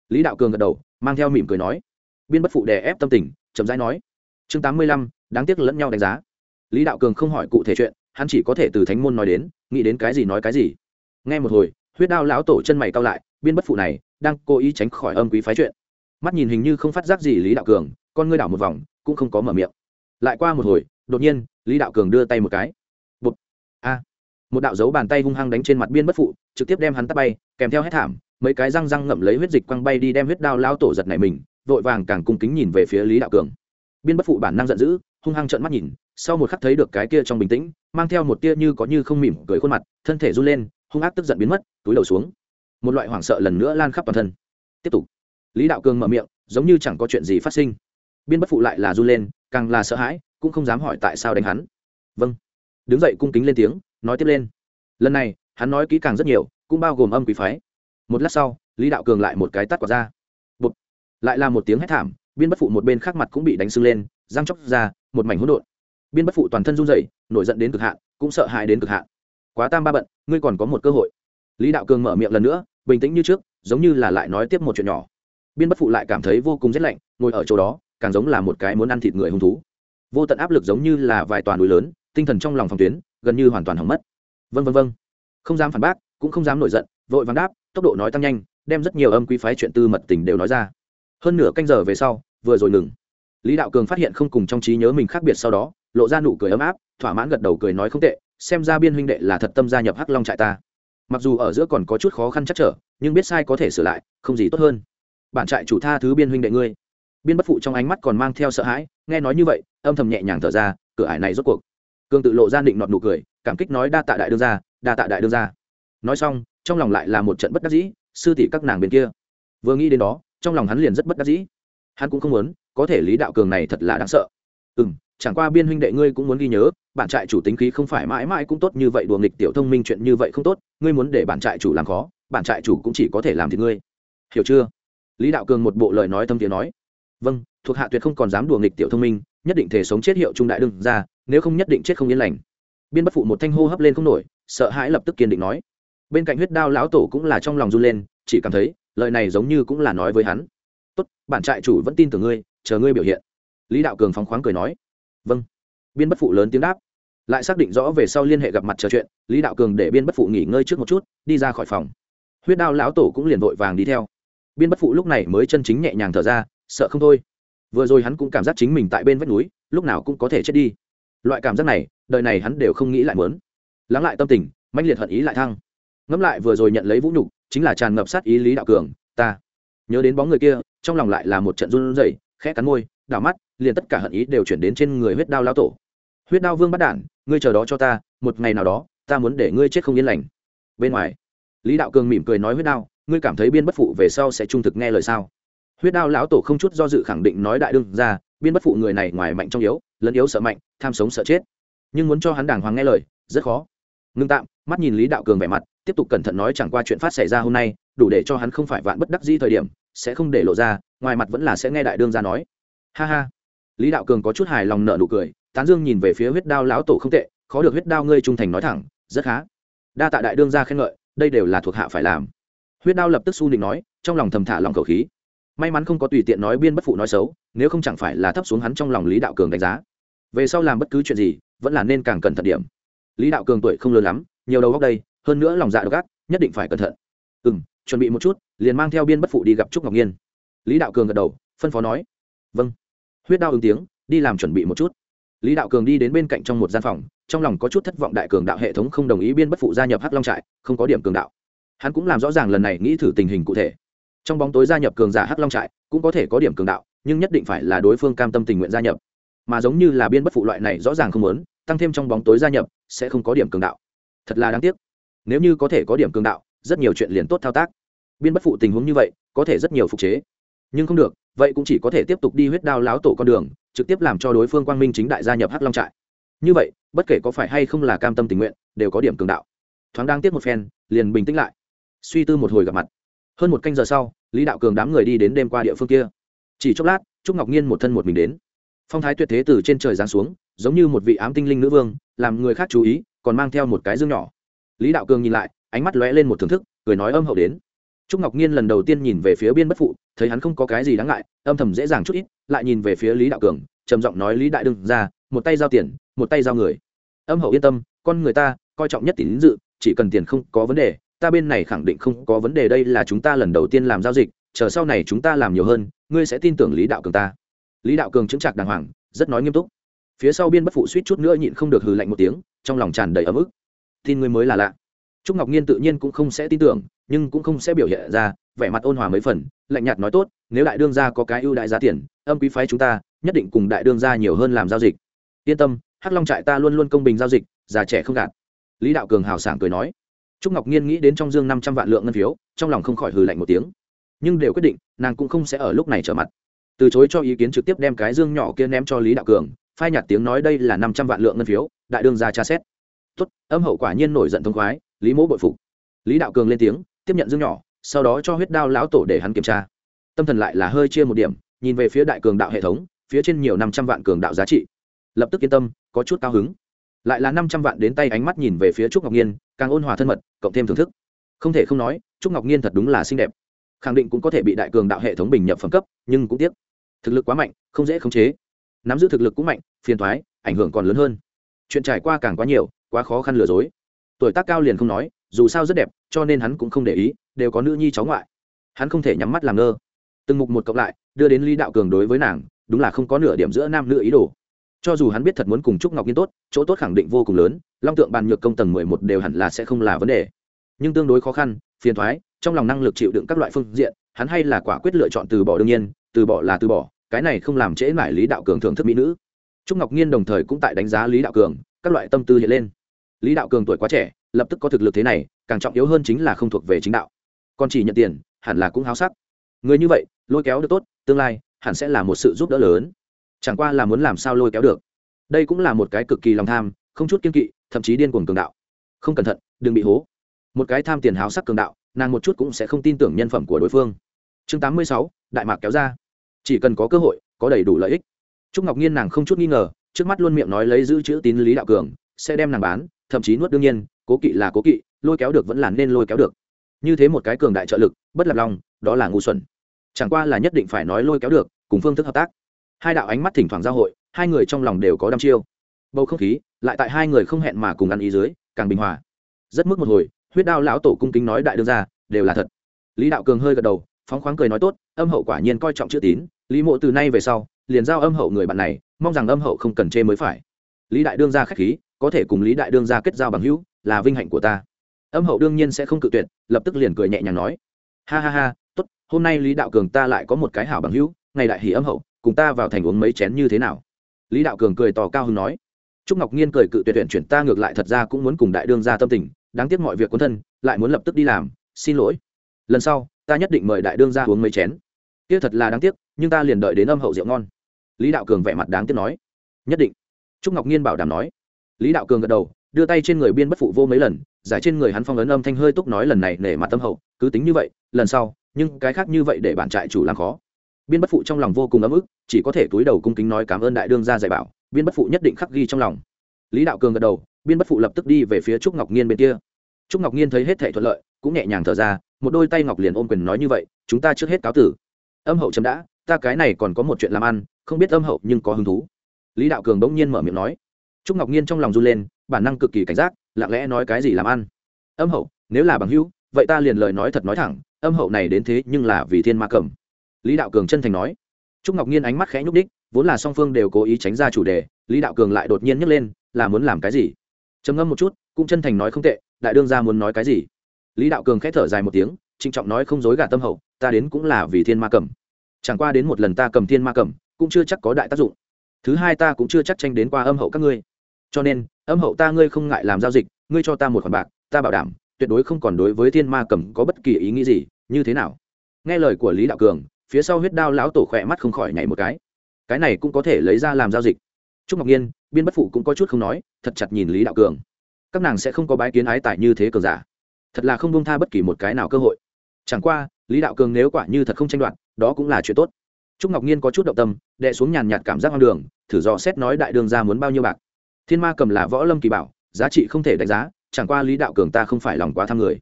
Lý đạo cường gật đầu, mang theo mỉm cười nói, biên bất phụ đè ép tâm tình, chậm rãi nói, chương tám mươi lăm, đáng tiếc lẫn nhau đánh giá. Lý đạo cường không hỏi cụ thể chuyện hắn chỉ có thể từ thánh môn nói đến, nghĩ đến cái gì nói cái gì. Nghe một hồi, huyết đao lão tổ chân mày cao lại, biên bất phụ này, đang cố ý tránh khỏi âm quý phái chuyện. Mắt nhìn hình như không phát giác gì lý đạo cường, con ngươi đảo một vòng, cũng không có mở miệng. Lại qua một hồi, đột nhiên, lý đạo cường đưa tay một cái. Bụt. a. Một đạo dấu bàn tay hung hăng đánh trên mặt biên bất phụ, trực tiếp đem hắn tắt bay, kèm theo hết thảm, mấy cái răng răng ngậm lấy huyết dịch quăng bay đi đem huyết đao lao tổ giật này mình, vội vàng càng cung kính nhìn về phía lý đạo cường. Biên bất phụ bản năng giận dữ, hung hăng trợn mắt nhìn sau một khắc thấy được cái kia trong bình tĩnh, mang theo một tia như có như không mỉm cười khuôn mặt, thân thể run lên, hung ác tức giận biến mất, túi đầu xuống. Một loại hoảng sợ lần nữa lan khắp toàn thân. Tiếp tục. Lý đạo cường mở miệng, giống như chẳng có chuyện gì phát sinh. Biên bất phụ lại là run lên, càng là sợ hãi, cũng không dám hỏi tại sao đánh hắn. Vâng. Đứng dậy cung kính lên tiếng, nói tiếp lên. Lần này, hắn nói kỹ càng rất nhiều, cũng bao gồm âm quý phái. Một lát sau, lý đạo cường lại một cái tắt quả ra. Bụt. lại là một tiếng hét thảm, biên bất phụ một bên khác mặt cũng bị đánh sưng lên, răng chóc ra, một mảnh hỗn độn biên bất phụ toàn thân run rẩy, nổi giận đến cực hạn, cũng sợ hãi đến cực hạn. Quá tam ba bận, ngươi còn có một cơ hội. Lý đạo cường mở miệng lần nữa, bình tĩnh như trước, giống như là lại nói tiếp một chuyện nhỏ. Biên bất phụ lại cảm thấy vô cùng rét lạnh, ngồi ở chỗ đó, càng giống là một cái muốn ăn thịt người hung thú. Vô tận áp lực giống như là vài toàn núi lớn, tinh thần trong lòng phòng tuyến, gần như hoàn toàn hỏng mất. Vân vân vân không dám phản bác, cũng không dám nổi giận, vội vàng đáp, tốc độ nói tăng nhanh, đem rất nhiều âm quý phái chuyện tư mật tình đều nói ra. Hơn nửa canh giờ về sau, vừa rồi ngừng lý đạo cường phát hiện không cùng trong trí nhớ mình khác biệt sau đó lộ ra nụ cười ấm áp thỏa mãn gật đầu cười nói không tệ xem ra biên huynh đệ là thật tâm gia nhập hắc long trại ta. Mặc dù ở giữa còn có chút khó khăn chắc trở nhưng biết sai có thể sửa lại không gì tốt hơn. Bản trại chủ tha thứ biên huynh đệ ngươi. Biên bất phụ trong ánh mắt còn mang theo sợ hãi nghe nói như vậy âm thầm nhẹ nhàng thở ra cửa ải này rốt cuộc. Cương tự lộ ra định nọt nụ cười cảm kích nói đa tạ đại đương gia, đa tạ đại đương gia. nói xong trong lòng lại là một trận bất đắc dĩ sư tỷ các nàng bên kia. Vừa nghĩ đến đó trong lòng hắn liền rất bất đắc dĩ. Hắn cũng không muốn có thể lý đạo cường này thật là đáng sợ. Ừ m chẳng qua biên huynh đệ ngươi cũng muốn ghi nhớ bản trại chủ tính khí không phải mãi mãi cũng tốt như vậy, đùa nghịch tiểu thông minh chuyện như vậy không tốt, ngươi muốn để bản trại chủ làm khó bản trại chủ cũng chỉ có thể làm thì ngươi. Hiểu chưa? Lý đạo cường một bộ lời nói thâm tiếng nói. Vâng thuộc hạ tuyệt không còn dám đùa nghịch tiểu thông minh, nhất định thể sống chết hiệu trung đại đương ra nếu không nhất định chết không yên lành. Biên bất phụ một thanh hô hấp lên không nổi, sợ hãi lập tức kiên định nói. Bên cạnh huyết đao lão tổ cũng là trong lòng run lên, chỉ cảm thấy, lời này giống như cũng là nói với hắn. Tốt bản trại chủ vẫn tin tưởng ngươi chờ ngươi biểu hiện. Lý đạo cường phóng khoáng cười nói vâng. Biên bất phụ lớn tiếng đáp. Lại xác định rõ về sau liên hệ gặp mặt trò chuyện, lý đạo cường để biên bất phụ nghỉ ngơi trước một chút, đi ra khỏi phòng. Huyết đao lão tổ cũng liền vội vàng đi theo. Biên bất phụ lúc này mới chân chính nhẹ nhàng thở ra, sợ không thôi. Vừa rồi hắn cũng cảm giác chính mình tại bên vách núi, lúc nào cũng có thể chết đi. Loại cảm giác này, đời này hắn đều không nghĩ lại muốn. Lắng lại tâm tình, mãnh liệt hận ý lại thăng. Ngẫm lại vừa rồi nhận lấy vũ nhục, chính là tràn ngập sát ý lý đạo cường, ta nhớ đến bóng người kia, trong lòng lại là một trận run rẩy khẽ cắn môi, đảo mắt, liền tất cả hận ý đều chuyển đến trên người huyết đao lão tổ. Huyết đao vương bắt đản, ngươi chờ đó cho ta, một ngày nào đó, ta muốn để ngươi chết không yên lành. Bên ngoài, lý đạo cường mỉm cười nói huyết đao, ngươi cảm thấy biên bất phụ về sau sẽ trung thực nghe lời sao? Huyết đao lão tổ không chút do dự khẳng định nói đại đương ra, biên bất phụ người này ngoài mạnh trong yếu, lẫn yếu sợ mạnh, tham sống sợ chết. Nhưng muốn cho hắn đàng hoàng nghe lời, rất khó. Ngưng tạm, mắt nhìn lý đạo cường vẻ mặt tiếp tục cẩn thận nói chẳng qua chuyện phát xảy ra hôm nay, đủ để cho hắn không phải vạn bất đắc di thời điểm, sẽ không để lộ ra, ngoài mặt vẫn là sẽ nghe đại đương ra nói. Ha ha. Lý đạo cường có chút hài lòng nợ nụ cười, tán dương nhìn về phía huyết đao lão tổ không tệ, khó được huyết đao ngươi trung thành nói thẳng, rất khá. Đa tạ đại đương ra khen ngợi, đây đều là thuộc hạ phải làm. Huyết đao lập tức su định nói, trong lòng thầm thả lòng khẩu khí. May mắn không có tùy tiện nói biên bất phụ nói xấu, nếu không chẳng phải là thấp xuống hắn trong lòng lý đạo cường đánh giá. Về sau làm bất cứ chuyện gì, vẫn là nên càng cẩn thận điểm. Lý đạo cường tuổi không lớn lắm, nhiều đầu góc đây hơn nữa lòng dạ độc ác, nhất định phải cẩn thận. Ừ m chuẩn bị một chút, liền mang theo biên bất phụ đi gặp trúc ngọc nhiên. Lý đạo cường gật đầu, phân phó nói. Vâng. Huyết đao ứng tiếng, đi làm chuẩn bị một chút. Lý đạo cường đi đến bên cạnh trong một gian phòng, trong lòng có chút thất vọng đại cường đạo hệ thống không đồng ý biên bất phụ gia nhập hắc long trại, không có điểm cường đạo. Hắn cũng làm rõ ràng lần này nghĩ thử tình hình cụ thể. Trong bóng tối gia nhập cường giả hắc long trại, cũng có thể có điểm cường đạo, nhưng nhất định phải là đối phương cam tâm tình nguyện gia nhập. Mà giống như là biên bất phụ loại này rõ ràng không muốn, tăng thêm trong bóng tối gia nhập, sẽ không có điểm cường đạo. Thật là đáng tiếc nếu như có thể có điểm cường đạo, rất nhiều chuyện liền tốt thao tác. Biên bất phụ tình huống như vậy, có thể rất nhiều phục chế. Nhưng không được, vậy cũng chỉ có thể tiếp tục đi huyết đao láo tổ con đường, trực tiếp làm cho đối phương quang minh chính đại gia nhập hắc long trại. Như vậy, bất kể có phải hay không là cam tâm tình nguyện, đều có điểm cường đạo. Thoáng đang tiếp một phen, liền bình tĩnh lại. Suy tư một hồi gặp mặt. Hơn một canh giờ sau, lý đạo cường đám người đi đến đêm qua địa phương kia. Chỉ chốc lát, trúc ngọc nhiên một thân một mình đến. Phong thái tuyệt thế từ trên trời giáng xuống, giống như một vị ám tinh linh nữ vương, làm người khác chú ý, còn mang theo một cái dương nhỏ lý đạo cường nhìn lại, ánh mắt lóe lên một thưởng thức, cười nói âm hậu đến. Trúc ngọc nhiên lần đầu tiên nhìn về phía biên bất phụ, thấy hắn không có cái gì đáng ngại, âm thầm dễ dàng chút ít, lại nhìn về phía lý đạo cường, trầm giọng nói, lý đại đương ra một tay giao tiền, một tay giao người. Âm hậu yên tâm, con người ta, coi trọng nhất tín dự, chỉ cần tiền không có vấn đề, ta bên này khẳng định không có vấn đề, đây là chúng ta lần đầu tiên làm giao dịch, chờ sau này chúng ta làm nhiều hơn, ngươi sẽ tin tưởng lý đạo cường ta. Lý đạo cường chứng chặt đàng hoàng, rất nói nghiêm túc. Phía sau biên bất phụ suýt chút nữa nhịn không được hừ lạnh một tiếng, trong lòng tràn đầy ấm ức tin ngươi mới là lạ. Trúc ngọc nhiên tự nhiên cũng không sẽ tin tưởng, nhưng cũng không sẽ biểu hiện ra vẻ mặt ôn hòa mấy phần, lạnh nhạt nói tốt, nếu đại đương gia có cái ưu đại giá tiền, âm quý phái chúng ta, nhất định cùng đại đương gia nhiều hơn làm giao dịch. Yên tâm, hắc long trại ta luôn luôn công bình giao dịch, già trẻ không gạt. Lý đạo cường hào sảng cười nói. Trúc ngọc nhiên nghĩ đến trong dương năm trăm vạn lượng ngân phiếu, trong lòng không khỏi hừ lạnh một tiếng. Nhưng đều quyết định, nàng cũng không sẽ ở lúc này trở mặt. Từ chối cho ý kiến trực tiếp đem cái dương nhỏ kia ném cho lý đạo cường, phai nhạt tiếng nói đây là năm trăm vạn lượng ngân phiếu, đại đương ra tra xét tốt, âm hậu quả nhiên nổi giận thông khoái, lý mỗ bội phục. Lý đạo cường lên tiếng, tiếp nhận dương nhỏ, sau đó cho huyết đao lão tổ để hắn kiểm tra. Tâm thần lại là hơi chia một điểm, nhìn về phía đại cường đạo hệ thống, phía trên nhiều năm trăm vạn cường đạo giá trị. Lập tức yên tâm, có chút cao hứng. Lại là năm trăm vạn đến tay ánh mắt nhìn về phía trúc ngọc nhiên, càng ôn hòa thân mật, cộng thêm thưởng thức. Không thể không nói, trúc ngọc nhiên thật đúng là xinh đẹp. Khẳng định cũng có thể bị đại cường đạo hệ thống bình nhập phẩm cấp, nhưng cũng tiếc. Thực lực quá mạnh, không dễ khống chế. Nắm giữ thực lực cũng mạnh, phiền thoái ảnh hưởng còn lớn hơn. Chuyện trải qua càng quá nhiều quá khó khăn lừa dối. Tuổi tác cao liền không nói, dù sao rất đẹp, cho nên hắn cũng không để ý, đều có nữ nhi cháu ngoại. Hắn không thể nhắm mắt làm ngơ. Từng mục một cộng lại, đưa đến lý đạo cường đối với nàng, đúng là không có nửa điểm giữa nam nữ ý đồ. Cho dù hắn biết thật muốn cùng trúc ngọc nhiên tốt, chỗ tốt khẳng định vô cùng lớn, long tượng bàn nhược công tầng mười một đều hẳn là sẽ không là vấn đề. Nhưng tương đối khó khăn, phiền thoái, trong lòng năng lực chịu đựng các loại phương diện, hắn hay là quả quyết lựa chọn từ bỏ đương nhiên, từ bỏ là từ bỏ, cái này không làm trễ mải lý đạo cường thưởng thức mỹ nữ. Trúc ngọc nhiên đồng thời cũng tại đánh giá lý đạo cường, các loại tâm tư hiện lên lý đạo cường tuổi quá trẻ, lập tức có thực lực thế này, càng trọng yếu hơn chính là không thuộc về chính đạo. Còn chỉ nhận tiền, hẳn là cũng háo sắc. Người như vậy, lôi kéo được tốt, tương lai, hẳn sẽ là một sự giúp đỡ lớn. Chẳng qua là muốn làm sao lôi kéo được. Đây cũng là một cái cực kỳ lòng tham, không chút kiên kỵ, thậm chí điên cuồng cường đạo. Không cẩn thận, đừng bị hố. Một cái tham tiền háo sắc cường đạo, nàng một chút cũng sẽ không tin tưởng nhân phẩm của đối phương. Chương tám mươi sáu, đại mạc kéo ra. Chỉ cần có cơ hội, có đầy đủ lợi ích. Trúc ngọc nhiên nàng không chút nghi ngờ, trước mắt luôn miệng nói lấy giữ chữ tín lý đạo cường, sẽ đem nàng bán thậm chí nuốt đương nhiên, cố kỵ là cố kỵ, lôi kéo được vẫn là nên lôi kéo được. Như thế một cái cường đại trợ lực, bất lập lòng, đó là ngu xuẩn. Chẳng qua là nhất định phải nói lôi kéo được, cùng phương thức hợp tác. Hai đạo ánh mắt thỉnh thoảng giao hội, hai người trong lòng đều có đăm chiêu. Bầu không khí, lại tại hai người không hẹn mà cùng ăn ý dưới, càng bình hòa. Rất mức một hồi, huyết đao lão tổ cung kính nói đại đương ra đều là thật. Lý đạo cường hơi gật đầu, phóng khoáng cười nói tốt, âm hậu quả nhiên coi trọng chữ tín. Lý mộ từ nay về sau, liền giao âm hậu người bạn này, mong rằng âm hậu không cần chê mới phải. Lý đại đương ra k h á c h khí có thể cùng lý đại đương ra kết giao bằng hữu, là vinh hạnh của ta. Âm hậu đương nhiên sẽ không cự tuyệt, lập tức liền cười nhẹ nhàng nói. Ha ha ha, tốt, hôm nay lý đạo cường ta lại có một cái hảo bằng hữu, ngày đại hỉ âm hậu, cùng ta vào thành uống mấy chén như thế nào? Lý đạo cường cười tỏ cao hứng nói. Trúc ngọc nhiên cười cự tuyệt tuyển chuyển ta ngược lại thật ra cũng muốn cùng đại đương ra tâm tình, đáng tiếc mọi việc quân thân, lại muốn lập tức đi làm, xin lỗi. Lần sau, ta nhất định mời đại đương ra uống mấy chén. Tiếc thật là đáng tiếc, nhưng ta liền đợi đến âm hậu rượu ngon. Lý đạo cường vẻ mặt đáng tiếc nói. Nhất định. Trúc ngọc nhiên bảo đảm nói lý đạo cường gật đầu, đưa tay trên người biên bất phụ vô mấy lần, giải trên người hắn phong ấn âm thanh hơi túc nói lần này nể mặt tâm hậu, cứ tính như vậy, lần sau, nhưng cái khác như vậy để bản trại chủ làm khó. Biên bất phụ trong lòng vô cùng ấm ức, chỉ có thể túi đầu cung kính nói cảm ơn đại đương gia dạy bảo, biên bất phụ nhất định khắc ghi trong lòng. Lý đạo cường gật đầu, biên bất phụ lập tức đi về phía trúc ngọc nhiên bên kia. Trúc ngọc nhiên thấy hết thể thuận lợi, cũng nhẹ nhàng thở ra, một đôi tay ngọc liền ôm quyền nói như vậy, chúng ta trước hết cáo tử. Âm hậu chấm đã, ta cái này còn có một chuyện làm ăn, không biết âm hậu nhưng có hứng thú. Lý đạo cường bỗng nhiên mở miệng nói trúc ngọc nhiên trong lòng run lên, bản năng cực kỳ cảnh giác, lặng lẽ nói cái gì làm ăn? Âm hậu, nếu là bằng hữu, vậy ta liền lời nói thật nói thẳng, âm hậu này đến thế nhưng là vì thiên ma cầm. Lý đạo cường chân thành nói. Trúc ngọc nhiên ánh mắt khẽ nhúc đích vốn là song phương đều cố ý tránh ra chủ đề, lý đạo cường lại đột nhiên nhấc lên, là muốn làm cái gì? Trầm ngâm một chút, cũng chân thành nói không tệ, đại đương ra muốn nói cái gì? Lý đạo cường khẽ thở dài một tiếng, trịnh trọng nói không dối gạt tâm hậu, ta đến cũng là vì thiên ma cầm. Chẳng qua đến một lần ta cầm thiên ma cầm, cũng chưa chắc có đại tác dụng. Thứ hai ta cũng chưa chắc tranh đến qua âm hậu các ngươi cho nên, âm hậu ta ngươi không ngại làm giao dịch, ngươi cho ta một khoản bạc, ta bảo đảm, tuyệt đối không còn đối với thiên ma cầm có bất kỳ ý nghĩ gì, như thế nào? Nghe lời của lý đạo cường, phía sau huyết đao lão tổ khỏe mắt không khỏi nhảy một cái. Cái này cũng có thể lấy ra làm giao dịch. Trúc ngọc nhiên, biên bất phụ cũng có chút không nói, thật chặt nhìn lý đạo cường. Các nàng sẽ không có bái kiến ái tại như thế cường giả. Thật là không bông tha bất kỳ một cái nào cơ hội. Chẳng qua, lý đạo cường nếu quả như thật không tranh đoạt, đó cũng là chuyện tốt. Trúc ngọc nhiên có chút động tâm đệ xuống nhàn nhạt cảm giác hoang đường, thử dò xét nói đại đường ra muốn bao nhiêu bạc thiên ma cầm là võ lâm kỳ bảo, giá trị không thể đánh giá, chẳng qua lý đạo cường ta không phải lòng quá tham người.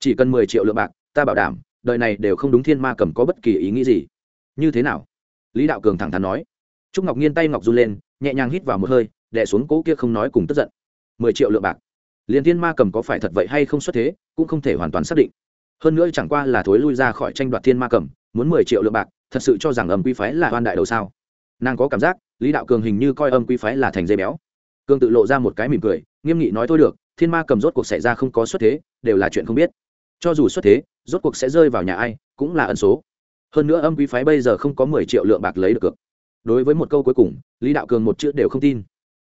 Chỉ cần mười triệu lượng bạc, ta bảo đảm, đời này đều không đúng thiên ma cầm có bất kỳ ý nghĩ gì. Như thế nào? Lý đạo cường thẳng thắn nói. Trúc ngọc nhiên tay ngọc run lên, nhẹ nhàng hít vào một hơi đẻ xuống cỗ kia không nói cùng tức giận. Mười triệu lượng bạc. Liền thiên ma cầm có phải thật vậy hay không xuất thế, cũng không thể hoàn toàn xác định. Hơn nữa chẳng qua là thối lui ra khỏi tranh đoạt thiên ma cầm, muốn mười triệu lượng bạc, thật sự cho rằng âm quy phái là hoan đại đầu sao? Nàng có cảm giác, lý đạo cường hình như coi âm quy phái là thành dây béo cương tự lộ ra một cái mỉm cười, nghiêm nghị nói thôi được, thiên ma cầm rốt cuộc xảy ra không có xuất thế, đều là chuyện không biết. Cho dù xuất thế, rốt cuộc sẽ rơi vào nhà ai, cũng là ẩn số. Hơn nữa âm quý phái bây giờ không có mười triệu lượng bạc lấy được cược. Đối với một câu cuối cùng, lý đạo cường một chữ đều không tin.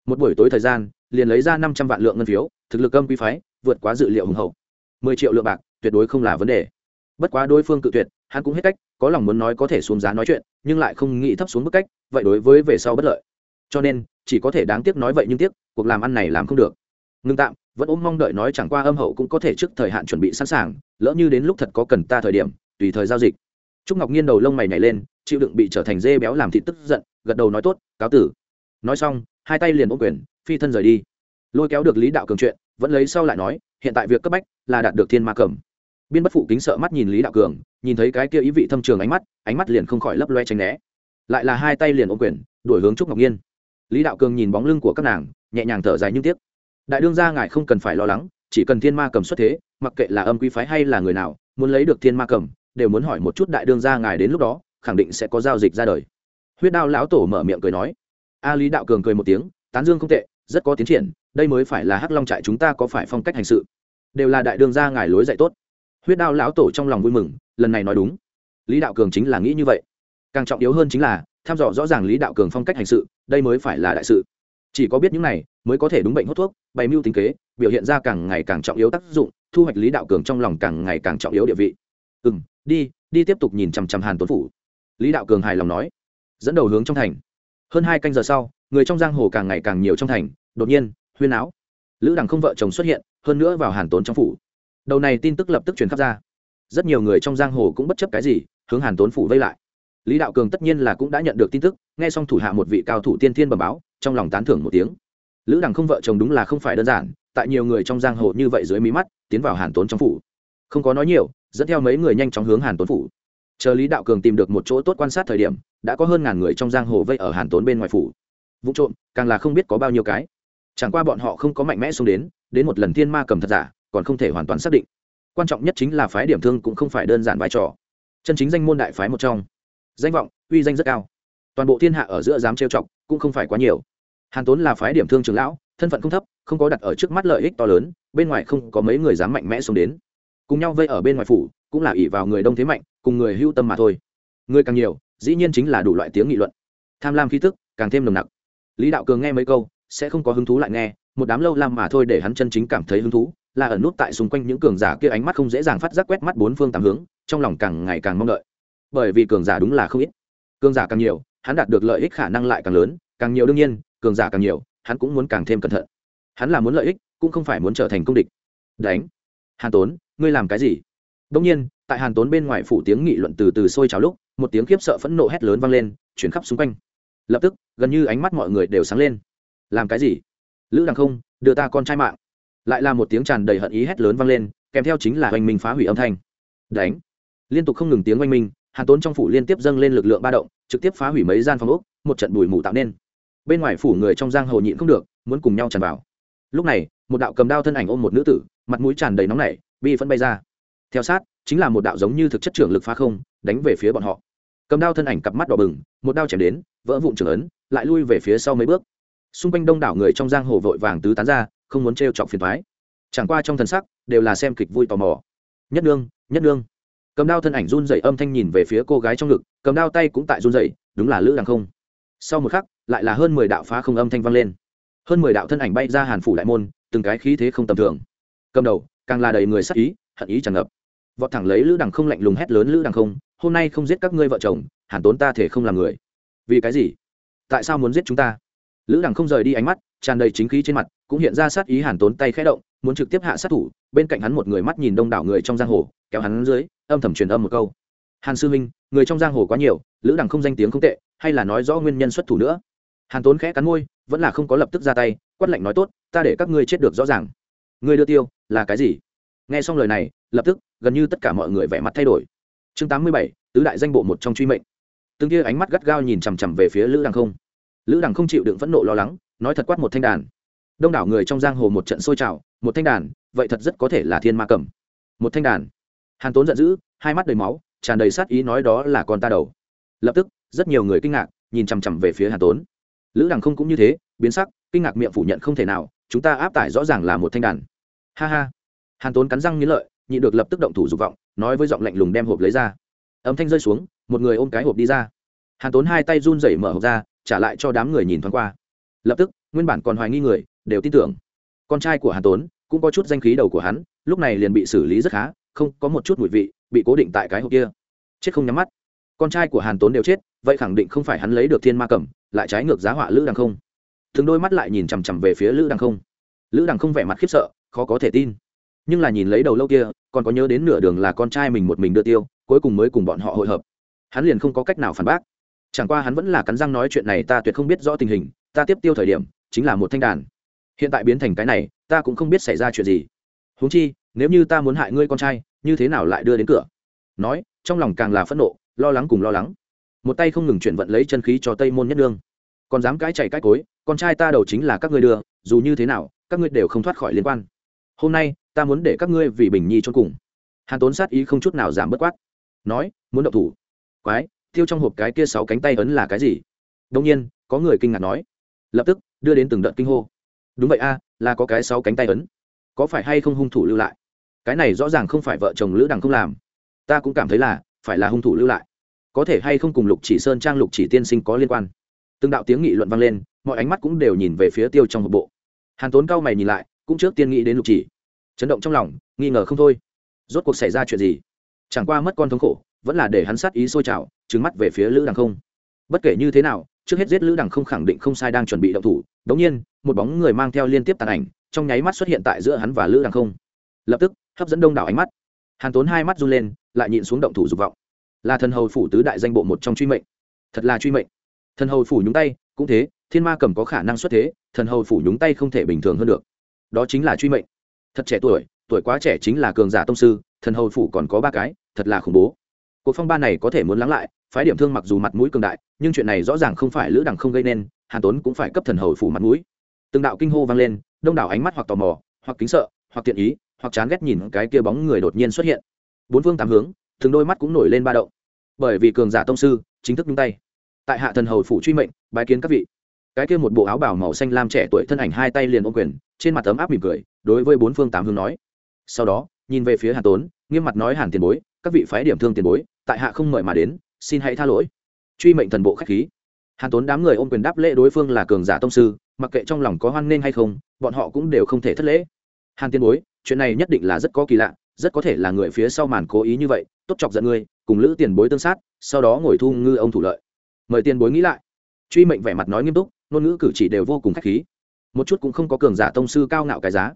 Một buổi tối thời gian, liền lấy ra năm trăm vạn lượng ngân phiếu, thực lực âm quý phái, vượt quá dự liệu hùng hậu. Mười triệu lượng bạc, tuyệt đối không là vấn đề. Bất quá đối phương cự tuyệt, hắn cũng hết cách, có lòng muốn nói có thể xuống giá nói chuyện, nhưng lại không nghĩ thấp xuống mức cách, vậy đối với về sau bất lợi. Cho nên chỉ có thể đáng tiếc nói vậy nhưng tiếc, cuộc làm ăn này làm không được. Ngưng tạm, vẫn ôm mong đợi nói chẳng qua âm hậu cũng có thể trước thời hạn chuẩn bị sẵn sàng, lỡ như đến lúc thật có cần ta thời điểm, tùy thời giao dịch. Trúc ngọc nhiên đầu lông mày nhảy lên, chịu đựng bị trở thành dê béo làm thịt tức giận, gật đầu nói tốt, cáo tử. Nói xong, hai tay liền ôm quyền, phi thân rời đi. Lôi kéo được lý đạo cường chuyện, vẫn lấy sau lại nói, hiện tại việc cấp bách là đạt được thiên ma cầm biên bất phụ kính sợ mắt nhìn lý đạo cường, nhìn thấy cái kia ý vị thâm trường ánh mắt ánh mắt liền không khỏi lấp loe tránh né. Lại là hai tay liền ôm quyền, đuổi hướng trúc ngọc nhiên lý đạo cường nhìn bóng lưng của các nàng, nhẹ nhàng thở dài nhưng tiếc. Đại đương gia ngài không cần phải lo lắng, chỉ cần thiên ma cầm xuất thế, mặc kệ là âm quý phái hay là người nào, muốn lấy được thiên ma cầm, đều muốn hỏi một chút đại đương gia ngài đến lúc đó, khẳng định sẽ có giao dịch ra đời. Huyết đao lão tổ mở miệng cười nói. A lý đạo cường cười một tiếng, tán dương không tệ, rất có tiến triển, đây mới phải là hắc long trại chúng ta có phải phong cách hành sự. Đều là đại đương gia ngài lối dạy tốt. Huyết đao lão tổ trong lòng vui mừng, lần này nói đúng. Lý đạo cường chính là nghĩ như vậy. Càng trọng yếu hơn chính là thăm dò rõ ràng lý đạo cường phong cách hành sự, đây mới phải là đại sự. Chỉ có biết những này mới có thể đúng bệnh hút thuốc, bày mưu tính kế, biểu hiện ra càng ngày càng trọng yếu tác dụng, thu hoạch lý đạo cường trong lòng càng ngày càng trọng yếu địa vị. Ừ m đi đi tiếp tục nhìn chằm chằm hàn tuấn phủ. Lý đạo cường hài lòng nói. Dẫn đầu hướng trong thành. Hơn hai canh giờ sau, người trong giang hồ càng ngày càng nhiều trong thành, đột nhiên, huyên áo. Lữ đằng không vợ chồng xuất hiện, hơn nữa vào hàn tốn trong phủ. Đầu này tin tức lập tức truyền khắp ra. Rất nhiều người trong giang hồ cũng bất chấp cái gì, hướng hàn tốn phủ vây lại lý đạo cường tất nhiên là cũng đã nhận được tin tức, nghe xong thủ hạ một vị cao thủ tiên thiên bẩm báo, trong lòng tán thưởng một tiếng. Lữ đằng không vợ chồng đúng là không phải đơn giản, tại nhiều người trong giang hồ như vậy dưới mí mắt, tiến vào hàn tốn trong phủ. Không có nói nhiều, dẫn theo mấy người nhanh chóng hướng hàn tốn phủ. Chờ lý đạo cường tìm được một chỗ tốt quan sát thời điểm, đã có hơn ngàn người trong giang hồ vây ở hàn tốn bên ngoài phủ. Vụ trộm, càng là không biết có bao nhiêu cái. Chẳng qua bọn họ không có mạnh mẽ xuống đến đến một lần thiên ma cầm thật giả, còn không thể hoàn toàn xác định. Quan trọng nhất chính là phái điểm thương cũng không phải đơn giản vai trò. Chân chính danh môn đại phái một trong danh vọng, uy danh rất cao. Toàn bộ thiên hạ ở giữa dám trêu chọc, cũng không phải quá nhiều. Hàn tốn là phái điểm thương trường lão, thân phận không thấp, không có đặt ở trước mắt lợi ích to lớn, bên ngoài không có mấy người dám mạnh mẽ xông đến. Cùng nhau vây ở bên ngoài phủ, cũng là ỷ vào người đông thế mạnh, cùng người hưu tâm mà thôi. Người càng nhiều, dĩ nhiên chính là đủ loại tiếng nghị luận. Tham lam khí tức càng thêm nồng nặc. Lý đạo cường nghe mấy câu, sẽ không có hứng thú lại nghe, một đám lâu lam mà thôi để hắn chân chính cảm thấy hứng thú, là ở nút tại xung quanh những cường giả kia ánh mắt không dễ dàng phát giác quét mắt bốn phương tám hướng, trong lòng càng ngày càng mong đợi bởi vì cường giả đúng là không ít. Cường giả càng nhiều, hắn đạt được lợi ích khả năng lại càng lớn, càng nhiều đương nhiên, cường giả càng nhiều, hắn cũng muốn càng thêm cẩn thận. Hắn là muốn lợi ích, cũng không phải muốn trở thành công địch. Đánh. Hàn tốn, ngươi làm cái gì? Đông nhiên, tại hàn tốn bên ngoài phủ tiếng nghị luận từ từ sôi trào lúc, một tiếng khiếp sợ phẫn nộ hét lớn vang lên chuyển khắp xung quanh. Lập tức, gần như ánh mắt mọi người đều sáng lên. Làm cái gì? Lữ đằng không, đưa ta con trai mạng. Lại là một tiếng tràn đầy hận ý hét lớn vang lên, kèm theo chính là oanh minh phá hủy âm thanh. Đánh. Liên tục không ngừng tiếng oanh minh hàn tốn trong phủ liên tiếp dâng lên lực lượng ba động, trực tiếp phá hủy mấy gian phòng ốc, một trận bụi mù tạo nên. Bên ngoài phủ người trong giang hồ nhịn không được, muốn cùng nhau tràn vào. Lúc này, một đạo cầm đao thân ảnh ôm một nữ tử, mặt mũi tràn đầy nóng nảy, bi phân bay ra. Theo sát, chính là một đạo giống như thực chất trưởng lực phá không, đánh về phía bọn họ. Cầm đao thân ảnh cặp mắt đỏ bừng, một đao chém đến, vỡ vụn trưởng ấn, lại lui về phía sau mấy bước. Xung quanh đông đảo người trong giang hồ vội vàng tứ tán ra, không muốn t chọc phiền thoái chẳng qua trong thần sắc, đều là xem kịch vui tò mò. Nhất nương nhất nương cầm đao thân ảnh run dậy âm thanh nhìn về phía cô gái trong ngực, cầm đao tay cũng tại run dậy đúng là lữ đằng không. Sau một khắc, lại là hơn mười đạo phá không âm thanh vang lên. Hơn mười đạo thân ảnh bay ra hàn phủ đại môn, từng cái khí thế không tầm thường. Cầm đầu, càng là đầy người sắc ý, hận ý tràn ngập. Vọt thẳng lấy lữ đằng không lạnh lùng hét lớn, lữ đằng không, hôm nay không giết các ngươi vợ chồng, hàn tốn ta thể không làm người. Vì cái gì? Tại sao muốn giết chúng ta? Lữ đằng không rời đi ánh mắt tràn đầy chính khí trên mặt, cũng hiện ra sát ý hàn tốn tay khẽ động, muốn trực tiếp hạ sát thủ, bên cạnh hắn một người mắt nhìn đông đảo người trong giang hồ, kéo hắn dưới, âm thầm truyền âm một câu. Hàn sư minh người trong giang hồ quá nhiều, lữ đằng không danh tiếng không tệ, hay là nói rõ nguyên nhân xuất thủ nữa? Hàn tốn khẽ cắn môi, vẫn là không có lập tức ra tay, quát lạnh nói tốt, ta để các ngươi chết được rõ ràng. Ngươi đưa tiêu, là cái gì? Nghe xong lời này, lập tức, gần như tất cả mọi người vẻ mặt thay đổi. Chương tám mươi bảy, tứ đại danh bộ một trong truy mệnh. Từng kia ánh mắt gắt gao nhìn chằm chằm về phía lữ đằng không. Lữ đằng không chịu đựng phẫn nộ lo lắng nói thật quát một thanh đàn. Đông đảo người trong giang hồ một trận sôi trào, một thanh đàn, vậy thật rất có thể là thiên ma cầm. Một thanh đàn. Hàn tốn giận dữ, hai mắt đầy máu, tràn đầy sát ý nói đó là con ta đầu. Lập tức, rất nhiều người kinh ngạc, nhìn chằm chằm về phía hàn tốn. Lữ đằng không cũng như thế, biến sắc, kinh ngạc miệng phủ nhận không thể nào, chúng ta áp tải rõ ràng là một thanh đàn. Ha ha. Hàn tốn cắn răng nghĩ lợi, nhị được lập tức động thủ dục vọng, nói với giọng lạnh lùng đem hộp lấy ra. Âm thanh rơi xuống, một người ôm cái hộp đi ra. Hàn tốn hai tay run rẩy mở hộp ra, trả lại cho đám người nhìn thoáng qua lập tức, nguyên bản còn hoài nghi người, đều tin tưởng. Con trai của hàn tốn cũng có chút danh khí đầu của hắn, lúc này liền bị xử lý rất khá, không có một chút mùi vị, bị cố định tại cái hộp kia. Chết không nhắm mắt. Con trai của hàn tốn đều chết, vậy khẳng định không phải hắn lấy được thiên ma cầm, lại trái ngược giá họa lữ đằng không. Thường đôi mắt lại nhìn chằm chằm về phía lữ đằng không. Lữ đằng không vẻ mặt khiếp sợ, khó có thể tin. Nhưng là nhìn lấy đầu lâu kia, còn có nhớ đến nửa đường là con trai mình một mình đưa tiêu, cuối cùng mới cùng bọn họ hội hợp. Hắn liền không có cách nào phản bác. Chẳng qua hắn vẫn là cắn răng nói chuyện này ta tuyệt không biết rõ tình hình ta tiếp tiêu thời điểm, chính là một thanh đàn. Hiện tại biến thành cái này, ta cũng không biết xảy ra chuyện gì. Huống chi, nếu như ta muốn hại ngươi con trai, như thế nào lại đưa đến cửa? Nói, trong lòng càng là phẫn nộ, lo lắng cùng lo lắng. Một tay không ngừng chuyển vận lấy chân khí cho tây môn nhất đương còn dám cãi chạy cãi cối, con trai ta đầu chính là các ngươi đưa, dù như thế nào, các ngươi đều không thoát khỏi liên quan. Hôm nay, ta muốn để các ngươi vì bình nhi cho cùng. Hàn tốn sát ý không chút nào giảm bớt quát. Nói, muốn động thủ. Quái, tiêu trong hộp cái kia sáu cánh tay ấn là cái gì? Đông nhiên, có người kinh ngạc nói lập tức đưa đến từng đợt kinh hô. Đúng vậy a, là có cái sáu cánh tay ấn. Có phải hay không hung thủ lưu lại? Cái này rõ ràng không phải vợ chồng lữ đằng không làm. Ta cũng cảm thấy là, phải là hung thủ lưu lại. Có thể hay không cùng lục chỉ sơn trang lục chỉ tiên sinh có liên quan. Từng đạo tiếng nghị luận vang lên, mọi ánh mắt cũng đều nhìn về phía tiêu trong hộp bộ. Hàn tốn cao mày nhìn lại, cũng trước tiên nghĩ đến lục chỉ. Chấn động trong lòng, nghi ngờ không thôi. Rốt cuộc xảy ra chuyện gì? Chẳng qua mất con thống khổ, vẫn là để hắn sát ý sôi trào trứng mắt về phía lữ đằng không. Bất kể như thế nào trước hết giết lữ đằng không khẳng định không sai đang chuẩn bị động thủ, đống nhiên, một bóng người mang theo liên tiếp tàn ảnh, trong nháy mắt xuất hiện tại giữa hắn và lữ đằng không. Lập tức, hấp dẫn đông đảo ánh mắt. Hàn tốn hai mắt run lên, lại nhịn xuống động thủ dục vọng. Là thần hầu phủ tứ đại danh bộ một trong truy mệnh. Thật là truy mệnh. Thần hầu phủ nhúng tay, cũng thế, thiên ma cầm có khả năng xuất thế, thần hầu phủ nhúng tay không thể bình thường hơn được. Đó chính là truy mệnh. Thật trẻ tuổi tuổi quá trẻ chính là cường giả tông sư, thần hầu phủ còn có ba cái, thật là khủng bố. Cuộc phong ba này có thể muốn lắng lại phái điểm thương mặc dù mặt mũi cường đại, nhưng chuyện này rõ ràng không phải lữ đằng không gây nên, hàn tốn cũng phải cấp thần hầu phủ mặt mũi. Từng đạo kinh hô vang lên, đông đảo ánh mắt hoặc tò mò, hoặc kính sợ, hoặc tiện ý, hoặc chán ghét nhìn cái kia bóng người đột nhiên xuất hiện. Bốn phương tám hướng, từng đôi mắt cũng nổi lên ba động. Bởi vì cường giả tông sư chính thức nhung tay. Tại hạ thần hầu phủ truy mệnh, bái kiến các vị. Cái kia một bộ áo bảo màu xanh lam trẻ tuổi thân ảnh hai tay liền ôm quyền, trên mặt tấm áp mỉm cười, đối với bốn phương tám hướng nói. Sau đó, nhìn về phía hàn tốn, nghiêm mặt nói hàn tiền bối, các vị phái điểm thương tiền bối, tại hạ không mời mà đến xin hãy tha lỗi. Truy mệnh thần bộ khách khí. Hàn tốn đám người ôm quyền đáp lễ đối phương là cường giả tông sư, mặc kệ trong lòng có hoan nghênh hay không, bọn họ cũng đều không thể thất lễ. Hàn tiên bối, chuyện này nhất định là rất có kỳ lạ, rất có thể là người phía sau màn cố ý như vậy, tốt chọc giận ngươi, cùng lữ tiền bối tương sát, sau đó ngồi thu ngư ông thủ lợi. Mời tiền bối nghĩ lại. Truy mệnh vẻ mặt nói nghiêm túc, ngôn ngữ cử chỉ đều vô cùng khách khí. Một chút cũng không có cường giả tông sư cao ngạo cái giá.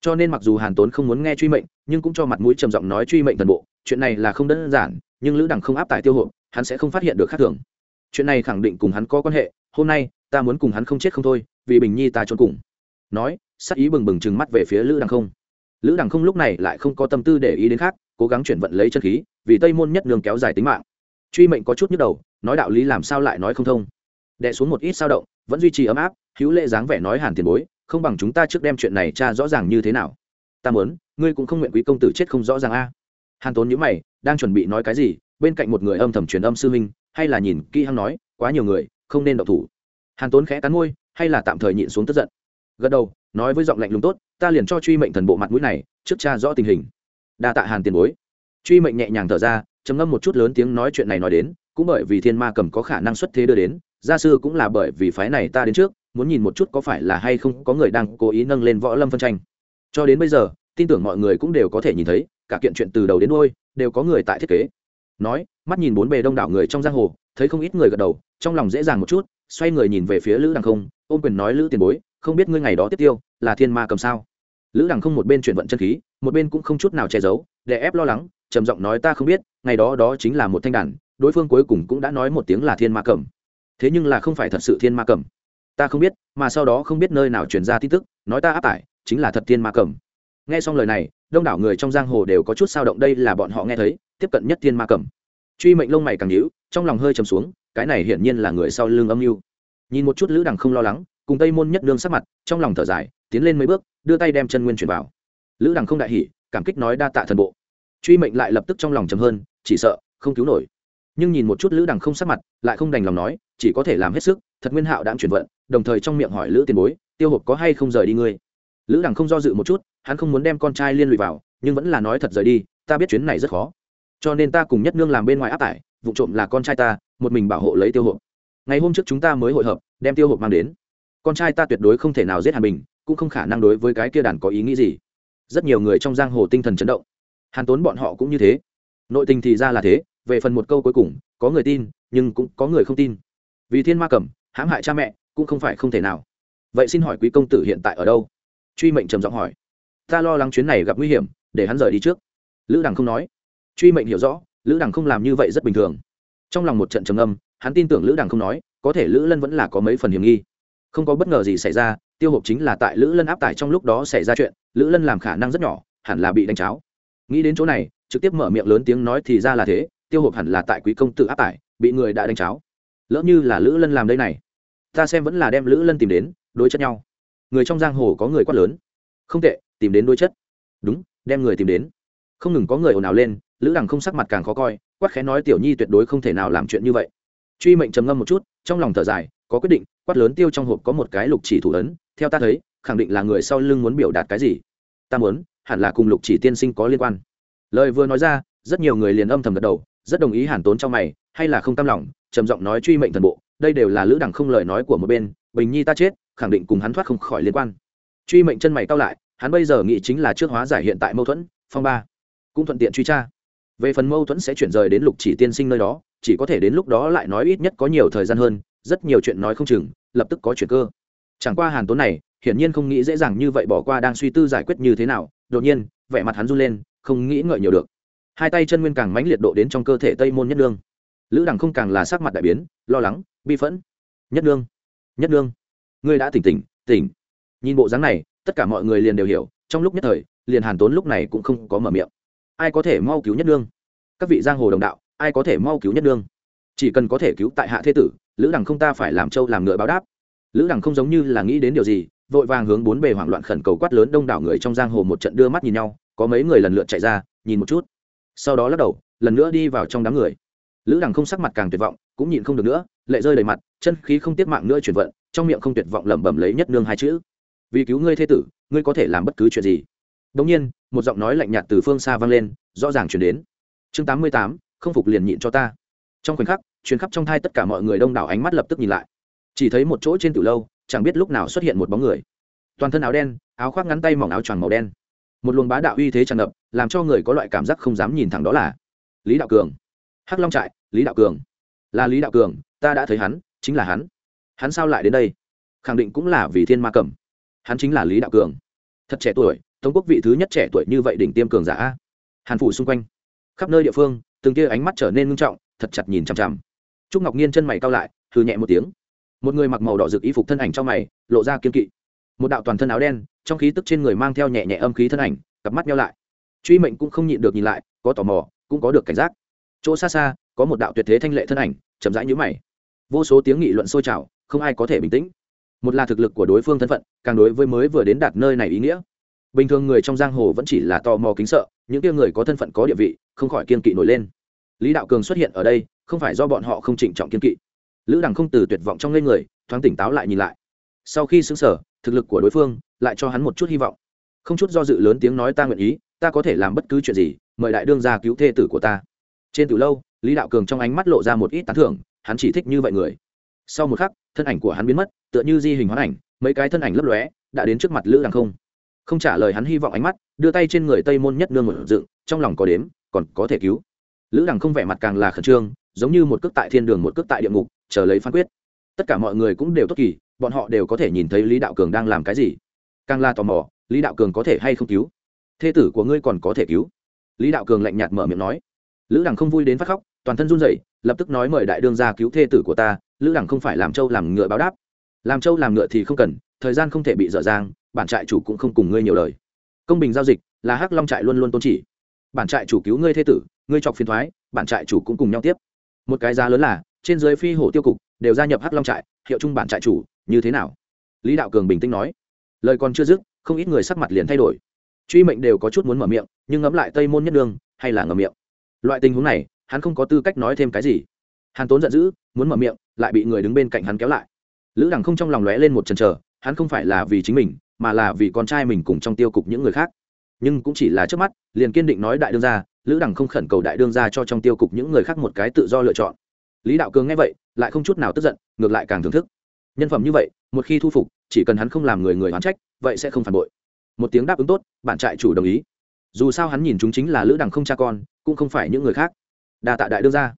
Cho nên mặc dù hàn tốn không muốn nghe truy mệnh, nhưng cũng cho mặt mũi trầm giọng nói truy mệnh toàn bộ, chuyện này là không đơn giản nhưng lữ đằng không áp tải tiêu hộ, hắn sẽ không phát hiện được khác thường. Chuyện này khẳng định cùng hắn có quan hệ, hôm nay, ta muốn cùng hắn không chết không thôi, vì bình nhi ta trốn cùng. Nói sắc ý bừng bừng trừng mắt về phía lữ đằng không. Lữ đằng không lúc này lại không có tâm tư để ý đến khác, cố gắng chuyển vận lấy chân khí, vì tây môn nhất nương kéo dài tính mạng. Truy mệnh có chút nhức đầu, nói đạo lý làm sao lại nói không thông. Đẻ xuống một ít sao động, vẫn duy trì ấm áp, hữu lệ dáng vẻ nói hàn tiền bối, không bằng chúng ta trước đem chuyện này tra rõ ràng như thế nào. Ta muốn, ngươi cũng không nguyện quý công tử chết không rõ ràng a. Hàn tốn nhữ mày đang chuẩn bị nói cái gì, bên cạnh một người âm thầm truyền âm sư minh hay là nhìn kỹ hăng nói, quá nhiều người, không nên độc thủ. Hàn tốn khẽ cắn môi, hay là tạm thời nhịn xuống tức giận. Gật đầu, nói với giọng lạnh lùng tốt, ta liền cho truy mệnh thần bộ mặt mũi này, trước cha rõ tình hình. Đa tạ hàn tiền bối. Truy mệnh nhẹ nhàng thở ra, trầm ngâm một chút lớn tiếng nói chuyện này nói đến, cũng bởi vì thiên ma cầm có khả năng xuất thế đưa đến, gia sư cũng là bởi vì phái này ta đến trước, muốn nhìn một chút có phải là hay không có người đang cố ý nâng lên võ lâm phân tranh. Cho đến bây giờ, tin tưởng mọi người cũng đều có thể nhìn thấy, cả kiện chuyện từ đầu đến đôi đều có người tại thiết kế. Nói, mắt nhìn bốn bề đông đảo người trong giang hồ, thấy không ít người gật đầu, trong lòng dễ dàng một chút, xoay người nhìn về phía lữ đằng không, ôm quyền nói, lữ tiền bối, không biết ngươi ngày đó tiếp tiêu là thiên ma cầm sao? Lữ đằng không một bên chuyển vận chân khí, một bên cũng không chút nào che giấu để ép lo lắng, trầm giọng nói, ta không biết, ngày đó đó chính là một thanh đàn, đối phương cuối cùng cũng đã nói một tiếng là thiên ma cầm. Thế nhưng là không phải thật sự thiên ma cầm. Ta không biết, mà sau đó không biết nơi nào truyền ra tin tức, nói ta áp tải, chính là thật thiên ma cầm nghe xong lời này, đông đảo người trong giang hồ đều có chút sao động, đây là bọn họ nghe thấy, tiếp cận nhất thiên ma cầm. Truy mệnh lông mày càng nhíu, trong lòng hơi trầm xuống, cái này hiển nhiên là người sau lưng âm mưu. Nhìn một chút lữ đằng không lo lắng, cùng tây môn nhất đương sắc mặt, trong lòng thở dài, tiến lên mấy bước, đưa tay đem chân nguyên chuyển vào. Lữ đằng không đại hỉ, cảm kích nói đa tạ thần bộ. Truy mệnh lại lập tức trong lòng chầm hơn, chỉ sợ, không cứu nổi. Nhưng nhìn một chút lữ đằng không sắc mặt, lại không đành lòng nói, chỉ có thể làm hết sức, thật nguyên hạo đã chuyển vận, đồng thời trong miệng hỏi lữ tiền bối, tiêu hộp có hay không rời đi ngươi? Lữ đằng không do dự một chút hắn không muốn đem con trai liên lụy vào, nhưng vẫn là nói thật rời đi, ta biết chuyến này rất khó. Cho nên ta cùng nhất nương làm bên ngoài áp tải, vụ trộm là con trai ta, một mình bảo hộ lấy tiêu hộp. Ngày hôm trước chúng ta mới hội hợp, đem tiêu hộp mang đến. Con trai ta tuyệt đối không thể nào giết hàn bình, cũng không khả năng đối với cái kia đàn có ý nghĩ gì. Rất nhiều người trong giang hồ tinh thần chấn động. Hàn tốn bọn họ cũng như thế. Nội tình thì ra là thế, về phần một câu cuối cùng, có người tin, nhưng cũng có người không tin. Vì thiên ma cầm, hãm hại cha mẹ, cũng không phải không thể nào. Vậy xin hỏi quý công tử hiện tại ở đâu? Truy mệnh trầm giọng hỏi ta lo lắng chuyến này gặp nguy hiểm, để hắn rời đi trước. Lữ đằng không nói. Truy mệnh hiểu rõ, lữ đằng không làm như vậy rất bình thường. Trong lòng một trận trầm âm hắn tin tưởng lữ đằng không nói, có thể lữ lân vẫn là có mấy phần hiểm nghi. Không có bất ngờ gì xảy ra, tiêu hộp chính là tại lữ lân áp tải trong lúc đó xảy ra chuyện, lữ lân làm khả năng rất nhỏ, hẳn là bị đánh cháo. Nghĩ đến chỗ này, trực tiếp mở miệng lớn tiếng nói thì ra là thế, tiêu hộp hẳn là tại quý công tử áp tải, bị người đã đánh cháo. Lỡ như là lữ lân làm đây này, ta xem vẫn là đem lữ lân tìm đến, đối chất nhau. Người trong giang hồ có người quát lớn. Không tệ tìm đến đối chất. Đúng, đem người tìm đến. Không ngừng có người ồn ào lên, lữ đằng không sắc mặt càng khó coi, quát khẽ nói tiểu nhi tuyệt đối không thể nào làm chuyện như vậy. Truy mệnh trầm ngâm một chút, trong lòng thở dài, có quyết định, quát lớn tiêu trong hộp có một cái lục chỉ thủ ấn, theo ta thấy, khẳng định là người sau lưng muốn biểu đạt cái gì. Ta muốn, hẳn là cùng lục chỉ tiên sinh có liên quan. Lời vừa nói ra, rất nhiều người liền âm thầm gật đầu, rất đồng ý hàn tốn trong mày, hay là không tam lòng, trầm giọng nói truy mệnh thần bộ, đây đều là lữ đẳng không lời nói của một bên, bình nhi ta chết, khẳng định cùng hắn thoát không khỏi liên quan. Truy mệnh chân mày cao lại hắn bây giờ nghĩ chính là trước hóa giải hiện tại mâu thuẫn, phong ba, cũng thuận tiện truy tra. Về phần mâu thuẫn sẽ chuyển rời đến lục chỉ tiên sinh nơi đó, chỉ có thể đến lúc đó lại nói ít nhất có nhiều thời gian hơn, rất nhiều chuyện nói không chừng, lập tức có chuyện cơ. Chẳng qua hàn tốn này, hiển nhiên không nghĩ dễ dàng như vậy bỏ qua đang suy tư giải quyết như thế nào, đột nhiên, vẻ mặt hắn run lên, không nghĩ ngợi nhiều được. Hai tay chân nguyên càng mãnh liệt độ đến trong cơ thể tây môn nhất nương. Lữ đằng không càng là sắc mặt đại biến, lo lắng, bi phẫn. Nhất nương nhất nương, ngươi đã tỉnh tỉnh tỉnh. Nhìn bộ dáng này tất cả mọi người liền đều hiểu, trong lúc nhất thời, liền hàn tốn lúc này cũng không có mở miệng. Ai có thể mau cứu nhất đương các vị giang hồ đồng đạo, ai có thể mau cứu nhất đương chỉ cần có thể cứu tại hạ thế tử, lữ đằng không ta phải làm trâu làm ngựa báo đáp. Lữ đằng không giống như là nghĩ đến điều gì, vội vàng hướng bốn bề hoảng loạn khẩn cầu quát lớn đông đảo người trong giang hồ một trận đưa mắt nhìn nhau, có mấy người lần lượt chạy ra, nhìn một chút. Sau đó lắc đầu, lần nữa đi vào trong đám người. Lữ đằng không sắc mặt càng tuyệt vọng, cũng nhìn không được nữa, lệ rơi đầy mặt, chân khí không tiết mạng nữa chuyển vận, trong miệng không tuyệt vọng lẩm bẩm lấy nhất nương hai chữ vì cứu ngươi thế tử, ngươi có thể làm bất cứ chuyện gì. Đống nhiên, một giọng nói lạnh nhạt từ phương xa vang lên, rõ ràng chuyển đến. Chương tám mươi tám, không phục liền nhịn cho ta. Trong khoảnh khắc chuyến khắp trong thai tất cả mọi người đông đảo ánh mắt lập tức nhìn lại. Chỉ thấy một chỗ trên từ lâu, chẳng biết lúc nào xuất hiện một bóng người. Toàn thân áo đen, áo khoác ngắn tay mỏng áo choàng màu đen. Một luồng bá đạo uy thế tràn ngập, làm cho người có loại cảm giác không dám nhìn thẳng đó là lý đạo cường. Hắc long trại, lý đạo cường. Là lý đạo cường, ta đã thấy hắn, chính là hắn. Hắn sao lại đến đây? Khẳng định cũng là vì thiên ma cầm hắn chính là lý đạo cường thật trẻ tuổi tống quốc vị thứ nhất trẻ tuổi như vậy đỉnh tiêm cường giả hàn phủ xung quanh khắp nơi địa phương từng tia ánh mắt trở nên ngưng trọng thật chặt nhìn chằm chằm trúc ngọc nhiên chân mày cao lại hư nhẹ một tiếng một người mặc màu đỏ rực y phục thân ảnh trong mày lộ ra kiên kỵ một đạo toàn thân áo đen trong khí tức trên người mang theo nhẹ nhẹ âm khí thân ảnh cặp mắt nhau lại truy mệnh cũng không nhịn được nhìn lại có tò mò cũng có được cảnh giác chỗ xa xa có một đạo tuyệt thế thanh lệ thân ảnh chậm rãi nhữ mày vô số tiếng nghị luận sôi trào không ai có thể bình tĩnh một là thực lực của đối phương thân phận, càng đối với mới vừa đến đạt nơi này ý nghĩa. Bình thường người trong giang hồ vẫn chỉ là tò mò kính sợ, những kia người có thân phận có địa vị, không khỏi kiên kỵ nổi lên. Lý đạo cường xuất hiện ở đây, không phải do bọn họ không trịnh trọng kiên kỵ. Lữ đằng không từ tuyệt vọng trong ngây người, thoáng tỉnh táo lại nhìn lại. Sau khi xứng sở thực lực của đối phương lại cho hắn một chút hy vọng. Không chút do dự lớn tiếng nói ta nguyện ý, ta có thể làm bất cứ chuyện gì, mời đại đương ra cứu thê tử của ta. Trên từ lâu, lý đạo cường trong ánh mắt lộ ra một ít tán thưởng, hắn chỉ thích như vậy người. Sau một khắc thân ảnh của hắn biến mất, tựa như di hình hoán ảnh, mấy cái thân ảnh lấp lóe, đã đến trước mặt lữ đằng không. Không trả lời hắn hy vọng ánh mắt, đưa tay trên người tây môn nhất nương một dựng, trong lòng có đếm, còn có thể cứu. Lữ đằng không vẻ mặt càng là khẩn trương, giống như một cước tại thiên đường một cước tại địa ngục, chờ lấy phán quyết. Tất cả mọi người cũng đều tốt kỳ, bọn họ đều có thể nhìn thấy lý đạo cường đang làm cái gì. Càng là tò mò, lý đạo cường có thể hay không cứu? Thê tử của ngươi còn có thể cứu? Lý đạo cường lạnh nhạt mở miệng nói. Lữ đằng không vui đến phát khóc toàn thân run rẩy, lập tức nói mời đại đương ra cứu thê tử của ta, lữ đẳng không phải làm trâu làm ngựa báo đáp. Làm trâu làm ngựa thì không cần, thời gian không thể bị dở dang, bản trại chủ cũng không cùng ngươi nhiều lời. Công bình giao dịch, là hắc long trại luôn luôn tôn chỉ. Bản trại chủ cứu ngươi thê tử, ngươi chọc phiền thoái, bản trại chủ cũng cùng nhau tiếp. Một cái giá lớn là, trên dưới phi hổ tiêu cục, đều gia nhập hắc long trại, hiệu chung bản trại chủ, như thế nào? Lý đạo cường bình tĩnh nói. Lời còn chưa dứt, không ít người sắc mặt liền thay đổi. Truy mệnh đều có chút muốn mở miệng, nhưng ngẫm lại tây môn nhất đương hay là ngầm miệng. Loại tình huống này hắn không có tư cách nói thêm cái gì. Hàn tốn giận dữ, muốn mở miệng, lại bị người đứng bên cạnh hắn kéo lại. Lữ đằng không trong lòng lóe lên một chần chờ, hắn không phải là vì chính mình, mà là vì con trai mình cùng trong tiêu cục những người khác. Nhưng cũng chỉ là trước mắt, liền kiên định nói đại đương gia, lữ đằng không khẩn cầu đại đương gia cho trong tiêu cục những người khác một cái tự do lựa chọn. Lý đạo cường nghe vậy, lại không chút nào tức giận, ngược lại càng thưởng thức. Nhân phẩm như vậy, một khi thu phục, chỉ cần hắn không làm người người hoán trách, vậy sẽ không phản bội. Một tiếng đáp ứng tốt bản trại chủ đồng ý. Dù sao hắn nhìn chúng chính là lữ đằng không cha con, cũng không phải những người khác đa tạ đại đương gia.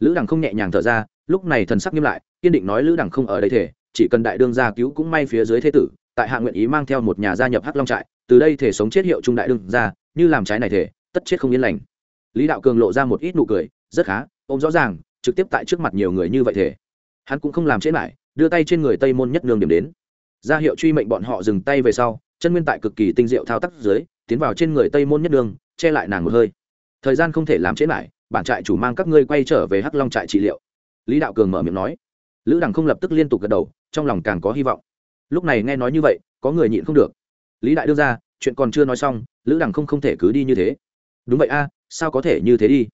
Lữ đằng không nhẹ nhàng thở ra, lúc này thần sắc nghiêm lại, kiên định nói lữ đằng không ở đây thể, chỉ cần đại đương gia cứu cũng may phía dưới thế tử, tại hạ nguyện ý mang theo một nhà gia nhập hắc long trại, từ đây thể sống chết hiệu trung đại đương gia, như làm trái này thể, tất chết không yên lành. Lý đạo cường lộ ra một ít nụ cười, rất khá, ôm rõ ràng, trực tiếp tại trước mặt nhiều người như vậy thể. Hắn cũng không làm chết lại, đưa tay trên người tây môn nhất nương điểm đến. Ra hiệu truy mệnh bọn họ dừng tay về sau, chân nguyên tại cực kỳ tinh diệu thao tác dưới, tiến vào trên người tây môn nhất nương, che lại nàng một hơi. Thời gian không thể làm chết lại bản trại chủ mang các ngươi quay trở về hắc long trại trị liệu. Lý đạo cường mở miệng nói. Lữ đằng không lập tức liên tục gật đầu, trong lòng càng có hy vọng. Lúc này nghe nói như vậy, có người nhịn không được. Lý đại đưa ra, chuyện còn chưa nói xong, lữ đằng không không thể cứ đi như thế. Đúng vậy a, sao có thể như thế đi?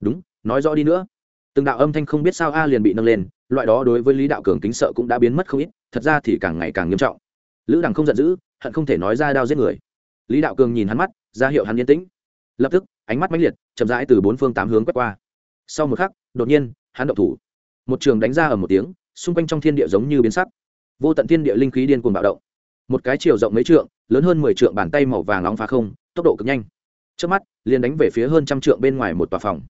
Đúng, nói rõ đi nữa. Từng đạo âm thanh không biết sao a liền bị nâng lên, loại đó đối với lý đạo cường kính sợ cũng đã biến mất không ít, thật ra thì càng ngày càng nghiêm trọng. Lữ đằng không giận dữ, hận không thể nói ra đao giết người. Lý đạo cường nhìn hắn mắt, ra hiệu hắn yên tĩnh. Lập tức ánh mắt mãnh liệt, chậm rãi từ bốn phương tám hướng quét qua. Sau một khắc, đột nhiên, hắn động thủ. Một trường đánh ra ở một tiếng, xung quanh trong thiên địa giống như biến sắc. Vô tận thiên địa linh khí điên cuồng bạo động. Một cái chiều rộng mấy trượng, lớn hơn mười trượng bàn tay màu vàng nóng phá không, tốc độ cực nhanh. Trước mắt, liền đánh về phía hơn trăm trượng bên ngoài một tòa phòng.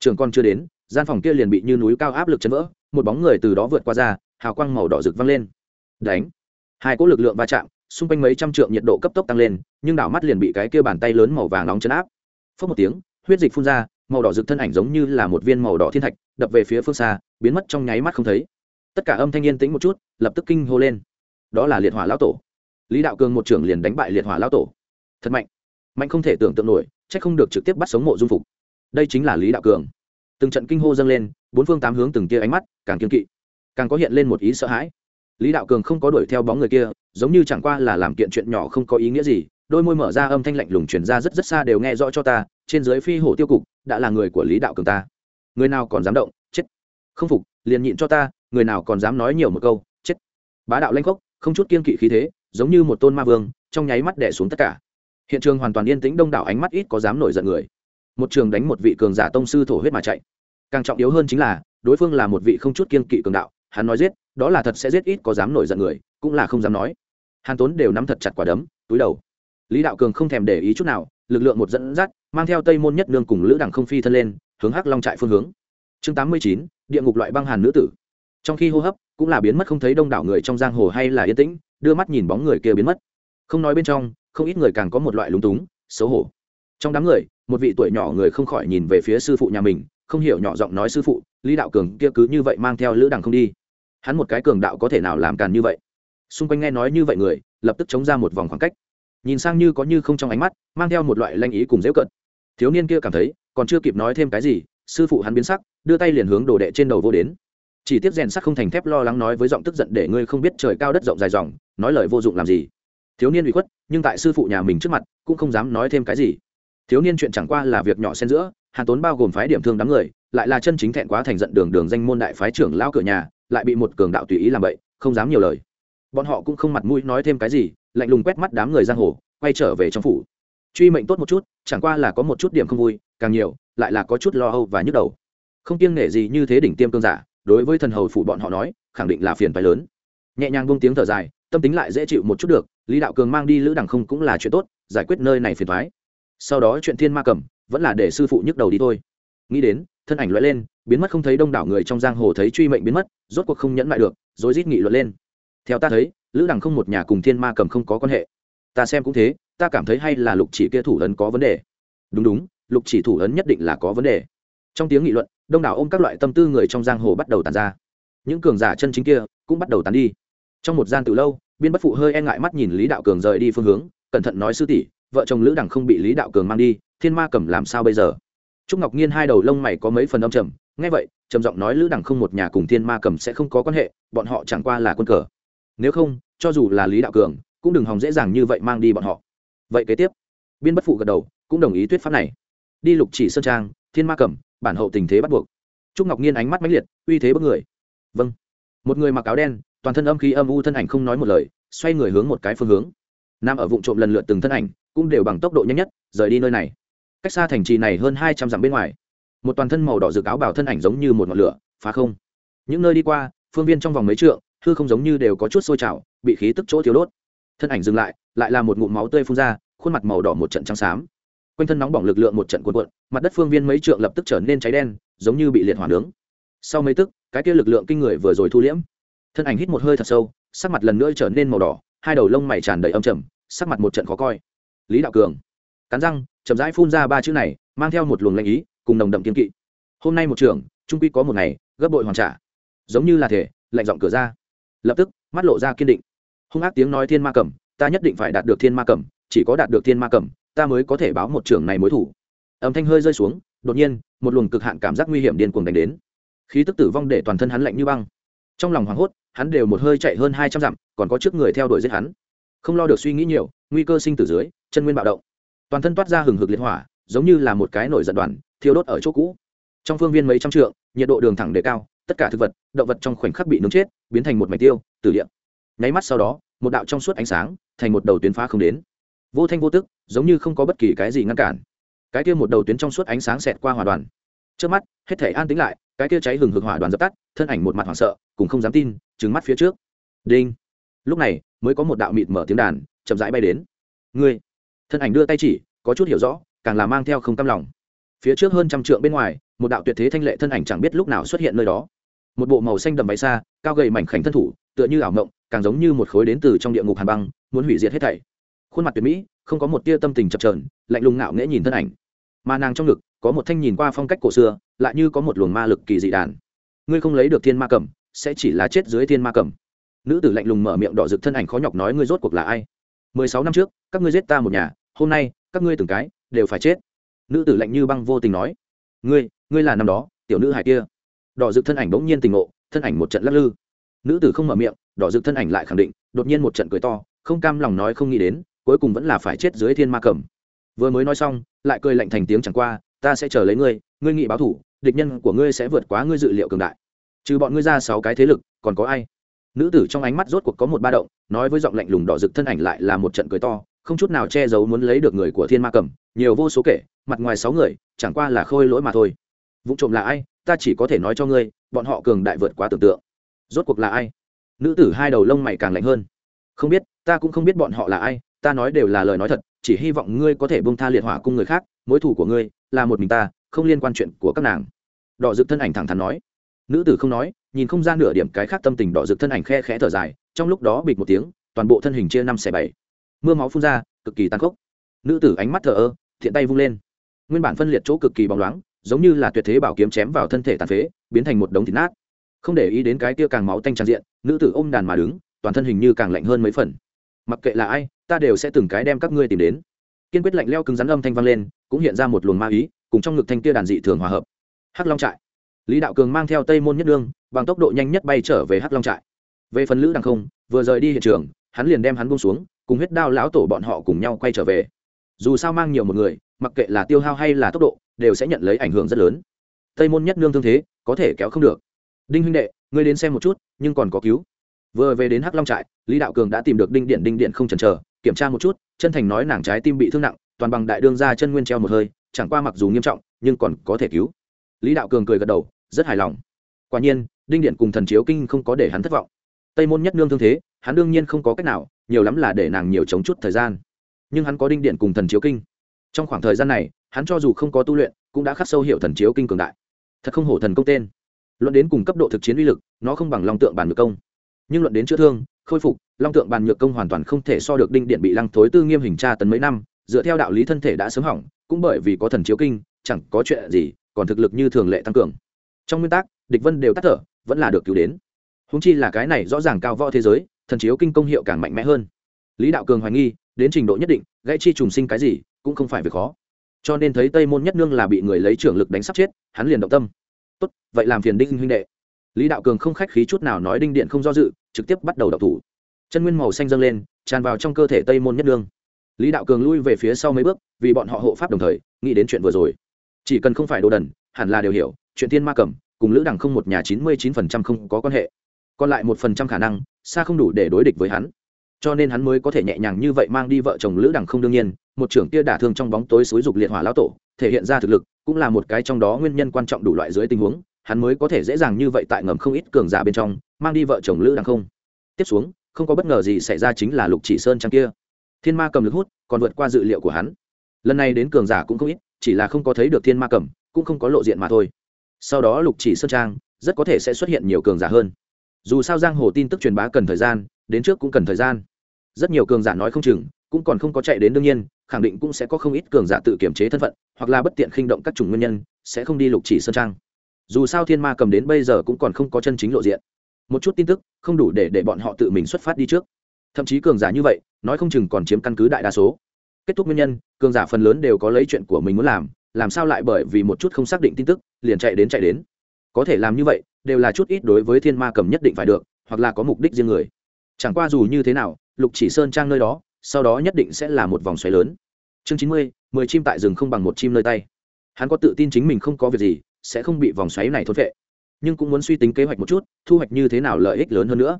Trường con chưa đến, gian phòng kia liền bị như núi cao áp lực chấn vỡ, một bóng người từ đó vượt qua ra, hào quang màu đỏ rực văng lên. Đánh. Hai cỗ lực lượng va chạm, xung quanh mấy trăm trượng nhiệt độ cấp tốc tăng lên, nhưng đảo mắt liền bị cái kia bàn tay lớn màu vàng nóng chấn áp phớt một tiếng, huyết dịch phun ra, màu đỏ rực thân ảnh giống như là một viên màu đỏ thiên thạch, đập về phía phương xa, biến mất trong nháy mắt không thấy. Tất cả âm thanh yên tĩnh một chút, lập tức kinh hô lên. Đó là liệt hỏa lão tổ. Lý đạo cường một trưởng liền đánh bại liệt hỏa lão tổ. Thật mạnh. Mạnh không thể tưởng tượng nổi c h ắ c không được trực tiếp bắt sống mộ dung phục. Đây chính là lý đạo cường. Từng trận kinh hô dâng lên, bốn phương tám hướng từng tia ánh mắt, càng kiên kỵ, càng có hiện lên một ý sợ hãi. Lý đạo cường không có đuổi theo bóng người kia, giống như chẳng qua là làm kiện chuyện nhỏ không có ý nghĩa gì đôi môi mở ra âm thanh lạnh lùng truyền ra rất rất xa đều nghe rõ cho ta, trên dưới phi hổ tiêu cục, đã là người của lý đạo cường ta. Người nào còn dám động, chết. Không phục, liền nhịn cho ta, người nào còn dám nói nhiều một câu, chết. Bá đạo lanh khốc, không chút kiên kỵ khí thế, giống như một tôn ma vương, trong nháy mắt đẻ xuống tất cả. Hiện trường hoàn toàn yên tĩnh đông đảo ánh mắt ít có dám nổi giận người. Một trường đánh một vị cường giả tông sư thổ huyết mà chạy. Càng trọng yếu hơn chính là, đối phương là một vị không chút kiên kỵ cường đạo, hắn nói giết, đó là thật sẽ giết ít có dám nổi giận người, cũng là không dám nói. Hàn tốn đều nắm thật chặt quả đấm, túi đầu lý đạo cường không thèm để ý chút nào, lực lượng một dẫn dắt, mang theo tây môn nhất nương cùng lữ đẳng không phi thân lên, hướng hắc long trại phương hướng. Chương tám mươi chín, địa ngục loại băng hàn nữ tử. Trong khi hô hấp, cũng là biến mất không thấy đông đảo người trong giang hồ hay là yên tĩnh, đưa mắt nhìn bóng người kia biến mất. Không nói bên trong, không ít người càng có một loại lúng túng, xấu hổ. Trong đám người, một vị tuổi nhỏ người không khỏi nhìn về phía sư phụ nhà mình, không hiểu nhỏ giọng nói sư phụ, lý đạo cường kia cứ như vậy mang theo lữ đằng không đi. Hắn một cái cường đạo có thể nào làm càn như vậy? Xung quanh nghe nói như vậy người, lập tức chống ra một vòng khoảng cách nhìn sang như có như không trong ánh mắt, mang theo một loại lanh ý cùng dễu cận. Thiếu niên kia cảm thấy, còn chưa kịp nói thêm cái gì, sư phụ hắn biến sắc, đưa tay liền hướng đồ đệ trên đầu vô đến. Chỉ tiếp rèn sắc không thành thép lo lắng nói với giọng tức giận để ngươi không biết trời cao đất rộng dài dòng, nói lời vô dụng làm gì. Thiếu niên bị khuất, nhưng tại sư phụ nhà mình trước mặt, cũng không dám nói thêm cái gì. Thiếu niên chuyện chẳng qua là việc nhỏ xen giữa, hàn tốn bao gồm phái điểm thương đám người, lại là chân chính thẹn quá thành giận đường đường danh môn đại phái trưởng lao cửa nhà, lại bị một cường đạo tùy ý làm vậy không dám nhiều lời. Bọn họ cũng không mặt mũi nói thêm cái gì lạnh lùng quét mắt đám người giang hồ, quay trở về trong phủ. Truy mệnh tốt một chút, chẳng qua là có một chút điểm không vui, càng nhiều, lại là có chút lo âu và nhức đầu. Không kiêng nể gì như thế đỉnh tiêm cương giả, đối với thần hầu phủ bọn họ nói, khẳng định là phiền phái lớn. Nhẹ nhàng buông tiếng thở dài, tâm tính lại dễ chịu một chút được, lý đạo cường mang đi lữ đằng không cũng là chuyện tốt, giải quyết nơi này phiền thoái sau đó chuyện thiên ma cầm, vẫn là để sư phụ nhức đầu đi thôi. Nghĩ đến, thân ảnh loại lên, biến mất không thấy đông đảo người trong giang hồ thấy truy mệnh biến mất, rốt cuộc không nhẫn lại được rồi rít nghị luận lên. Theo ta thấy lữ đằng không một nhà cùng thiên ma cầm không có quan hệ. Ta xem cũng thế, ta cảm thấy hay là lục chỉ kia thủ ấn có vấn đề. Đúng đúng, lục chỉ thủ ấn nhất định là có vấn đề. Trong tiếng nghị luận, đông đảo ôm các loại tâm tư người trong giang hồ bắt đầu tàn ra. Những cường giả chân chính kia cũng bắt đầu tàn đi. Trong một gian từ lâu, biên bất phụ hơi e ngại mắt nhìn lý đạo cường rời đi phương hướng, cẩn thận nói sư tỷ, vợ chồng lữ đằng không bị lý đạo cường mang đi, thiên ma cầm làm sao bây giờ? Trúc ngọc nhiên hai đầu lông mày có mấy phần âm trầm, nghe vậy, trầm giọng nói lữ đằng không một nhà cùng thiên ma cầm sẽ không có quan hệ, bọn họ chẳng qua là quân cờ nếu không cho dù là lý đạo cường cũng đừng hòng dễ dàng như vậy mang đi bọn họ. Vậy kế tiếp biên bất phụ gật đầu cũng đồng ý thuyết pháp này. Đi lục chỉ sơn trang thiên ma Cẩm, bản hậu tình thế bắt buộc. Trúc ngọc nhiên ánh mắt mãnh liệt uy thế bất người. Vâng. Một người mặc áo đen toàn thân âm khí âm u thân ảnh không nói một lời xoay người hướng một cái phương hướng. Nam ở vụ trộm lần lượt từng thân ảnh cũng đều bằng tốc độ nhanh nhất rời đi nơi này. Cách xa thành trì này hơn hai trăm dặm bên ngoài. Một toàn thân màu đỏ rực áo bảo thân ảnh giống như một ngọn lửa phá không. Những nơi đi qua phương viên trong vòng mấy trượng hư không giống như đều có chút sôi trào, bị khí tức chỗ thiếu đốt. Thân ảnh dừng lại lại là một ngụm máu tươi phun ra, khuôn mặt màu đỏ một trận trắng xám. Quanh thân nóng bỏng lực lượng một trận cuộn cuộn, mặt đất phương viên mấy trượng lập tức trở nên cháy đen, giống như bị liệt hỏa nướng. Sau mấy tức, cái kia lực lượng kinh người vừa rồi thu liễm. Thân ảnh hít một hơi thật sâu, sắc mặt lần nữa trở nên màu đỏ, hai đầu lông mày tràn đầy âm trầm, sắc mặt một trận khó coi. Lý đạo cường. Cắn răng, chậm rãi phun ra ba chữ này, mang theo một luồng lanh ý, cùng nồng đậm kiên kỵ. Hôm nay một trường trung quy có một ngày, gấp bội hoàn trả. Giống như là thể, lạnh giọng cửa ra lập tức mắt lộ ra kiên định. Hung ác tiếng nói thiên ma cầm, ta nhất định phải đạt được thiên ma cầm, chỉ có đạt được thiên ma cầm, ta mới có thể báo một trưởng này mối thủ. Âm thanh hơi rơi xuống, đột nhiên, một luồng cực hạn cảm giác nguy hiểm điên cuồng đánh đến. Khí tức tử vong để toàn thân hắn lạnh như băng. Trong lòng hoảng hốt, hắn đều một hơi chạy hơn hai trăm dặm, còn có trước người theo đuổi giết hắn. Không lo được suy nghĩ nhiều, nguy cơ sinh từ dưới, chân nguyên bạo động. Toàn thân toát ra hừng hực liệt hỏa, giống như là một cái nổi giận đoàn, thiêu đốt ở chỗ cũ. Trong phương viên mấy trăm trượng, nhiệt độ đường thẳng đề cao tất cả thực vật, động vật trong khoảnh khắc bị nướng chết, biến thành một mảnh tiêu, tử điện nháy mắt sau đó, một đạo trong suốt ánh sáng, thành một đầu tuyến phá không đến. Vô thanh vô tức, giống như không có bất kỳ cái gì ngăn cản. Cái kia một đầu tuyến trong suốt ánh sáng xẹt qua hỏa đoàn. Trước mắt, hết thể an tính lại, cái kia cháy hừng hực hỏa đoàn dập tắt, thân ảnh một mặt hoảng sợ, cũng không dám tin trứng mắt phía trước. Đinh. Lúc này, mới có một đạo mịt mở tiếng đàn, chậm rãi bay đến. Ngươi. Thân ảnh đưa tay chỉ, có chút hiểu rõ, càng là mang theo không cam lòng. Phía trước hơn trăm trượng bên ngoài, một đạo tuyệt thế thanh lệ thân ảnh chẳng biết lúc nào xuất hiện nơi đó một bộ màu xanh đầm váy xa, cao gầy mảnh khảnh thân thủ, tựa như ảo mộng, càng giống như một khối đến từ trong địa ngục hàn băng, muốn hủy diệt hết thảy. Khuôn mặt tuyệt mỹ, không có một tia tâm tình chập trờn lạnh lùng ngạo nghễ nhìn thân ảnh. Mà nàng trong ngực, có một thanh nhìn qua phong cách cổ xưa, lại như có một luồng ma lực kỳ dị đàn. Ngươi không lấy được thiên ma cầm sẽ chỉ là chết dưới thiên ma cầm nữ tử lạnh lùng mở miệng đỏ rực thân ảnh khó nhọc nói ngươi rốt cuộc là ai? Mười sáu năm trước, các ngươi giết ta một nhà, hôm nay, các ngươi từng cái, đều phải chết. Nữ tử lạnh như băng vô tình nói. Ngươi ngươi là năm đó, tiểu nữ hải kia đỏ rực thân ảnh bỗng nhiên tình ngộ, thân ảnh một trận lắc lư. Nữ tử không mở miệng, đỏ rực thân ảnh lại khẳng định, đột nhiên một trận cười to, không cam lòng nói không nghĩ đến, cuối cùng vẫn là phải chết dưới thiên ma cầm vừa mới nói xong, lại cười lạnh thành tiếng chẳng qua, ta sẽ chờ lấy ngươi ngươi nghị báo thủ, địch nhân của ngươi sẽ vượt quá ngươi dự liệu cường đại. Trừ bọn ngươi ra sáu cái thế lực, còn có ai? Nữ tử trong ánh mắt rốt cuộc có một ba động, nói với giọng lạnh lùng đỏ rực thân ảnh lại là một trận cười to, không chút nào che giấu muốn lấy được người của thiên ma cầm nhiều vô số kể, mặt ngoài sáu người, chẳng qua là khôi lỗi mà thôi. Vụ trộm là ai ta chỉ có thể nói cho ngươi, bọn họ cường đại vượt quá tưởng tượng. Rốt cuộc là ai? Nữ tử hai đầu lông mày càng lạnh hơn. Không biết, ta cũng không biết bọn họ là ai, ta nói đều là lời nói thật, chỉ hy vọng ngươi có thể bông tha liệt hỏa cung người khác, mối thủ của ngươi là một mình ta, không liên quan chuyện của các nàng. Đỏ rực thân ảnh thẳng thắn nói. Nữ tử không nói, nhìn không ra nửa điểm cái khác tâm tình đỏ rực thân ảnh khe khẽ thở dài, trong lúc đó bịt một tiếng, toàn bộ thân hình chia năm xẻ bảy. Mưa máu phun ra, cực kỳ tàn khốc. Nữ tử ánh mắt thờ ơ, thiện tay vung lên. Nguyên bản phân liệt chỗ cực kỳ bóng loáng giống như là tuyệt thế bảo kiếm chém vào thân thể tàn phế, biến thành một đống thịt nát. Không để ý đến cái kia càng máu tanh tràn diện, nữ tử ôm đàn mà đứng, toàn thân hình như càng lạnh hơn mấy phần. Mặc kệ là ai, ta đều sẽ từng cái đem các ngươi tìm đến. Kiên quyết lạnh leo cứng rắn âm thanh vang lên, cũng hiện ra một luồng ma ý, cùng trong ngực thanh kia đàn dị thường hòa hợp. Hắc long trại. Lý đạo cường mang theo tây môn nhất đương, bằng tốc độ nhanh nhất bay trở về hắc long trại. Về phần lữ đằng không, vừa rời đi hiện trường, hắn liền đem hắn buông xuống, cùng huyết đao lão tổ bọn họ cùng nhau quay trở về. Dù sao mang nhiều một người, mặc kệ là tiêu hao hay là tốc độ đều sẽ nhận lấy ảnh hưởng rất lớn. Tây môn nhất nương thương thế, có thể kéo không được. Đinh huynh đệ, ngươi đến xem một chút, nhưng còn có cứu. Vừa về đến hắc long trại, lý đạo cường đã tìm được đinh điện đinh điện không chần chờ, kiểm tra một chút, chân thành nói nàng trái tim bị thương nặng, toàn bằng đại đương ra chân nguyên treo một hơi, chẳng qua mặc dù nghiêm trọng, nhưng còn có thể cứu. Lý đạo cường cười gật đầu, rất hài lòng. Quả nhiên, đinh điện cùng thần chiếu kinh không có để hắn thất vọng. Tây môn nhất nương thương thế, hắn đương nhiên không có cách nào, nhiều lắm là để nàng nhiều chống chút thời gian. Nhưng hắn có đinh điện cùng thần chiếu kinh. Trong khoảng thời gian này hắn cho dù không có tu luyện, cũng đã khắc sâu hiệu thần chiếu kinh cường đại. Thật không hổ thần công tên. Luận đến cùng cấp độ thực chiến uy lực, nó không bằng long tượng bàn nhược công. Nhưng luận đến chữa thương, khôi phục, long tượng bàn nhược công hoàn toàn không thể so được đinh điện bị lăng thối tư nghiêm hình tra tấn mấy năm, dựa theo đạo lý thân thể đã sớm hỏng, cũng bởi vì có thần chiếu kinh, chẳng có chuyện gì, còn thực lực như thường lệ tăng cường. Trong nguyên tắc, địch vân đều tắt thở, vẫn là được cứu đến. Húng chi là cái này rõ ràng cao võ thế giới, thần chiếu kinh công hiệu càng mạnh mẽ hơn. Lý đạo cường hoài nghi, đến trình độ nhất định, gãy chi trùng sinh cái gì, cũng không phải việc khó cho nên thấy tây môn nhất nương là bị người lấy trưởng lực đánh sắp chết, hắn liền động tâm. Tốt, vậy làm phiền đinh huynh đệ. Lý đạo cường không khách khí chút nào nói đinh điện không do dự, trực tiếp bắt đầu đập thủ. Chân nguyên màu xanh dâng lên, tràn vào trong cơ thể tây môn nhất nương. Lý đạo cường lui về phía sau mấy bước, vì bọn họ hộ pháp đồng thời, nghĩ đến chuyện vừa rồi. Chỉ cần không phải đồ đần, hẳn là đều hiểu, chuyện thiên ma cầm cùng lữ đẳng không một nhà chín mươi chín phần trăm không có quan hệ. Còn lại một phần trăm khả năng, xa không đủ để đối địch với hắn cho nên hắn mới có thể nhẹ nhàng như vậy mang đi vợ chồng lữ đẳng không đương nhiên, một trưởng kia đả thương trong bóng tối xúi dục liệt hỏa lão tổ, thể hiện ra thực lực, cũng là một cái trong đó nguyên nhân quan trọng đủ loại dưới tình huống, hắn mới có thể dễ dàng như vậy tại ngầm không ít cường giả bên trong, mang đi vợ chồng lữ đẳng không. Tiếp xuống, không có bất ngờ gì xảy ra chính là lục chỉ sơn trang kia. Thiên ma cầm lực hút, còn vượt qua dự liệu của hắn. Lần này đến cường giả cũng không ít, chỉ là không có thấy được thiên ma cầm, cũng không có lộ diện mà thôi. Sau đó lục chỉ sơn trang, rất có thể sẽ xuất hiện nhiều cường giả hơn dù sao giang hồ tin tức truyền bá cần thời gian, đến trước cũng cần thời gian. Rất nhiều cường giả nói không chừng, cũng còn không có chạy đến đương nhiên, khẳng định cũng sẽ có không ít cường giả tự kiểm chế thân phận, hoặc là bất tiện khinh động các chủng nguyên nhân, sẽ không đi lục chỉ sơn trang. Dù sao thiên ma cầm đến bây giờ cũng còn không có chân chính lộ diện. Một chút tin tức, không đủ để để bọn họ tự mình xuất phát đi trước. Thậm chí cường giả như vậy, nói không chừng còn chiếm căn cứ đại đa số. Kết thúc nguyên nhân, cường giả phần lớn đều có lấy chuyện của mình muốn làm làm sao lại bởi vì một chút không xác định tin tức, liền chạy đến chạy đến. Có thể làm như vậy đều là chút ít đối với thiên ma cầm nhất định phải được, hoặc là có mục đích riêng người. Chẳng qua dù như thế nào, lục chỉ sơn trang nơi đó, sau đó nhất định sẽ là một vòng xoáy lớn. Chương chín mươi, mười chim tại rừng không bằng một chim nơi tay. Hắn có tự tin chính mình không có việc gì, sẽ không bị vòng xoáy này thốt vệ nhưng cũng muốn suy tính kế hoạch một chút, thu hoạch như thế nào lợi ích lớn hơn nữa.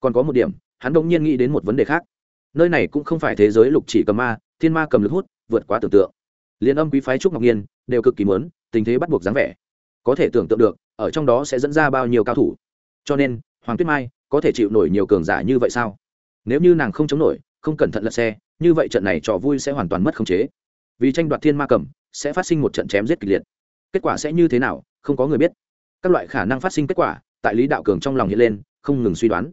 Còn có một điểm, hắn đ nhiên nghĩ đến một vấn đề khác. Nơi này cũng không phải thế giới lục chỉ cầm ma, thiên ma cầm lực hút, vượt quá tưởng tượng. Liên âm quý phái trúc ngọc nhiên, đều cực kỳ mớn tình thế bắt buộc dáng vẻ có thể tưởng tượng được, ở trong đó sẽ dẫn ra bao nhiêu cao thủ. Cho nên, hoàng tuyết mai có thể chịu nổi nhiều cường giả như vậy sao? Nếu như nàng không chống nổi, không cẩn thận lật xe, như vậy trận này trò vui sẽ hoàn toàn mất khống chế. Vì tranh đoạt thiên ma cầm, sẽ phát sinh một trận chém giết kịch liệt. Kết quả sẽ như thế nào, không có người biết. Các loại khả năng phát sinh kết quả, tại lý đạo cường trong lòng hiện lên, không ngừng suy đoán.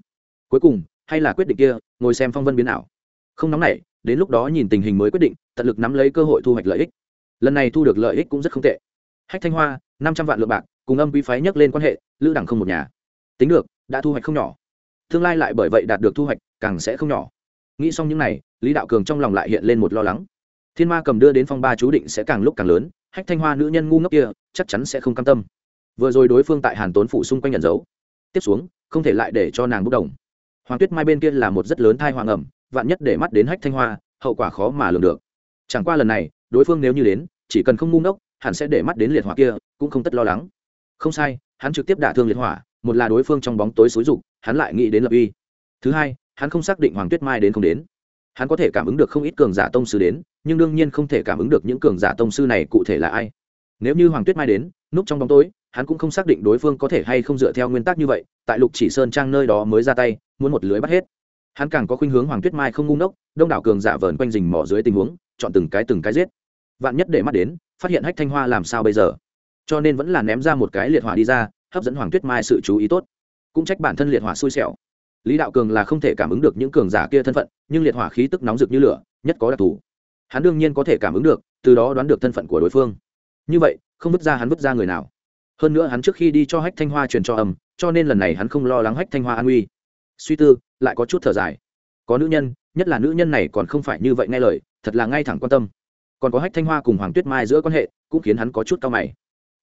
Cuối cùng, hay là quyết định kia, ngồi xem phong vân biến ảo. Không nóng nảy, đến lúc đó nhìn tình hình mới quyết định, tận lực nắm lấy cơ hội thu hoạch lợi ích. Lần này thu được lợi ích cũng rất không tệ hách thanh hoa, năm trăm vạn lượng bạc, cùng âm quý phái nhắc lên quan hệ, lữ đẳng không một nhà. Tính được, đã thu hoạch không nhỏ. Tương lai lại bởi vậy đạt được thu hoạch, càng sẽ không nhỏ. Nghĩ xong những n à y lý đạo cường trong lòng lại hiện lên một lo lắng. Thiên ma cầm đưa đến phong ba chú định sẽ càng lúc càng lớn, hách thanh hoa nữ nhân ngu ngốc kia, chắc chắn sẽ không cam tâm. Vừa rồi đối phương tại hàn tốn phủ xung quanh nhận dấu. Tiếp xuống, không thể lại để cho nàng bốc đồng. Hoàng tuyết mai bên kia là một rất lớn thai hoàng ẩm, vạn nhất để mắt đến hách thanh hoa, hậu quả khó mà lường được. Chẳng qua lần này, đối phương nếu như đến, chỉ cần không ngu ngốc hẳn sẽ để mắt đến liệt hỏa kia, cũng không tất lo lắng. Không sai, hắn trực tiếp đả thương liệt hỏa, một là đối phương trong bóng tối xúi rục hắn lại nghĩ đến lập uy. Thứ hai, hắn không xác định hoàng tuyết mai đến không đến. Hắn có thể cảm ứng được không ít cường giả tông sư đến, nhưng đương nhiên không thể cảm ứng được những cường giả tông sư này cụ thể là ai. Nếu như hoàng tuyết mai đến, núp trong bóng tối, hắn cũng không xác định đối phương có thể hay không dựa theo nguyên tắc như vậy, tại lục chỉ sơn trang nơi đó mới ra tay, muốn một lưới bắt hết. Hắn càng có khuynh hướng hoàng tuyết mai không ngu ngốc, đông đảo cường giả vờn quanh rình mỏ dưới tình huống, chọn từng cái từng cái giết. Vạn nhất để mắt đến phát hiện hách thanh hoa làm sao bây giờ? Cho nên vẫn là ném ra một cái liệt hỏa đi ra, hấp dẫn hoàng tuyết mai sự chú ý tốt. Cũng trách bản thân liệt hỏa xui xẻo. Lý đạo cường là không thể cảm ứng được những cường giả kia thân phận, nhưng liệt hỏa khí tức nóng rực như lửa, nhất có đặc thù. Hắn đương nhiên có thể cảm ứng được, từ đó đoán được thân phận của đối phương. Như vậy, không vứt ra hắn vứt ra người nào. Hơn nữa hắn trước khi đi cho hách thanh hoa truyền cho âm, cho nên lần này hắn không lo lắng hách thanh hoa an uy suy tư, lại có chút thở dài. Có nữ nhân, nhất là nữ nhân này còn không phải như vậy nghe lời, thật là ngay thẳng quan tâm còn có hách thanh hoa cùng hoàng tuyết mai giữa quan hệ cũng khiến hắn có chút cao mày.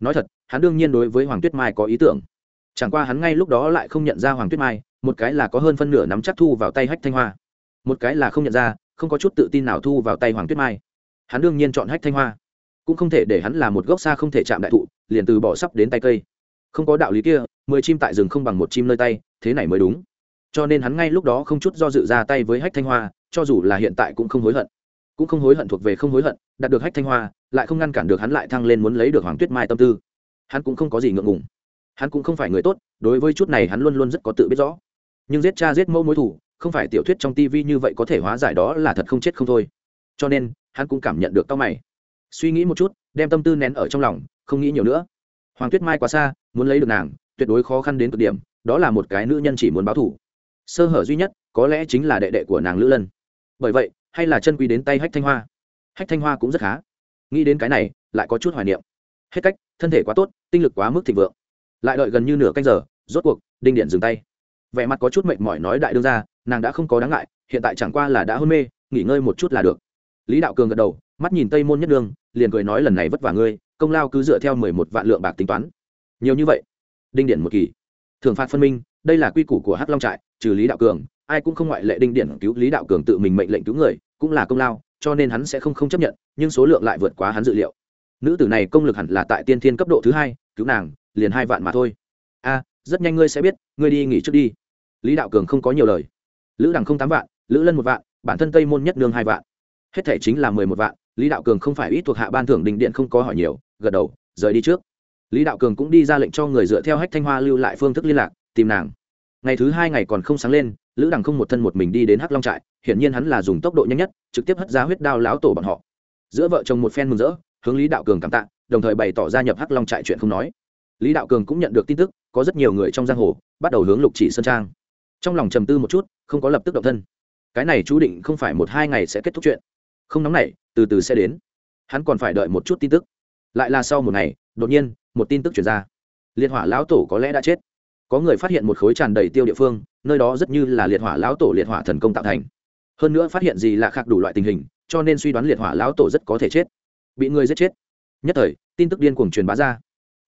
Nói thật, hắn đương nhiên đối với hoàng tuyết mai có ý tưởng. Chẳng qua hắn ngay lúc đó lại không nhận ra hoàng tuyết mai, một cái là có hơn phân nửa nắm chắc thu vào tay hách thanh hoa, một cái là không nhận ra, không có chút tự tin nào thu vào tay hoàng tuyết mai. Hắn đương nhiên chọn hách thanh hoa, cũng không thể để hắn là một gốc xa không thể chạm đại thụ, liền từ bỏ sắp đến tay cây. Không có đạo lý kia, mười chim tại rừng không bằng một chim nơi tay, thế này mới đúng. Cho nên hắn ngay lúc đó không chút do dự ra tay với hách thanh hoa, cho dù là hiện tại cũng không hối hận cũng không hối hận thuộc về không hối hận, đạt được hách thanh hoa, lại không ngăn cản được hắn lại thăng lên muốn lấy được hoàng tuyết mai tâm tư. Hắn cũng không có gì ngượng ngùng. Hắn cũng không phải người tốt, đối với chút này hắn luôn luôn rất có tự biết rõ. Nhưng giết cha giết mẫu mối thủ, không phải tiểu thuyết trong tivi như vậy có thể hóa giải đó là thật không chết không thôi. Cho nên, hắn cũng cảm nhận được tao mày. Suy nghĩ một chút, đem tâm tư nén ở trong lòng, không nghĩ nhiều nữa. Hoàng tuyết mai quá xa, muốn lấy được nàng, tuyệt đối khó khăn đến cực điểm, đó là một cái nữ nhân chỉ muốn báo thủ sơ hở duy nhất, có lẽ chính là đệ đệ của nàng lữ lân. Bởi vậy hay là chân quý đến tay hách thanh hoa? Hách thanh hoa cũng rất khá. Nghĩ đến cái này, lại có chút hoài niệm. Hết cách, thân thể quá tốt, tinh lực quá mức thịnh vượng. Lại đợi gần như nửa canh giờ, rốt cuộc, đinh điện dừng tay. Vẻ mặt có chút mệt mỏi nói đại đương ra nàng đã không có đáng ngại, hiện tại chẳng qua là đã hôn mê, nghỉ ngơi một chút là được. Lý đạo cường gật đầu, mắt nhìn tây môn nhất đương liền cười nói lần này vất vả ngươi, công lao cứ dựa theo mười một vạn lượng bạc tính toán. Nhiều như vậy, đinh điện một kỳ. Thường phạt phân minh, đây là quy củ của hắc long trại, trừ lý đạo cường, ai cũng không ngoại lệ đinh điện cứu lý đạo cường tự mình mệnh lệnh cứu người cũng là công lao, cho nên hắn sẽ không không chấp nhận, nhưng số lượng lại vượt quá hắn dự liệu. Nữ tử này công lực hẳn là tại tiên thiên cấp độ thứ hai, cứu nàng, liền hai vạn mà thôi. A, rất nhanh ngươi sẽ biết, ngươi đi nghỉ trước đi. Lý đạo cường không có nhiều lời. Lữ đằng không tám vạn, lữ lân một vạn, bản thân tây môn nhất nương hai vạn. Hết thể chính là mười một vạn, lý đạo cường không phải ít thuộc hạ ban thưởng đình điện không có hỏi nhiều, gật đầu, rời đi trước. Lý đạo cường cũng đi ra lệnh cho người dựa theo hách thanh hoa lưu lại phương thức liên lạc, tìm nàng. Ngày thứ hai ngày còn không sáng lên lữ đằng không một thân một mình đi đến hắc long trại, hiển nhiên hắn là dùng tốc độ nhanh nhất, trực tiếp hất ra huyết đao lão tổ bọn họ. Giữa vợ chồng một phen mừng rỡ, hướng lý đạo cường cảm tạ, đồng thời bày tỏ gia nhập hắc long trại chuyện không nói. Lý đạo cường cũng nhận được tin tức, có rất nhiều người trong giang hồ, bắt đầu hướng lục chỉ sơn trang. Trong lòng trầm tư một chút, không có lập tức động thân. Cái này chú định không phải một hai ngày sẽ kết thúc chuyện. Không nóng nảy, từ từ sẽ đến. Hắn còn phải đợi một chút tin tức. Lại là sau một ngày, đột nhiên, một tin tức chuyển ra. Liệt hỏa lão tổ có lẽ đã chết. Có người phát hiện một khối tràn đầy tiêu địa phương nơi đó rất như là liệt hỏa lão tổ liệt hỏa thần công tạo thành. Hơn nữa phát hiện gì là khác đủ loại tình hình, cho nên suy đoán liệt hỏa lão tổ rất có thể chết. Bị người giết chết. Nhất thời, tin tức điên cuồng truyền bá ra.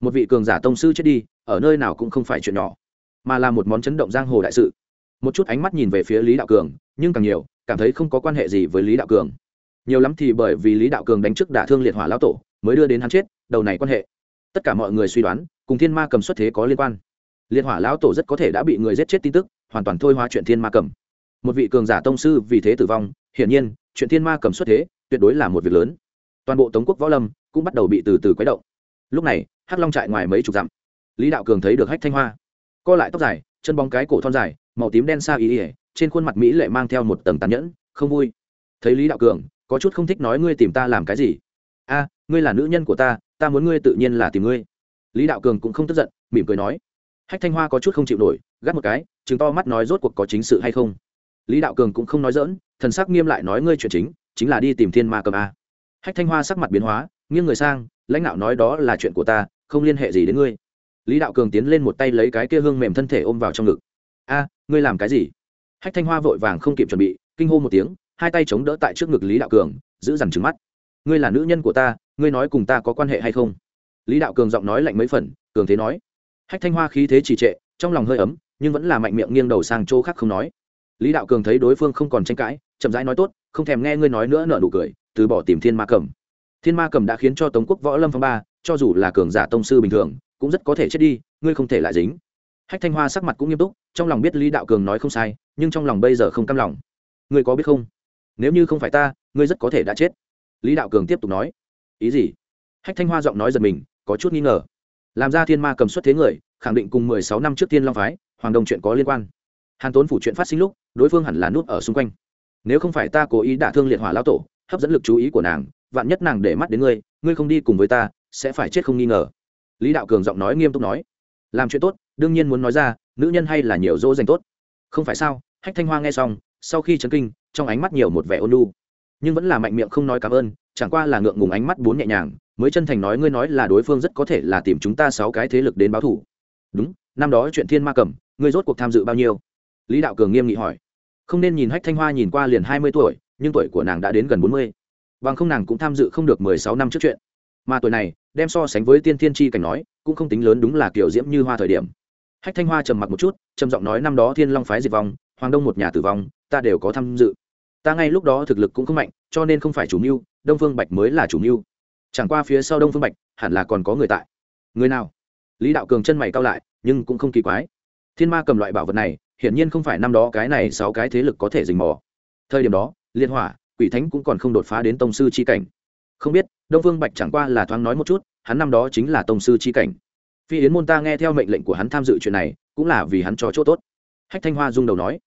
Một vị cường giả tông sư chết đi, ở nơi nào cũng không phải chuyện nhỏ, mà là một món chấn động giang hồ đại sự. Một chút ánh mắt nhìn về phía lý đạo cường, nhưng càng nhiều, cảm thấy không có quan hệ gì với lý đạo cường. Nhiều lắm thì bởi vì lý đạo cường đánh trước đả thương liệt hỏa lão tổ, mới đưa đến hắn chết, đầu này quan hệ. Tất cả mọi người suy đoán, cùng thiên ma cầm xuất thế có liên quan. Liệt hỏa lão tổ rất có thể đã bị người giết chết tin tức hoàn toàn thôi hóa chuyện thiên ma cầm. Một vị cường giả tông sư vì thế tử vong, hiển nhiên, chuyện thiên ma cầm xuất thế, tuyệt đối là một việc lớn. Toàn bộ tống quốc võ lâm cũng bắt đầu bị từ từ quấy động. Lúc này, hắc long trại ngoài mấy chục dặm, lý đạo cường thấy được hách thanh hoa. Co lại tóc dài, chân bóng cái cổ thon dài, màu tím đen xa ý ỉa trên khuôn mặt mỹ lệ mang theo một tầng tàn nhẫn, không vui. Thấy lý đạo cường, có chút không thích nói ngươi tìm ta làm cái gì. A, ngươi là nữ nhân của ta ta muốn ngươi tự nhiên là tìm ngươi. Lý đạo cường cũng không tức giận, mỉm cười nói hách thanh hoa có chút không chịu nổi, gắt một cái chứng to mắt nói rốt cuộc có chính sự hay không. Lý đạo cường cũng không nói dỡn thần sắc nghiêm lại nói ngươi chuyện chính chính là đi tìm thiên ma cầm a. Hách thanh hoa sắc mặt biến hóa, nghiêng người sang, lãnh đạo nói đó là chuyện của ta, không liên hệ gì đến ngươi. Lý đạo cường tiến lên một tay lấy cái kia hương mềm thân thể ôm vào trong ngực. A, ngươi làm cái gì? Hách thanh hoa vội vàng không kịp chuẩn bị, kinh hô một tiếng, hai tay chống đỡ tại trước ngực lý đạo cường, giữ dằn trứng mắt. Ngươi là nữ nhân của ta, ngươi nói cùng ta có quan hệ hay không? Lý đạo cường giọng nói lạnh mấy phần, cường thế nói hách thanh hoa khí thế trì trệ, trong lòng hơi ấm, nhưng vẫn là mạnh miệng nghiêng đầu sang chỗ khác không nói. Lý đạo cường thấy đối phương không còn tranh cãi, chậm rãi nói tốt, không thèm nghe ngươi nói nữa nở nụ cười, từ bỏ tìm thiên ma cầm thiên ma cầm đã khiến cho tống quốc võ lâm phong ba, cho dù là cường giả tông sư bình thường, cũng rất có thể chết đi, ngươi không thể lại dính. Hách thanh hoa sắc mặt cũng nghiêm túc, trong lòng biết lý đạo cường nói không sai, nhưng trong lòng bây giờ không cam lòng. Ngươi có biết không? Nếu như không phải ta, ngươi rất có thể đã chết. Lý đạo cường tiếp tục nói. Ý gì? Hách thanh hoa giọng nói giật mình, có chút nghi ngờ làm ra thiên ma cầm xuất thế người, khẳng định cùng mười sáu năm trước tiên long phái, hoàng đông chuyện có liên quan. Hàn tốn phủ chuyện phát sinh lúc, đối phương hẳn là nút ở xung quanh. Nếu không phải ta cố ý đả thương liệt hỏa lão tổ, hấp dẫn lực chú ý của nàng, vạn nhất nàng để mắt đến ngươi ngươi không đi cùng với ta, sẽ phải chết không nghi ngờ. Lý đạo cường giọng nói nghiêm túc nói, làm chuyện tốt, đương nhiên muốn nói ra, nữ nhân hay là nhiều dỗ dành tốt. Không phải sao? Hách thanh hoa nghe xong, sau khi chấn kinh, trong ánh mắt nhiều một vẻ ôn lu nhưng vẫn là mạnh miệng không nói cảm ơn, chẳng qua là ngượng ngùng ánh mắt bốn nhẹ nhàng mới chân thành nói ngươi nói là đối phương rất có thể là tìm chúng ta sáu cái thế lực đến báo thủ đúng, năm đó chuyện thiên ma cầm, ngươi rốt cuộc tham dự bao nhiêu? Lý đạo cường nghiêm nghị hỏi. Không nên nhìn hách thanh hoa nhìn qua liền hai mươi tuổi, nhưng tuổi của nàng đã đến gần bốn mươi. Bằng không nàng cũng tham dự không được mười sáu năm trước chuyện. Mà tuổi này, đem so sánh với tiên thiên tri cảnh nói, cũng không tính lớn đúng là kiểu diễm như hoa thời điểm. Hách thanh hoa trầm mặc một chút, trầm giọng nói năm đó thiên long phái diệt vong, hoàng đông một nhà tử vong, ta đều có tham dự. Ta ngay lúc đó thực lực cũng không mạnh, cho nên không phải chủ mưu, đông phương bạch mới là chủ mưu chẳng qua phía sau đông phương bạch, hẳn là còn có người tại. Người nào? Lý đạo cường chân mày cao lại, nhưng cũng không kỳ quái. Thiên ma cầm loại bảo vật này, hiển nhiên không phải năm đó cái này sáu cái thế lực có thể dình mò. Thời điểm đó liên hỏa, quỷ thánh cũng còn không đột phá đến tông sư c h i cảnh. Không biết, đông phương bạch chẳng qua là thoáng nói một chút, hắn năm đó chính là tông sư c h i cảnh. Phi yến môn ta nghe theo mệnh lệnh của hắn tham dự chuyện này, cũng là vì hắn cho chỗ tốt. Hách thanh hoa rung đầu nói